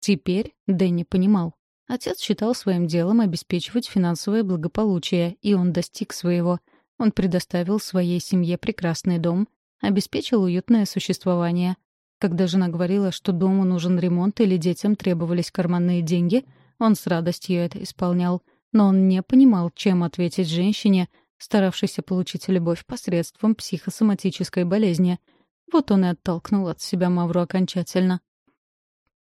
Теперь Дэнни понимал. Отец считал своим делом обеспечивать финансовое благополучие, и он достиг своего. Он предоставил своей семье прекрасный дом, обеспечил уютное существование. Когда жена говорила, что дому нужен ремонт или детям требовались карманные деньги, он с радостью это исполнял. Но он не понимал, чем ответить женщине, старавшейся получить любовь посредством психосоматической болезни. Вот он и оттолкнул от себя Мавру окончательно.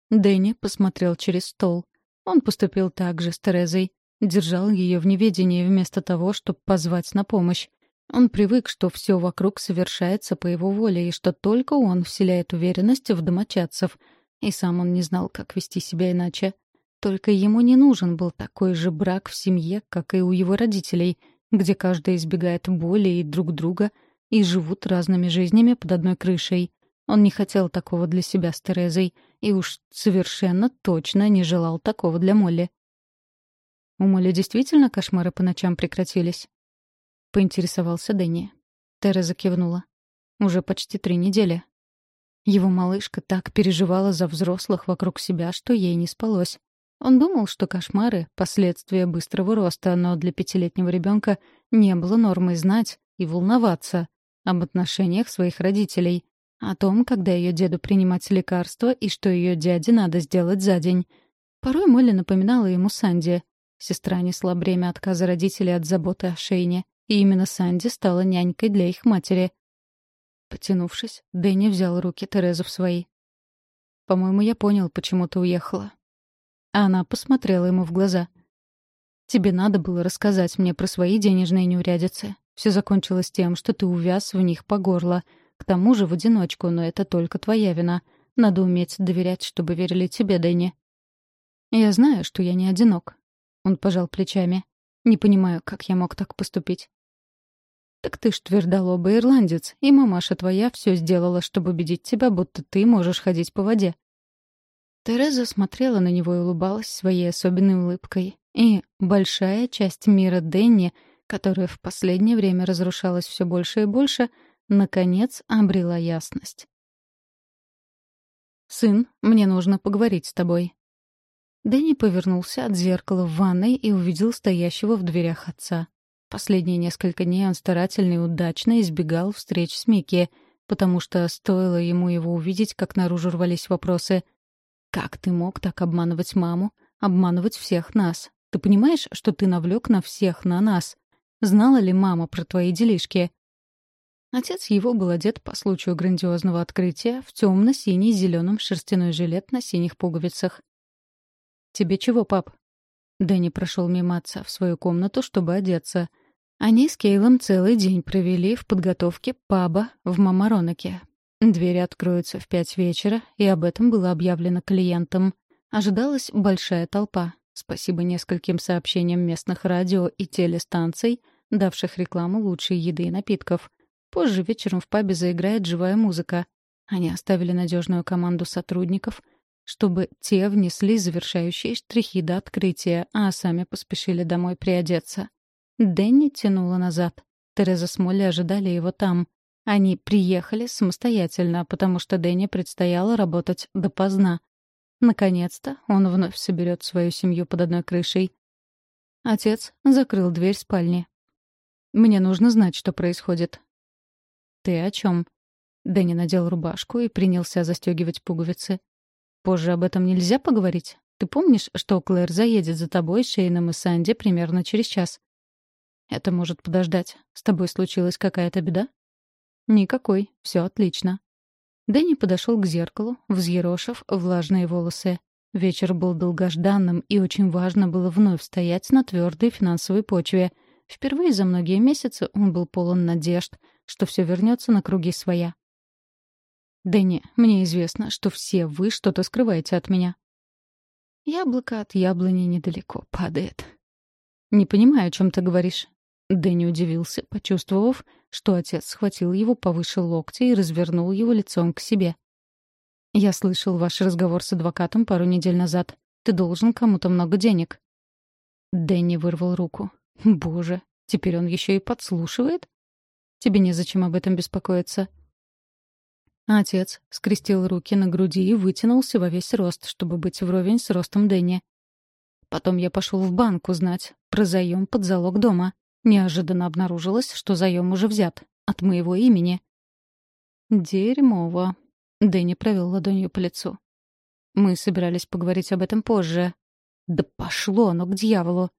Дэнни посмотрел через стол. Он поступил так же с Терезой. Держал ее в неведении вместо того, чтобы позвать на помощь. Он привык, что все вокруг совершается по его воле, и что только он вселяет уверенность в домочадцев. И сам он не знал, как вести себя иначе. Только ему не нужен был такой же брак в семье, как и у его родителей, где каждый избегает боли и друг друга и живут разными жизнями под одной крышей. Он не хотел такого для себя с Терезой и уж совершенно точно не желал такого для Молли. У Молли действительно кошмары по ночам прекратились? — поинтересовался Дэнни. Тереза кивнула. «Уже почти три недели». Его малышка так переживала за взрослых вокруг себя, что ей не спалось. Он думал, что кошмары — последствия быстрого роста, но для пятилетнего ребенка не было нормой знать и волноваться об отношениях своих родителей, о том, когда ее деду принимать лекарства и что ее дяде надо сделать за день. Порой Молли напоминала ему Санди. Сестра несла бремя отказа родителей от заботы о Шейне. И именно Санди стала нянькой для их матери. Потянувшись, Дэнни взял руки Терезы в свои. «По-моему, я понял, почему ты уехала». Она посмотрела ему в глаза. «Тебе надо было рассказать мне про свои денежные неурядицы. Все закончилось тем, что ты увяз в них по горло. К тому же в одиночку, но это только твоя вина. Надо уметь доверять, чтобы верили тебе, Дэнни». «Я знаю, что я не одинок». Он пожал плечами. «Не понимаю, как я мог так поступить. «Так ты ж твердолобый ирландец, и мамаша твоя все сделала, чтобы убедить тебя, будто ты можешь ходить по воде». Тереза смотрела на него и улыбалась своей особенной улыбкой. И большая часть мира Денни, которая в последнее время разрушалась все больше и больше, наконец обрела ясность. «Сын, мне нужно поговорить с тобой». Дэнни повернулся от зеркала в ванной и увидел стоящего в дверях отца. Последние несколько дней он старательно и удачно избегал встреч с Микки, потому что стоило ему его увидеть, как наружу рвались вопросы. «Как ты мог так обманывать маму? Обманывать всех нас? Ты понимаешь, что ты навлек на всех на нас? Знала ли мама про твои делишки?» Отец его был одет по случаю грандиозного открытия в темно-синий с зеленым шерстяной жилет на синих пуговицах. «Тебе чего, пап?» Дэнни прошел мимо отца в свою комнату, чтобы одеться — они с Кейлом целый день провели в подготовке паба в Мамаронаке. Двери откроются в пять вечера, и об этом было объявлено клиентам. Ожидалась большая толпа. Спасибо нескольким сообщениям местных радио и телестанций, давших рекламу лучшей еды и напитков. Позже вечером в пабе заиграет живая музыка. Они оставили надежную команду сотрудников, чтобы те внесли завершающие штрихи до открытия, а сами поспешили домой приодеться. Дэнни тянула назад. Тереза с Молли ожидали его там. Они приехали самостоятельно, потому что Дэнни предстояло работать допоздна. Наконец-то он вновь соберет свою семью под одной крышей. Отец закрыл дверь спальни. «Мне нужно знать, что происходит». «Ты о чем? Дэнни надел рубашку и принялся застегивать пуговицы. «Позже об этом нельзя поговорить? Ты помнишь, что Клэр заедет за тобой, Шейном и Санди примерно через час? Это может подождать. С тобой случилась какая-то беда? Никакой. Все отлично. Дэнни подошел к зеркалу, взъерошив влажные волосы. Вечер был долгожданным, и очень важно было вновь стоять на твердой финансовой почве. Впервые за многие месяцы он был полон надежд, что все вернется на круги своя. «Дэнни, мне известно, что все вы что-то скрываете от меня». Яблоко от яблони недалеко падает. «Не понимаю, о чем ты говоришь». Дэнни удивился, почувствовав, что отец схватил его повыше локтя и развернул его лицом к себе. «Я слышал ваш разговор с адвокатом пару недель назад. Ты должен кому-то много денег». Дэнни вырвал руку. «Боже, теперь он еще и подслушивает? Тебе незачем об этом беспокоиться». Отец скрестил руки на груди и вытянулся во весь рост, чтобы быть вровень с ростом Дэнни. Потом я пошел в банк узнать про заем под залог дома. Неожиданно обнаружилось, что заем уже взят. От моего имени. «Дерьмово», — Дэнни провел ладонью по лицу. «Мы собирались поговорить об этом позже». «Да пошло оно к дьяволу!»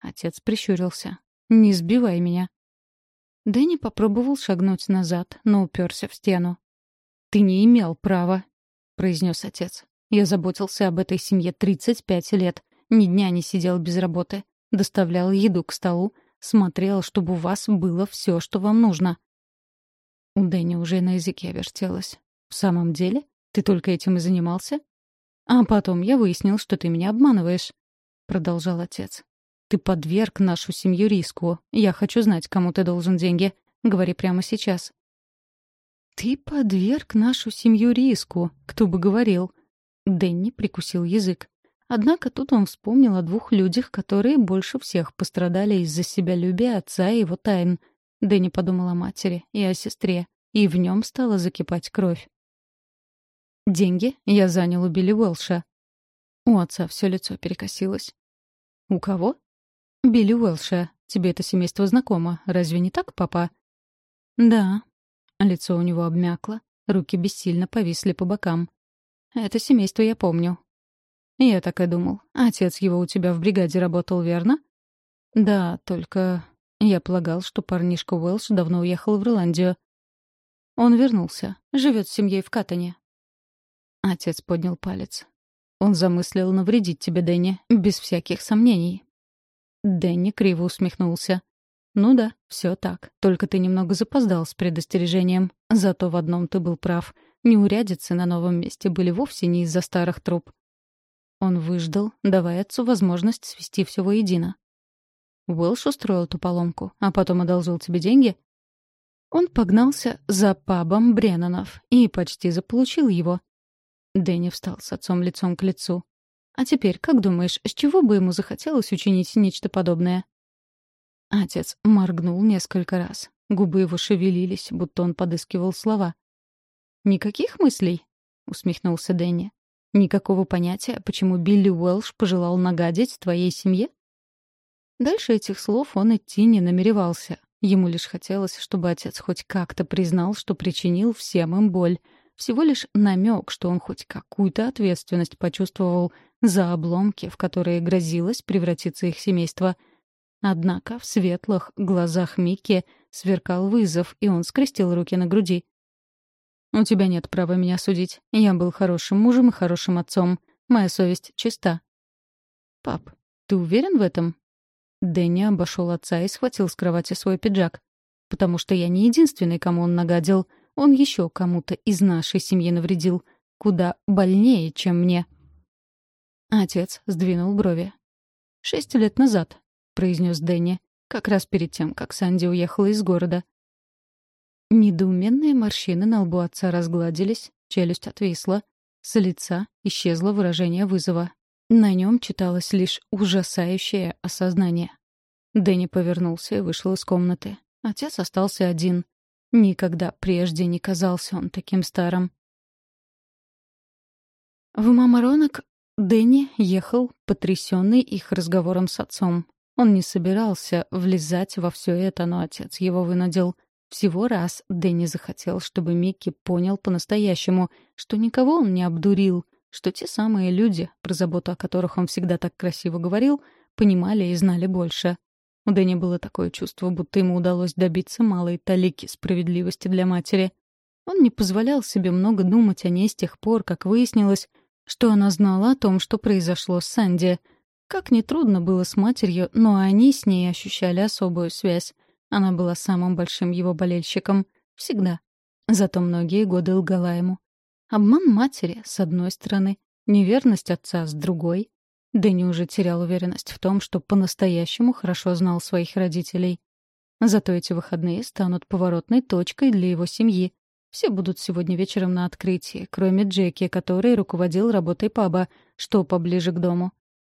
Отец прищурился. «Не сбивай меня». Дэнни попробовал шагнуть назад, но уперся в стену. «Ты не имел права», — произнес отец. «Я заботился об этой семье 35 лет. Ни дня не сидел без работы. Доставлял еду к столу, смотрел, чтобы у вас было все, что вам нужно». У Дэнни уже на языке вертелось. «В самом деле? Ты только этим и занимался?» «А потом я выяснил, что ты меня обманываешь», — продолжал отец. «Ты подверг нашу семью риску. Я хочу знать, кому ты должен деньги. Говори прямо сейчас. «Ты подверг нашу семью риску, кто бы говорил». Дэнни прикусил язык. Однако тут он вспомнил о двух людях, которые больше всех пострадали из-за себя любя отца и его тайн. Дэнни подумал о матери и о сестре, и в нем стала закипать кровь. «Деньги я занял у Билли Уэлша». У отца все лицо перекосилось. «У кого?» «Билли Уэлша. Тебе это семейство знакомо. Разве не так, папа?» «Да, Лицо у него обмякло, руки бессильно повисли по бокам. «Это семейство я помню». «Я так и думал. Отец его у тебя в бригаде работал, верно?» «Да, только я полагал, что парнишка Уэлш давно уехал в Ирландию. Он вернулся. Живет с семьей в Катане». Отец поднял палец. «Он замыслил навредить тебе, Дэнни, без всяких сомнений». Дэнни криво усмехнулся. «Ну да, все так. Только ты немного запоздал с предостережением. Зато в одном ты был прав. Неурядицы на новом месте были вовсе не из-за старых труб». Он выждал, давая отцу возможность свести все воедино. «Уэлш устроил ту поломку, а потом одолжил тебе деньги?» Он погнался за пабом Бреннанов и почти заполучил его. Дэнни встал с отцом лицом к лицу. «А теперь, как думаешь, с чего бы ему захотелось учинить нечто подобное?» Отец моргнул несколько раз. Губы его шевелились, будто он подыскивал слова. «Никаких мыслей?» — усмехнулся Дэнни. «Никакого понятия, почему Билли Уэлш пожелал нагадить твоей семье?» Дальше этих слов он идти не намеревался. Ему лишь хотелось, чтобы отец хоть как-то признал, что причинил всем им боль. Всего лишь намек, что он хоть какую-то ответственность почувствовал за обломки, в которые грозилось превратиться их семейство — Однако в светлых глазах Микки сверкал вызов, и он скрестил руки на груди. «У тебя нет права меня судить. Я был хорошим мужем и хорошим отцом. Моя совесть чиста». «Пап, ты уверен в этом?» Дэнни обошел отца и схватил с кровати свой пиджак. «Потому что я не единственный, кому он нагадил. Он еще кому-то из нашей семьи навредил. Куда больнее, чем мне». Отец сдвинул брови. «Шесть лет назад, произнес Дэнни, как раз перед тем, как Санди уехала из города. Недоуменные морщины на лбу отца разгладились, челюсть отвисла, с лица исчезло выражение вызова. На нем читалось лишь ужасающее осознание. Дэнни повернулся и вышел из комнаты. Отец остался один. Никогда прежде не казался он таким старым. В Мамаронок Дэнни ехал, потрясенный их разговором с отцом. Он не собирался влезать во все это, но отец его вынудил. Всего раз Дэнни захотел, чтобы Микки понял по-настоящему, что никого он не обдурил, что те самые люди, про заботу о которых он всегда так красиво говорил, понимали и знали больше. У Дэнни было такое чувство, будто ему удалось добиться малой талики справедливости для матери. Он не позволял себе много думать о ней с тех пор, как выяснилось, что она знала о том, что произошло с Санди — как нетрудно было с матерью, но они с ней ощущали особую связь. Она была самым большим его болельщиком. Всегда. Зато многие годы лгала ему. Обман матери, с одной стороны, неверность отца с другой. Дэнни уже терял уверенность в том, что по-настоящему хорошо знал своих родителей. Зато эти выходные станут поворотной точкой для его семьи. Все будут сегодня вечером на открытии, кроме Джеки, который руководил работой паба, что поближе к дому.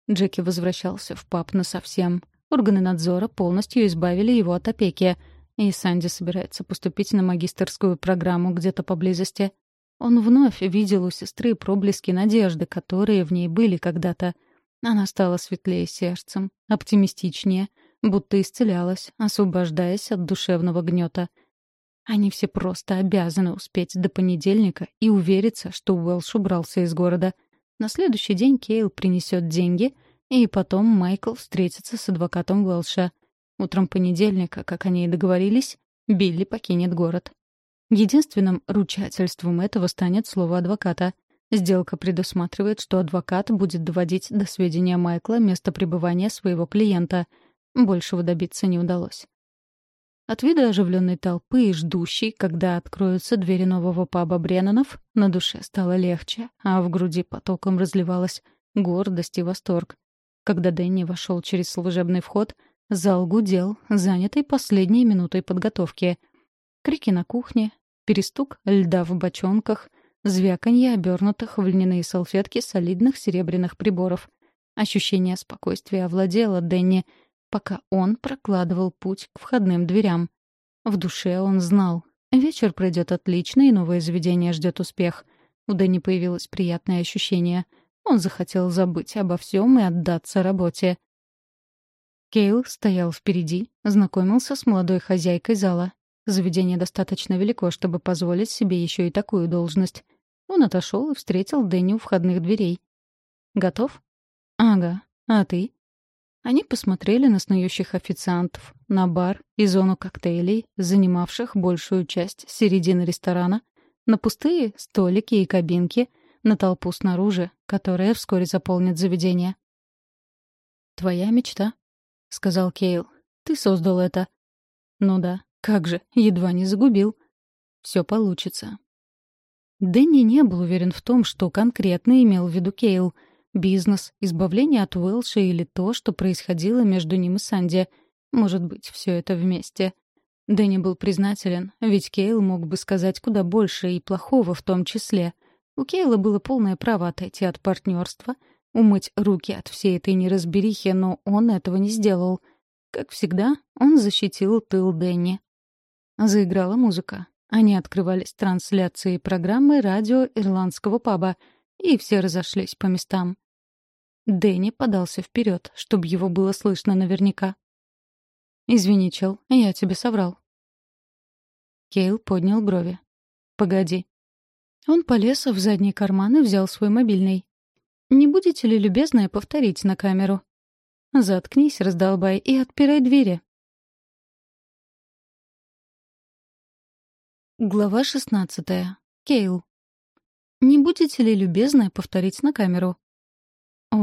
Джеки возвращался в паб насовсем. Органы надзора полностью избавили его от опеки, и Санди собирается поступить на магистерскую программу где-то поблизости. Он вновь видел у сестры проблески надежды, которые в ней были когда-то. Она стала светлее сердцем, оптимистичнее, будто исцелялась, освобождаясь от душевного гнета — они все просто обязаны успеть до понедельника и увериться, что Уэлш убрался из города. На следующий день Кейл принесет деньги, и потом Майкл встретится с адвокатом Уэлша. Утром понедельника, как они и договорились, Билли покинет город. Единственным ручательством этого станет слово адвоката. Сделка предусматривает, что адвокат будет доводить до сведения Майкла место пребывания своего клиента. Большего добиться не удалось. От вида оживленной толпы и ждущей, когда откроются двери нового паба Бреннанов, на душе стало легче, а в груди потоком разливалась гордость и восторг. Когда Дэнни вошел через служебный вход, зал гудел, занятый последней минутой подготовки. Крики на кухне, перестук льда в бочонках, звяканье обернутых в льняные салфетки солидных серебряных приборов. Ощущение спокойствия овладело Дэнни — пока он прокладывал путь к входным дверям. В душе он знал. Вечер пройдет отлично, и новое заведение ждет успех. У Дэнни появилось приятное ощущение. Он захотел забыть обо всем и отдаться работе. Кейл стоял впереди, знакомился с молодой хозяйкой зала. Заведение достаточно велико, чтобы позволить себе еще и такую должность. Он отошел и встретил Дэнни у входных дверей. «Готов?» «Ага. А ты?» Они посмотрели на снующих официантов, на бар и зону коктейлей, занимавших большую часть середины ресторана, на пустые столики и кабинки, на толпу снаружи, которая вскоре заполнит заведение. «Твоя мечта», — сказал Кейл. «Ты создал это». «Ну да, как же, едва не загубил. Все получится». Дэнни не был уверен в том, что конкретно имел в виду Кейл — Бизнес, избавление от Уэлша или то, что происходило между ним и Санди. Может быть, все это вместе. Дэнни был признателен, ведь Кейл мог бы сказать куда больше и плохого в том числе. У Кейла было полное право отойти от партнерства, умыть руки от всей этой неразберихи, но он этого не сделал. Как всегда, он защитил тыл Дэнни. Заиграла музыка. Они открывались трансляции программы радио ирландского паба, и все разошлись по местам. Дэнни подался вперед, чтобы его было слышно наверняка. «Извини, чел, я тебе соврал». Кейл поднял брови. «Погоди». Он полез в задний карман и взял свой мобильный. «Не будете ли любезны повторить на камеру?» «Заткнись, раздолбай, и отпирай двери». Глава шестнадцатая. Кейл. «Не будете ли любезны повторить на камеру?»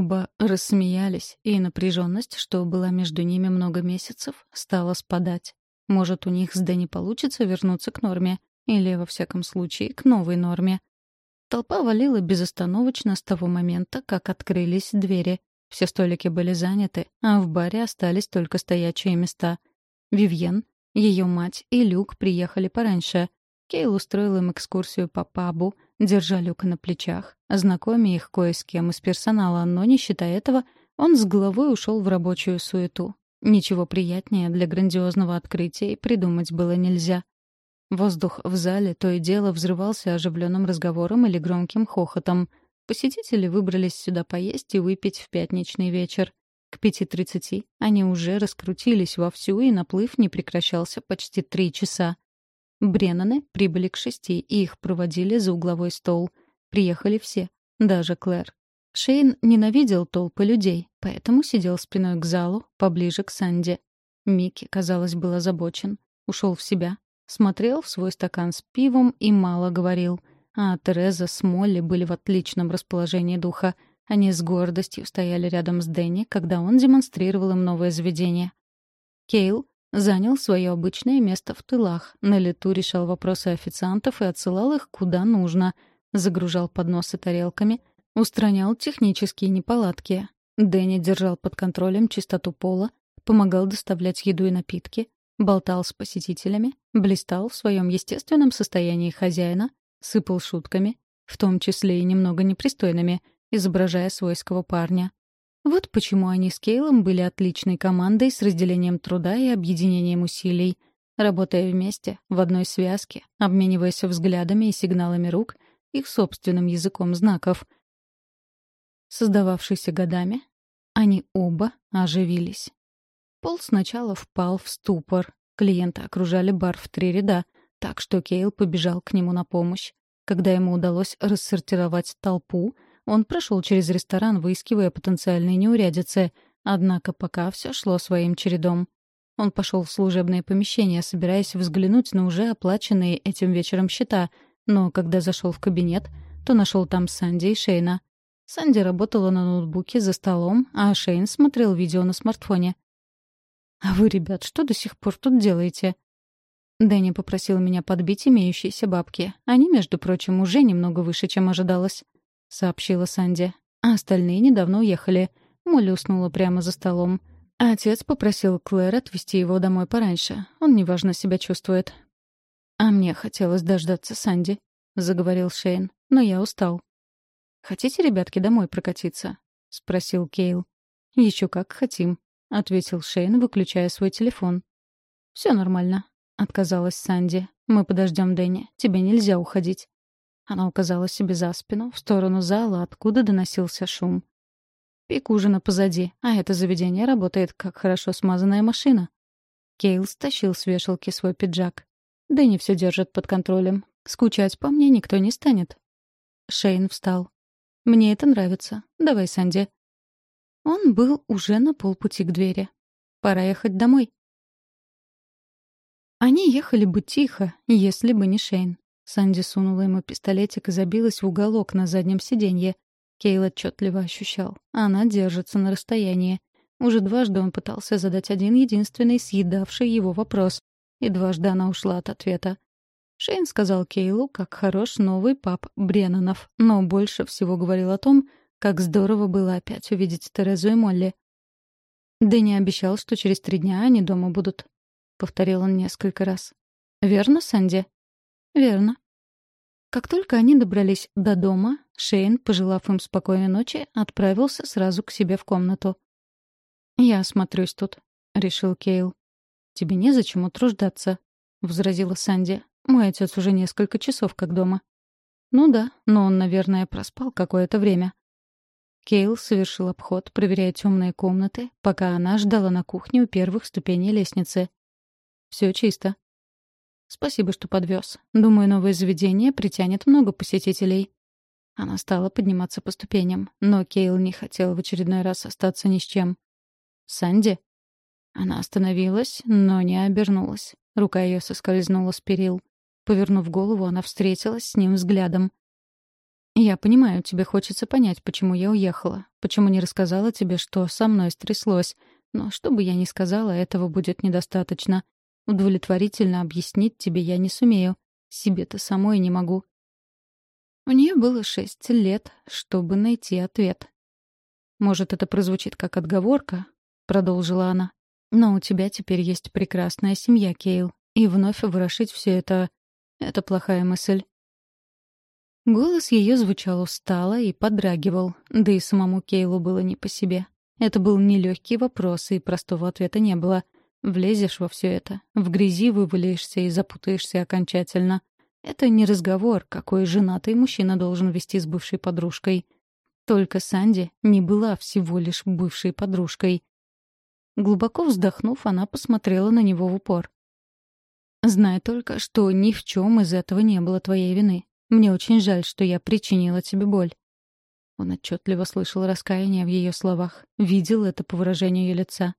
Оба рассмеялись, и напряженность, что была между ними много месяцев, стала спадать. Может, у них с Дэнни получится вернуться к норме, или, во всяком случае, к новой норме. Толпа валила безостановочно с того момента, как открылись двери. Все столики были заняты, а в баре остались только стоячие места. Вивьен, ее мать и Люк приехали пораньше. Кейл устроил им экскурсию по пабу — держа Люка на плечах, знакомя их кое с кем из персонала, но, не считая этого, он с головой ушел в рабочую суету. Ничего приятнее для грандиозного открытия придумать было нельзя. Воздух в зале то и дело взрывался оживленным разговором или громким хохотом. Посетители выбрались сюда поесть и выпить в пятничный вечер. К пяти тридцати они уже раскрутились вовсю, и наплыв не прекращался почти три часа. Бреннаны прибыли к шести, и их проводили за угловой стол. Приехали все, даже Клэр. Шейн ненавидел толпы людей, поэтому сидел спиной к залу, поближе к Санди. Микки, казалось, был озабочен. Ушел в себя, смотрел в свой стакан с пивом и мало говорил. А Тереза с Молли были в отличном расположении духа. Они с гордостью стояли рядом с Дэнни, когда он демонстрировал им новое заведение. Кейл Занял свое обычное место в тылах, на лету решал вопросы официантов и отсылал их куда нужно. Загружал подносы тарелками, устранял технические неполадки. Дэнни держал под контролем чистоту пола, помогал доставлять еду и напитки, болтал с посетителями, блистал в своем естественном состоянии хозяина, сыпал шутками, в том числе и немного непристойными, изображая свойского парня. Вот почему они с Кейлом были отличной командой с разделением труда и объединением усилий. Работая вместе, в одной связке, обмениваясь взглядами и сигналами рук, их собственным языком знаков. Создававшийся годами, они оба оживились. Пол сначала впал в ступор. Клиенты окружали бар в три ряда, так что Кейл побежал к нему на помощь. Когда ему удалось рассортировать толпу — он прошел через ресторан, выискивая потенциальные неурядицы, однако пока все шло своим чередом. Он пошел в служебное помещение, собираясь взглянуть на уже оплаченные этим вечером счета, но когда зашел в кабинет, то нашел там Санди и Шейна. Санди работала на ноутбуке за столом, а Шейн смотрел видео на смартфоне. «А вы, ребят, что до сих пор тут делаете?» Дэнни попросил меня подбить имеющиеся бабки. Они, между прочим, уже немного выше, чем ожидалось. — сообщила Санди. А остальные недавно уехали. Молли уснула прямо за столом. Отец попросил Клэр отвезти его домой пораньше. Он неважно себя чувствует. «А мне хотелось дождаться Санди», — заговорил Шейн. «Но я устал». «Хотите, ребятки, домой прокатиться?» — спросил Кейл. «Еще как хотим», — ответил Шейн, выключая свой телефон. «Все нормально», — отказалась Санди. «Мы подождем Дэнни. Тебе нельзя уходить». Она указала себе за спину, в сторону зала, откуда доносился шум. Пик ужина позади, а это заведение работает как хорошо смазанная машина. Кейл стащил с вешалки свой пиджак. Дэнни все держит под контролем. Скучать по мне никто не станет. Шейн встал. «Мне это нравится. Давай, Санди». Он был уже на полпути к двери. «Пора ехать домой». Они ехали бы тихо, если бы не Шейн. Санди сунула ему пистолетик и забилась в уголок на заднем сиденье. Кейл отчетливо ощущал. Она держится на расстоянии. Уже дважды он пытался задать один единственный съедавший его вопрос. И дважды она ушла от ответа. Шейн сказал Кейлу, как хорош новый пап Бреннанов, но больше всего говорил о том, как здорово было опять увидеть Терезу и Молли. Дэнни обещал, что через три дня они дома будут. Повторил он несколько раз. «Верно, Санди?» «Верно». Как только они добрались до дома, Шейн, пожелав им спокойной ночи, отправился сразу к себе в комнату. «Я осмотрюсь тут», — решил Кейл. «Тебе незачем утруждаться», — возразила Санди. «Мой отец уже несколько часов как дома». «Ну да, но он, наверное, проспал какое-то время». Кейл совершил обход, проверяя темные комнаты, пока она ждала на кухне у первых ступеней лестницы. «Все чисто», Спасибо, что подвез. Думаю, новое заведение притянет много посетителей. Она стала подниматься по ступеням, но Кейл не хотел в очередной раз остаться ни с чем. «Санди?» Она остановилась, но не обернулась. Рука ее соскользнула с перил. Повернув голову, она встретилась с ним взглядом. «Я понимаю, тебе хочется понять, почему я уехала, почему не рассказала тебе, что со мной стряслось. Но что бы я ни сказала, этого будет недостаточно. Удовлетворительно объяснить тебе я не сумею. Себе-то самой не могу. У нее было шесть лет, чтобы найти ответ. «Может, это прозвучит как отговорка?» — продолжила она. «Но у тебя теперь есть прекрасная семья, Кейл, и вновь ворошить все это — это плохая мысль». Голос ее звучал устало и подрагивал, да и самому Кейлу было не по себе. Это был нелегкий вопрос, и простого ответа не было — Влезешь во все это, в грязи вывалишься и запутаешься окончательно. Это не разговор, какой женатый мужчина должен вести с бывшей подружкой. Только Санди не была всего лишь бывшей подружкой. Глубоко вздохнув, она посмотрела на него в упор. «Знай только, что ни в чем из этого не было твоей вины. Мне очень жаль, что я причинила тебе боль». Он отчетливо слышал раскаяние в ее словах, видел это по выражению ее лица.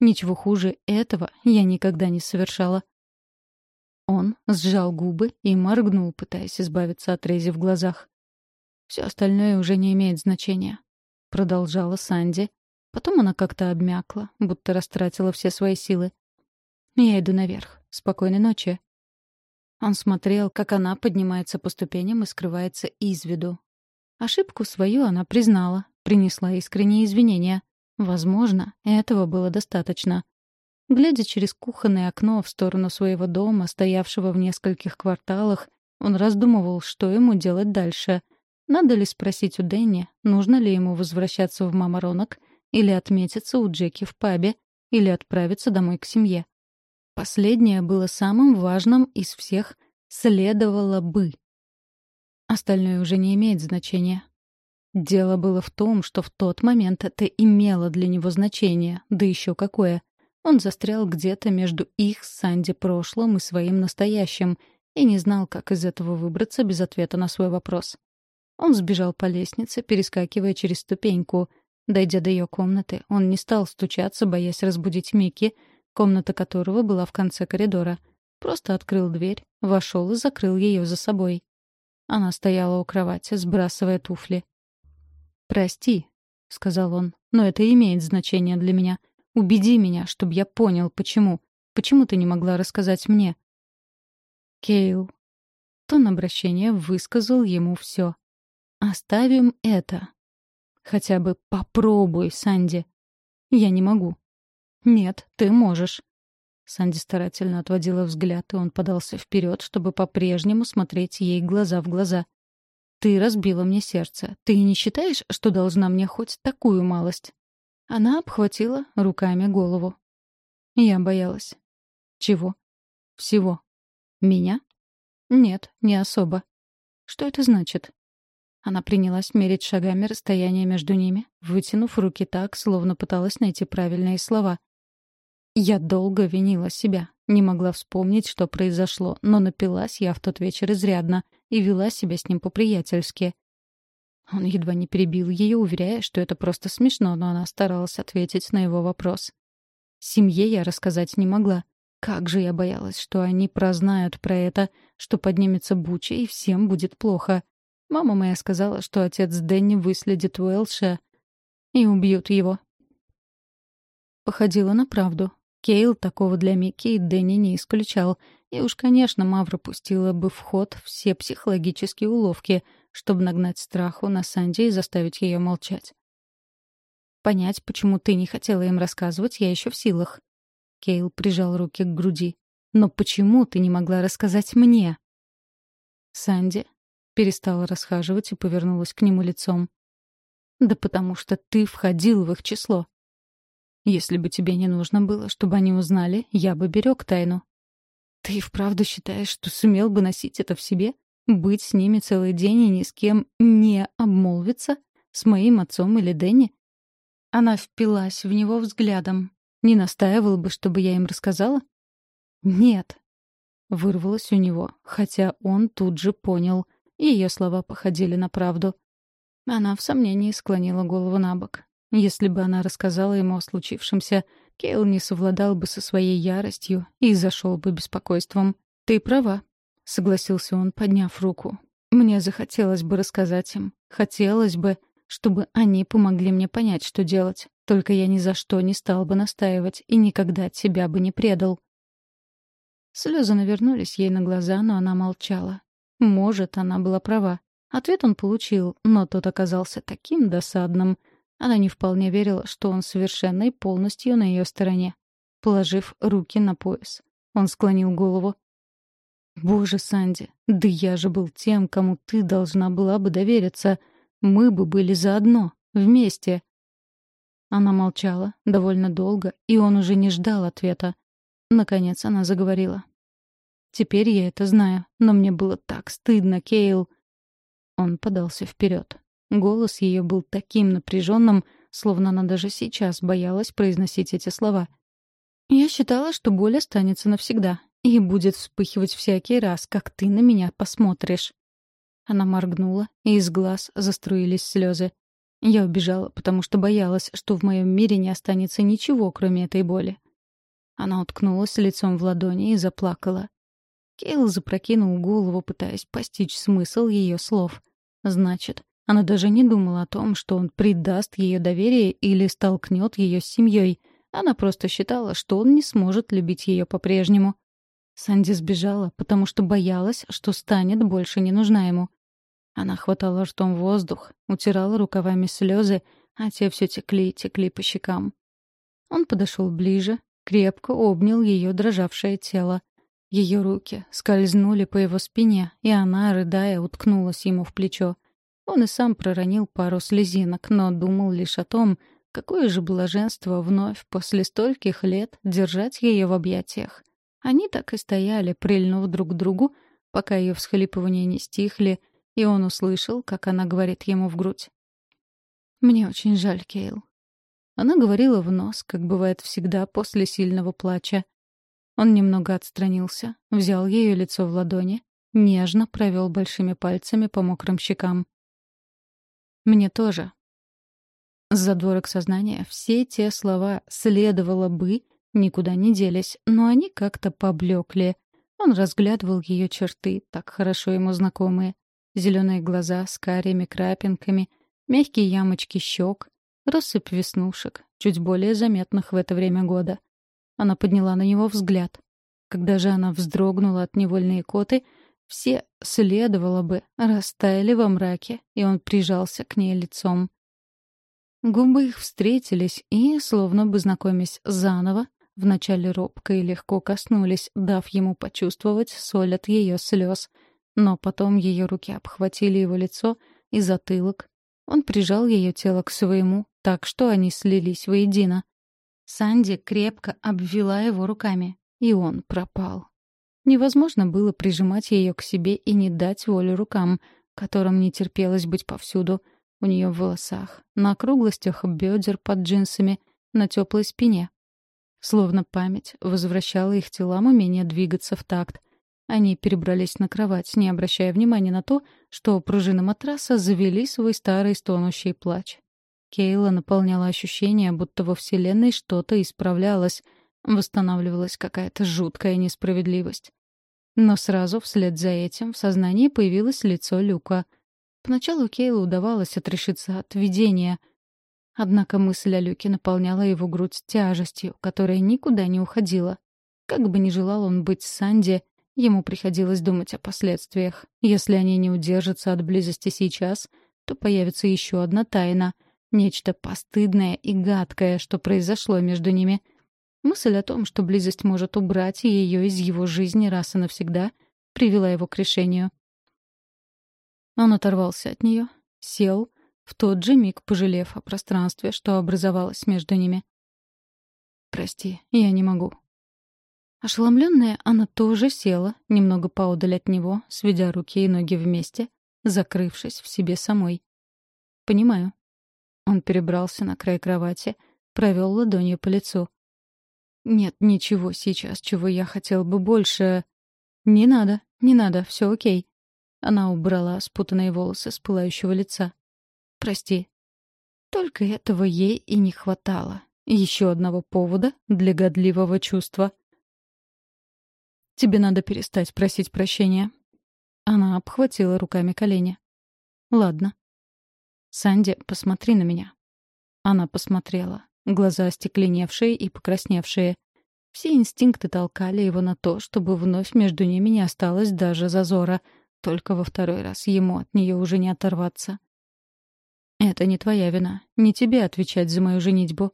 Ничего хуже этого я никогда не совершала. Он сжал губы и моргнул, пытаясь избавиться от рези в глазах. «Все остальное уже не имеет значения», — продолжала Санди. Потом она как-то обмякла, будто растратила все свои силы. «Я иду наверх. Спокойной ночи». Он смотрел, как она поднимается по ступеням и скрывается из виду. Ошибку свою она признала, принесла искренние извинения. Возможно, этого было достаточно. Глядя через кухонное окно в сторону своего дома, стоявшего в нескольких кварталах, он раздумывал, что ему делать дальше. Надо ли спросить у Дэнни, нужно ли ему возвращаться в Мамаронок, или отметиться у Джеки в пабе, или отправиться домой к семье. Последнее было самым важным из всех «следовало бы». Остальное уже не имеет значения. Дело было в том, что в тот момент это имело для него значение, да еще какое. Он застрял где-то между их с Санди прошлым и своим настоящим и не знал, как из этого выбраться без ответа на свой вопрос. Он сбежал по лестнице, перескакивая через ступеньку. Дойдя до ее комнаты, он не стал стучаться, боясь разбудить Микки, комната которого была в конце коридора. Просто открыл дверь, вошел и закрыл ее за собой. Она стояла у кровати, сбрасывая туфли. «Прости», — сказал он, — «но это имеет значение для меня. Убеди меня, чтобы я понял, почему. Почему ты не могла рассказать мне?» «Кейл». Тон обращения высказал ему все. «Оставим это. Хотя бы попробуй, Санди. Я не могу». «Нет, ты можешь». Санди старательно отводила взгляд, и он подался вперед, чтобы по-прежнему смотреть ей глаза в глаза. «Ты разбила мне сердце. Ты не считаешь, что должна мне хоть такую малость?» Она обхватила руками голову. Я боялась. Чего? Всего. Меня? Нет, не особо. Что это значит? Она принялась мерить шагами расстояние между ними, вытянув руки так, словно пыталась найти правильные слова. Я долго винила себя, не могла вспомнить, что произошло, но напилась я в тот вечер изрядно и вела себя с ним по-приятельски. Он едва не перебил ее, уверяя, что это просто смешно, но она старалась ответить на его вопрос. Семье я рассказать не могла. Как же я боялась, что они прознают про это, что поднимется буча и всем будет плохо. Мама моя сказала, что отец Дэнни выследит Уэлша и убьют его. Походило на правду. Кейл такого для Микки и Дэнни не исключал. И уж, конечно, Мавра пустила бы в ход все психологические уловки — чтобы нагнать страху на Санди и заставить ее молчать. «Понять, почему ты не хотела им рассказывать, я еще в силах». Кейл прижал руки к груди. «Но почему ты не могла рассказать мне?» Санди перестала расхаживать и повернулась к нему лицом. «Да потому что ты входил в их число. Если бы тебе не нужно было, чтобы они узнали, я бы берег тайну. Ты и вправду считаешь, что сумел бы носить это в себе? Быть с ними целый день и ни с кем не обмолвиться? С моим отцом или Дэнни? Она впилась в него взглядом. Не настаивал бы, чтобы я им рассказала? Нет. Вырвалось у него, хотя он тут же понял. Ее слова походили на правду. Она в сомнении склонила голову на бок. Если бы она рассказала ему о случившемся, Кейл не совладал бы со своей яростью и зашел бы беспокойством. «Ты права», — согласился он, подняв руку. «Мне захотелось бы рассказать им. Хотелось бы, чтобы они помогли мне понять, что делать. Только я ни за что не стал бы настаивать и никогда тебя бы не предал». Слезы навернулись ей на глаза, но она молчала. Может, она была права. Ответ он получил, но тот оказался таким досадным. Она не вполне верила, что он совершенно и полностью на ее стороне. Положив руки на пояс, он склонил голову. «Боже, Санди, да я же был тем, кому ты должна была бы довериться. Мы бы были заодно, вместе». Она молчала довольно долго, и он уже не ждал ответа. Наконец она заговорила. «Теперь я это знаю, но мне было так стыдно, Кейл». Он подался вперед. Голос ее был таким напряженным, словно она даже сейчас боялась произносить эти слова. «Я считала, что боль останется навсегда, и будет вспыхивать всякий раз, как ты на меня посмотришь. Она моргнула, и из глаз заструились слезы. Я убежала, потому что боялась, что в моем мире не останется ничего, кроме этой боли. Она уткнулась лицом в ладони и заплакала. Кейл запрокинул голову, пытаясь постичь смысл ее слов. Значит, она даже не думала о том, что он предаст ее доверие или столкнет ее с семьей. Она просто считала, что он не сможет любить ее по-прежнему. Санди сбежала, потому что боялась, что станет больше не нужна ему. Она хватала ртом воздух, утирала рукавами слезы, а те все текли и текли по щекам. Он подошел ближе, крепко обнял ее дрожавшее тело. Ее руки скользнули по его спине, и она, рыдая, уткнулась ему в плечо. Он и сам проронил пару слезинок, но думал лишь о том, какое же блаженство вновь после стольких лет держать ее в объятиях. Они так и стояли, прильнув друг к другу, пока ее всхлипывания не стихли, и он услышал, как она говорит ему в грудь. «Мне очень жаль, Кейл». Она говорила в нос, как бывает всегда после сильного плача. Он немного отстранился, взял ее лицо в ладони, нежно провел большими пальцами по мокрым щекам. «Мне тоже». Задворок сознания все те слова «следовало бы» никуда не делись, но они как-то поблекли. Он разглядывал ее черты, так хорошо ему знакомые. Зеленые глаза с карими крапинками, мягкие ямочки щек, россыпь веснушек, чуть более заметных в это время года. Она подняла на него взгляд. Когда же она вздрогнула от невольной коты, все следовало бы растаяли во мраке, и он прижался к ней лицом. Губы их встретились и, словно бы знакомясь заново, Вначале робко и легко коснулись, дав ему почувствовать соль от ее слез. Но потом ее руки обхватили его лицо и затылок. Он прижал ее тело к своему, так что они слились воедино. Санди крепко обвела его руками, и он пропал. Невозможно было прижимать ее к себе и не дать волю рукам, которым не терпелось быть повсюду. У нее в волосах, на округлостях бедер под джинсами, на теплой спине. Словно память возвращала их телам умение двигаться в такт. Они перебрались на кровать, не обращая внимания на то, что пружины матраса завели свой старый стонущий плач. Кейла наполняла ощущение, будто во Вселенной что-то исправлялось, восстанавливалась какая-то жуткая несправедливость. Но сразу вслед за этим в сознании появилось лицо Люка. Поначалу Кейлу удавалось отрешиться от видения — Однако мысль о Люке наполняла его грудь тяжестью, которая никуда не уходила. Как бы ни желал он быть с Санди, ему приходилось думать о последствиях. Если они не удержатся от близости сейчас, то появится еще одна тайна, нечто постыдное и гадкое, что произошло между ними. Мысль о том, что близость может убрать ее из его жизни раз и навсегда, привела его к решению. Он оторвался от нее, сел — в тот же миг пожалев о пространстве, что образовалось между ними. «Прости, я не могу». Ошеломленная, она тоже села, немного поодаль от него, сведя руки и ноги вместе, закрывшись в себе самой. «Понимаю». Он перебрался на край кровати, провел ладонью по лицу. «Нет ничего сейчас, чего я хотел бы больше...» «Не надо, не надо, все окей». Она убрала спутанные волосы с пылающего лица. Прости. Только этого ей и не хватало. Еще одного повода для годливого чувства. Тебе надо перестать просить прощения. Она обхватила руками колени. Ладно. Санди, посмотри на меня. Она посмотрела. Глаза остекленевшие и покрасневшие. Все инстинкты толкали его на то, чтобы вновь между ними не осталось даже зазора. Только во второй раз ему от нее уже не оторваться. «Это не твоя вина. Не тебе отвечать за мою женитьбу».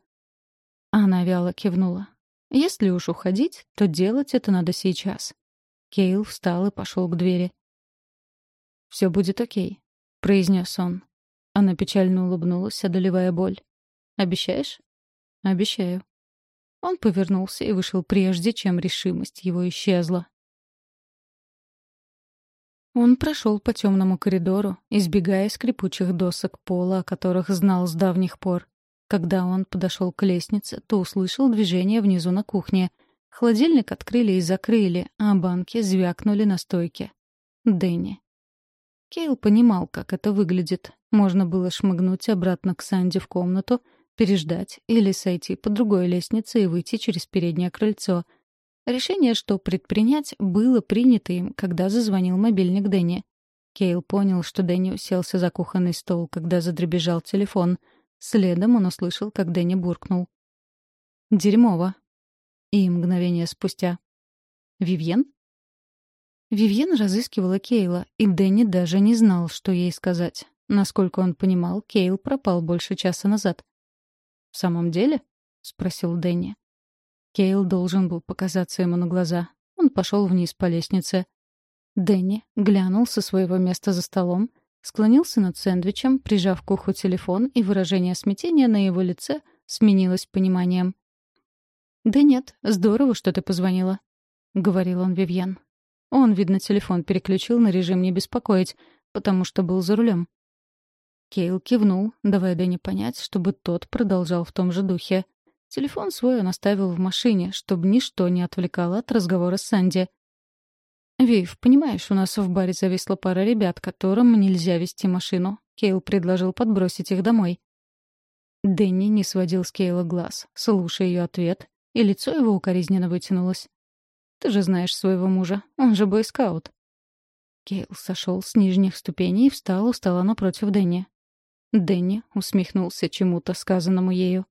Она вяло кивнула. «Если уж уходить, то делать это надо сейчас». Кейл встал и пошел к двери. «Все будет окей», — произнес он. Она печально улыбнулась, одолевая боль. «Обещаешь?» «Обещаю». Он повернулся и вышел прежде, чем решимость его исчезла. Он прошел по темному коридору, избегая скрипучих досок пола, о которых знал с давних пор. Когда он подошел к лестнице, то услышал движение внизу на кухне. Холодильник открыли и закрыли, а банки звякнули на стойке. Дэнни. Кейл понимал, как это выглядит. Можно было шмыгнуть обратно к Санди в комнату, переждать или сойти по другой лестнице и выйти через переднее крыльцо — Решение, что предпринять, было принято им, когда зазвонил мобильник Дэнни. Кейл понял, что Дэнни уселся за кухонный стол, когда задребежал телефон. Следом он услышал, как Дэнни буркнул. «Дерьмово». И мгновение спустя. «Вивьен?» Вивьен разыскивала Кейла, и Дэнни даже не знал, что ей сказать. Насколько он понимал, Кейл пропал больше часа назад. «В самом деле?» — спросил Дэнни. Кейл должен был показаться ему на глаза. Он пошел вниз по лестнице. Дэнни глянул со своего места за столом, склонился над сэндвичем, прижав к уху телефон, и выражение смятения на его лице сменилось пониманием. «Да нет, здорово, что ты позвонила», — говорил он Вивьен. Он, видно, телефон переключил на режим «не беспокоить», потому что был за рулем. Кейл кивнул, давая Дэнни понять, чтобы тот продолжал в том же духе. Телефон свой он оставил в машине, чтобы ничто не отвлекало от разговора с Санди. «Вив, понимаешь, у нас в баре зависла пара ребят, которым нельзя вести машину. Кейл предложил подбросить их домой». Дэнни не сводил с Кейла глаз, слушая ее ответ, и лицо его укоризненно вытянулось. Ты же знаешь своего мужа. Он же бойскаут». Кейл сошел с нижних ступеней и встал у стола напротив Дэнни. Дэнни усмехнулся чему-то сказанному ею.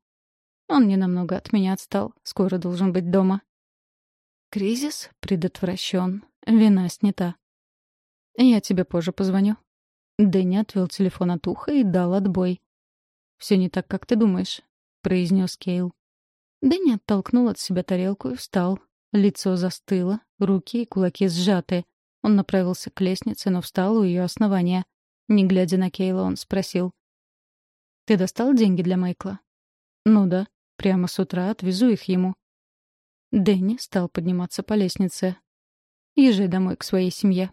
Он ненамного от меня отстал. Скоро должен быть дома. Кризис предотвращен. Вина снята. Я тебе позже позвоню. Дэнни отвел телефон от уха и дал отбой. «Все не так, как ты думаешь», — произнес Кейл. Дэнни оттолкнул от себя тарелку и встал, Лицо застыло, руки и кулаки сжаты. Он направился к лестнице, но встал у ее основания. Не глядя на Кейла, он спросил. «Ты достал деньги для Майкла?» «Ну да. Прямо с утра отвезу их ему». Дэнни стал подниматься по лестнице. «Езжай домой к своей семье».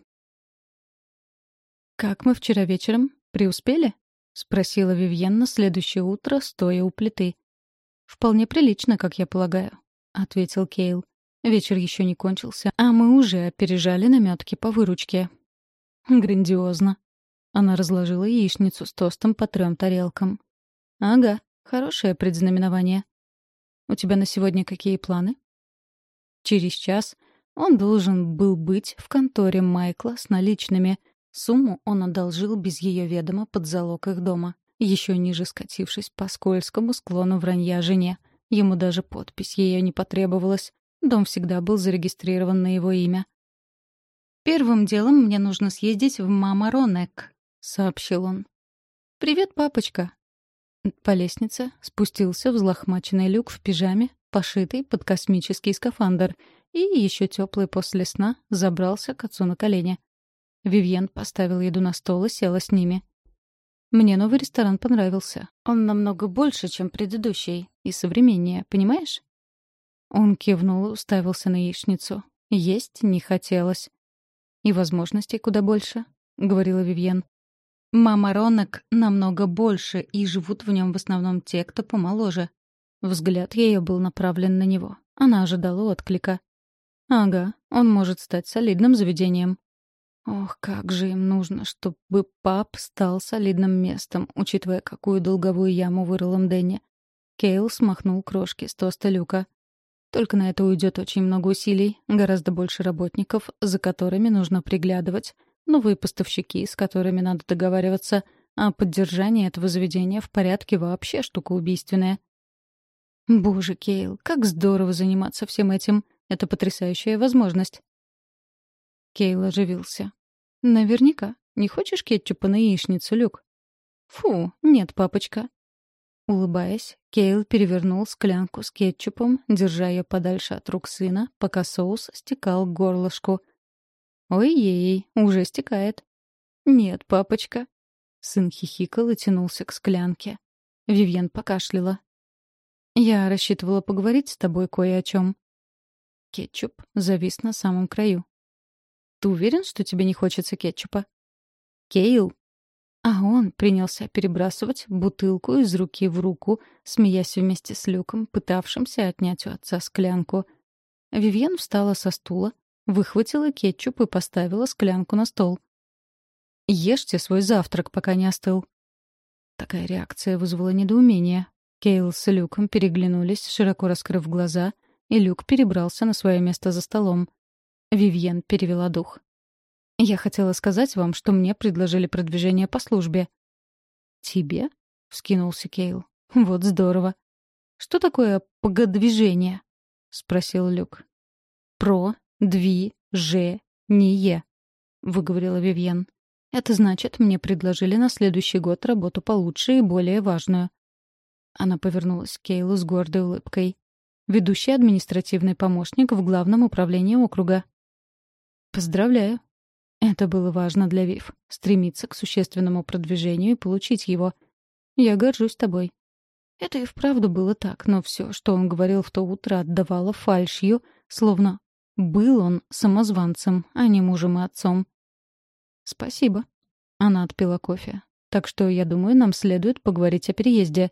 «Как мы вчера вечером? Преуспели?» — спросила Вивьен следующее утро, стоя у плиты. «Вполне прилично, как я полагаю», — ответил Кейл. Вечер еще не кончился, а мы уже опережали наметки по выручке. Грандиозно. Она разложила яичницу с тостом по трем тарелкам. Ага, хорошее предзнаменование. У тебя на сегодня какие планы? Через час он должен был быть в конторе Майкла с наличными. Сумму он одолжил без ее ведома под залог их дома, еще ниже скатившись по скользкому склону вранья жене. Ему даже подпись ее не потребовалась. Дом всегда был зарегистрирован на его имя. «Первым делом мне нужно съездить в Мама Ронек», — сообщил он. «Привет, папочка». По лестнице спустился взлохмаченный люк в пижаме, пошитый под космический скафандр, и еще теплый после сна забрался к отцу на колени. Вивьен поставил еду на стол и села с ними. «Мне новый ресторан понравился. Он намного больше, чем предыдущий, и современнее, понимаешь?» Он кивнул и уставился на яичницу. Есть не хотелось. «И возможностей куда больше», — говорила Вивьен. «Мама Ронок намного больше, и живут в нем в основном те, кто помоложе». Взгляд ее был направлен на него. Она ожидала отклика. «Ага, он может стать солидным заведением». Ох, как же им нужно, чтобы пап стал солидным местом, учитывая, какую долговую яму вырыл им Дэнни. Кейл смахнул крошки с тоста Люка. Только на это уйдет очень много усилий, гораздо больше работников, за которыми нужно приглядывать, новые поставщики, с которыми надо договариваться, а поддержание этого заведения в порядке вообще штука убийственная. Боже, Кейл, как здорово заниматься всем этим. Это потрясающая возможность. Кейл оживился. Наверняка. Не хочешь кетчупа на яичницу, Люк? Фу, нет, папочка. Улыбаясь, Кейл перевернул склянку с кетчупом, держа ее подальше от рук сына, пока соус стекал к горлышку. «Ой-ей, уже стекает». «Нет, папочка». Сын хихикал и тянулся к склянке. Вивьен покашляла. «Я рассчитывала поговорить с тобой кое о чем. Кетчуп завис на самом краю. «Ты уверен, что тебе не хочется кетчупа?» «Кейл!» А он принялся перебрасывать бутылку из руки в руку, смеясь вместе с Люком, пытавшимся отнять у отца склянку. Вивьен встала со стула, выхватила кетчуп и поставила склянку на стол. «Ешьте свой завтрак, пока не остыл». Такая реакция вызвала недоумение. Кейл с Люком переглянулись, широко раскрыв глаза, и Люк перебрался на свое место за столом. Вивьен перевела дух. Я хотела сказать вам, что мне предложили продвижение по службе». «Тебе?» — вскинулся Кейл. «Вот здорово». «Что такое погодвижение?» — спросил Люк. «Про, дви, же, не «е», — выговорила Вивьен. «Это значит, мне предложили на следующий год работу получше и более важную». Она повернулась к Кейлу с гордой улыбкой. «Ведущий административный помощник в главном управлении округа». «Поздравляю». Это было важно для Вив — стремиться к существенному продвижению и получить его. «Я горжусь тобой». Это и вправду было так, но все, что он говорил в то утро, отдавало фальшью, словно был он самозванцем, а не мужем и отцом. «Спасибо». Она отпила кофе. «Так что, я думаю, нам следует поговорить о переезде».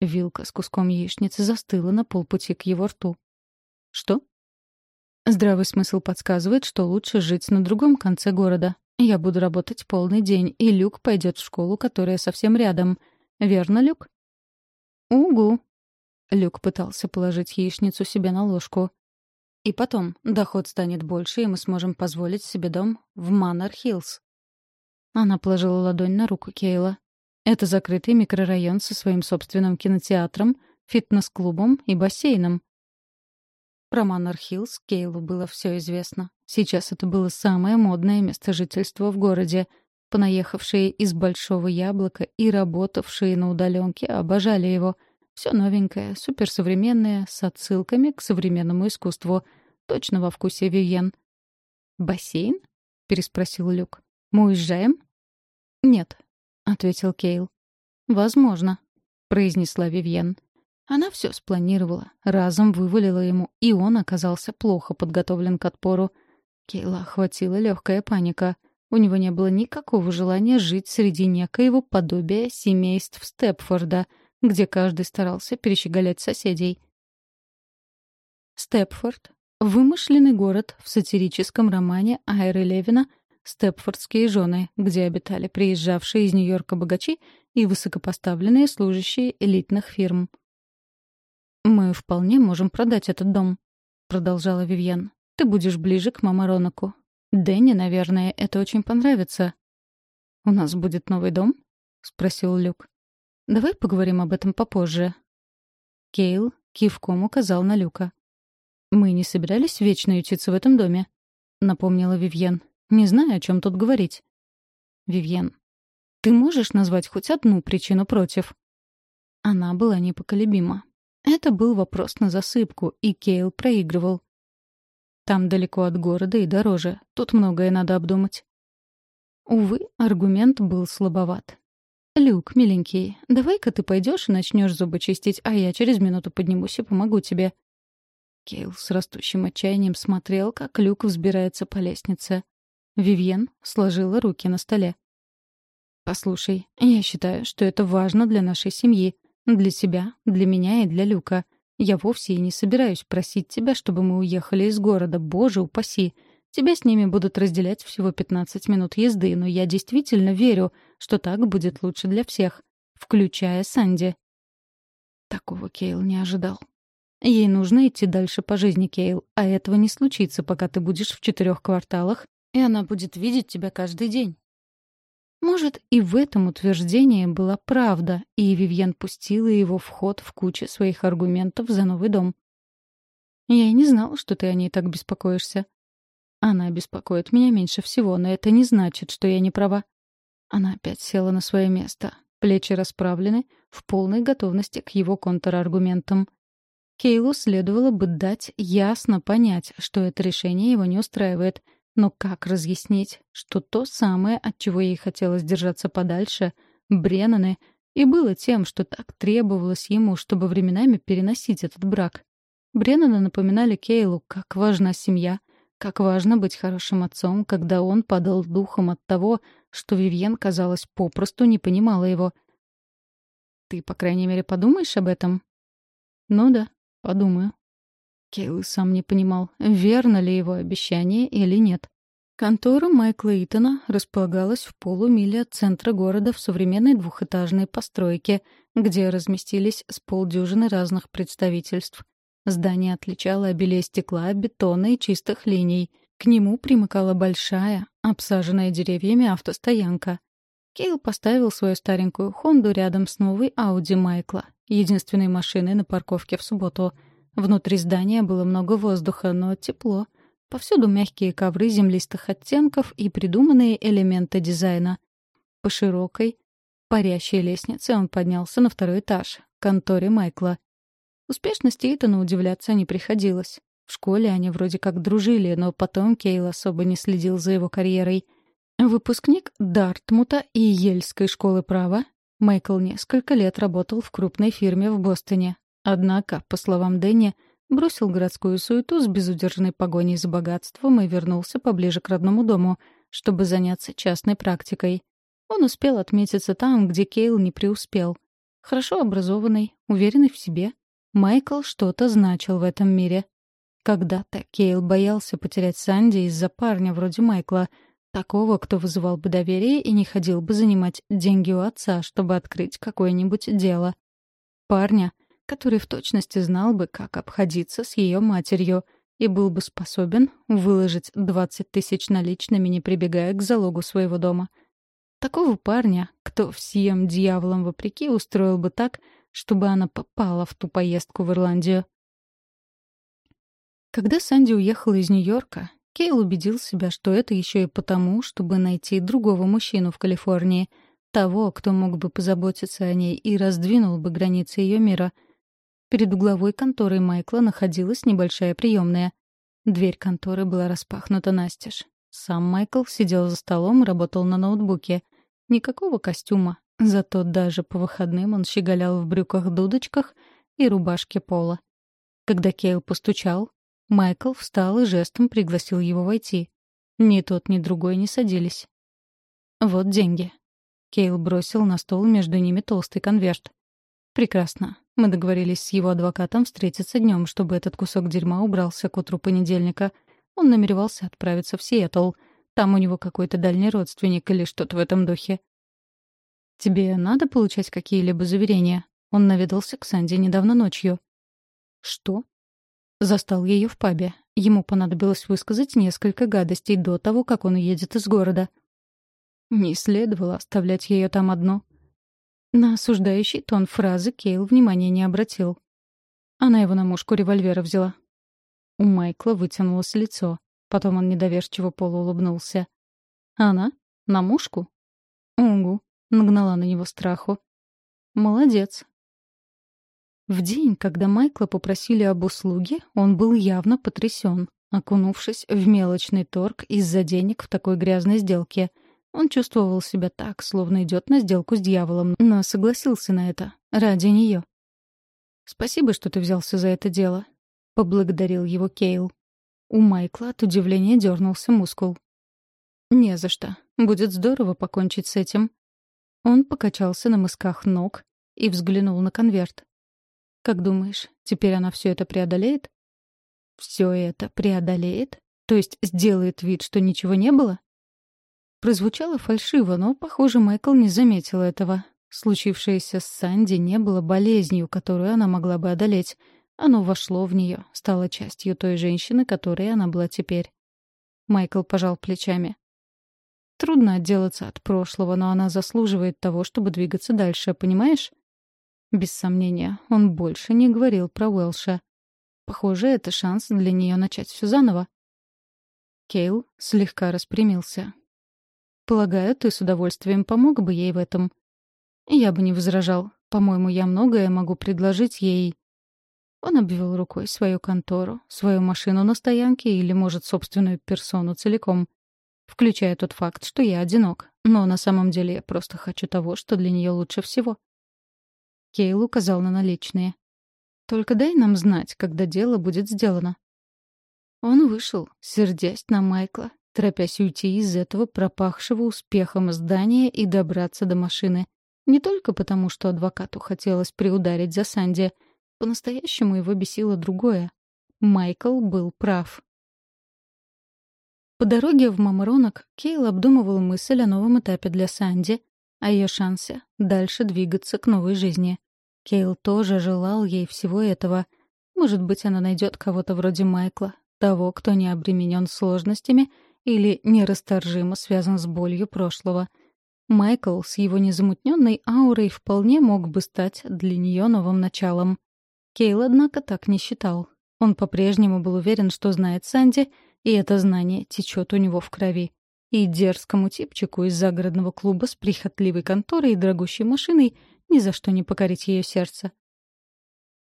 Вилка с куском яичницы застыла на полпути к его рту. «Что?» Здравый смысл подсказывает, что лучше жить на другом конце города. Я буду работать полный день, и Люк пойдет в школу, которая совсем рядом. Верно, Люк? «Угу». Люк пытался положить яичницу себе на ложку. И потом, доход станет больше, и мы сможем позволить себе дом в Маннер-Хиллз. Она положила ладонь на руку Кейла. Это закрытый микрорайон со своим собственным кинотеатром, фитнес-клубом и бассейном. Про Маннер-Хиллз Кейлу было все известно. Сейчас это было самое модное место жительства в городе. Понаехавшие из Большого Яблока и работавшие на удаленке обожали его — все новенькое, суперсовременное, с отсылками к современному искусству. Точно во вкусе Вивьен. «Бассейн?» — переспросил Люк. «Мы уезжаем?» «Нет», — ответил Кейл. «Возможно», — произнесла Вивьен. Она все спланировала, разом вывалила ему, и он оказался плохо подготовлен к отпору. Кейла охватила легкая паника. У него не было никакого желания жить среди некоего подобия семейств Степфорда — где каждый старался перещеголять соседей. Степфорд — вымышленный город в сатирическом романе Айры Левина «Степфордские жены», где обитали приезжавшие из Нью-Йорка богачи и высокопоставленные служащие элитных фирм. «Мы вполне можем продать этот дом», — продолжала Вивьен. «Ты будешь ближе к мама Ронаку. Дэнни, наверное, это очень понравится». «У нас будет новый дом?» — спросил Люк. Давай поговорим об этом попозже. Кейл кивком указал на Люка. «Мы не собирались вечно ютиться в этом доме», — напомнила Вивьен. «Не знаю, о чем тут говорить». «Вивьен, ты можешь назвать хоть одну причину против?» Она была непоколебима. Это был вопрос на засыпку, и Кейл проигрывал. «Там далеко от города и дороже. Тут многое надо обдумать». Увы, аргумент был слабоват. «Люк, миленький, давай-ка ты пойдешь и начнешь зубы чистить, а я через минуту поднимусь и помогу тебе». Кейл с растущим отчаянием смотрел, как Люк взбирается по лестнице. Вивьен сложила руки на столе. «Послушай, я считаю, что это важно для нашей семьи, для тебя, для меня и для Люка. Я вовсе и не собираюсь просить тебя, чтобы мы уехали из города, боже упаси. Тебя с ними будут разделять всего 15 минут езды, но я действительно верю, что так будет лучше для всех, включая Санди. Такого Кейл не ожидал. Ей нужно идти дальше по жизни, Кейл, а этого не случится, пока ты будешь в четырех кварталах, и она будет видеть тебя каждый день. Может, и в этом утверждении была правда, и Вивьен пустила его в ход в куче своих аргументов за новый дом. «Я и не знал, что ты о ней так беспокоишься», она беспокоит меня меньше всего, но это не значит, что я не права. Она опять села на свое место. Плечи расправлены, в полной готовности к его контраргументам. Кейлу следовало бы дать ясно понять, что это решение его не устраивает. Но как разъяснить, что то самое, от чего ей хотелось держаться подальше, Бреннаны, и было тем, что так требовалось ему, чтобы временами переносить этот брак. Бреннаны напоминали Кейлу, как важна семья, как важно быть хорошим отцом, когда он падал духом от того, что Вивьен, казалось, попросту не понимала его. «Ты, по крайней мере, подумаешь об этом?» «Ну да, подумаю». Кейл сам не понимал, верно ли его обещание или нет. Контора Майкла Итона располагалась в полумиле от центра города в современной двухэтажной постройке, где разместились с полдюжины разных представительств. Здание отличало обилие стекла, бетона и чистых линий. К нему примыкала большая, обсаженная деревьями автостоянка. Кейл поставил свою старенькую «Хонду» рядом с новой «Ауди» Майкла, единственной машиной на парковке в субботу. Внутри здания было много воздуха, но тепло. Повсюду мягкие ковры землистых оттенков и придуманные элементы дизайна. По широкой, парящей лестнице он поднялся на второй этаж, к конторе Майкла. Успешности Итана удивляться не приходилось. В школе они вроде как дружили, но потом Кейл особо не следил за его карьерой. Выпускник Дартмута и Ельской школы права, Майкл несколько лет работал в крупной фирме в Бостоне. Однако, по словам Дэнни, бросил городскую суету с безудержной погоней за богатством и вернулся поближе к родному дому, чтобы заняться частной практикой. Он успел отметиться там, где Кейл не преуспел. Хорошо образованный, уверенный в себе. Майкл что-то значил в этом мире. Когда-то Кейл боялся потерять Санди из-за парня вроде Майкла, такого, кто вызывал бы доверие и не ходил бы занимать деньги у отца, чтобы открыть какое-нибудь дело. Парня, который в точности знал бы, как обходиться с ее матерью, и был бы способен выложить 20 тысяч наличными, не прибегая к залогу своего дома. Такого парня, кто всем дьяволам вопреки устроил бы так, чтобы она попала в ту поездку в Ирландию. Когда Санди уехала из Нью-Йорка, Кейл убедил себя, что это еще и потому, чтобы найти другого мужчину в Калифорнии, того, кто мог бы позаботиться о ней и раздвинул бы границы ее мира. Перед угловой конторой Майкла находилась небольшая приемная. Дверь конторы была распахнута настежь. Сам Майкл сидел за столом и работал на ноутбуке. Никакого костюма, зато даже по выходным он щеголял в брюках-дудочках и рубашке пола. Когда Кейл постучал, Майкл встал и жестом пригласил его войти. Ни тот, ни другой не садились. «Вот деньги». Кейл бросил на стол между ними толстый конверт. «Прекрасно. Мы договорились с его адвокатом встретиться днем, чтобы этот кусок дерьма убрался к утру понедельника. Он намеревался отправиться в Сиэтл. Там у него какой-то дальний родственник или что-то в этом духе. «Тебе надо получать какие-либо заверения?» Он наведался к Санди недавно ночью. «Что?» Застал ее в пабе. Ему понадобилось высказать несколько гадостей до того, как он уедет из города. Не следовало оставлять ее там одну. На осуждающий тон фразы Кейл внимания не обратил. Она его на мушку револьвера взяла. У Майкла вытянулось лицо. Потом он недоверчиво полуулыбнулся. «Она? На мушку?» «Угу», — нагнала на него страху. «Молодец. В день, когда Майкла попросили об услуге, он был явно потрясен, окунувшись в мелочный торг из-за денег в такой грязной сделке. Он чувствовал себя так, словно идет на сделку с дьяволом, но согласился на это. Ради нее. «Спасибо, что ты взялся за это дело», — поблагодарил его Кейл. У Майкла от удивления дернулся мускул. «Не за что. Будет здорово покончить с этим». Он покачался на мысках ног и взглянул на конверт. Как думаешь, теперь она все это преодолеет? Все это преодолеет? То есть сделает вид, что ничего не было? Прозвучало фальшиво, но, похоже, Майкл не заметил этого. Случившееся с Санди не было болезнью, которую она могла бы одолеть. Оно вошло в нее, стало частью той женщины, которой она была теперь. Майкл пожал плечами. Трудно отделаться от прошлого, но она заслуживает того, чтобы двигаться дальше, понимаешь? Без сомнения, он больше не говорил про Уэлша. Похоже, это шанс для нее начать все заново. Кейл слегка распрямился. «Полагаю, ты с удовольствием помог бы ей в этом?» «Я бы не возражал. По-моему, я многое могу предложить ей». Он обвел рукой свою контору, свою машину на стоянке или, может, собственную персону целиком. Включая тот факт, что я одинок. Но на самом деле я просто хочу того, что для нее лучше всего. Кейл указал на наличные. «Только дай нам знать, когда дело будет сделано». Он вышел, сердясь на Майкла, торопясь уйти из этого пропахшего успехом здания и добраться до машины. Не только потому, что адвокату хотелось приударить за Санди. По-настоящему его бесило другое. Майкл был прав. По дороге в Мамронок Кейл обдумывал мысль о новом этапе для Санди, о ее шансе дальше двигаться к новой жизни. Кейл тоже желал ей всего этого. Может быть, она найдет кого-то вроде Майкла, того, кто не обременен сложностями или нерасторжимо связан с болью прошлого. Майкл с его незамутненной аурой вполне мог бы стать для нее новым началом. Кейл, однако, так не считал. Он по-прежнему был уверен, что знает Санди, И это знание течет у него в крови. И дерзкому типчику из загородного клуба с прихотливой конторой и дорогущей машиной ни за что не покорить ее сердце.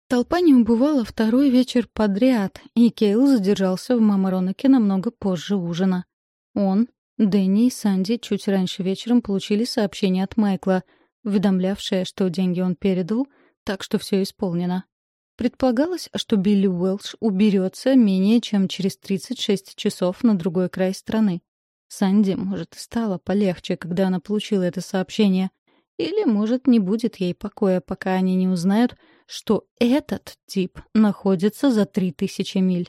Толпа не убывала второй вечер подряд, и Кейл задержался в Мамаронаке намного позже ужина. Он, Дэнни и Санди чуть раньше вечером получили сообщение от Майкла, уведомлявшее, что деньги он передал, так что все исполнено. Предполагалось, что Билли Уэлш уберется менее чем через 36 часов на другой край страны. Санди, может, стало полегче, когда она получила это сообщение. Или, может, не будет ей покоя, пока они не узнают, что этот тип находится за 3000 миль.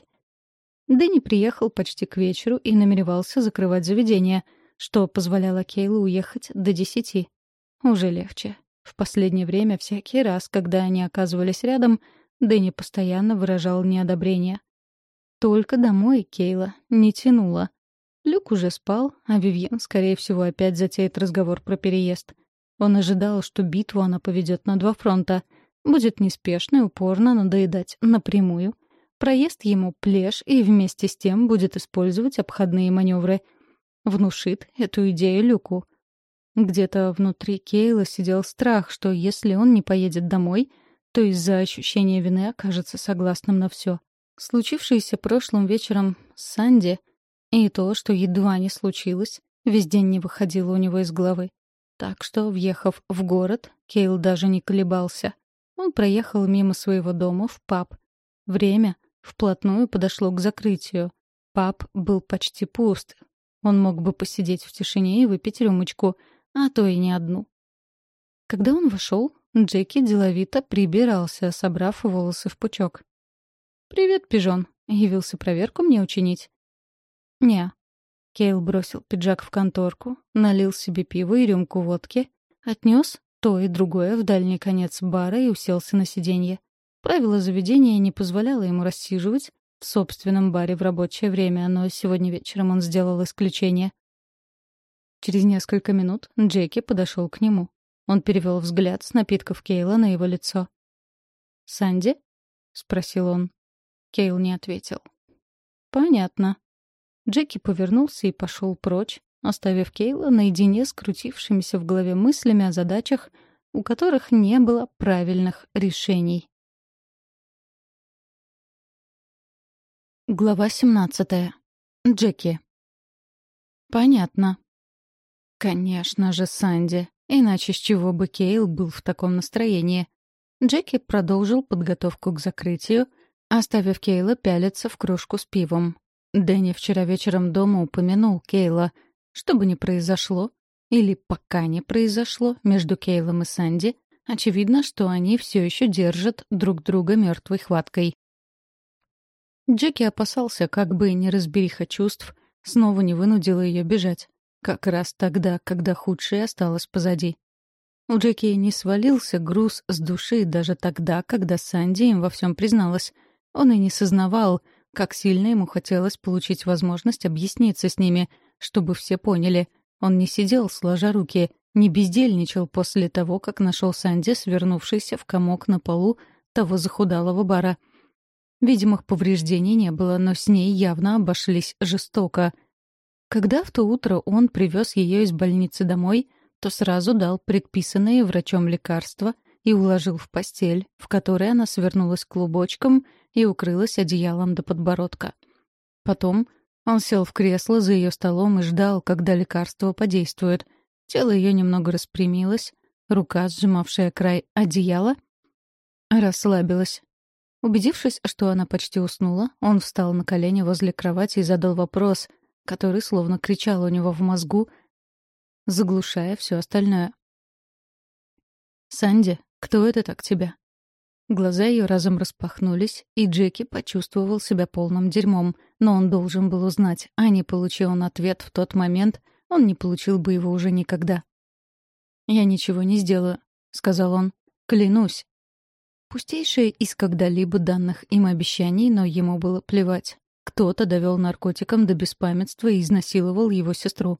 Дэнни приехал почти к вечеру и намеревался закрывать заведение, что позволяло Кейлу уехать до десяти. Уже легче. В последнее время, всякий раз, когда они оказывались рядом, Дэнни постоянно выражал неодобрение. Только домой Кейла не тянула. Люк уже спал, а Вивьен, скорее всего, опять затеет разговор про переезд. Он ожидал, что битву она поведет на два фронта. Будет неспешно и упорно надоедать напрямую. Проезд ему плешь и вместе с тем будет использовать обходные маневры. Внушит эту идею Люку. Где-то внутри Кейла сидел страх, что если он не поедет домой — то из-за ощущения вины окажется согласным на все. Случившееся прошлым вечером с Санди и то, что едва не случилось, весь день не выходило у него из головы. Так что, въехав в город, Кейл даже не колебался. Он проехал мимо своего дома в паб. Время вплотную подошло к закрытию. Паб был почти пуст. Он мог бы посидеть в тишине и выпить рюмочку, а то и не одну. Когда он вошел, Джеки деловито прибирался, собрав волосы в пучок. «Привет, пижон. Явился проверку мне учинить?» «Не». Кейл бросил пиджак в конторку, налил себе пиво и рюмку водки, отнес то и другое в дальний конец бара и уселся на сиденье. Правило заведения не позволяло ему рассиживать в собственном баре в рабочее время, но сегодня вечером он сделал исключение. Через несколько минут Джеки подошел к нему. Он перевел взгляд с напитков Кейла на его лицо. «Санди?» — спросил он. Кейл не ответил. «Понятно». Джеки повернулся и пошел прочь, оставив Кейла наедине с крутившимися в голове мыслями о задачах, у которых не было правильных решений. Глава 17. Джеки. Понятно. Конечно же, Санди. Иначе с чего бы Кейл был в таком настроении? Джеки продолжил подготовку к закрытию, оставив Кейла пялиться в кружку с пивом. Дэнни вчера вечером дома упомянул Кейла. Что бы ни произошло, или пока не произошло, между Кейлом и Санди, очевидно, что они все еще держат друг друга мертвой хваткой. Джеки опасался, как бы неразбериха чувств снова не вынудила ее бежать. Как раз тогда, когда худшее осталось позади. У Джеки не свалился груз с души даже тогда, когда Санди им во всем призналась. Он и не сознавал, как сильно ему хотелось получить возможность объясниться с ними, чтобы все поняли. Он не сидел сложа руки, не бездельничал после того, как нашел Санди, свернувшийся в комок на полу того захудалого бара. Видимых повреждений не было, но с ней явно обошлись жестоко — когда в то утро он привез ее из больницы домой, то сразу дал предписанные врачом лекарства и уложил в постель, в которой она свернулась клубочком и укрылась одеялом до подбородка. Потом он сел в кресло за ее столом и ждал, когда лекарство подействует. Тело ее немного распрямилось, рука, сжимавшая край одеяла, расслабилась. Убедившись, что она почти уснула, он встал на колени возле кровати и задал вопрос — который словно кричал у него в мозгу, заглушая все остальное. «Санди, кто это так тебя?» Глаза ее разом распахнулись, и Джеки почувствовал себя полным дерьмом, но он должен был узнать, а не получил он ответ в тот момент, он не получил бы его уже никогда. «Я ничего не сделаю», — сказал он. «Клянусь». Пустейшее из когда-либо данных им обещаний, но ему было плевать. Кто-то довел наркотиком до беспамятства и изнасиловал его сестру.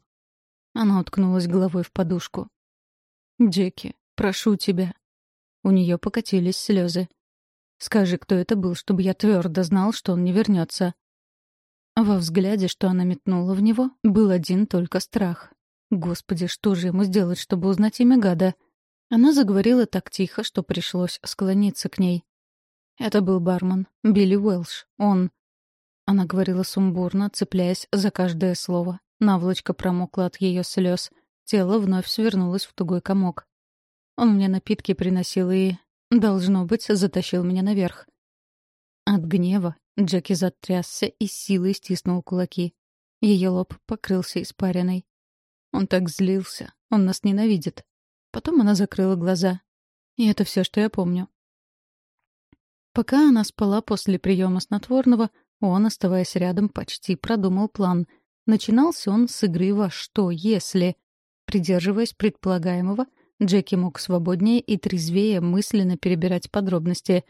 Она уткнулась головой в подушку. «Джеки, прошу тебя». У нее покатились слезы. «Скажи, кто это был, чтобы я твердо знал, что он не вернется. Во взгляде, что она метнула в него, был один только страх. Господи, что же ему сделать, чтобы узнать имя гада? Она заговорила так тихо, что пришлось склониться к ней. Это был бармен, Билли Уэлш. Он... Она говорила сумбурно, цепляясь за каждое слово. Наволочка промокла от ее слез. Тело вновь свернулось в тугой комок. Он мне напитки приносил и, должно быть, затащил меня наверх. От гнева Джеки затрясся и силой стиснул кулаки. Ее лоб покрылся испариной. Он так злился. Он нас ненавидит. Потом она закрыла глаза. И это все, что я помню. Пока она спала после приема снотворного, он, оставаясь рядом, почти продумал план. Начинался он с игры во «что, если...» Придерживаясь предполагаемого, Джеки мог свободнее и трезвее мысленно перебирать подробности.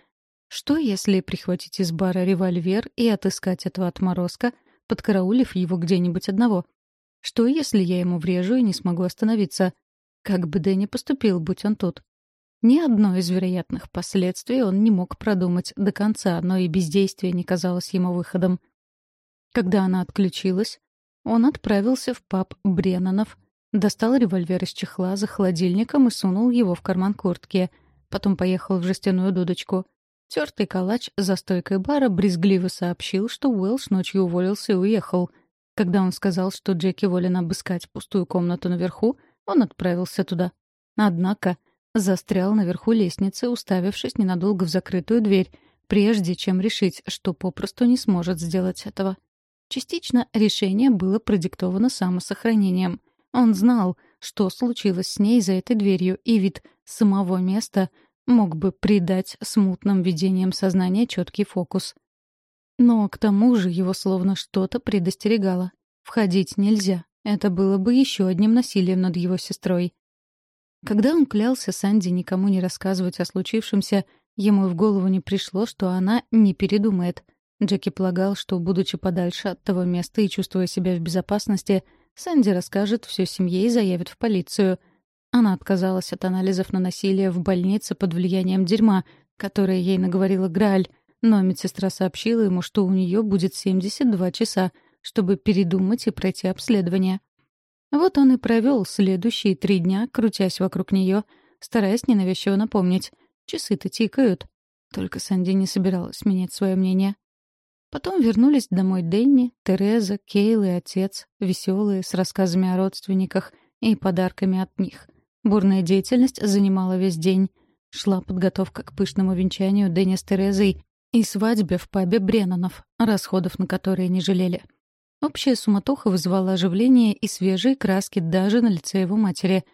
Что, если прихватить из бара револьвер и отыскать этого отморозка, подкараулив его где-нибудь одного? Что, если я ему врежу и не смогу остановиться? Как бы Дэнни поступил, будь он тут? Ни одно из вероятных последствий он не мог продумать до конца, но и бездействие не казалось ему выходом. Когда она отключилась, он отправился в паб Бреннанов, достал револьвер из чехла за холодильником и сунул его в карман куртки. Потом поехал в жестяную дудочку. Тертый калач за стойкой бара брезгливо сообщил, что Уэлш ночью уволился и уехал. Когда он сказал, что Джеки волен обыскать пустую комнату наверху, он отправился туда. Однако застрял наверху лестницы, уставившись ненадолго в закрытую дверь, прежде чем решить, что попросту не сможет сделать этого. Частично решение было продиктовано самосохранением. Он знал, что случилось с ней за этой дверью, и вид самого места мог бы придать смутным видениям сознания четкий фокус. Но к тому же его словно что-то предостерегало. Входить нельзя. Это было бы еще одним насилием над его сестрой. Когда он клялся Санди никому не рассказывать о случившемся, ему в голову не пришло, что она не передумает. Джеки полагал, что, будучи подальше от того места и чувствуя себя в безопасности, Санди расскажет все семье и заявит в полицию. Она отказалась от анализов на насилие в больнице под влиянием дерьма, которое ей наговорила Грааль, но медсестра сообщила ему, что у нее будет 72 часа, чтобы передумать и пройти обследование. Вот он и провел следующие три дня, крутясь вокруг нее, стараясь ненавязчиво напомнить. Часы-то тикают. Только Санди не собиралась менять свое мнение. Потом вернулись домой Дэнни, Тереза, Кейл и отец, веселые, с рассказами о родственниках и подарками от них. Бурная деятельность занимала весь день. Шла подготовка к пышному венчанию Дэнни с Терезой и свадьбе в пабе Бреннанов, расходов на которые не жалели. Общая суматоха вызывала оживление и свежие краски даже на лице его матери.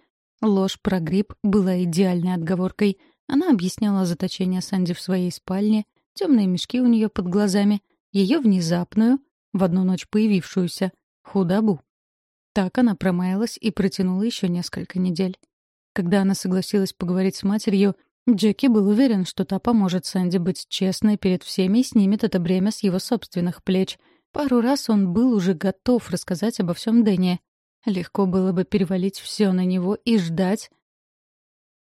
Ложь про грипп была идеальной отговоркой. Она объясняла заточение Санди в своей спальне, темные мешки у нее под глазами, ее внезапную, в одну ночь появившуюся, худобу. Так она промаялась и протянула еще несколько недель. Когда она согласилась поговорить с матерью, Джеки был уверен, что та поможет Санди быть честной перед всеми и снимет это бремя с его собственных плеч — Пару раз он был уже готов рассказать обо всем Дэнни. Легко было бы перевалить все на него и ждать,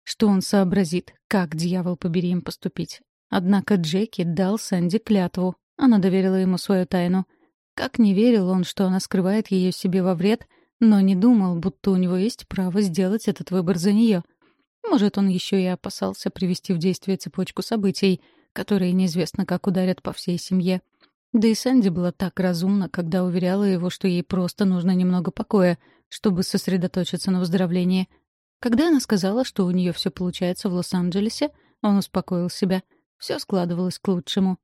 что он сообразит, как, дьявол побери, им поступить. Однако Джеки дал Санди клятву. Она доверила ему свою тайну. Как не верил он, что она скрывает ее себе во вред, но не думал, будто у него есть право сделать этот выбор за нее. Может, он еще и опасался привести в действие цепочку событий, которые неизвестно как ударят по всей семье. Да и Сэнди была так разумна, когда уверяла его, что ей просто нужно немного покоя, чтобы сосредоточиться на выздоровлении. Когда она сказала, что у нее все получается в Лос-Анджелесе, он успокоил себя. Все складывалось к лучшему.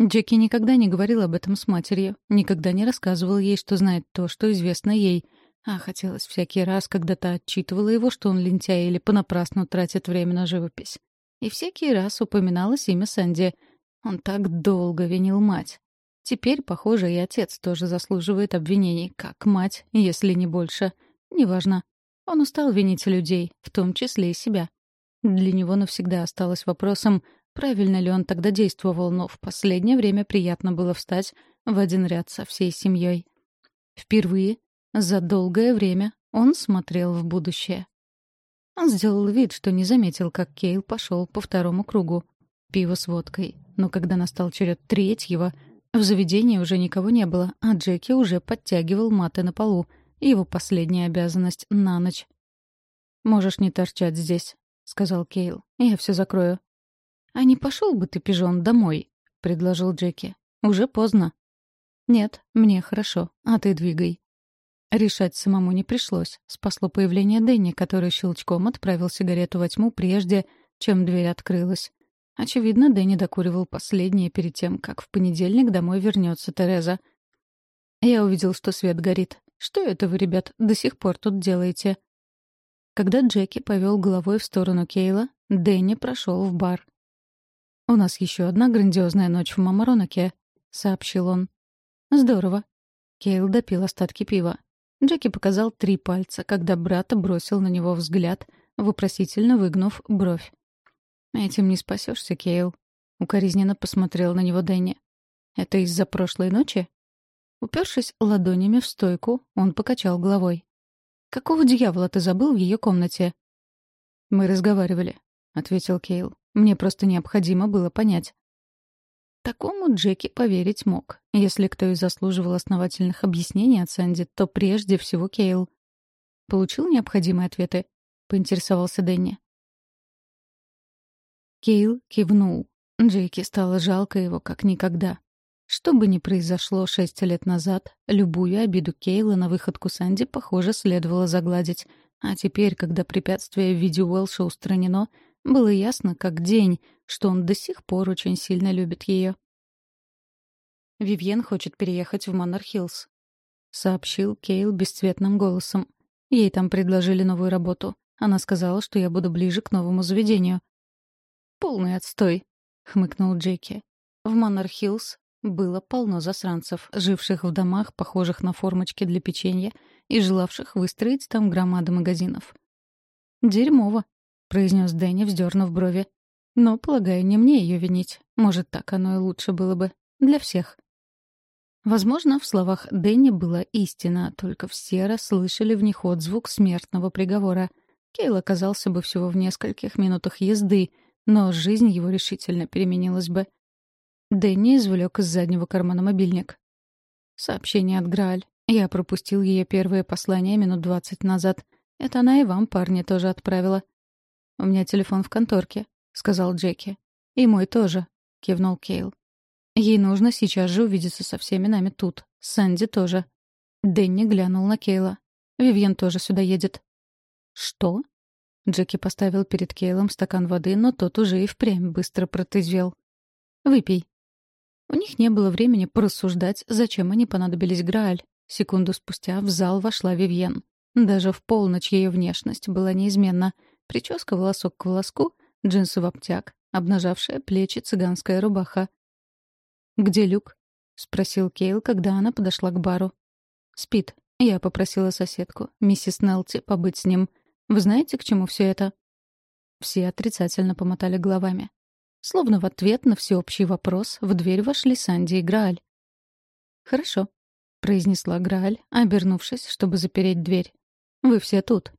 Джеки никогда не говорил об этом с матерью, никогда не рассказывал ей, что знает то, что известно ей. А хотелось всякий раз, когда та отчитывала его, что он лентяй или понапрасну тратит время на живопись. И всякий раз упоминалось имя Сэнди — он так долго винил мать. Теперь, похоже, и отец тоже заслуживает обвинений, как мать, если не больше. Неважно. Он устал винить людей, в том числе и себя. Для него навсегда осталось вопросом, правильно ли он тогда действовал, но в последнее время приятно было встать в один ряд со всей семьей. Впервые за долгое время он смотрел в будущее. Он сделал вид, что не заметил, как Кейл пошел по второму кругу. Пиво с водкой, но когда настал черед третьего, В заведении уже никого не было, а Джеки уже подтягивал маты на полу. Его последняя обязанность на ночь. «Можешь не торчать здесь», — сказал Кейл. «Я все закрою». «А не пошел бы ты, пижон, домой?» — предложил Джеки. «Уже поздно». «Нет, мне хорошо, а ты двигай». Решать самому не пришлось. Спасло появление Дэнни, который щелчком отправил сигарету во тьму прежде, чем дверь открылась. Очевидно, Дэнни докуривал последнее перед тем, как в понедельник домой вернется Тереза. Я увидел, что свет горит. Что это вы, ребят, до сих пор тут делаете? Когда Джеки повел головой в сторону Кейла, Дэнни прошел в бар. «У нас еще одна грандиозная ночь в Мамаронаке», — сообщил он. «Здорово». Кейл допил остатки пива. Джеки показал три пальца, когда брат бросил на него взгляд, вопросительно выгнув бровь. «Этим не спасешься, Кейл», — укоризненно посмотрел на него Дэнни. «Это из-за прошлой ночи?» Упершись ладонями в стойку, он покачал головой. «Какого дьявола ты забыл в ее комнате?» «Мы разговаривали», — ответил Кейл. «Мне просто необходимо было понять». Такому Джеки поверить мог. Если кто и заслуживал основательных объяснений от Сэнди, то прежде всего Кейл. «Получил необходимые ответы?» — поинтересовался Дэнни. Кейл кивнул. Джеки стало жалко его как никогда. Что бы ни произошло шесть лет назад, любую обиду Кейла на выходку Сэнди, похоже, следовало загладить. А теперь, когда препятствие в виде Уэлша устранено, было ясно, как день, что он до сих пор очень сильно любит ее. «Вивьен хочет переехать в Маннер-Хиллз», — сообщил Кейл бесцветным голосом. «Ей там предложили новую работу. Она сказала, что я буду ближе к новому заведению». «Полный отстой», — хмыкнул Джеки. В Маннер-Хиллз было полно засранцев, живших в домах, похожих на формочки для печенья, и желавших выстроить там громады магазинов. «Дерьмово», — произнес Дэнни, вздернув брови. «Но, полагаю, не мне ее винить. Может, так оно и лучше было бы. Для всех». Возможно, в словах Дэнни была истина, только все расслышали в них отзвук смертного приговора. Кейл оказался бы всего в нескольких минутах езды, но жизнь его решительно переменилась бы. Дэнни извлек из заднего кармана мобильник. Сообщение от Грааль. Я пропустил ее первое послание минут двадцать назад. Это она и вам, парни, тоже отправила. «У меня телефон в конторке», — сказал Джеки. «И мой тоже», — кивнул Кейл. «Ей нужно сейчас же увидеться со всеми нами тут. Сэнди тоже». Дэнни глянул на Кейла. «Вивьен тоже сюда едет». «Что?» Джеки поставил перед Кейлом стакан воды, но тот уже и впрямь быстро протрезвел. «Выпей». У них не было времени порассуждать, зачем они понадобились Грааль. Секунду спустя в зал вошла Вивьен. Даже в полночь ее внешность была неизменна — Прическа волосок к волоску, джинсы в обтяг, обнажавшая плечи цыганская рубаха. «Где Люк?» — спросил Кейл, когда она подошла к бару. «Спит. Я попросила соседку, миссис Нелти, побыть с ним. Вы знаете, к чему все это?» Все отрицательно помотали головами. Словно в ответ на всеобщий вопрос в дверь вошли Санди и Грааль. «Хорошо», — произнесла Грааль, обернувшись, чтобы запереть дверь. «Вы все тут.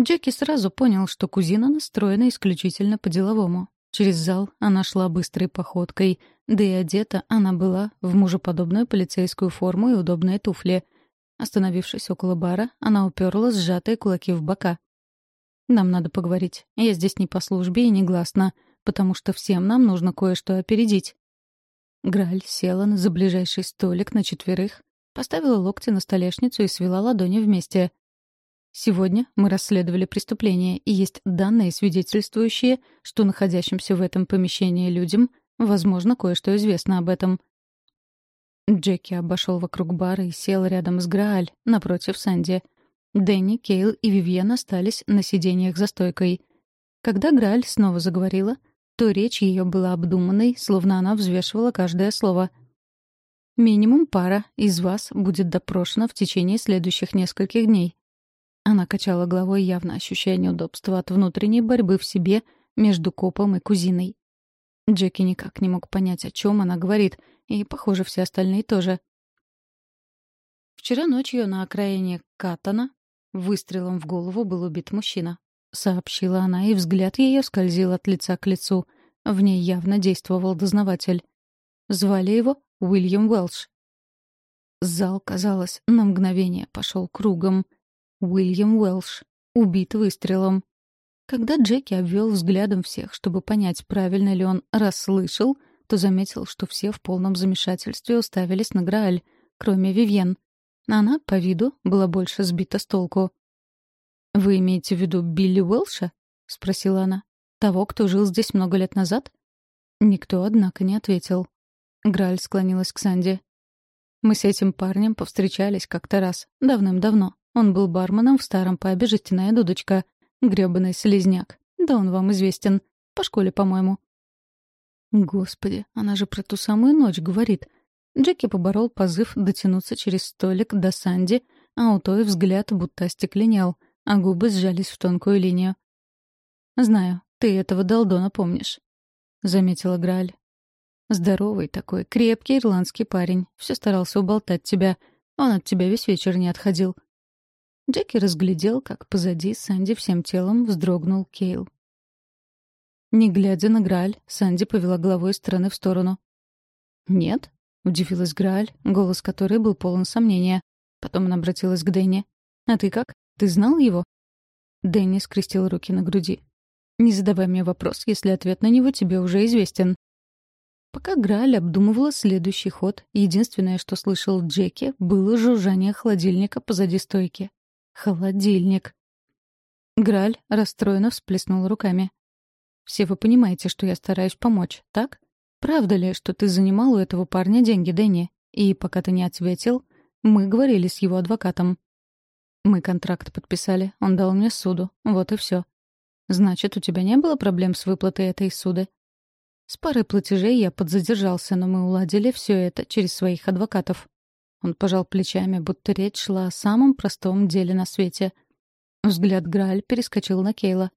Джеки сразу понял, что кузина настроена исключительно по-деловому. Через зал она шла быстрой походкой, да и одета она была в мужеподобную полицейскую форму и удобные туфли. Остановившись около бара, она уперла сжатые кулаки в бока. «Нам надо поговорить. Я здесь не по службе и не гласно, потому что всем нам нужно кое-что опередить». Граль села за ближайший столик на четверых, поставила локти на столешницу и свела ладони вместе — Сегодня мы расследовали преступление, и есть данные, свидетельствующие, что находящимся в этом помещении людям, возможно, кое-что известно об этом. Джеки обошел вокруг бара и сел рядом с Грааль, напротив Санди. Дэнни, Кейл и Вивьен остались на сиденьях за стойкой. Когда Грааль снова заговорила, то речь ее была обдуманной, словно она взвешивала каждое слово. «Минимум пара из вас будет допрошена в течение следующих нескольких дней. Она качала головой, явно ощущая неудобство от внутренней борьбы в себе между копом и кузиной. Джеки никак не мог понять, о чем она говорит, и, похоже, все остальные тоже. Вчера ночью на окраине Катана выстрелом в голову был убит мужчина. Сообщила она, и взгляд ее скользил от лица к лицу. В ней явно действовал дознаватель. Звали его Уильям Уэлш. Зал, казалось, на мгновение пошел кругом. Уильям Уэлш. Убит выстрелом. Когда Джеки обвел взглядом всех, чтобы понять, правильно ли он расслышал, то заметил, что все в полном замешательстве уставились на Грааль, кроме Вивьен. Она, по виду, была больше сбита с толку. «Вы имеете в виду Билли Уэлша?» — спросила она. «Того, кто жил здесь много лет назад?» Никто, однако, не ответил. Грааль склонилась к Санди. «Мы с этим парнем повстречались как-то раз, давным-давно. Он был барменом в старом пабе «Жестяная дудочка». Грёбаный слезняк. Да он вам известен. По школе, по-моему. Господи, она же про ту самую ночь говорит. Джеки поборол позыв дотянуться через столик до Санди, а у той взгляд будто остекленел, а губы сжались в тонкую линию. «Знаю, ты этого долдона помнишь», — заметила Грааль. «Здоровый такой, крепкий ирландский парень. Все старался уболтать тебя. Он от тебя весь вечер не отходил. Джеки разглядел, как позади Санди всем телом вздрогнул Кейл. Не глядя на Грааль, Санди повела головой из стороны в сторону. «Нет?» — удивилась Грааль, голос которой был полон сомнения. Потом она обратилась к Дэнни. «А ты как? Ты знал его?» Дэнни скрестил руки на груди. «Не задавай мне вопрос, если ответ на него тебе уже известен». Пока Грааль обдумывала следующий ход, единственное, что слышал Джеки, было жужжание холодильника позади стойки. Холодильник. Граль расстроенно всплеснул руками. «Все вы понимаете, что я стараюсь помочь, так? Правда ли, что ты занимал у этого парня деньги, Дэнни? И пока ты не ответил, мы говорили с его адвокатом. Мы контракт подписали, он дал мне суду, вот и все. Значит, у тебя не было проблем с выплатой этой суды? С парой платежей я подзадержался, но мы уладили все это через своих адвокатов. Он пожал плечами, будто речь шла о самом простом деле на свете. Взгляд Грааль перескочил на Кейла.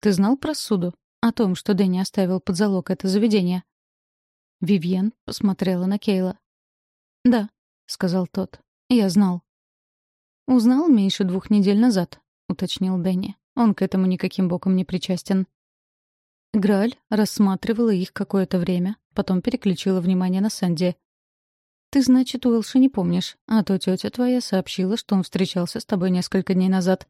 «Ты знал про суду? О том, что Дэнни оставил под залог это заведение?» Вивьен посмотрела на Кейла. «Да», — сказал тот. «Я знал». «Узнал меньше двух недель назад», — уточнил Дэнни. «Он к этому никаким боком не причастен». Грааль рассматривала их какое-то время, потом переключила внимание на Санди. «Ты, значит, Уэлша не помнишь, а то тетя твоя сообщила, что он встречался с тобой несколько дней назад».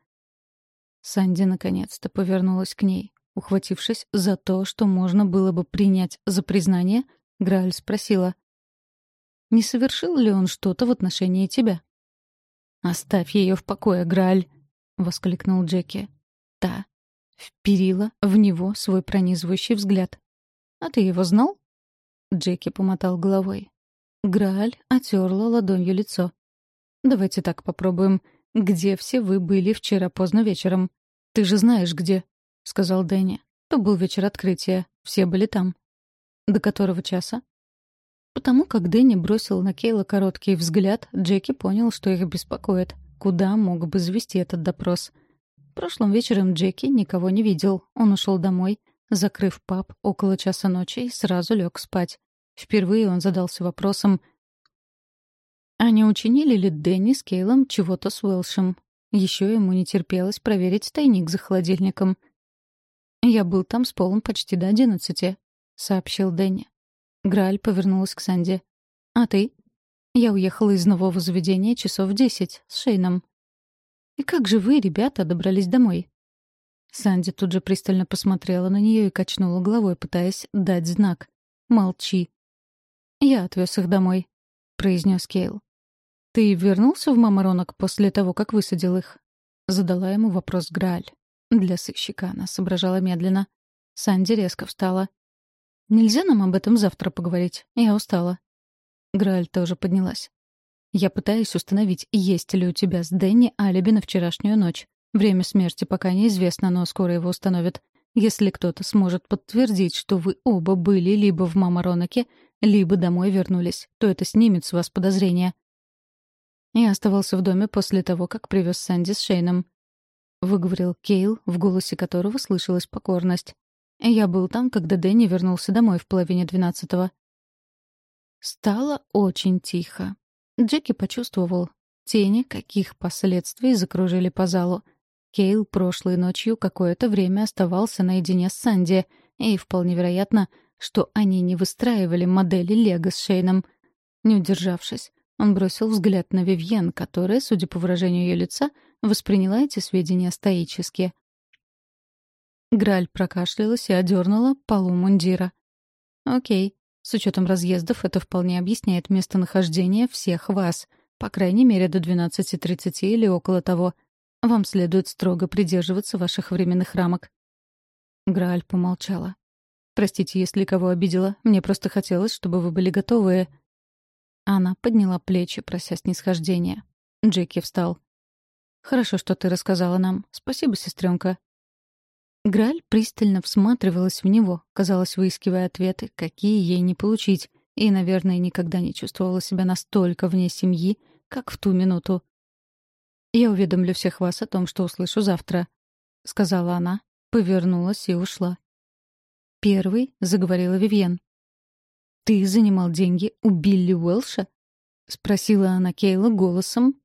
Санди наконец-то повернулась к ней. Ухватившись за то, что можно было бы принять за признание, Грааль спросила. «Не совершил ли он что-то в отношении тебя?» «Оставь ее в покое, Грааль!» — воскликнул Джеки. Та вперила в него свой пронизывающий взгляд. «А ты его знал?» Джеки помотал головой. Грааль отерла ладонью лицо. «Давайте так попробуем. Где все вы были вчера поздно вечером? Ты же знаешь, где», — сказал Дэнни. «То был вечер открытия. Все были там». «До которого часа?» Потому как Дэнни бросил на Кейла короткий взгляд, Джеки понял, что их беспокоит. Куда мог бы завести этот допрос? Прошлым вечером Джеки никого не видел. Он ушел домой, закрыв паб около часа ночи и сразу лег спать. Впервые он задался вопросом, а не учинили ли Дэнни с Кейлом чего-то с Уэлшем? Еще ему не терпелось проверить тайник за холодильником. «Я был там с Полом почти до одиннадцати», — сообщил Дэнни. Грааль повернулась к Санди. «А ты?» «Я уехала из нового заведения часов в десять, с Шейном». «И как же вы, ребята, добрались домой?» Санди тут же пристально посмотрела на нее и качнула головой, пытаясь дать знак. «Молчи». «Я отвез их домой», — произнес Кейл. «Ты вернулся в Мамаронок после того, как высадил их?» Задала ему вопрос Грааль. Для сыщика она соображала медленно. Санди резко встала. «Нельзя нам об этом завтра поговорить? Я устала». Грааль тоже поднялась. «Я пытаюсь установить, есть ли у тебя с Дэнни алиби на вчерашнюю ночь. Время смерти пока неизвестно, но скоро его установят. Если кто-то сможет подтвердить, что вы оба были либо в Мамароноке, либо домой вернулись, то это снимет с вас подозрения. Я оставался в доме после того, как привез Сэнди с Шейном. Выговорил Кейл, в голосе которого слышалась покорность. Я был там, когда Дэнни вернулся домой в половине двенадцатого. Стало очень тихо. Джеки почувствовал, тени каких последствий закружили по залу. Кейл прошлой ночью какое-то время оставался наедине с Санди, и, вполне вероятно, что они не выстраивали модели Лего с Шейном. Не удержавшись, он бросил взгляд на Вивьен, которая, судя по выражению ее лица, восприняла эти сведения стоически. Граль прокашлялась и одернула полу мундира. «Окей. С учетом разъездов это вполне объясняет местонахождение всех вас, по крайней мере до 12.30 или около того. Вам следует строго придерживаться ваших временных рамок». Грааль помолчала. «Простите, если кого обидела. Мне просто хотелось, чтобы вы были готовы». Она подняла плечи, прося снисхождения. Джеки встал. «Хорошо, что ты рассказала нам. Спасибо, сестренка. Граль пристально всматривалась в него, казалось, выискивая ответы, какие ей не получить, и, наверное, никогда не чувствовала себя настолько вне семьи, как в ту минуту. «Я уведомлю всех вас о том, что услышу завтра», — сказала она, повернулась и ушла. Первый заговорила Вивьен. «Ты занимал деньги у Билли Уэлша?» — спросила она Кейла голосом,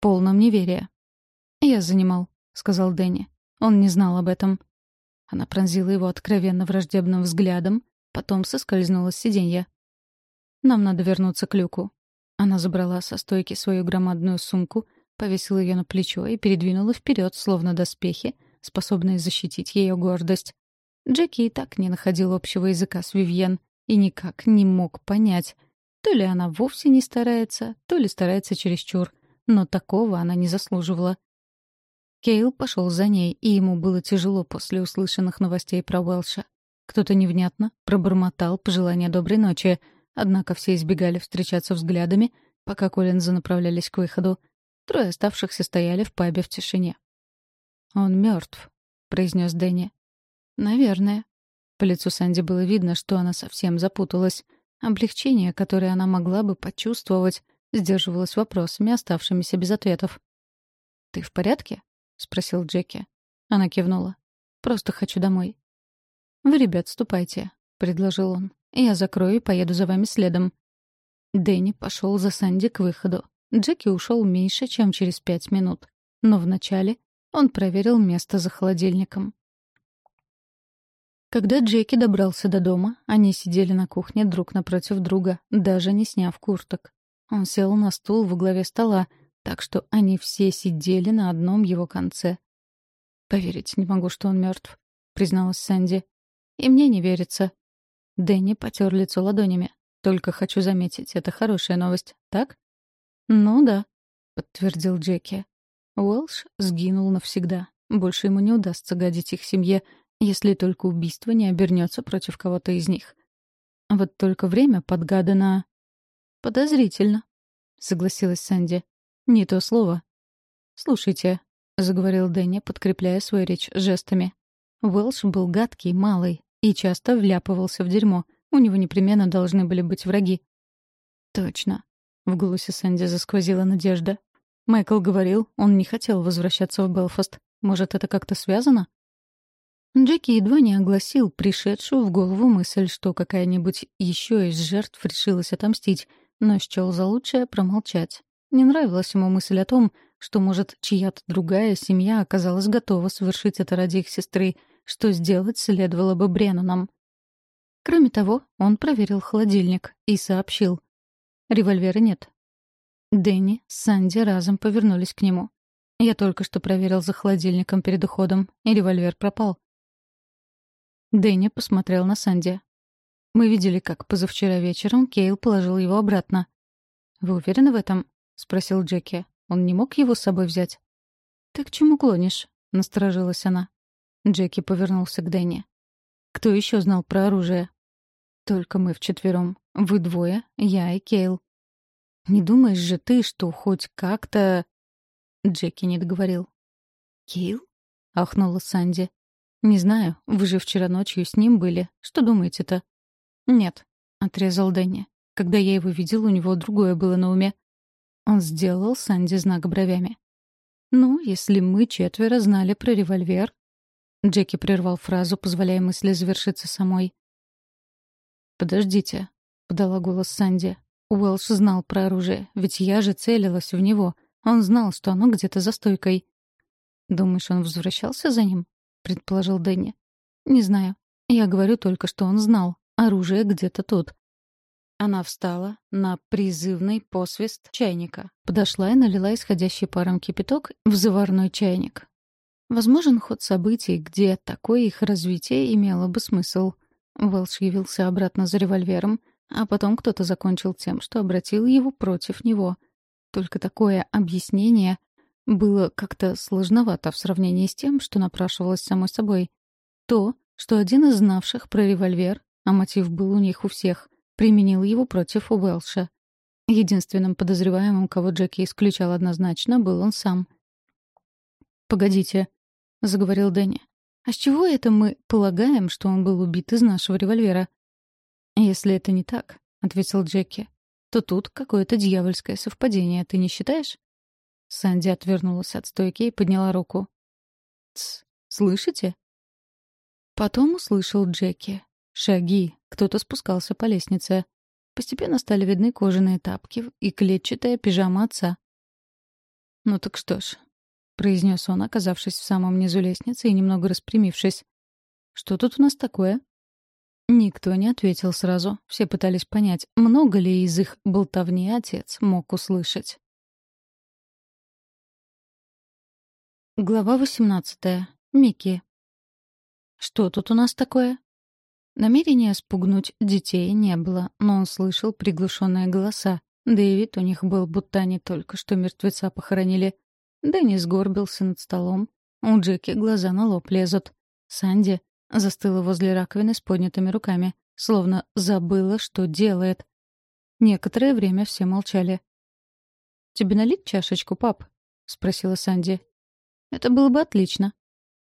полным неверия. «Я занимал», — сказал Дэнни. Он не знал об этом. Она пронзила его откровенно враждебным взглядом, потом соскользнула с сиденья. «Нам надо вернуться к люку». Она забрала со стойки свою громадную сумку, повесила ее на плечо и передвинула вперед, словно доспехи, способные защитить ее гордость. Джеки и так не находил общего языка с Вивьен и никак не мог понять, то ли она вовсе не старается, то ли старается чересчур, но такого она не заслуживала. Кейл пошел за ней, и ему было тяжело после услышанных новостей про Уэлша. Кто-то невнятно пробормотал пожелание доброй ночи, однако все избегали встречаться взглядами, пока Коллинзы направлялись к выходу. Трое оставшихся стояли в пабе в тишине. «Он мертв», — произнес Дэнни. «Наверное». По лицу Санди было видно, что она совсем запуталась. Облегчение, которое она могла бы почувствовать, сдерживалось вопросами, оставшимися без ответов. «Ты в порядке?» — спросил Джеки. Она кивнула. «Просто хочу домой». «Вы, ребят, ступайте», — предложил он. «Я закрою и поеду за вами следом». Дэнни пошел за Санди к выходу. Джеки ушел меньше, чем через пять минут. Но вначале он проверил место за холодильником. Когда Джеки добрался до дома, они сидели на кухне друг напротив друга, даже не сняв курток. Он сел на стул в главе стола, так что они все сидели на одном его конце. «Поверить не могу, что он мертв», — призналась Сэнди. «И мне не верится». Дэнни потер лицо ладонями. «Только хочу заметить, это хорошая новость, так?» «Ну да», — подтвердил Джеки. Уэлш сгинул навсегда. Больше ему не удастся гадить их семье, если только убийство не обернется против кого-то из них. Вот только время подгадано... «Подозрительно», — согласилась Сэнди. «Не то слово». «Слушайте», — заговорил Дэнни, подкрепляя свою речь жестами. Уэлш был гадкий, малый и часто вляпывался в дерьмо. У него непременно должны были быть враги. «Точно», — в голосе Сэнди засквозила надежда. Майкл говорил, он не хотел возвращаться в Белфаст. Может, это как-то связано? Джеки едва не огласил пришедшую в голову мысль, что какая-нибудь еще из жертв решилась отомстить, но счел за лучшее промолчать. Не нравилась ему мысль о том, что, может, чья-то другая семья оказалась готова совершить это ради их сестры, что сделать следовало бы Бреннанам. Кроме того, он проверил холодильник и сообщил. Револьвера нет. Дэнни с Санди разом повернулись к нему. Я только что проверил за холодильником перед уходом, и револьвер пропал. Дэнни посмотрел на Санди. Мы видели, как позавчера вечером Кейл положил его обратно. Вы уверены в этом? — спросил Джеки. «Он не мог его с собой взять?» «Ты к чему клонишь?» — насторожилась она. Джеки повернулся к Дэнни. «Кто еще знал про оружие?» «Только мы вчетвером. Вы двое, я и Кейл». «Не думаешь же ты, что хоть как-то...» Джеки не договорил. «Кейл?» — ахнула Санди. «Не знаю, вы же вчера ночью с ним были. Что думаете-то?» «Нет», — отрезал Дэнни. «Когда я его видел, у него другое было на уме. Он сделал Санди знак бровями. «Ну, если мы четверо знали про револьвер...» Джеки прервал фразу, позволяя мысли завершиться самой. «Подождите», — подала голос Санди. Уэлш знал про оружие, ведь я же целилась в него. Он знал, что оно где-то за стойкой. «Думаешь, он возвращался за ним?» — предположил Дэнни. «Не знаю. Я говорю только, что он знал. оружие где-то тут. Она встала на призывный посвист чайника, подошла и налила исходящий паром кипяток в заварной чайник. Возможен ход событий, где такое их развитие имело бы смысл. Уэлш явился обратно за револьвером, а потом кто-то закончил тем, что обратил его против него. Только такое объяснение было как-то сложновато в сравнении с тем, что напрашивалось самой собой. То, что один из знавших про револьвер, а мотив был у них у всех, применил его против Уэлша. Единственным подозреваемым, кого Джеки исключал однозначно, был он сам. «Погодите», — заговорил Дэнни. «А с чего это мы полагаем, что он был убит из нашего револьвера?» «Если это не так», — ответил Джеки, — «то тут какое-то дьявольское совпадение, ты не считаешь?» Санди отвернулась от стойки и подняла руку. «Тсс, слышите?» Потом услышал Джеки. Шаги. Кто-то спускался по лестнице. Постепенно стали видны кожаные тапки и клетчатая пижама отца. «Ну так что ж», — произнес он, оказавшись в самом низу лестницы и немного распрямившись. «Что тут у нас такое?» Никто не ответил сразу. Все пытались понять, много ли из их болтовни отец мог услышать. Глава 18. Микки. «Что тут у нас такое?» Намерения спугнуть детей не было, но он слышал приглушенные голоса. Дэвид у них был, будто они только что мертвеца похоронили. Дэнни сгорбился над столом. У Джеки глаза на лоб лезут. Санди застыла возле раковины с поднятыми руками, словно забыла, что делает. Некоторое время все молчали. «Тебе налить чашечку, пап?» — спросила Санди. Это было бы отлично.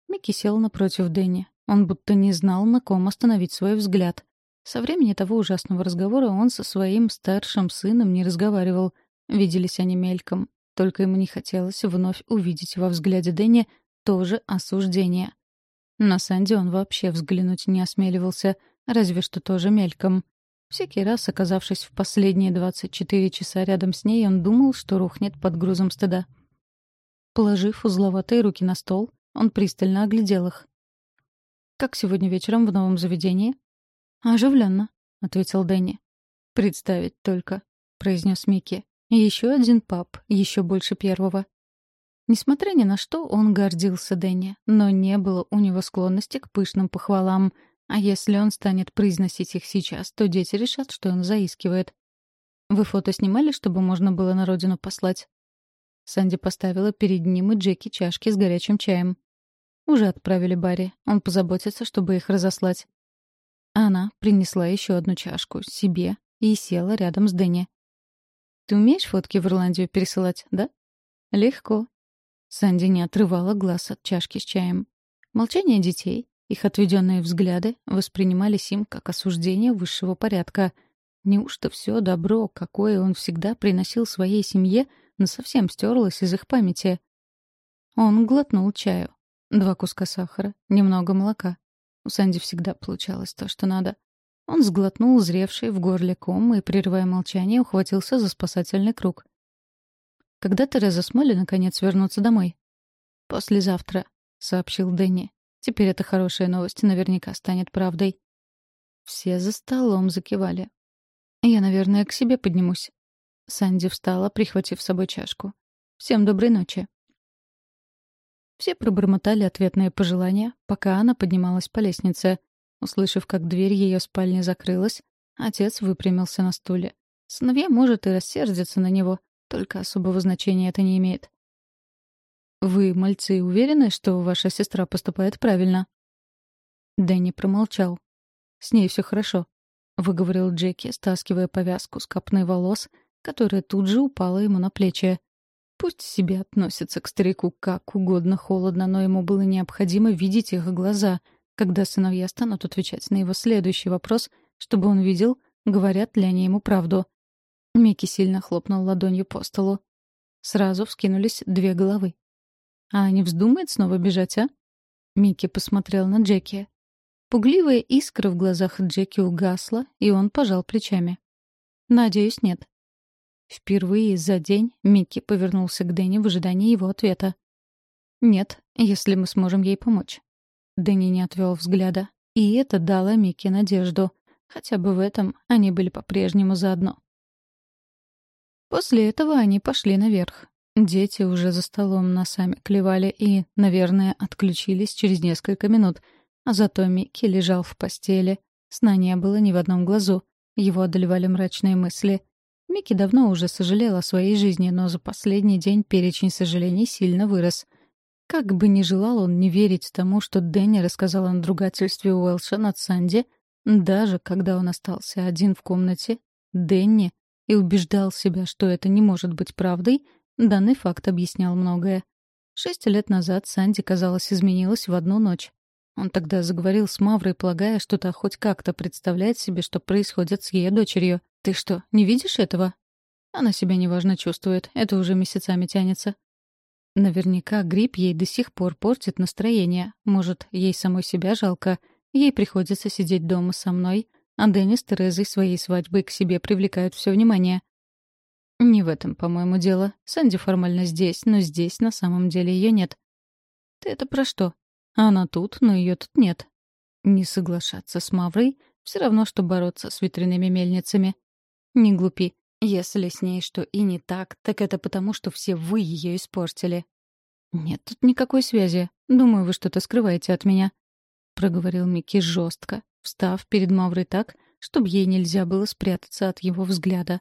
Микки сел напротив Дэнни. Он будто не знал, на ком остановить свой взгляд. Со времени того ужасного разговора он со своим старшим сыном не разговаривал. Виделись они мельком. Только ему не хотелось вновь увидеть во взгляде Дэнни тоже осуждение. На Санди он вообще взглянуть не осмеливался, разве что тоже мельком. Всякий раз, оказавшись в последние 24 часа рядом с ней, он думал, что рухнет под грузом стыда. Положив узловатые руки на стол, он пристально оглядел их. «Как сегодня вечером в новом заведении?» «Оживленно», — ответил Дэнни. «Представить только», — произнес Микки. «Еще один пап, еще больше первого». Несмотря ни на что, он гордился Дэнни, но не было у него склонности к пышным похвалам, а если он станет произносить их сейчас, то дети решат, что он заискивает. «Вы фото снимали, чтобы можно было на родину послать?» Санди поставила перед ним и Джеки чашки с горячим чаем. Уже отправили Барри. Он позаботится, чтобы их разослать. Она принесла еще одну чашку себе и села рядом с Дэнни. «Ты умеешь фотки в Ирландию пересылать, да?» «Легко». Санди не отрывала глаз от чашки с чаем. Молчание детей, их отведенные взгляды воспринимались им как осуждение высшего порядка. Неужто все добро, какое он всегда приносил своей семье — но совсем стерлась из их памяти. Он глотнул чаю. Два куска сахара, немного молока. У Санди всегда получалось то, что надо. Он сглотнул зревший в горле ком и, прерывая молчание, ухватился за спасательный круг. «Когда Тереза с наконец вернутся домой?» «Послезавтра», — сообщил Дэнни. «Теперь эта хорошая новость наверняка станет правдой». Все за столом закивали. «Я, наверное, к себе поднимусь», Санди встала, прихватив с собой чашку. «Всем доброй ночи». Все пробормотали ответные пожелания, пока она поднималась по лестнице. Услышав, как дверь ее спальни закрылась, отец выпрямился на стуле. Сыновья, может, и рассердятся на него, только особого значения это не имеет. «Вы, мальцы, уверены, что ваша сестра поступает правильно?» Дэнни промолчал. «С ней все хорошо», — выговорил Джеки, стаскивая повязку с копной волос — которая тут же упала ему на плечи. Пусть себе относятся к старику как угодно холодно, но ему было необходимо видеть их глаза, когда сыновья станут отвечать на его следующий вопрос, чтобы он видел, говорят ли они ему правду. Микки сильно хлопнул ладонью по столу. Сразу вскинулись две головы. «А не вздумает снова бежать, а?» Микки посмотрел на Джеки. Пугливая искра в глазах Джеки угасла, и он пожал плечами. «Надеюсь, нет. Впервые за день Микки повернулся к Дэнни в ожидании его ответа. «Нет, если мы сможем ей помочь». Дэнни не отвел взгляда. И это дало Микки надежду. Хотя бы в этом они были по-прежнему заодно. После этого они пошли наверх. Дети уже за столом носами клевали и, наверное, отключились через несколько минут. А зато Микки лежал в постели. Сна не было ни в одном глазу. Его одолевали мрачные мысли. Микки давно уже сожалел о своей жизни, но за последний день перечень сожалений сильно вырос. Как бы ни желал он не верить тому, что Дэнни рассказал о надругательстве Уэлша над Санди, даже когда он остался один в комнате, Дэнни и убеждал себя, что это не может быть правдой, данный факт объяснял многое. Шесть лет назад Санди, казалось, изменилась в одну ночь. Он тогда заговорил с Маврой, полагая, что та хоть как-то представляет себе, что происходит с ее дочерью. «Ты что, не видишь этого?» Она себя неважно чувствует, это уже месяцами тянется. Наверняка грипп ей до сих пор портит настроение. Может, ей самой себя жалко. Ей приходится сидеть дома со мной, а Дэнни с Терезой своей свадьбой к себе привлекают все внимание. Не в этом, по-моему, дело. Санди формально здесь, но здесь на самом деле ее нет. Ты это про что? Она тут, но ее тут нет. Не соглашаться с Маврой — все равно, что бороться с ветряными мельницами. Не глупи. Если с ней что и не так, так это потому, что все вы ее испортили. Нет тут никакой связи. Думаю, вы что-то скрываете от меня. Проговорил Микки жестко, встав перед Маврой так, чтобы ей нельзя было спрятаться от его взгляда.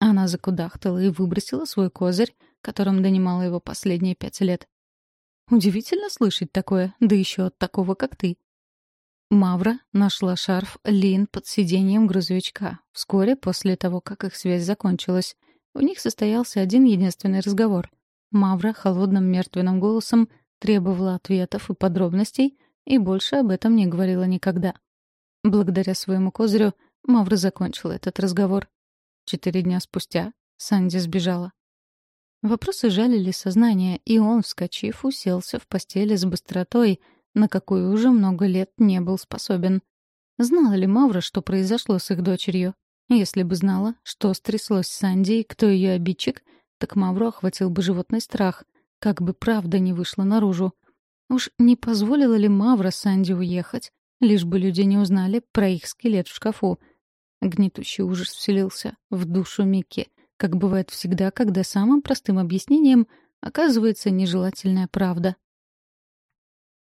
Она закудахтала и выбросила свой козырь, которым донимала его последние пять лет. «Удивительно слышать такое, да еще от такого, как ты». Мавра нашла шарф Лин под сиденьем грузовичка, вскоре после того, как их связь закончилась. У них состоялся один единственный разговор. Мавра холодным мертвенным голосом требовала ответов и подробностей, и больше об этом не говорила никогда. Благодаря своему козырю Мавра закончила этот разговор. Четыре дня спустя Санди сбежала. Вопросы жалили сознание, и он, вскочив, уселся в постели с быстротой, на какую уже много лет не был способен. Знала ли Мавра, что произошло с их дочерью? Если бы знала, что стряслось с Санди и кто ее обидчик, так Мавру охватил бы животный страх, как бы правда не вышла наружу. Уж не позволила ли Мавра Санди уехать, лишь бы люди не узнали про их скелет в шкафу. Гнетущий ужас вселился в душу Микки, как бывает всегда, когда самым простым объяснением оказывается нежелательная правда.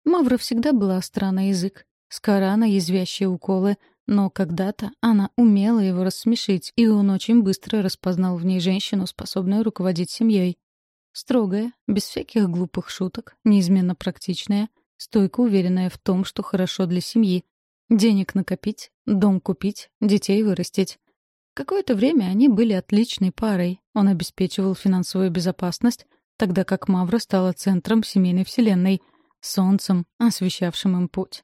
Мавра всегда была остра язык, скора на язвящие уколы, но когда-то она умела его рассмешить, и он очень быстро распознал в ней женщину, способную руководить семьей. Строгая, без всяких глупых шуток, неизменно практичная, стойко уверенная в том, что хорошо для семьи. Денег накопить, дом купить, детей вырастить. Какое-то время они были отличной парой. Он обеспечивал финансовую безопасность, тогда как Мавра стала центром семейной вселенной, солнцем, освещавшим им путь.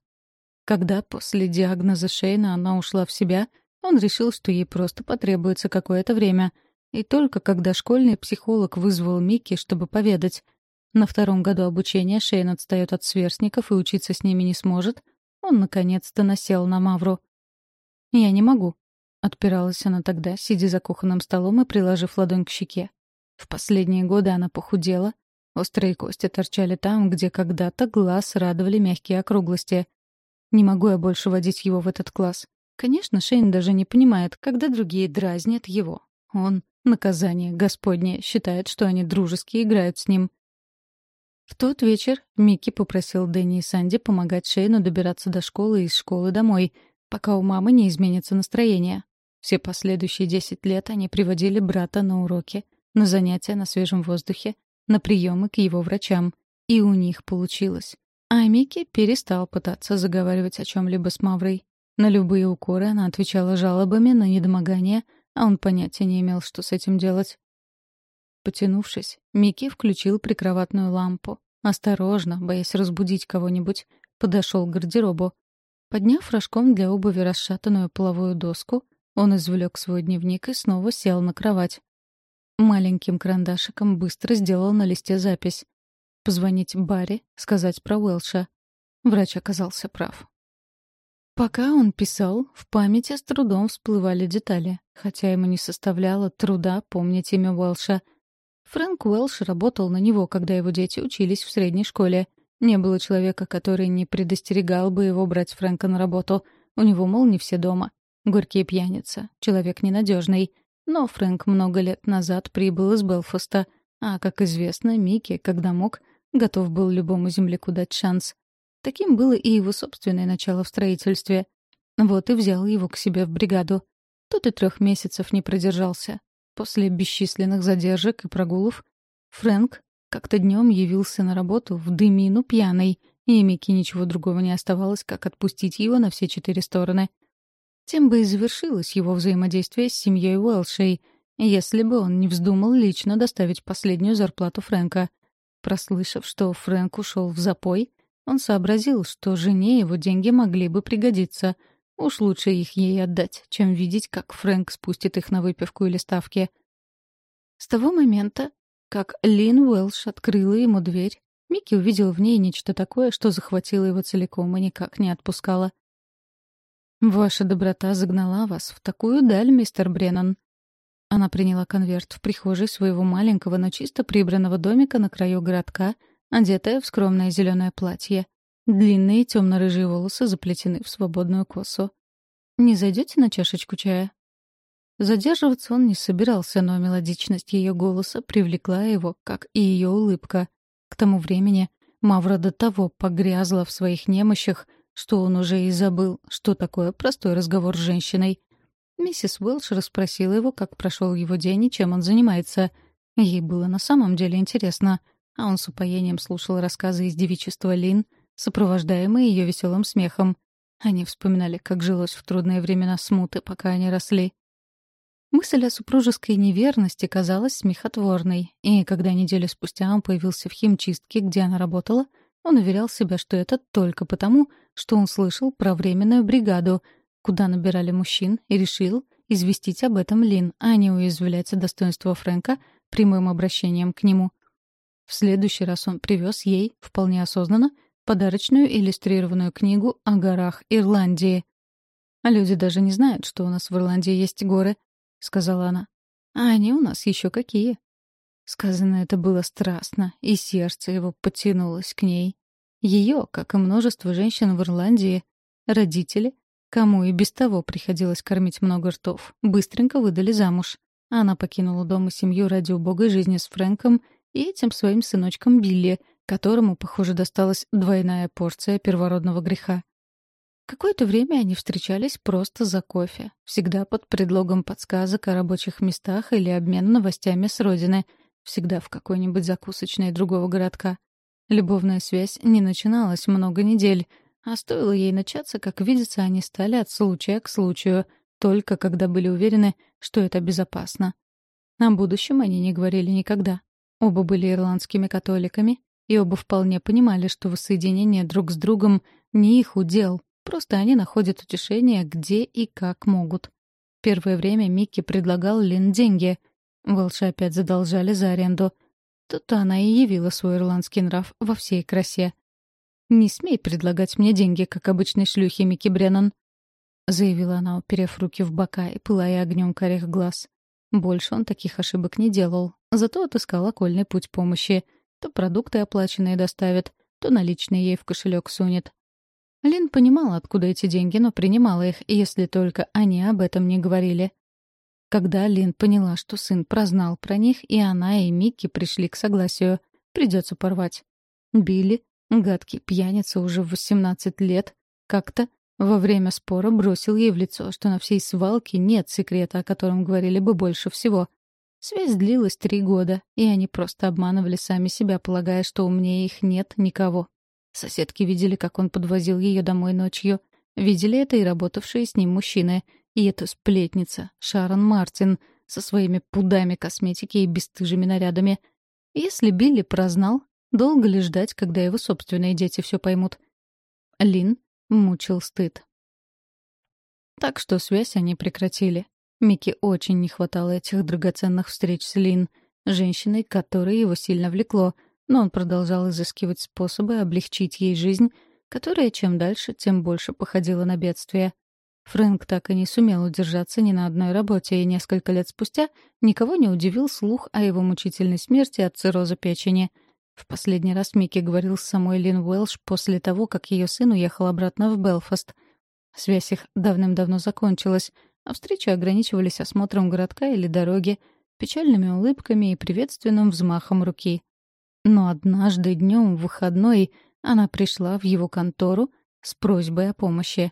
Когда после диагноза Шейна она ушла в себя, он решил, что ей просто потребуется какое-то время — и только когда школьный психолог вызвал Микки, чтобы поведать. На втором году обучения Шейн отстает от сверстников и учиться с ними не сможет, он наконец-то насел на Мавру. «Я не могу», — отпиралась она тогда, сидя за кухонным столом и приложив ладонь к щеке. В последние годы она похудела, острые кости торчали там, где когда-то глаз радовали мягкие округлости. Не могу я больше водить его в этот класс. Конечно, Шейн даже не понимает, когда другие дразнят его. Он Наказание Господне считает, что они дружески играют с ним. В тот вечер Микки попросил Дэнни и Санди помогать Шейну добираться до школы и из школы домой, пока у мамы не изменится настроение. Все последующие десять лет они приводили брата на уроки, на занятия на свежем воздухе, на приемы к его врачам. И у них получилось. А Микки перестал пытаться заговаривать о чем-либо с Маврой. На любые укоры она отвечала жалобами на недомогание — а он понятия не имел, что с этим делать. Потянувшись, Микки включил прикроватную лампу. Осторожно, боясь разбудить кого-нибудь, подошел к гардеробу. Подняв рожком для обуви расшатанную половую доску, он извлек свой дневник и снова сел на кровать. Маленьким карандашиком быстро сделал на листе запись. Позвонить Барри, сказать про Уэлша. Врач оказался прав. Пока он писал, в памяти с трудом всплывали детали, хотя ему не составляло труда помнить имя Уэлша. Фрэнк Уэлш работал на него, когда его дети учились в средней школе. Не было человека, который не предостерегал бы его брать Фрэнка на работу. У него, мол, не все дома. Горький пьяница, человек ненадежный. Но Фрэнк много лет назад прибыл из Белфаста, а, как известно, Микки, когда мог, готов был любому земляку дать шанс. Таким было и его собственное начало в строительстве. Вот и взял его к себе в бригаду. Тот и трех месяцев не продержался. После бесчисленных задержек и прогулов Фрэнк как-то днем явился на работу в дымину пьяный, и Микки ничего другого не оставалось, как отпустить его на все четыре стороны. Тем бы и завершилось его взаимодействие с семьей Уэлшей, если бы он не вздумал лично доставить последнюю зарплату Фрэнка. Прослышав, что Фрэнк ушел в запой, он сообразил, что жене его деньги могли бы пригодиться. Уж лучше их ей отдать, чем видеть, как Фрэнк спустит их на выпивку или ставки. С того момента, как Лин Уэлш открыла ему дверь, Микки увидел в ней нечто такое, что захватило его целиком и никак не отпускало. «Ваша доброта загнала вас в такую даль, мистер Бреннан». Она приняла конверт в прихожей своего маленького, но чисто прибранного домика на краю городка, одетая в скромное зеленое платье. Длинные темно-рыжие волосы заплетены в свободную косу. «Не зайдете на чашечку чая?» Задерживаться он не собирался, но мелодичность ее голоса привлекла его, как и ее улыбка. К тому времени Мавра до того погрязла в своих немощах — что он уже и забыл, что такое простой разговор с женщиной. Миссис Уэлш расспросила его, как прошел его день и чем он занимается. Ей было на самом деле интересно, а он с упоением слушал рассказы из девичества Лин, сопровождаемые ее веселым смехом. Они вспоминали, как жилось в трудные времена смуты, пока они росли. Мысль о супружеской неверности казалась смехотворной, и когда неделю спустя он появился в химчистке, где она работала — он уверял себя, что это только потому, что он слышал про временную бригаду, куда набирали мужчин, и решил известить об этом Лин, а не уязвлять достоинство Фрэнка прямым обращением к нему. В следующий раз он привез ей, вполне осознанно, подарочную иллюстрированную книгу о горах Ирландии. «А люди даже не знают, что у нас в Ирландии есть горы», — сказала она. «А они у нас еще какие?» Сказано это было страстно, и сердце его потянулось к ней. Ее, как и множество женщин в Ирландии, родители, кому и без того приходилось кормить много ртов, быстренько выдали замуж. Она покинула дом и семью ради убогой жизни с Фрэнком и этим своим сыночком Билли, которому, похоже, досталась двойная порция первородного греха. Какое-то время они встречались просто за кофе, всегда под предлогом подсказок о рабочих местах или обмена новостями с родины — Всегда в какой-нибудь закусочной другого городка. Любовная связь не начиналась много недель, а стоило ей начаться, как видится, они стали от случая к случаю, только когда были уверены, что это безопасно. О будущем они не говорили никогда. Оба были ирландскими католиками, и оба вполне понимали, что воссоединение друг с другом не их удел, просто они находят утешение где и как могут. Первое время Микки предлагал Лин деньги — Волши опять задолжали за аренду. Тут она и явила свой ирландский нрав во всей красе. «Не смей предлагать мне деньги, как обычной шлюхи, Микки Бреннан», — заявила она, уперев руки в бока и пылая огнем корих глаз. Больше он таких ошибок не делал, зато отыскал окольный путь помощи. То продукты оплаченные доставит, то наличные ей в кошелек сунет. Лин понимала, откуда эти деньги, но принимала их, если только они об этом не говорили. Когда Лин поняла, что сын прознал про них, и она, и Микки пришли к согласию. Придется порвать. Билли, гадкий пьяница уже в 18 лет, как-то во время спора бросил ей в лицо, что на всей свалке нет секрета, о котором говорили бы больше всего. Связь длилась три года, и они просто обманывали сами себя, полагая, что умнее их нет никого. Соседки видели, как он подвозил ее домой ночью. Видели это и работавшие с ним мужчины — и эта сплетница, Шарон Мартин, со своими пудами косметики и бесстыжими нарядами. Если Билли прознал, долго ли ждать, когда его собственные дети все поймут? Лин мучил стыд. Так что связь они прекратили. Микки очень не хватало этих драгоценных встреч с Лин, женщиной, которой его сильно влекло, но он продолжал изыскивать способы облегчить ей жизнь, которая чем дальше, тем больше походила на бедствие. Фрэнк так и не сумел удержаться ни на одной работе, и несколько лет спустя никого не удивил слух о его мучительной смерти от цирроза печени. В последний раз Микки говорил с самой Лин Уэлш после того, как ее сын уехал обратно в Белфаст. Связь их давным-давно закончилась, а встречи ограничивались осмотром городка или дороги, печальными улыбками и приветственным взмахом руки. Но однажды днем в выходной она пришла в его контору с просьбой о помощи.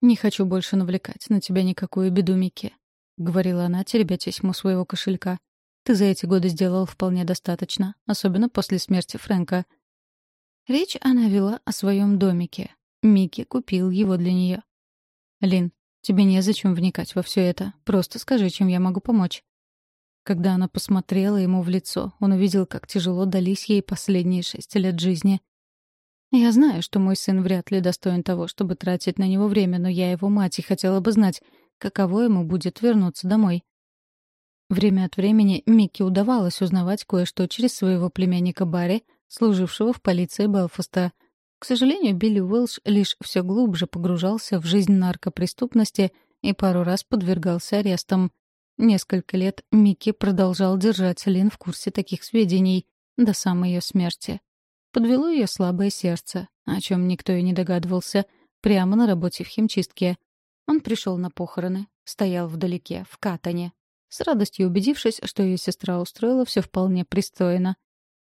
«Не хочу больше навлекать на тебя никакую беду, Микки», — говорила она, теребя тесьму своего кошелька. «Ты за эти годы сделал вполне достаточно, особенно после смерти Фрэнка». Речь она вела о своем домике. Микки купил его для нее. «Лин, тебе незачем вникать во все это. Просто скажи, чем я могу помочь». Когда она посмотрела ему в лицо, он увидел, как тяжело дались ей последние шесть лет жизни. «Я знаю, что мой сын вряд ли достоин того, чтобы тратить на него время, но я его мать и хотела бы знать, каково ему будет вернуться домой». Время от времени Микки удавалось узнавать кое-что через своего племянника Барри, служившего в полиции Белфаста. К сожалению, Билли Уэлш лишь все глубже погружался в жизнь наркопреступности и пару раз подвергался арестам. Несколько лет Микки продолжал держать Лин в курсе таких сведений до самой ее смерти. Подвело ее слабое сердце, о чем никто и не догадывался, прямо на работе в химчистке. Он пришел на похороны, стоял вдалеке, в катане, с радостью убедившись, что ее сестра устроила все вполне пристойно.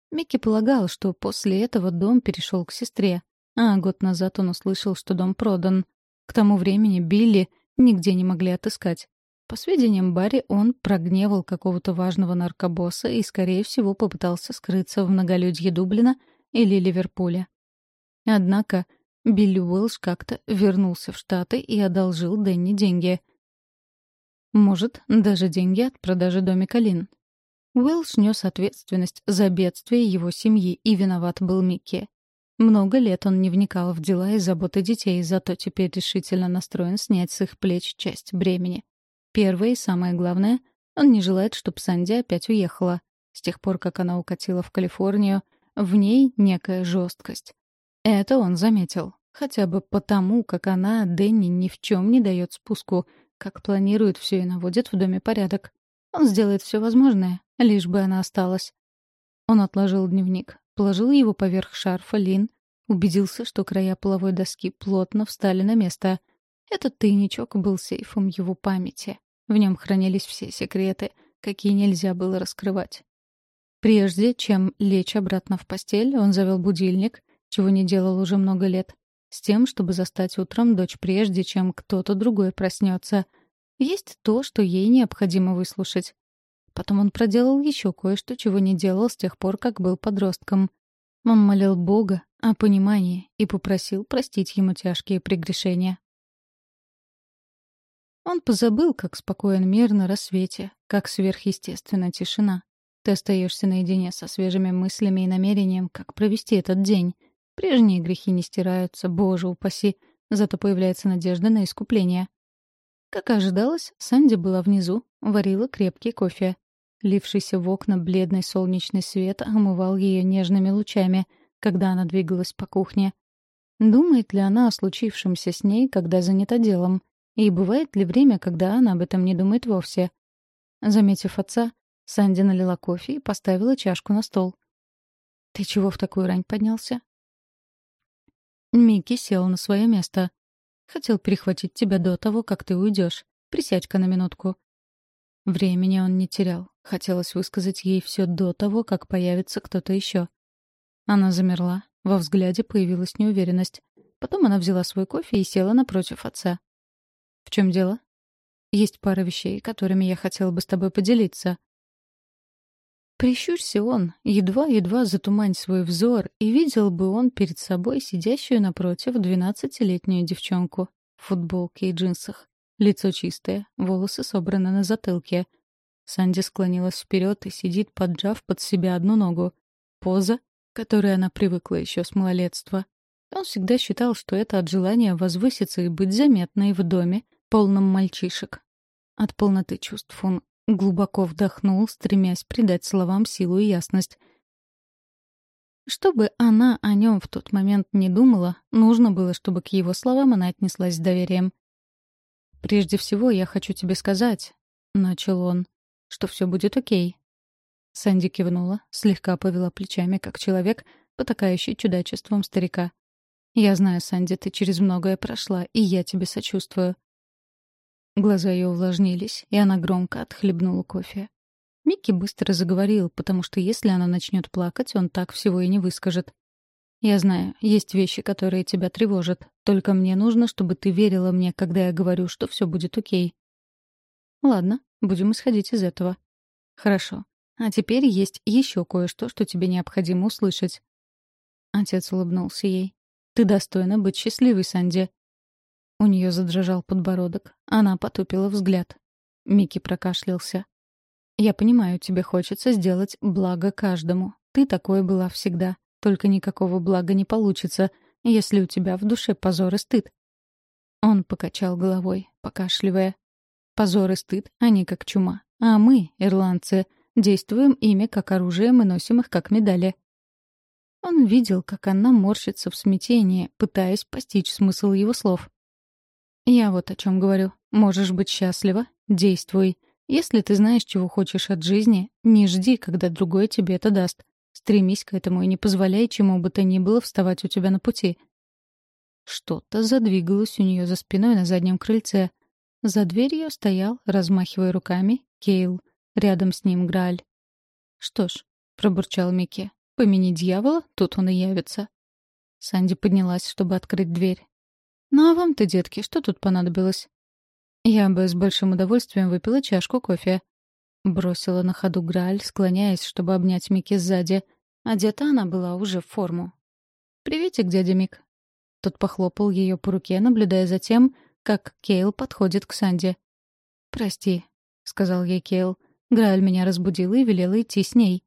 Микки полагал, что после этого дом перешел к сестре, а год назад он услышал, что дом продан. К тому времени Билли нигде не могли отыскать. По сведениям Барри, он прогневал какого-то важного наркобосса и, скорее всего, попытался скрыться в многолюдье Дублина или Ливерпуля. Однако Билли Уэлш как-то вернулся в Штаты и одолжил Дэнни деньги. Может, даже деньги от продажи домика Лин. Уэлш нес ответственность за бедствие его семьи, и виноват был Микки. Много лет он не вникал в дела и заботы детей, зато теперь решительно настроен снять с их плеч часть бремени. Первое и самое главное — он не желает, чтобы Санди опять уехала. С тех пор, как она укатила в Калифорнию, в ней некая жесткость. Это он заметил. Хотя бы потому, как она Дэнни ни в чем не дает спуску, как планирует все и наводит в доме порядок. Он сделает все возможное, лишь бы она осталась. Он отложил дневник, положил его поверх шарфа Лин, убедился, что края половой доски плотно встали на место. Этот тайничок был сейфом его памяти. В нем хранились все секреты, какие нельзя было раскрывать. Прежде чем лечь обратно в постель, он завел будильник, чего не делал уже много лет, с тем, чтобы застать утром дочь прежде, чем кто-то другой проснется. Есть то, что ей необходимо выслушать. Потом он проделал еще кое-что, чего не делал с тех пор, как был подростком. Он молил Бога о понимании и попросил простить ему тяжкие прегрешения. Он позабыл, как спокоен мир на рассвете, как сверхъестественна тишина. Ты остаешься наедине со свежими мыслями и намерением, как провести этот день. Прежние грехи не стираются, боже упаси, зато появляется надежда на искупление. Как ожидалось, Санди была внизу, варила крепкий кофе. Лившийся в окна бледный солнечный свет омывал ее нежными лучами, когда она двигалась по кухне. Думает ли она о случившемся с ней, когда занята делом? И бывает ли время, когда она об этом не думает вовсе? Заметив отца, Санди налила кофе и поставила чашку на стол. «Ты чего в такую рань поднялся?» Микки сел на свое место. «Хотел перехватить тебя до того, как ты уйдешь. Присядь-ка на минутку». Времени он не терял. Хотелось высказать ей все до того, как появится кто-то еще. Она замерла. Во взгляде появилась неуверенность. Потом она взяла свой кофе и села напротив отца. «В чем дело?» «Есть пара вещей, которыми я хотела бы с тобой поделиться», Прищурься он, едва-едва затумань свой взор, и видел бы он перед собой сидящую напротив двенадцатилетнюю девчонку в футболке и джинсах. Лицо чистое, волосы собраны на затылке. Санди склонилась вперед и сидит, поджав под себя одну ногу. Поза, к которой она привыкла еще с малолетства. Он всегда считал, что это от желания возвыситься и быть заметной в доме, полном мальчишек. От полноты чувств он Глубоко вдохнул, стремясь придать словам силу и ясность. Чтобы она о нем в тот момент не думала, нужно было, чтобы к его словам она отнеслась с доверием. «Прежде всего, я хочу тебе сказать», — начал он, — «что все будет окей». Санди кивнула, слегка повела плечами, как человек, потакающий чудачеством старика. Я знаю, Санди, ты через многое прошла, и я тебе сочувствую». Глаза ее увлажнились, и она громко отхлебнула кофе. Микки быстро заговорил, потому что если она начнет плакать, он так всего и не выскажет. «Я знаю, есть вещи, которые тебя тревожат. Только мне нужно, чтобы ты верила мне, когда я говорю, что все будет окей». «Ладно, будем исходить из этого». «Хорошо. А теперь есть еще кое-что, что тебе необходимо услышать». Отец улыбнулся ей. «Ты достойна быть счастливой, Санди». У нее задрожал подбородок. Она потупила взгляд. Микки прокашлялся. «Я понимаю, тебе хочется сделать благо каждому. Ты такой была всегда. Только никакого блага не получится, если у тебя в душе позор и стыд». Он покачал головой, покашливая. «Позор и стыд, они как чума. А мы, ирландцы, действуем ими как оружие, мы носим их как медали. Он видел, как она морщится в смятении, пытаясь постичь смысл его слов. «Я вот о чем говорю. Можешь быть счастлива? Действуй. Если ты знаешь, чего хочешь от жизни, не жди, когда другой тебе это даст. Стремись к этому и не позволяй чему бы то ни было вставать у тебя на пути». Что-то задвигалось у нее за спиной на заднем крыльце. За дверью стоял, размахивая руками, Кейл. Рядом с ним Грааль. «Что ж», — пробурчал Микки, Помяни дьявола, тут он и явится. Санди поднялась, чтобы открыть дверь. «Ну а вам-то, детки, что тут понадобилось?» «Я бы с большим удовольствием выпила чашку кофе». Бросила на ходу Грааль, склоняясь, чтобы обнять Микки сзади. Одета она была уже в форму. «Приветик, дядя Мик». Тот похлопал ее по руке, наблюдая за тем, как Кейл подходит к Санди. «Прости», — сказал ей Кейл. Грааль меня разбудила и велела идти с ней.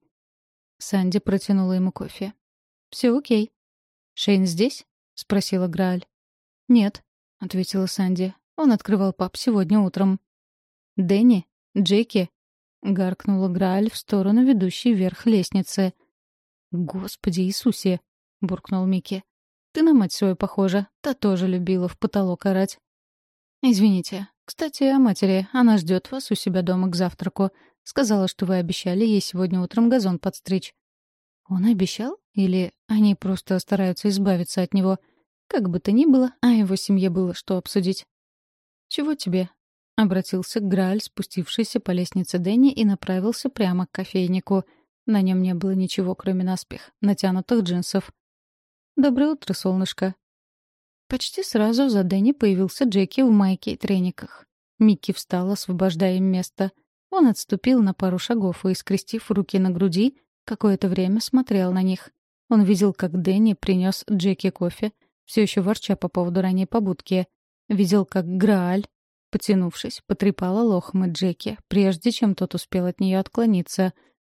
Санди протянула ему кофе. «Все окей». «Шейн здесь?» — спросила Грааль. «Нет», — ответила Санди. «Он открывал пап сегодня утром». «Дэнни? Джеки?» — гаркнула Грааль в сторону ведущей вверх лестницы. «Господи Иисусе!» — буркнул Микки. «Ты на мать свою похожа. Та тоже любила в потолок орать». «Извините. Кстати, о матери. Она ждет вас у себя дома к завтраку. Сказала, что вы обещали ей сегодня утром газон подстричь. Он обещал? Или они просто стараются избавиться от него? Как бы то ни было, а его семье было что обсудить. «Чего тебе?» — обратился Грааль, спустившийся по лестнице Дэнни, и направился прямо к кофейнику. На нем не было ничего, кроме наспех, натянутых джинсов. «Доброе утро, солнышко». Почти сразу за Дэнни появился Джеки в майке и трениках. Микки встал, освобождая им место — он отступил на пару шагов и, скрестив руки на груди, какое-то время смотрел на них. Он видел, как Дэнни принес Джеки кофе, все еще ворча по поводу ранней побудки. Видел, как Грааль, потянувшись, потрепала лохмы Джеки, прежде чем тот успел от нее отклониться.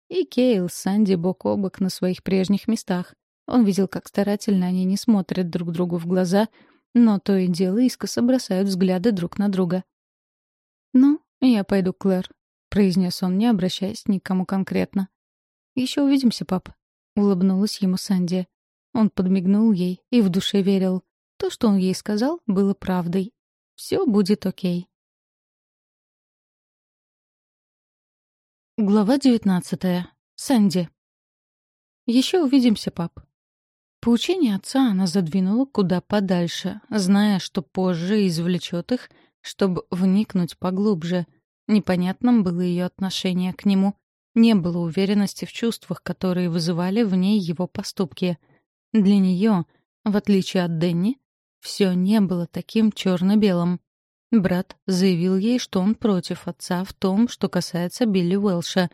И Кейл с Санди бок о бок на своих прежних местах. Он видел, как старательно они не смотрят друг другу в глаза, но то и дело искоса бросают взгляды друг на друга. «Ну, я пойду, Клэр», — произнес он, не обращаясь ни к кому конкретно. «Еще увидимся, пап», — улыбнулась ему Санди. Он подмигнул ей и в душе верил. То, что он ей сказал, было правдой. Все будет окей. Глава девятнадцатая. Санди. Еще увидимся, пап. Поучение отца она задвинула куда подальше, зная, что позже извлечет их, чтобы вникнуть поглубже — Непонятным было ее отношение к нему. Не было уверенности в чувствах, которые вызывали в ней его поступки. Для нее, в отличие от Дэнни, все не было таким черно-белым. Брат заявил ей, что он против отца в том, что касается Билли Уэлша.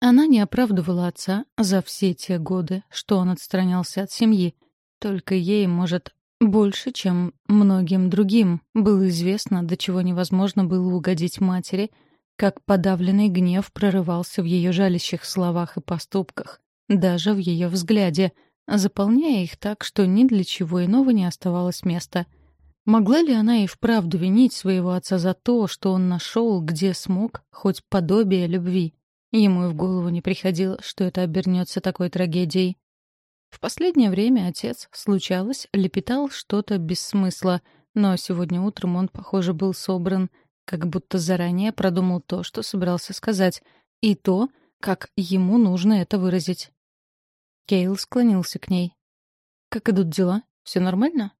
Она не оправдывала отца за все те годы, что он отстранялся от семьи. Только ей, может, больше, чем многим другим, было известно, до чего невозможно было угодить матери — как подавленный гнев прорывался в ее жалящих словах и поступках, даже в ее взгляде, заполняя их так, что ни для чего иного не оставалось места. Могла ли она и вправду винить своего отца за то, что он нашел, где смог, хоть подобие любви? Ему и в голову не приходило, что это обернется такой трагедией. В последнее время отец, случалось, лепетал что-то без смысла, но сегодня утром он, похоже, был собран — как будто заранее продумал то, что собирался сказать, и то, как ему нужно это выразить. Кейл склонился к ней. «Как идут дела? Все нормально?»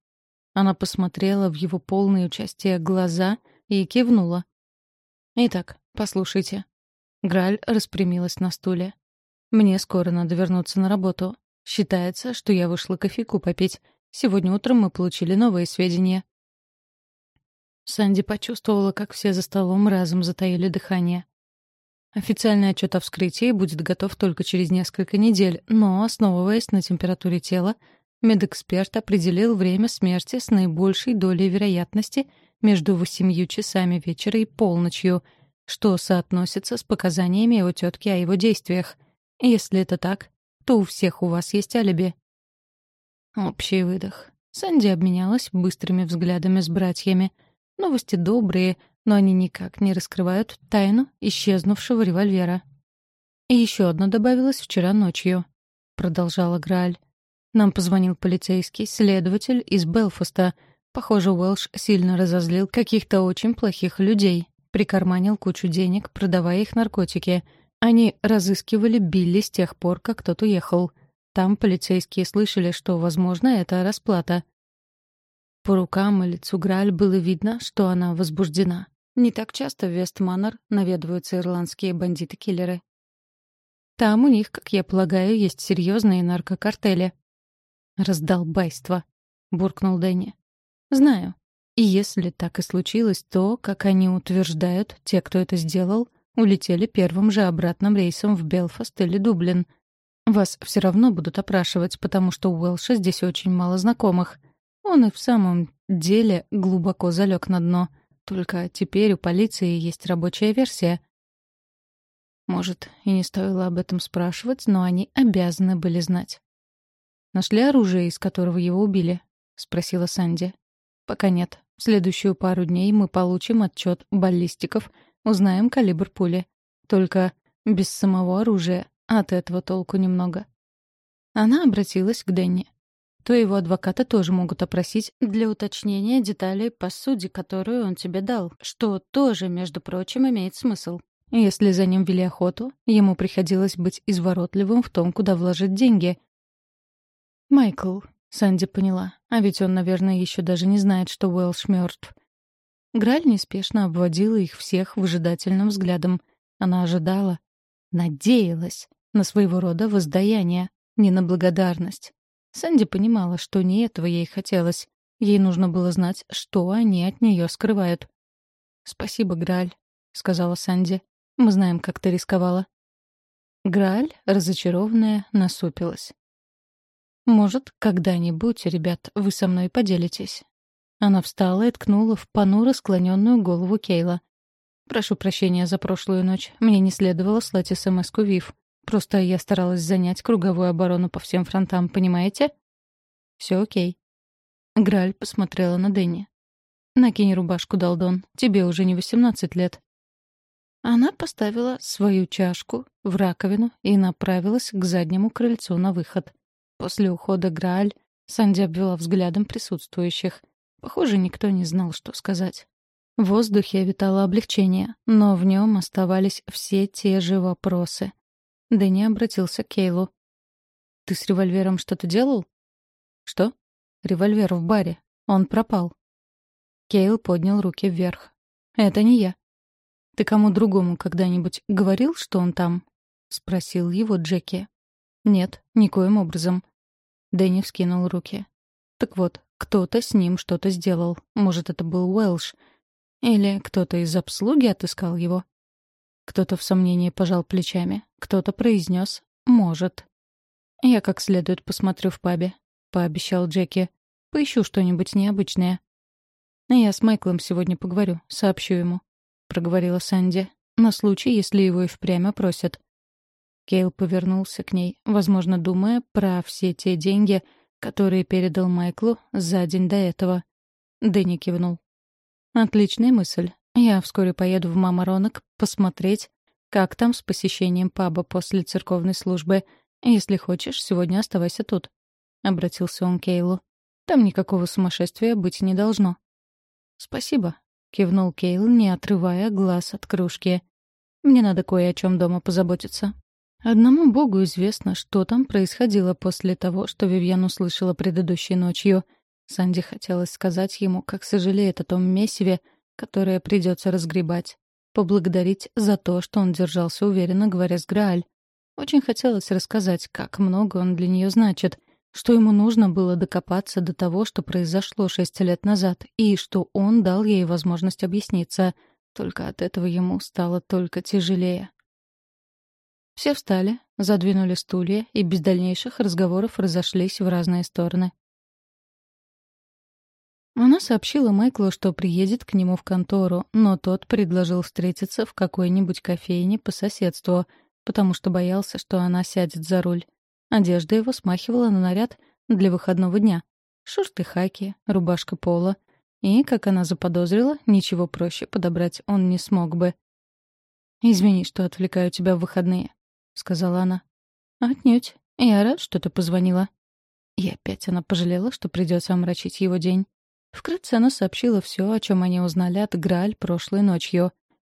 Она посмотрела в его полные участие глаза и кивнула. «Итак, послушайте». Граль распрямилась на стуле. «Мне скоро надо вернуться на работу. Считается, что я вышла кофейку попить. Сегодня утром мы получили новые сведения». Санди почувствовала, как все за столом разом затаили дыхание. Официальный отчет о вскрытии будет готов только через несколько недель, но, основываясь на температуре тела, медэксперт определил время смерти с наибольшей долей вероятности между восемью часами вечера и полночью, что соотносится с показаниями его тетки о его действиях. Если это так, то у всех у вас есть алиби. Общий выдох. Санди обменялась быстрыми взглядами с братьями. Новости добрые — но они никак не раскрывают тайну исчезнувшего револьвера. «И еще одно добавилось вчера ночью», — продолжала Грааль. «Нам позвонил полицейский следователь из Белфаста. Похоже, Уэлш сильно разозлил каких-то очень плохих людей. Прикарманил кучу денег, продавая их наркотики. Они разыскивали Билли с тех пор, как тот уехал. Там полицейские слышали, что, возможно, это расплата. По рукам и лицу Грааль было видно, что она возбуждена. Не так часто в Вестманнер наведываются ирландские бандиты-киллеры. Там у них, как я полагаю, есть серьезные наркокартели. «Раздолбайство», — буркнул Дэнни. «Знаю. И если так и случилось, то, как они утверждают, те, кто это сделал, улетели первым же обратным рейсом в Белфаст или Дублин. Вас все равно будут опрашивать, потому что у Уэлша здесь очень мало знакомых. Он и в самом деле глубоко залег на дно. Только теперь у полиции есть рабочая версия. Может, и не стоило об этом спрашивать, но они обязаны были знать. «Нашли оружие, из которого его убили?» — спросила Санди. «Пока нет. В следующую пару дней мы получим отчет баллистиков, узнаем калибр пули. Только без самого оружия от этого толку немного». Она обратилась к Дэнни твоего адвоката тоже могут опросить для уточнения деталей по суде, которую он тебе дал, что тоже, между прочим, имеет смысл. Если за ним вели охоту, ему приходилось быть изворотливым в том, куда вложить деньги. «Майкл», — Санди поняла, а ведь он, наверное, еще даже не знает, что Уэлш мертв. Граль неспешно обводила их всех выжидательным взглядом. Она ожидала, надеялась на своего рода воздаяние, не на благодарность. Сэнди понимала, что не этого ей хотелось. Ей нужно было знать, что они от нее скрывают. «Спасибо, Грааль», — сказала Санди. «Мы знаем, как ты рисковала». Грааль, разочарованная, насупилась. «Может, когда-нибудь, ребят, вы со мной поделитесь?» Она встала и ткнула в понуро склоненную голову Кейла. «Прошу прощения за прошлую ночь. Мне не следовало слать СМС-ку Вив. Просто я старалась занять круговую оборону по всем фронтам, понимаете? Все окей. Граль посмотрела на Дэнни. «Накинь рубашку, Далдон. Тебе уже не восемнадцать лет». Она поставила свою чашку в раковину и направилась к заднему крыльцу на выход. После ухода Грааль Санди обвела взглядом присутствующих. Похоже, никто не знал, что сказать. В воздухе витало облегчение, но в нем оставались все те же вопросы. Дэнни обратился к Кейлу. «Ты с револьвером что-то делал?» «Что?» «Револьвер в баре. Он пропал». Кейл поднял руки вверх. «Это не я». «Ты кому другому когда-нибудь говорил, что он там?» — спросил его Джеки. «Нет, никоим образом». Дэнни вскинул руки. «Так вот, кто-то с ним что-то сделал. Может, это был Уэлш. Или кто-то из обслуги отыскал его. Кто-то в сомнении пожал плечами, кто-то произнес «может». «Я как следует посмотрю в пабе», — пообещал Джеки. «Поищу что-нибудь необычное». «Я с Майклом сегодня поговорю, сообщу ему», — проговорила Санди, «на случай, если его и впрямь опросят». Кейл повернулся к ней, возможно, думая про все те деньги, которые передал Майклу за день до этого. Дэнни кивнул. «Отличная мысль. Я вскоре поеду в Мамаронок посмотреть, как там с посещением паба после церковной службы. Если хочешь, сегодня оставайся тут», — обратился он к Кейлу. «Там никакого сумасшествия быть не должно». «Спасибо», — кивнул Кейл, не отрывая глаз от кружки. «Мне надо кое о чем дома позаботиться». Одному богу известно, что там происходило после того, что Вивьен услышала предыдущей ночью — Санди хотелось сказать ему, как сожалеет о том месиве, которое придется разгребать. Поблагодарить за то, что он держался уверенно, говоря с Грааль. Очень хотелось рассказать, как много он для нее значит, что ему нужно было докопаться до того, что произошло шесть лет назад, и что он дал ей возможность объясниться. Только от этого ему стало только тяжелее. Все встали, задвинули стулья и без дальнейших разговоров разошлись в разные стороны. Она сообщила Майклу, что приедет к нему в контору, но тот предложил встретиться в какой-нибудь кофейне по соседству, потому что боялся, что она сядет за руль. Одежда его смахивала на наряд для выходного дня. Шорты хаки, рубашка пола. И, как она заподозрила, ничего проще подобрать он не смог бы. «Извини, что отвлекаю тебя в выходные», — сказала она. «Отнюдь. Я рад, что ты позвонила». И опять она пожалела, что придется омрачить его день. Вкратце она сообщила все, о чем они узнали от Грааль прошлой ночью.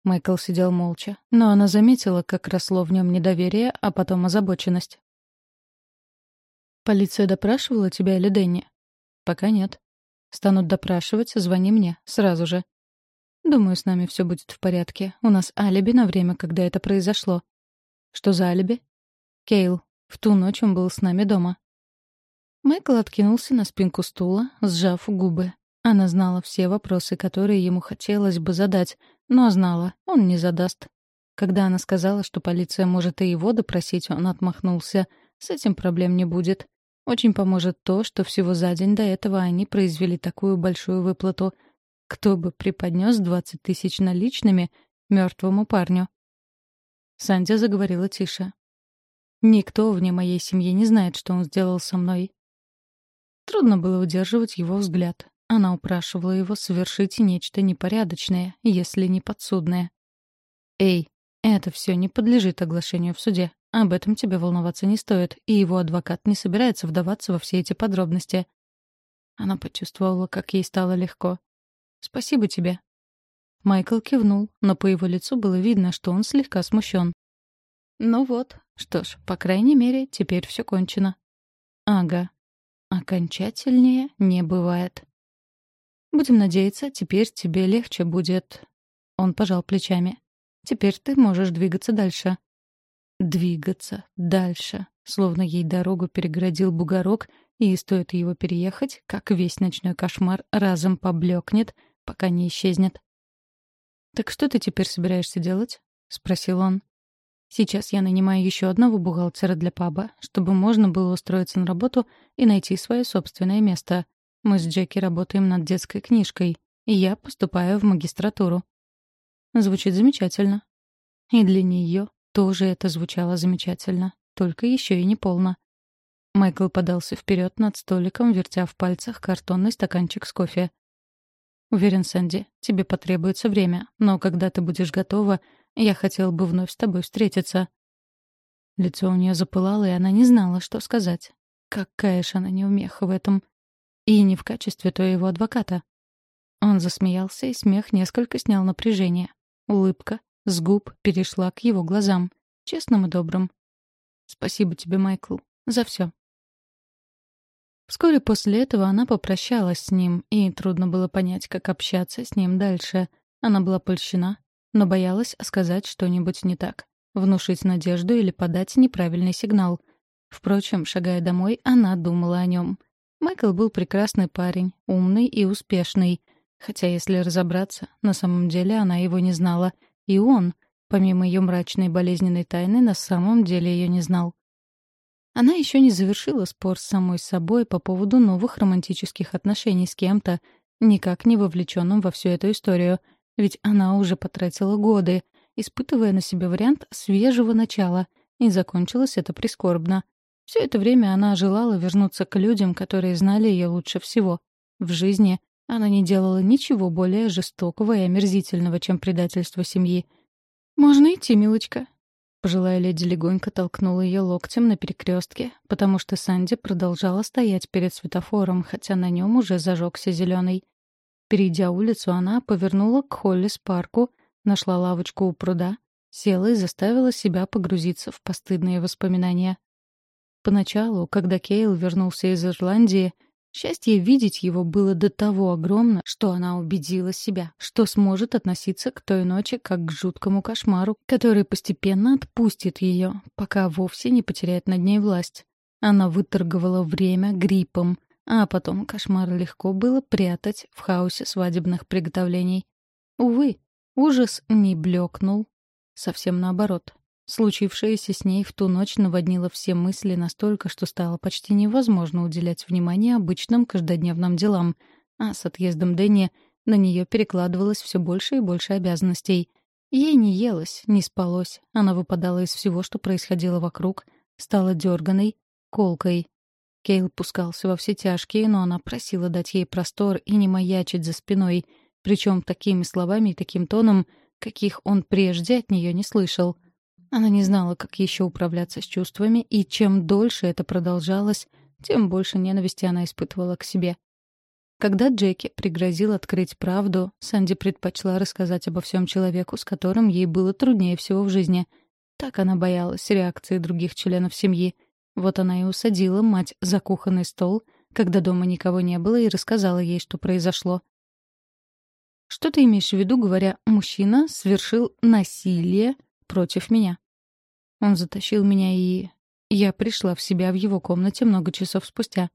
Майкл сидел молча, но она заметила, как росло в нем недоверие, а потом озабоченность. «Полиция допрашивала тебя или Дэнни?» «Пока нет. Станут допрашивать, звони мне, сразу же». «Думаю, с нами все будет в порядке. У нас алиби на время, когда это произошло». «Что за алиби?» «Кейл. В ту ночь он был с нами дома». Майкл откинулся на спинку стула, сжав губы. Она знала все вопросы, которые ему хотелось бы задать, но знала, он не задаст. Когда она сказала, что полиция может и его допросить, он отмахнулся. С этим проблем не будет. Очень поможет то, что всего за день до этого они произвели такую большую выплату. Кто бы преподнес 20 тысяч наличными мертвому парню? Сандя заговорила тише. «Никто вне моей семьи не знает, что он сделал со мной». Трудно было удерживать его взгляд. Она упрашивала его совершить нечто непорядочное, если не подсудное. «Эй, это все не подлежит оглашению в суде. Об этом тебе волноваться не стоит, и его адвокат не собирается вдаваться во все эти подробности». Она почувствовала, как ей стало легко. «Спасибо тебе». Майкл кивнул, но по его лицу было видно, что он слегка смущен. «Ну вот, что ж, по крайней мере, теперь все кончено». «Ага. Окончательнее не бывает». Будем надеяться, теперь тебе легче будет. Он пожал плечами. Теперь ты можешь двигаться дальше. Двигаться дальше. Словно ей дорогу переградил бугорок, и стоит его переехать, как весь ночной кошмар разом поблекнет, пока не исчезнет. «Так что ты теперь собираешься делать?» — спросил он. «Сейчас я нанимаю еще одного бухгалтера для паба, чтобы можно было устроиться на работу и найти свое собственное место. Мы с Джеки работаем над детской книжкой, и я поступаю в магистратуру. Звучит замечательно. И для нее тоже это звучало замечательно, только еще и не полно. Майкл подался вперед над столиком, вертя в пальцах картонный стаканчик с кофе. «Уверен, Сэнди, тебе потребуется время, но когда ты будешь готова, я хотел бы вновь с тобой встретиться». Лицо у нее запылало, и она не знала, что сказать. Какая ж она неумеха в этом. И не в качестве твоего адвоката. Он засмеялся, и смех несколько снял напряжение. Улыбка с губ перешла к его глазам, честным и добрым. «Спасибо тебе, Майкл, за все. Вскоре после этого она попрощалась с ним, и трудно было понять, как общаться с ним дальше. Она была польщена, но боялась сказать что-нибудь не так, внушить надежду или подать неправильный сигнал. Впрочем, шагая домой, она думала о нем. Майкл был прекрасный парень, умный и успешный. Хотя, если разобраться, на самом деле она его не знала. И он, помимо ее мрачной болезненной тайны, на самом деле ее не знал. Она еще не завершила спор с самой собой по поводу новых романтических отношений с кем-то, никак не вовлеченным во всю эту историю, ведь она уже потратила годы, испытывая на себе вариант свежего начала, и закончилось это прискорбно. Все это время она желала вернуться к людям, которые знали ее лучше всего. В жизни она не делала ничего более жестокого и омерзительного, чем предательство семьи. «Можно идти, милочка». Пожилая леди легонько толкнула ее локтем на перекрестке, потому что Санди продолжала стоять перед светофором, хотя на нем уже зажегся зеленый. Перейдя улицу, она повернула к Холлис-парку, нашла лавочку у пруда, села и заставила себя погрузиться в постыдные воспоминания. Поначалу, когда Кейл вернулся из Ирландии, Счастье видеть его было до того огромно, что она убедила себя, что сможет относиться к той ночи как к жуткому кошмару, который постепенно отпустит ее, пока вовсе не потеряет над ней власть. Она выторговала время гриппом, а потом кошмар легко было прятать в хаосе свадебных приготовлений. Увы, ужас не блекнул. Совсем наоборот. Случившееся с ней в ту ночь наводнило все мысли настолько, что стало почти невозможно уделять внимание обычным каждодневным делам, а с отъездом Дэнни на нее перекладывалось все больше и больше обязанностей. Ей не елось, не спалось, она выпадала из всего, что происходило вокруг, стала дерганой, колкой. Кейл пускался во все тяжкие, но она просила дать ей простор и не маячить за спиной, причем такими словами и таким тоном, каких он прежде от нее не слышал — она не знала, как еще управляться с чувствами, и чем дольше это продолжалось, тем больше ненависти она испытывала к себе. Когда Джеки пригрозил открыть правду, Санди предпочла рассказать обо всем человеку, с которым ей было труднее всего в жизни. Так она боялась реакции других членов семьи. Вот она и усадила мать за кухонный стол, когда дома никого не было, и рассказала ей, что произошло. «Что ты имеешь в виду, говоря, мужчина совершил насилие против меня. Он затащил меня и... Я пришла в себя в его комнате много часов спустя.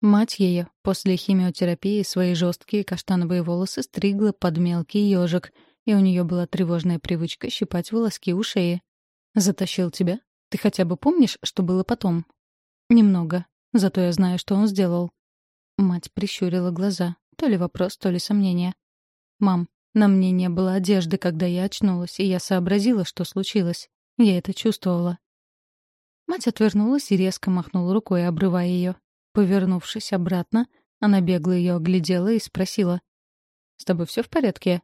Мать ее после химиотерапии свои жесткие каштановые волосы стригла под мелкий ежик, и у нее была тревожная привычка щипать волоски у шеи. «Затащил тебя? Ты хотя бы помнишь, что было потом?» «Немного. Зато я знаю, что он сделал». Мать прищурила глаза. То ли вопрос, то ли сомнение. «Мам, на мне не было одежды, когда я очнулась, и я сообразила, что случилось. Я это чувствовала. Мать отвернулась и резко махнула рукой, обрывая ее. Повернувшись обратно, она бегло ее оглядела и спросила. «С тобой все в порядке?»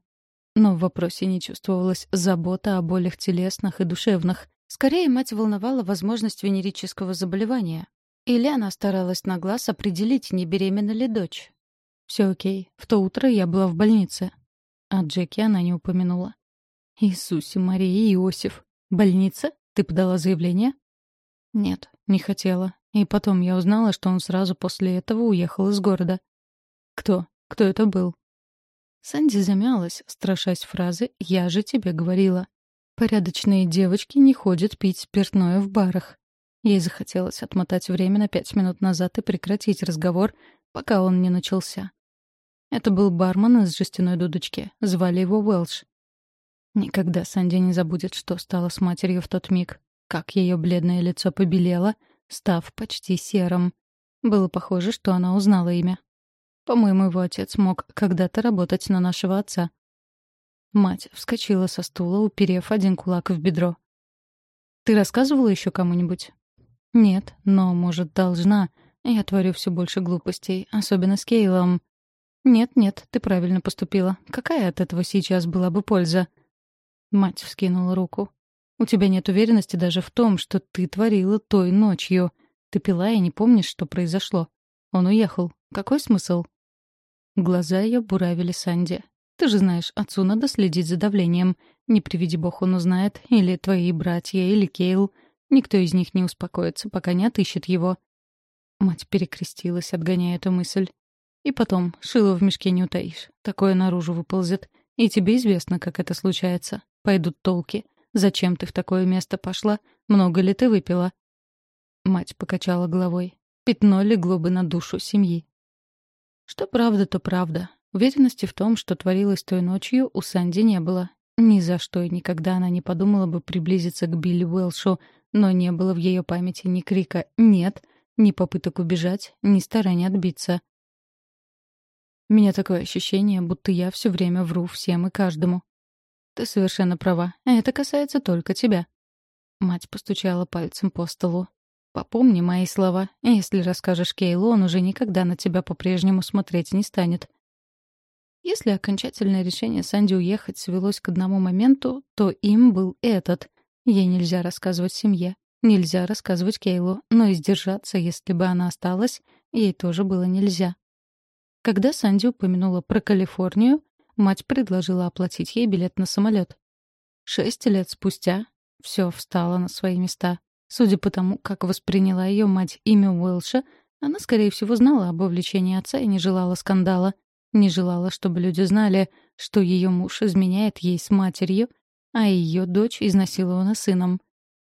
Но в вопросе не чувствовалась забота о болях телесных и душевных. Скорее, мать волновала возможность венерического заболевания. Или она старалась на глаз определить, не беременна ли дочь. Все окей. В то утро я была в больнице. А Джеки она не упомянула. «Иисусе, Мария и Иосиф. Больница? Ты подала заявление?» «Нет, не хотела. И потом я узнала, что он сразу после этого уехал из города». «Кто? Кто это был?» Санди замялась, страшась фразы «Я же тебе говорила». Порядочные девочки не ходят пить спиртное в барах. Ей захотелось отмотать время на пять минут назад и прекратить разговор, пока он не начался. Это был бармен из жестяной дудочки. Звали его Уэлш. Никогда Санди не забудет, что стало с матерью в тот миг. Как ее бледное лицо побелело, став почти серым. Было похоже, что она узнала имя. По-моему, его отец мог когда-то работать на нашего отца. Мать вскочила со стула, уперев один кулак в бедро. «Ты рассказывала еще кому-нибудь?» «Нет, но, может, должна. Я творю все больше глупостей, особенно с Кейлом. «Нет-нет, ты правильно поступила. Какая от этого сейчас была бы польза?» Мать вскинула руку. «У тебя нет уверенности даже в том, что ты творила той ночью. Ты пила и не помнишь, что произошло. Он уехал. Какой смысл?» Глаза ее буравили Санди. «Ты же знаешь, отцу надо следить за давлением. Не приведи бог, он узнает. Или твои братья, или Кейл. Никто из них не успокоится, пока не отыщет его». Мать перекрестилась, отгоняя эту мысль. И потом, шило в мешке не утаишь. Такое наружу выползет. И тебе известно, как это случается. Пойдут толки. Зачем ты в такое место пошла? Много ли ты выпила?» Мать покачала головой. Пятно легло бы на душу семьи. Что правда, то правда. Уверенности в том, что творилось той ночью, у Санди не было. Ни за что и никогда она не подумала бы приблизиться к Билли Уэлшу, но не было в ее памяти ни крика «нет», ни попыток убежать, ни старания отбиться. Меня такое ощущение, будто я все время вру всем и каждому. Ты совершенно права. Это касается только тебя. Мать постучала пальцем по столу. Попомни мои слова. Если расскажешь Кейлу, он уже никогда на тебя по-прежнему смотреть не станет. Если окончательное решение Санди уехать свелось к одному моменту, то им был этот. Ей нельзя рассказывать семье, нельзя рассказывать Кейлу, но и сдержаться, если бы она осталась, ей тоже было нельзя. Когда Санди упомянула про Калифорнию, мать предложила оплатить ей билет на самолет. Шесть лет спустя все встало на свои места. Судя по тому, как восприняла ее мать имя Уэлша, Она, скорее всего, знала об увлечении отца и не желала скандала. Не желала, чтобы люди знали, что ее муж изменяет ей с матерью, а ее дочь изнасилована сыном.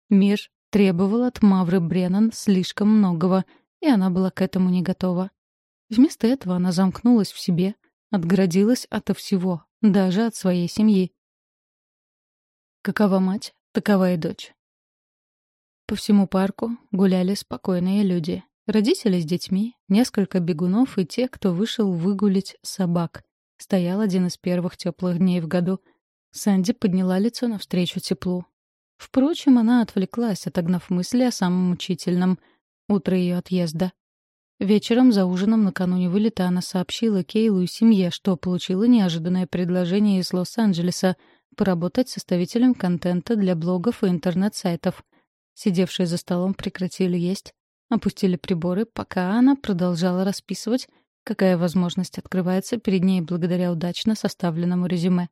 Мир требовал от Мавры Бреннан слишком многого, и она была к этому не готова. Вместо этого она замкнулась в себе, отгородилась ото всего, даже от своей семьи. Какова мать, такова и дочь. По всему парку гуляли спокойные люди. Родители с детьми, несколько бегунов и те, кто вышел выгулить собак. Стоял один из первых теплых дней в году. Санди подняла лицо навстречу теплу. Впрочем, она отвлеклась, отогнав мысли о самом мучительном — утро ее отъезда. Вечером за ужином накануне вылета она сообщила Кейлу и семье, что получила неожиданное предложение из Лос-Анджелеса поработать составителем контента для блогов и интернет-сайтов. Сидевшие за столом прекратили есть, опустили приборы, пока она продолжала расписывать, какая возможность открывается перед ней благодаря удачно составленному резюме.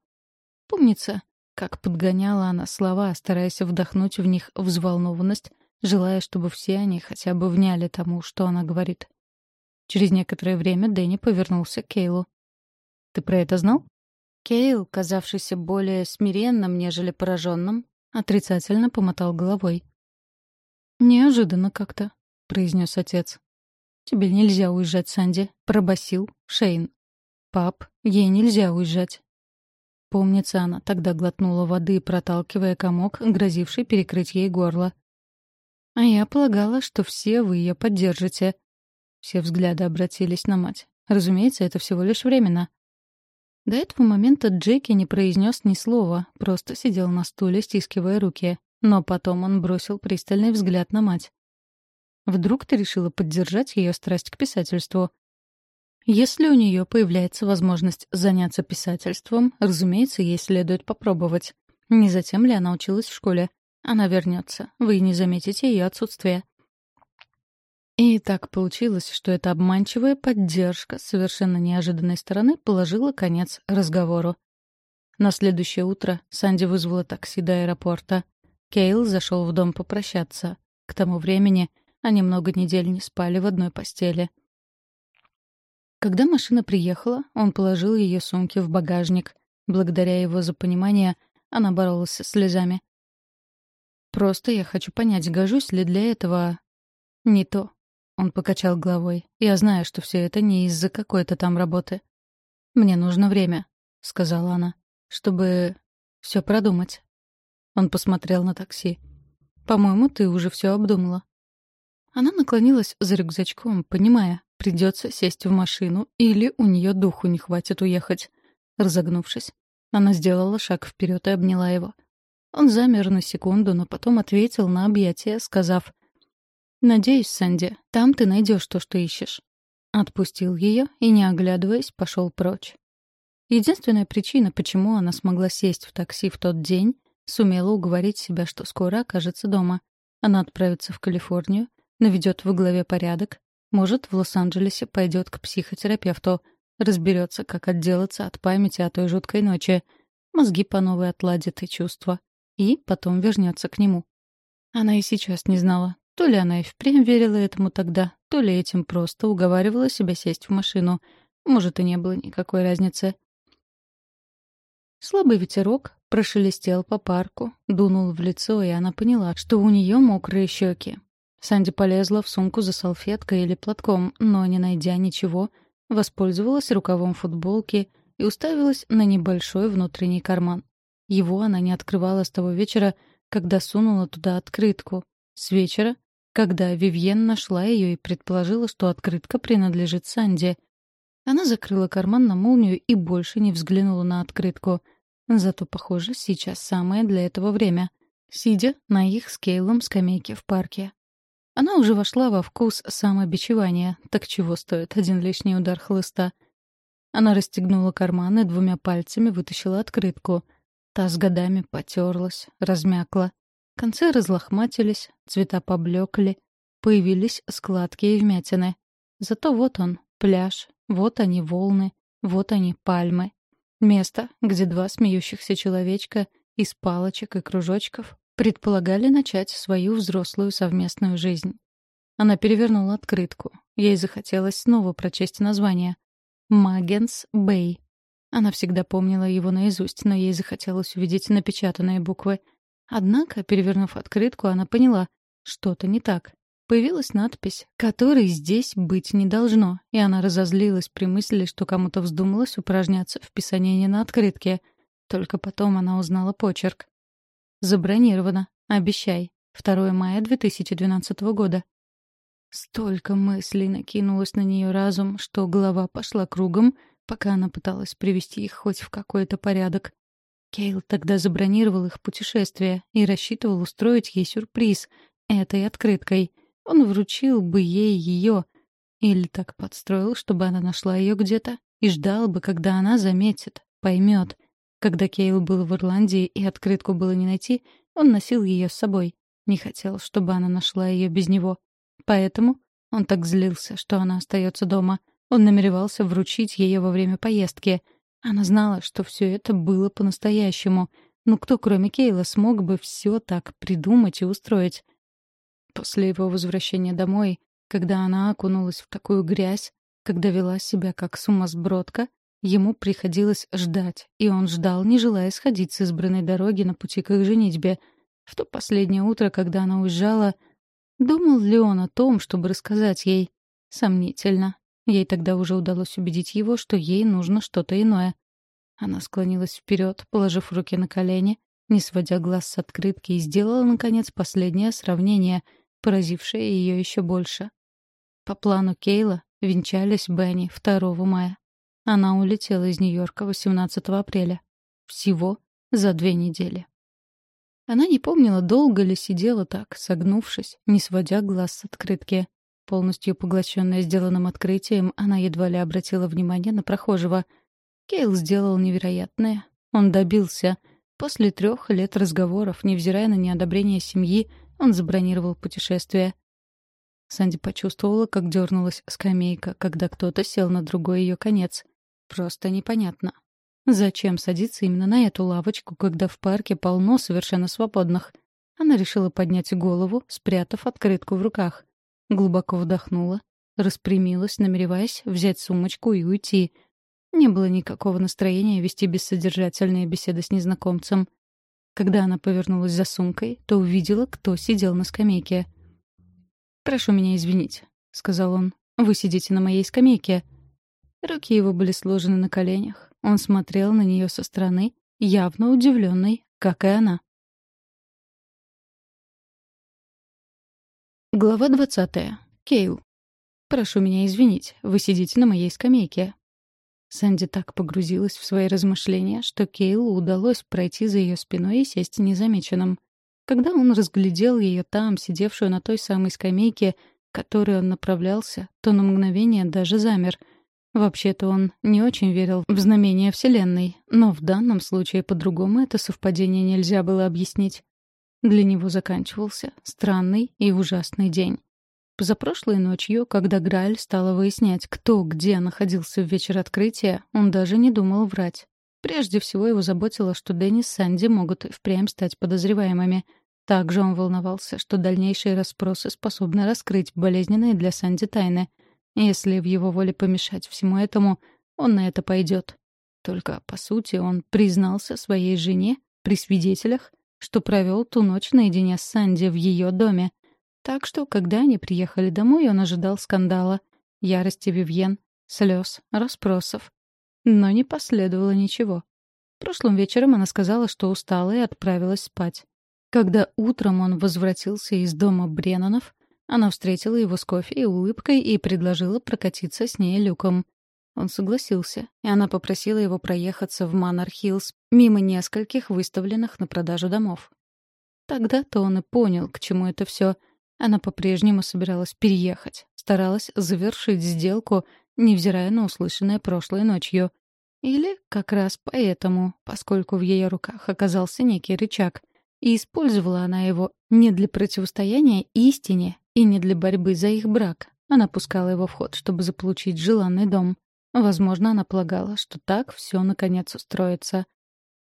Помнится, как подгоняла она слова, стараясь вдохнуть в них взволнованность, желая, чтобы все они хотя бы вняли тому, что она говорит. Через некоторое время Дэнни повернулся к Кейлу. «Ты про это знал?» Кейл, казавшийся более смиренным, нежели пораженным, отрицательно помотал головой. «Неожиданно как-то», — произнес отец. «Тебе нельзя уезжать, Санди», — пробасил Шейн. «Пап, ей нельзя уезжать». Помнится, она тогда глотнула воды, проталкивая комок, грозивший перекрыть ей горло. «А я полагала, что все вы ее поддержите», все взгляды обратились на мать. Разумеется, это всего лишь временно. До этого момента Джеки не произнес ни слова, просто сидел на стуле, стискивая руки. Но потом он бросил пристальный взгляд на мать. «Вдруг ты решила поддержать ее страсть к писательству?» Если у нее появляется возможность заняться писательством, разумеется, ей следует попробовать. Не затем ли она училась в школе? Она вернется. Вы не заметите ее отсутствие. И так получилось, что эта обманчивая поддержка совершенно неожиданной стороны положила конец разговору. На следующее утро Санди вызвала такси до аэропорта. Кейл зашел в дом попрощаться. К тому времени они много недель не спали в одной постели. Когда машина приехала, он положил ее сумки в багажник. Благодаря его за понимание, она боролась со слезами. «Просто я хочу понять, гожусь ли для этого...» «Не то. Он покачал головой. «Я знаю, что все это не из-за какой-то там работы. Мне нужно время», — сказала она, — «чтобы все продумать». Он посмотрел на такси. «По-моему, ты уже все обдумала». Она наклонилась за рюкзачком, понимая, придется сесть в машину или у нее духу не хватит уехать. Разогнувшись, она сделала шаг вперед и обняла его. Он замер на секунду, но потом ответил на объятие, сказав — «Надеюсь, Санди, там ты найдешь то, что ищешь». Отпустил ее и, не оглядываясь, пошел прочь. Единственная причина, почему она смогла сесть в такси в тот день, сумела уговорить себя, что скоро окажется дома. Она отправится в Калифорнию, наведет в голове порядок, может, в Лос-Анджелесе пойдет к психотерапевту, разберется, как отделаться от памяти о той жуткой ночи, мозги по новой отладит и чувства, и потом вернется к нему. Она и сейчас не знала, то ли она и впрямь верила этому тогда, то ли этим просто уговаривала себя сесть в машину. Может, и не было никакой разницы. Слабый ветерок прошелестел по парку, дунул в лицо, и она поняла, что у нее мокрые щеки. Санди полезла в сумку за салфеткой или платком, но, не найдя ничего, воспользовалась рукавом футболки и уставилась на небольшой внутренний карман. Его она не открывала с того вечера, когда сунула туда открытку. С вечера, когда Вивьен нашла ее и предположила, что открытка принадлежит Санди. Она закрыла карман на молнию и больше не взглянула на открытку. Зато, похоже, сейчас самое для этого время, сидя на их с Кейлом скамейке в парке. Она уже вошла во вкус самобичевания, так чего стоит один лишний удар хлыста. Она расстегнула карман и двумя пальцами вытащила открытку. Та с годами потерлась, размякла. Концы разлохматились, цвета поблекли, появились складки и вмятины. Зато вот он, пляж, вот они волны, вот они пальмы. Место, где два смеющихся человечка из палочек и кружочков предполагали начать свою взрослую совместную жизнь. Она перевернула открытку. Ей захотелось снова прочесть название. «Магенс Бэй». Она всегда помнила его наизусть, но ей захотелось увидеть напечатанные буквы. Однако, перевернув открытку, она поняла — что-то не так. Появилась надпись, которой здесь быть не должно, и она разозлилась при мысли, что кому-то вздумалось упражняться в писании на открытке. Только потом она узнала почерк. «Забронировано. Обещай. 2 мая 2012 года». Столько мыслей накинулось на нее разум, что голова пошла кругом, пока она пыталась привести их хоть в какой-то порядок. Кейл тогда забронировал их путешествие и рассчитывал устроить ей сюрприз этой открыткой — он вручил бы ей ее или так подстроил, чтобы она нашла ее где-то и ждал бы, когда она заметит, поймет. Когда Кейл был в Ирландии и открытку было не найти, он носил ее с собой. Не хотел, чтобы она нашла ее без него. Поэтому он так злился, что она остается дома. Он намеревался вручить ее во время поездки. Она знала, что все это было по-настоящему. Но кто, кроме Кейла, смог бы все так придумать и устроить? После его возвращения домой, когда она окунулась в такую грязь, когда вела себя как сумасбродка, ему приходилось ждать, и он ждал, не желая сходить с избранной дороги на пути к их женитьбе. В то последнее утро, когда она уезжала, думал ли он о том, чтобы рассказать ей? Сомнительно. Ей тогда уже удалось убедить его, что ей нужно что-то иное. Она склонилась вперед, положив руки на колени, не сводя глаз с открытки, и сделала, наконец, последнее сравнение — поразившая ее еще больше. По плану Кейла венчались Бенни 2 мая. Она улетела из Нью-Йорка 18 апреля. Всего за две недели. Она не помнила, долго ли сидела так, согнувшись, не сводя глаз с открытки. Полностью поглощенная сделанным открытием, она едва ли обратила внимание на прохожего. Кейл сделал невероятное. Он добился. После трех лет разговоров, невзирая на неодобрение семьи, он забронировал путешествие. Санди почувствовала, как дернулась скамейка, когда кто-то сел на другой ее конец. Просто непонятно. Зачем садиться именно на эту лавочку, когда в парке полно совершенно свободных? Она решила поднять голову, спрятав открытку в руках. Глубоко вдохнула, распрямилась, намереваясь взять сумочку и уйти. Не было никакого настроения вести бессодержательные беседы с незнакомцем. Когда она повернулась за сумкой, то увидела, кто сидел на скамейке. «Прошу меня извинить», — сказал он. «Вы сидите на моей скамейке». Руки его были сложены на коленях. Он смотрел на нее со стороны, явно удивленный, как и она. Глава двадцатая. Кейл. «Прошу меня извинить, вы сидите на моей скамейке. Санди так погрузилась в свои размышления, что Кейлу удалось пройти за ее спиной и сесть незамеченным. Когда он разглядел ее там, сидевшую на той самой скамейке, к которой он направлялся, то на мгновение даже замер. Вообще-то он не очень верил в знамения Вселенной, но в данном случае по-другому это совпадение нельзя было объяснить. Для него заканчивался странный и ужасный день. Позапрошлой ночью, когда Грааль стала выяснять, кто где находился в вечер открытия, он даже не думал врать. Прежде всего его заботило, что Дэнни с Санди могут впрямь стать подозреваемыми. Также он волновался, что дальнейшие расспросы способны раскрыть болезненные для Санди тайны. Если в его воле помешать всему этому, он на это пойдет. Только, по сути, он признался своей жене при свидетелях, что провел ту ночь наедине с Санди в ее доме — так что, когда они приехали домой, он ожидал скандала, ярости Вивьен, слез, расспросов. Но не последовало ничего. Прошлым вечером она сказала, что устала и отправилась спать. Когда утром он возвратился из дома Бреннанов, она встретила его с кофе и улыбкой и предложила прокатиться с ней люком. Он согласился, и она попросила его проехаться в Маннер-Хиллз мимо нескольких выставленных на продажу домов. Тогда-то он и понял, к чему это все, она по-прежнему собиралась переехать, старалась завершить сделку, невзирая на услышанное прошлой ночью. Или как раз поэтому, поскольку в ее руках оказался некий рычаг, и использовала она его не для противостояния истине и не для борьбы за их брак. Она пускала его в ход, чтобы заполучить желанный дом. Возможно, она полагала, что так все наконец устроится.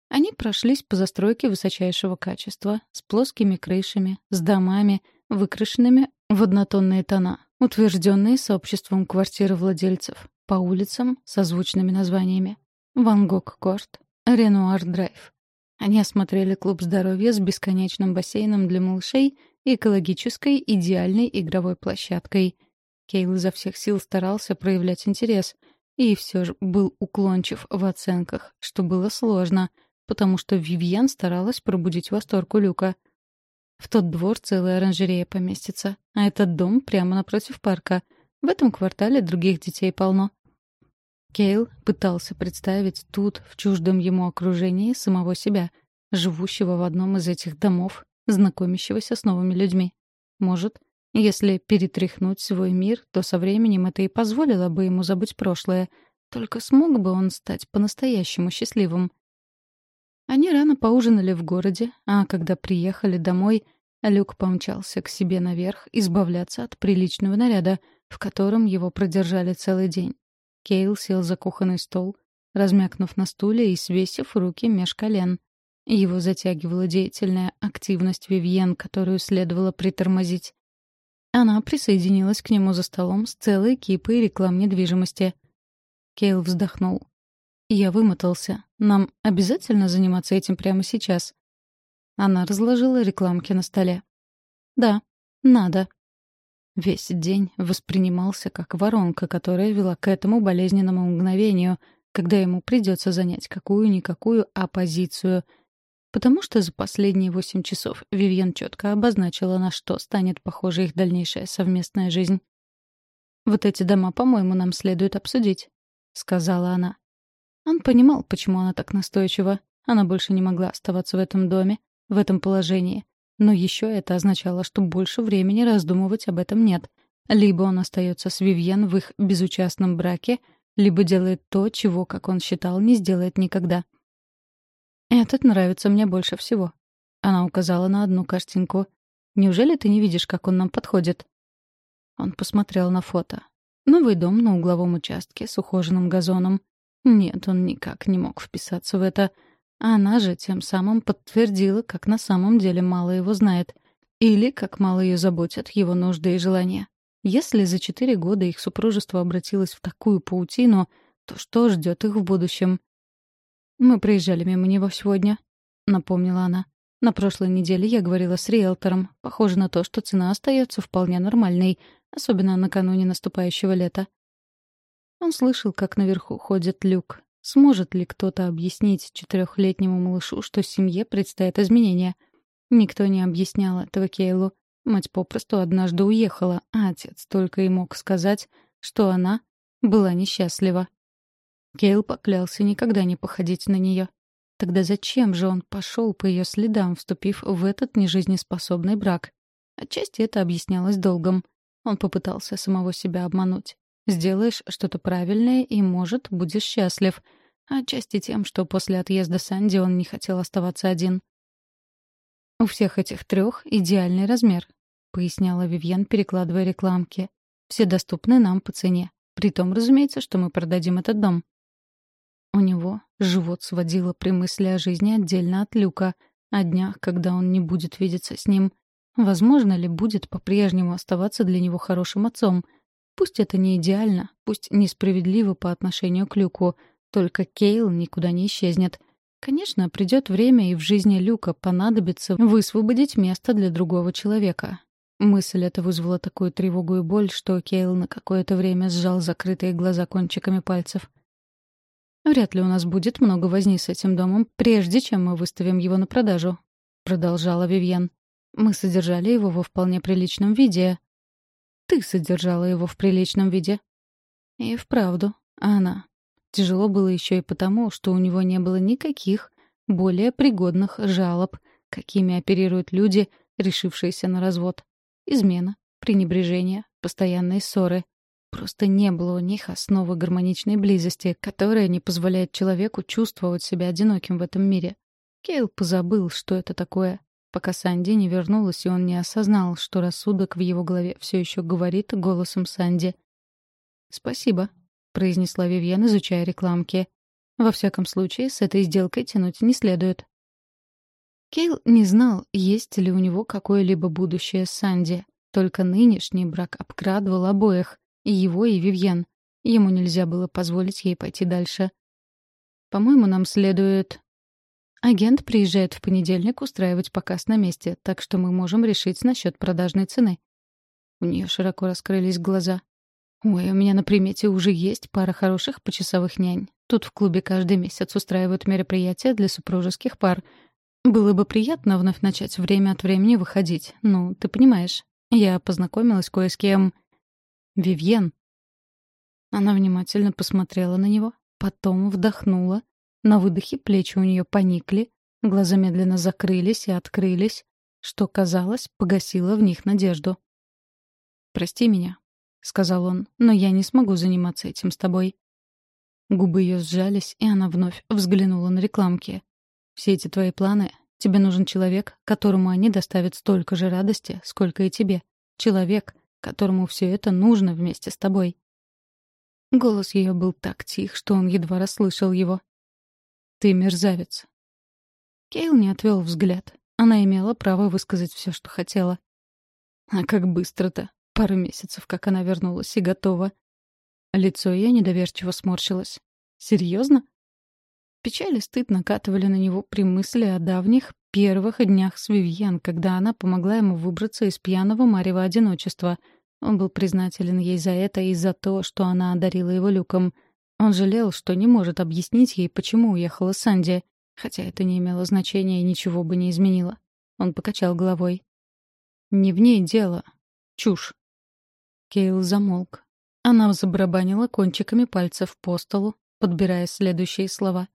Они прошлись по застройке высочайшего качества, с плоскими крышами, с домами, выкрашенными в однотонные тона, утвержденные сообществом квартировладельцев, по улицам со звучными названиями. Ван Гог Корт, Ренуар Драйв. Они осмотрели клуб здоровья с бесконечным бассейном для малышей и экологической идеальной игровой площадкой. Кейл изо всех сил старался проявлять интерес — и все же был уклончив в оценках, что было сложно, потому что Вивьен старалась пробудить восторг у Люка. В тот двор целая оранжерея поместится, а этот дом прямо напротив парка. В этом квартале других детей полно. Кейл пытался представить тут, в чуждом ему окружении, самого себя, живущего в одном из этих домов, знакомящегося с новыми людьми. Может, если перетряхнуть свой мир, то со временем это и позволило бы ему забыть прошлое. Только смог бы он стать по-настоящему счастливым. Они рано поужинали в городе, а когда приехали домой, Люк помчался к себе наверх избавляться от приличного наряда, в котором его продержали целый день. Кейл сел за кухонный стол, размякнув на стуле и свесив руки меж колен. Его затягивала деятельная активность Вивьен, которую следовало притормозить. Она присоединилась к нему за столом с целой кипой реклам недвижимости. Кейл вздохнул. «Я вымотался. Нам обязательно заниматься этим прямо сейчас?» Она разложила рекламки на столе. «Да, надо». Весь день воспринимался как воронка, которая вела к этому болезненному мгновению, когда ему придется занять какую-никакую оппозицию — Потому что за последние восемь часов Вивьен четко обозначила, на что станет похожа их дальнейшая совместная жизнь. «Вот эти дома, по-моему, нам следует обсудить», — сказала она. Он понимал, почему она так настойчива. Она больше не могла оставаться в этом доме, в этом положении. Но еще это означало, что больше времени раздумывать об этом нет. Либо он остается с Вивьен в их безучастном браке, либо делает то, чего, как он считал, не сделает никогда — «Этот нравится мне больше всего». Она указала на одну картинку. «Неужели ты не видишь, как он нам подходит?» Он посмотрел на фото. Новый дом на угловом участке с ухоженным газоном. Нет, он никак не мог вписаться в это. Она же тем самым подтвердила, как на самом деле мало его знает. Или как мало ее заботят его нужды и желания. Если за четыре года их супружество обратилось в такую паутину, то что ждет их в будущем? «Мы проезжали мимо него сегодня», — напомнила она. «На прошлой неделе я говорила с риэлтором. Похоже на то, что цена остается вполне нормальной, особенно накануне наступающего лета». Он слышал, как наверху ходит люк. Сможет ли кто-то объяснить четырехлетнему малышу, что семье предстоят изменения? Никто не объяснял этого Кейлу. Мать попросту однажды уехала, а отец только и мог сказать, что она была несчастлива. Кейл поклялся никогда не походить на нее. Тогда зачем же он пошел по ее следам, вступив в этот нежизнеспособный брак? Отчасти это объяснялось долгом. Он попытался самого себя обмануть. Сделаешь что-то правильное и, может, будешь счастлив. Отчасти тем, что после отъезда Санди он не хотел оставаться один. «У всех этих трех идеальный размер», — поясняла Вивьен, перекладывая рекламки. «Все доступны нам по цене. При том, разумеется, что мы продадим этот дом. У него живот сводило при мысли о жизни отдельно от Люка, о днях, когда он не будет видеться с ним. Возможно ли будет по-прежнему оставаться для него хорошим отцом? Пусть это не идеально, пусть несправедливо по отношению к Люку, только Кейл никуда не исчезнет. Конечно, придет время, и в жизни Люка понадобится высвободить место для другого человека. Мысль эта вызвала такую тревогу и боль, что Кейл на какое-то время сжал закрытые глаза кончиками пальцев — «Вряд ли у нас будет много возни с этим домом, прежде чем мы выставим его на продажу», — продолжала Вивьен. «Мы содержали его во вполне приличном виде». «Ты содержала его в приличном виде». «И вправду, она». Тяжело было еще и потому, что у него не было никаких более пригодных жалоб, какими оперируют люди, решившиеся на развод. Измена, пренебрежение, постоянные ссоры. Просто не было у них основы гармоничной близости, которая не позволяет человеку чувствовать себя одиноким в этом мире. Кейл позабыл, что это такое, пока Санди не вернулась, и он не осознал, что рассудок в его голове все еще говорит голосом Санди. «Спасибо», — произнесла Вивьен, изучая рекламки. «Во всяком случае, с этой сделкой тянуть не следует». Кейл не знал, есть ли у него какое-либо будущее с Санди. Только нынешний брак обкрадывал обоих, и его, и Вивьен. Ему нельзя было позволить ей пойти дальше. «По-моему, нам следует...» Агент приезжает в понедельник устраивать показ на месте, так что мы можем решить насчет продажной цены. У нее широко раскрылись глаза. «Ой, у меня на примете уже есть пара хороших почасовых нянь. Тут в клубе каждый месяц устраивают мероприятия для супружеских пар. Было бы приятно вновь начать время от времени выходить. Ну, ты понимаешь. Я познакомилась кое с кем... Вивьен». Она внимательно посмотрела на него, потом вдохнула, на выдохе плечи у нее поникли, глаза медленно закрылись и открылись, что, казалось, погасило в них надежду. «Прости меня», — сказал он, — «но я не смогу заниматься этим с тобой». Губы ее сжались, и она вновь взглянула на рекламки. «Все эти твои планы, тебе нужен человек, которому они доставят столько же радости, сколько и тебе. Человек, которому все это нужно вместе с тобой». Голос ее был так тих, что он едва расслышал его. «Ты мерзавец». Кейл не отвел взгляд. Она имела право высказать все, что хотела. А как быстро-то. Пару месяцев, как она вернулась и готова. Лицо ее недоверчиво сморщилось. Серьезно? Печаль и стыд накатывали на него при мысли о давних первых днях с Вивьен, когда она помогла ему выбраться из пьяного марева одиночества. Он был признателен ей за это и за то, что она одарила его люком — он жалел, что не может объяснить ей, почему уехала Санди, хотя это не имело значения и ничего бы не изменило. Он покачал головой. «Не в ней дело. Чушь». Кейл замолк. Она забарабанила кончиками пальцев по столу, подбирая следующие слова.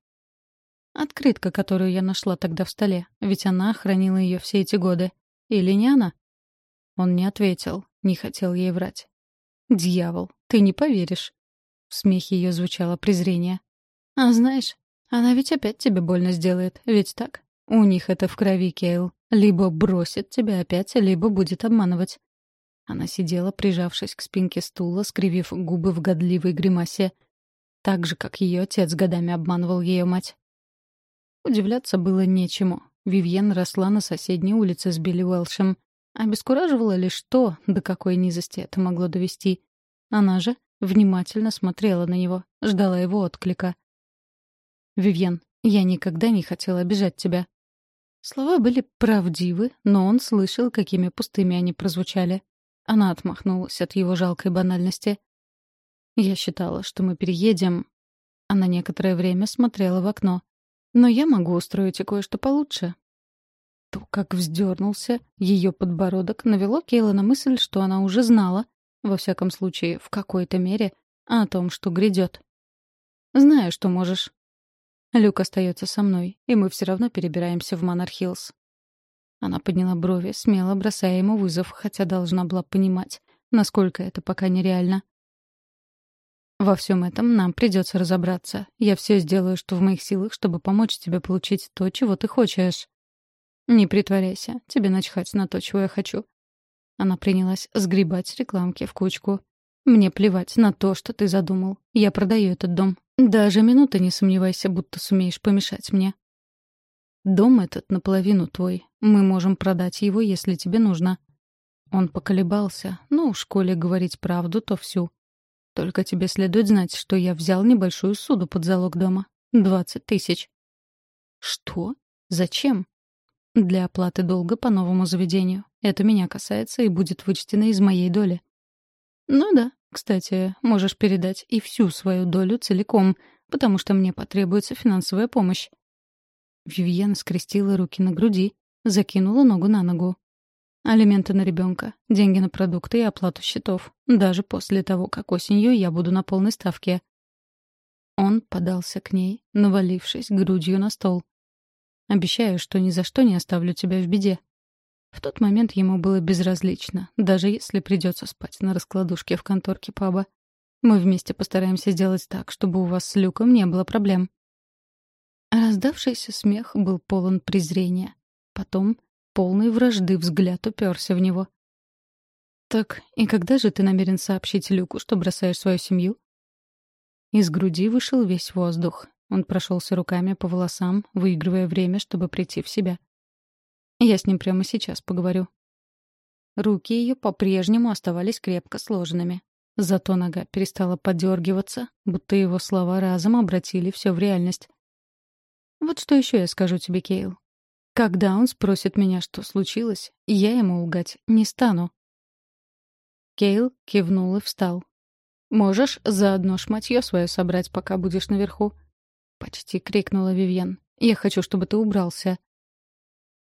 «Открытка, которую я нашла тогда в столе, ведь она хранила ее все эти годы. Или не она?» Он не ответил, не хотел ей врать. «Дьявол, ты не поверишь. В смехе ее звучало презрение. «А знаешь, она ведь опять тебе больно сделает, ведь так? У них это в крови, Кейл. Либо бросит тебя опять, либо будет обманывать». Она сидела, прижавшись к спинке стула, скривив губы в годливой гримасе. Так же, как ее отец годами обманывал ее мать. Удивляться было нечему. Вивьен росла на соседней улице с Билли Уэлшем. Обескураживало лишь то, до какой низости это могло довести. Она же Внимательно смотрела на него, ждала его отклика. «Вивьен, я никогда не хотела обижать тебя». Слова были правдивы, но он слышал, какими пустыми они прозвучали. Она отмахнулась от его жалкой банальности. «Я считала, что мы переедем...» Она некоторое время смотрела в окно. «Но я могу устроить и кое-что получше». То, как вздернулся ее подбородок, навело Кейла на мысль, что она уже знала, во всяком случае, в какой-то мере, о том, что грядет. Знаю, что можешь. Люк остается со мной, и мы все равно перебираемся в Манар-Хиллз. Она подняла брови, смело бросая ему вызов, хотя должна была понимать, насколько это пока нереально. Во всем этом нам придется разобраться. Я все сделаю, что в моих силах, чтобы помочь тебе получить то, чего ты хочешь. Не притворяйся, тебе начхать на то, чего я хочу. Она принялась сгребать рекламки в кучку. «Мне плевать на то, что ты задумал. Я продаю этот дом. Даже минуты не сомневайся, будто сумеешь помешать мне». «Дом этот наполовину твой. Мы можем продать его, если тебе нужно». Он поколебался. «Ну, в школе говорить правду, то всю. Только тебе следует знать, что я взял небольшую суду под залог дома. Двадцать тысяч». «Что? Зачем?» «Для оплаты долга по новому заведению. Это меня касается и будет вычтено из моей доли. Ну да, кстати, можешь передать и всю свою долю целиком, потому что мне потребуется финансовая помощь. Вивьен скрестила руки на груди, закинула ногу на ногу. Алименты на ребенка, деньги на продукты и оплату счетов, даже после того, как осенью я буду на полной ставке. Он подался к ней, навалившись грудью на стол. «Обещаю, что ни за что не оставлю тебя в беде. В тот момент ему было безразлично, даже если придется спать на раскладушке в конторке паба. Мы вместе постараемся сделать так, чтобы у вас с Люком не было проблем. Раздавшийся смех был полон презрения. Потом полный вражды взгляд уперся в него. «Так, и когда же ты намерен сообщить Люку, что бросаешь свою семью?» Из груди вышел весь воздух. Он прошелся руками по волосам, выигрывая время, чтобы прийти в себя. Я с ним прямо сейчас поговорю. Руки ее по-прежнему оставались крепко сложенными. Зато нога перестала подергиваться, будто его слова разом обратили все в реальность. «Вот что еще я скажу тебе, Кейл. Когда он спросит меня, что случилось, я ему лгать не стану». Кейл кивнул и встал. «Можешь заодно шматье свое собрать, пока будешь наверху?» Почти крикнула Вивьен. «Я хочу, чтобы ты убрался».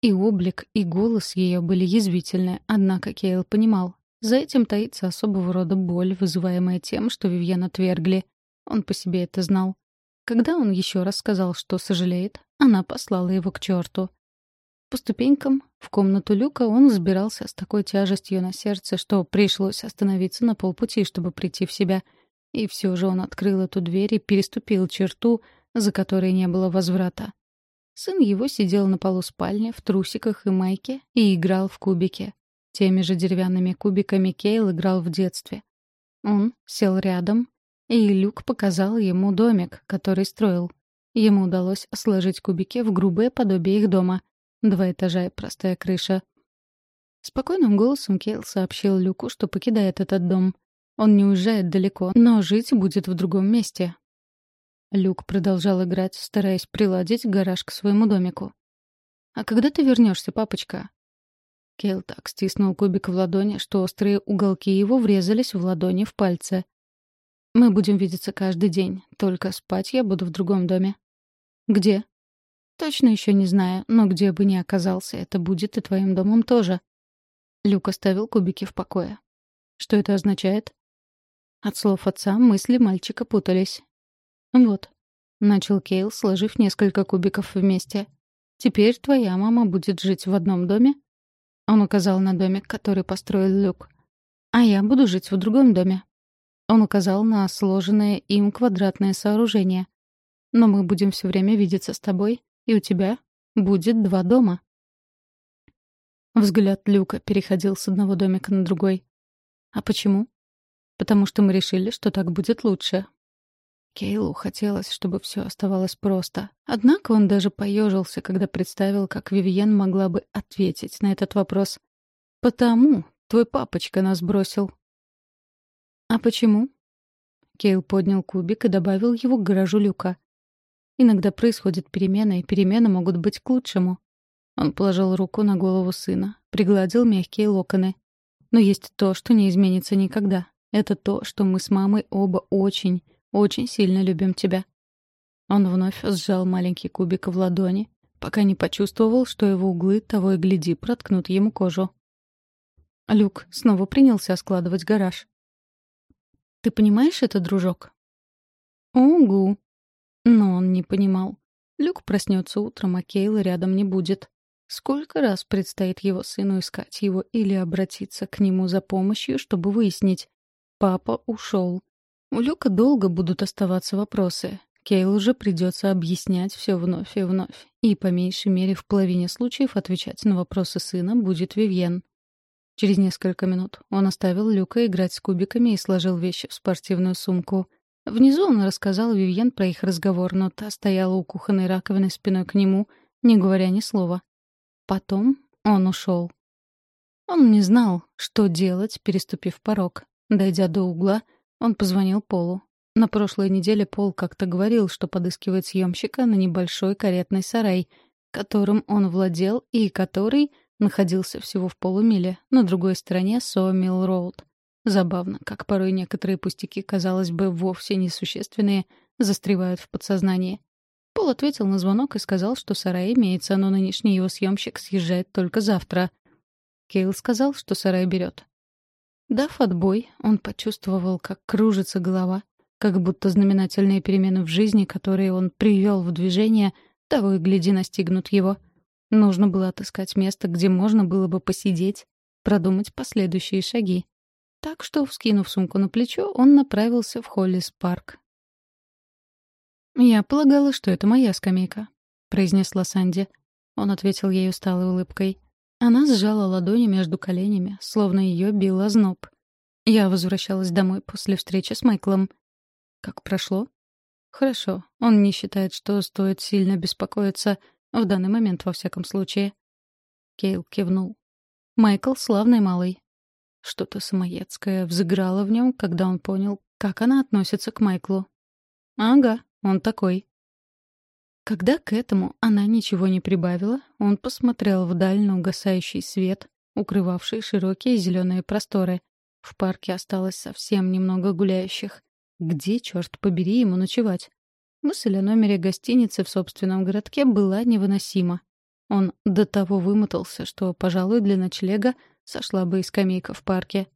И облик, и голос ее были язвительны, однако Кейл понимал, за этим таится особого рода боль, вызываемая тем, что Вивьен отвергли. Он по себе это знал. Когда он еще раз сказал, что сожалеет, она послала его к черту. По ступенькам в комнату Люка он взбирался с такой тяжестью на сердце, что пришлось остановиться на полпути, чтобы прийти в себя. И все же он открыл эту дверь и переступил черту, за которой не было возврата. Сын его сидел на полу спальни в трусиках и майке и играл в кубики. Теми же деревянными кубиками Кейл играл в детстве. Он сел рядом, и Люк показал ему домик, который строил. Ему удалось сложить кубики в грубое подобие их дома. Два этажа и простая крыша. Спокойным голосом Кейл сообщил Люку, что покидает этот дом. Он не уезжает далеко, но жить будет в другом месте. Люк продолжал играть, стараясь приладить гараж к своему домику. «А когда ты вернешься, папочка?» Кейл так стиснул кубик в ладони, что острые уголки его врезались в ладони в пальцы. «Мы будем видеться каждый день, только спать я буду в другом доме». «Где?» «Точно еще не знаю, но где бы ни оказался, это будет и твоим домом тоже». Люк оставил кубики в покое. «Что это означает?» От слов отца мысли мальчика путались. «Вот», — начал Кейл, сложив несколько кубиков вместе. «Теперь твоя мама будет жить в одном доме, он указал на домик, который построил Люк. «А я буду жить в другом доме». Он указал на сложенное им квадратное сооружение. «Но мы будем все время видеться с тобой, и у тебя будет два дома». Взгляд Люка переходил с одного домика на другой. «А почему?» «Потому что мы решили, что так будет лучше. Кейлу хотелось, чтобы все оставалось просто. Однако он даже поежился, когда представил, как Вивьен могла бы ответить на этот вопрос. «Потому твой папочка нас бросил». «А почему?» Кейл поднял кубик и добавил его к гаражу люка. «Иногда происходят перемены, и перемены могут быть к лучшему». Он положил руку на голову сына, пригладил мягкие локоны. «Но есть то, что не изменится никогда. Это то, что мы с мамой оба очень, очень сильно любим тебя». Он вновь сжал маленький кубик в ладони, пока не почувствовал, что его углы того и гляди проткнут ему кожу. Люк снова принялся складывать гараж. «Ты понимаешь это, дружок?» «Угу». Но он не понимал. Люк проснется утром, а Кейла рядом не будет. Сколько раз предстоит его сыну искать его или обратиться к нему за помощью, чтобы выяснить. Папа ушел. У Люка долго будут оставаться вопросы. Кейл уже придется объяснять все вновь и вновь. И, по меньшей мере, в половине случаев отвечать на вопросы сына будет Вивьен. Через несколько минут он оставил Люка играть с кубиками и сложил вещи в спортивную сумку. Внизу он рассказал Вивьен про их разговор, но та стояла у кухонной раковины спиной к нему, не говоря ни слова. Потом он ушел. Он не знал, что делать, переступив порог. Дойдя до угла, он позвонил Полу. На прошлой неделе Пол как-то говорил, что подыскивает съемщика на небольшой каретный сарай, которым он владел и который находился всего в полумиле, на другой стороне Соумилл Роуд. Забавно, как порой некоторые пустяки, казалось бы, вовсе несущественные, застревают в подсознании. Пол ответил на звонок и сказал, что сарай имеется, но нынешний его съемщик съезжает только завтра. Кейл сказал, что сарай берет. Дав отбой, он почувствовал, как кружится голова, как будто знаменательные перемены в жизни, которые он привел в движение, того и гляди настигнут его. Нужно было отыскать место, где можно было бы посидеть, продумать последующие шаги. Так что, вскинув сумку на плечо, он направился в Холлис-парк. «Я полагала, что это моя скамейка», — произнесла Санди. Он ответил ей усталой улыбкой. Она сжала ладони между коленями, словно ее бил озноб. Я возвращалась домой после встречи с Майклом. Как прошло? Хорошо. Он не считает, что стоит сильно беспокоиться, в данный момент, во всяком случае. Кейл кивнул. Майкл — славный малый. Что-то самоедское взыграло в нем, когда он понял, как она относится к Майклу. «Ага, он такой». Когда к этому она ничего не прибавила, он посмотрел вдаль на угасающий свет, укрывавший широкие зеленые просторы. В парке осталось совсем немного гуляющих. Где, черт побери, ему ночевать? Мысль о номере гостиницы в собственном городке была невыносима. Он до того вымотался, что, пожалуй, для ночлега сошла бы и скамейка в парке.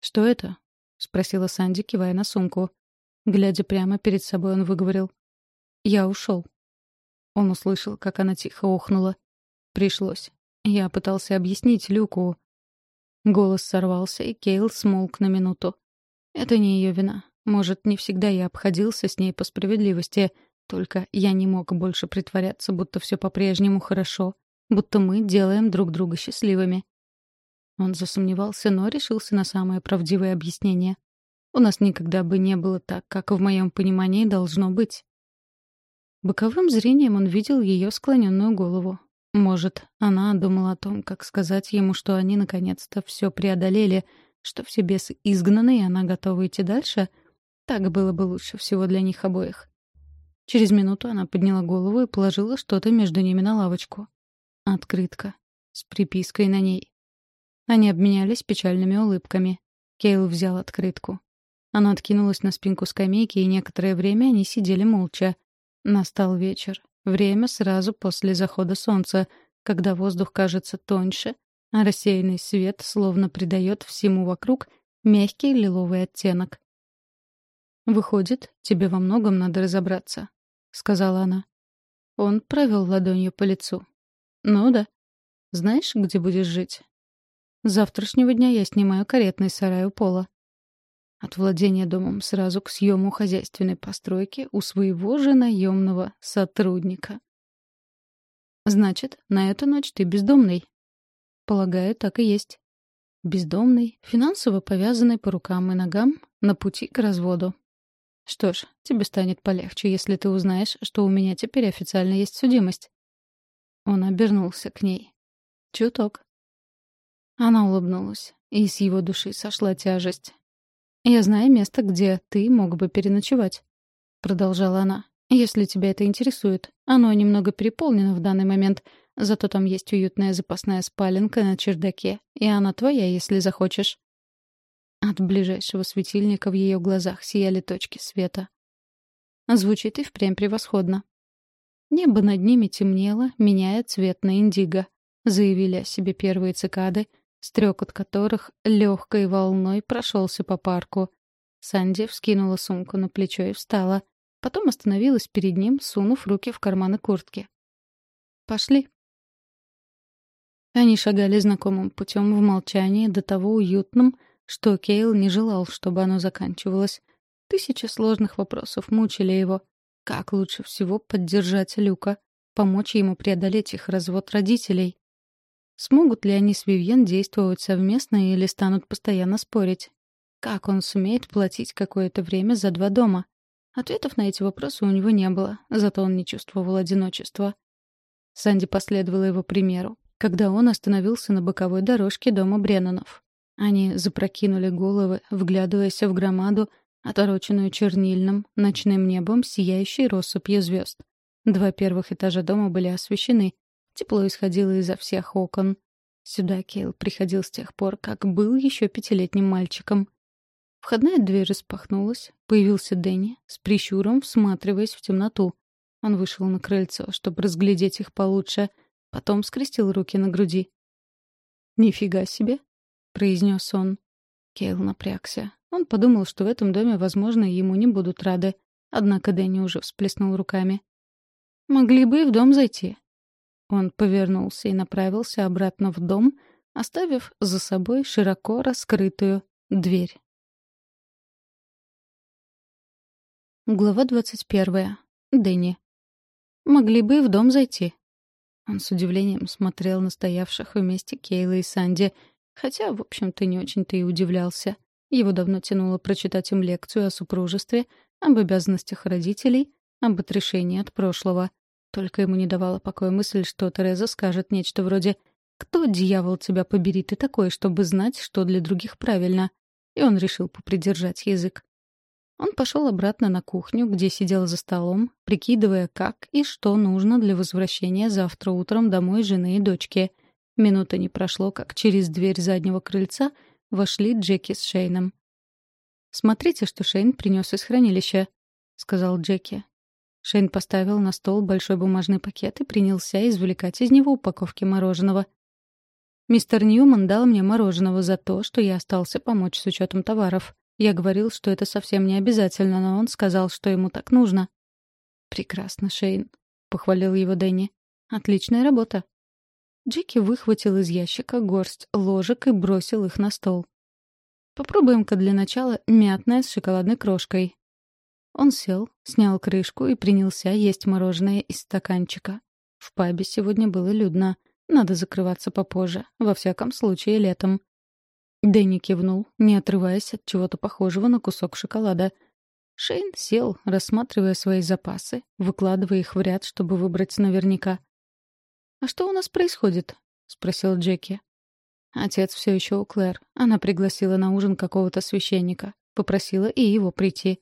«Что это?» — спросила Санди, кивая на сумку. Глядя прямо перед собой, он выговорил. «Я ушел». Он услышал, как она тихо охнула. Пришлось. Я пытался объяснить Люку. Голос сорвался, и Кейл смолк на минуту. Это не ее вина. Может, не всегда я обходился с ней по справедливости, только я не мог больше притворяться, будто все по-прежнему хорошо, будто мы делаем друг друга счастливыми. Он засомневался, но решился на самое правдивое объяснение. У нас никогда бы не было так, как в моем понимании должно быть. Боковым зрением он видел ее склоненную голову. Может, она думала о том, как сказать ему, что они наконец-то все преодолели, что все бесы изгнаны, и она готова идти дальше? Так было бы лучше всего для них обоих. Через минуту она подняла голову и положила что-то между ними на лавочку. Открытка. С припиской на ней. Они обменялись печальными улыбками. Кейл взял открытку. Она откинулась на спинку скамейки, и некоторое время они сидели молча. Настал вечер. Время сразу после захода солнца, когда воздух кажется тоньше, а рассеянный свет словно придает всему вокруг мягкий лиловый оттенок. «Выходит, тебе во многом надо разобраться», — сказала она. Он провел ладонью по лицу. «Ну да. Знаешь, где будешь жить?» Завтрашнего дня я снимаю каретный сарай у пола. От владения домом сразу к съему хозяйственной постройки у своего же наемного сотрудника. Значит, на эту ночь ты бездомный. Полагаю, так и есть. Бездомный, финансово повязанный по рукам и ногам, на пути к разводу. Что ж, тебе станет полегче, если ты узнаешь, что у меня теперь официально есть судимость. Он обернулся к ней. Чуток. Она улыбнулась, и с его души сошла тяжесть. «Я знаю место, где ты мог бы переночевать», — продолжала она. «Если тебя это интересует. Оно немного переполнено в данный момент, зато там есть уютная запасная спаленка на чердаке, и она твоя, если захочешь». От ближайшего светильника в ее глазах сияли точки света. Звучит и впрямь превосходно. Небо над ними темнело, меняя цвет на индиго. Заявили о себе первые цикады — стрекот которых легкой волной прошелся по парку. Санди вскинула сумку на плечо и встала. Потом остановилась перед ним, сунув руки в карманы куртки. «Пошли». Они шагали знакомым путем в молчании до того уютным, что Кейл не желал, чтобы оно заканчивалось. Тысячи сложных вопросов мучили его. Как лучше всего поддержать Люка? Помочь ему преодолеть их развод родителей? Смогут ли они с Вивьен действовать совместно или станут постоянно спорить? Как он сумеет платить какое-то время за два дома? Ответов на эти вопросы у него не было, зато он не чувствовал одиночества. Санди последовала его примеру, когда он остановился на боковой дорожке дома Бреннанов. Они запрокинули головы, вглядываясь в громаду, отороченную чернильным, ночным небом, сияющей россыпью звезд. Два первых этажа дома были освещены, Тепло исходило изо всех окон. Сюда Кейл приходил с тех пор, как был еще пятилетним мальчиком. Входная дверь распахнулась, появился Дэнни, с прищуром всматриваясь в темноту. Он вышел на крыльцо, чтобы разглядеть их получше, потом скрестил руки на груди. «Нифига себе!» — произнес он. Кейл напрягся. Он подумал, что в этом доме, возможно, ему не будут рады. Однако Дэнни уже всплеснул руками. «Могли бы и в дом зайти. Он повернулся и направился обратно в дом, оставив за собой широко раскрытую дверь. Глава двадцать первая. Дэнни. «Могли бы и в дом зайти». Он с удивлением смотрел на стоявших вместе Кейла и Санди, хотя, в общем-то, не очень-то и удивлялся. Его давно тянуло прочитать им лекцию о супружестве, об обязанностях родителей, об отрешении от прошлого — только ему не давала покоя мысль, что Тереза скажет нечто вроде Кто, дьявол, тебя побери, ты такой, чтобы знать, что для других правильно?» И он решил попридержать язык. Он пошел обратно на кухню, где сидел за столом, прикидывая, как и что нужно для возвращения завтра утром домой жены и дочки. Минута не прошло, как через дверь заднего крыльца вошли Джеки с Шейном. «Смотрите, что Шейн принес из хранилища», — сказал Джеки. Шейн поставил на стол большой бумажный пакет и принялся извлекать из него упаковки мороженого. «Мистер Ньюман дал мне мороженого за то, что я остался помочь с учетом товаров. Я говорил, что это совсем не обязательно, но он сказал, что ему так нужно. «Прекрасно, Шейн», — похвалил его Дэнни. «Отличная работа». Джеки выхватил из ящика горсть ложек и бросил их на стол. «Попробуем-ка для начала мятное с шоколадной крошкой». Он сел, снял крышку и принялся есть мороженое из стаканчика. В пабе сегодня было людно. Надо закрываться попозже, во всяком случае летом. Дэнни кивнул, не отрываясь от чего-то похожего на кусок шоколада. Шейн сел, рассматривая свои запасы, выкладывая их в ряд, чтобы выбрать наверняка. «А что у нас происходит?» — спросил Джеки. Отец все еще у Клэр. Она пригласила на ужин какого-то священника. Попросила и его прийти.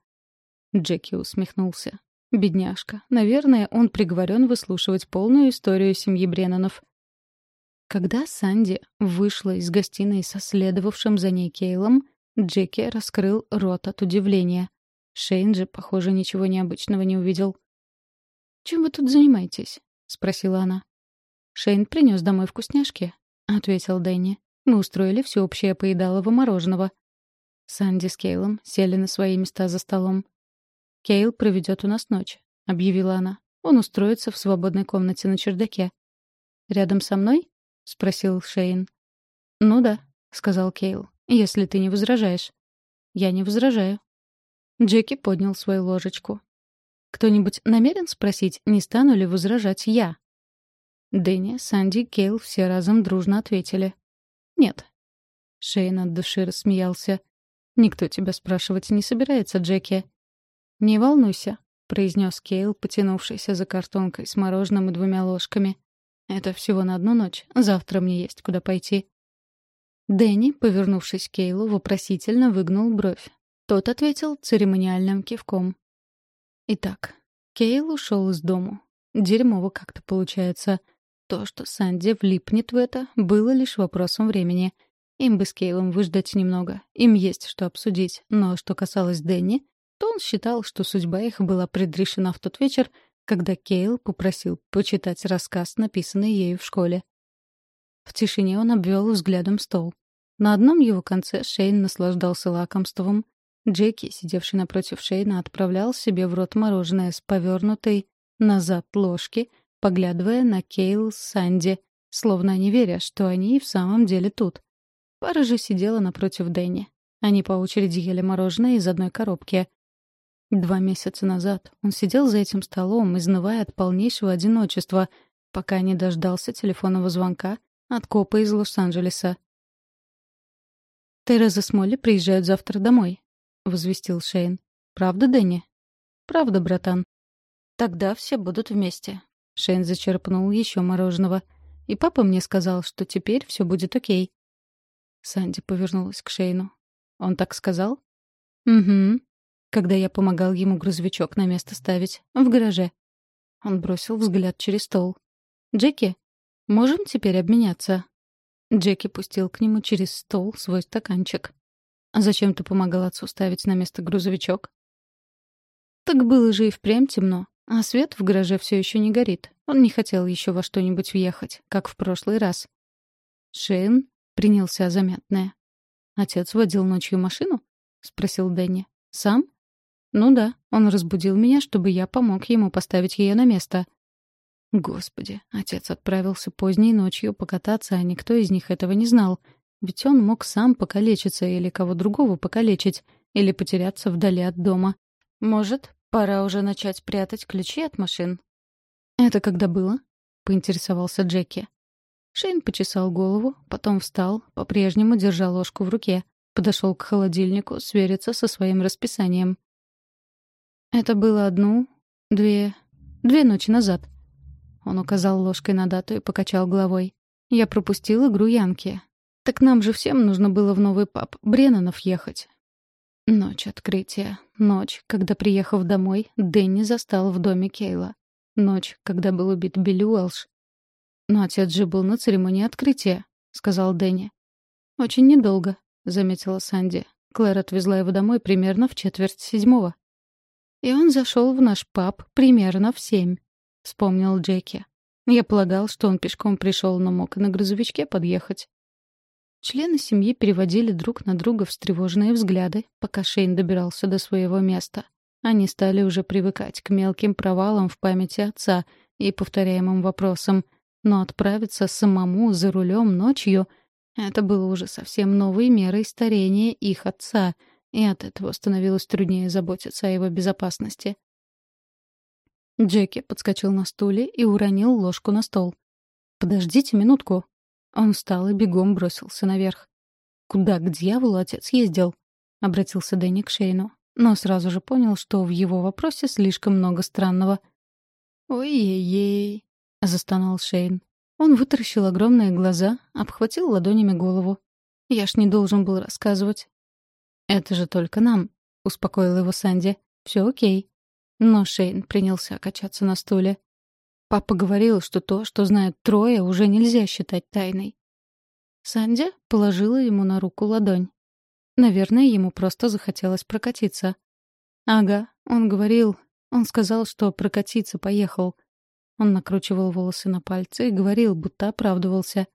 Джеки усмехнулся. Бедняжка. Наверное, он приговорен выслушивать полную историю семьи Бреннанов. Когда Санди вышла из гостиной со следовавшим за ней Кейлом, Джеки раскрыл рот от удивления. Шейн же, похоже, ничего необычного не увидел. «Чем вы тут занимаетесь?» — спросила она. «Шейн принес домой вкусняшки», — ответил Дэнни. «Мы устроили всеобщее поедалово мороженого». Санди с Кейлом сели на свои места за столом. «Кейл проведет у нас ночь», — объявила она. «Он устроится в свободной комнате на чердаке». «Рядом со мной?» — спросил Шейн. «Ну да», — сказал Кейл, — «если ты не возражаешь». «Я не возражаю». Джеки поднял свою ложечку. «Кто-нибудь намерен спросить, не стану ли возражать я?» Дэнни, Санди, Кейл все разом дружно ответили. «Нет». Шейн от души рассмеялся. «Никто тебя спрашивать не собирается, Джеки». «Не волнуйся», — произнес Кейл, потянувшийся за картонкой с мороженым и двумя ложками. Это всего на одну ночь. Завтра мне есть куда пойти». Дэнни, повернувшись к Кейлу, вопросительно выгнул бровь. Тот ответил церемониальным кивком. Итак, Кейл ушел из дому. Дерьмово как-то получается. То, что Санди влипнет в это, было лишь вопросом времени. Им бы с Кейлом выждать немного. Им есть что обсудить. Но что касалось Дэнни, то он считал, что судьба их была предрешена в тот вечер, когда Кейл попросил почитать рассказ, написанный ею в школе. В тишине он обвел взглядом стол. На одном его конце Шейн наслаждался лакомством. Джеки, сидевший напротив Шейна, отправлял себе в рот мороженое с повернутой назад ложки, поглядывая на Кейл с Санди, словно не веря, что они и в самом деле тут. Пара же сидела напротив Дэнни. Они по очереди ели мороженое из одной коробки. Два месяца назад он сидел за этим столом, изнывая от полнейшего одиночества, пока не дождался телефонного звонка от копа из Лос-Анджелеса. «Тереза с Молли приезжают завтра домой», — возвестил Шейн. «Правда, Дэнни?» «Правда, братан». «Тогда все будут вместе». Шейн зачерпнул еще мороженого. «И папа мне сказал, что теперь все будет окей». Санди повернулась к Шейну. «Он так сказал?» «Угу», когда я помогал ему грузовичок на место ставить, в гараже. Он бросил взгляд через стол. «Джеки, можем теперь обменяться?» Джеки пустил к нему через стол свой стаканчик. «А зачем ты помогал отцу ставить на место грузовичок?» «Так было же и впрямь темно, а свет в гараже все еще не горит. Он не хотел еще во что-нибудь въехать, как в прошлый раз». Шейн принялся замятное. «Отец водил ночью машину?» — спросил Дэнни. «Сам?» Ну да, он разбудил меня, чтобы я помог ему поставить ее на место. Господи, отец отправился поздней ночью покататься, а никто из них этого не знал. Ведь он мог сам покалечиться или кого другого покалечить, или потеряться вдали от дома. Может, пора уже начать прятать ключи от машин? «Это когда было?» — поинтересовался Джеки. Шейн почесал голову, потом встал, по-прежнему держа ложку в руке, подошел к холодильнику свериться со своим расписанием. Это было одну, две, две ночи назад. Он указал ложкой на дату и покачал головой. Я пропустил игру Янки. Так нам же всем нужно было в новый паб Бреннанов ехать. Ночь открытия. Ночь, когда, приехав домой, Дэнни застал в доме Кейла. Ночь, когда был убит Билли Уэлш. «Но отец же был на церемонии открытия», — сказал Дэнни. «Очень недолго», — заметила Санди. Клэр отвезла его домой примерно в четверть седьмого. «И он зашел в наш паб примерно в семь», — вспомнил Джеки. «Я полагал, что он пешком пришел, но мог и на грузовичке подъехать». Члены семьи переводили друг на друга встревоженные взгляды, пока Шейн добирался до своего места. Они стали уже привыкать к мелким провалам в памяти отца и повторяемым вопросам, но отправиться самому за рулем ночью — это было уже совсем новой мерой старения их отца, и от этого становилось труднее заботиться о его безопасности. Джеки подскочил на стуле и уронил ложку на стол. «Подождите минутку», он встал и бегом бросился наверх. «Куда, к дьяволу, отец ездил?» — обратился Дэнни к Шейну, но сразу же понял, что в его вопросе слишком много странного. «Ой-ей-ей», — застонал Шейн. Он вытаращил огромные глаза, обхватил ладонями голову. «Я ж не должен был рассказывать». «Это же только нам», — успокоил его Санди. «Все окей». Но Шейн принялся качаться на стуле. Папа говорил, что то, что знают трое, уже нельзя считать тайной. Санди положила ему на руку ладонь. Наверное, ему просто захотелось прокатиться. Ага, он говорил... Он сказал, что прокатиться поехал. Он накручивал волосы на пальцы и говорил, будто оправдывался.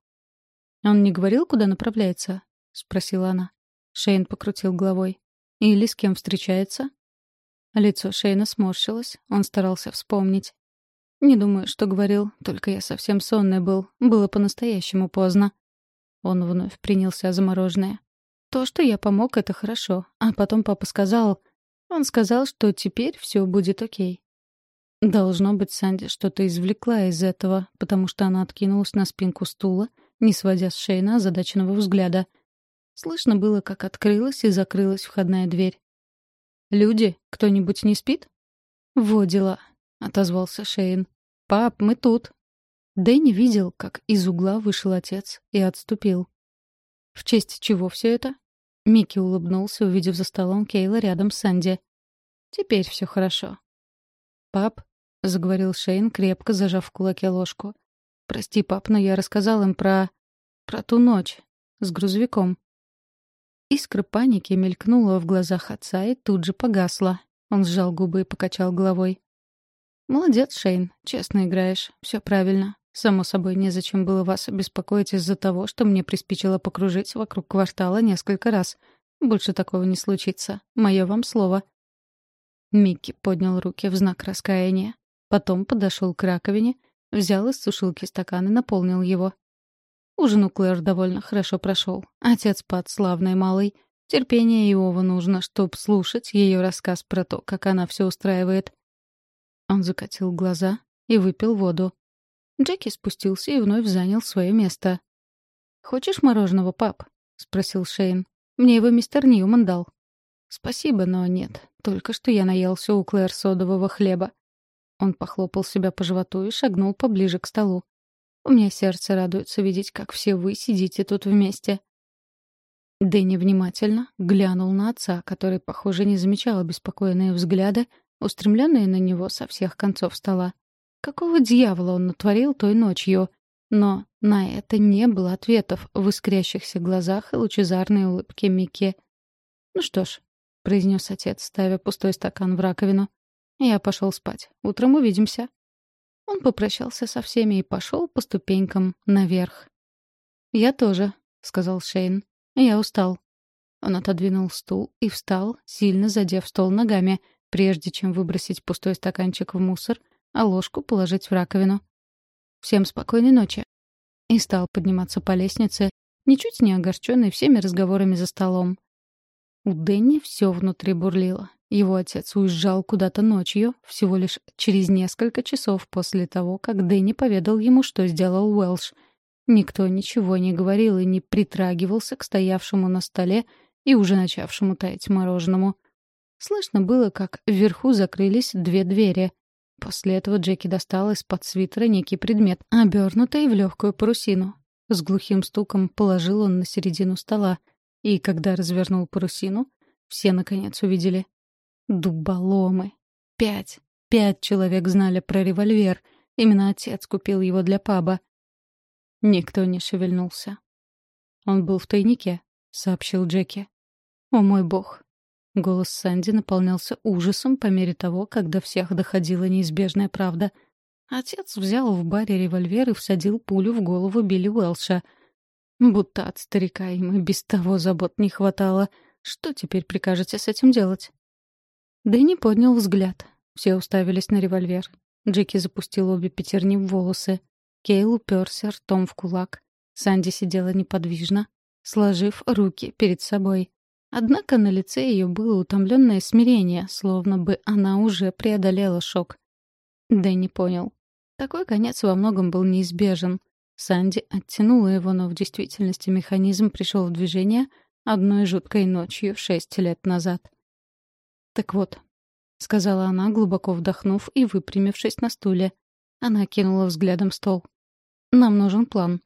«Он не говорил, куда направляется?» — спросила она. Шейн покрутил головой. «Или с кем встречается?» Лицо Шейна сморщилось, он старался вспомнить. «Не думаю, что говорил, только я совсем сонный был. Было по-настоящему поздно». Он вновь принялся за мороженое. «То, что я помог, это хорошо. А потом папа сказал... Он сказал, что теперь все будет окей». Должно быть, Санди что-то извлекла из этого, потому что она откинулась на спинку стула, не сводя с Шейна озадаченного взгляда. Слышно было, как открылась и закрылась входная дверь. «Люди, кто-нибудь не спит?» «Во дела. — отозвался Шейн. «Пап, мы тут». Дэнни видел, как из угла вышел отец и отступил. «В честь чего все это?» Микки улыбнулся, увидев за столом Кейла рядом с Санди. «Теперь все хорошо». «Пап», — заговорил Шейн, крепко зажав в кулаке ложку. «Прости, пап, но я рассказал им про... про ту ночь. С грузовиком». Искра паники мелькнула в глазах отца и тут же погасла. Он сжал губы и покачал головой. «Молодец, Шейн. Честно играешь. Все правильно. Само собой, незачем было вас беспокоить из-за того, что мне приспичило покружить вокруг квартала несколько раз. Больше такого не случится. Мое вам слово». Микки поднял руки в знак раскаяния. Потом подошел к раковине, взял из сушилки стакан и наполнил его. Ужин у Клэр довольно хорошо прошел. Отец пад славный малый. Терпение Иова нужно, чтоб слушать ее рассказ про то, как она все устраивает. Он закатил глаза и выпил воду. Джеки спустился и вновь занял свое место. «Хочешь мороженого, пап?» — спросил Шейн. «Мне его мистер Ньюман дал». «Спасибо, но нет. Только что я наелся у Клэр содового хлеба». Он похлопал себя по животу и шагнул поближе к столу. «У меня сердце радуется видеть, как все вы сидите тут вместе». Дэнни внимательно глянул на отца, который, похоже, не замечал беспокойные взгляды, устремленные на него со всех концов стола. Какого дьявола он натворил той ночью? Но на это не было ответов в искрящихся глазах и лучезарной улыбке Микки. «Ну что ж», — произнес отец, ставя пустой стакан в раковину. «Я пошел спать. Утром увидимся». Он попрощался со всеми и пошел по ступенькам наверх. «Я тоже», — сказал Шейн. «Я устал». Он отодвинул стул и встал, сильно задев стол ногами — прежде чем выбросить пустой стаканчик в мусор, а ложку положить в раковину. «Всем спокойной ночи!» И стал подниматься по лестнице, ничуть не огорченный всеми разговорами за столом. У Дэнни все внутри бурлило. Его отец уезжал куда-то ночью, всего лишь через несколько часов после того, как Дэнни поведал ему, что сделал Уэлш. Никто ничего не говорил и не притрагивался к стоявшему на столе и уже начавшему таять мороженому. Слышно было, как вверху закрылись две двери. После этого Джеки достал из-под свитера некий предмет, обернутый в легкую парусину. С глухим стуком положил он на середину стола, и когда развернул парусину, все, наконец, увидели. Дуболомы. Пять. Пять человек знали про револьвер. Именно отец купил его для паба. Никто не шевельнулся. «Он был в тайнике», — сообщил Джеки. «О мой бог!» Голос Санди наполнялся ужасом по мере того, когда всех доходила неизбежная правда. Отец взял в баре револьвер и всадил пулю в голову Билли Уэлша. Будто от старика и без того забот не хватало. Что теперь прикажете с этим делать? Дэнни поднял взгляд. Все уставились на револьвер. Джеки запустил обе пятерни в волосы. Кейл уперся ртом в кулак. Санди сидела неподвижно, сложив руки перед собой. Однако на лице ее было утомленное смирение, словно бы она уже преодолела шок. Дэнни понял. Такой конец во многом был неизбежен. Санди оттянула его, но в действительности механизм пришел в движение одной жуткой ночью шесть лет назад. «Так вот», — сказала она, глубоко вдохнув и выпрямившись на стуле. Она кинула взглядом стол. «Нам нужен план».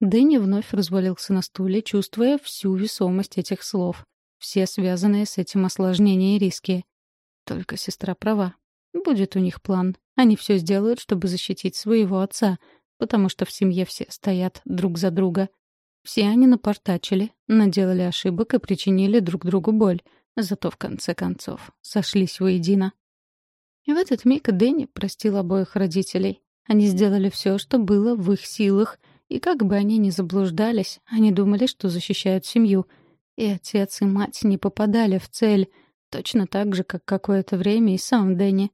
Дэнни вновь развалился на стуле, чувствуя всю весомость этих слов, все связанные с этим осложнения и риски. Только сестра права. Будет у них план. Они все сделают, чтобы защитить своего отца, потому что в семье все стоят друг за друга. Все они напортачили, наделали ошибок и причинили друг другу боль, зато в конце концов сошлись воедино. И в этот миг Дэнни простил обоих родителей. Они сделали все, что было в их силах — и как бы они ни заблуждались, они думали, что защищают семью. И отец, и мать не попадали в цель, точно так же, как какое-то время и сам Дэнни.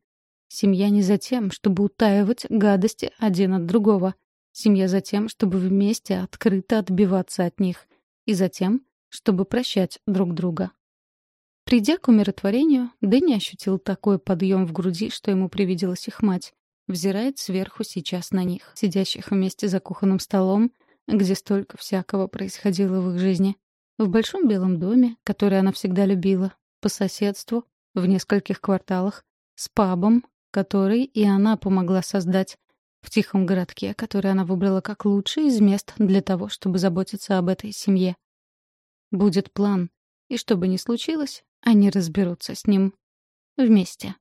Семья не за тем, чтобы утаивать гадости один от другого. Семья за тем, чтобы вместе открыто отбиваться от них. И за тем, чтобы прощать друг друга. Придя к умиротворению, Дэнни ощутил такой подъем в груди, что ему привиделась их мать взирает сверху сейчас на них, сидящих вместе за кухонным столом, где столько всякого происходило в их жизни. В большом белом доме, который она всегда любила, по соседству, в нескольких кварталах, с пабом, который и она помогла создать, в тихом городке, который она выбрала как лучший из мест для того, чтобы заботиться об этой семье. Будет план, и что бы ни случилось, они разберутся с ним вместе.